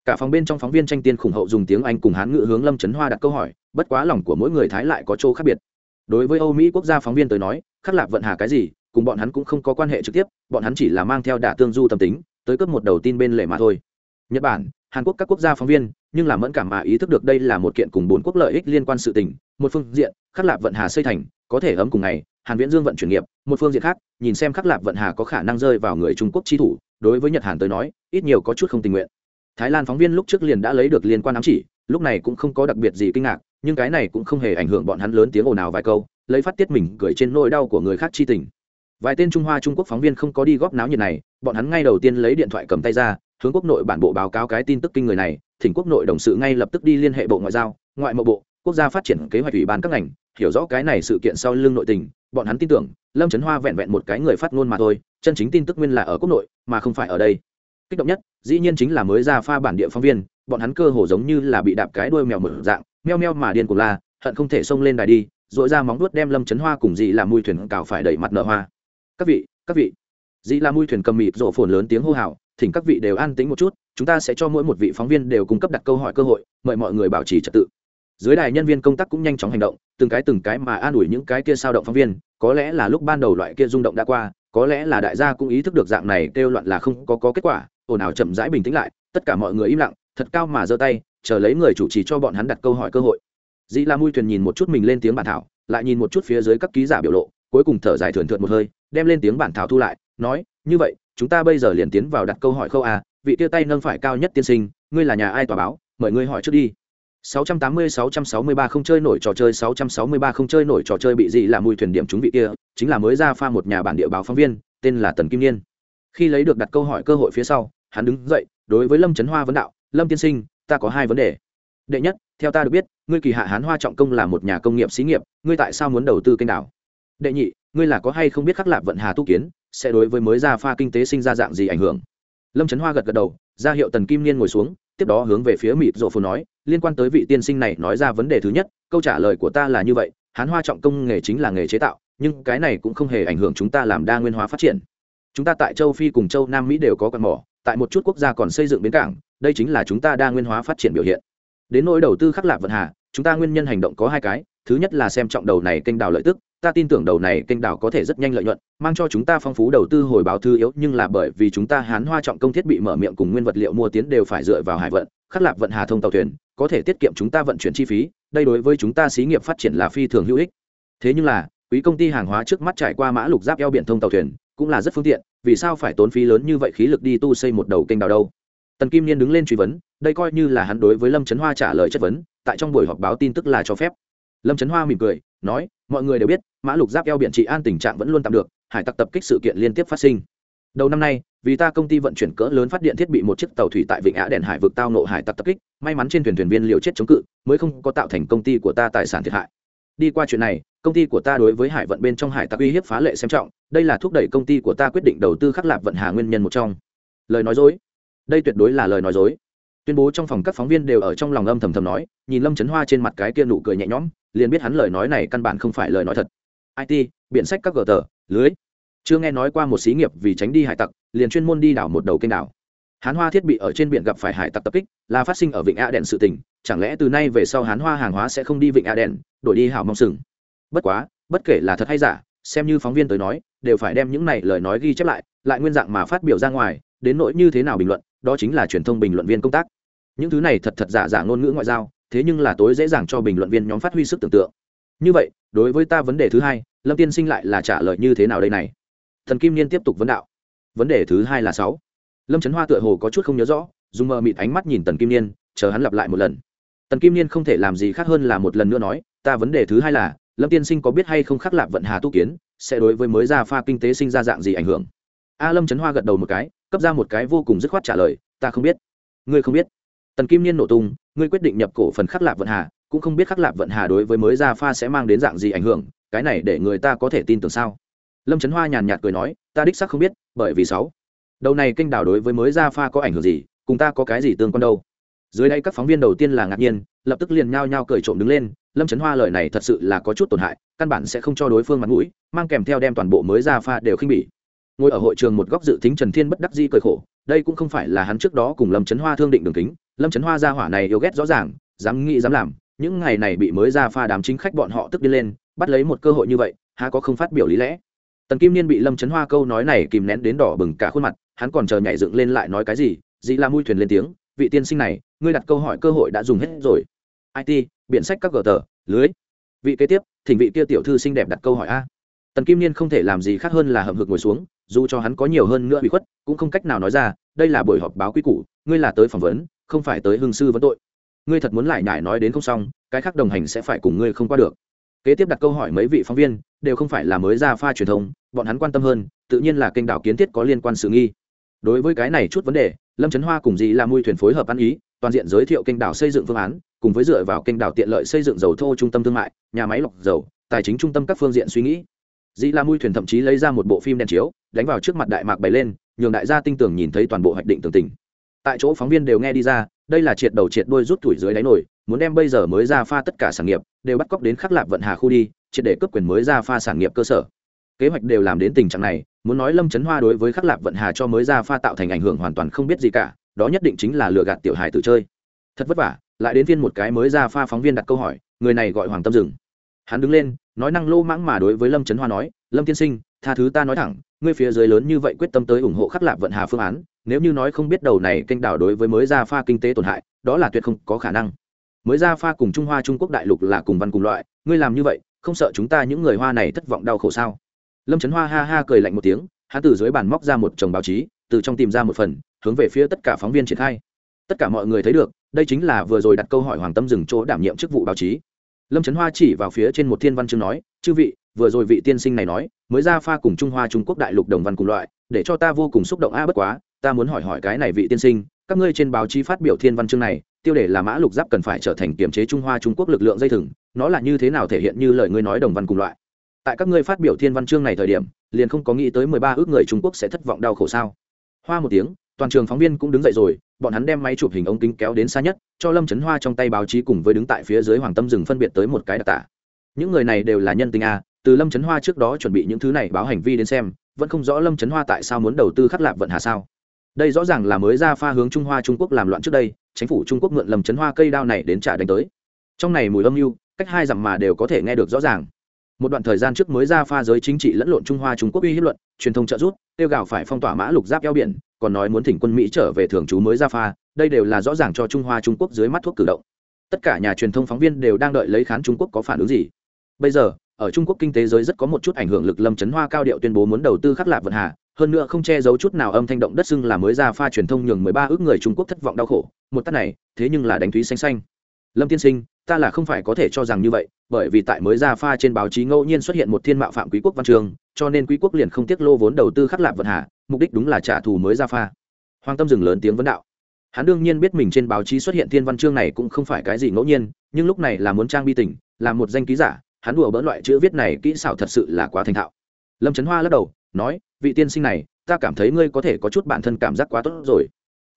cả phòng bên trong phóng viên tranh tiên khủng hậu dùng tiếng anh cùng hán ngữ hướng lâm trấn hoa đặt câu hỏi, bất quá lòng của mỗi người thái lại có chỗ khác biệt. Đối với âu mỹ quốc gia phóng viên tới nói, khắc lạc vận hà cái gì, cùng bọn hắn cũng không có quan hệ trực tiếp, bọn hắn chỉ là mang theo đả tương du tâm tính, tới cấp một đầu tin bên lề mà thôi. Nhật bản, hàn quốc các quốc gia phóng viên, nhưng là mẫn cảm mà ý thức được đây là một kiện cùng bốn quốc lợi ích liên quan sự tình, một phương diện, khắc lạc vận hà xây thành, có thể ấm cùng ngày, hàn viễn dương vận chuyển nghiệp, một phương diện khác, nhìn xem khắc lạc vận hà có khả năng rơi vào người trung quốc chi thủ, đối với nhật hàn tới nói, ít nhiều có chút không tình nguyện thái lan phóng viên lúc trước liền đã lấy được liên quan ám chỉ, lúc này cũng không có đặc biệt gì kinh ngạc, nhưng cái này cũng không hề ảnh hưởng bọn hắn lớn tiếng ồn ào vài câu, lấy phát tiết mình gửi trên nỗi đau của người khác chi tình. Vài tên trung hoa trung quốc phóng viên không có đi góp náo nhiệt này, bọn hắn ngay đầu tiên lấy điện thoại cầm tay ra, hướng quốc nội bản bộ báo cáo cái tin tức kinh người này, thỉnh quốc nội đồng sự ngay lập tức đi liên hệ bộ ngoại giao, ngoại mậu bộ, quốc gia phát triển kế hoạch ủy ban các ngành, hiểu rõ cái này sự kiện sau lưng nội tình, bọn hắn tin tưởng, lâm trấn hoa vẹn vẹn một cái người phát ngôn mà thôi, chân chính tin tức nguyên là ở quốc nội, mà không phải ở đây kích động nhất dĩ nhiên chính là mới ra pha bản địa phóng viên bọn hắn cơ hồ giống như là bị đạp cái đuôi mèo mở dạng meo meo mà điên cuồng la hận không thể xông lên đài đi dội ra móng đuốt đem lâm chấn hoa cùng dị là mùi thuyền cào phải đẩy mặt nở hoa. Các vị các vị. Dị là mùi thuyền cầm mịt rộ phồn lớn tiếng hô hào thỉnh các vị đều an tĩnh một chút chúng ta sẽ cho mỗi một vị phóng viên đều cung cấp đặt câu hỏi cơ hội mời mọi người bảo trì trật tự. Dưới đài nhân viên công tác cũng nhanh chóng hành động từng cái từng cái mà an ủi những cái kia sao động phóng viên có lẽ là lúc ban đầu loại kia rung động đã qua có lẽ là đại gia cũng ý thức được dạng này kêu loạn là không có, có kết quả ồn ào chậm rãi bình tĩnh lại, tất cả mọi người im lặng, thật cao mà giơ tay, chờ lấy người chủ trì cho bọn hắn đặt câu hỏi cơ hội. Dĩ la mui thuyền nhìn một chút mình lên tiếng bản thảo, lại nhìn một chút phía dưới các ký giả biểu lộ, cuối cùng thở dài thườn thượt một hơi, đem lên tiếng bản thảo thu lại, nói, như vậy, chúng ta bây giờ liền tiến vào đặt câu hỏi khâu a, vị tia tay nâng phải cao nhất tiên sinh, ngươi là nhà ai tòa báo, mời ngươi hỏi trước đi. 680-663 không chơi nổi trò chơi 663 không chơi nổi trò chơi bị gì là mùi thuyền điểm chúng vị kia, chính là mới ra pha một nhà bản địa báo phóng viên, tên là tần kim niên. Khi lấy được đặt câu hỏi cơ hội phía sau hắn đứng dậy, đối với lâm trấn hoa vấn đạo, lâm tiên sinh, ta có hai vấn đề. Đệ nhất, theo ta được biết, ngươi kỳ hạ hán hoa trọng công là một nhà công nghiệp xí nghiệp, ngươi tại sao muốn đầu tư kênh đảo? Đệ nhị, ngươi là có hay không biết khắc lạc vận hà tu kiến, sẽ đối với mới ra pha kinh tế sinh ra dạng gì ảnh hưởng? Lâm trấn hoa gật gật đầu, ra hiệu tần kim niên ngồi xuống, tiếp đó hướng về phía mịt rộ phù nói, liên quan tới vị tiên sinh này nói ra vấn đề thứ nhất, câu trả lời của ta là như vậy, hán hoa trọng công nghề chính là nghề chế tạo, nhưng cái này cũng không hề ảnh hưởng chúng ta làm đa nguyên hóa phát triển. Chúng ta tại châu phi cùng châu nam mỹ đều có quạt mỏ tại một chút quốc gia còn xây dựng bến cảng, đây chính là chúng ta đa nguyên hóa phát triển biểu hiện. Đến nỗi đầu tư khắc lạc vận hà, chúng ta nguyên nhân hành động có hai cái, thứ nhất là xem trọng đầu này kênh đào lợi tức, ta tin tưởng đầu này kênh đào có thể rất nhanh lợi nhuận, mang cho chúng ta phong phú đầu tư hồi báo thư yếu, nhưng là bởi vì chúng ta hán hoa trọng công thiết bị mở miệng cùng nguyên vật liệu mua tiến đều phải dựa vào hải vận, khắc lạc vận hà thông tàu thuyền, có thể tiết kiệm chúng ta vận chuyển chi phí, đây đối với chúng ta xí nghiệp phát triển là phi thường hữu ích. Thế nhưng là, quý công ty hàng hóa trước mắt trải qua mã lục giáp eo biển thông tàu thuyền, cũng là rất phương tiện vì sao phải tốn phí lớn như vậy khí lực đi tu xây một đầu kênh đào đâu? Tần kim niên đứng lên truy vấn, đây coi như là hắn đối với lâm trấn hoa trả lời chất vấn, tại trong buổi họp báo tin tức là cho phép. Lâm trấn hoa mỉm cười, nói, mọi người đều biết, mã lục giáp eo biển trị an tình trạng vẫn luôn tạm được, hải tặc tập kích sự kiện liên tiếp phát sinh. Đầu năm nay, vì ta công ty vận chuyển cỡ lớn phát điện thiết bị một chiếc tàu thủy tại vịnh á đèn hải vực tao nộ hải tặc tập kích, may mắn trên thuyền thuyền viên liều chết chống cự, mới không có tạo thành công ty của ta tài sản thiệt hại đi qua chuyện này, công ty của ta đối với hải vận bên trong hải tặc uy hiếp phá lệ xem trọng, đây là thúc đẩy công ty của ta quyết định đầu tư khắc lạp vận hà nguyên nhân một trong. Lời nói dối. Đây tuyệt đối là lời nói dối. Tuyên bố trong phòng các phóng viên đều ở trong lòng âm thầm thầm nói, nhìn lâm trấn hoa trên mặt cái kia nụ cười nhẹ nhõm, liền biết hắn lời nói này căn bản không phải lời nói thật. It biện sách các gờ tờ, lưới. Chưa nghe nói qua một xí nghiệp vì tránh đi hải tặc, liền chuyên môn đi đảo một đầu kênh đảo. Hán hoa thiết bị ở trên biển gặp phải hải tặc tập kích, là phát sinh ở vịnh a đèn sự tỉnh chẳng lẽ từ nay về sau hán hoa hàng hóa sẽ không đi vịnh a đèn, đổi đi hảo mong sừng? Bất quá, bất kể là thật hay giả, xem như phóng viên tới nói, đều phải đem những này lời nói ghi chép lại lại nguyên dạng mà phát biểu ra ngoài, đến nỗi như thế nào bình luận, đó chính là truyền thông bình luận viên công tác. Những thứ này thật thật giả giả ngôn ngữ ngoại giao, thế nhưng là tối dễ dàng cho bình luận viên nhóm phát huy sức tưởng tượng. Như vậy, đối với ta vấn đề thứ hai, lâm tiên sinh lại là trả lời như thế nào đây này? Thần kim niên tiếp tục vấn đạo. Vấn đề thứ hai là sáu. Lâm trấn hoa tựa hồ có chút không nhớ rõ, dùng mờ mịt ánh mắt nhìn tần kim niên, chờ hắn lặp lại một lần tần kim niên không thể làm gì khác hơn là một lần nữa nói, ta vấn đề thứ hai là, lâm tiên sinh có biết hay không khắc lạc vận hà tu kiến, sẽ đối với mới ra pha kinh tế sinh ra dạng gì ảnh hưởng? A lâm trấn hoa gật đầu một cái, cấp ra một cái vô cùng dứt khoát trả lời, ta không biết. Ngươi không biết? Tần kim niên nổ tung, ngươi quyết định nhập cổ phần khắc lạc vận hà, cũng không biết khắc lạc vận hà đối với mới ra pha sẽ mang đến dạng gì ảnh hưởng, cái này để người ta có thể tin tưởng sao? Lâm trấn hoa nhàn nhạt cười nói, ta đích xác không biết, bởi vì sáu. Đầu này kênh đảo đối với mới ra pha có ảnh hưởng gì, cùng ta có cái gì tương quan đâu? Dưới đây các phóng viên đầu tiên là ngạc nhiên, lập tức liền nhao nhao cười trộm đứng lên, lâm trấn hoa lời này thật sự là có chút tổn hại, căn bản sẽ không cho đối phương mặt mũi, mang kèm theo đem toàn bộ mới ra pha đều khinh bỉ. Ngồi ở hội trường một góc dự tính trần thiên bất đắc di cười khổ, đây cũng không phải là hắn trước đó cùng lâm trấn hoa thương định đường kính, lâm trấn hoa ra hỏa này yêu ghét rõ ràng, dám nghĩ dám làm, những ngày này bị mới ra pha đám chính khách bọn họ tức đi lên, bắt lấy một cơ hội như vậy, há có không phát biểu lý lẽ. Tần kim niên bị lâm trấn hoa câu nói này kìm nén đến đỏ bừng cả khuôn mặt, hắn còn chờ nhảy dựng lên lại nói cái gì dĩ la mui thuyền lên tiếng vị tiên sinh này, ngươi đặt câu hỏi cơ hội đã dùng hết rồi. It biện sách các gờ tờ, lưới. Vị kế tiếp, thỉnh vị kia tiểu thư xinh đẹp đặt câu hỏi a. Tần kim niên không thể làm gì khác hơn là hậm hực ngồi xuống, dù cho hắn có nhiều hơn nữa bị khuất, cũng không cách nào nói ra, đây là buổi họp báo quy củ, ngươi là tới phỏng vấn, không phải tới hương sư vấn tội. Ngươi thật muốn lại nhải nói đến không xong, cái khác đồng hành sẽ phải cùng ngươi không qua được. Kế tiếp đặt câu hỏi mấy vị phóng viên, đều không phải là mới ra pha truyền thông, bọn hắn quan tâm hơn, tự nhiên là kênh đảo kiến thiết có liên quan sự nghi. Đối với cái này chút vấn đề lâm trấn hoa cùng dì là mui thuyền phối hợp ăn ý, toàn diện giới thiệu kênh đảo xây dựng phương án, cùng với dựa vào kênh đảo tiện lợi xây dựng dầu thô trung tâm thương mại, nhà máy lọc dầu, tài chính trung tâm các phương diện suy nghĩ. Dì là mui thuyền thậm chí lấy ra một bộ phim đèn chiếu, đánh vào trước mặt đại mạc bày lên, nhường đại gia tinh tưởng nhìn thấy toàn bộ hoạch định tường tình. Tại chỗ phóng viên đều nghe đi ra, đây là triệt đầu triệt đôi rút tuổi dưới đáy nổi, muốn đem bây giờ mới ra pha tất cả sản nghiệp, đều bắt cóc đến khắc lạc vận hà khu đi, triệt để cấp quyền mới ra pha sản nghiệp cơ sở kế hoạch đều làm đến tình trạng này, muốn nói lâm trấn hoa đối với khắc lạp vận hà cho mới ra pha tạo thành ảnh hưởng hoàn toàn không biết gì cả, đó nhất định chính là lừa gạt tiểu hài tự chơi. Thật vất vả, lại đến viên một cái mới ra pha phóng viên đặt câu hỏi, người này gọi hoàng tâm dừng. Hắn đứng lên, nói năng lô mãng mà đối với lâm trấn hoa nói, lâm tiên sinh, tha thứ ta nói thẳng, ngươi phía dưới lớn như vậy quyết tâm tới ủng hộ khắc lạp vận hà phương án, nếu như nói không biết đầu này kênh đảo đối với mới ra pha kinh tế tổn hại, đó là tuyệt không có khả năng. Mới ra pha cùng trung hoa trung quốc đại lục là cùng văn cùng loại, ngươi làm như vậy, không sợ chúng ta những người hoa này thất vọng đau khổ sao? Lâm trấn hoa ha ha cười lạnh một tiếng, hắn từ dưới bàn móc ra một chồng báo chí, từ trong tìm ra một phần, hướng về phía tất cả phóng viên triển khai. Tất cả mọi người thấy được, đây chính là vừa rồi đặt câu hỏi hoàng tâm dừng chỗ đảm nhiệm chức vụ báo chí. Lâm trấn hoa chỉ vào phía trên một thiên văn chương nói, chư vị, vừa rồi vị tiên sinh này nói, mới ra pha cùng trung hoa trung quốc đại lục đồng văn cùng loại, để cho ta vô cùng xúc động a, bất quá, ta muốn hỏi hỏi cái này vị tiên sinh, các ngươi trên báo chí phát biểu thiên văn chương này, tiêu đề là mã lục giáp cần phải trở thành kiểm chế trung hoa trung quốc lực lượng dây thừng, nó là như thế nào thể hiện như lời ngươi nói đồng văn cùng loại? Tại các ngươi phát biểu thiên văn chương này thời điểm, liền không có nghĩ tới mười ba ước người trung quốc sẽ thất vọng đau khổ sao? Hoa một tiếng, toàn trường phóng viên cũng đứng dậy rồi, bọn hắn đem máy chụp hình ống kính kéo đến xa nhất, cho lâm trấn hoa trong tay báo chí cùng với đứng tại phía dưới hoàng tâm rừng phân biệt tới một cái đặc tả. Những người này đều là nhân tình a, từ lâm trấn hoa trước đó chuẩn bị những thứ này báo hành vi đến xem, vẫn không rõ lâm trấn hoa tại sao muốn đầu tư khắc lạp vận hà sao. Đây rõ ràng là mới ra pha hướng trung hoa trung quốc làm loạn trước đây, chính phủ trung quốc mượn lâm trấn hoa cây đao này đến trả đánh tới. Trong này mùi âm mưu, cách hai dặm mà đều có thể nghe được rõ ràng một đoạn thời gian trước mới ra pha giới chính trị lẫn lộn trung hoa trung quốc uy hiếp luận, truyền thông trợ rút tiêu gạo phải phong tỏa mã lục giáp eo biển, còn nói muốn thỉnh quân mỹ trở về thường trú mới ra pha, đây đều là rõ ràng cho trung hoa trung quốc dưới mắt thuốc cử động. Tất cả nhà truyền thông phóng viên đều đang đợi lấy khán trung quốc có phản ứng gì. Bây giờ, ở trung quốc kinh tế giới rất có một chút ảnh hưởng lực lâm chấn hoa cao điệu tuyên bố muốn đầu tư khắc lạc vận hà, hơn nữa không che giấu chút nào âm thanh động đất xưng là mới ra pha truyền thông nhường mười ba ước người trung quốc thất vọng đau khổ. Một tắt này, thế nhưng là đánh thúy xanh xanh lâm tiên sinh, ta là không phải có thể cho rằng như vậy, bởi vì tại mới ra pha trên báo chí ngẫu nhiên xuất hiện một thiên mạo phạm quý quốc văn trường, cho nên quý quốc liền không tiết lô vốn đầu tư khắc lạc vận hà, mục đích đúng là trả thù mới ra pha. Hoàng tâm dừng lớn tiếng vấn đạo. Hắn đương nhiên biết mình trên báo chí xuất hiện thiên văn chương này cũng không phải cái gì ngẫu nhiên, nhưng lúc này là muốn trang bi tình, là một danh ký giả, hắn đùa bỡn loại chữ viết này kỹ xảo thật sự là quá thành thạo. Lâm trấn hoa lắc đầu, nói, vị tiên sinh này, ta cảm thấy ngươi có thể có chút bản thân cảm giác quá tốt rồi.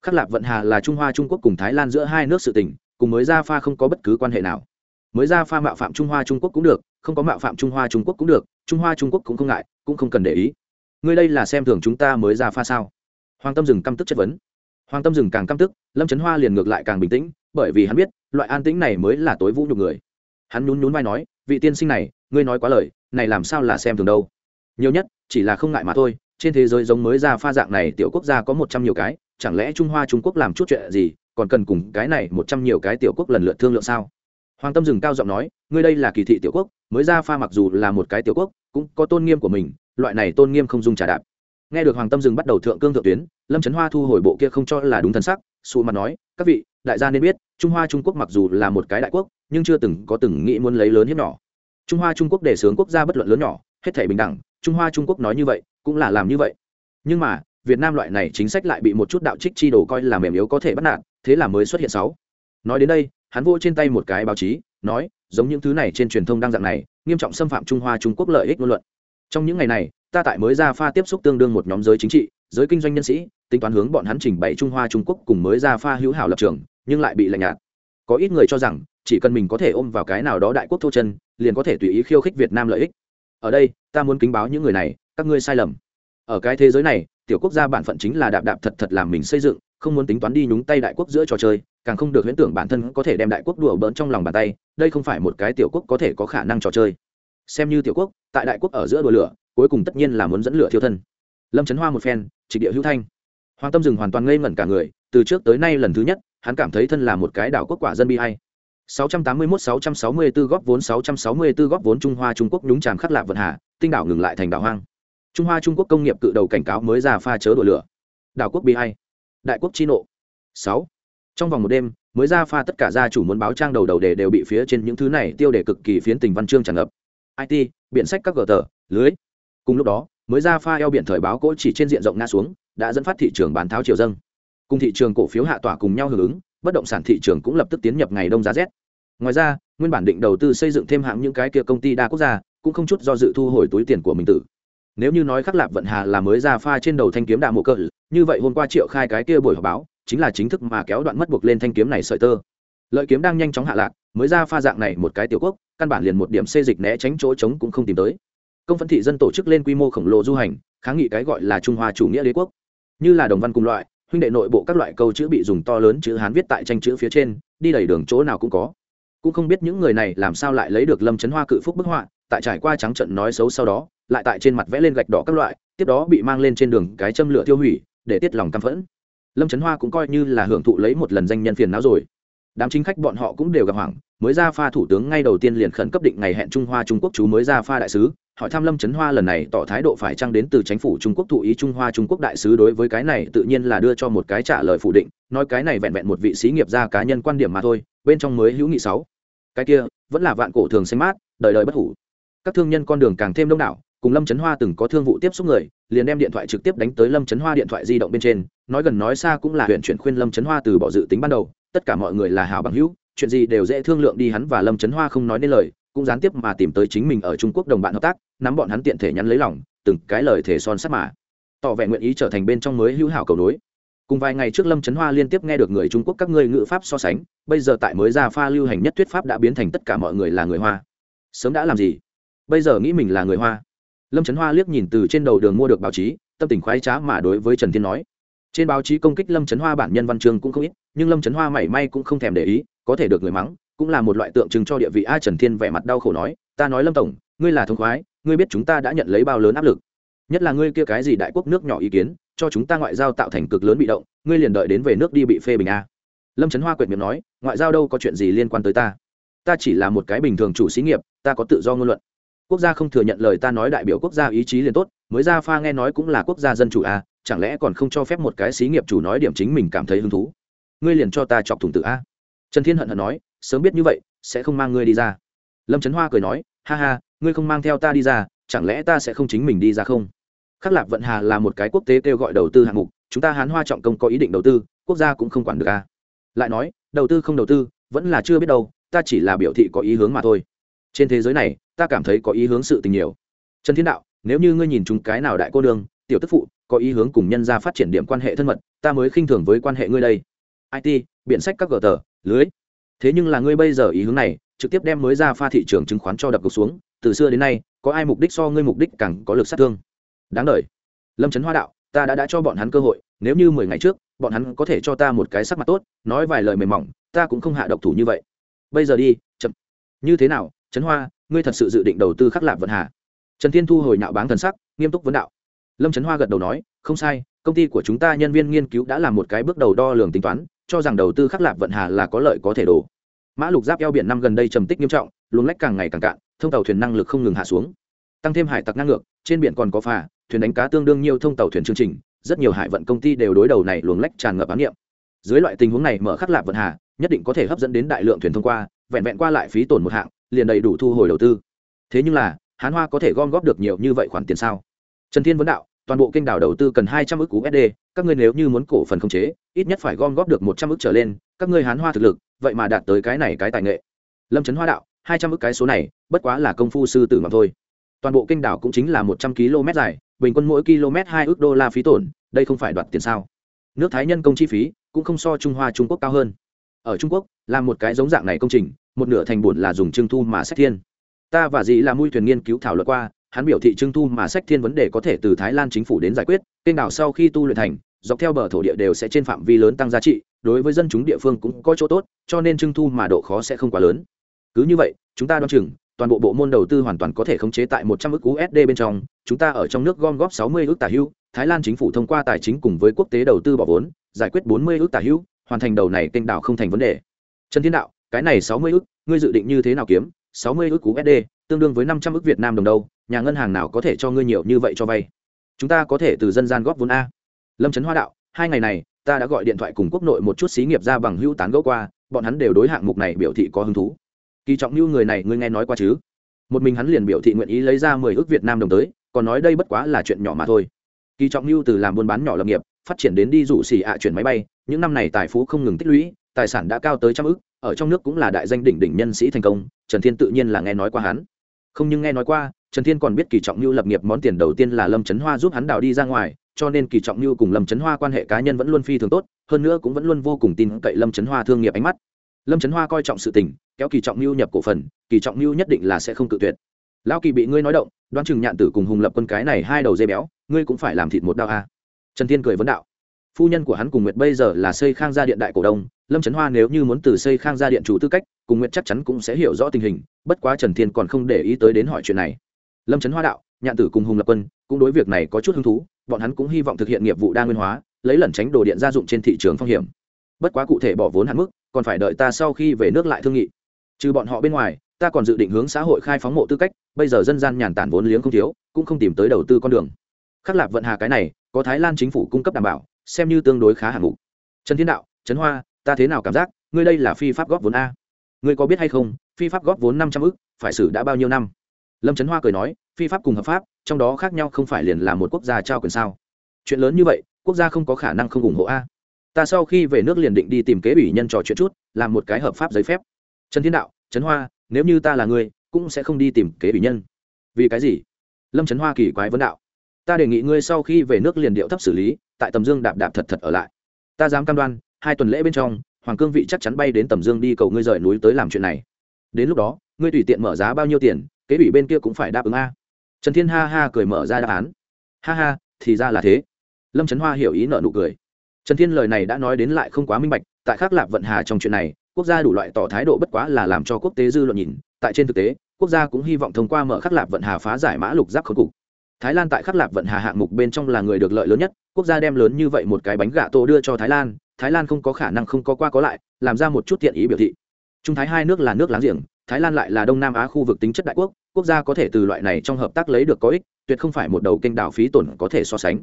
Khắc lạc vận hà là trung hoa trung quốc cùng thái lan giữa hai nước sự tình cùng mới ra pha không có bất cứ quan hệ nào. Mới ra pha mạo phạm trung hoa trung quốc cũng được, không có mạo phạm trung hoa trung quốc cũng được, trung hoa trung quốc cũng không ngại, cũng không cần để ý. Ngươi đây là xem thường chúng ta mới ra pha sao? Hoàng tâm dừng căm tức chất vấn. Hoàng tâm dừng càng căm tức, lâm trấn hoa liền ngược lại càng bình tĩnh, bởi vì hắn biết, loại an tĩnh này mới là tối vũ nhục người. Hắn nhún nhún vai nói, vị tiên sinh này, ngươi nói quá lời, này làm sao là xem thường đâu? Nhiều nhất, chỉ là không ngại mà thôi, trên thế giới giống mới ra pha dạng này tiểu quốc gia có một trăm nhiều cái, chẳng lẽ trung hoa trung quốc làm chút chuyện gì còn cần cùng cái này một trăm nhiều cái tiểu quốc lần lượt thương lượng sao? Hoàng tâm dừng cao giọng nói, ngươi đây là kỳ thị tiểu quốc, mới ra pha mặc dù là một cái tiểu quốc, cũng có tôn nghiêm của mình, loại này tôn nghiêm không dùng trả đạp. Nghe được hoàng tâm dừng bắt đầu thượng cương thượng tuyến, lâm trấn hoa thu hồi bộ kia không cho là đúng thân sắc xù mặt nói, các vị, đại gia nên biết, trung hoa trung quốc mặc dù là một cái đại quốc, nhưng chưa từng có từng nghĩ muốn lấy lớn hiếp nhỏ. Trung hoa trung quốc để sướng quốc gia bất luận lớn nhỏ, hết thể bình đẳng, trung hoa trung quốc nói như vậy, cũng là làm như vậy. Nhưng mà, việt nam loại này chính sách lại bị một chút đạo trích chi đồ coi là mềm yếu có thể bắt nạt thế là mới xuất hiện sáu. Nói đến đây, hắn vô trên tay một cái báo chí, nói, giống những thứ này trên truyền thông đang dạng này, nghiêm trọng xâm phạm trung hoa trung quốc lợi ích ngôn luận. Trong những ngày này, ta tại mới ra pha tiếp xúc tương đương một nhóm giới chính trị, giới kinh doanh nhân sĩ, tính toán hướng bọn hắn trình bày trung hoa trung quốc cùng mới ra pha hữu hảo lập trường, nhưng lại bị lạnh nhạt. Có ít người cho rằng, chỉ cần mình có thể ôm vào cái nào đó đại quốc thô chân, liền có thể tùy ý khiêu khích việt nam lợi ích. Ở đây, ta muốn kính báo những người này, các ngươi sai lầm. Ở cái thế giới này, tiểu quốc gia bản phận chính là đạp đạp thật thật làm mình xây dựng không muốn tính toán đi nhúng tay đại quốc giữa trò chơi càng không được huyễn tưởng bản thân có thể đem đại quốc đùa bỡn trong lòng bàn tay đây không phải một cái tiểu quốc có thể có khả năng trò chơi xem như tiểu quốc tại đại quốc ở giữa đùa lửa cuối cùng tất nhiên là muốn dẫn lửa thiêu thân lâm trấn hoa một phen trịch địa hữu thanh hoàng tâm dừng hoàn toàn ngây ngẩn cả người từ trước tới nay lần thứ nhất hắn cảm thấy thân là một cái đảo quốc quả dân bi hay 681-664 góp vốn 664 góp vốn Trung Hoa Trung Quốc nhúng chàm khắc lạc vận hà, tinh đảo ngừng lại thành đảo hoang. Trung Hoa Trung Quốc công nghiệp cự đầu cảnh cáo mới ra pha chớ đổ lửa. Đảo quốc bi hay. Đại quốc chi nộ. 6. Trong vòng một đêm, mới ra pha tất cả gia chủ muốn báo trang đầu đầu đề đều bị phía trên những thứ này tiêu đề cực kỳ phiến tình văn chương tràn ngập. IT, biện sách các gờ tờ, lưới. Cùng lúc đó, mới ra pha eo biển thời báo cỗ chỉ trên diện rộng nga xuống, đã dẫn phát thị trường bán tháo chiều dâng. Cùng thị trường cổ phiếu hạ tỏa cùng nhau hưởng ứng, bất động sản thị trường cũng lập tức tiến nhập ngày đông giá rét ngoài ra nguyên bản định đầu tư xây dựng thêm hạng những cái kia công ty đa quốc gia cũng không chút do dự thu hồi túi tiền của mình tử nếu như nói khắc lạp vận hà là mới ra pha trên đầu thanh kiếm đạ mộ cỡ như vậy hôm qua triệu khai cái kia buổi họp báo, chính là chính thức mà kéo đoạn mất buộc lên thanh kiếm này sợi tơ. Lợi kiếm đang nhanh chóng hạ lạc, mới ra pha dạng này một cái tiểu quốc, căn bản liền một điểm xê dịch né tránh chỗ trống cũng không tìm tới. Công phấn thị dân tổ chức lên quy mô khổng lồ du hành, kháng nghị cái gọi là trung hoa chủ nghĩa đế quốc. Như là đồng văn cùng loại, huynh đệ nội bộ các loại câu chữ bị dùng to lớn chữ hán viết tại tranh chữ phía trên, đi đầy đường chỗ nào cũng có. Cũng không biết những người này làm sao lại lấy được lâm chấn hoa cự phúc bức họa, tại trải qua trắng trận nói xấu sau đó, lại tại trên mặt vẽ lên gạch đỏ các loại, tiếp đó bị mang lên trên đường cái châm lửa tiêu hủy để tiết lòng căm phẫn. Lâm chấn hoa cũng coi như là hưởng thụ lấy một lần danh nhân phiền não rồi. Đám chính khách bọn họ cũng đều gặp hoảng, mới ra pha thủ tướng ngay đầu tiên liền khẩn cấp định ngày hẹn trung hoa trung quốc chú mới ra pha đại sứ, hỏi thăm lâm chấn hoa lần này tỏ thái độ phải trăng đến từ chính phủ trung quốc thụ ý trung hoa trung quốc đại sứ đối với cái này tự nhiên là đưa cho một cái trả lời phủ định, nói cái này vẹn vẹn một vị sĩ nghiệp gia cá nhân quan điểm mà thôi, bên trong mới hữu nghị sáu. Cái kia, vẫn là vạn cổ thường xanh mát, đời đời bất hủ. Các thương nhân con đường càng thêm đông đảo cùng lâm trấn hoa từng có thương vụ tiếp xúc người, liền đem điện thoại trực tiếp đánh tới lâm trấn hoa điện thoại di động bên trên, nói gần nói xa cũng là huyện chuyển khuyên lâm trấn hoa từ bỏ dự tính ban đầu, tất cả mọi người là hảo bằng hữu, chuyện gì đều dễ thương lượng đi hắn và lâm trấn hoa không nói nên lời, cũng gián tiếp mà tìm tới chính mình ở trung quốc đồng bạn hợp tác, nắm bọn hắn tiện thể nhắn lấy lòng, từng cái lời thể son sắt mà. Tỏ vẻ nguyện ý trở thành bên trong mới hữu hảo cầu nối. Cùng vài ngày trước lâm trấn hoa liên tiếp nghe được người trung quốc các ngươi ngữ pháp so sánh, bây giờ tại mới ra pha lưu hành nhất thuyết pháp đã biến thành tất cả mọi người là người hoa. Sớm đã làm gì? Bây giờ nghĩ mình là người hoa lâm trấn hoa liếc nhìn từ trên đầu đường mua được báo chí, tâm tình khoái trá mà đối với trần thiên nói. Trên báo chí công kích lâm trấn hoa bản nhân văn chương cũng không ít, nhưng lâm trấn hoa mảy may cũng không thèm để ý, có thể được người mắng, cũng là một loại tượng trưng cho địa vị a trần thiên vẻ mặt đau khổ nói, ta nói lâm tổng, ngươi là thông khoái, ngươi biết chúng ta đã nhận lấy bao lớn áp lực. Nhất là ngươi kia cái gì đại quốc nước nhỏ ý kiến, cho chúng ta ngoại giao tạo thành cực lớn bị động, ngươi liền đợi đến về nước đi bị phê bình a. Lâm trấn hoa quyệt miệng nói, ngoại giao đâu có chuyện gì liên quan tới ta. Ta chỉ là một cái bình thường chủ xí nghiệp, ta có tự do ngôn luận quốc gia không thừa nhận lời ta nói đại biểu quốc gia ý chí liền tốt, mới ra pha nghe nói cũng là quốc gia dân chủ à? chẳng lẽ còn không cho phép một cái xí nghiệp chủ nói điểm chính mình cảm thấy hứng thú ngươi liền cho ta chọc thủng tự a à? trần thiên hận hận nói, sớm biết như vậy, sẽ không mang ngươi đi ra lâm trấn hoa cười nói, ha ha, ngươi không mang theo ta đi ra, chẳng lẽ ta sẽ không chính mình đi ra không khắc lạc vận hà là một cái quốc tế kêu gọi đầu tư hạng mục, chúng ta hán hoa trọng công có ý định đầu tư, quốc gia cũng không quản được a à. lại nói, đầu tư không đầu tư, vẫn là chưa biết đâu, ta chỉ là biểu thị có ý hướng mà thôi trên thế giới này, ta cảm thấy có ý hướng sự tình nhiều. Trần thiên đạo, nếu như ngươi nhìn chúng cái nào đại cô đương tiểu tức phụ, có ý hướng cùng nhân ra phát triển điểm quan hệ thân mật, ta mới khinh thường với quan hệ ngươi đây. It biện sách các gờ tờ, lưới. Thế nhưng là ngươi bây giờ ý hướng này, trực tiếp đem mới ra pha thị trường chứng khoán cho đập gục xuống, từ xưa đến nay, có ai mục đích so ngươi mục đích càng có lực sát thương? Đáng đời. Lâm trấn hoa đạo, ta đã đã cho bọn hắn cơ hội, nếu như mười ngày trước, bọn hắn có thể cho ta một cái sắc mặt tốt, nói vài lời mềm mỏng, ta cũng không hạ độc thủ như vậy. Bây giờ đi, chậm. Như thế nào trấn hoa, ngươi thật sự dự định đầu tư khắc lạc vận hà? Trần thiên thu hồi nạo báng thần sắc, nghiêm túc vấn đạo. Lâm trấn hoa gật đầu nói, không sai, công ty của chúng ta nhân viên nghiên cứu đã làm một cái bước đầu đo lường tính toán, cho rằng đầu tư khắc lạc vận hà là có lợi có thể đổ. Mã lục giáp eo biển năm gần đây trầm tích nghiêm trọng, luồng lách càng ngày càng cạn, thông tàu thuyền năng lực không ngừng hạ xuống. Tăng thêm hải tặc năng ngược, trên biển còn có phà, thuyền đánh cá tương đương nhiều thông tàu thuyền chương trình, rất nhiều hải vận công ty đều đối đầu này luồng lách tràn ngập ám niệm. Dưới loại tình huống này mở khắc lạc vận hà, nhất định có thể hấp dẫn đến đại lượng thuyền thông qua vẹn vẹn qua lại phí tổn một hạng, liền đầy đủ thu hồi đầu tư. Thế nhưng là, hán hoa có thể gom góp được nhiều như vậy khoản tiền sao? Trần thiên vấn đạo, toàn bộ kênh đảo đầu tư cần hai trăm ước usd các ngươi nếu như muốn cổ phần khống chế, ít nhất phải gom góp được một trăm ước trở lên, các ngươi hán hoa thực lực, vậy mà đạt tới cái này cái tài nghệ. Lâm trấn hoa đạo, hai trăm ước cái số này, bất quá là công phu sư tử mà thôi. Toàn bộ kênh đảo cũng chính là một trăm km dài, bình quân mỗi km hai ước đô la phí tổn, đây không phải đoạt tiền sao? Nước thái nhân công chi phí cũng không so trung hoa trung quốc cao hơn. Ở trung quốc, làm một cái giống dạng này công trình một nửa thành bổn là dùng trưng thu mà sách thiên ta và dĩ là mui thuyền nghiên cứu thảo luận qua hắn biểu thị trưng thu mà sách thiên vấn đề có thể từ thái lan chính phủ đến giải quyết kênh đảo sau khi tu luyện thành dọc theo bờ thổ địa đều sẽ trên phạm vi lớn tăng giá trị đối với dân chúng địa phương cũng có chỗ tốt cho nên trưng thu mà độ khó sẽ không quá lớn cứ như vậy chúng ta đoán chừng toàn bộ bộ môn đầu tư hoàn toàn có thể khống chế tại một trăm ức USD bên trong, chúng ta ở trong nước gom góp sáu mươi ước tả hữu, Thái Lan chính phủ thông qua tài chính cùng với quốc tế đầu tư bỏ vốn, giải quyết bốn mươi ước tả hữu, hoàn thành đầu này kênh đảo không thành vấn đề. Trần Thiên Đạo, cái này sáu mươi ức, ngươi dự định như thế nào kiếm? Sáu mươi ước USD, tương đương với năm trăm ức Việt Nam đồng đâu, nhà ngân hàng nào có thể cho ngươi nhiều như vậy cho vay? Chúng ta có thể từ dân gian góp vốn a. Lâm Trấn Hoa đạo, hai ngày này, ta đã gọi điện thoại cùng quốc nội một chút xí nghiệp ra bằng hữu tán gẫu qua, bọn hắn đều đối hạng mục này biểu thị có hứng thú kỳ trọng như người này ngươi nghe nói qua chứ một mình hắn liền biểu thị nguyện ý lấy ra mười ước việt nam đồng tới còn nói đây bất quá là chuyện nhỏ mà thôi kỳ trọng như từ làm buôn bán nhỏ lập nghiệp phát triển đến đi rủ xì ạ chuyển máy bay những năm này tài phú không ngừng tích lũy tài sản đã cao tới trăm ước ở trong nước cũng là đại danh đỉnh đỉnh nhân sĩ thành công, trần thiên tự nhiên là nghe nói qua hắn. Không nhưng nghe nói qua, trần thiên còn biết kỳ trọng như lập nghiệp món tiền đầu tiên là lâm trấn hoa giúp hắn đào đi ra ngoài, cho nên kỳ trọng như cùng lâm trấn hoa quan hệ cá nhân vẫn luôn phi thường tốt, hơn nữa cũng vẫn luôn vô cùng tin cậy lâm trấn hoa thương nghiệp ánh mắt. Lâm trấn hoa coi trọng sự tình, kéo kỳ trọng mưu nhập cổ phần, kỳ trọng mưu nhất định là sẽ không cự tuyệt. Lão kỳ bị ngươi nói động, đoán chừng nhạn tử cùng hùng lập quân cái này hai đầu dây béo, ngươi cũng phải làm thịt một đao a. À. trần thiên cười vấn đạo phu nhân của hắn cùng nguyệt bây giờ là xây khang gia điện đại cổ đông, lâm trấn hoa nếu như muốn từ xây khang gia điện chủ tư cách, cùng nguyệt chắc chắn cũng sẽ hiểu rõ tình hình, bất quá trần thiên còn không để ý tới đến hỏi chuyện này. Lâm trấn hoa đạo, nhạn tử cùng hùng lập quân, cũng đối việc này có chút hứng thú, bọn hắn cũng hy vọng thực hiện nghiệp vụ đa nguyên hóa, lấy lẩn tránh đồ điện gia dụng trên thị trường phong hiểm. Bất quá cụ thể bỏ vốn hạn mức, còn phải đợi ta sau khi về nước lại thương nghị. Trừ bọn họ bên ngoài, ta còn dự định hướng xã hội khai phóng mộ tư cách, bây giờ dân gian nhàn tản vốn liếng không thiếu, cũng không tìm tới đầu tư con đường. Khắc lạc vận hà cái này, có thái lan chính phủ cung cấp đảm bảo xem như tương đối khá hạng mục. Trần thiên đạo, trấn hoa, ta thế nào cảm giác, ngươi đây là phi pháp góp vốn a. Ngươi có biết hay không, phi pháp góp vốn năm trăm ư c phải xử đã bao nhiêu năm? Lâm trấn hoa cười nói, phi pháp cùng hợp pháp, trong đó khác nhau không phải liền là một quốc gia trao quyền sao? Chuyện lớn như vậy, quốc gia không có khả năng không ủng hộ a. Ta sau khi về nước liền định đi tìm kế ủy nhân trò chuyện chút, làm một cái hợp pháp giấy phép. Trần thiên đạo, trấn hoa, nếu như ta là người cũng sẽ không đi tìm kế ủy nhân. Vì cái gì? Lâm trấn hoa kỳ quái vấn đạo ta đề nghị ngươi sau khi về nước liền điệu thấp xử lý, tại tầm dương đạp đạp thật thật ở lại. Ta dám cam đoan, hai tuần lễ bên trong, hoàng cương vị chắc chắn bay đến tầm dương đi cầu ngươi rời núi tới làm chuyện này. Đến lúc đó, ngươi tùy tiện mở giá bao nhiêu tiền, kế ủy bên kia cũng phải đáp ứng a. Trần thiên ha ha cười mở ra đáp án. Ha ha, thì ra là thế. Lâm trấn hoa hiểu ý nợ nụ cười. Trần thiên lời này đã nói đến lại không quá minh bạch, tại Khác lạp vận hà trong chuyện này, quốc gia đủ loại tỏ thái độ bất quá là làm cho quốc tế dư luận nhìn, tại trên thực tế, quốc gia cũng hy vọng thông qua mở khắc lạp vận hà phá giải mã lục giáp khớp cục thái lan tại khắc lạp vận hà hạng mục bên trong là người được lợi lớn nhất, quốc gia đem lớn như vậy một cái bánh gà tô đưa cho thái lan thái lan không có khả năng không có qua có lại, làm ra một chút tiện ý biểu thị. Trung thái hai nước là nước láng giềng, thái lan lại là đông nam á khu vực tính chất đại quốc quốc gia có thể từ loại này trong hợp tác lấy được có ích, tuyệt không phải một đầu kênh đảo phí tổn có thể so sánh.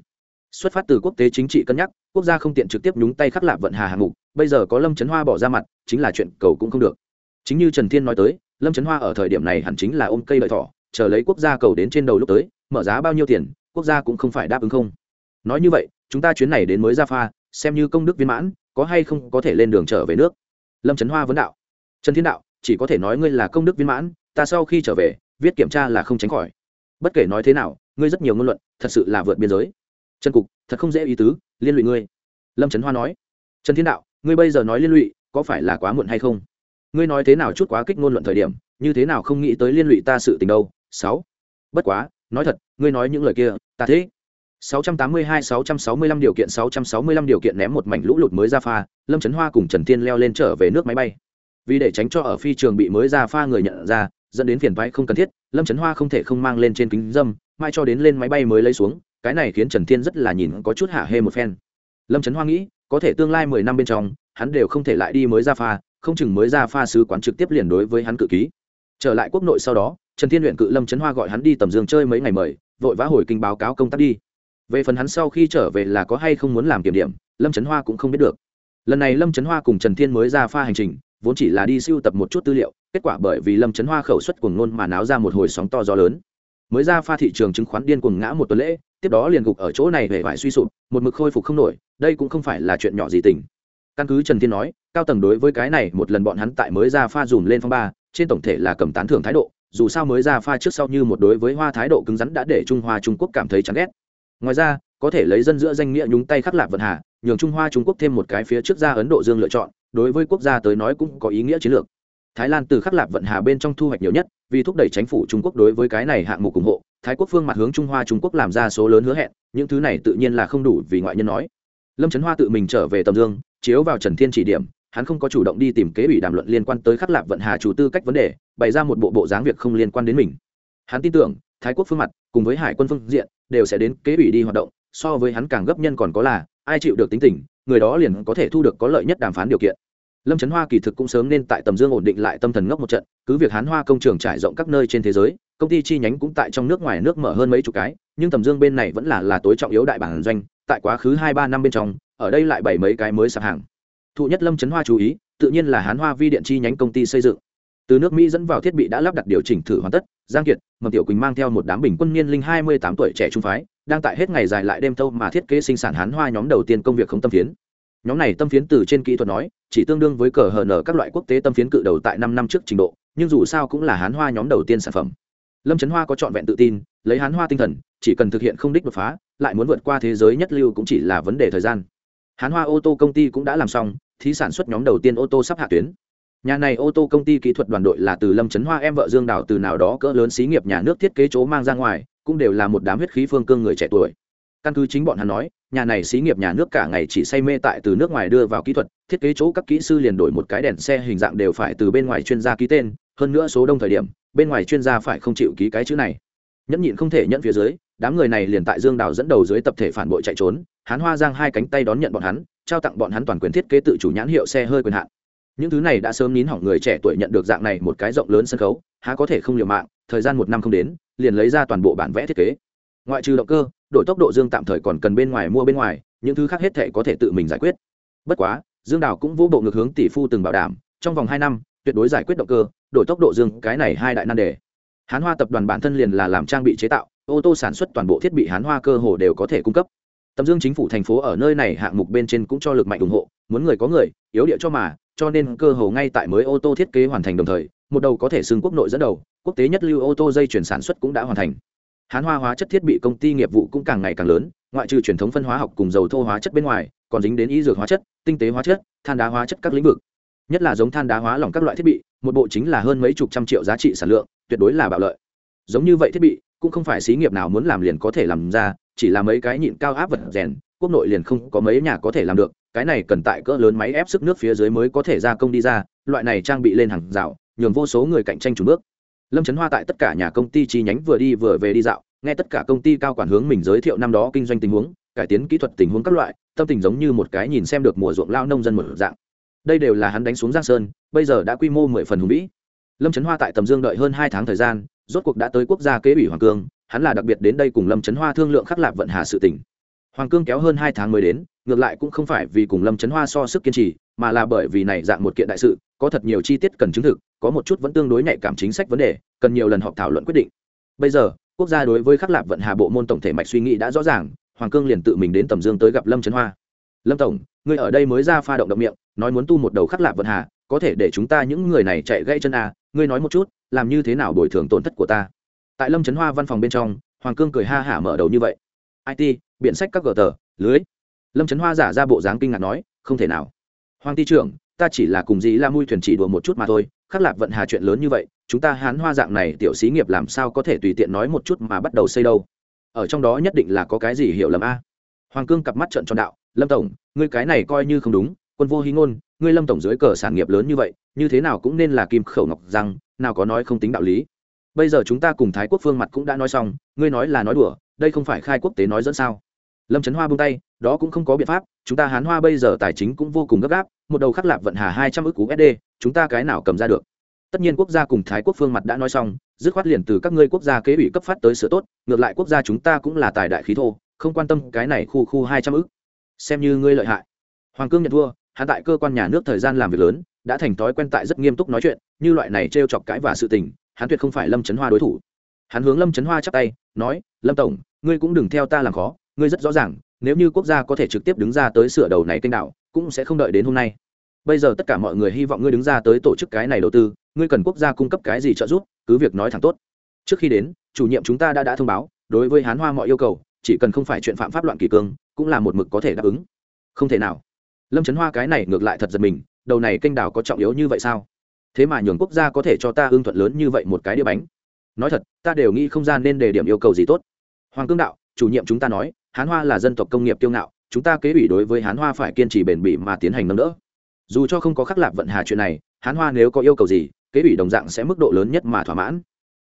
Xuất phát từ quốc tế chính trị cân nhắc, quốc gia không tiện trực tiếp nhúng tay khắc lạp vận hà hạng mục, bây giờ có lâm Chấn hoa bỏ ra mặt, chính là chuyện cầu cũng không được. Chính như trần thiên nói tới, lâm Chấn hoa ở thời điểm này hẳn chính là ôm cây lợi thỏ, chờ lấy quốc gia cầu đến trên đầu lúc tới mở giá bao nhiêu tiền, quốc gia cũng không phải đáp ứng không. Nói như vậy, chúng ta chuyến này đến mới ra pha xem như công đức viên mãn, có hay không có thể lên đường trở về nước? Lâm trấn hoa vấn đạo. Trần thiên đạo, chỉ có thể nói ngươi là công đức viên mãn, ta sau khi trở về, viết kiểm tra là không tránh khỏi. Bất kể nói thế nào, ngươi rất nhiều ngôn luận, thật sự là vượt biên giới. Trần cục, thật không dễ ý tứ, liên lụy ngươi. Lâm trấn hoa nói. Trần thiên đạo, ngươi bây giờ nói liên lụy, có phải là quá muộn hay không? Ngươi nói thế nào chút quá kích ngôn luận thời điểm, như thế nào không nghĩ tới liên lụy ta sự tình đâu? Sáu. Bất quá nói thật ngươi nói những lời kia ta thế 682-665 điều kiện 665 điều kiện ném một mảnh lũ lụt mới ra pha, Lâm Trấn Hoa cùng Trần Thiên leo lên trở về nước máy bay. Vì để tránh cho ở phi trường bị mới ra pha người nhận ra, dẫn đến phiền toái không cần thiết, Lâm Trấn Hoa không thể không mang lên trên kính dâm, mai cho đến lên máy bay mới lấy xuống, cái này khiến trần thiên rất là nhìn có chút hạ hê một phen. Lâm trấn hoa nghĩ có thể tương lai mười năm bên trong hắn đều không thể lại đi mới ra pha không chừng mới ra pha sứ quán trực tiếp liền đối với hắn cự ký. Trở lại quốc nội sau đó trần thiên luyện cự lâm trấn hoa gọi hắn đi tầm dương chơi mấy ngày mời, vội vã hồi kinh báo cáo công tác đi. Về phần hắn sau khi trở về là có hay không muốn làm kiểm điểm, lâm trấn hoa cũng không biết được. Lần này lâm trấn hoa cùng trần thiên mới ra pha hành trình, vốn chỉ là đi siêu tập một chút tư liệu, kết quả bởi vì lâm trấn hoa khẩu suất cuồng nôn mà náo ra một hồi sóng to gió lớn. Mới ra pha thị trường chứng khoán điên cuồng ngã một tuần lễ, tiếp đó liền gục ở chỗ này hề vải suy sụp, một mực khôi phục không nổi, đây cũng không phải là chuyện nhỏ gì tình. Căn cứ trần thiên nói, cao tầng đối với cái này một lần bọn hắn tại mới ra pha dùm lên phong ba, trên tổng thể là cầm tán thưởng thái độ dù sao mới ra pha trước sau như một đối với hoa thái độ cứng rắn đã để trung hoa trung quốc cảm thấy chán ghét. Ngoài ra, có thể lấy dân giữa danh nghĩa nhúng tay khắc lạc vận hà, nhường trung hoa trung quốc thêm một cái phía trước ra ấn độ dương lựa chọn, đối với quốc gia tới nói cũng có ý nghĩa chiến lược. Thái lan từ khắc lạc vận hà bên trong thu hoạch nhiều nhất, vì thúc đẩy chính phủ trung quốc đối với cái này hạng mục ủng hộ, thái quốc phương mặt hướng trung hoa trung quốc làm ra số lớn hứa hẹn, những thứ này tự nhiên là không đủ vì ngoại nhân nói. Lâm trấn hoa tự mình trở về tầm dương, chiếu vào trần thiên chỉ điểm hắn không có chủ động đi tìm kế ủy đàm luận liên quan tới khắc lạc vận hà chủ tư cách vấn đề, bày ra một bộ bộ dáng việc không liên quan đến mình. Hắn tin tưởng, thái quốc phương mặt, cùng với hải quân phương diện, đều sẽ đến kế ủy đi hoạt động, so với hắn càng gấp nhân còn có là, ai chịu được tính tình, người đó liền có thể thu được có lợi nhất đàm phán điều kiện. Lâm trấn hoa kỳ thực cũng sớm nên tại tầm dương ổn định lại tâm thần ngốc một trận, cứ việc hán hoa công trường trải rộng các nơi trên thế giới, công ty chi nhánh cũng tại trong nước ngoài nước mở hơn mấy chục cái, nhưng tầm dương bên này vẫn là là tối trọng yếu đại bản doanh, tại quá khứ hai ba năm bên trong, ở đây lại bảy mấy cái mới sạp hàng thụ nhất lâm trấn hoa chú ý, tự nhiên là hán hoa vi điện chi nhánh công ty xây dựng. Từ nước mỹ dẫn vào thiết bị đã lắp đặt điều chỉnh thử hoàn tất, giang kiệt, mầm tiểu quỳnh mang theo một đám bình quân niên linh hai mươi tám tuổi trẻ trung phái, đang tại hết ngày dài lại đêm thâu mà thiết kế sinh sản hán hoa nhóm đầu tiên công việc không tâm phiến. Nhóm này tâm phiến từ trên kỹ thuật nói, chỉ tương đương với cờ hờ nở các loại quốc tế tâm phiến cự đầu tại năm năm trước trình độ, nhưng dù sao cũng là hán hoa nhóm đầu tiên sản phẩm. Lâm trấn hoa có trọn vẹn tự tin, lấy hán hoa tinh thần, chỉ cần thực hiện không đích đột phá, lại muốn vượt qua thế giới nhất lưu cũng chỉ là vấn đề thời gian. Hán hoa ô tô công ty cũng đã làm xong thí sản xuất nhóm đầu tiên ô tô sắp hạ tuyến. Nhà này ô tô công ty kỹ thuật đoàn đội là từ lâm trấn hoa em vợ dương đào từ nào đó cỡ lớn xí nghiệp nhà nước thiết kế chỗ mang ra ngoài, cũng đều là một đám huyết khí phương cương người trẻ tuổi. Căn cứ chính bọn hắn nói, nhà này xí nghiệp nhà nước cả ngày chỉ say mê tại từ nước ngoài đưa vào kỹ thuật, thiết kế chỗ các kỹ sư liền đổi một cái đèn xe hình dạng đều phải từ bên ngoài chuyên gia ký tên, hơn nữa số đông thời điểm, bên ngoài chuyên gia phải không chịu ký cái chữ này. Nhẫn nhịn không thể nhận phía dưới, đám người này liền tại dương đào dẫn đầu dưới tập thể phản bội chạy trốn hắn hoa giang hai cánh tay đón nhận bọn hắn trao tặng bọn hắn toàn quyền thiết kế tự chủ nhãn hiệu xe hơi quyền hạn. Những thứ này đã sớm nín hỏng người trẻ tuổi nhận được dạng này một cái rộng lớn sân khấu, há có thể không liều mạng, thời gian một năm không đến, liền lấy ra toàn bộ bản vẽ thiết kế. Ngoại trừ động cơ, đổi tốc độ dương tạm thời còn cần bên ngoài mua bên ngoài, những thứ khác hết thể có thể tự mình giải quyết. Bất quá, dương đào cũng vũ bộ ngược hướng tỷ phu từng bảo đảm, trong vòng hai năm, tuyệt đối giải quyết động cơ, đổi tốc độ dương, cái này hai đại nan đề. Hán hoa tập đoàn bản thân liền là làm trang bị chế tạo, ô tô sản xuất toàn bộ thiết bị hán hoa cơ hồ đều có thể cung cấp tầm dương chính phủ thành phố ở nơi này hạng mục bên trên cũng cho lực mạnh ủng hộ, muốn người có người, yếu địa cho mà, cho nên cơ hồ ngay tại mới ô tô thiết kế hoàn thành đồng thời, một đầu có thể xưng quốc nội dẫn đầu, quốc tế nhất lưu ô tô dây chuyển sản xuất cũng đã hoàn thành. Hán hoa hóa chất thiết bị công ty nghiệp vụ cũng càng ngày càng lớn, ngoại trừ truyền thống phân hóa học cùng dầu thô hóa chất bên ngoài, còn dính đến y dược hóa chất, tinh tế hóa chất, than đá hóa chất các lĩnh vực. Nhất là giống than đá hóa lỏng các loại thiết bị, một bộ chính là hơn mấy chục trăm triệu giá trị sản lượng, tuyệt đối là bạo lợi. Giống như vậy thiết bị, cũng không phải xí nghiệp nào muốn làm liền có thể làm ra chỉ là mấy cái nhịn cao áp vật rèn, quốc nội liền không có mấy nhà có thể làm được, cái này cần tại cỡ lớn máy ép sức nước phía dưới mới có thể gia công đi ra, loại này trang bị lên hàng rào, nhường vô số người cạnh tranh chủ bước. Lâm trấn hoa tại tất cả nhà công ty chi nhánh vừa đi vừa về đi dạo, nghe tất cả công ty cao quản hướng mình giới thiệu năm đó kinh doanh tình huống, cải tiến kỹ thuật tình huống các loại, tâm tình giống như một cái nhìn xem được mùa ruộng lao nông dân một dạng. Đây đều là hắn đánh xuống giang sơn, bây giờ đã quy mô mười phần hùng vĩ. Lâm trấn hoa tại tầm dương đợi hơn hai tháng thời gian, rốt cuộc đã tới quốc gia kế ủy hoàng cương hắn là đặc biệt đến đây cùng lâm trấn hoa thương lượng khắc lạp vận hà sự tỉnh hoàng cương kéo hơn hai tháng mới đến ngược lại cũng không phải vì cùng lâm trấn hoa so sức kiên trì mà là bởi vì này dạng một kiện đại sự có thật nhiều chi tiết cần chứng thực có một chút vẫn tương đối nhạy cảm chính sách vấn đề cần nhiều lần họp thảo luận quyết định. Bây giờ quốc gia đối với khắc lạp vận hà bộ môn tổng thể mạch suy nghĩ đã rõ ràng hoàng cương liền tự mình đến tầm dương tới gặp lâm trấn hoa. Lâm tổng ngươi ở đây mới ra pha động động miệng nói muốn tu một đầu khắc lạp vận hà có thể để chúng ta những người này chạy gãy chân à, ngươi nói một chút làm như thế nào bồi thường tổn thất của ta? Tại lâm trấn hoa văn phòng bên trong, hoàng cương cười ha hả mở đầu như vậy. It biện sách các gờ tờ, lưới. Lâm trấn hoa giả ra bộ dáng kinh ngạc nói, không thể nào. Hoàng ty trưởng, ta chỉ là cùng dĩ la mui thuyền chỉ đùa một chút mà thôi khắc lạc vận hà chuyện lớn như vậy, chúng ta hán hoa dạng này tiểu xí nghiệp làm sao có thể tùy tiện nói một chút mà bắt đầu xây đâu? Ở trong đó nhất định là có cái gì hiểu lầm a? Hoàng cương cặp mắt trận tròn đạo, lâm tổng, ngươi cái này coi như không đúng, quân vô hí ngôn, ngươi lâm tổng dưới cờ sản nghiệp lớn như vậy, như thế nào cũng nên là kim khẩu ngọc rằng nào có nói không tính đạo lý bây giờ chúng ta cùng thái quốc phương mặt cũng đã nói xong, ngươi nói là nói đùa, đây không phải khai quốc tế nói dẫn sao? Lâm trấn hoa buông tay, đó cũng không có biện pháp, chúng ta hán hoa bây giờ tài chính cũng vô cùng gấp gáp, một đầu khắc lạp vận hà hai trăm ước cú sd chúng ta cái nào cầm ra được? Tất nhiên quốc gia cùng thái quốc phương mặt đã nói xong, dứt khoát liền từ các ngươi quốc gia kế ủy cấp phát tới sửa tốt, ngược lại quốc gia chúng ta cũng là tài đại khí thô, không quan tâm cái này khu khu hai trăm ước xem như ngươi lợi hại. Hoàng cương nhận thua, hắn tại cơ quan nhà nước thời gian làm việc lớn, đã thành thói quen tại rất nghiêm túc nói chuyện, như loại này t r e o chọc cãi và sự tình hắn tuyệt không phải lâm trấn hoa đối thủ. Hắn hướng lâm trấn hoa chắp tay, nói, lâm tổng, ngươi cũng đừng theo ta làm khó, ngươi rất rõ ràng, nếu như quốc gia có thể trực tiếp đứng ra tới sửa đầu này kênh đạo, cũng sẽ không đợi đến hôm nay. Bây giờ tất cả mọi người hy vọng ngươi đứng ra tới tổ chức cái này đầu tư, ngươi cần quốc gia cung cấp cái gì trợ giúp, cứ việc nói thẳng tốt. Trước khi đến, chủ nhiệm chúng ta đã đã thông báo, đối với hán hoa mọi yêu cầu, chỉ cần không phải chuyện phạm pháp loạn kỷ cương, cũng là một mực có thể đáp ứng. Không thể nào. Lâm trấn hoa cái này ngược lại thật giật mình, đầu này kênh đảo có trọng yếu như vậy sao? Thế mà nhường quốc gia có thể cho ta ưng thuận lớn như vậy một cái đĩa bánh. Nói thật, ta đều nghĩ không gian nên đề điểm yêu cầu gì tốt. Hoàng cương đạo, chủ nhiệm chúng ta nói, hán hoa là dân tộc công nghiệp kiêu ngạo, chúng ta kế ủy đối với hán hoa phải kiên trì bền bỉ mà tiến hành nâng đỡ. Dù cho không có khắc lạc vận hà chuyện này, hán hoa nếu có yêu cầu gì, kế ủy đồng dạng sẽ mức độ lớn nhất mà thỏa mãn.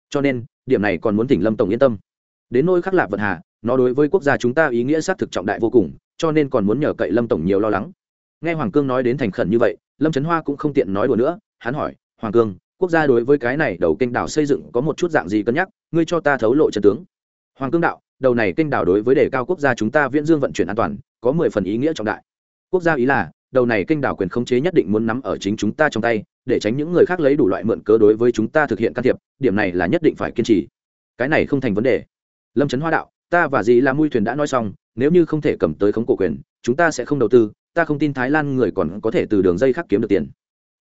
Cho nên, điểm này còn muốn tỉnh lâm tổng yên tâm. Đến nôi khắc lạc vận hà, nó đối với quốc gia chúng ta ý nghĩa xác thực trọng đại vô cùng, cho nên còn muốn nhờ cậy lâm tổng nhiều lo lắng. Nghe hoàng cương nói đến thành khẩn như vậy, lâm trấn hoa cũng không tiện nói đùa nữa, hắn hỏi hoàng cương, quốc gia đối với cái này đầu kênh đảo xây dựng có một chút dạng gì cân nhắc, ngươi cho ta thấu lộ Trận tướng. Hoàng cương đạo, đầu này kênh đảo đối với đề cao quốc gia chúng ta viễn dương vận chuyển an toàn, có mười phần ý nghĩa trọng đại. Quốc gia ý là, đầu này kênh đảo quyền khống chế nhất định muốn nắm ở chính chúng ta trong tay, để tránh những người khác lấy đủ loại mượn cớ đối với chúng ta thực hiện can thiệp, điểm này là nhất định phải kiên trì. Cái này không thành vấn đề. Lâm trấn hoa đạo, ta và dì là mui thuyền đã nói xong, nếu như không thể cầm tới khống cổ quyền, chúng ta sẽ không đầu tư, ta không tin thái lan người còn có thể từ đường dây khác kiếm được tiền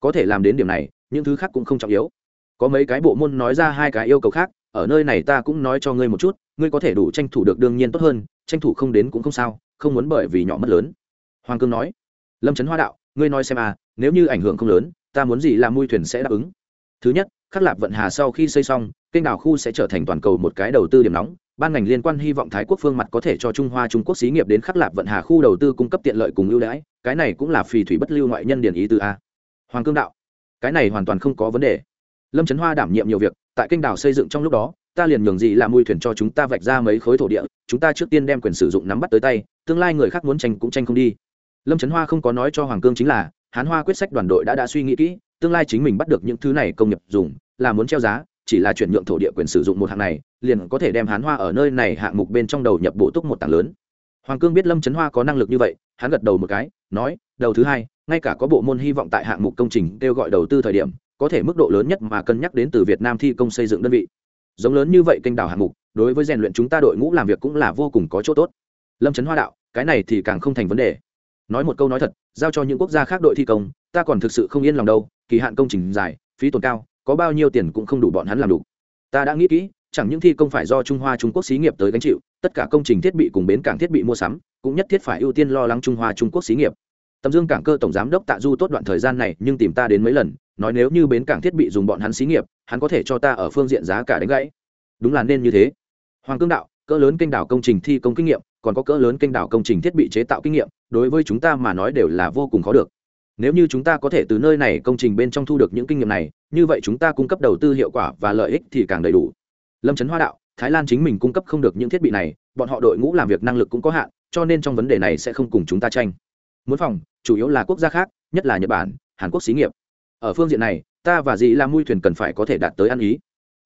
có thể làm đến điểm này, những thứ khác cũng không trọng yếu. Có mấy cái bộ môn nói ra hai cái yêu cầu khác, ở nơi này ta cũng nói cho ngươi một chút, ngươi có thể đủ tranh thủ được đương nhiên tốt hơn, tranh thủ không đến cũng không sao, không muốn bởi vì nhỏ mất lớn. Hoàng cương nói. Lâm trấn hoa đạo, ngươi nói xem à nếu như ảnh hưởng không lớn, ta muốn gì là mui thuyền sẽ đáp ứng. Thứ nhất, khắc lạp vận hà sau khi xây xong, kênh đảo khu sẽ trở thành toàn cầu một cái đầu tư điểm nóng, ban ngành liên quan hy vọng thái quốc phương mặt có thể cho trung hoa trung quốc xí nghiệp đến khắc lạp vận hà khu đầu tư cung cấp tiện lợi cùng ưu đãi, cái này cũng là phì thủy bất lưu ngoại nhân điển ý từ a hoàng cương đạo, cái này hoàn toàn không có vấn đề. Lâm trấn hoa đảm nhiệm nhiều việc, tại kênh đảo xây dựng trong lúc đó, ta liền nhường gì làm mùi thuyền cho chúng ta vạch ra mấy khối thổ địa, chúng ta trước tiên đem quyền sử dụng nắm bắt tới tay, tương lai người khác muốn tranh cũng tranh không đi. Lâm trấn hoa không có nói cho hoàng cương chính là, hán hoa quyết sách đoàn đội đã đã suy nghĩ kỹ, tương lai chính mình bắt được những thứ này công nghiệp dùng, là muốn treo giá, chỉ là chuyển nhượng thổ địa quyền sử dụng một hạng này, liền có thể đem hán hoa ở nơi này hạng mục bên trong đầu nhập bổ túc một tảng lớn. Hoàng cương biết lâm trấn hoa có năng lực như vậy, hắn gật đầu một cái, nói, đầu thứ hai ngay cả có bộ môn hy vọng tại hạng mục công trình kêu gọi đầu tư thời điểm, có thể mức độ lớn nhất mà cân nhắc đến từ việt nam thi công xây dựng đơn vị. Giống lớn như vậy kênh đào hạng mục, đối với rèn luyện chúng ta đội ngũ làm việc cũng là vô cùng có chỗ tốt. Lâm trấn hoa đạo, cái này thì càng không thành vấn đề. Nói một câu nói thật, giao cho những quốc gia khác đội thi công, ta còn thực sự không yên lòng đâu, kỳ hạn công trình dài, phí tổn cao, có bao nhiêu tiền cũng không đủ bọn hắn làm đủ. Ta đã nghĩ kỹ, chẳng những thi công phải do trung hoa trung quốc xí nghiệp tới gánh chịu, tất cả công trình thiết bị cùng bến cảng thiết bị mua sắm, cũng nhất thiết phải ưu tiên lo lắng trung hoa trung quốc xí nghiệp tầm dương cảng cơ tổng giám đốc tạ du tốt đoạn thời gian này, nhưng tìm ta đến mấy lần, nói nếu như bến cảng thiết bị dùng bọn hắn xí nghiệp, hắn có thể cho ta ở phương diện giá cả đánh gãy. Đúng là nên như thế. Hoàng cương đạo, cỡ lớn kênh đảo công trình thi công kinh nghiệm, còn có cỡ lớn kênh đảo công trình thiết bị chế tạo kinh nghiệm, đối với chúng ta mà nói đều là vô cùng khó được. Nếu như chúng ta có thể từ nơi này công trình bên trong thu được những kinh nghiệm này, như vậy chúng ta cung cấp đầu tư hiệu quả và lợi ích thì càng đầy đủ. Lâm trấn hoa đạo, thái lan chính mình cung cấp không được những thiết bị này, bọn họ đội ngũ làm việc năng lực cũng có hạn, cho nên trong vấn đề này sẽ không cùng chúng ta tranh muốn phòng, chủ yếu là quốc gia khác, nhất là nhật bản, hàn quốc xí nghiệp. Ở phương diện này, ta và dì la mui thuyền cần phải có thể đạt tới ăn ý.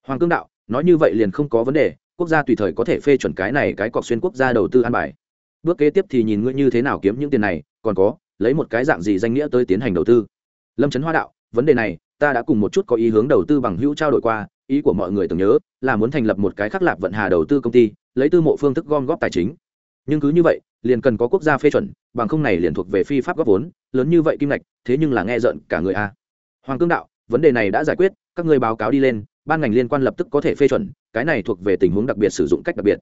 Hoàng cương đạo, nói như vậy liền không có vấn đề, quốc gia tùy thời có thể phê chuẩn cái này cái cọc xuyên quốc gia đầu tư an bài. Bước kế tiếp thì nhìn ngươi như thế nào kiếm những tiền này, còn có, lấy một cái dạng gì danh nghĩa tới tiến hành đầu tư. Lâm trấn hoa đạo, vấn đề này, ta đã cùng một chút có ý hướng đầu tư bằng hữu trao đổi qua, ý của mọi người tưởng nhớ, là muốn thành lập một cái khắc lạc vận hà đầu tư công ty, lấy tư mộ phương thức gom góp tài chính. Nhưng cứ như vậy liền cần có quốc gia phê chuẩn, bằng không này liền thuộc về phi pháp góp vốn, lớn như vậy kim ngạch, thế nhưng là nghe rợn cả người a. Hoàng cương đạo, vấn đề này đã giải quyết, các người báo cáo đi lên, ban ngành liên quan lập tức có thể phê chuẩn, cái này thuộc về tình huống đặc biệt sử dụng cách đặc biệt.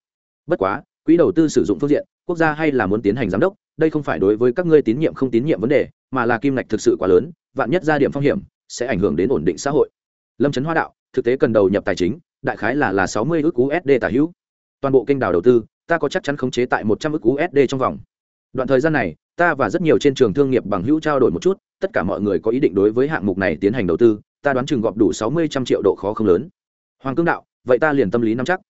Bất quá, quỹ đầu tư sử dụng phương diện, quốc gia hay là muốn tiến hành giám đốc, đây không phải đối với các ngươi tín nhiệm không tín nhiệm vấn đề, mà là kim ngạch thực sự quá lớn, vạn nhất ra điểm phong hiểm, sẽ ảnh hưởng đến ổn định xã hội. Lâm trấn hoa đạo, thực tế cần đầu nhập tài chính, đại khái là là sáu mươi ước usd tả hữu. Toàn bộ kênh đào đầu tư ta có chắc chắn khống chế tại một trăm ức usd trong vòng. Đoạn thời gian này, ta và rất nhiều trên trường thương nghiệp bằng hữu trao đổi một chút, tất cả mọi người có ý định đối với hạng mục này tiến hành đầu tư, ta đoán chừng gọp đủ sáu mươi trăm triệu độ khó không lớn. Hoàng cương đạo, vậy ta liền tâm lý nắm chắc.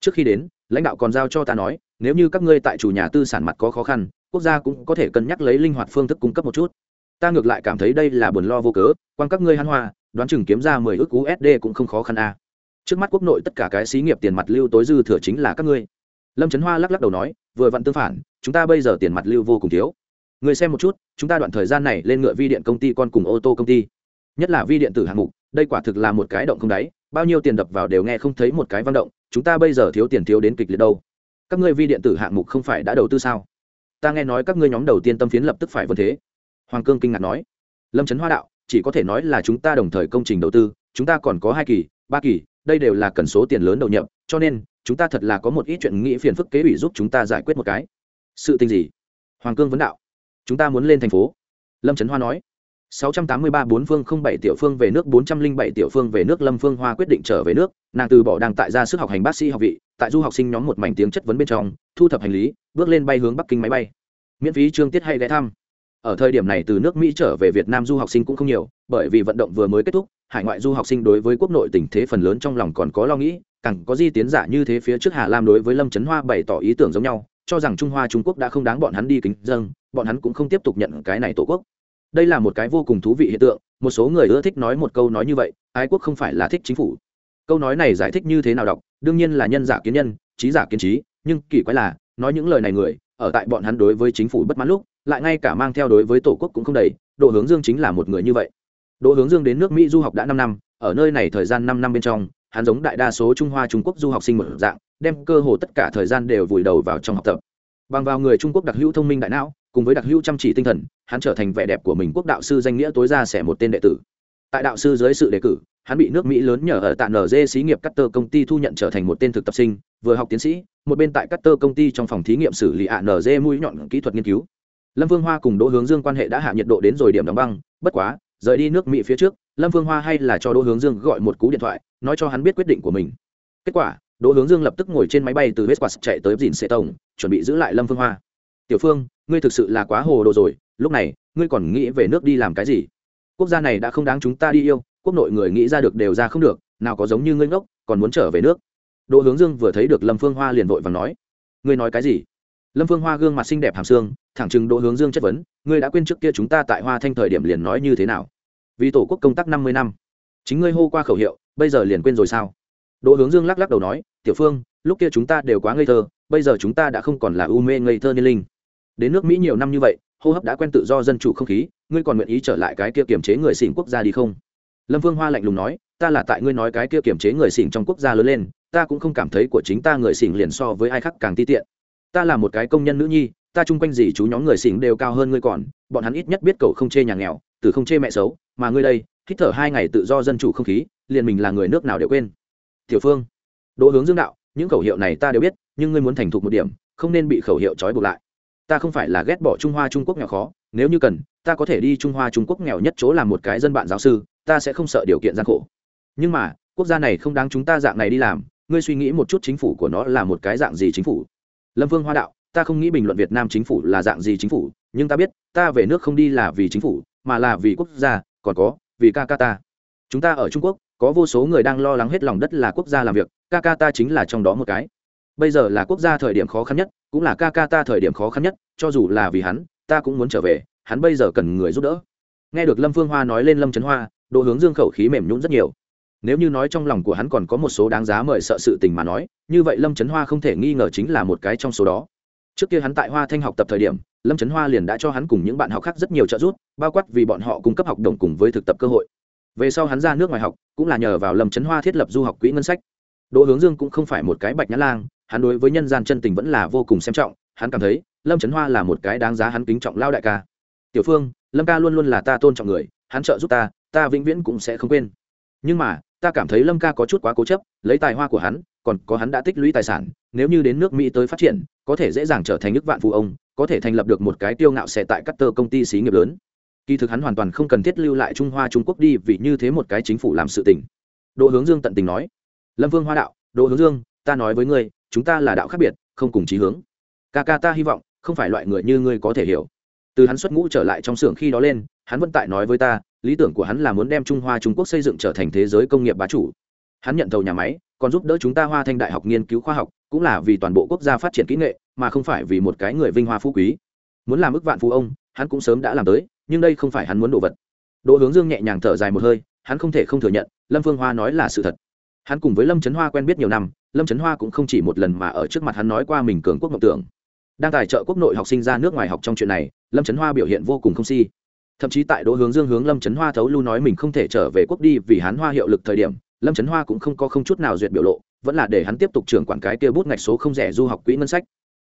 Trước khi đến, lãnh đạo còn giao cho ta nói, nếu như các ngươi tại chủ nhà tư sản mặt có khó khăn, quốc gia cũng có thể cân nhắc lấy linh hoạt phương thức cung cấp một chút. Ta ngược lại cảm thấy đây là buồn lo vô cớ, quan các ngươi hân hoa, đoán chừng kiếm ra mười ước usd cũng không khó khăn a. À. trước mắt quốc nội tất cả cái xí nghiệp tiền mặt lưu tối dư thừa chính là các ngươi lâm trấn hoa lắc lắc đầu nói, vừa vặn tương phản, chúng ta bây giờ tiền mặt lưu vô cùng thiếu. Người xem một chút, chúng ta đoạn thời gian này lên ngựa vi điện công ty con cùng ô tô công ty. Nhất là vi điện tử hạng mục, đây quả thực là một cái động không đáy, bao nhiêu tiền đập vào đều nghe không thấy một cái văn động, chúng ta bây giờ thiếu tiền thiếu đến kịch liệt đâu. Các ngươi vi điện tử hạng mục không phải đã đầu tư sao? Ta nghe nói các ngươi nhóm đầu tiên tâm phiến lập tức phải vân thế. Hoàng cương kinh ngạc nói. Lâm trấn hoa đạo, chỉ có thể nói là chúng ta đồng thời công trình đầu tư, chúng ta còn có hai kỳ, ba kỳ, đây đều là cần số tiền lớn đầu nhập, cho nên chúng ta thật là có một ít chuyện nghĩ phiền phức kế ủy giúp chúng ta giải quyết một cái. Sự tình gì? Hoàng cương vấn đạo. Chúng ta muốn lên thành phố. Lâm trấn hoa nói. 683 bốn phương không bảy tiểu phương về nước 407 tiểu phương về nước Lâm Phương Hoa quyết định trở về nước, nàng từ bỏ đang tại gia sức học hành bác sĩ học vị, tại du học sinh nhóm một mảnh tiếng chất vấn bên trong, thu thập hành lý, bước lên bay hướng Bắc Kinh máy bay. Miễn phí trương tiết hay ghé thăm. Ở thời điểm này từ nước Mỹ trở về Việt Nam du học sinh cũng không nhiều, bởi vì vận động vừa mới kết thúc, hải ngoại du học sinh đối với quốc nội tình thế phần lớn trong lòng còn có lo nghĩ, càng có di tiến giả như thế phía trước Hà Lam đối với Lâm Trấn Hoa bày tỏ ý tưởng giống nhau, cho rằng Trung Hoa Trung Quốc đã không đáng bọn hắn đi kính dâng, bọn hắn cũng không tiếp tục nhận cái này tổ quốc. Đây là một cái vô cùng thú vị hiện tượng một số người ưa thích nói một câu nói như vậy ái quốc không phải là thích chính phủ. Câu nói này giải thích như thế nào đọc đương nhiên là nhân giả kiến nhân trí giả kiến trí nhưng kỳ quái là nói những lời này người ở tại bọn hắn đối với chính phủ bất mãn lúc lại ngay cả mang theo đối với tổ quốc cũng không đầy, Đỗ hướng dương chính là một người như vậy. Đỗ hướng dương đến nước mỹ du học đã năm năm, ở nơi này thời gian năm năm bên trong, hắn giống đại đa số trung hoa, trung quốc du học sinh một dạng, đem cơ hồ tất cả thời gian đều vùi đầu vào trong học tập. Bằng vào người trung quốc đặc hữu thông minh đại não, cùng với đặc hữu chăm chỉ tinh thần, hắn trở thành vẻ đẹp của mình quốc đạo sư danh nghĩa tối ra sẽ một tên đệ tử. Tại đạo sư dưới sự đề cử, hắn bị nước mỹ lớn nhờ ở tạ nz xí nghiệp cutter công ty thu nhận trở thành một tên thực tập sinh, vừa học tiến sĩ, một bên tại cutter công ty trong phòng thí nghiệm xử lý ạ nz mũi nhọn kỹ thuật nghiên cứu lâm vương hoa cùng đỗ hướng dương quan hệ đã hạ nhiệt độ đến rồi điểm đóng băng, bất quá, rời đi nước mỹ phía trước, lâm vương hoa hay là cho đỗ hướng dương gọi một cú điện thoại, nói cho hắn biết quyết định của mình. Kết quả, đỗ hướng dương lập tức ngồi trên máy bay từ westquas chạy tới dìn xệ tổng chuẩn bị giữ lại lâm vương hoa. Tiểu phương, ngươi thực sự là quá hồ đồ rồi, lúc này, ngươi còn nghĩ về nước đi làm cái gì? Quốc gia này đã không đáng chúng ta đi yêu, quốc nội người nghĩ ra được đều ra không được, nào có giống như ngươi ngốc, còn muốn trở về nước. Đỗ hướng dương vừa thấy được lâm phương hoa liền vội và nói, ngươi nói cái gì? Lâm phương hoa gương mặt xinh đẹp hàm xương, thẳng chừng đỗ hướng dương chất vấn, ngươi đã quên trước kia chúng ta tại hoa thanh thời điểm liền nói như thế nào? Vì tổ quốc công tác năm mươi năm. Chính ngươi hô qua khẩu hiệu, bây giờ liền quên rồi sao? Đỗ hướng dương lắc lắc đầu nói, tiểu phương, lúc kia chúng ta đều quá ngây thơ, bây giờ chúng ta đã không còn là u mê ngây thơ niên linh. Đến nước mỹ nhiều năm như vậy, hô hấp đã quen tự do dân chủ không khí, ngươi còn nguyện ý trở lại cái kia kiềm chế người xỉn quốc gia đi không? Lâm vương hoa lạnh lùng nói, ta là tại ngươi nói cái kia kiềm chế người xỉn trong quốc gia lớn lên, ta cũng không cảm thấy của chính ta người xỉn liền so với ai khác càng ti tiện ta là một cái công nhân nữ nhi, ta chung quanh gì chú nhóm người xỉn đều cao hơn ngươi còn, bọn hắn ít nhất biết cậu không chê nhà nghèo, từ không chê mẹ xấu, mà ngươi đây, hít thở hai ngày tự do dân chủ không khí, liền mình là người nước nào đều quên. Tiểu phương, đỗ hướng dương đạo, những khẩu hiệu này ta đều biết, nhưng ngươi muốn thành thục một điểm, không nên bị khẩu hiệu trói buộc lại. Ta không phải là ghét bỏ trung hoa trung quốc nghèo khó, nếu như cần, ta có thể đi trung hoa trung quốc nghèo nhất chỗ làm một cái dân bạn giáo sư, ta sẽ không sợ điều kiện gian khổ. Nhưng mà, quốc gia này không đáng chúng ta dạng này đi làm, ngươi suy nghĩ một chút chính phủ của nó là một cái dạng gì chính phủ? Lâm vương hoa đạo, ta không nghĩ bình luận việt nam chính phủ là dạng gì chính phủ, nhưng ta biết, ta về nước không đi là vì chính phủ, mà là vì quốc gia, còn có, vì ca ca ta. Chúng ta ở trung quốc, có vô số người đang lo lắng hết lòng đất là quốc gia làm việc, ca ca ta chính là trong đó một cái. Bây giờ là quốc gia thời điểm khó khăn nhất, cũng là ca ca ta thời điểm khó khăn nhất, cho dù là vì hắn, ta cũng muốn trở về, hắn bây giờ cần người giúp đỡ. Nghe được lâm phương hoa nói lên lâm trấn hoa, đỗ hướng dương khẩu khí mềm nhún rất nhiều nếu như nói trong lòng của hắn còn có một số đáng giá mời sợ sự tình mà nói, như vậy lâm trấn hoa không thể nghi ngờ chính là một cái trong số đó. Trước kia hắn tại hoa thanh học tập thời điểm, lâm trấn hoa liền đã cho hắn cùng những bạn học khác rất nhiều trợ giúp, bao quát vì bọn họ cung cấp học đồng cùng với thực tập cơ hội. Về sau hắn ra nước ngoài học, cũng là nhờ vào lâm trấn hoa thiết lập du học quỹ ngân sách. Đỗ hướng dương cũng không phải một cái bạch nhã lang, hắn đối với nhân gian chân tình vẫn là vô cùng xem trọng, hắn cảm thấy lâm trấn hoa là một cái đáng giá hắn kính trọng lao đại ca. Tiểu phương, lâm ca luôn luôn là ta tôn trọng người, hắn trợ giúp ta ta vĩnh viễn cũng sẽ không quên. Nhưng mà ta cảm thấy lâm ca có chút quá cố chấp lấy tài hoa của hắn còn có hắn đã tích lũy tài sản nếu như đến nước mỹ tới phát triển có thể dễ dàng trở thành nước vạn phụ ông có thể thành lập được một cái tiêu ngạo sẽ tại các tơ công ty xí nghiệp lớn kỳ thực hắn hoàn toàn không cần thiết lưu lại trung hoa trung quốc đi vì như thế một cái chính phủ làm sự tình đỗ hướng dương tận tình nói lâm vương hoa đạo đỗ hướng dương ta nói với ngươi chúng ta là đạo khác biệt không cùng chí hướng ca ca ta hy vọng không phải loại người như ngươi có thể hiểu từ hắn xuất ngũ trở lại trong xưởng khi đó lên hắn vẫn tại nói với ta lý tưởng của hắn là muốn đem trung hoa trung quốc xây dựng trở thành thế giới công nghiệp bá chủ. Hắn nhận thầu nhà máy, còn giúp đỡ chúng ta hoa thanh đại học nghiên cứu khoa học, cũng là vì toàn bộ quốc gia phát triển kỹ nghệ, mà không phải vì một cái người vinh hoa phú quý. Muốn làm ức vạn phú ông, hắn cũng sớm đã làm tới, nhưng đây không phải hắn muốn đồ vật. Đỗ hướng dương nhẹ nhàng thở dài một hơi, hắn không thể không thừa nhận, lâm phương hoa nói là sự thật. Hắn cùng với lâm trấn hoa quen biết nhiều năm, lâm trấn hoa cũng không chỉ một lần mà ở trước mặt hắn nói qua mình cường quốc mộng tưởng. Đang tài trợ quốc nội học sinh ra nước ngoài học trong chuyện này, lâm trấn hoa biểu hiện vô cùng không si thậm chí tại đỗ hướng dương hướng lâm trấn hoa thấu lưu nói mình không thể trở về quốc đi vì hán hoa hiệu lực thời điểm, lâm trấn hoa cũng không có không chút nào duyệt biểu lộ, vẫn là để hắn tiếp tục trưởng quản cái kia bút ngạch số không rẻ du học quỹ ngân sách.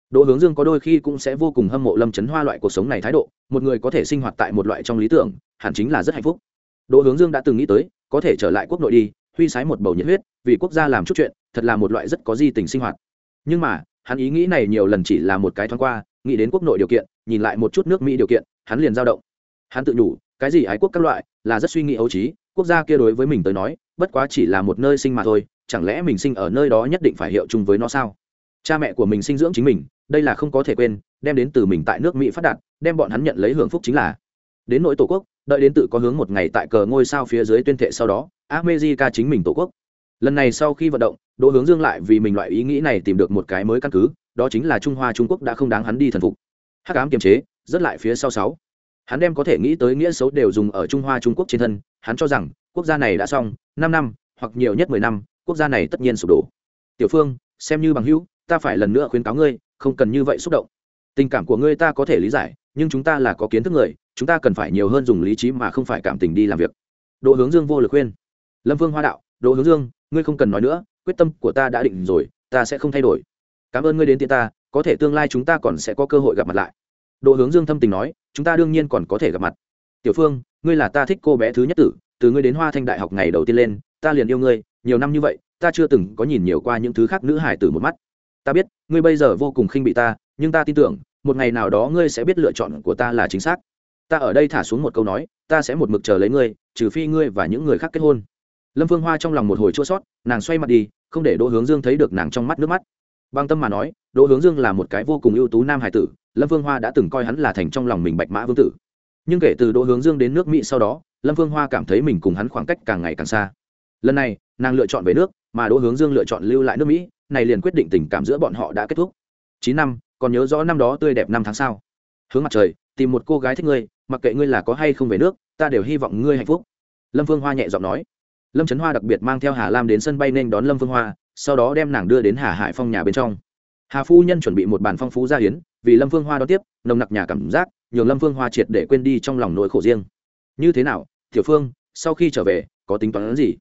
Đỗ hướng dương có đôi khi cũng sẽ vô cùng hâm mộ lâm trấn hoa loại cuộc sống này thái độ, một người có thể sinh hoạt tại một loại trong lý tưởng, hẳn chính là rất hạnh phúc. Đỗ hướng dương đã từng nghĩ tới, có thể trở lại quốc nội đi, huy sái một bầu nhiệt huyết, vì quốc gia làm chút chuyện, thật là một loại rất có di tình sinh hoạt. Nhưng mà, hắn ý nghĩ này nhiều lần chỉ là một cái thoáng qua, nghĩ đến quốc nội điều kiện, nhìn lại một chút nước mỹ điều kiện, hắn liền dao động hắn tự nhủ, cái gì ái quốc các loại, là rất suy nghĩ ấu trí, quốc gia kia đối với mình tới nói, bất quá chỉ là một nơi sinh mà thôi, chẳng lẽ mình sinh ở nơi đó nhất định phải hiệu chung với nó sao? Cha mẹ của mình sinh dưỡng chính mình, đây là không có thể quên, đem đến từ mình tại nước mỹ phát đạt, đem bọn hắn nhận lấy hưởng phúc chính là. Đến nỗi tổ quốc, đợi đến tự có hướng một ngày tại cờ ngôi sao phía dưới tuyên thệ sau đó armezika chính mình tổ quốc. Lần này sau khi vận động, đỗ hướng dương lại vì mình loại ý nghĩ này tìm được một cái mới căn cứ, đó chính là trung hoa trung quốc đã không đáng hắn đi thần phục. Hắc ám kiềm chế, rất lại phía sau sáu hắn đem có thể nghĩ tới nghĩa xấu đều dùng ở trung hoa trung quốc trên thân, hắn cho rằng, quốc gia này đã xong, năm năm, hoặc nhiều nhất mười năm, quốc gia này tất nhiên sụp đổ. Tiểu phương, xem như bằng hữu, ta phải lần nữa khuyến cáo ngươi, không cần như vậy xúc động. Tình cảm của ngươi ta có thể lý giải, nhưng chúng ta là có kiến thức người, chúng ta cần phải nhiều hơn dùng lý trí mà không phải cảm tình đi làm việc. Đỗ hướng dương vô lực khuyên. Lâm vương hoa đạo, đỗ hướng dương, ngươi không cần nói nữa, quyết tâm của ta đã định rồi, ta sẽ không thay đổi. Cảm ơn ngươi đến tiện ta, có thể tương lai chúng ta còn sẽ có cơ hội gặp mặt lại đỗ hướng dương thâm tình nói chúng ta đương nhiên còn có thể gặp mặt. Tiểu phương ngươi là ta thích cô bé thứ nhất tử từ ngươi đến hoa thanh đại học ngày đầu tiên lên ta liền yêu ngươi nhiều năm như vậy ta chưa từng có nhìn nhiều qua những thứ khác nữ hải tử một mắt. Ta biết ngươi bây giờ vô cùng khinh bị ta nhưng ta tin tưởng một ngày nào đó ngươi sẽ biết lựa chọn của ta là chính xác. Ta ở đây thả xuống một câu nói ta sẽ một mực chờ lấy ngươi trừ phi ngươi và những người khác kết hôn. Lâm phương hoa trong lòng một hồi chua xót, nàng xoay mặt đi không để đỗ hướng dương thấy được nàng trong mắt nước mắt bằng tâm mà nói, đỗ hướng dương là một cái vô cùng ưu tú nam hải tử, lâm Vương hoa đã từng coi hắn là thành trong lòng mình bạch mã vương tử. Nhưng kể từ đỗ hướng dương đến nước mỹ sau đó, lâm Vương hoa cảm thấy mình cùng hắn khoảng cách càng ngày càng xa. Lần này, nàng lựa chọn về nước, mà đỗ hướng dương lựa chọn lưu lại nước mỹ, này liền quyết định tình cảm giữa bọn họ đã kết thúc. Chín năm, còn nhớ rõ năm đó tươi đẹp năm tháng sau hướng mặt trời, tìm một cô gái thích ngươi, mặc kệ ngươi là có hay không về nước, ta đều hy vọng ngươi hạnh phúc. Lâm Vương hoa nhẹ giọng nói. Lâm trấn hoa đặc biệt mang theo hà lam đến sân bay nên đón lâm Vương hoa sau đó đem nàng đưa đến hà hải phong nhà bên trong. Hà phu nhân chuẩn bị một bàn phong phú gia hiến, vì lâm phương hoa đón tiếp, nồng nặc nhà cảm giác, nhường lâm phương hoa triệt để quên đi trong lòng nỗi khổ riêng. Như thế nào, tiểu phương, sau khi trở về, có tính toán gì?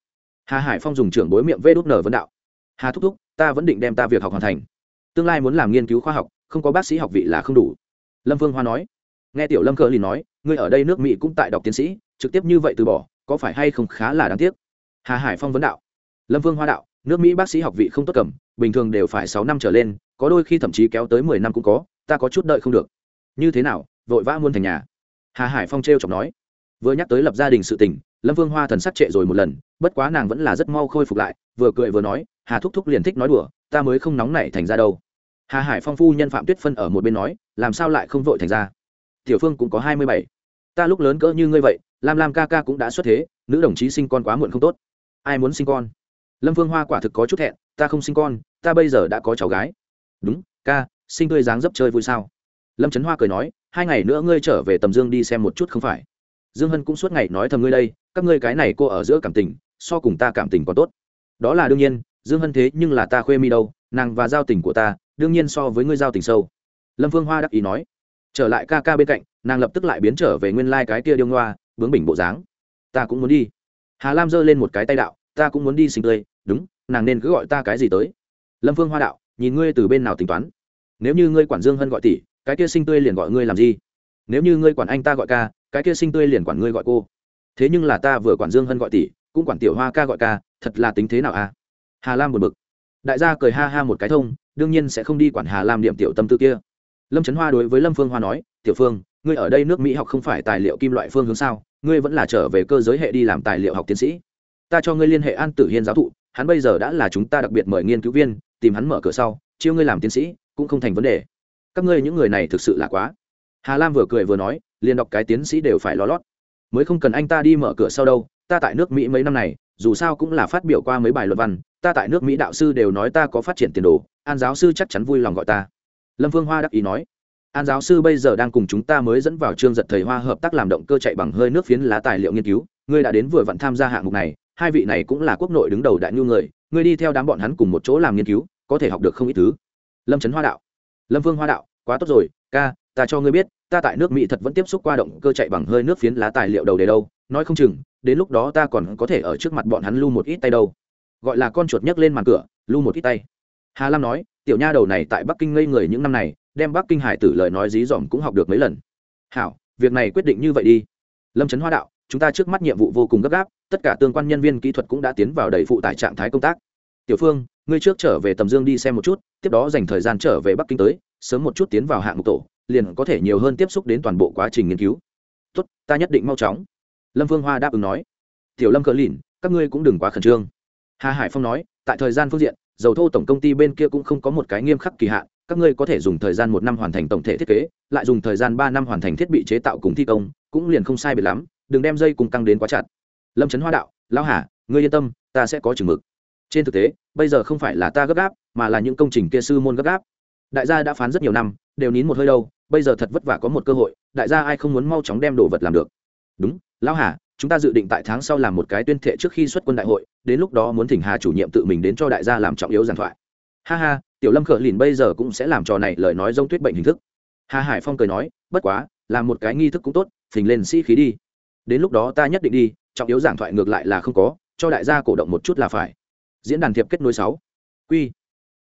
Hà hải phong dùng trưởng bối miệng vê đốt nở vấn đạo. Hà thúc thúc, ta vẫn định đem ta việc học hoàn thành. Tương lai muốn làm nghiên cứu khoa học, không có bác sĩ học vị là không đủ. Lâm phương hoa nói. Nghe tiểu lâm cơ lì nói, ngươi ở đây nước mỹ cũng tại đọc tiến sĩ, trực tiếp như vậy từ bỏ, có phải hay không khá là đáng tiếc? Hà hải phong vấn đạo. Lâm vương hoa đạo nước mỹ bác sĩ học vị không tốt cầm, bình thường đều phải sáu năm trở lên, có đôi khi thậm chí kéo tới mười năm cũng có, ta có chút đợi không được. Như thế nào, vội vã muôn thành nhà. Hà hải phong t r chọc nói. Vừa nhắc tới lập gia đình sự tình, lâm vương hoa thần sắc trệ rồi một lần, bất quá nàng vẫn là rất mau khôi phục lại, vừa cười vừa nói, hà thúc thúc liền thích nói đùa, ta mới không nóng nảy thành ra đâu. Hà hải phong phu nhân phạm tuyết phân ở một bên nói, làm sao lại không vội thành ra? Tiểu phương cũng có hai mươi bảy. Ta lúc lớn cỡ như ngươi vậy, lam lam ca ca cũng đã xuất thế, nữ đồng chí sinh con quá muộn không tốt. Ai muốn sinh con? Lâm phương hoa quả thực có chút thẹn, ta không sinh con, ta bây giờ đã có cháu gái. Đúng, ca, sinh tươi dáng dấp chơi vui sao? Lâm trấn hoa cười nói, hai ngày nữa ngươi trở về tầm dương đi xem một chút không phải? Dương hân cũng suốt ngày nói thầm ngươi đây, các ngươi cái này cô ở giữa cảm tình, so cùng ta cảm tình còn tốt. Đó là đương nhiên, dương hân thế nhưng là ta khuê mi đâu, nàng và giao tình của ta, đương nhiên so với ngươi giao tình sâu. Lâm phương hoa đắc ý nói. Trở lại ca ca bên cạnh, nàng lập tức lại biến trở về nguyên lai、like、cái kia điêu ngoa, bướng bỉnh bộ dáng. Ta cũng muốn đi. Hà lam giơ lên một cái tay đạo, ta cũng muốn đi sinh tươi đúng, nàng nên cứ gọi ta cái gì tới? Lâm phương hoa đạo, nhìn ngươi từ bên nào tính toán. Nếu như ngươi quản dương hân gọi tỷ, cái kia sinh tươi liền gọi ngươi làm gì? Nếu như ngươi quản anh ta gọi ca, cái kia sinh tươi liền quản ngươi gọi cô. Thế nhưng là ta vừa quản dương hân gọi tỷ, cũng quản tiểu hoa ca gọi ca, thật là tính thế nào à? Hà lam buồn bực. Đại gia cười ha ha một cái thông, đương nhiên sẽ không đi quản hà lam điểm tiểu tâm tư kia. Lâm trấn hoa đối với lâm phương hoa nói, tiểu phương, ngươi ở đây nước mỹ học không phải tài liệu kim loại phương hướng sao? Ngươi vẫn là trở về cơ giới hệ đi làm tài liệu học tiến sĩ. Ta cho ngươi liên hệ an tử hiên giáo thụ hắn bây giờ đã là chúng ta đặc biệt mời nghiên cứu viên, tìm hắn mở cửa sau, chiêu ngươi làm tiến sĩ, cũng không thành vấn đề. Các ngươi những người này thực sự là quá. Hà lam vừa cười vừa nói, liền đọc cái tiến sĩ đều phải lo lót. Mới không cần anh ta đi mở cửa sau đâu, ta tại nước mỹ mấy năm này, dù sao cũng là phát biểu qua mấy bài luận văn, ta tại nước mỹ đạo sư đều nói ta có phát triển tiền đồ, an giáo sư chắc chắn vui lòng gọi ta. Lâm phương hoa đắc ý nói. An giáo sư bây giờ đang cùng chúng ta mới dẫn vào chương giật thầy hoa hợp tác làm động cơ chạy bằng hơi nước phiến lá tài liệu nghiên cứu, ngươi đã đến vừa vặn tham gia hạng mục này hai vị này cũng là quốc nội đứng đầu đại nhu người ngươi đi theo đám bọn hắn cùng một chỗ làm nghiên cứu, có thể học được không ít thứ. Lâm trấn hoa đạo. Lâm vương hoa đạo, quá tốt rồi, ca, ta cho ngươi biết, ta tại nước mỹ thật vẫn tiếp xúc qua động cơ chạy bằng hơi nước phiến lá tài liệu đầu đề đâu, nói không chừng, đến lúc đó ta còn có thể ở trước mặt bọn hắn lưu một ít tay đâu. Gọi là con chuột nhấc lên màn cửa, lưu một ít tay. Hà lam nói, tiểu nha đầu này tại bắc kinh ngây người những năm này, đem bắc kinh hải tử lời nói dí dỏm cũng học được mấy lần. Hảo, việc này quyết định như vậy đi. Lâm trấn hoa đạo chúng ta trước mắt nhiệm vụ vô cùng gấp gáp, tất cả tương quan nhân viên kỹ thuật cũng đã tiến vào đầy phụ tải trạng thái công tác. Tiểu phương, ngươi trước trở về tầm dương đi xem một chút, tiếp đó dành thời gian trở về bắc kinh tới, sớm một chút tiến vào hạng mục tổ, liền có thể nhiều hơn tiếp xúc đến toàn bộ quá trình nghiên cứu. Tốt, ta nhất định mau chóng. Lâm vương hoa đáp ứng nói. Tiểu lâm cờ lìn, các ngươi cũng đừng quá khẩn trương. Hà hải phong nói, tại thời gian phương diện, dầu thô tổng công ty bên kia cũng không có một cái nghiêm khắc kỳ hạn, các ngươi có thể dùng thời gian một năm hoàn thành tổng thể thiết kế, lại dùng thời gian ba năm hoàn thành thiết bị chế tạo cùng thi công, cũng liền không sai biệt lắm đừng đem dây cùng căng đến quá chặt. Lâm trấn hoa đạo, lão hà, ngươi yên tâm, ta sẽ có chừng mực. Trên thực tế, bây giờ không phải là ta gấp gáp, mà là những công trình kia sư môn gấp gáp. Đại gia đã phán rất nhiều năm, đều nín một hơi đâu, bây giờ thật vất vả có một cơ hội, đại gia ai không muốn mau chóng đem đồ vật làm được. Đúng, lão hà, chúng ta dự định tại tháng sau làm một cái tuyên thệ trước khi xuất quân đại hội, đến lúc đó muốn thỉnh hà chủ nhiệm tự mình đến cho đại gia làm trọng yếu giàn thoại. Ha ha, tiểu lâm khở lìn bây giờ cũng sẽ làm trò này lời nói dông tuyết bệnh hình thức. Hà hải phong cười nói, bất quá, làm một cái nghi thức cũng tốt, phình lên sĩ、si、khí đi đến lúc đó ta nhất định đi, trọng yếu giảng thoại ngược lại là không có, cho đại gia cổ động một chút là phải. Diễn đàn thiệp kết nối sáu. Q